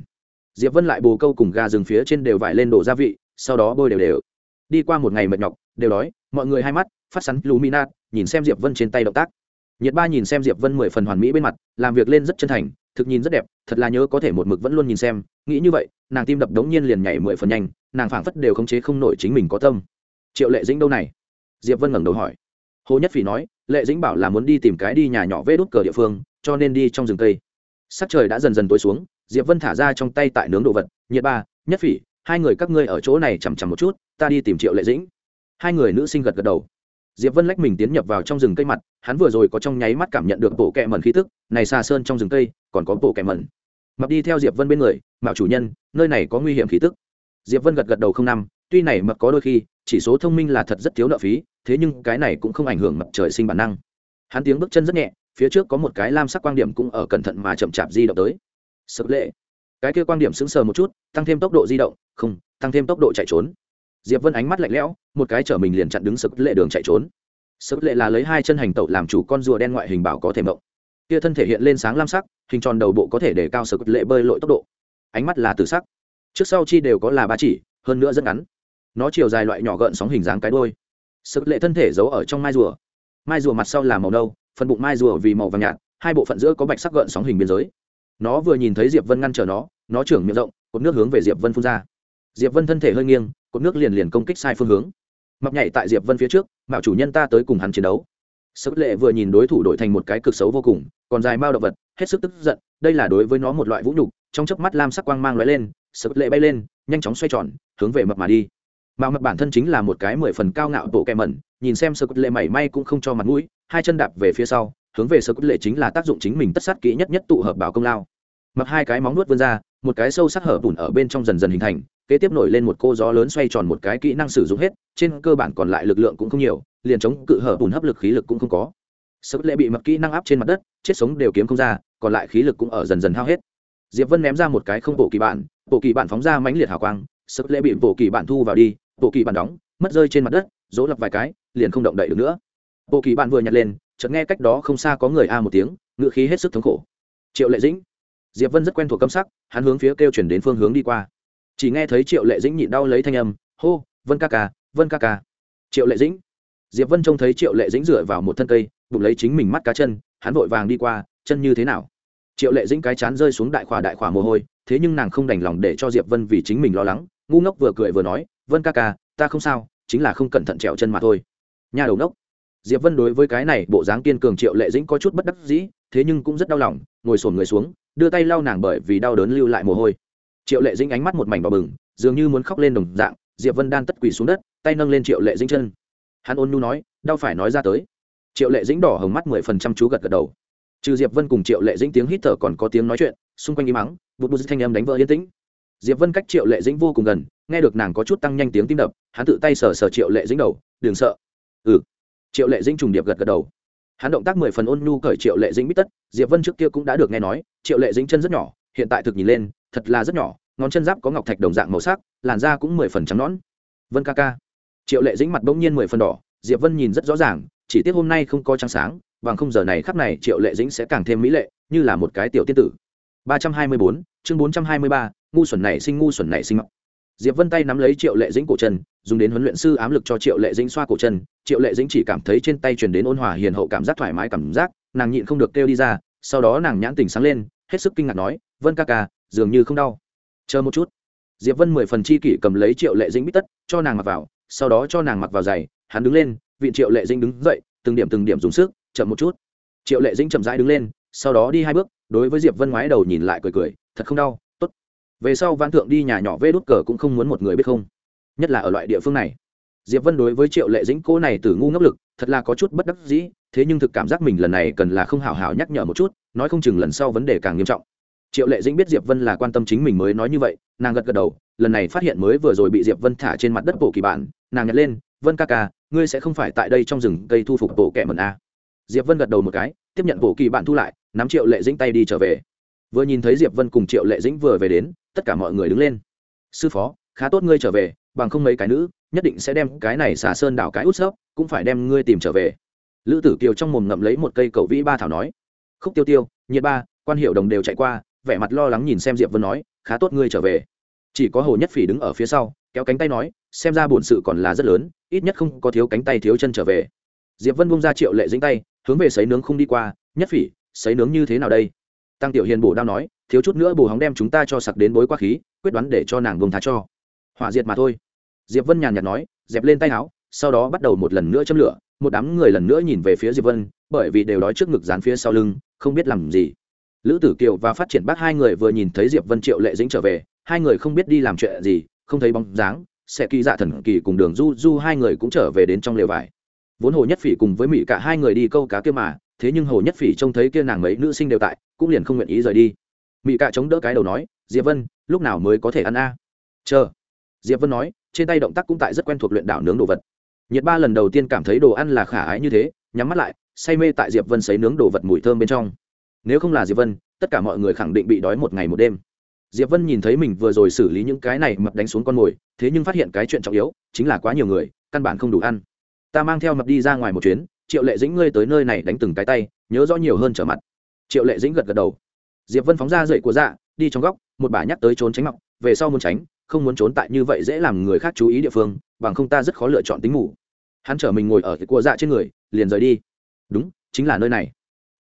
Diệp vân lại bồ câu cùng gà rừng phía trên đều vải lên đồ gia vị, sau đó bôi đều đều. Đi qua một ngày mệt nhọc, đều đói, mọi người hai mắt, phát sắn luminat, nhìn xem diệp vân trên tay động tác. Nhiệt ba nhìn xem diệp vân mười phần hoàn mỹ bên mặt, làm việc lên rất chân thành, thực nhìn rất đẹp, thật là nhớ có thể một mực vẫn luôn nhìn xem, nghĩ như vậy nàng tim đập đống nhiên liền nhảy mười phần nhanh, nàng phảng phất đều khống chế không nổi chính mình có tâm. Triệu lệ dĩnh đâu này? Diệp vân ngẩng đầu hỏi. Hồ nhất phỉ nói, lệ dĩnh bảo là muốn đi tìm cái đi nhà nhỏ vê đốt cờ địa phương, cho nên đi trong rừng cây. Sắc trời đã dần dần tối xuống, diệp vân thả ra trong tay tại nướng đồ vật, nhiệt ba, nhất phỉ, hai người các ngươi ở chỗ này chằm chằm một chút, ta đi tìm triệu lệ dĩnh. Hai người nữ sinh gật gật đầu. Diệp vân lách mình tiến nhập vào trong rừng cây mặt, hắn vừa rồi có trong nháy mắt cảm nhận được bộ kẹ mẩn khí tức, này xa sơn trong rừng cây, còn có bộ kẹ mẩn mập đi theo diệp vân bên người, mạo chủ nhân, nơi này có nguy hiểm khí tức. Diệp vân gật gật đầu không năm tuy này mập có đôi khi, chỉ số thông minh là thật rất thiếu nợ phí, thế nhưng cái này cũng không ảnh hưởng mập trời sinh bản năng. Hắn tiếng bước chân rất nhẹ, phía trước có một cái lam sắc quan điểm cũng ở cẩn thận mà chậm chạp di động tới. Sập lệ. Cái kia quan điểm sững sờ một chút, tăng thêm tốc độ di động, không, tăng thêm tốc độ chạy trốn. Diệp vân ánh mắt lạnh lẽo, một cái chở mình liền chặn đứng sập lệ đường chạy trốn. Sập lệ là lấy hai chân hành tẩu làm chủ con rùa đen ngoại hình bảo có thể mộng kia thân thể hiện lên sáng lam sắc, hình tròn đầu bộ có thể để cao sập lệ bơi lội tốc độ. Ánh mắt là tử sắc. Trước sau chi đều có là ba chỉ, hơn nữa rất ngắn. Nó chiều dài loại nhỏ gợn sóng hình dáng cái đôi sập lệ thân thể giấu ở trong mai rùa. Mai rùa mặt sau là màu nâu, phần bụng mai rùa vì màu vàng nhạt, hai bộ phận giữa có bạch sắc gợn sóng hình biên giới. Nó vừa nhìn thấy diệp vân ngăn trở nó nó trưởng miệng rộng, cột nước hướng về diệp vân phun ra. Diệp vân thân thể hơi nghiêng, cột nước liền liền công kích sai phương hướng. Mập nhảy tại diệp vân phía trước, mạo chủ nhân ta tới cùng hắn chiến đấu sức lệ vừa nhìn đối thủ đổi thành một cái cực xấu vô cùng, còn dài mao động vật, hết sức tức giận, đây là đối với nó một loại vũ nhục, trong chớp mắt lam sắc quang mang lóe lên sức lệ bay lên, nhanh chóng xoay tròn, hướng về mập mà đi. Mạo mập bản thân chính là một cái mười phần cao ngạo bộ kẹ mẩn, nhìn xem sức lệ mảy may cũng không cho mặt mũi, hai chân đạp về phía sau, hướng về sức lệ chính là tác dụng chính mình tất sát kỹ nhất nhất tụ hợp bảo công lao. Mập hai cái móng nuốt vươn ra, một cái sâu sắc hở bùn ở bên trong dần dần hình thành kế tiếp nổi lên một cô gió lớn xoay tròn một cái kỹ năng sử dụng hết, trên cơ bản còn lại lực lượng cũng không nhiều, liền chống cự hở bùn hấp lực khí lực cũng không có. Sức lệ bị mập kỹ năng áp trên mặt đất, chết sống đều kiếm không ra, còn lại khí lực cũng ở dần dần hao hết. Diệp vân ném ra một cái không bộ kỳ bản, bộ kỳ bản phóng ra mãnh liệt hào quang sức lệ bị bộ kỳ bản thu vào đi, bộ kỳ bản đóng, mất rơi trên mặt đất, dỗ lập vài cái, liền không động đậy được nữa. Bộ kỳ bản vừa nhặt lên, chợt nghe cách đó không xa có người a một tiếng, ngựa khí hết sức thống khổ. Triệu lệ dĩnh. Diệp vân rất quen thuộc cấm sắc, hắn hướng phía kêu chuyển đến phương hướng đi qua chỉ nghe thấy triệu lệ dĩnh nhịn đau lấy thanh âm, hô, vân ca ca, vân ca ca. Triệu lệ dĩnh. Diệp vân trông thấy triệu lệ dĩnh dựa vào một thân cây, bụng lấy chính mình mắt cá chân, hắn vội vàng đi qua, chân như thế nào? Triệu lệ dĩnh cái chán rơi xuống đại khỏa đại khỏa mồ hôi, thế nhưng nàng không đành lòng để cho diệp vân vì chính mình lo lắng, ngu ngốc vừa cười vừa nói, vân ca ca, ta không sao, chính là không cẩn thận trèo chân mà thôi. Nhà đầu ngốc diệp vân đối với cái này bộ dáng kiên cường triệu lệ dĩnh có chút bất đắc dĩ, thế nhưng cũng rất đau lòng, ngồi sổn người xuống, đưa tay lau nàng bởi vì đau đớn lưu lại mồ hôi triệu lệ dĩnh ánh mắt một mảnh đỏ bừng, dường như muốn khóc lên đồng dạng, diệp vân đan tất quỳ xuống đất, tay nâng lên triệu lệ dĩnh chân. Hắn ôn nhu nói, đau phải nói ra tới. Triệu lệ dĩnh đỏ hồng mắt mười phần trăm chú gật gật đầu. Trừ diệp vân cùng triệu lệ dĩnh tiếng hít thở còn có tiếng nói chuyện, xung quanh im ắng bụt bụt thanh âm đánh vỡ yên tĩnh. Diệp vân cách triệu lệ dĩnh vô cùng gần, nghe được nàng có chút tăng nhanh tiếng tim đập, hắn tự tay sờ sờ triệu lệ dĩnh đầu, đừng sợ. Ừ. Triệu lệ dĩnh trùng điệp gật gật đầu. Hắn động tác mười phần ôn nhu cởi triệu lệ dĩnh bít tất, diệp vân trước kia cũng đã được nghe nói, triệu lệ dĩnh chân rất nhỏ, hiện tại thực nhìn lên thật là rất nhỏ, ngón chân giáp có ngọc thạch đồng dạng màu sắc, làn da cũng mười phần trắng nón vân ca ca. Triệu lệ dĩnh mặt bỗng nhiên mười phần đỏ, diệp vân nhìn rất rõ ràng, chỉ tiếc hôm nay không có trăng sáng, bằng không giờ này khắp này triệu lệ dĩnh sẽ càng thêm mỹ lệ, như là một cái tiểu tiên tử. ba trăm hai mươi bốn, chương bốn trăm hai mươi ba, ngu xuẩn này sinh, ngu xuẩn này sinh mọc diệp vân tay nắm lấy triệu lệ dĩnh cổ chân, dùng đến huấn luyện sư ám lực cho triệu lệ dĩnh xoa cổ chân. Triệu lệ dĩnh chỉ cảm thấy trên tay truyền đến ôn hòa hiền hậu cảm giác thoải mái cảm giác, nàng nhịn không được kêu đi ra, sau đó nàng nhãn tình sáng lên, hết sức kinh ngạc nói, vân ca ca dường như không đau. Chờ một chút. Diệp vân mười phần chi kỷ cầm lấy triệu lệ dĩnh bít tất, cho nàng mặc vào, sau đó cho nàng mặc vào giày, hắn đứng lên, vị triệu lệ dĩnh đứng dậy, từng điểm từng điểm dùng sức, chậm một chút. Triệu lệ dĩnh chậm rãi đứng lên, sau đó đi hai bước, đối với diệp vân ngoái đầu nhìn lại cười cười, thật không đau, tốt. Về sau văn thượng đi nhà nhỏ vê đốt cờ cũng không muốn một người biết không. Nhất là ở loại địa phương này. Diệp vân đối với triệu lệ dĩnh cô này từ ngu ngốc lực, thật là có chút bất đắc dĩ, thế nhưng thực cảm giác mình lần này cần là không hào hào nhắc nhở một chút, nói không chừng lần sau vấn đề càng nghiêm trọng triệu lệ dĩnh biết diệp vân là quan tâm chính mình mới nói như vậy, nàng gật gật đầu, lần này phát hiện mới vừa rồi bị diệp vân thả trên mặt đất bộ kỳ bản, nàng nhặt lên, vân ca ca, ngươi sẽ không phải tại đây trong rừng cây thu phục bộ kẻ mần a. Diệp vân gật đầu một cái, tiếp nhận bộ kỳ bản thu lại, nắm triệu lệ dĩnh tay đi trở về. Vừa nhìn thấy diệp vân cùng triệu lệ dĩnh vừa về đến, tất cả mọi người đứng lên. Sư phó, khá tốt ngươi trở về, bằng không mấy cái nữ, nhất định sẽ đem cái này xả sơn đảo cái út sấp cũng phải đem ngươi tìm trở về. Lữ tử kiều trong mồm ngậm lấy một cây cầu vĩ ba thảo nói. Khúc tiêu tiêu, nhiệt ba, quan hiệu đồng đều chạy qua vẻ mặt lo lắng nhìn xem diệp vân nói, khá tốt ngươi trở về. Chỉ có hồ nhất phỉ đứng ở phía sau, kéo cánh tay nói, xem ra bổn sự còn là rất lớn, ít nhất không có thiếu cánh tay thiếu chân trở về. Diệp vân bung ra triệu lệ dính tay, hướng về sấy nướng không đi qua, nhất phỉ, sấy nướng như thế nào đây? Tăng tiểu hiền bổ đao nói, thiếu chút nữa bù hóng đem chúng ta cho sặc đến bối qua khí, quyết đoán để cho nàng vùng thá cho. Hỏa diệt mà thôi. Diệp vân nhàn nhạt nói, dẹp lên tay áo, sau đó bắt đầu một lần nữa châm lửa, một đám người lần nữa nhìn về phía diệp vân, bởi vì đều đói trước ngực dán phía sau lưng, không biết làm gì lữ tử kiều và phát triển bác hai người vừa nhìn thấy diệp vân triệu lệ dĩnh trở về, hai người không biết đi làm chuyện gì, không thấy bóng dáng. Sẽ kỳ dạ thần kỳ cùng đường du du hai người cũng trở về đến trong lều vải. Vốn hồ nhất phỉ cùng với mỹ cả hai người đi câu cá kia mà, thế nhưng hồ nhất phỉ trông thấy kia nàng mấy nữ sinh đều tại, cũng liền không nguyện ý rời đi. Mỹ cả chống đỡ cái đầu nói, diệp vân, lúc nào mới có thể ăn a? Chờ. Diệp vân nói, trên tay động tác cũng tại rất quen thuộc luyện đảo nướng đồ vật. Nhiệt ba lần đầu tiên cảm thấy đồ ăn là khả ái như thế, nhắm mắt lại, say mê tại diệp vân sấy nướng đồ vật mùi thơm bên trong nếu không là diệp vân, tất cả mọi người khẳng định bị đói một ngày một đêm. Diệp vân nhìn thấy mình vừa rồi xử lý những cái này mập đánh xuống con mồi, thế nhưng phát hiện cái chuyện trọng yếu, chính là quá nhiều người, căn bản không đủ ăn. Ta mang theo mập đi ra ngoài một chuyến, triệu lệ dĩnh ngươi tới nơi này đánh từng cái tay, nhớ rõ nhiều hơn trở mặt. Triệu lệ dĩnh gật gật đầu. Diệp vân phóng ra dậy của dạ đi trong góc, một bà nhắc tới trốn tránh mọc, về sau muốn tránh, không muốn trốn tại như vậy dễ làm người khác chú ý địa phương, bằng không ta rất khó lựa chọn tính ngủ hắn chở mình ngồi ở cái của dạ trên người, liền rời đi. Đúng, chính là nơi này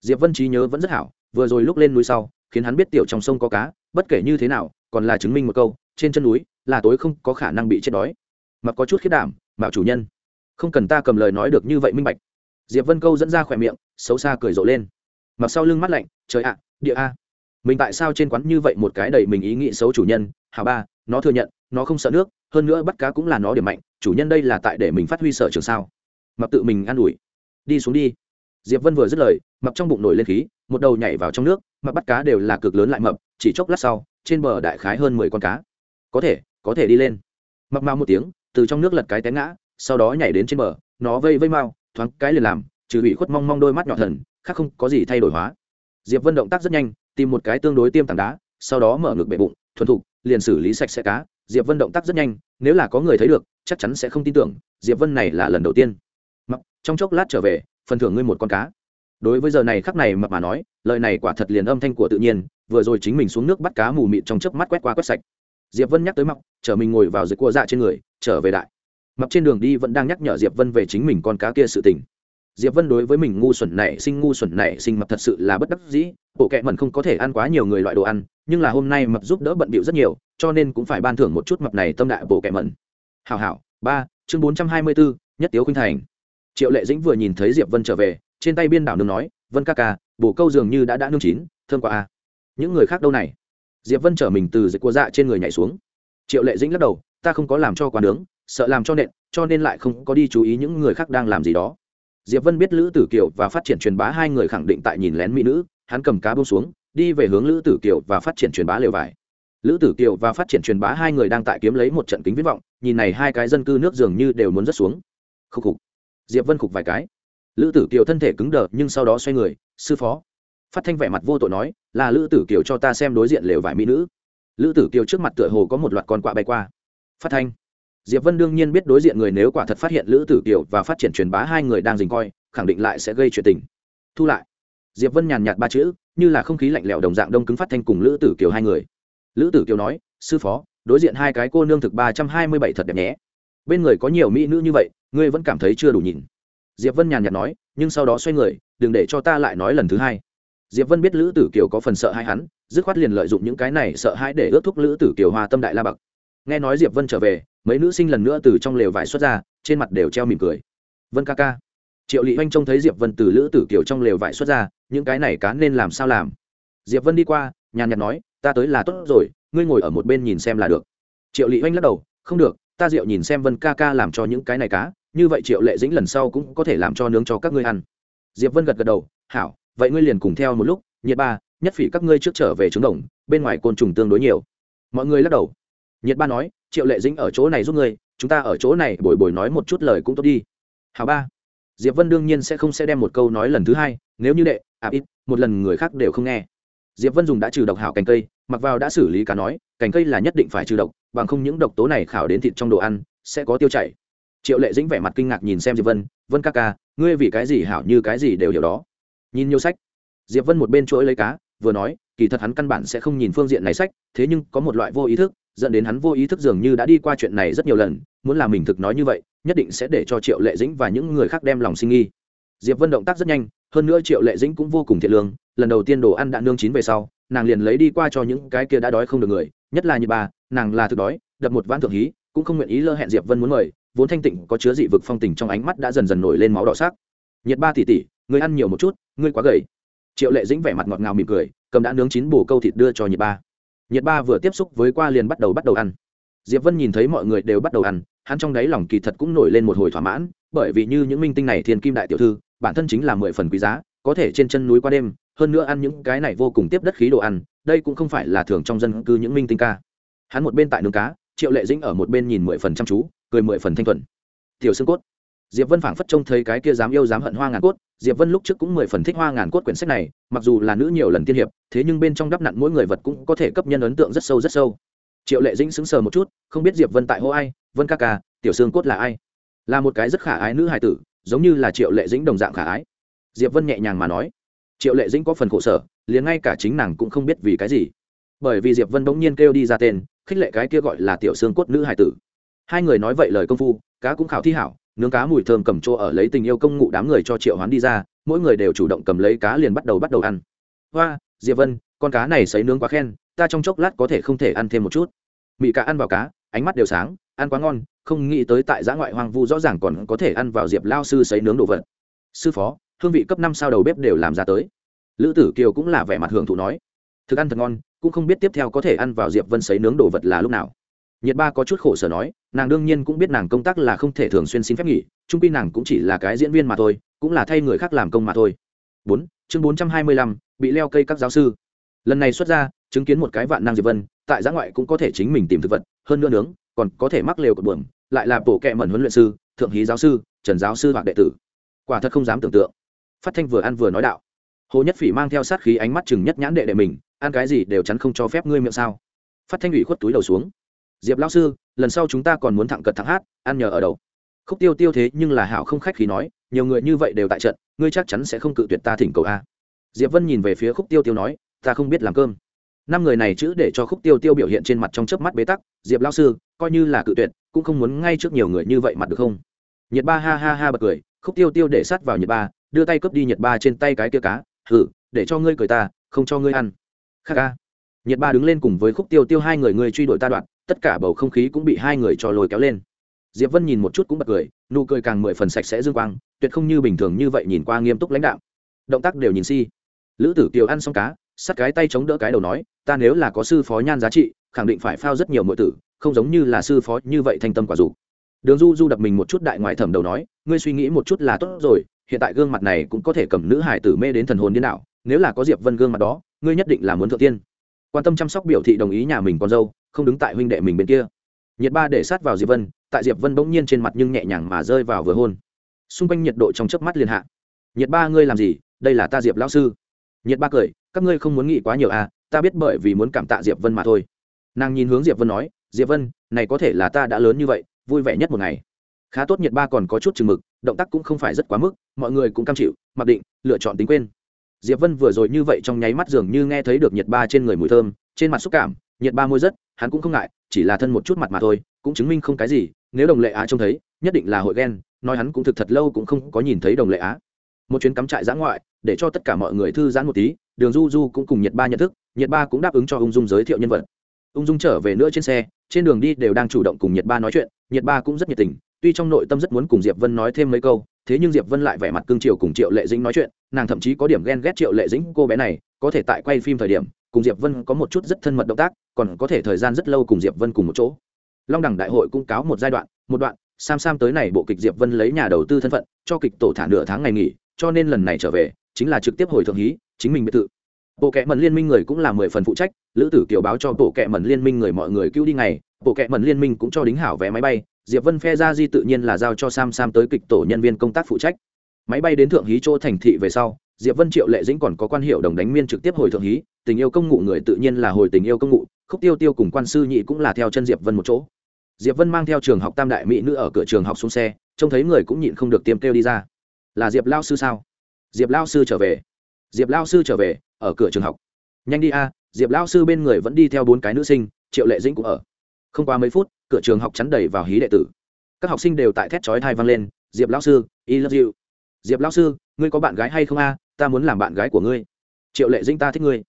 diệp vân trí nhớ vẫn rất hảo, vừa rồi lúc lên núi sau, khiến hắn biết tiểu trong sông có cá, bất kể như thế nào, còn là chứng minh một câu, trên chân núi, là tối không có khả năng bị chết đói. Mập có chút khiết đảm, mạo chủ nhân. Không cần ta cầm lời nói được như vậy minh bạch. Diệp vân câu dẫn ra khỏe miệng, xấu xa cười rộ lên. Mặc sau lưng mắt lạnh, trời ạ, địa a. Mình tại sao trên quán như vậy một cái đầy mình ý nghĩ xấu chủ nhân hà ba, nó thừa nhận, nó không sợ nước, hơn nữa bắt cá cũng là nó điểm mạnh, chủ nhân đây là tại để mình phát huy sở trường sao. Mập tự mình an ủi. Đi xuống đi diệp vân vừa dứt lời mập trong bụng nổi lên khí, một đầu nhảy vào trong nước mập bắt cá đều là cực lớn lại mập, chỉ chốc lát sau, trên bờ đại khái hơn mười con cá. Có thể có thể đi lên. Mập mau một tiếng, từ trong nước lật cái té ngã, sau đó nhảy đến trên bờ, nó vây vây mau thoáng cái liền làm, trừ bị khuất mong mong đôi mắt nhỏ thần, khác không có gì thay đổi hóa. Diệp vân động tác rất nhanh, tìm một cái tương đối tiêm tảng đá, sau đó mở ngực bệ bụng, thuần thục, liền xử lý sạch sẽ cá. Diệp vân động tác rất nhanh, nếu là có người thấy được, chắc chắn sẽ không tin tưởng, diệp vân này là lần đầu tiên. Mặc, trong chốc lát trở về phần thưởng ngươi một con cá. Đối với giờ này khắc này mập mà nói, lời này quả thật liền âm thanh của tự nhiên, vừa rồi chính mình xuống nước bắt cá mù mịt trong chớp mắt quét qua quét sạch. Diệp vân nhắc tới mọc chở mình ngồi vào dưới cua dạ trên người, trở về đại. Mập trên đường đi vẫn đang nhắc nhở diệp vân về chính mình con cá kia sự tình. Diệp vân đối với mình ngu xuẩn này sinh ngu xuẩn này sinh mập thật sự là bất đắc dĩ, bộ kệ mẩn không có thể ăn quá nhiều người loại đồ ăn, nhưng là hôm nay mập giúp đỡ bận bịu rất nhiều, cho nên cũng phải ban thưởng một chút mập này tâm đại bộ kệ mẩn. Hảo hảo, ba, chương bốn trăm hai mươi bốn nhất tiếu khuynh thành triệu lệ dĩnh vừa nhìn thấy diệp vân trở về, trên tay biên đảo nương nói, vân ca ca, bổ câu dường như đã đã nương chín, thơm qua a. Những người khác đâu này? Diệp vân trở mình từ dịch cua dạ trên người nhảy xuống. Triệu lệ dĩnh lắc đầu, ta không có làm cho quá nướng, sợ làm cho nện, cho nên lại không có đi chú ý những người khác đang làm gì đó. Diệp vân biết lữ tử kiều và phát triển truyền bá hai người khẳng định tại nhìn lén mỹ nữ, hắn cầm cá bông xuống, đi về hướng lữ tử kiều và phát triển truyền bá lều vải. Lữ tử kiều và phát triển truyền bá hai người đang tại kiếm lấy một trận kính viễn vọng, nhìn này hai cái dân cư nước dường như đều muốn rớt xuống. Khúc khục diệp vân khục vài cái. Lữ tử kiều thân thể cứng đờ, nhưng sau đó xoay người, sư phó. Phát thanh vẻ mặt vô tội nói, là lữ tử kiều cho ta xem đối diện lều vải mỹ nữ. Lữ tử kiều trước mặt tựa hồ có một loạt con quạ bay qua. Phát thanh. Diệp vân đương nhiên biết đối diện người nếu quả thật phát hiện lữ tử kiều và phát triển truyền bá hai người đang dình coi, khẳng định lại sẽ gây chuyện tình. Thu lại. Diệp vân nhàn nhạt ba chữ, như là không khí lạnh lẽo đồng dạng đông cứng phát thanh cùng lữ tử kiều hai người. Lữ tử kiều nói, sư phó, đối diện hai cái cô nương thực ba trăm hai mươi bảy thật đẹp nhé. Bên người có nhiều mỹ nữ như vậy ngươi vẫn cảm thấy chưa đủ nhìn. Diệp vân nhàn nhạt nói, nhưng sau đó xoay người, đừng để cho ta lại nói lần thứ hai. Diệp vân biết lữ tử kiều có phần sợ hãi hắn, dứt khoát liền lợi dụng những cái này sợ hãi để ước thúc lữ tử kiều hòa tâm đại la bậc. Nghe nói diệp vân trở về, mấy nữ sinh lần nữa từ trong lều vải xuất ra, trên mặt đều treo mỉm cười. Vân ca ca. Triệu lị oanh trông thấy diệp vân từ lữ tử kiều trong lều vải xuất ra, những cái này cá nên làm sao làm? Diệp vân đi qua, nhàn nhạt nói, ta tới là tốt rồi, ngươi ngồi ở một bên nhìn xem là được. Triệu lị oanh lắc đầu, không được, ta rượu nhìn xem vân ca ca làm cho những cái này cá như vậy triệu lệ dĩnh lần sau cũng có thể làm cho nướng cho các ngươi ăn. Diệp vân gật gật đầu, hảo, vậy ngươi liền cùng theo một lúc, nhiệt ba, nhất phỉ các ngươi trước trở về trứng đồng, bên ngoài côn trùng tương đối nhiều. Mọi người lắc đầu. Nhiệt ba nói, triệu lệ dĩnh ở chỗ này giúp ngươi, chúng ta ở chỗ này bồi bồi nói một chút lời cũng tốt đi. Hảo ba. Diệp vân đương nhiên sẽ không sẽ đem một câu nói lần thứ hai, nếu như đệ à ít, một lần người khác đều không nghe. Diệp vân dùng đã trừ độc hảo cành cây, mặc vào đã xử lý cá nói, cành cây là nhất định phải trừ độc, bằng không những độc tố này khảo đến thịt trong đồ ăn sẽ có tiêu chảy triệu lệ dĩnh vẻ mặt kinh ngạc nhìn xem diệp vân vân ca ca, ngươi vì cái gì hảo như cái gì đều hiểu đó. Nhìn nhiều sách. Diệp vân một bên chuỗi lấy cá, vừa nói, kỳ thật hắn căn bản sẽ không nhìn phương diện này sách, thế nhưng có một loại vô ý thức, dẫn đến hắn vô ý thức dường như đã đi qua chuyện này rất nhiều lần, muốn làm mình thực nói như vậy, nhất định sẽ để cho triệu lệ dĩnh và những người khác đem lòng sinh nghi. Diệp vân động tác rất nhanh, hơn nữa triệu lệ dĩnh cũng vô cùng thiện lương, lần đầu tiên đồ ăn đã nương chín về sau, nàng liền lấy đi qua cho những cái kia đã đói không được người, nhất là như bà, nàng là thực đói, đập một ván thượng hí, cũng không nguyện ý lơ hẹn diệp vân muốn mời vốn thanh tịnh có chứa dị vực phong tình trong ánh mắt đã dần dần nổi lên máu đỏ sắc. Nhiệt ba tỷ tỷ người ăn nhiều một chút, ngươi quá gầy. Triệu lệ dĩnh vẻ mặt ngọt ngào mỉm cười, cầm đã nướng chín bồ câu thịt đưa cho nhiệt ba. Nhiệt ba vừa tiếp xúc với qua liền bắt đầu bắt đầu ăn. Diệp vân nhìn thấy mọi người đều bắt đầu ăn, hắn trong đáy lòng kỳ thật cũng nổi lên một hồi thỏa mãn, bởi vì như những minh tinh này thiên kim đại tiểu thư, bản thân chính là mười phần quý giá, có thể trên chân núi qua đêm, hơn nữa ăn những cái này vô cùng tiếp đất khí đồ ăn, đây cũng không phải là thường trong dân cư những minh tinh ca. Hắn một bên tại nướng cá, triệu lệ dĩnh ở một bên nhìn mười phần chăm chú cười mười phần thanh thuần. Tiểu xương cốt. Diệp vân phảng phất trông thấy cái kia dám yêu dám hận hoa ngàn cốt, diệp vân lúc trước cũng mười phần thích hoa ngàn cốt quyển sách này, mặc dù là nữ nhiều lần tiên hiệp, thế nhưng bên trong đắp nặn mỗi người vật cũng có thể cấp nhân ấn tượng rất sâu rất sâu. Triệu lệ dĩnh sững sờ một chút, không biết diệp vân tại hô ai, vân ca ca, tiểu xương cốt là ai? Là một cái rất khả ái nữ hài tử, giống như là triệu lệ dĩnh đồng dạng khả ái. Diệp vân nhẹ nhàng mà nói. Triệu lệ dĩnh có phần khổ sở, liền ngay cả chính nàng cũng không biết vì cái gì. Bởi vì diệp vân bỗng nhiên kêu đi ra tên, khích lệ cái kia gọi là tiểu xương cốt nữ hài tử hai người nói vậy lời công phu, cá cũng khảo thi hảo, nướng cá mùi thơm cầm chỗ ở lấy tình yêu công ngụ đám người cho triệu hoán đi ra, mỗi người đều chủ động cầm lấy cá liền bắt đầu bắt đầu ăn. Hoa, diệp vân, con cá này sấy nướng quá khen, ta trong chốc lát có thể không thể ăn thêm một chút. Mị cá ăn vào cá, ánh mắt đều sáng, ăn quá ngon, không nghĩ tới tại giã ngoại hoang vu rõ ràng còn có thể ăn vào diệp lao sư sấy nướng đồ vật. Sư phó, hương vị cấp năm sao đầu bếp đều làm ra tới. Lữ tử kiều cũng là vẻ mặt hưởng thụ nói, thực ăn thật ngon, cũng không biết tiếp theo có thể ăn vào diệp vân sấy nướng đồ vật là lúc nào nhiệt ba có chút khổ sở nói, nàng đương nhiên cũng biết nàng công tác là không thể thường xuyên xin phép nghỉ trung pi nàng cũng chỉ là cái diễn viên mà thôi, cũng là thay người khác làm công mà thôi. Bốn, chương bốn trăm hai mươi lăm, bị leo cây các giáo sư. Lần này xuất ra, chứng kiến một cái vạn năng diệp vân, tại giã ngoại cũng có thể chính mình tìm thực vật, hơn nữa nướng, còn có thể mắc lều cột buồm, lại là bộ kệ mẩn huấn luyện sư, thượng hí giáo sư, trần giáo sư hoặc đệ tử. Quả thật không dám tưởng tượng. Phát thanh vừa ăn vừa nói đạo. Hồ nhất phỉ mang theo sát khí ánh mắt chừng nhất nhãn đệ đệ mình, ăn cái gì đều chắn không cho phép ngươi miệng sao? Phát thanh ủy khuất túi đầu xuống diệp lão sư, lần sau chúng ta còn muốn thẳng cật thẳng hát, ăn nhờ ở đầu khúc tiêu tiêu thế nhưng là hảo không khách khí nói, nhiều người như vậy đều tại trận, ngươi chắc chắn sẽ không cự tuyệt ta thỉnh cầu a. Diệp vân nhìn về phía khúc tiêu tiêu nói, ta không biết làm cơm. Năm người này chữ để cho khúc tiêu tiêu biểu hiện trên mặt trong chớp mắt bế tắc, diệp lao sư, coi như là cự tuyệt, cũng không muốn ngay trước nhiều người như vậy mặt được không? Nhiệt ba ha ha ha bật cười, khúc tiêu tiêu để sát vào nhiệt ba, đưa tay cướp đi nhiệt ba trên tay cái tia cá thử để cho ngươi cười ta, không cho ngươi ăn. Khắc ca. Nhiệt ba đứng lên cùng với khúc tiêu tiêu hai người, ngươi truy đuổi ta đoạn tất cả bầu không khí cũng bị hai người cho lôi kéo lên. Diệp vân nhìn một chút cũng bật cười, nụ cười càng mười phần sạch sẽ dương quang, tuyệt không như bình thường như vậy nhìn qua nghiêm túc lãnh đạo động tác đều nhìn si. Lữ tử kiều ăn xong cá, sắt cái tay chống đỡ cái đầu nói, ta nếu là có sư phó nhan giá trị, khẳng định phải phao rất nhiều mọi tử, không giống như là sư phó như vậy thanh tâm quả dù. đường du du đập mình một chút đại ngoại thẩm đầu nói, ngươi suy nghĩ một chút là tốt rồi, hiện tại gương mặt này cũng có thể cầm nữ hải tử mê đến thần hồn điên đảo, nếu là có diệp vân gương mặt đó, ngươi nhất định là muốn thượng tiên quan tâm chăm sóc biểu thị đồng ý nhà mình con dâu, không đứng tại huynh đệ mình bên kia. Nhiệt ba để sát vào diệp vân, tại diệp vân bỗng nhiên trên mặt nhưng nhẹ nhàng mà rơi vào vừa hôn. Xung quanh nhiệt độ trong chớp mắt liền hạ. Nhiệt ba, ngươi làm gì? Đây là ta diệp lão sư. Nhiệt ba cười, các ngươi không muốn nghĩ quá nhiều à ta biết bởi vì muốn cảm tạ diệp vân mà thôi. Nàng nhìn hướng diệp vân nói, diệp vân, này có thể là ta đã lớn như vậy, vui vẻ nhất một ngày. Khá tốt nhiệt ba còn có chút chừng mực, động tác cũng không phải rất quá mức, mọi người cũng cam chịu, mặc định, lựa chọn tính quên diệp vân vừa rồi như vậy trong nháy mắt dường như nghe thấy được nhiệt ba trên người mùi thơm, trên mặt xúc cảm, nhiệt ba môi rất, hắn cũng không ngại, chỉ là thân một chút mặt mà thôi, cũng chứng minh không cái gì, nếu đồng lệ á trông thấy, nhất định là hội ghen, nói hắn cũng thực thật lâu cũng không có nhìn thấy đồng lệ á. Một chuyến cắm trại giã ngoại, để cho tất cả mọi người thư giãn một tí, đường du du cũng cùng nhiệt ba nhận thức, nhiệt ba cũng đáp ứng cho ung dung giới thiệu nhân vật. Ung dung trở về nữa trên xe, trên đường đi đều đang chủ động cùng nhiệt ba nói chuyện, nhiệt ba cũng rất nhiệt tình, tuy trong nội tâm rất muốn cùng diệp vân nói thêm mấy câu thế nhưng diệp vân lại vẻ mặt cương triều cùng triệu lệ dĩnh nói chuyện, nàng thậm chí có điểm ghen ghét triệu lệ dĩnh cô bé này, có thể tại quay phim thời điểm, cùng diệp vân có một chút rất thân mật động tác, còn có thể thời gian rất lâu cùng diệp vân cùng một chỗ long đẳng đại hội cũng cáo một giai đoạn, một đoạn, sam sam tới này bộ kịch diệp vân lấy nhà đầu tư thân phận, cho kịch tổ thả nửa tháng ngày nghỉ, cho nên lần này trở về, chính là trực tiếp hồi thượng hí, chính mình biệt tự. bộ kệ mẩn liên minh người cũng là mười phần phụ trách, lữ tử kiều báo cho bộ kệ mẩn liên minh người mọi người cứu đi ngày, bộ kệ mẩn liên minh cũng cho đính hảo vé máy bay diệp vân phe ra di tự nhiên là giao cho sam sam tới kịch tổ nhân viên công tác phụ trách. Máy bay đến thượng hí chỗ thành thị về sau, diệp vân, triệu lệ dĩnh còn có quan hiệu đồng đánh miên trực tiếp hồi thượng hí, tình yêu công ngụ người tự nhiên là hồi tình yêu công ngụ, khúc tiêu tiêu cùng quan sư nhị cũng là theo chân diệp vân một chỗ. Diệp vân mang theo trường học tam đại mỹ nữ ở cửa trường học xuống xe, trông thấy người cũng nhịn không được tiêm kêu đi ra. Là diệp lao sư sao? Diệp lao sư trở về. Diệp lao sư trở về, ở cửa trường học. Nhanh đi a, diệp lao sư bên người vẫn đi theo bốn cái nữ sinh, triệu lệ dĩnh cũng ở. Không qua mấy phút cửa trường học chắn đầy vào hí đệ tử. Các học sinh đều tại thét chói thai vang lên, diệp lão sư i love you diệp lão sư, ngươi có bạn gái hay không a? Ta muốn làm bạn gái của ngươi. Triệu lệ dĩnh ta thích ngươi.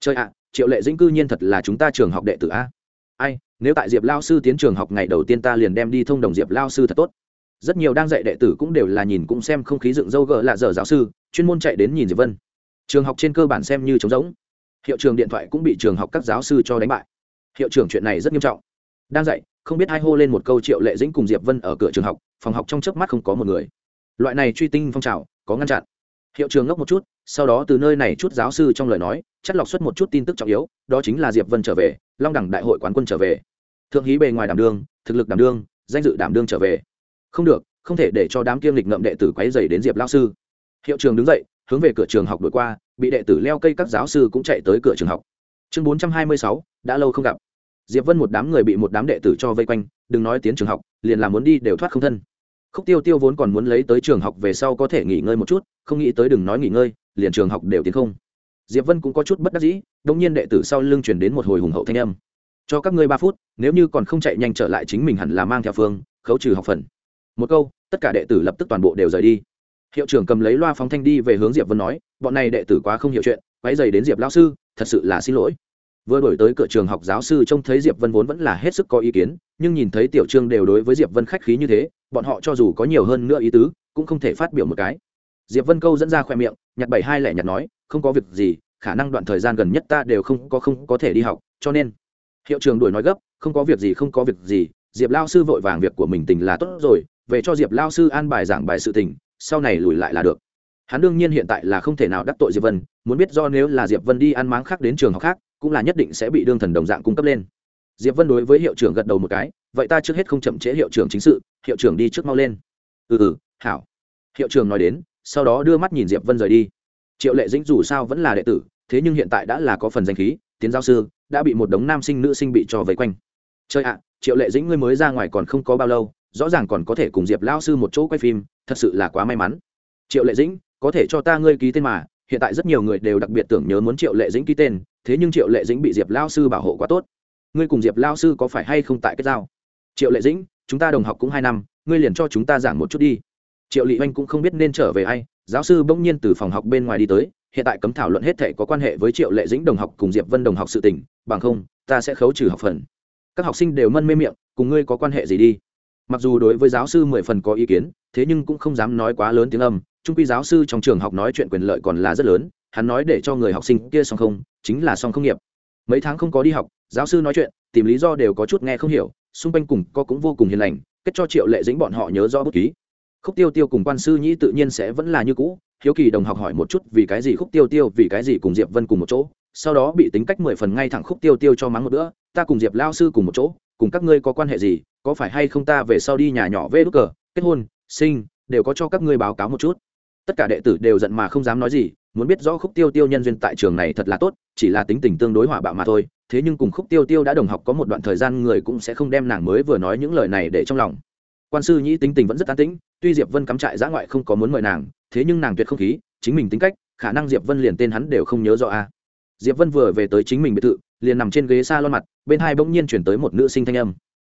Chơi ạ, triệu lệ dĩnh cư nhiên thật là chúng ta trường học đệ tử a. Ai, nếu tại diệp lao sư tiến trường học ngày đầu tiên ta liền đem đi thông đồng diệp lao sư thật tốt. Rất nhiều đang dạy đệ tử cũng đều là nhìn cũng xem không khí dựng dâu gỡ là dở giáo sư, chuyên môn chạy đến nhìn diệp vân. Trường học trên cơ bản xem như trống rỗng. Hiệu trường điện thoại cũng bị trường học các giáo sư cho đánh bại. Hiệu trưởng chuyện này rất nghiêm trọng. Đang dạy không biết ai hô lên một câu triệu lệ dĩnh cùng diệp vân ở cửa trường học, phòng học trong chớp mắt không có một người. Loại này truy tinh phong trào, có ngăn chặn. Hiệu trường ngốc một chút, sau đó từ nơi này chút giáo sư trong lời nói chất lọc xuất một chút tin tức trọng yếu, đó chính là diệp vân trở về, long đẳng đại hội quán quân trở về. Thượng hí bề ngoài đảm đương, thực lực đảm đương, danh dự đảm đương trở về. Không được, không thể để cho đám kiêm lịch ngậm đệ tử quấy dày đến diệp lao sư. Hiệu trường đứng dậy, hướng về cửa trường học đổi qua, bị đệ tử leo cây các giáo sư cũng chạy tới cửa trường học. Chương bốn trăm hai mươi sáu, đã lâu không gặp diệp vân một đám người bị một đám đệ tử cho vây quanh, đừng nói tiến trường học, liền là muốn đi đều thoát không thân. Khúc tiêu tiêu vốn còn muốn lấy tới trường học về sau có thể nghỉ ngơi một chút, không nghĩ tới đừng nói nghỉ ngơi, liền trường học đều tiến không. Diệp vân cũng có chút bất đắc dĩ đông nhiên đệ tử sau lưng chuyển đến một hồi hùng hậu thanh âm. Cho các ngươi ba phút, nếu như còn không chạy nhanh trở lại chính mình hẳn là mang theo phương, khấu trừ học phần. Một câu, tất cả đệ tử lập tức toàn bộ đều rời đi. Hiệu trưởng cầm lấy loa phóng thanh đi về hướng diệp vân nói, bọn này đệ tử quá không hiểu chuyện, quấy dày đến diệp lao sư, thật sự là xin lỗi vừa đổi tới cửa trường học giáo sư trông thấy diệp vân vốn vẫn là hết sức có ý kiến, nhưng nhìn thấy tiểu trương đều đối với diệp vân khách khí như thế, bọn họ cho dù có nhiều hơn nữa ý tứ, cũng không thể phát biểu một cái. Diệp vân câu dẫn ra khoe miệng, nhặt bảy hai lẻ nhặt nói, không có việc gì, khả năng đoạn thời gian gần nhất ta đều không có không có thể đi học, cho nên hiệu trường đuổi nói gấp, không có việc gì, không có việc gì, diệp lao sư vội vàng việc của mình tình là tốt rồi, về cho diệp lao sư an bài giảng bài sự tình, sau này lùi lại là được. Hắn đương nhiên hiện tại là không thể nào đắc tội diệp vân, muốn biết do nếu là diệp vân đi ăn máng khác đến trường học khác cũng là nhất định sẽ bị đương thần đồng dạng cung cấp lên. Diệp vân đối với hiệu trưởng gật đầu một cái, vậy ta trước hết không chậm trễ hiệu trưởng chính sự, hiệu trưởng đi trước mau lên. Ừ ừ hảo. Hiệu trưởng nói đến, sau đó đưa mắt nhìn diệp vân rời đi. Triệu lệ dĩnh dù sao vẫn là đệ tử, thế nhưng hiện tại đã là có phần danh khí, tiến giáo sư, đã bị một đống nam sinh nữ sinh bị trò vây quanh. Chơi ạ, triệu lệ dĩnh ngươi mới ra ngoài còn không có bao lâu, rõ ràng còn có thể cùng diệp lao sư một chỗ quay phim, thật sự là quá may mắn. Triệu lệ dĩnh, có thể cho ta ngươi ký tên mà, hiện tại rất nhiều người đều đặc biệt tưởng nhớ muốn triệu lệ dĩnh ký tên thế nhưng triệu lệ dĩnh bị diệp lao sư bảo hộ quá tốt. Ngươi cùng diệp lao sư có phải hay không tại kết giao? Triệu lệ dĩnh, chúng ta đồng học cũng hai năm, ngươi liền cho chúng ta giảng một chút đi. Triệu lị oanh cũng không biết nên trở về ai, giáo sư bỗng nhiên từ phòng học bên ngoài đi tới, hiện tại cấm thảo luận hết thể có quan hệ với triệu lệ dĩnh đồng học cùng diệp vân đồng học sự tình, bằng không, ta sẽ khấu trừ học phần. Các học sinh đều mân mê miệng, cùng ngươi có quan hệ gì đi? Mặc dù đối với giáo sư mười phần có ý kiến, thế nhưng cũng không dám nói quá lớn tiếng âm, trung quy giáo sư trong trường học nói chuyện quyền lợi còn là rất lớn hắn nói để cho người học sinh kia song không, chính là song không nghiệp. Mấy tháng không có đi học, giáo sư nói chuyện, tìm lý do đều có chút nghe không hiểu, xung quanh cùng có cũng vô cùng hiền lành, kết cho triệu lệ dĩnh bọn họ nhớ rõ bút ký. Khúc tiêu tiêu cùng quan sư nhĩ tự nhiên sẽ vẫn là như cũ, hiếu kỳ đồng học hỏi một chút vì cái gì khúc tiêu tiêu, vì cái gì cùng diệp vân cùng một chỗ, sau đó bị tính cách mười phần ngay thẳng khúc tiêu tiêu cho mắng một bữa, ta cùng diệp lao sư cùng một chỗ, cùng các ngươi có quan hệ gì, có phải hay không ta về sau đi nhà nhỏ vê đúc cờ, kết hôn, sinh, đều có cho các ngươi báo cáo một chút. Tất cả đệ tử đều giận mà không dám nói gì muốn biết rõ khúc tiêu tiêu nhân duyên tại trường này thật là tốt, chỉ là tính tình tương đối hỏa bạo mà thôi, thế nhưng cùng khúc tiêu tiêu đã đồng học có một đoạn thời gian người cũng sẽ không đem nàng mới vừa nói những lời này để trong lòng. Quan sư nhĩ tính tình vẫn rất tán tĩnh, tuy diệp vân cắm trại giã ngoại không có muốn mời nàng, thế nhưng nàng tuyệt không khí, chính mình tính cách, khả năng diệp vân liền tên hắn đều không nhớ rõ a. Diệp vân vừa về tới chính mình biệt thự, liền nằm trên ghế s a lon mặt, bên hai bỗng nhiên chuyển tới một nữ sinh thanh âm.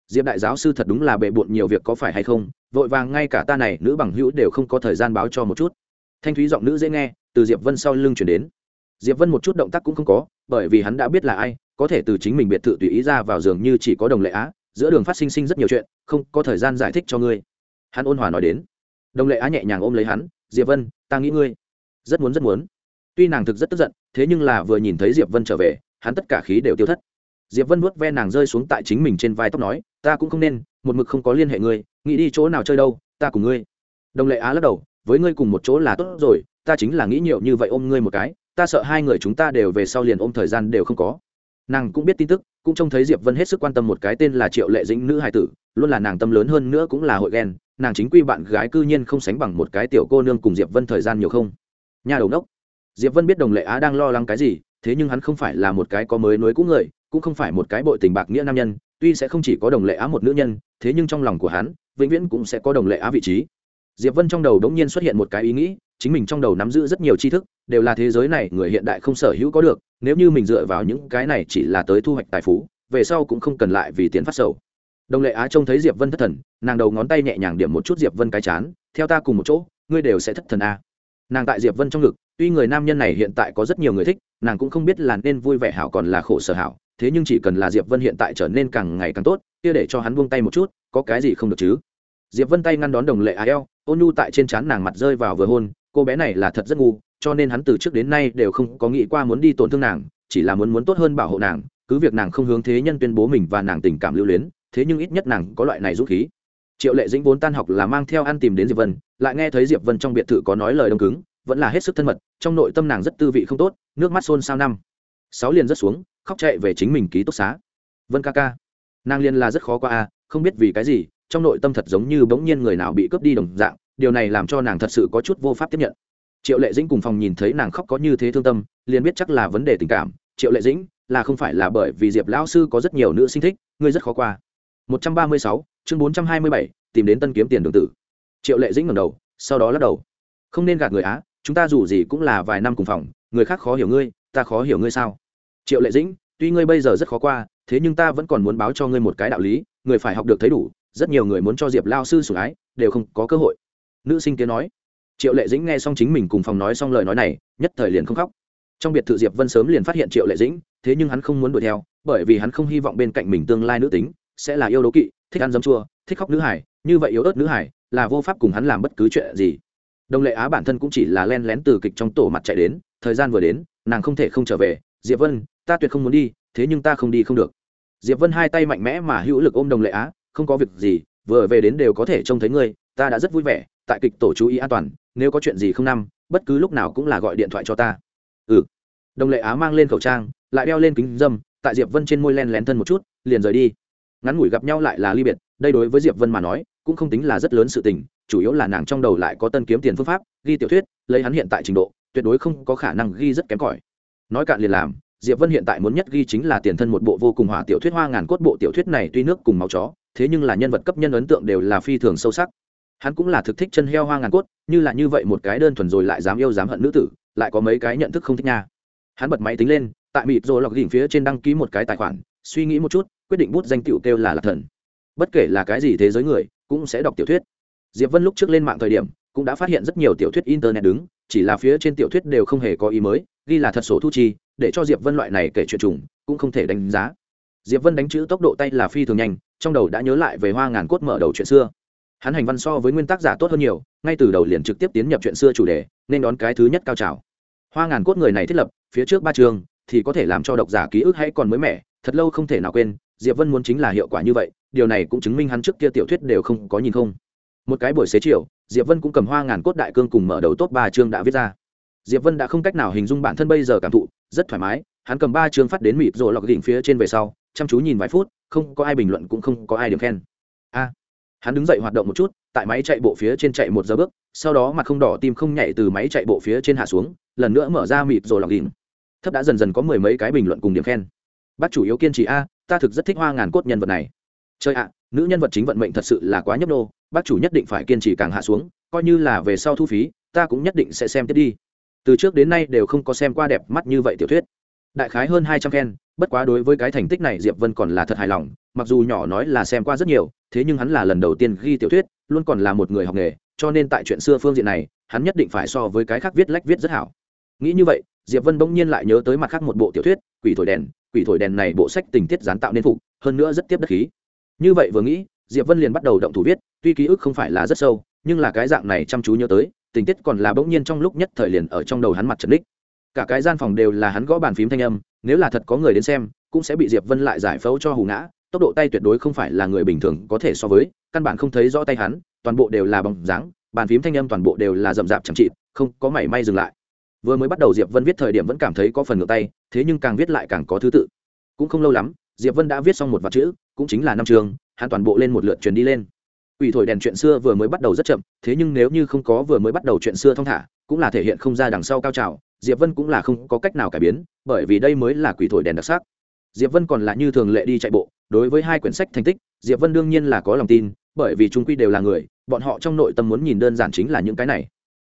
Diệp đại giáo sư thật đúng là bệ bộn nhiều việc có phải hay không? Vội vàng ngay cả ta này nữ bằng hữu đều không có thời gian báo cho một chút. Thanh thúy giọng nữ dễ nghe từ diệp vân sau lưng chuyển đến. Diệp vân một chút động tác cũng không có, bởi vì hắn đã biết là ai, có thể từ chính mình biệt thự tùy ý ra vào giường như chỉ có đồng lệ á, giữa đường phát sinh sinh rất nhiều chuyện, không có thời gian giải thích cho ngươi. Hắn ôn hòa nói đến. Đồng lệ á nhẹ nhàng ôm lấy hắn, diệp vân, ta nghĩ ngươi rất muốn rất muốn. Tuy nàng thực rất tức giận, thế nhưng là vừa nhìn thấy diệp vân trở về, hắn tất cả khí đều tiêu thất. Diệp vân vuốt ve nàng rơi xuống tại chính mình trên vai tóc nói, ta cũng không nên, một mực không có liên hệ ngươi, nghĩ đi chỗ nào chơi đâu, ta cùng ngươi. Đồng lệ á lắc đầu, với ngươi cùng một chỗ là tốt rồi ta chính là nghĩ nhiều như vậy ôm ngươi một cái, ta sợ hai người chúng ta đều về sau liền ôm thời gian đều không có. Nàng cũng biết tin tức, cũng trông thấy diệp vân hết sức quan tâm một cái tên là triệu lệ dĩnh nữ hài tử, luôn là nàng tâm lớn hơn nữa cũng là hội ghen, nàng chính quy bạn gái cư nhiên không sánh bằng một cái tiểu cô nương cùng diệp vân thời gian nhiều không? Nhà đầu nốc diệp vân biết đồng lệ á đang lo lắng cái gì, thế nhưng hắn không phải là một cái có mới nối cũ người, cũng không phải một cái bội tình bạc nghĩa nam nhân, tuy sẽ không chỉ có đồng lệ á một nữ nhân, thế nhưng trong lòng của hắn, vĩnh viễn cũng sẽ có đồng lệ á vị trí diệp vân trong đầu đống nhiên xuất hiện một cái ý nghĩ, chính mình trong đầu nắm giữ rất nhiều tri thức, đều là thế giới này người hiện đại không sở hữu có được, nếu như mình dựa vào những cái này chỉ là tới thu hoạch tài phú, về sau cũng không cần lại vì tiền phát sầu. Đồng lệ á trông thấy diệp vân thất thần, nàng đầu ngón tay nhẹ nhàng điểm một chút diệp vân cái chán, theo ta cùng một chỗ, ngươi đều sẽ thất thần a. Nàng tại diệp vân trong ngực, tuy người nam nhân này hiện tại có rất nhiều người thích, nàng cũng không biết là nên vui vẻ hảo còn là khổ sở hảo, thế nhưng chỉ cần là diệp vân hiện tại trở nên càng ngày càng tốt, kia để cho hắn buông tay một chút, có cái gì không được chứ? Diệp vân tay ngăn đón đồng lệ á eo, ôn nhu tại trên trán nàng mặt rơi vào vừa hôn, cô bé này là thật rất ngu, cho nên hắn từ trước đến nay đều không có nghĩ qua muốn đi tổn thương nàng, chỉ là muốn muốn tốt hơn bảo hộ nàng, cứ việc nàng không hướng thế nhân tuyên bố mình và nàng tình cảm lưu luyến, thế nhưng ít nhất nàng có loại này dũng khí. Triệu lệ dĩnh vốn tan học là mang theo ăn tìm đến diệp vân, lại nghe thấy diệp vân trong biệt thự có nói lời đông cứng, vẫn là hết sức thân mật, trong nội tâm nàng rất tư vị không tốt, nước mắt xôn xao năm. Sáu liền rất xuống, khóc chạy về chính mình ký túc xá. Vân ca ca, nàng liền là rất khó qua a không biết vì cái gì trong nội tâm thật giống như bỗng nhiên người nào bị cướp đi đồng dạng điều này làm cho nàng thật sự có chút vô pháp tiếp nhận. Triệu lệ dĩnh cùng phòng nhìn thấy nàng khóc có như thế thương tâm liền biết chắc là vấn đề tình cảm. Triệu lệ dĩnh là không phải là bởi vì diệp lão sư có rất nhiều nữ sinh thích ngươi rất khó qua. 136, chương 427, tìm đến tân kiếm tiền đường tử. Triệu lệ dĩnh ngẩng đầu sau đó lắc đầu. Không nên gạt người á chúng ta dù gì cũng là vài năm cùng phòng người khác khó hiểu ngươi ta khó hiểu ngươi sao? Triệu lệ dĩnh tuy ngươi bây giờ rất khó qua thế nhưng ta vẫn còn muốn báo cho ngươi một cái đạo lý người phải học được thấy đủ rất nhiều người muốn cho diệp lao sư sủng ái, đều không có cơ hội. Nữ sinh kia nói, triệu lệ dĩnh nghe xong chính mình cùng phòng nói xong lời nói này, nhất thời liền không khóc. Trong biệt thự diệp vân sớm liền phát hiện triệu lệ dĩnh, thế nhưng hắn không muốn đuổi theo, bởi vì hắn không hy vọng bên cạnh mình tương lai nữ tính sẽ là yêu đố kỵ, thích ăn dấm chua, thích khóc nữ hải như vậy yếu ớt nữ hải là vô pháp cùng hắn làm bất cứ chuyện gì. Đồng lệ á bản thân cũng chỉ là len lén từ kịch trong tổ mặt chạy đến, thời gian vừa đến, nàng không thể không trở về. Diệp vân, ta tuyệt không muốn đi, thế nhưng ta không đi không được. Diệp vân hai tay mạnh mẽ mà hữu lực ôm đồng lệ á không có việc gì, vừa về đến đều có thể trông thấy ngươi, ta đã rất vui vẻ, tại kịch tổ chú ý an toàn, nếu có chuyện gì không năm, bất cứ lúc nào cũng là gọi điện thoại cho ta. Ừ. Đồng lệ á mang lên khẩu trang, lại đeo lên kính dâm, tại diệp vân trên môi len lén thân một chút, liền rời đi. Ngắn ngủi gặp nhau lại là ly biệt, đây đối với diệp vân mà nói, cũng không tính là rất lớn sự tình, chủ yếu là nàng trong đầu lại có tân kiếm tiền phương pháp, ghi tiểu thuyết, lấy hắn hiện tại trình độ, tuyệt đối không có khả năng ghi rất kém cỏi. Nói cạn liền làm, diệp vân hiện tại muốn nhất ghi chính là tiền thân một bộ vô cùng hỏa tiểu thuyết hoa ngàn cốt bộ tiểu thuyết này tuy nước cùng máu chó thế nhưng là nhân vật cấp nhân ấn tượng đều là phi thường sâu sắc. Hắn cũng là thực thích chân heo hoa ngàn cốt, như là như vậy một cái đơn thuần rồi lại dám yêu dám hận nữ tử, lại có mấy cái nhận thức không thích nha. Hắn bật máy tính lên, tại mịt rồi lọc đỉnh phía trên đăng ký một cái tài khoản, suy nghĩ một chút, quyết định bút danh tiểu kêu là lạc thần. Bất kể là cái gì thế giới người, cũng sẽ đọc tiểu thuyết. Diệp vân lúc trước lên mạng thời điểm, cũng đã phát hiện rất nhiều tiểu thuyết internet đứng, chỉ là phía trên tiểu thuyết đều không hề có ý mới, ghi là thật số thu chi, để cho diệp vân loại này kể chuyện trùng, cũng không thể đánh giá diệp vân đánh chữ tốc độ tay là phi thường nhanh, trong đầu đã nhớ lại về hoa ngàn cốt mở đầu chuyện xưa. Hắn hành văn so với nguyên tác giả tốt hơn nhiều, ngay từ đầu liền trực tiếp tiến nhập chuyện xưa chủ đề, nên đón cái thứ nhất cao trào. Hoa ngàn cốt người này thiết lập, phía trước ba trường, thì có thể làm cho độc giả ký ức hay còn mới mẻ, thật lâu không thể nào quên, diệp vân muốn chính là hiệu quả như vậy, điều này cũng chứng minh hắn trước kia tiểu thuyết đều không có nhìn không. Một cái buổi xế chiều, diệp vân cũng cầm hoa ngàn cốt đại cương cùng mở đầu top ba chương đã viết ra. Diệp vân đã không cách nào hình dung bản thân bây giờ cảm thụ, rất thoải mái, hắn cầm ba chương phát đến mịp rồi lọc đỉnh phía trên về sau chăm chú nhìn vài phút, không có ai bình luận cũng không có ai điểm khen. A, hắn đứng dậy hoạt động một chút, tại máy chạy bộ phía trên chạy một giờ bước, sau đó mặt không đỏ tim không nhảy từ máy chạy bộ phía trên hạ xuống, lần nữa mở ra mịt rồi lọc đỉnh thấp đã dần dần có mười mấy cái bình luận cùng điểm khen. Bác chủ yếu kiên trì a, ta thực rất thích hoa ngàn cốt nhân vật này. Chơi ạ, nữ nhân vật chính vận mệnh thật sự là quá nhấp nô, bác chủ nhất định phải kiên trì càng hạ xuống, coi như là về sau thu phí, ta cũng nhất định sẽ xem tiếp đi. Từ trước đến nay đều không có xem qua đẹp mắt như vậy tiểu thuyết đại khái hơn hai trăm khen bất quá đối với cái thành tích này diệp vân còn là thật hài lòng, mặc dù nhỏ nói là xem qua rất nhiều, thế nhưng hắn là lần đầu tiên ghi tiểu thuyết, luôn còn là một người học nghề, cho nên tại chuyện xưa phương diện này, hắn nhất định phải so với cái khác viết lách viết rất hảo. Nghĩ như vậy, diệp vân bỗng nhiên lại nhớ tới mặt khác một bộ tiểu thuyết, quỷ thổi đèn, quỷ thổi đèn này bộ sách tình tiết gián tạo nên phục hơn nữa rất tiếp đất khí. Như vậy vừa nghĩ, diệp vân liền bắt đầu động thủ viết, tuy ký ức không phải là rất sâu, nhưng là cái dạng này chăm chú nhớ tới, tình tiết còn là bỗng nhiên trong lúc nhất thời liền ở trong đầu hắn mặt trần đích cả cái gian phòng đều là hắn gõ bàn phím thanh âm, nếu là thật có người đến xem, cũng sẽ bị diệp vân lại giải phẫu cho hù ngã, tốc độ tay tuyệt đối không phải là người bình thường có thể so với, căn bản không thấy rõ tay hắn, toàn bộ đều là bóng dáng, bàn phím thanh âm toàn bộ đều là rậm rạp chẳng trị không có mảy may dừng lại. Vừa mới bắt đầu diệp vân viết thời điểm vẫn cảm thấy có phần ngược tay, thế nhưng càng viết lại càng có thứ tự. Cũng không lâu lắm, diệp vân đã viết xong một vật chữ, cũng chính là năm trường hắn toàn bộ lên một lượt truyền đi lên. Ủy thổi đèn chuyện xưa vừa mới bắt đầu rất chậm, thế nhưng nếu như không có vừa mới bắt đầu chuyện xưa thong thả, cũng là thể hiện không ra đằng sau cao trào diệp vân cũng là không có cách nào cải biến, bởi vì đây mới là quỷ thổi đèn đặc sắc. Diệp vân còn là như thường lệ đi chạy bộ, đối với hai quyển sách thành tích, diệp vân đương nhiên là có lòng tin, bởi vì chúng quy đều là người, bọn họ trong nội tâm muốn nhìn đơn giản chính là những cái này.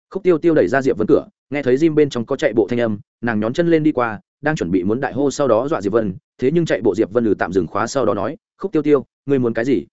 Khúc tiêu tiêu đẩy ra diệp vân cửa, nghe thấy Jim bên trong có chạy bộ thanh âm, nàng nhón chân lên đi qua, đang chuẩn bị muốn đại hô sau đó dọa diệp vân, thế nhưng chạy bộ diệp vân lừ tạm dừng khóa sau đó nói, khúc tiêu tiêu, ngươi muốn cái gì?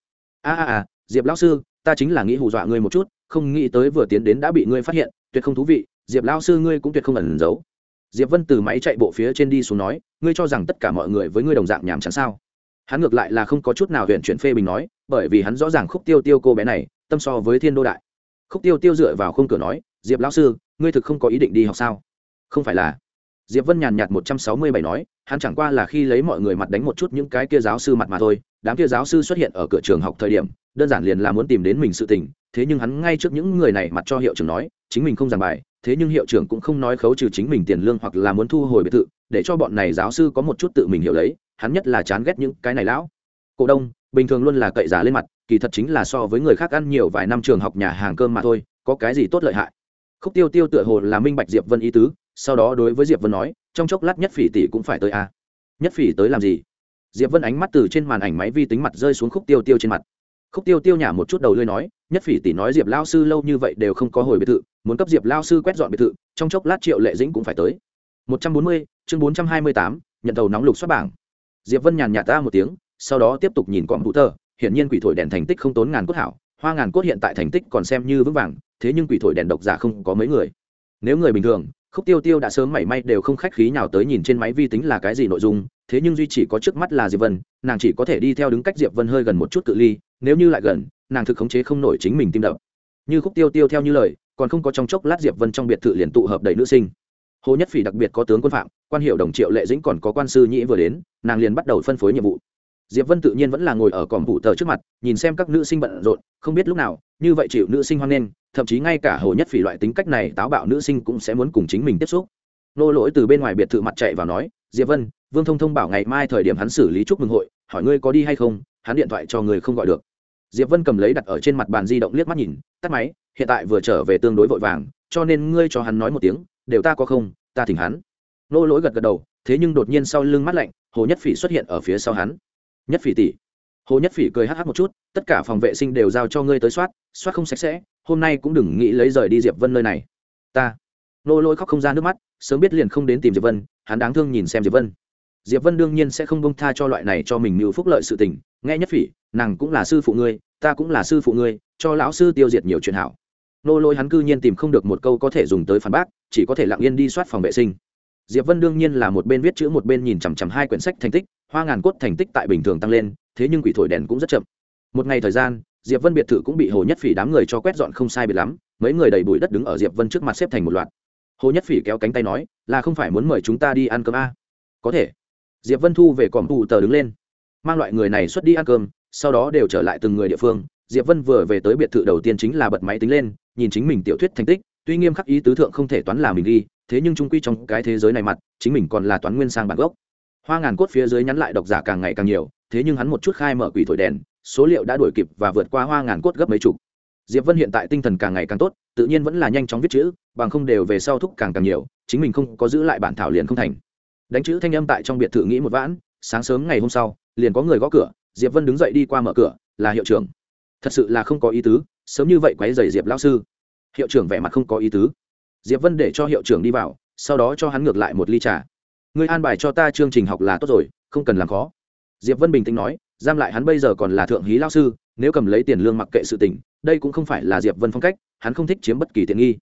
A a a, diệp lão sư, ta chính là nghĩ hù dọa ngươi một chút, không nghĩ tới vừa tiến đến đã bị ngươi phát hiện, tuyệt không thú vị diệp lão sư ngươi cũng tuyệt không ẩn giấu. Diệp vân từ máy chạy bộ phía trên đi xuống nói, ngươi cho rằng tất cả mọi người với ngươi đồng dạng nhàm chán sao? Hắn ngược lại là không có chút nào huyện chuyển phê bình nói, bởi vì hắn rõ ràng khúc tiêu tiêu cô bé này, tâm so với thiên đô đại. Khúc tiêu tiêu dựa vào khung cửa nói, diệp lão sư, ngươi thực không có ý định đi học sao? Không phải là. Diệp vân nhàn nhạt một trăm sáu mươi bảy nói, hắn chẳng qua là khi lấy mọi người mặt đánh một chút những cái kia giáo sư mặt mà thôi, đám kia giáo sư xuất hiện ở cửa trường học thời điểm, đơn giản liền là muốn tìm đến mình sự tình, thế nhưng hắn ngay trước những người này mặt cho hiệu trưởng nói, chính mình không giảng bài thế nhưng hiệu trưởng cũng không nói khấu trừ chính mình tiền lương hoặc là muốn thu hồi biệt thự, để cho bọn này giáo sư có một chút tự mình hiểu lấy, hắn nhất là chán ghét những cái này lão. Cổ đông, bình thường luôn là cậy giả lên mặt, kỳ thật chính là so với người khác ăn nhiều vài năm trường học nhà hàng cơm mà thôi, có cái gì tốt lợi hại? Khúc tiêu tiêu tựa hồ là minh bạch diệp vân ý tứ, sau đó đối với diệp vân nói, trong chốc lát nhất phỉ tỷ cũng phải tới a à? nhất phỉ tới làm gì? Diệp vân ánh mắt từ trên màn ảnh máy vi tính mặt rơi xuống khúc tiêu tiêu trên mặt khúc tiêu tiêu nhả một chút đầu lưới nói, nhất phỉ tỷ nói diệp lao sư lâu như vậy đều không có hồi biệt thự, muốn cấp diệp lao sư quét dọn biệt thự, trong chốc lát triệu lệ dĩnh cũng phải tới. Một trăm bốn mươi, chương bốn trăm hai mươi tám, nhận tàu nóng lục xuất bảng. Diệp vân nhàn nhạt ta một tiếng, sau đó tiếp tục nhìn cọm hữu tờ, hiển nhiên quỷ thổi đèn thành tích không tốn ngàn cốt hảo, hoa ngàn cốt hiện tại thành tích còn xem như vững vàng, thế nhưng quỷ thổi đèn độc giả không có mấy người. Nếu người bình thường, khúc tiêu tiêu đã sớm mảy may đều không khách khí nào tới nhìn trên máy vi tính là cái gì nội dung, thế nhưng duy chỉ có trước mắt là diệp vân, nàng chỉ có thể đi theo đứng cách diệp vân hơi gần một chút cự ly nếu như lại gần, nàng thực khống chế không nổi chính mình tim đập. Như khúc tiêu tiêu theo như lời, còn không có trong chốc lát diệp vân trong biệt thự liền tụ hợp đầy nữ sinh. Hồ nhất phỉ đặc biệt có tướng quân phạm, quan hiệu đồng triệu lệ dĩnh còn có quan sư nhĩ vừa đến, nàng liền bắt đầu phân phối nhiệm vụ. Diệp vân tự nhiên vẫn là ngồi ở còm vụ tờ trước mặt, nhìn xem các nữ sinh bận rộn, không biết lúc nào, như vậy chịu nữ sinh hoan nghênh, thậm chí ngay cả hồ nhất phỉ loại tính cách này táo bạo nữ sinh cũng sẽ muốn cùng chính mình tiếp xúc. Nô lỗi từ bên ngoài biệt thự mặt chạy vào nói, diệp vân, vương thông thông bảo ngày mai thời điểm hắn xử lý chúc mừng hội, hỏi ngươi có đi hay không, hắn điện thoại cho người không gọi được diệp vân cầm lấy đặt ở trên mặt bàn di động liếc mắt nhìn, tắt máy, hiện tại vừa trở về tương đối vội vàng, cho nên ngươi cho hắn nói một tiếng, đều ta có không, ta thỉnh hắn. Nô lỗi gật gật đầu, thế nhưng đột nhiên sau lưng mắt lạnh, hồ nhất phỉ xuất hiện ở phía sau hắn. Nhất phỉ tỷ. Hồ nhất phỉ cười hh một chút, tất cả phòng vệ sinh đều giao cho ngươi tới soát soát không sạch sẽ, hôm nay cũng đừng nghĩ lấy rời đi diệp vân nơi này. Ta. Nô lỗi khóc không ra nước mắt, sớm biết liền không đến tìm diệp vân, hắn đáng thương nhìn xem diệp vân. Diệp vân đương nhiên sẽ không bông tha cho loại này cho mình mưu phúc lợi sự tình, nghe nhất phỉ nàng cũng là sư phụ ngươi, ta cũng là sư phụ ngươi, cho lão sư tiêu diệt nhiều chuyện hảo. Nô lôi hắn cư nhiên tìm không được một câu có thể dùng tới phản bác, chỉ có thể lặng yên đi soát phòng vệ sinh. Diệp vân đương nhiên là một bên viết chữ một bên nhìn chằm chằm hai quyển sách thành tích, hoa ngàn cốt thành tích tại bình thường tăng lên, thế nhưng quỷ thổi đèn cũng rất chậm. Một ngày thời gian, diệp vân biệt thự cũng bị hồ nhất phỉ đám người cho quét dọn không sai biệt lắm, mấy người đầy bụi đất đứng ở diệp vân trước mặt xếp thành một loạt. Hồ nhất phỉ kéo cánh tay nói, là không phải muốn mời chúng ta đi ăn cơm a à? có thể. Diệp vân thu về còm tù tờ đứng lên. Mang loại người này xuất đi ăn cơm sau đó đều trở lại từng người địa phương. Diệp vân vừa về tới biệt thự đầu tiên chính là bật máy tính lên, nhìn chính mình tiểu thuyết thành tích, tuy nghiêm khắc ý tứ thượng không thể toán là mình ghi, thế nhưng trung quy trong cái thế giới này mặt, chính mình còn là toán nguyên sang bản gốc. Hoa ngàn cốt phía dưới nhắn lại độc giả càng ngày càng nhiều, thế nhưng hắn một chút khai mở quỷ thổi đèn, số liệu đã đuổi kịp và vượt qua hoa ngàn cốt gấp mấy chục. Diệp vân hiện tại tinh thần càng ngày càng tốt, tự nhiên vẫn là nhanh chóng viết chữ, bằng không đều về sau thúc càng càng nhiều, chính mình không có giữ lại bản thảo liền không thành. Đánh chữ thanh âm tại trong biệt thự nghĩ một vãn, sáng sớm ngày hôm sau, liền có người gõ cửa diệp vân đứng dậy đi qua mở cửa, là hiệu trưởng. Thật sự là không có ý tứ, sớm như vậy quấy rầy diệp lão sư. Hiệu trưởng vẻ mặt không có ý tứ. Diệp vân để cho hiệu trưởng đi vào, sau đó cho hắn ngược lại một ly trà. Ngươi an bài cho ta chương trình học là tốt rồi, không cần làm khó. Diệp vân bình tĩnh nói, giam lại hắn bây giờ còn là thượng hí lao sư, nếu cầm lấy tiền lương mặc kệ sự tình, đây cũng không phải là diệp vân phong cách, hắn không thích chiếm bất kỳ tiện nghi.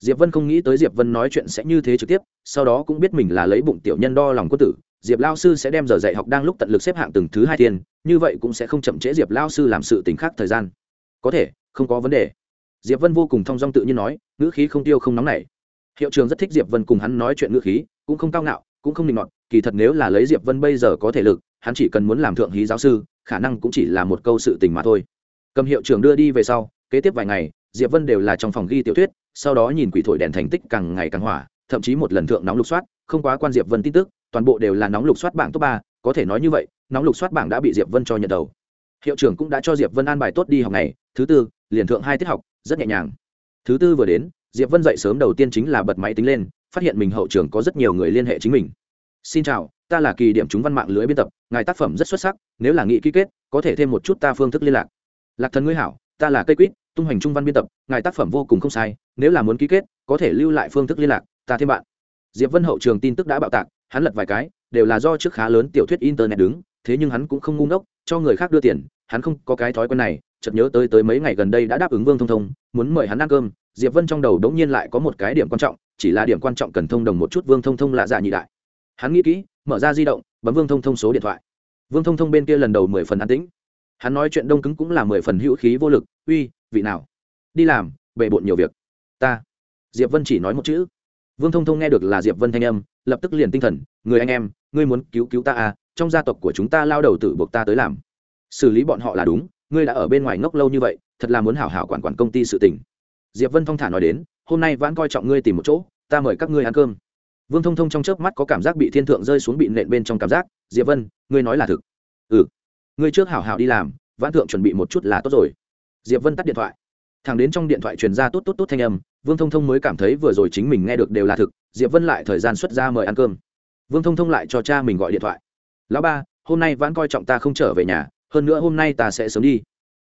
Diệp vân không nghĩ tới diệp vân nói chuyện sẽ như thế trực tiếp, sau đó cũng biết mình là lấy bụng tiểu nhân đo lòng quân tử diệp lao sư sẽ đem giờ dạy học đang lúc tận lực xếp hạng từng thứ hai thiên, như vậy cũng sẽ không chậm trễ diệp lao sư làm sự t khác thời gian. Có thể, không có vấn đề. Diệp vân vô cùng thong dong tự nhiên nói, ngữ khí không tiêu không nóng nảy hiệu trường rất thích diệp vân cùng hắn nói chuyện ngữ khí, cũng không cao ngạo, cũng không định ngọt kỳ thật nếu là lấy diệp vân bây giờ có thể lực, hắn chỉ cần muốn làm thượng hí giáo sư, khả năng cũng chỉ là một câu sự tình mà thôi. Cầm hiệu trường đưa đi về sau, kế tiếp vài ngày, diệp vân đều là trong phòng ghi tiểu thuyết, sau đó nhìn quỷ thổi đèn thành tích càng ngày càng hỏa, thậm chí một lần thượng nóng lục soát, không quá quan diệp vân tin tức toàn bộ đều là nóng lục soát bảng top ba, có thể nói như vậy, nóng lục soát bảng đã bị diệp vân cho nhận đầu. Hiệu trưởng cũng đã cho diệp vân an bài tốt đi học này thứ tư, liền thượng hai tiết học, rất nhẹ nhàng. Thứ tư vừa đến, diệp vân dậy sớm đầu tiên chính là bật máy tính lên, phát hiện mình hậu trường có rất nhiều người liên hệ chính mình. Xin chào, ta là kỳ điểm chúng văn mạng lưới biên tập, ngài tác phẩm rất xuất sắc, nếu là nghị ký kết, có thể thêm một chút ta phương thức liên lạc. Lạc thần ngươi hảo, ta là cây quýt, tung hành trung văn biên tập, ngài tác phẩm vô cùng không sai, nếu là muốn ký kết, có thể lưu lại phương thức liên lạc, ta thêm bạn. Diệp vân hậu trường tin tức đã bạo tạc hắn lật vài cái, đều là do trước khá lớn tiểu thuyết internet đứng, thế nhưng hắn cũng không ngu ngốc, cho người khác đưa tiền, hắn không có cái thói quen này, chợt nhớ tới tới mấy ngày gần đây đã đáp ứng vương thông thông, muốn mời hắn ăn cơm, diệp vân trong đầu đống nhiên lại có một cái điểm quan trọng, chỉ là điểm quan trọng cần thông đồng một chút vương thông thông lạ dạ nhị đại. Hắn nghĩ kỹ, mở ra di động, bấm vương thông thông số điện thoại. Vương thông thông bên kia lần đầu mười phần an tĩnh. Hắn nói chuyện đông cứng cũng là mười phần hữu khí vô lực, uy, vị nào? Đi làm, bề bộn nhiều việc. Ta. Diệp vân chỉ nói một chữ vương thông thông nghe được là diệp vân thanh âm, lập tức liền tinh thần, người anh em, ngươi muốn cứu cứu ta à? Trong gia tộc của chúng ta lao đầu tử buộc ta tới làm. Xử lý bọn họ là đúng, ngươi đã ở bên ngoài ngốc lâu như vậy, thật là muốn hảo hảo quản quản công ty sự tình. Diệp vân phong thả nói đến, hôm nay vãn coi trọng ngươi tìm một chỗ, ta mời các ngươi ăn cơm. Vương thông thông trong chớp mắt có cảm giác bị thiên thượng rơi xuống bị nện bên trong cảm giác, diệp vân, ngươi nói là thực. Ừ ngươi trước hảo hảo đi làm, vãn thượng chuẩn bị một chút là tốt rồi. Diệp vân tắt điện thoại. Thằng đến trong điện thoại truyền ra tốt tốt tốt thanh âm vương thông thông mới cảm thấy vừa rồi chính mình nghe được đều là thực, diệp vân lại thời gian xuất ra mời ăn cơm. Vương thông thông lại cho cha mình gọi điện thoại. Lão ba, hôm nay vãn coi trọng ta không trở về nhà, hơn nữa hôm nay ta sẽ sớm đi.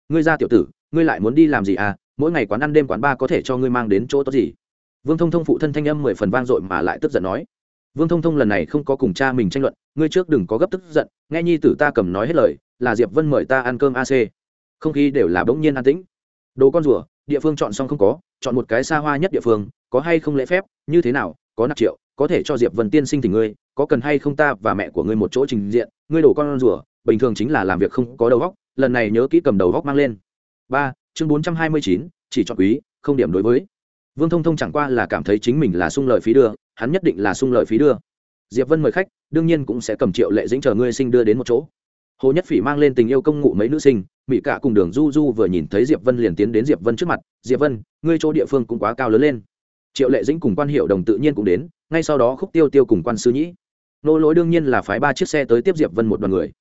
Ngươi ra tiểu tử, ngươi lại muốn đi làm gì à? Mỗi ngày quán ăn đêm quán ba có thể cho ngươi mang đến chỗ tốt gì? Vương thông thông phụ thân thanh âm mười phần vang dội mà lại tức giận nói. Vương thông thông lần này không có cùng cha mình tranh luận, ngươi trước đừng có gấp tức giận, nghe nhi tử ta cầm nói hết lời, là diệp vân mời ta ăn cơm ac không khí đều là bỗng nhiên an tĩnh. Đồ con rùa, địa phương chọn xong không có chọn một cái xa hoa nhất địa phương, có hay không lễ phép, như thế nào, có nạp triệu, có thể cho diệp vân tiên sinh thì ngươi, có cần hay không ta và mẹ của ngươi một chỗ trình diện, ngươi đổ con rùa, bình thường chính là làm việc không có đầu góc lần này nhớ kỹ cầm đầu góc mang lên. Ba, chương bốn trăm hai mươi chín, chỉ chọn quý, không điểm đối với. Vương thông thông chẳng qua là cảm thấy chính mình là sung lợi phí đưa, hắn nhất định là sung lợi phí đưa. Diệp vân mời khách, đương nhiên cũng sẽ cầm triệu lệ dĩnh chờ ngươi sinh đưa đến một chỗ hồ nhất phỉ mang lên tình yêu công ngụ mấy nữ sinh mỹ cả cùng đường du du vừa nhìn thấy diệp vân liền tiến đến diệp vân trước mặt, diệp vân, ngươi chỗ địa phương cũng quá cao lớn lên. Triệu lệ dĩnh cùng quan hiệu đồng tự nhiên cũng đến, ngay sau đó khúc tiêu tiêu cùng quan sư nhĩ. Nô lỗi đương nhiên là phái ba chiếc xe tới tiếp diệp vân một đoàn người.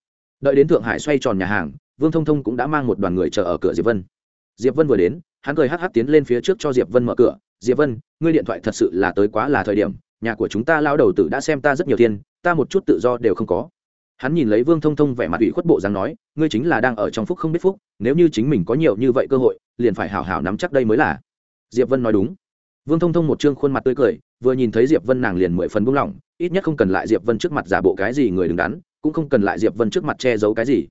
Đợi đến thượng hải xoay tròn nhà hàng, vương thông thông cũng đã mang một đoàn người chờ ở cửa diệp vân. Diệp vân vừa đến, hắn cười hắc hắc tiến lên phía trước cho diệp vân mở cửa, diệp vân, ngươi điện thoại thật sự là tới quá là thời điểm, nhà của chúng ta lao đầu tử đã xem ta rất nhiều thiên ta một chút tự do đều không có hắn nhìn lấy vương thông thông vẻ mặt ủy khuất bộ dáng nói, ngươi chính là đang ở trong phúc không biết phúc, nếu như chính mình có nhiều như vậy cơ hội, liền phải hảo hảo nắm chắc đây mới là. Diệp vân nói đúng. Vương thông thông một trương khuôn mặt tươi cười, vừa nhìn thấy diệp vân nàng liền mười phần buông lỏng, ít nhất không cần lại diệp vân trước mặt giả bộ cái gì người đứng đắn, cũng không cần lại diệp vân trước mặt che giấu cái gì.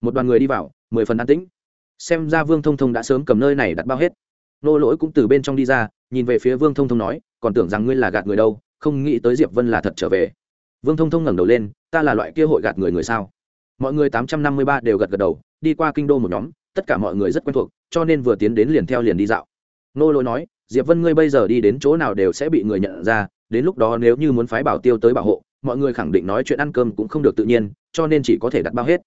Một đoàn người đi vào, mười phần an tĩnh. Xem ra vương thông thông đã sớm cầm nơi này đặt bao hết. Nô lỗi cũng từ bên trong đi ra, nhìn về phía vương thông thông nói, còn tưởng rằng ngươi là gạt người đâu, không nghĩ tới diệp vân là thật trở về vương thông thông ngẩng đầu lên, ta là loại kia hội gạt người người sao? Mọi người tám trăm năm mươi ba đều gật gật đầu, đi qua kinh đô một nhóm, tất cả mọi người rất quen thuộc, cho nên vừa tiến đến liền theo liền đi dạo. Nô lỗi nói, diệp vân ngươi bây giờ đi đến chỗ nào đều sẽ bị người nhận ra, đến lúc đó nếu như muốn phái bảo tiêu tới bảo hộ, mọi người khẳng định nói chuyện ăn cơm cũng không được tự nhiên, cho nên chỉ có thể đặt bao hết.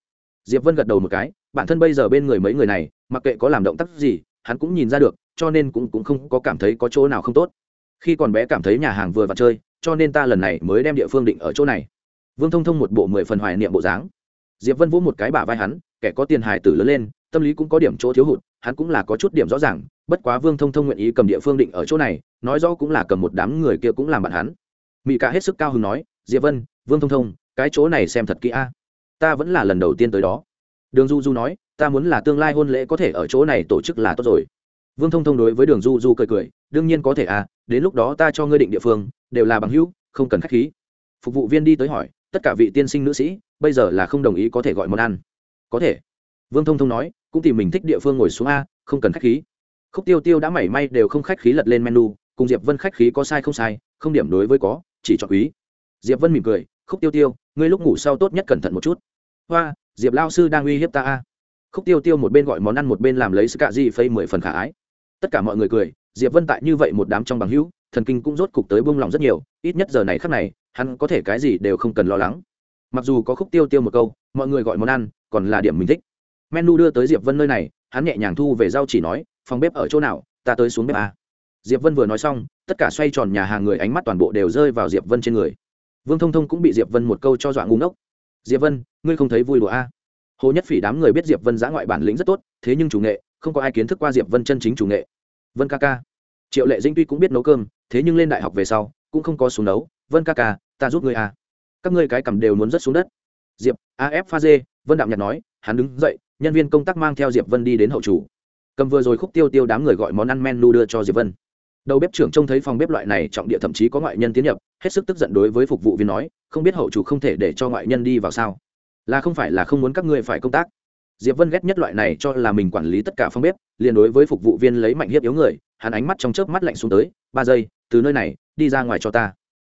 Diệp vân gật đầu một cái, bản thân bây giờ bên người mấy người này, mặc kệ có làm động tác gì, hắn cũng nhìn ra được, cho nên cũng cũng không có cảm thấy có chỗ nào không tốt. Khi còn bé cảm thấy nhà hàng vừa vặn chơi cho nên ta lần này mới đem địa phương định ở chỗ này. Vương thông thông một bộ mười phần hoài niệm bộ dáng. Diệp vân vỗ một cái bả vai hắn, kẻ có tiền hài tử lớn lên, tâm lý cũng có điểm chỗ thiếu hụt, hắn cũng là có chút điểm rõ ràng, bất quá vương thông thông nguyện ý cầm địa phương định ở chỗ này, nói rõ cũng là cầm một đám người kia cũng làm bạn hắn. Mỹ cả hết sức cao hứng nói, diệp vân, vương thông thông, cái chỗ này xem thật kỹ a. Ta vẫn là lần đầu tiên tới đó. Đường du du nói, ta muốn là tương lai hôn lễ có thể ở chỗ này tổ chức là tốt rồi. Vương thông thông đối với đường du du cười cười, đương nhiên có thể à đến lúc đó ta cho ngươi định địa phương đều là bằng hữu, không cần khách khí. Phục vụ viên đi tới hỏi, tất cả vị tiên sinh nữ sĩ, bây giờ là không đồng ý có thể gọi món ăn. Có thể. Vương thông thông nói, cũng tìm mình thích địa phương ngồi xuống a, không cần khách khí. Khúc tiêu tiêu đã mảy may đều không khách khí lật lên menu, cùng diệp vân khách khí có sai không sai, không điểm đối với có, chỉ chọn quý. Diệp vân mỉm cười, khúc tiêu tiêu, ngươi lúc ngủ sau tốt nhất cẩn thận một chút. Hoa, diệp lao sư đang uy hiếp ta a. Khúc tiêu tiêu một bên gọi món ăn một bên làm lấy sự cạ di phây mười phần khả ái. Tất cả mọi người cười, diệp vân tại như vậy một đám trong bằng hữu thần kinh cũng rốt cục tới buông lòng rất nhiều, ít nhất giờ này khắc này, hắn có thể cái gì đều không cần lo lắng. Mặc dù có khúc tiêu tiêu một câu, mọi người gọi món ăn, còn là điểm mình thích. Menu đưa tới diệp vân nơi này, hắn nhẹ nhàng thu về rau chỉ nói, phòng bếp ở chỗ nào? Ta tới xuống bếp à. diệp vân vừa nói xong, tất cả xoay tròn nhà hàng người ánh mắt toàn bộ đều rơi vào diệp vân trên người. Vương thông thông cũng bị diệp vân một câu cho dọa ngu ngốc. Diệp vân, ngươi không thấy vui đùa a hồ nhất phỉ đám người biết diệp vân giã ngoại bản lĩnh rất tốt, thế nhưng chủ nghệ, không có ai kiến thức qua diệp vân chân chính chủ nghệ. Vân ca ca triệu lệ dinh tuy cũng biết nấu cơm, thế nhưng lên đại học về sau, cũng không có xuống nấu. Vân ca ca, ta giúp ngươi à? các ngươi cái cầm đều muốn rớt xuống đất. Diệp af pha dê, vân đạm nhạt nói, hắn đứng dậy, nhân viên công tác mang theo diệp vân đi đến hậu chủ. Cầm vừa rồi khúc tiêu tiêu đám người gọi món ăn menu đưa cho diệp vân. Đầu bếp trưởng trông thấy phòng bếp loại này, trọng địa thậm chí có ngoại nhân tiến nhập, hết sức tức giận đối với phục vụ viên nói, không biết hậu chủ không thể để cho ngoại nhân đi vào sao? Là không phải là không muốn các ngươi phải công tác diệp vân ghét nhất loại này cho là mình quản lý tất cả phòng bếp, liền đối với phục vụ viên lấy mạnh hiếp yếu người, hắn ánh mắt trong chớp mắt lạnh xuống tới, ba giây, từ nơi này, đi ra ngoài cho ta.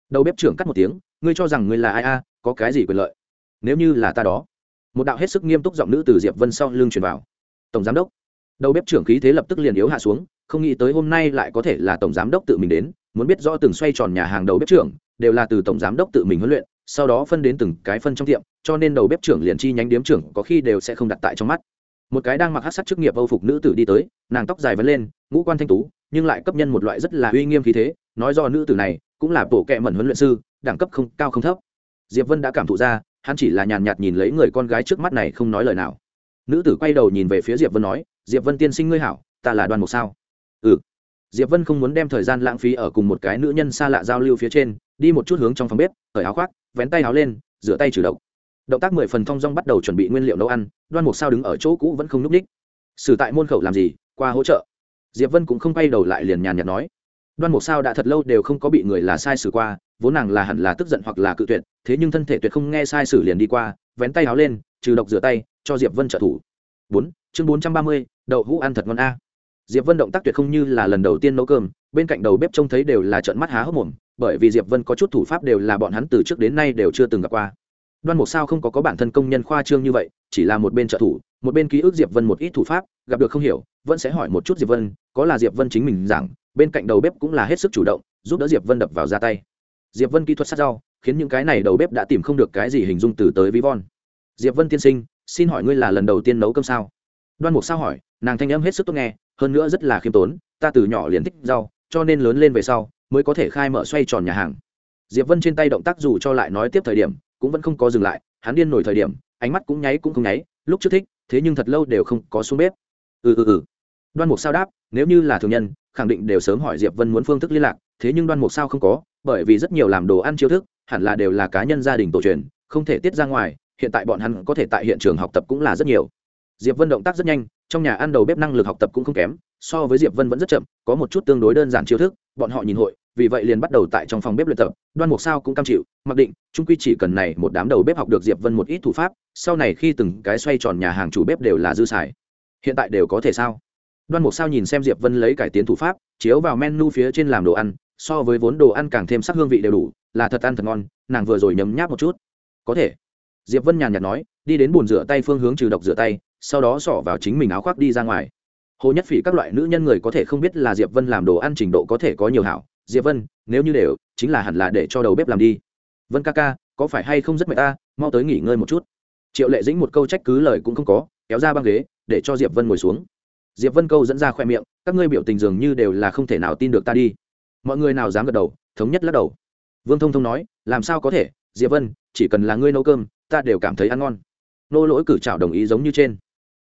Đầu bếp trưởng cắt một tiếng, ngươi cho rằng ngươi là ai a, có cái gì quyền lợi? Nếu như là ta đó. Một đạo hết sức nghiêm túc giọng nữ từ diệp vân sau lưng truyền vào. Tổng giám đốc. Đầu bếp trưởng khí thế lập tức liền yếu hạ xuống, không nghĩ tới hôm nay lại có thể là tổng giám đốc tự mình đến, muốn biết rõ từng xoay tròn nhà hàng đầu bếp trưởng, đều là từ tổng giám đốc tự mình huấn luyện sau đó phân đến từng cái phân trong tiệm, cho nên đầu bếp trưởng liền chi nhánh điếm trưởng có khi đều sẽ không đặt tại trong mắt. Một cái đang mặc hát sắc chức nghiệp âu phục nữ tử đi tới, nàng tóc dài vấn lên, ngũ quan thanh tú, nhưng lại cấp nhân một loại rất là uy nghiêm khí thế, nói do nữ tử này cũng là bộ kệ mẩn huấn luyện sư, đẳng cấp không, cao không thấp. Diệp vân đã cảm thụ ra, hắn chỉ là nhàn nhạt nhìn lấy người con gái trước mắt này không nói lời nào. Nữ tử quay đầu nhìn về phía diệp vân nói, diệp vân tiên sinh ngươi hảo, ta là đoàn mục sao? Ừ diệp vân không muốn đem thời gian lãng phí ở cùng một cái nữ nhân xa lạ giao lưu phía trên, đi một chút hướng trong phòng bếp, cởi áo khoác, vén tay áo lên, rửa tay trừ độc. Động tác mười phần thong dong bắt đầu chuẩn bị nguyên liệu nấu ăn, đoan mục sao đứng ở chỗ cũ vẫn không núp ních xử tại môn khẩu làm gì? Qua hỗ trợ. Diệp vân cũng không quay đầu lại liền nhàn nhạt nói. Đoan mục sao đã thật lâu đều không có bị người là sai xử qua, vốn nàng là hẳn là tức giận hoặc là cự tuyệt, thế nhưng thân thể tuyệt không nghe sai sử liền đi qua, vén tay áo lên, trừ độc rửa tay, cho diệp vân trợ thủ. Bốn, chương bốn trăm ba mươi, đậu hũ ăn thật ngon a diệp vân động tác tuyệt không như là lần đầu tiên nấu cơm, bên cạnh đầu bếp trông thấy đều là trợn mắt há hốc mồm, bởi vì diệp vân có chút thủ pháp đều là bọn hắn từ trước đến nay đều chưa từng gặp qua. Đoan mục sao không có có bản thân công nhân khoa trương như vậy, chỉ là một bên trợ thủ, một bên ký ức diệp vân một ít thủ pháp, gặp được không hiểu, vẫn sẽ hỏi một chút diệp vân, có là diệp vân chính mình giảng, bên cạnh đầu bếp cũng là hết sức chủ động, giúp đỡ diệp vân đập vào ra tay. Diệp vân kỹ thuật sát rau khiến những cái này đầu bếp đã tìm không được cái gì hình dung từ tới ví von. Diệp vân tiên sinh, xin hỏi ngươi là lần đầu tiên nấu cơm sao? Đoan mục sao hỏi, nàng thanh âm hết sức tốt nghe hơn nữa rất là khiêm tốn, ta từ nhỏ liền thích rau, cho nên lớn lên về sau, mới có thể khai mở xoay tròn nhà hàng. Diệp vân trên tay động tác dù cho lại nói tiếp thời điểm, cũng vẫn không có dừng lại, hắn điên nổi thời điểm, ánh mắt cũng nháy cũng không nháy, lúc trước thích, thế nhưng thật lâu đều không có xuống bếp. Ừ ừ ừ. Đoan mục sao đáp, nếu như là thường nhân, khẳng định đều sớm hỏi diệp vân muốn phương thức liên lạc, thế nhưng đoan mục sao không có, bởi vì rất nhiều làm đồ ăn chiêu thức, hẳn là đều là cá nhân gia đình tổ truyền, không thể tiết ra ngoài, hiện tại bọn hắn có thể tại hiện trường học tập cũng là rất nhiều. Diệp vân động tác rất nhanh trong nhà ăn đầu bếp năng lực học tập cũng không kém, so với diệp vân vẫn rất chậm, có một chút tương đối đơn giản chiêu thức, bọn họ nhìn hội, vì vậy liền bắt đầu tại trong phòng bếp luyện tập, đoan mục sao cũng cam chịu, mặc định trung quy chỉ cần này một đám đầu bếp học được diệp vân một ít thủ pháp, sau này khi từng cái xoay tròn nhà hàng chủ bếp đều là dư xài. Hiện tại đều có thể sao? Đoan mục sao nhìn xem diệp vân lấy cải tiến thủ pháp, chiếu vào menu phía trên làm đồ ăn, so với vốn đồ ăn càng thêm sắc hương vị đều đủ, là thật ăn thật ngon, nàng vừa rồi nhấm nháp một chút. Có thể. Diệp vân nhàn nhạt nói, đi đến bồn rửa tay phương hướng trừ độc rửa tay sau đó xỏ vào chính mình áo khoác đi ra ngoài. Hồ nhất phỉ các loại nữ nhân người có thể không biết là diệp vân làm đồ ăn trình độ có thể có nhiều hảo. Diệp vân, nếu như đều, chính là hẳn là để cho đầu bếp làm đi. Vân ca ca, có phải hay không rất mệt ta? Mau tới nghỉ ngơi một chút. Triệu lệ dĩnh một câu trách cứ lời cũng không có, kéo ra băng ghế, để cho diệp vân ngồi xuống. Diệp vân câu dẫn ra khoe miệng, các ngươi biểu tình dường như đều là không thể nào tin được ta đi. Mọi người nào dám gật đầu, thống nhất lắc đầu. Vương thông thông nói, làm sao có thể? Diệp vân, chỉ cần là ngươi nấu cơm, ta đều cảm thấy ăn ngon. Nô lỗi cử trào đồng ý giống như trên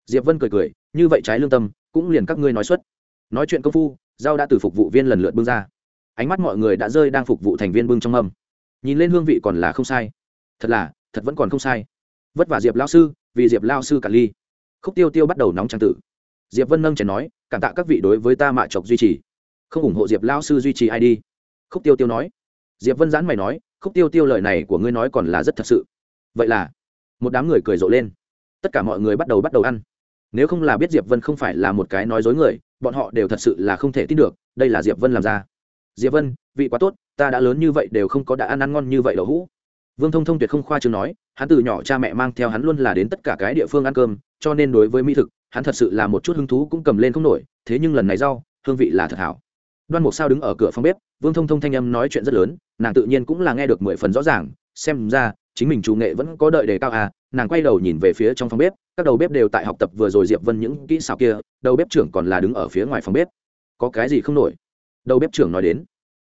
diệp vân cười cười, như vậy trái lương tâm, cũng liền các ngươi nói xuất nói chuyện công phu rau đã từ phục vụ viên lần lượt bưng ra. Ánh mắt mọi người đã rơi đang phục vụ thành viên bưng trong mâm. Nhìn lên hương vị còn là không sai. Thật là, thật vẫn còn không sai. Vất vả diệp lao sư, vì diệp lao sư cả ly. Khúc tiêu tiêu bắt đầu nóng trang tử. Diệp vân nâng chén nói, cảm tạ các vị đối với ta mạ chọc duy trì. Không ủng hộ diệp lao sư duy trì ai đi. Khúc tiêu tiêu nói. Diệp vân giãn mày nói, khúc tiêu tiêu lời này của ngươi nói còn là rất thật sự. Vậy là một đám người cười rộ lên. Tất cả mọi người bắt đầu bắt đầu ăn nếu không là biết diệp vân không phải là một cái nói dối người, bọn họ đều thật sự là không thể tin được, đây là diệp vân làm ra. Diệp vân, vị quá tốt, ta đã lớn như vậy đều không có đã ăn ăn ngon như vậy đậu hũ. Vương thông thông tuyệt không khoa chừng nói, hắn từ nhỏ cha mẹ mang theo hắn luôn là đến tất cả cái địa phương ăn cơm, cho nên đối với mỹ thực, hắn thật sự là một chút hứng thú cũng cầm lên không nổi, thế nhưng lần này rau, hương vị là thật hảo. Đoan mục sao đứng ở cửa phòng bếp, vương thông thông thanh âm nói chuyện rất lớn, nàng tự nhiên cũng là nghe được mười phần rõ ràng, xem ra chính mình chủ nghệ vẫn có đợi đề cao à nàng quay đầu nhìn về phía trong phòng bếp, các đầu bếp đều tại học tập vừa rồi diệp vân những kỹ xảo kia, đầu bếp trưởng còn là đứng ở phía ngoài phòng bếp. Có cái gì không nổi? Đầu bếp trưởng nói đến.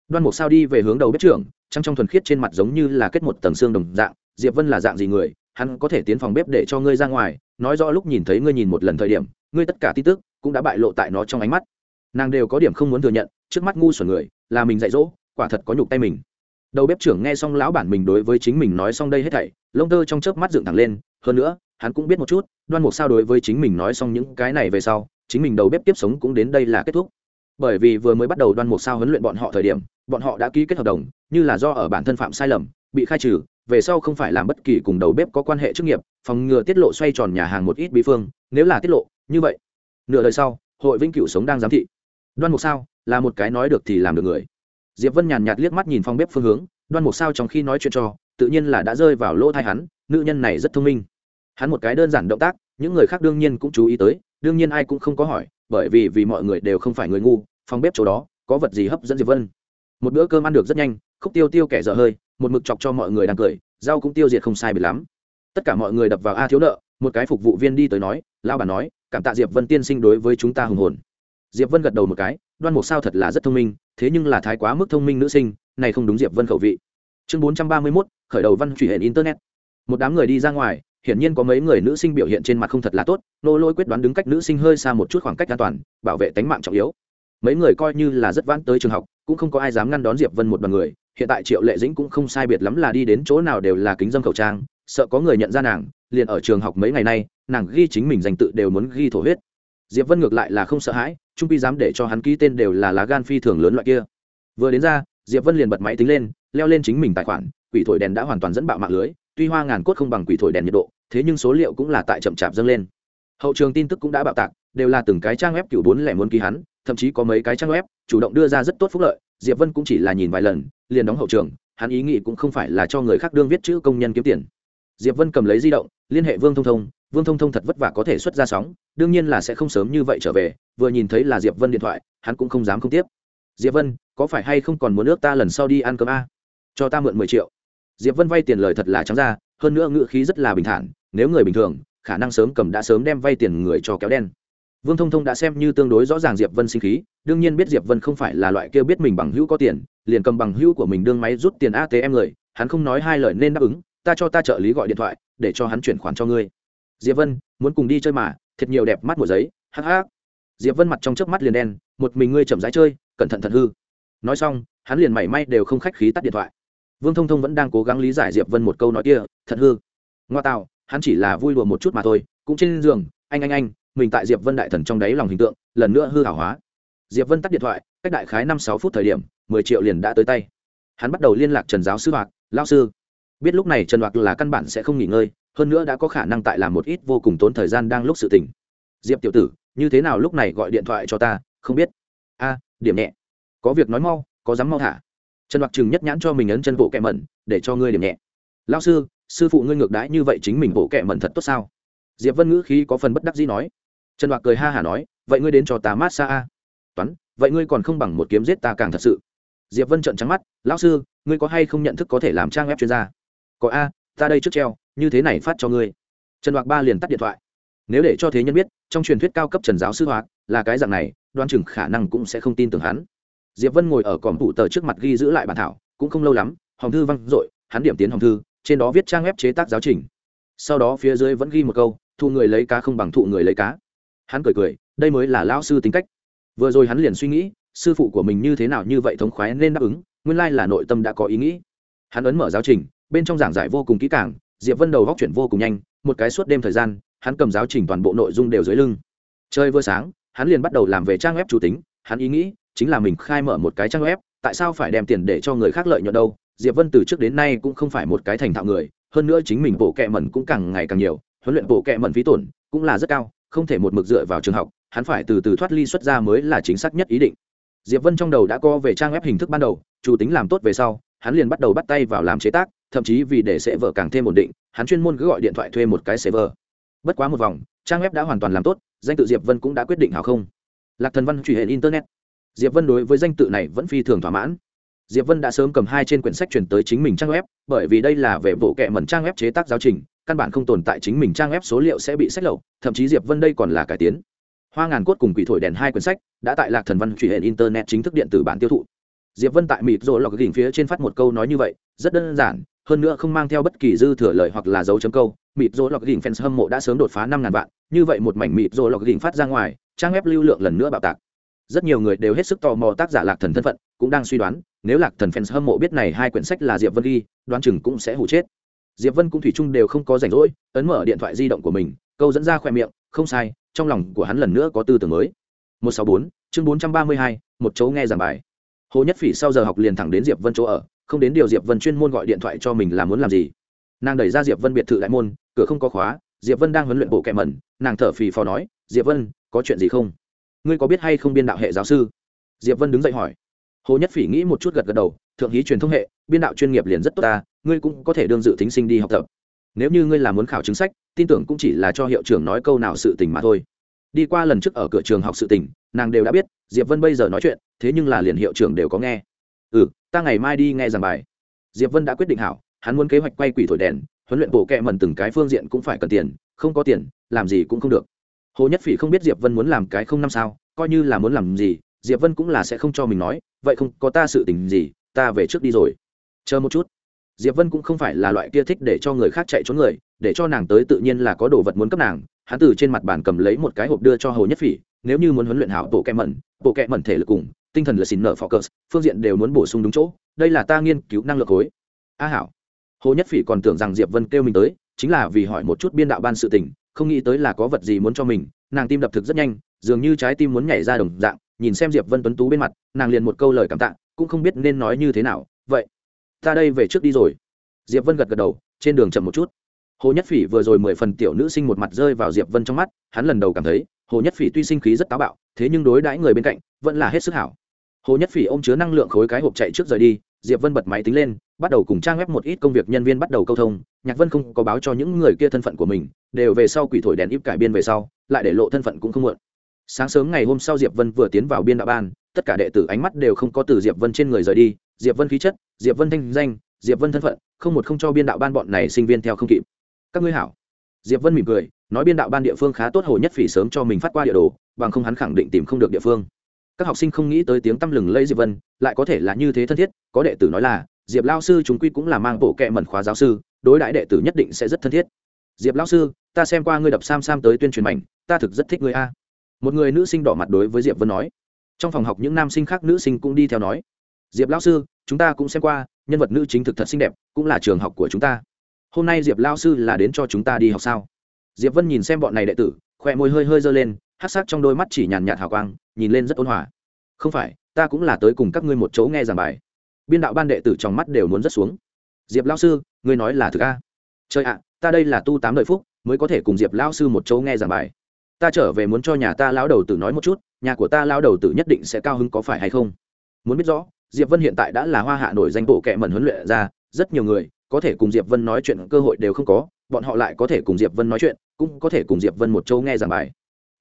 Đoan mục sao đi về hướng đầu bếp trưởng, trăng trong thuần khiết trên mặt giống như là kết một tầng xương đồng dạng, diệp vân là dạng gì người? Hắn có thể tiến phòng bếp để cho ngươi ra ngoài, nói rõ lúc nhìn thấy ngươi nhìn một lần thời điểm, ngươi tất cả tin tức cũng đã bại lộ tại nó trong ánh mắt. Nàng đều có điểm không muốn thừa nhận, trước mắt ngu xuẩn người, là mình dạy dỗ, quả thật có nhục tay mình đầu bếp trưởng nghe xong lão bản mình đối với chính mình nói xong đây hết thảy, lông tơ trong chớp mắt dựng thẳng lên, hơn nữa, hắn cũng biết một chút, đoan mục sao đối với chính mình nói xong những cái này về sau, chính mình đầu bếp tiếp sống cũng đến đây là kết thúc. Bởi vì vừa mới bắt đầu đoan mục sao huấn luyện bọn họ thời điểm, bọn họ đã ký kết hợp đồng, như là do ở bản thân phạm sai lầm, bị khai trừ, về sau không phải làm bất kỳ cùng đầu bếp có quan hệ chức nghiệp, phòng ngừa tiết lộ xoay tròn nhà hàng một ít bí phương, nếu là tiết lộ, như vậy, nửa đời sau, hội vĩnh cửu sống đang giám thị. Đoan mục sao là một cái nói được thì làm được người diệp vân nhàn nhạt liếc mắt nhìn phòng bếp phương hướng, đoan mục sao trong khi nói chuyện cho, tự nhiên là đã rơi vào lỗ thai hắn, nữ nhân này rất thông minh. Hắn một cái đơn giản động tác, những người khác đương nhiên cũng chú ý tới, đương nhiên ai cũng không có hỏi, bởi vì vì mọi người đều không phải người ngu phòng bếp chỗ đó, có vật gì hấp dẫn diệp vân? Một bữa cơm ăn được rất nhanh, khúc tiêu tiêu kẻ dở hơi, một mực chọc cho mọi người đang cười, rau cũng tiêu diệt không sai bị lắm. Tất cả mọi người đập vào a thiếu nợ, một cái phục vụ viên đi tới nói lao bà nói, cảm tạ diệp vân tiên sinh đối với chúng ta hùng hồn. Diệp vân gật đầu một cái, đoan mục sao thật là rất thông minh thế nhưng là thái quá mức thông minh nữ sinh này không đúng diệp vân khẩu vị. Chương bốn trăm ba mươi 431, khởi đầu văn truy hệ internet. Một đám người đi ra ngoài hiển nhiên có mấy người nữ sinh biểu hiện trên mặt không thật là tốt nô lôi quyết đoán đứng cách nữ sinh hơi xa một chút khoảng cách an toàn bảo vệ tính mạng trọng yếu. Mấy người coi như là rất vãn tới trường học cũng không có ai dám ngăn đón diệp vân một đoàn người hiện tại triệu lệ dĩnh cũng không sai biệt lắm là đi đến chỗ nào đều là kính dâm khẩu trang sợ có người nhận ra nàng liền ở trường học mấy ngày nay nàng ghi chính mình danh tự đều muốn ghi thổ huyết. Diệp vân ngược lại là không sợ hãi trung pi dám để cho hắn ký tên đều là lá gan phi thường lớn loại kia. Vừa đến ra, diệp vân liền bật máy tính lên, leo lên chính mình tài khoản, quỷ thổi đèn đã hoàn toàn dẫn bạo mạng lưới, tuy hoa ngàn cốt không bằng quỷ thổi đèn nhiệt độ, thế nhưng số liệu cũng là tại chậm chạp dâng lên. Hậu trường tin tức cũng đã bạo tạc, đều là từng cái trang web cựu bốn lẻ muốn ký hắn, thậm chí có mấy cái trang web chủ động đưa ra rất tốt phúc lợi, diệp vân cũng chỉ là nhìn vài lần, liền đóng hậu trường, hắn ý nghĩ cũng không phải là cho người khác đương viết chữ công nhân kiếm tiền. Diệp vân cầm lấy di động, liên hệ vương thông thông vương thông thông thật vất vả có thể xuất ra sóng, đương nhiên là sẽ không sớm như vậy trở về, vừa nhìn thấy là diệp vân điện thoại, hắn cũng không dám không tiếp. Diệp vân, có phải hay không còn muốn nước ta lần sau đi ăn cơm a? Cho ta mượn mười triệu. Diệp vân vay tiền lời thật là trắng ra, hơn nữa ngữ khí rất là bình thản, nếu người bình thường, khả năng sớm cầm đã sớm đem vay tiền người cho kéo đen. Vương thông thông đã xem như tương đối rõ ràng diệp vân sinh khí, đương nhiên biết diệp vân không phải là loại kia biết mình bằng hữu có tiền, liền cầm bằng hữu của mình đương máy rút tiền atm người, hắn không nói hai lời nên đáp ứng, ta cho ta trợ lý gọi điện thoại, để cho hắn chuyển khoản cho ngươi diệp vân, muốn cùng đi chơi mà, thiệt nhiều đẹp mắt mùa giấy, hắc hắc. Diệp vân mặt trong chớp mắt liền đen, một mình ngươi chậm rãi chơi, cẩn thận thật hư. Nói xong, hắn liền mảy may đều không khách khí tắt điện thoại. Vương thông thông vẫn đang cố gắng lý giải diệp vân một câu nói kia, thật hư. Ngoa tạo, hắn chỉ là vui đùa một chút mà thôi, cũng trên giường, anh anh anh, mình tại diệp vân đại thần trong đáy lòng hình tượng, lần nữa hư hảo hóa. Diệp vân tắt điện thoại, cách đại khái năm sáu phút thời điểm, mười triệu liền đã tới tay. Hắn bắt đầu liên lạc trần giáo sư hoạt lao sư, biết lúc này trần hoạt là căn bản sẽ không nghỉ ngơi hơn nữa đã có khả năng tại làm một ít vô cùng tốn thời gian đang lúc sự tỉnh diệp tiểu tử, như thế nào lúc này gọi điện thoại cho ta, không biết. A, điểm nhẹ. Có việc nói mau, có dám mau thả. Trần mặc chừng nhất nhãn cho mình ấn chân bộ kẹ mẩn, để cho ngươi điểm nhẹ. Lao sư sư phụ ngươi ngược đãi như vậy chính mình bộ kẹ mẩn thật tốt sao? Diệp vân ngữ khí có phần bất đắc dĩ nói. Trần mặc cười ha hả nói, vậy ngươi đến cho ta mát xa a. Toán, vậy ngươi còn không bằng một kiếm giết ta càng thật sự. Diệp vân trợn trắng mắt, lão sư, ngươi có hay không nhận thức có thể làm trang web chuyên gia? Có a, ta đây trước treo như thế này phát cho ngươi. Trần hoặc ba liền tắt điện thoại. Nếu để cho thế nhân biết, trong truyền thuyết cao cấp trần giáo sư hoạt là cái dạng này, đoan chừng khả năng cũng sẽ không tin tưởng hắn. Diệp vân ngồi ở còm thủ tờ trước mặt ghi giữ lại bản thảo, cũng không lâu lắm, Hồng thư văng dội hắn điểm tiến Hồng thư, trên đó viết trang web chế tác giáo trình. Sau đó phía dưới vẫn ghi một câu thụ người lấy cá không bằng thụ người lấy cá. Hắn cười cười, đây mới là lão sư tính cách. Vừa rồi hắn liền suy nghĩ, sư phụ của mình như thế nào như vậy thống khoái nên đáp ứng, nguyên lai là nội tâm đã có ý nghĩ. Hắn ấn mở giáo trình, bên trong giảng giải vô cùng kỹ càng diệp vân đầu góc chuyển vô cùng nhanh, một cái suốt đêm thời gian, hắn cầm giáo trình toàn bộ nội dung đều dưới lưng. Chơi vừa sáng, hắn liền bắt đầu làm về trang web chủ tính, hắn ý nghĩ chính là mình khai mở một cái trang web, tại sao phải đem tiền để cho người khác lợi nhuận đâu? Diệp vân từ trước đến nay cũng không phải một cái thành thạo người, hơn nữa chính mình bộ kệ mẩn cũng càng ngày càng nhiều, huấn luyện bộ kệ mẩn phí tổn cũng là rất cao, không thể một mực dựa vào trường học, hắn phải từ từ thoát ly xuất ra mới là chính xác nhất ý định. Diệp vân trong đầu đã co về trang web hình thức ban đầu, chủ tính làm tốt về sau, hắn liền bắt đầu bắt tay vào làm chế tác thậm chí vì để sẽ vợ càng thêm ổn định, hắn chuyên môn cứ gọi điện thoại thuê một cái server. Bất quá một vòng, trang web đã hoàn toàn làm tốt, danh tự diệp vân cũng đã quyết định hảo không. Lạc thần văn truy hệ internet. Diệp vân đối với danh tự này vẫn phi thường thỏa mãn. Diệp vân đã sớm cầm hai trên quyển sách chuyển tới chính mình trang web, bởi vì đây là về bộ kệ mẩn trang web chế tác giáo trình, căn bản không tồn tại chính mình trang web số liệu sẽ bị sách lậu, thậm chí diệp vân đây còn là cải tiến. Hoa ngàn cốt cùng quỷ thổi đèn hai quyển sách đã tại lạc thần văn truy hệ internet chính thức điện tử bản tiêu thụ. Diệp vân tại mịt rồi lọc gỉnh phía trên phát một câu nói như vậy, rất đơn giản hơn nữa không mang theo bất kỳ dư thừa lời hoặc là dấu chấm câu mịp rô lọc gỉnh fans hâm mộ đã sớm đột phá năm ngàn vạn, như vậy một mảnh mịp rô lọc gỉnh phát ra ngoài, trang web lưu lượng lần nữa bạo tạc. Rất nhiều người đều hết sức tò mò tác giả lạc thần thân phận, cũng đang suy đoán, nếu lạc thần fans hâm mộ biết này hai quyển sách là diệp vân ghi, đoán chừng cũng sẽ hủ chết. Diệp vân cũng thủy chung đều không có rảnh rỗi, ấn mở điện thoại di động của mình, câu dẫn ra khoe miệng, không sai, trong lòng của hắn lần nữa có tư tưởng mới. Một sáu bốn, chương bốn trăm ba mươi hai, một chỗ nghe giảng bài. Hồ nhất phỉ sau giờ học liền thẳng đến diệp vân chỗ ở không đến điều diệp vân chuyên môn gọi điện thoại cho mình là muốn làm gì. Nàng đẩy ra diệp vân biệt thự đại môn, cửa không có khóa, diệp vân đang huấn luyện bộ kẹ mẩn, nàng thở phì phò nói, diệp vân, có chuyện gì không? Ngươi có biết hay không biên đạo hệ giáo sư? Diệp vân đứng dậy hỏi. Hồ nhất phỉ nghĩ một chút gật gật đầu, thượng hí truyền thông hệ, biên đạo chuyên nghiệp liền rất tốt ta, ngươi cũng có thể đương dự thính sinh đi học tập. Nếu như ngươi là muốn khảo chứng sách, tin tưởng cũng chỉ là cho hiệu trưởng nói câu nào sự tình mà thôi. Đi qua lần trước ở cửa trường học sự tình, nàng đều đã biết, diệp vân bây giờ nói chuyện, thế nhưng là liền hiệu trưởng đều có nghe ừ ta ngày mai đi nghe giảng bài. Diệp vân đã quyết định hảo, hắn muốn kế hoạch quay quỷ thổi đèn, huấn luyện bộ kẹ mần từng cái phương diện cũng phải cần tiền, không có tiền, làm gì cũng không được. Hồ nhất phỉ không biết diệp vân muốn làm cái không năm sao, coi như là muốn làm gì, diệp vân cũng là sẽ không cho mình nói, vậy không, có ta sự tình gì, ta về trước đi rồi. Chờ một chút. Diệp vân cũng không phải là loại kia thích để cho người khác chạy trốn người, để cho nàng tới tự nhiên là có đồ vật muốn cấp nàng, hắn từ trên mặt bàn cầm lấy một cái hộp đưa cho hồ nhất phỉ, nếu như muốn huấn luyện hảo bộ kẹ mẩn, bộ kẹ mẩn thể lực cùng tinh thần là xin nợ focus phương diện đều muốn bổ sung đúng chỗ, đây là ta nghiên cứu năng lực khối. A hảo. Hồ nhất phỉ còn tưởng rằng diệp vân kêu mình tới, chính là vì hỏi một chút biên đạo ban sự tình, không nghĩ tới là có vật gì muốn cho mình, nàng tim đập thực rất nhanh, dường như trái tim muốn nhảy ra đồng dạng, nhìn xem diệp vân tuấn tú bên mặt, nàng liền một câu lời cảm tạ, cũng không biết nên nói như thế nào, vậy, ta đây về trước đi rồi. Diệp vân gật gật đầu, trên đường chậm một chút. Hồ nhất phỉ vừa rồi mười phần tiểu nữ sinh một mặt rơi vào diệp vân trong mắt, hắn lần đầu cảm thấy, hồ nhất phỉ tuy sinh khí rất táo bạo, thế nhưng đối đãi người bên cạnh, vẫn là hết sức hảo hồ nhất phỉ ôm chứa năng lượng khối cái hộp chạy trước rời đi, diệp vân bật máy tính lên, bắt đầu cùng trang web một ít công việc nhân viên bắt đầu câu thông. Nhạc vân không có báo cho những người kia thân phận của mình, đều về sau quỷ thổi đèn íp cải biên về sau, lại để lộ thân phận cũng không muộn. Sáng sớm ngày hôm sau diệp vân vừa tiến vào biên đạo ban, tất cả đệ tử ánh mắt đều không có từ diệp vân trên người rời đi. Diệp vân khí chất, diệp vân thanh danh, diệp vân thân phận, không một không cho biên đạo ban bọn này sinh viên theo không kịp. Các ngươi hảo. Diệp vân mỉm cười, nói biên đạo ban địa phương khá tốt, hồ nhất phỉ sớm cho mình phát qua địa đồ, bằng không hắn khẳng định tìm không được địa phương các học sinh không nghĩ tới tiếng tăm lừng lây diệp vân, lại có thể là như thế thân thiết, có đệ tử nói là, diệp lao sư chúng quy cũng là mang bộ kệ mẩn khóa giáo sư, đối đãi đệ tử nhất định sẽ rất thân thiết. Diệp lao sư, ta xem qua ngươi đập sam sam tới tuyên truyền mảnh, ta thực rất thích ngươi a. Một người nữ sinh đỏ mặt đối với diệp vân nói. Trong phòng học những nam sinh khác nữ sinh cũng đi theo nói. Diệp lao sư, chúng ta cũng xem qua, nhân vật nữ chính thực thật xinh đẹp, cũng là trường học của chúng ta. Hôm nay diệp lao sư là đến cho chúng ta đi học sao? Diệp vân nhìn xem bọn này đệ tử, khỏe môi hơi hơi dơ lên hát sắc trong đôi mắt chỉ nhàn nhạt hào quang, nhìn lên rất ôn hòa. Không phải, ta cũng là tới cùng các ngươi một chỗ nghe giảng bài. Biên đạo ban đệ tử trong mắt đều muốn rất xuống. Diệp lao sư, ngươi nói là thực a? Trời ạ, ta đây là tu tám đời phúc, mới có thể cùng diệp lao sư một chỗ nghe giảng bài. Ta trở về muốn cho nhà ta lão đầu tử nói một chút, nhà của ta lão đầu tử nhất định sẽ cao hứng có phải hay không? Muốn biết rõ, diệp vân hiện tại đã là hoa hạ nổi danh bộ kệ mẩn huấn luyện ra rất nhiều người, có thể cùng diệp vân nói chuyện cơ hội đều không có, bọn họ lại có thể cùng diệp vân nói chuyện, cũng có thể cùng diệp vân một chỗ nghe giảng bài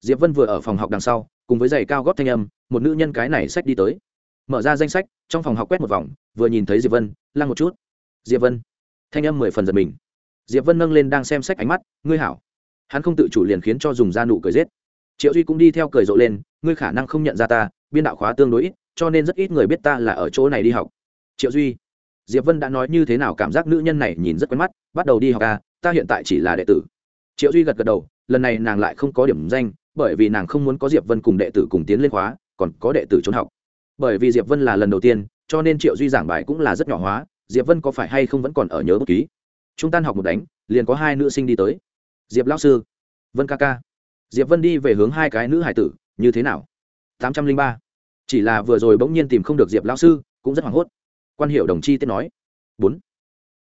diệp vân vừa ở phòng học đằng sau, cùng với giày cao góp thanh âm, một nữ nhân cái này sách đi tới. Mở ra danh sách, trong phòng học quét một vòng, vừa nhìn thấy diệp vân, lăng một chút. Diệp vân. Thanh âm mười phần giật mình. Diệp vân nâng lên đang xem sách ánh mắt, ngươi hảo. Hắn không tự chủ liền khiến cho dùng da nụ cười giết. Triệu duy cũng đi theo cười rộ lên, ngươi khả năng không nhận ra ta, biên đạo khóa tương đối ít, cho nên rất ít người biết ta là ở chỗ này đi học. Triệu duy. Diệp vân đã nói như thế nào cảm giác nữ nhân này nhìn rất quen mắt, bắt đầu đi học à ta hiện tại chỉ là đệ tử. Triệu duy gật gật đầu, lần này nàng lại không có điểm danh bởi vì nàng không muốn có diệp vân cùng đệ tử cùng tiến lên khóa, còn có đệ tử trốn học. Bởi vì diệp vân là lần đầu tiên, cho nên triệu duy giảng bài cũng là rất nhỏ hóa, diệp vân có phải hay không vẫn còn ở nhớ bút ký? Chúng tan học một đánh, liền có hai nữ sinh đi tới. Diệp lão sư, vân ca ca. Diệp vân đi về hướng hai cái nữ hải tử, như thế nào? Tám trăm linh ba. Chỉ là vừa rồi bỗng nhiên tìm không được diệp lão sư, cũng rất hoảng hốt. Quan hiệu đồng chi tiết nói. Bốn.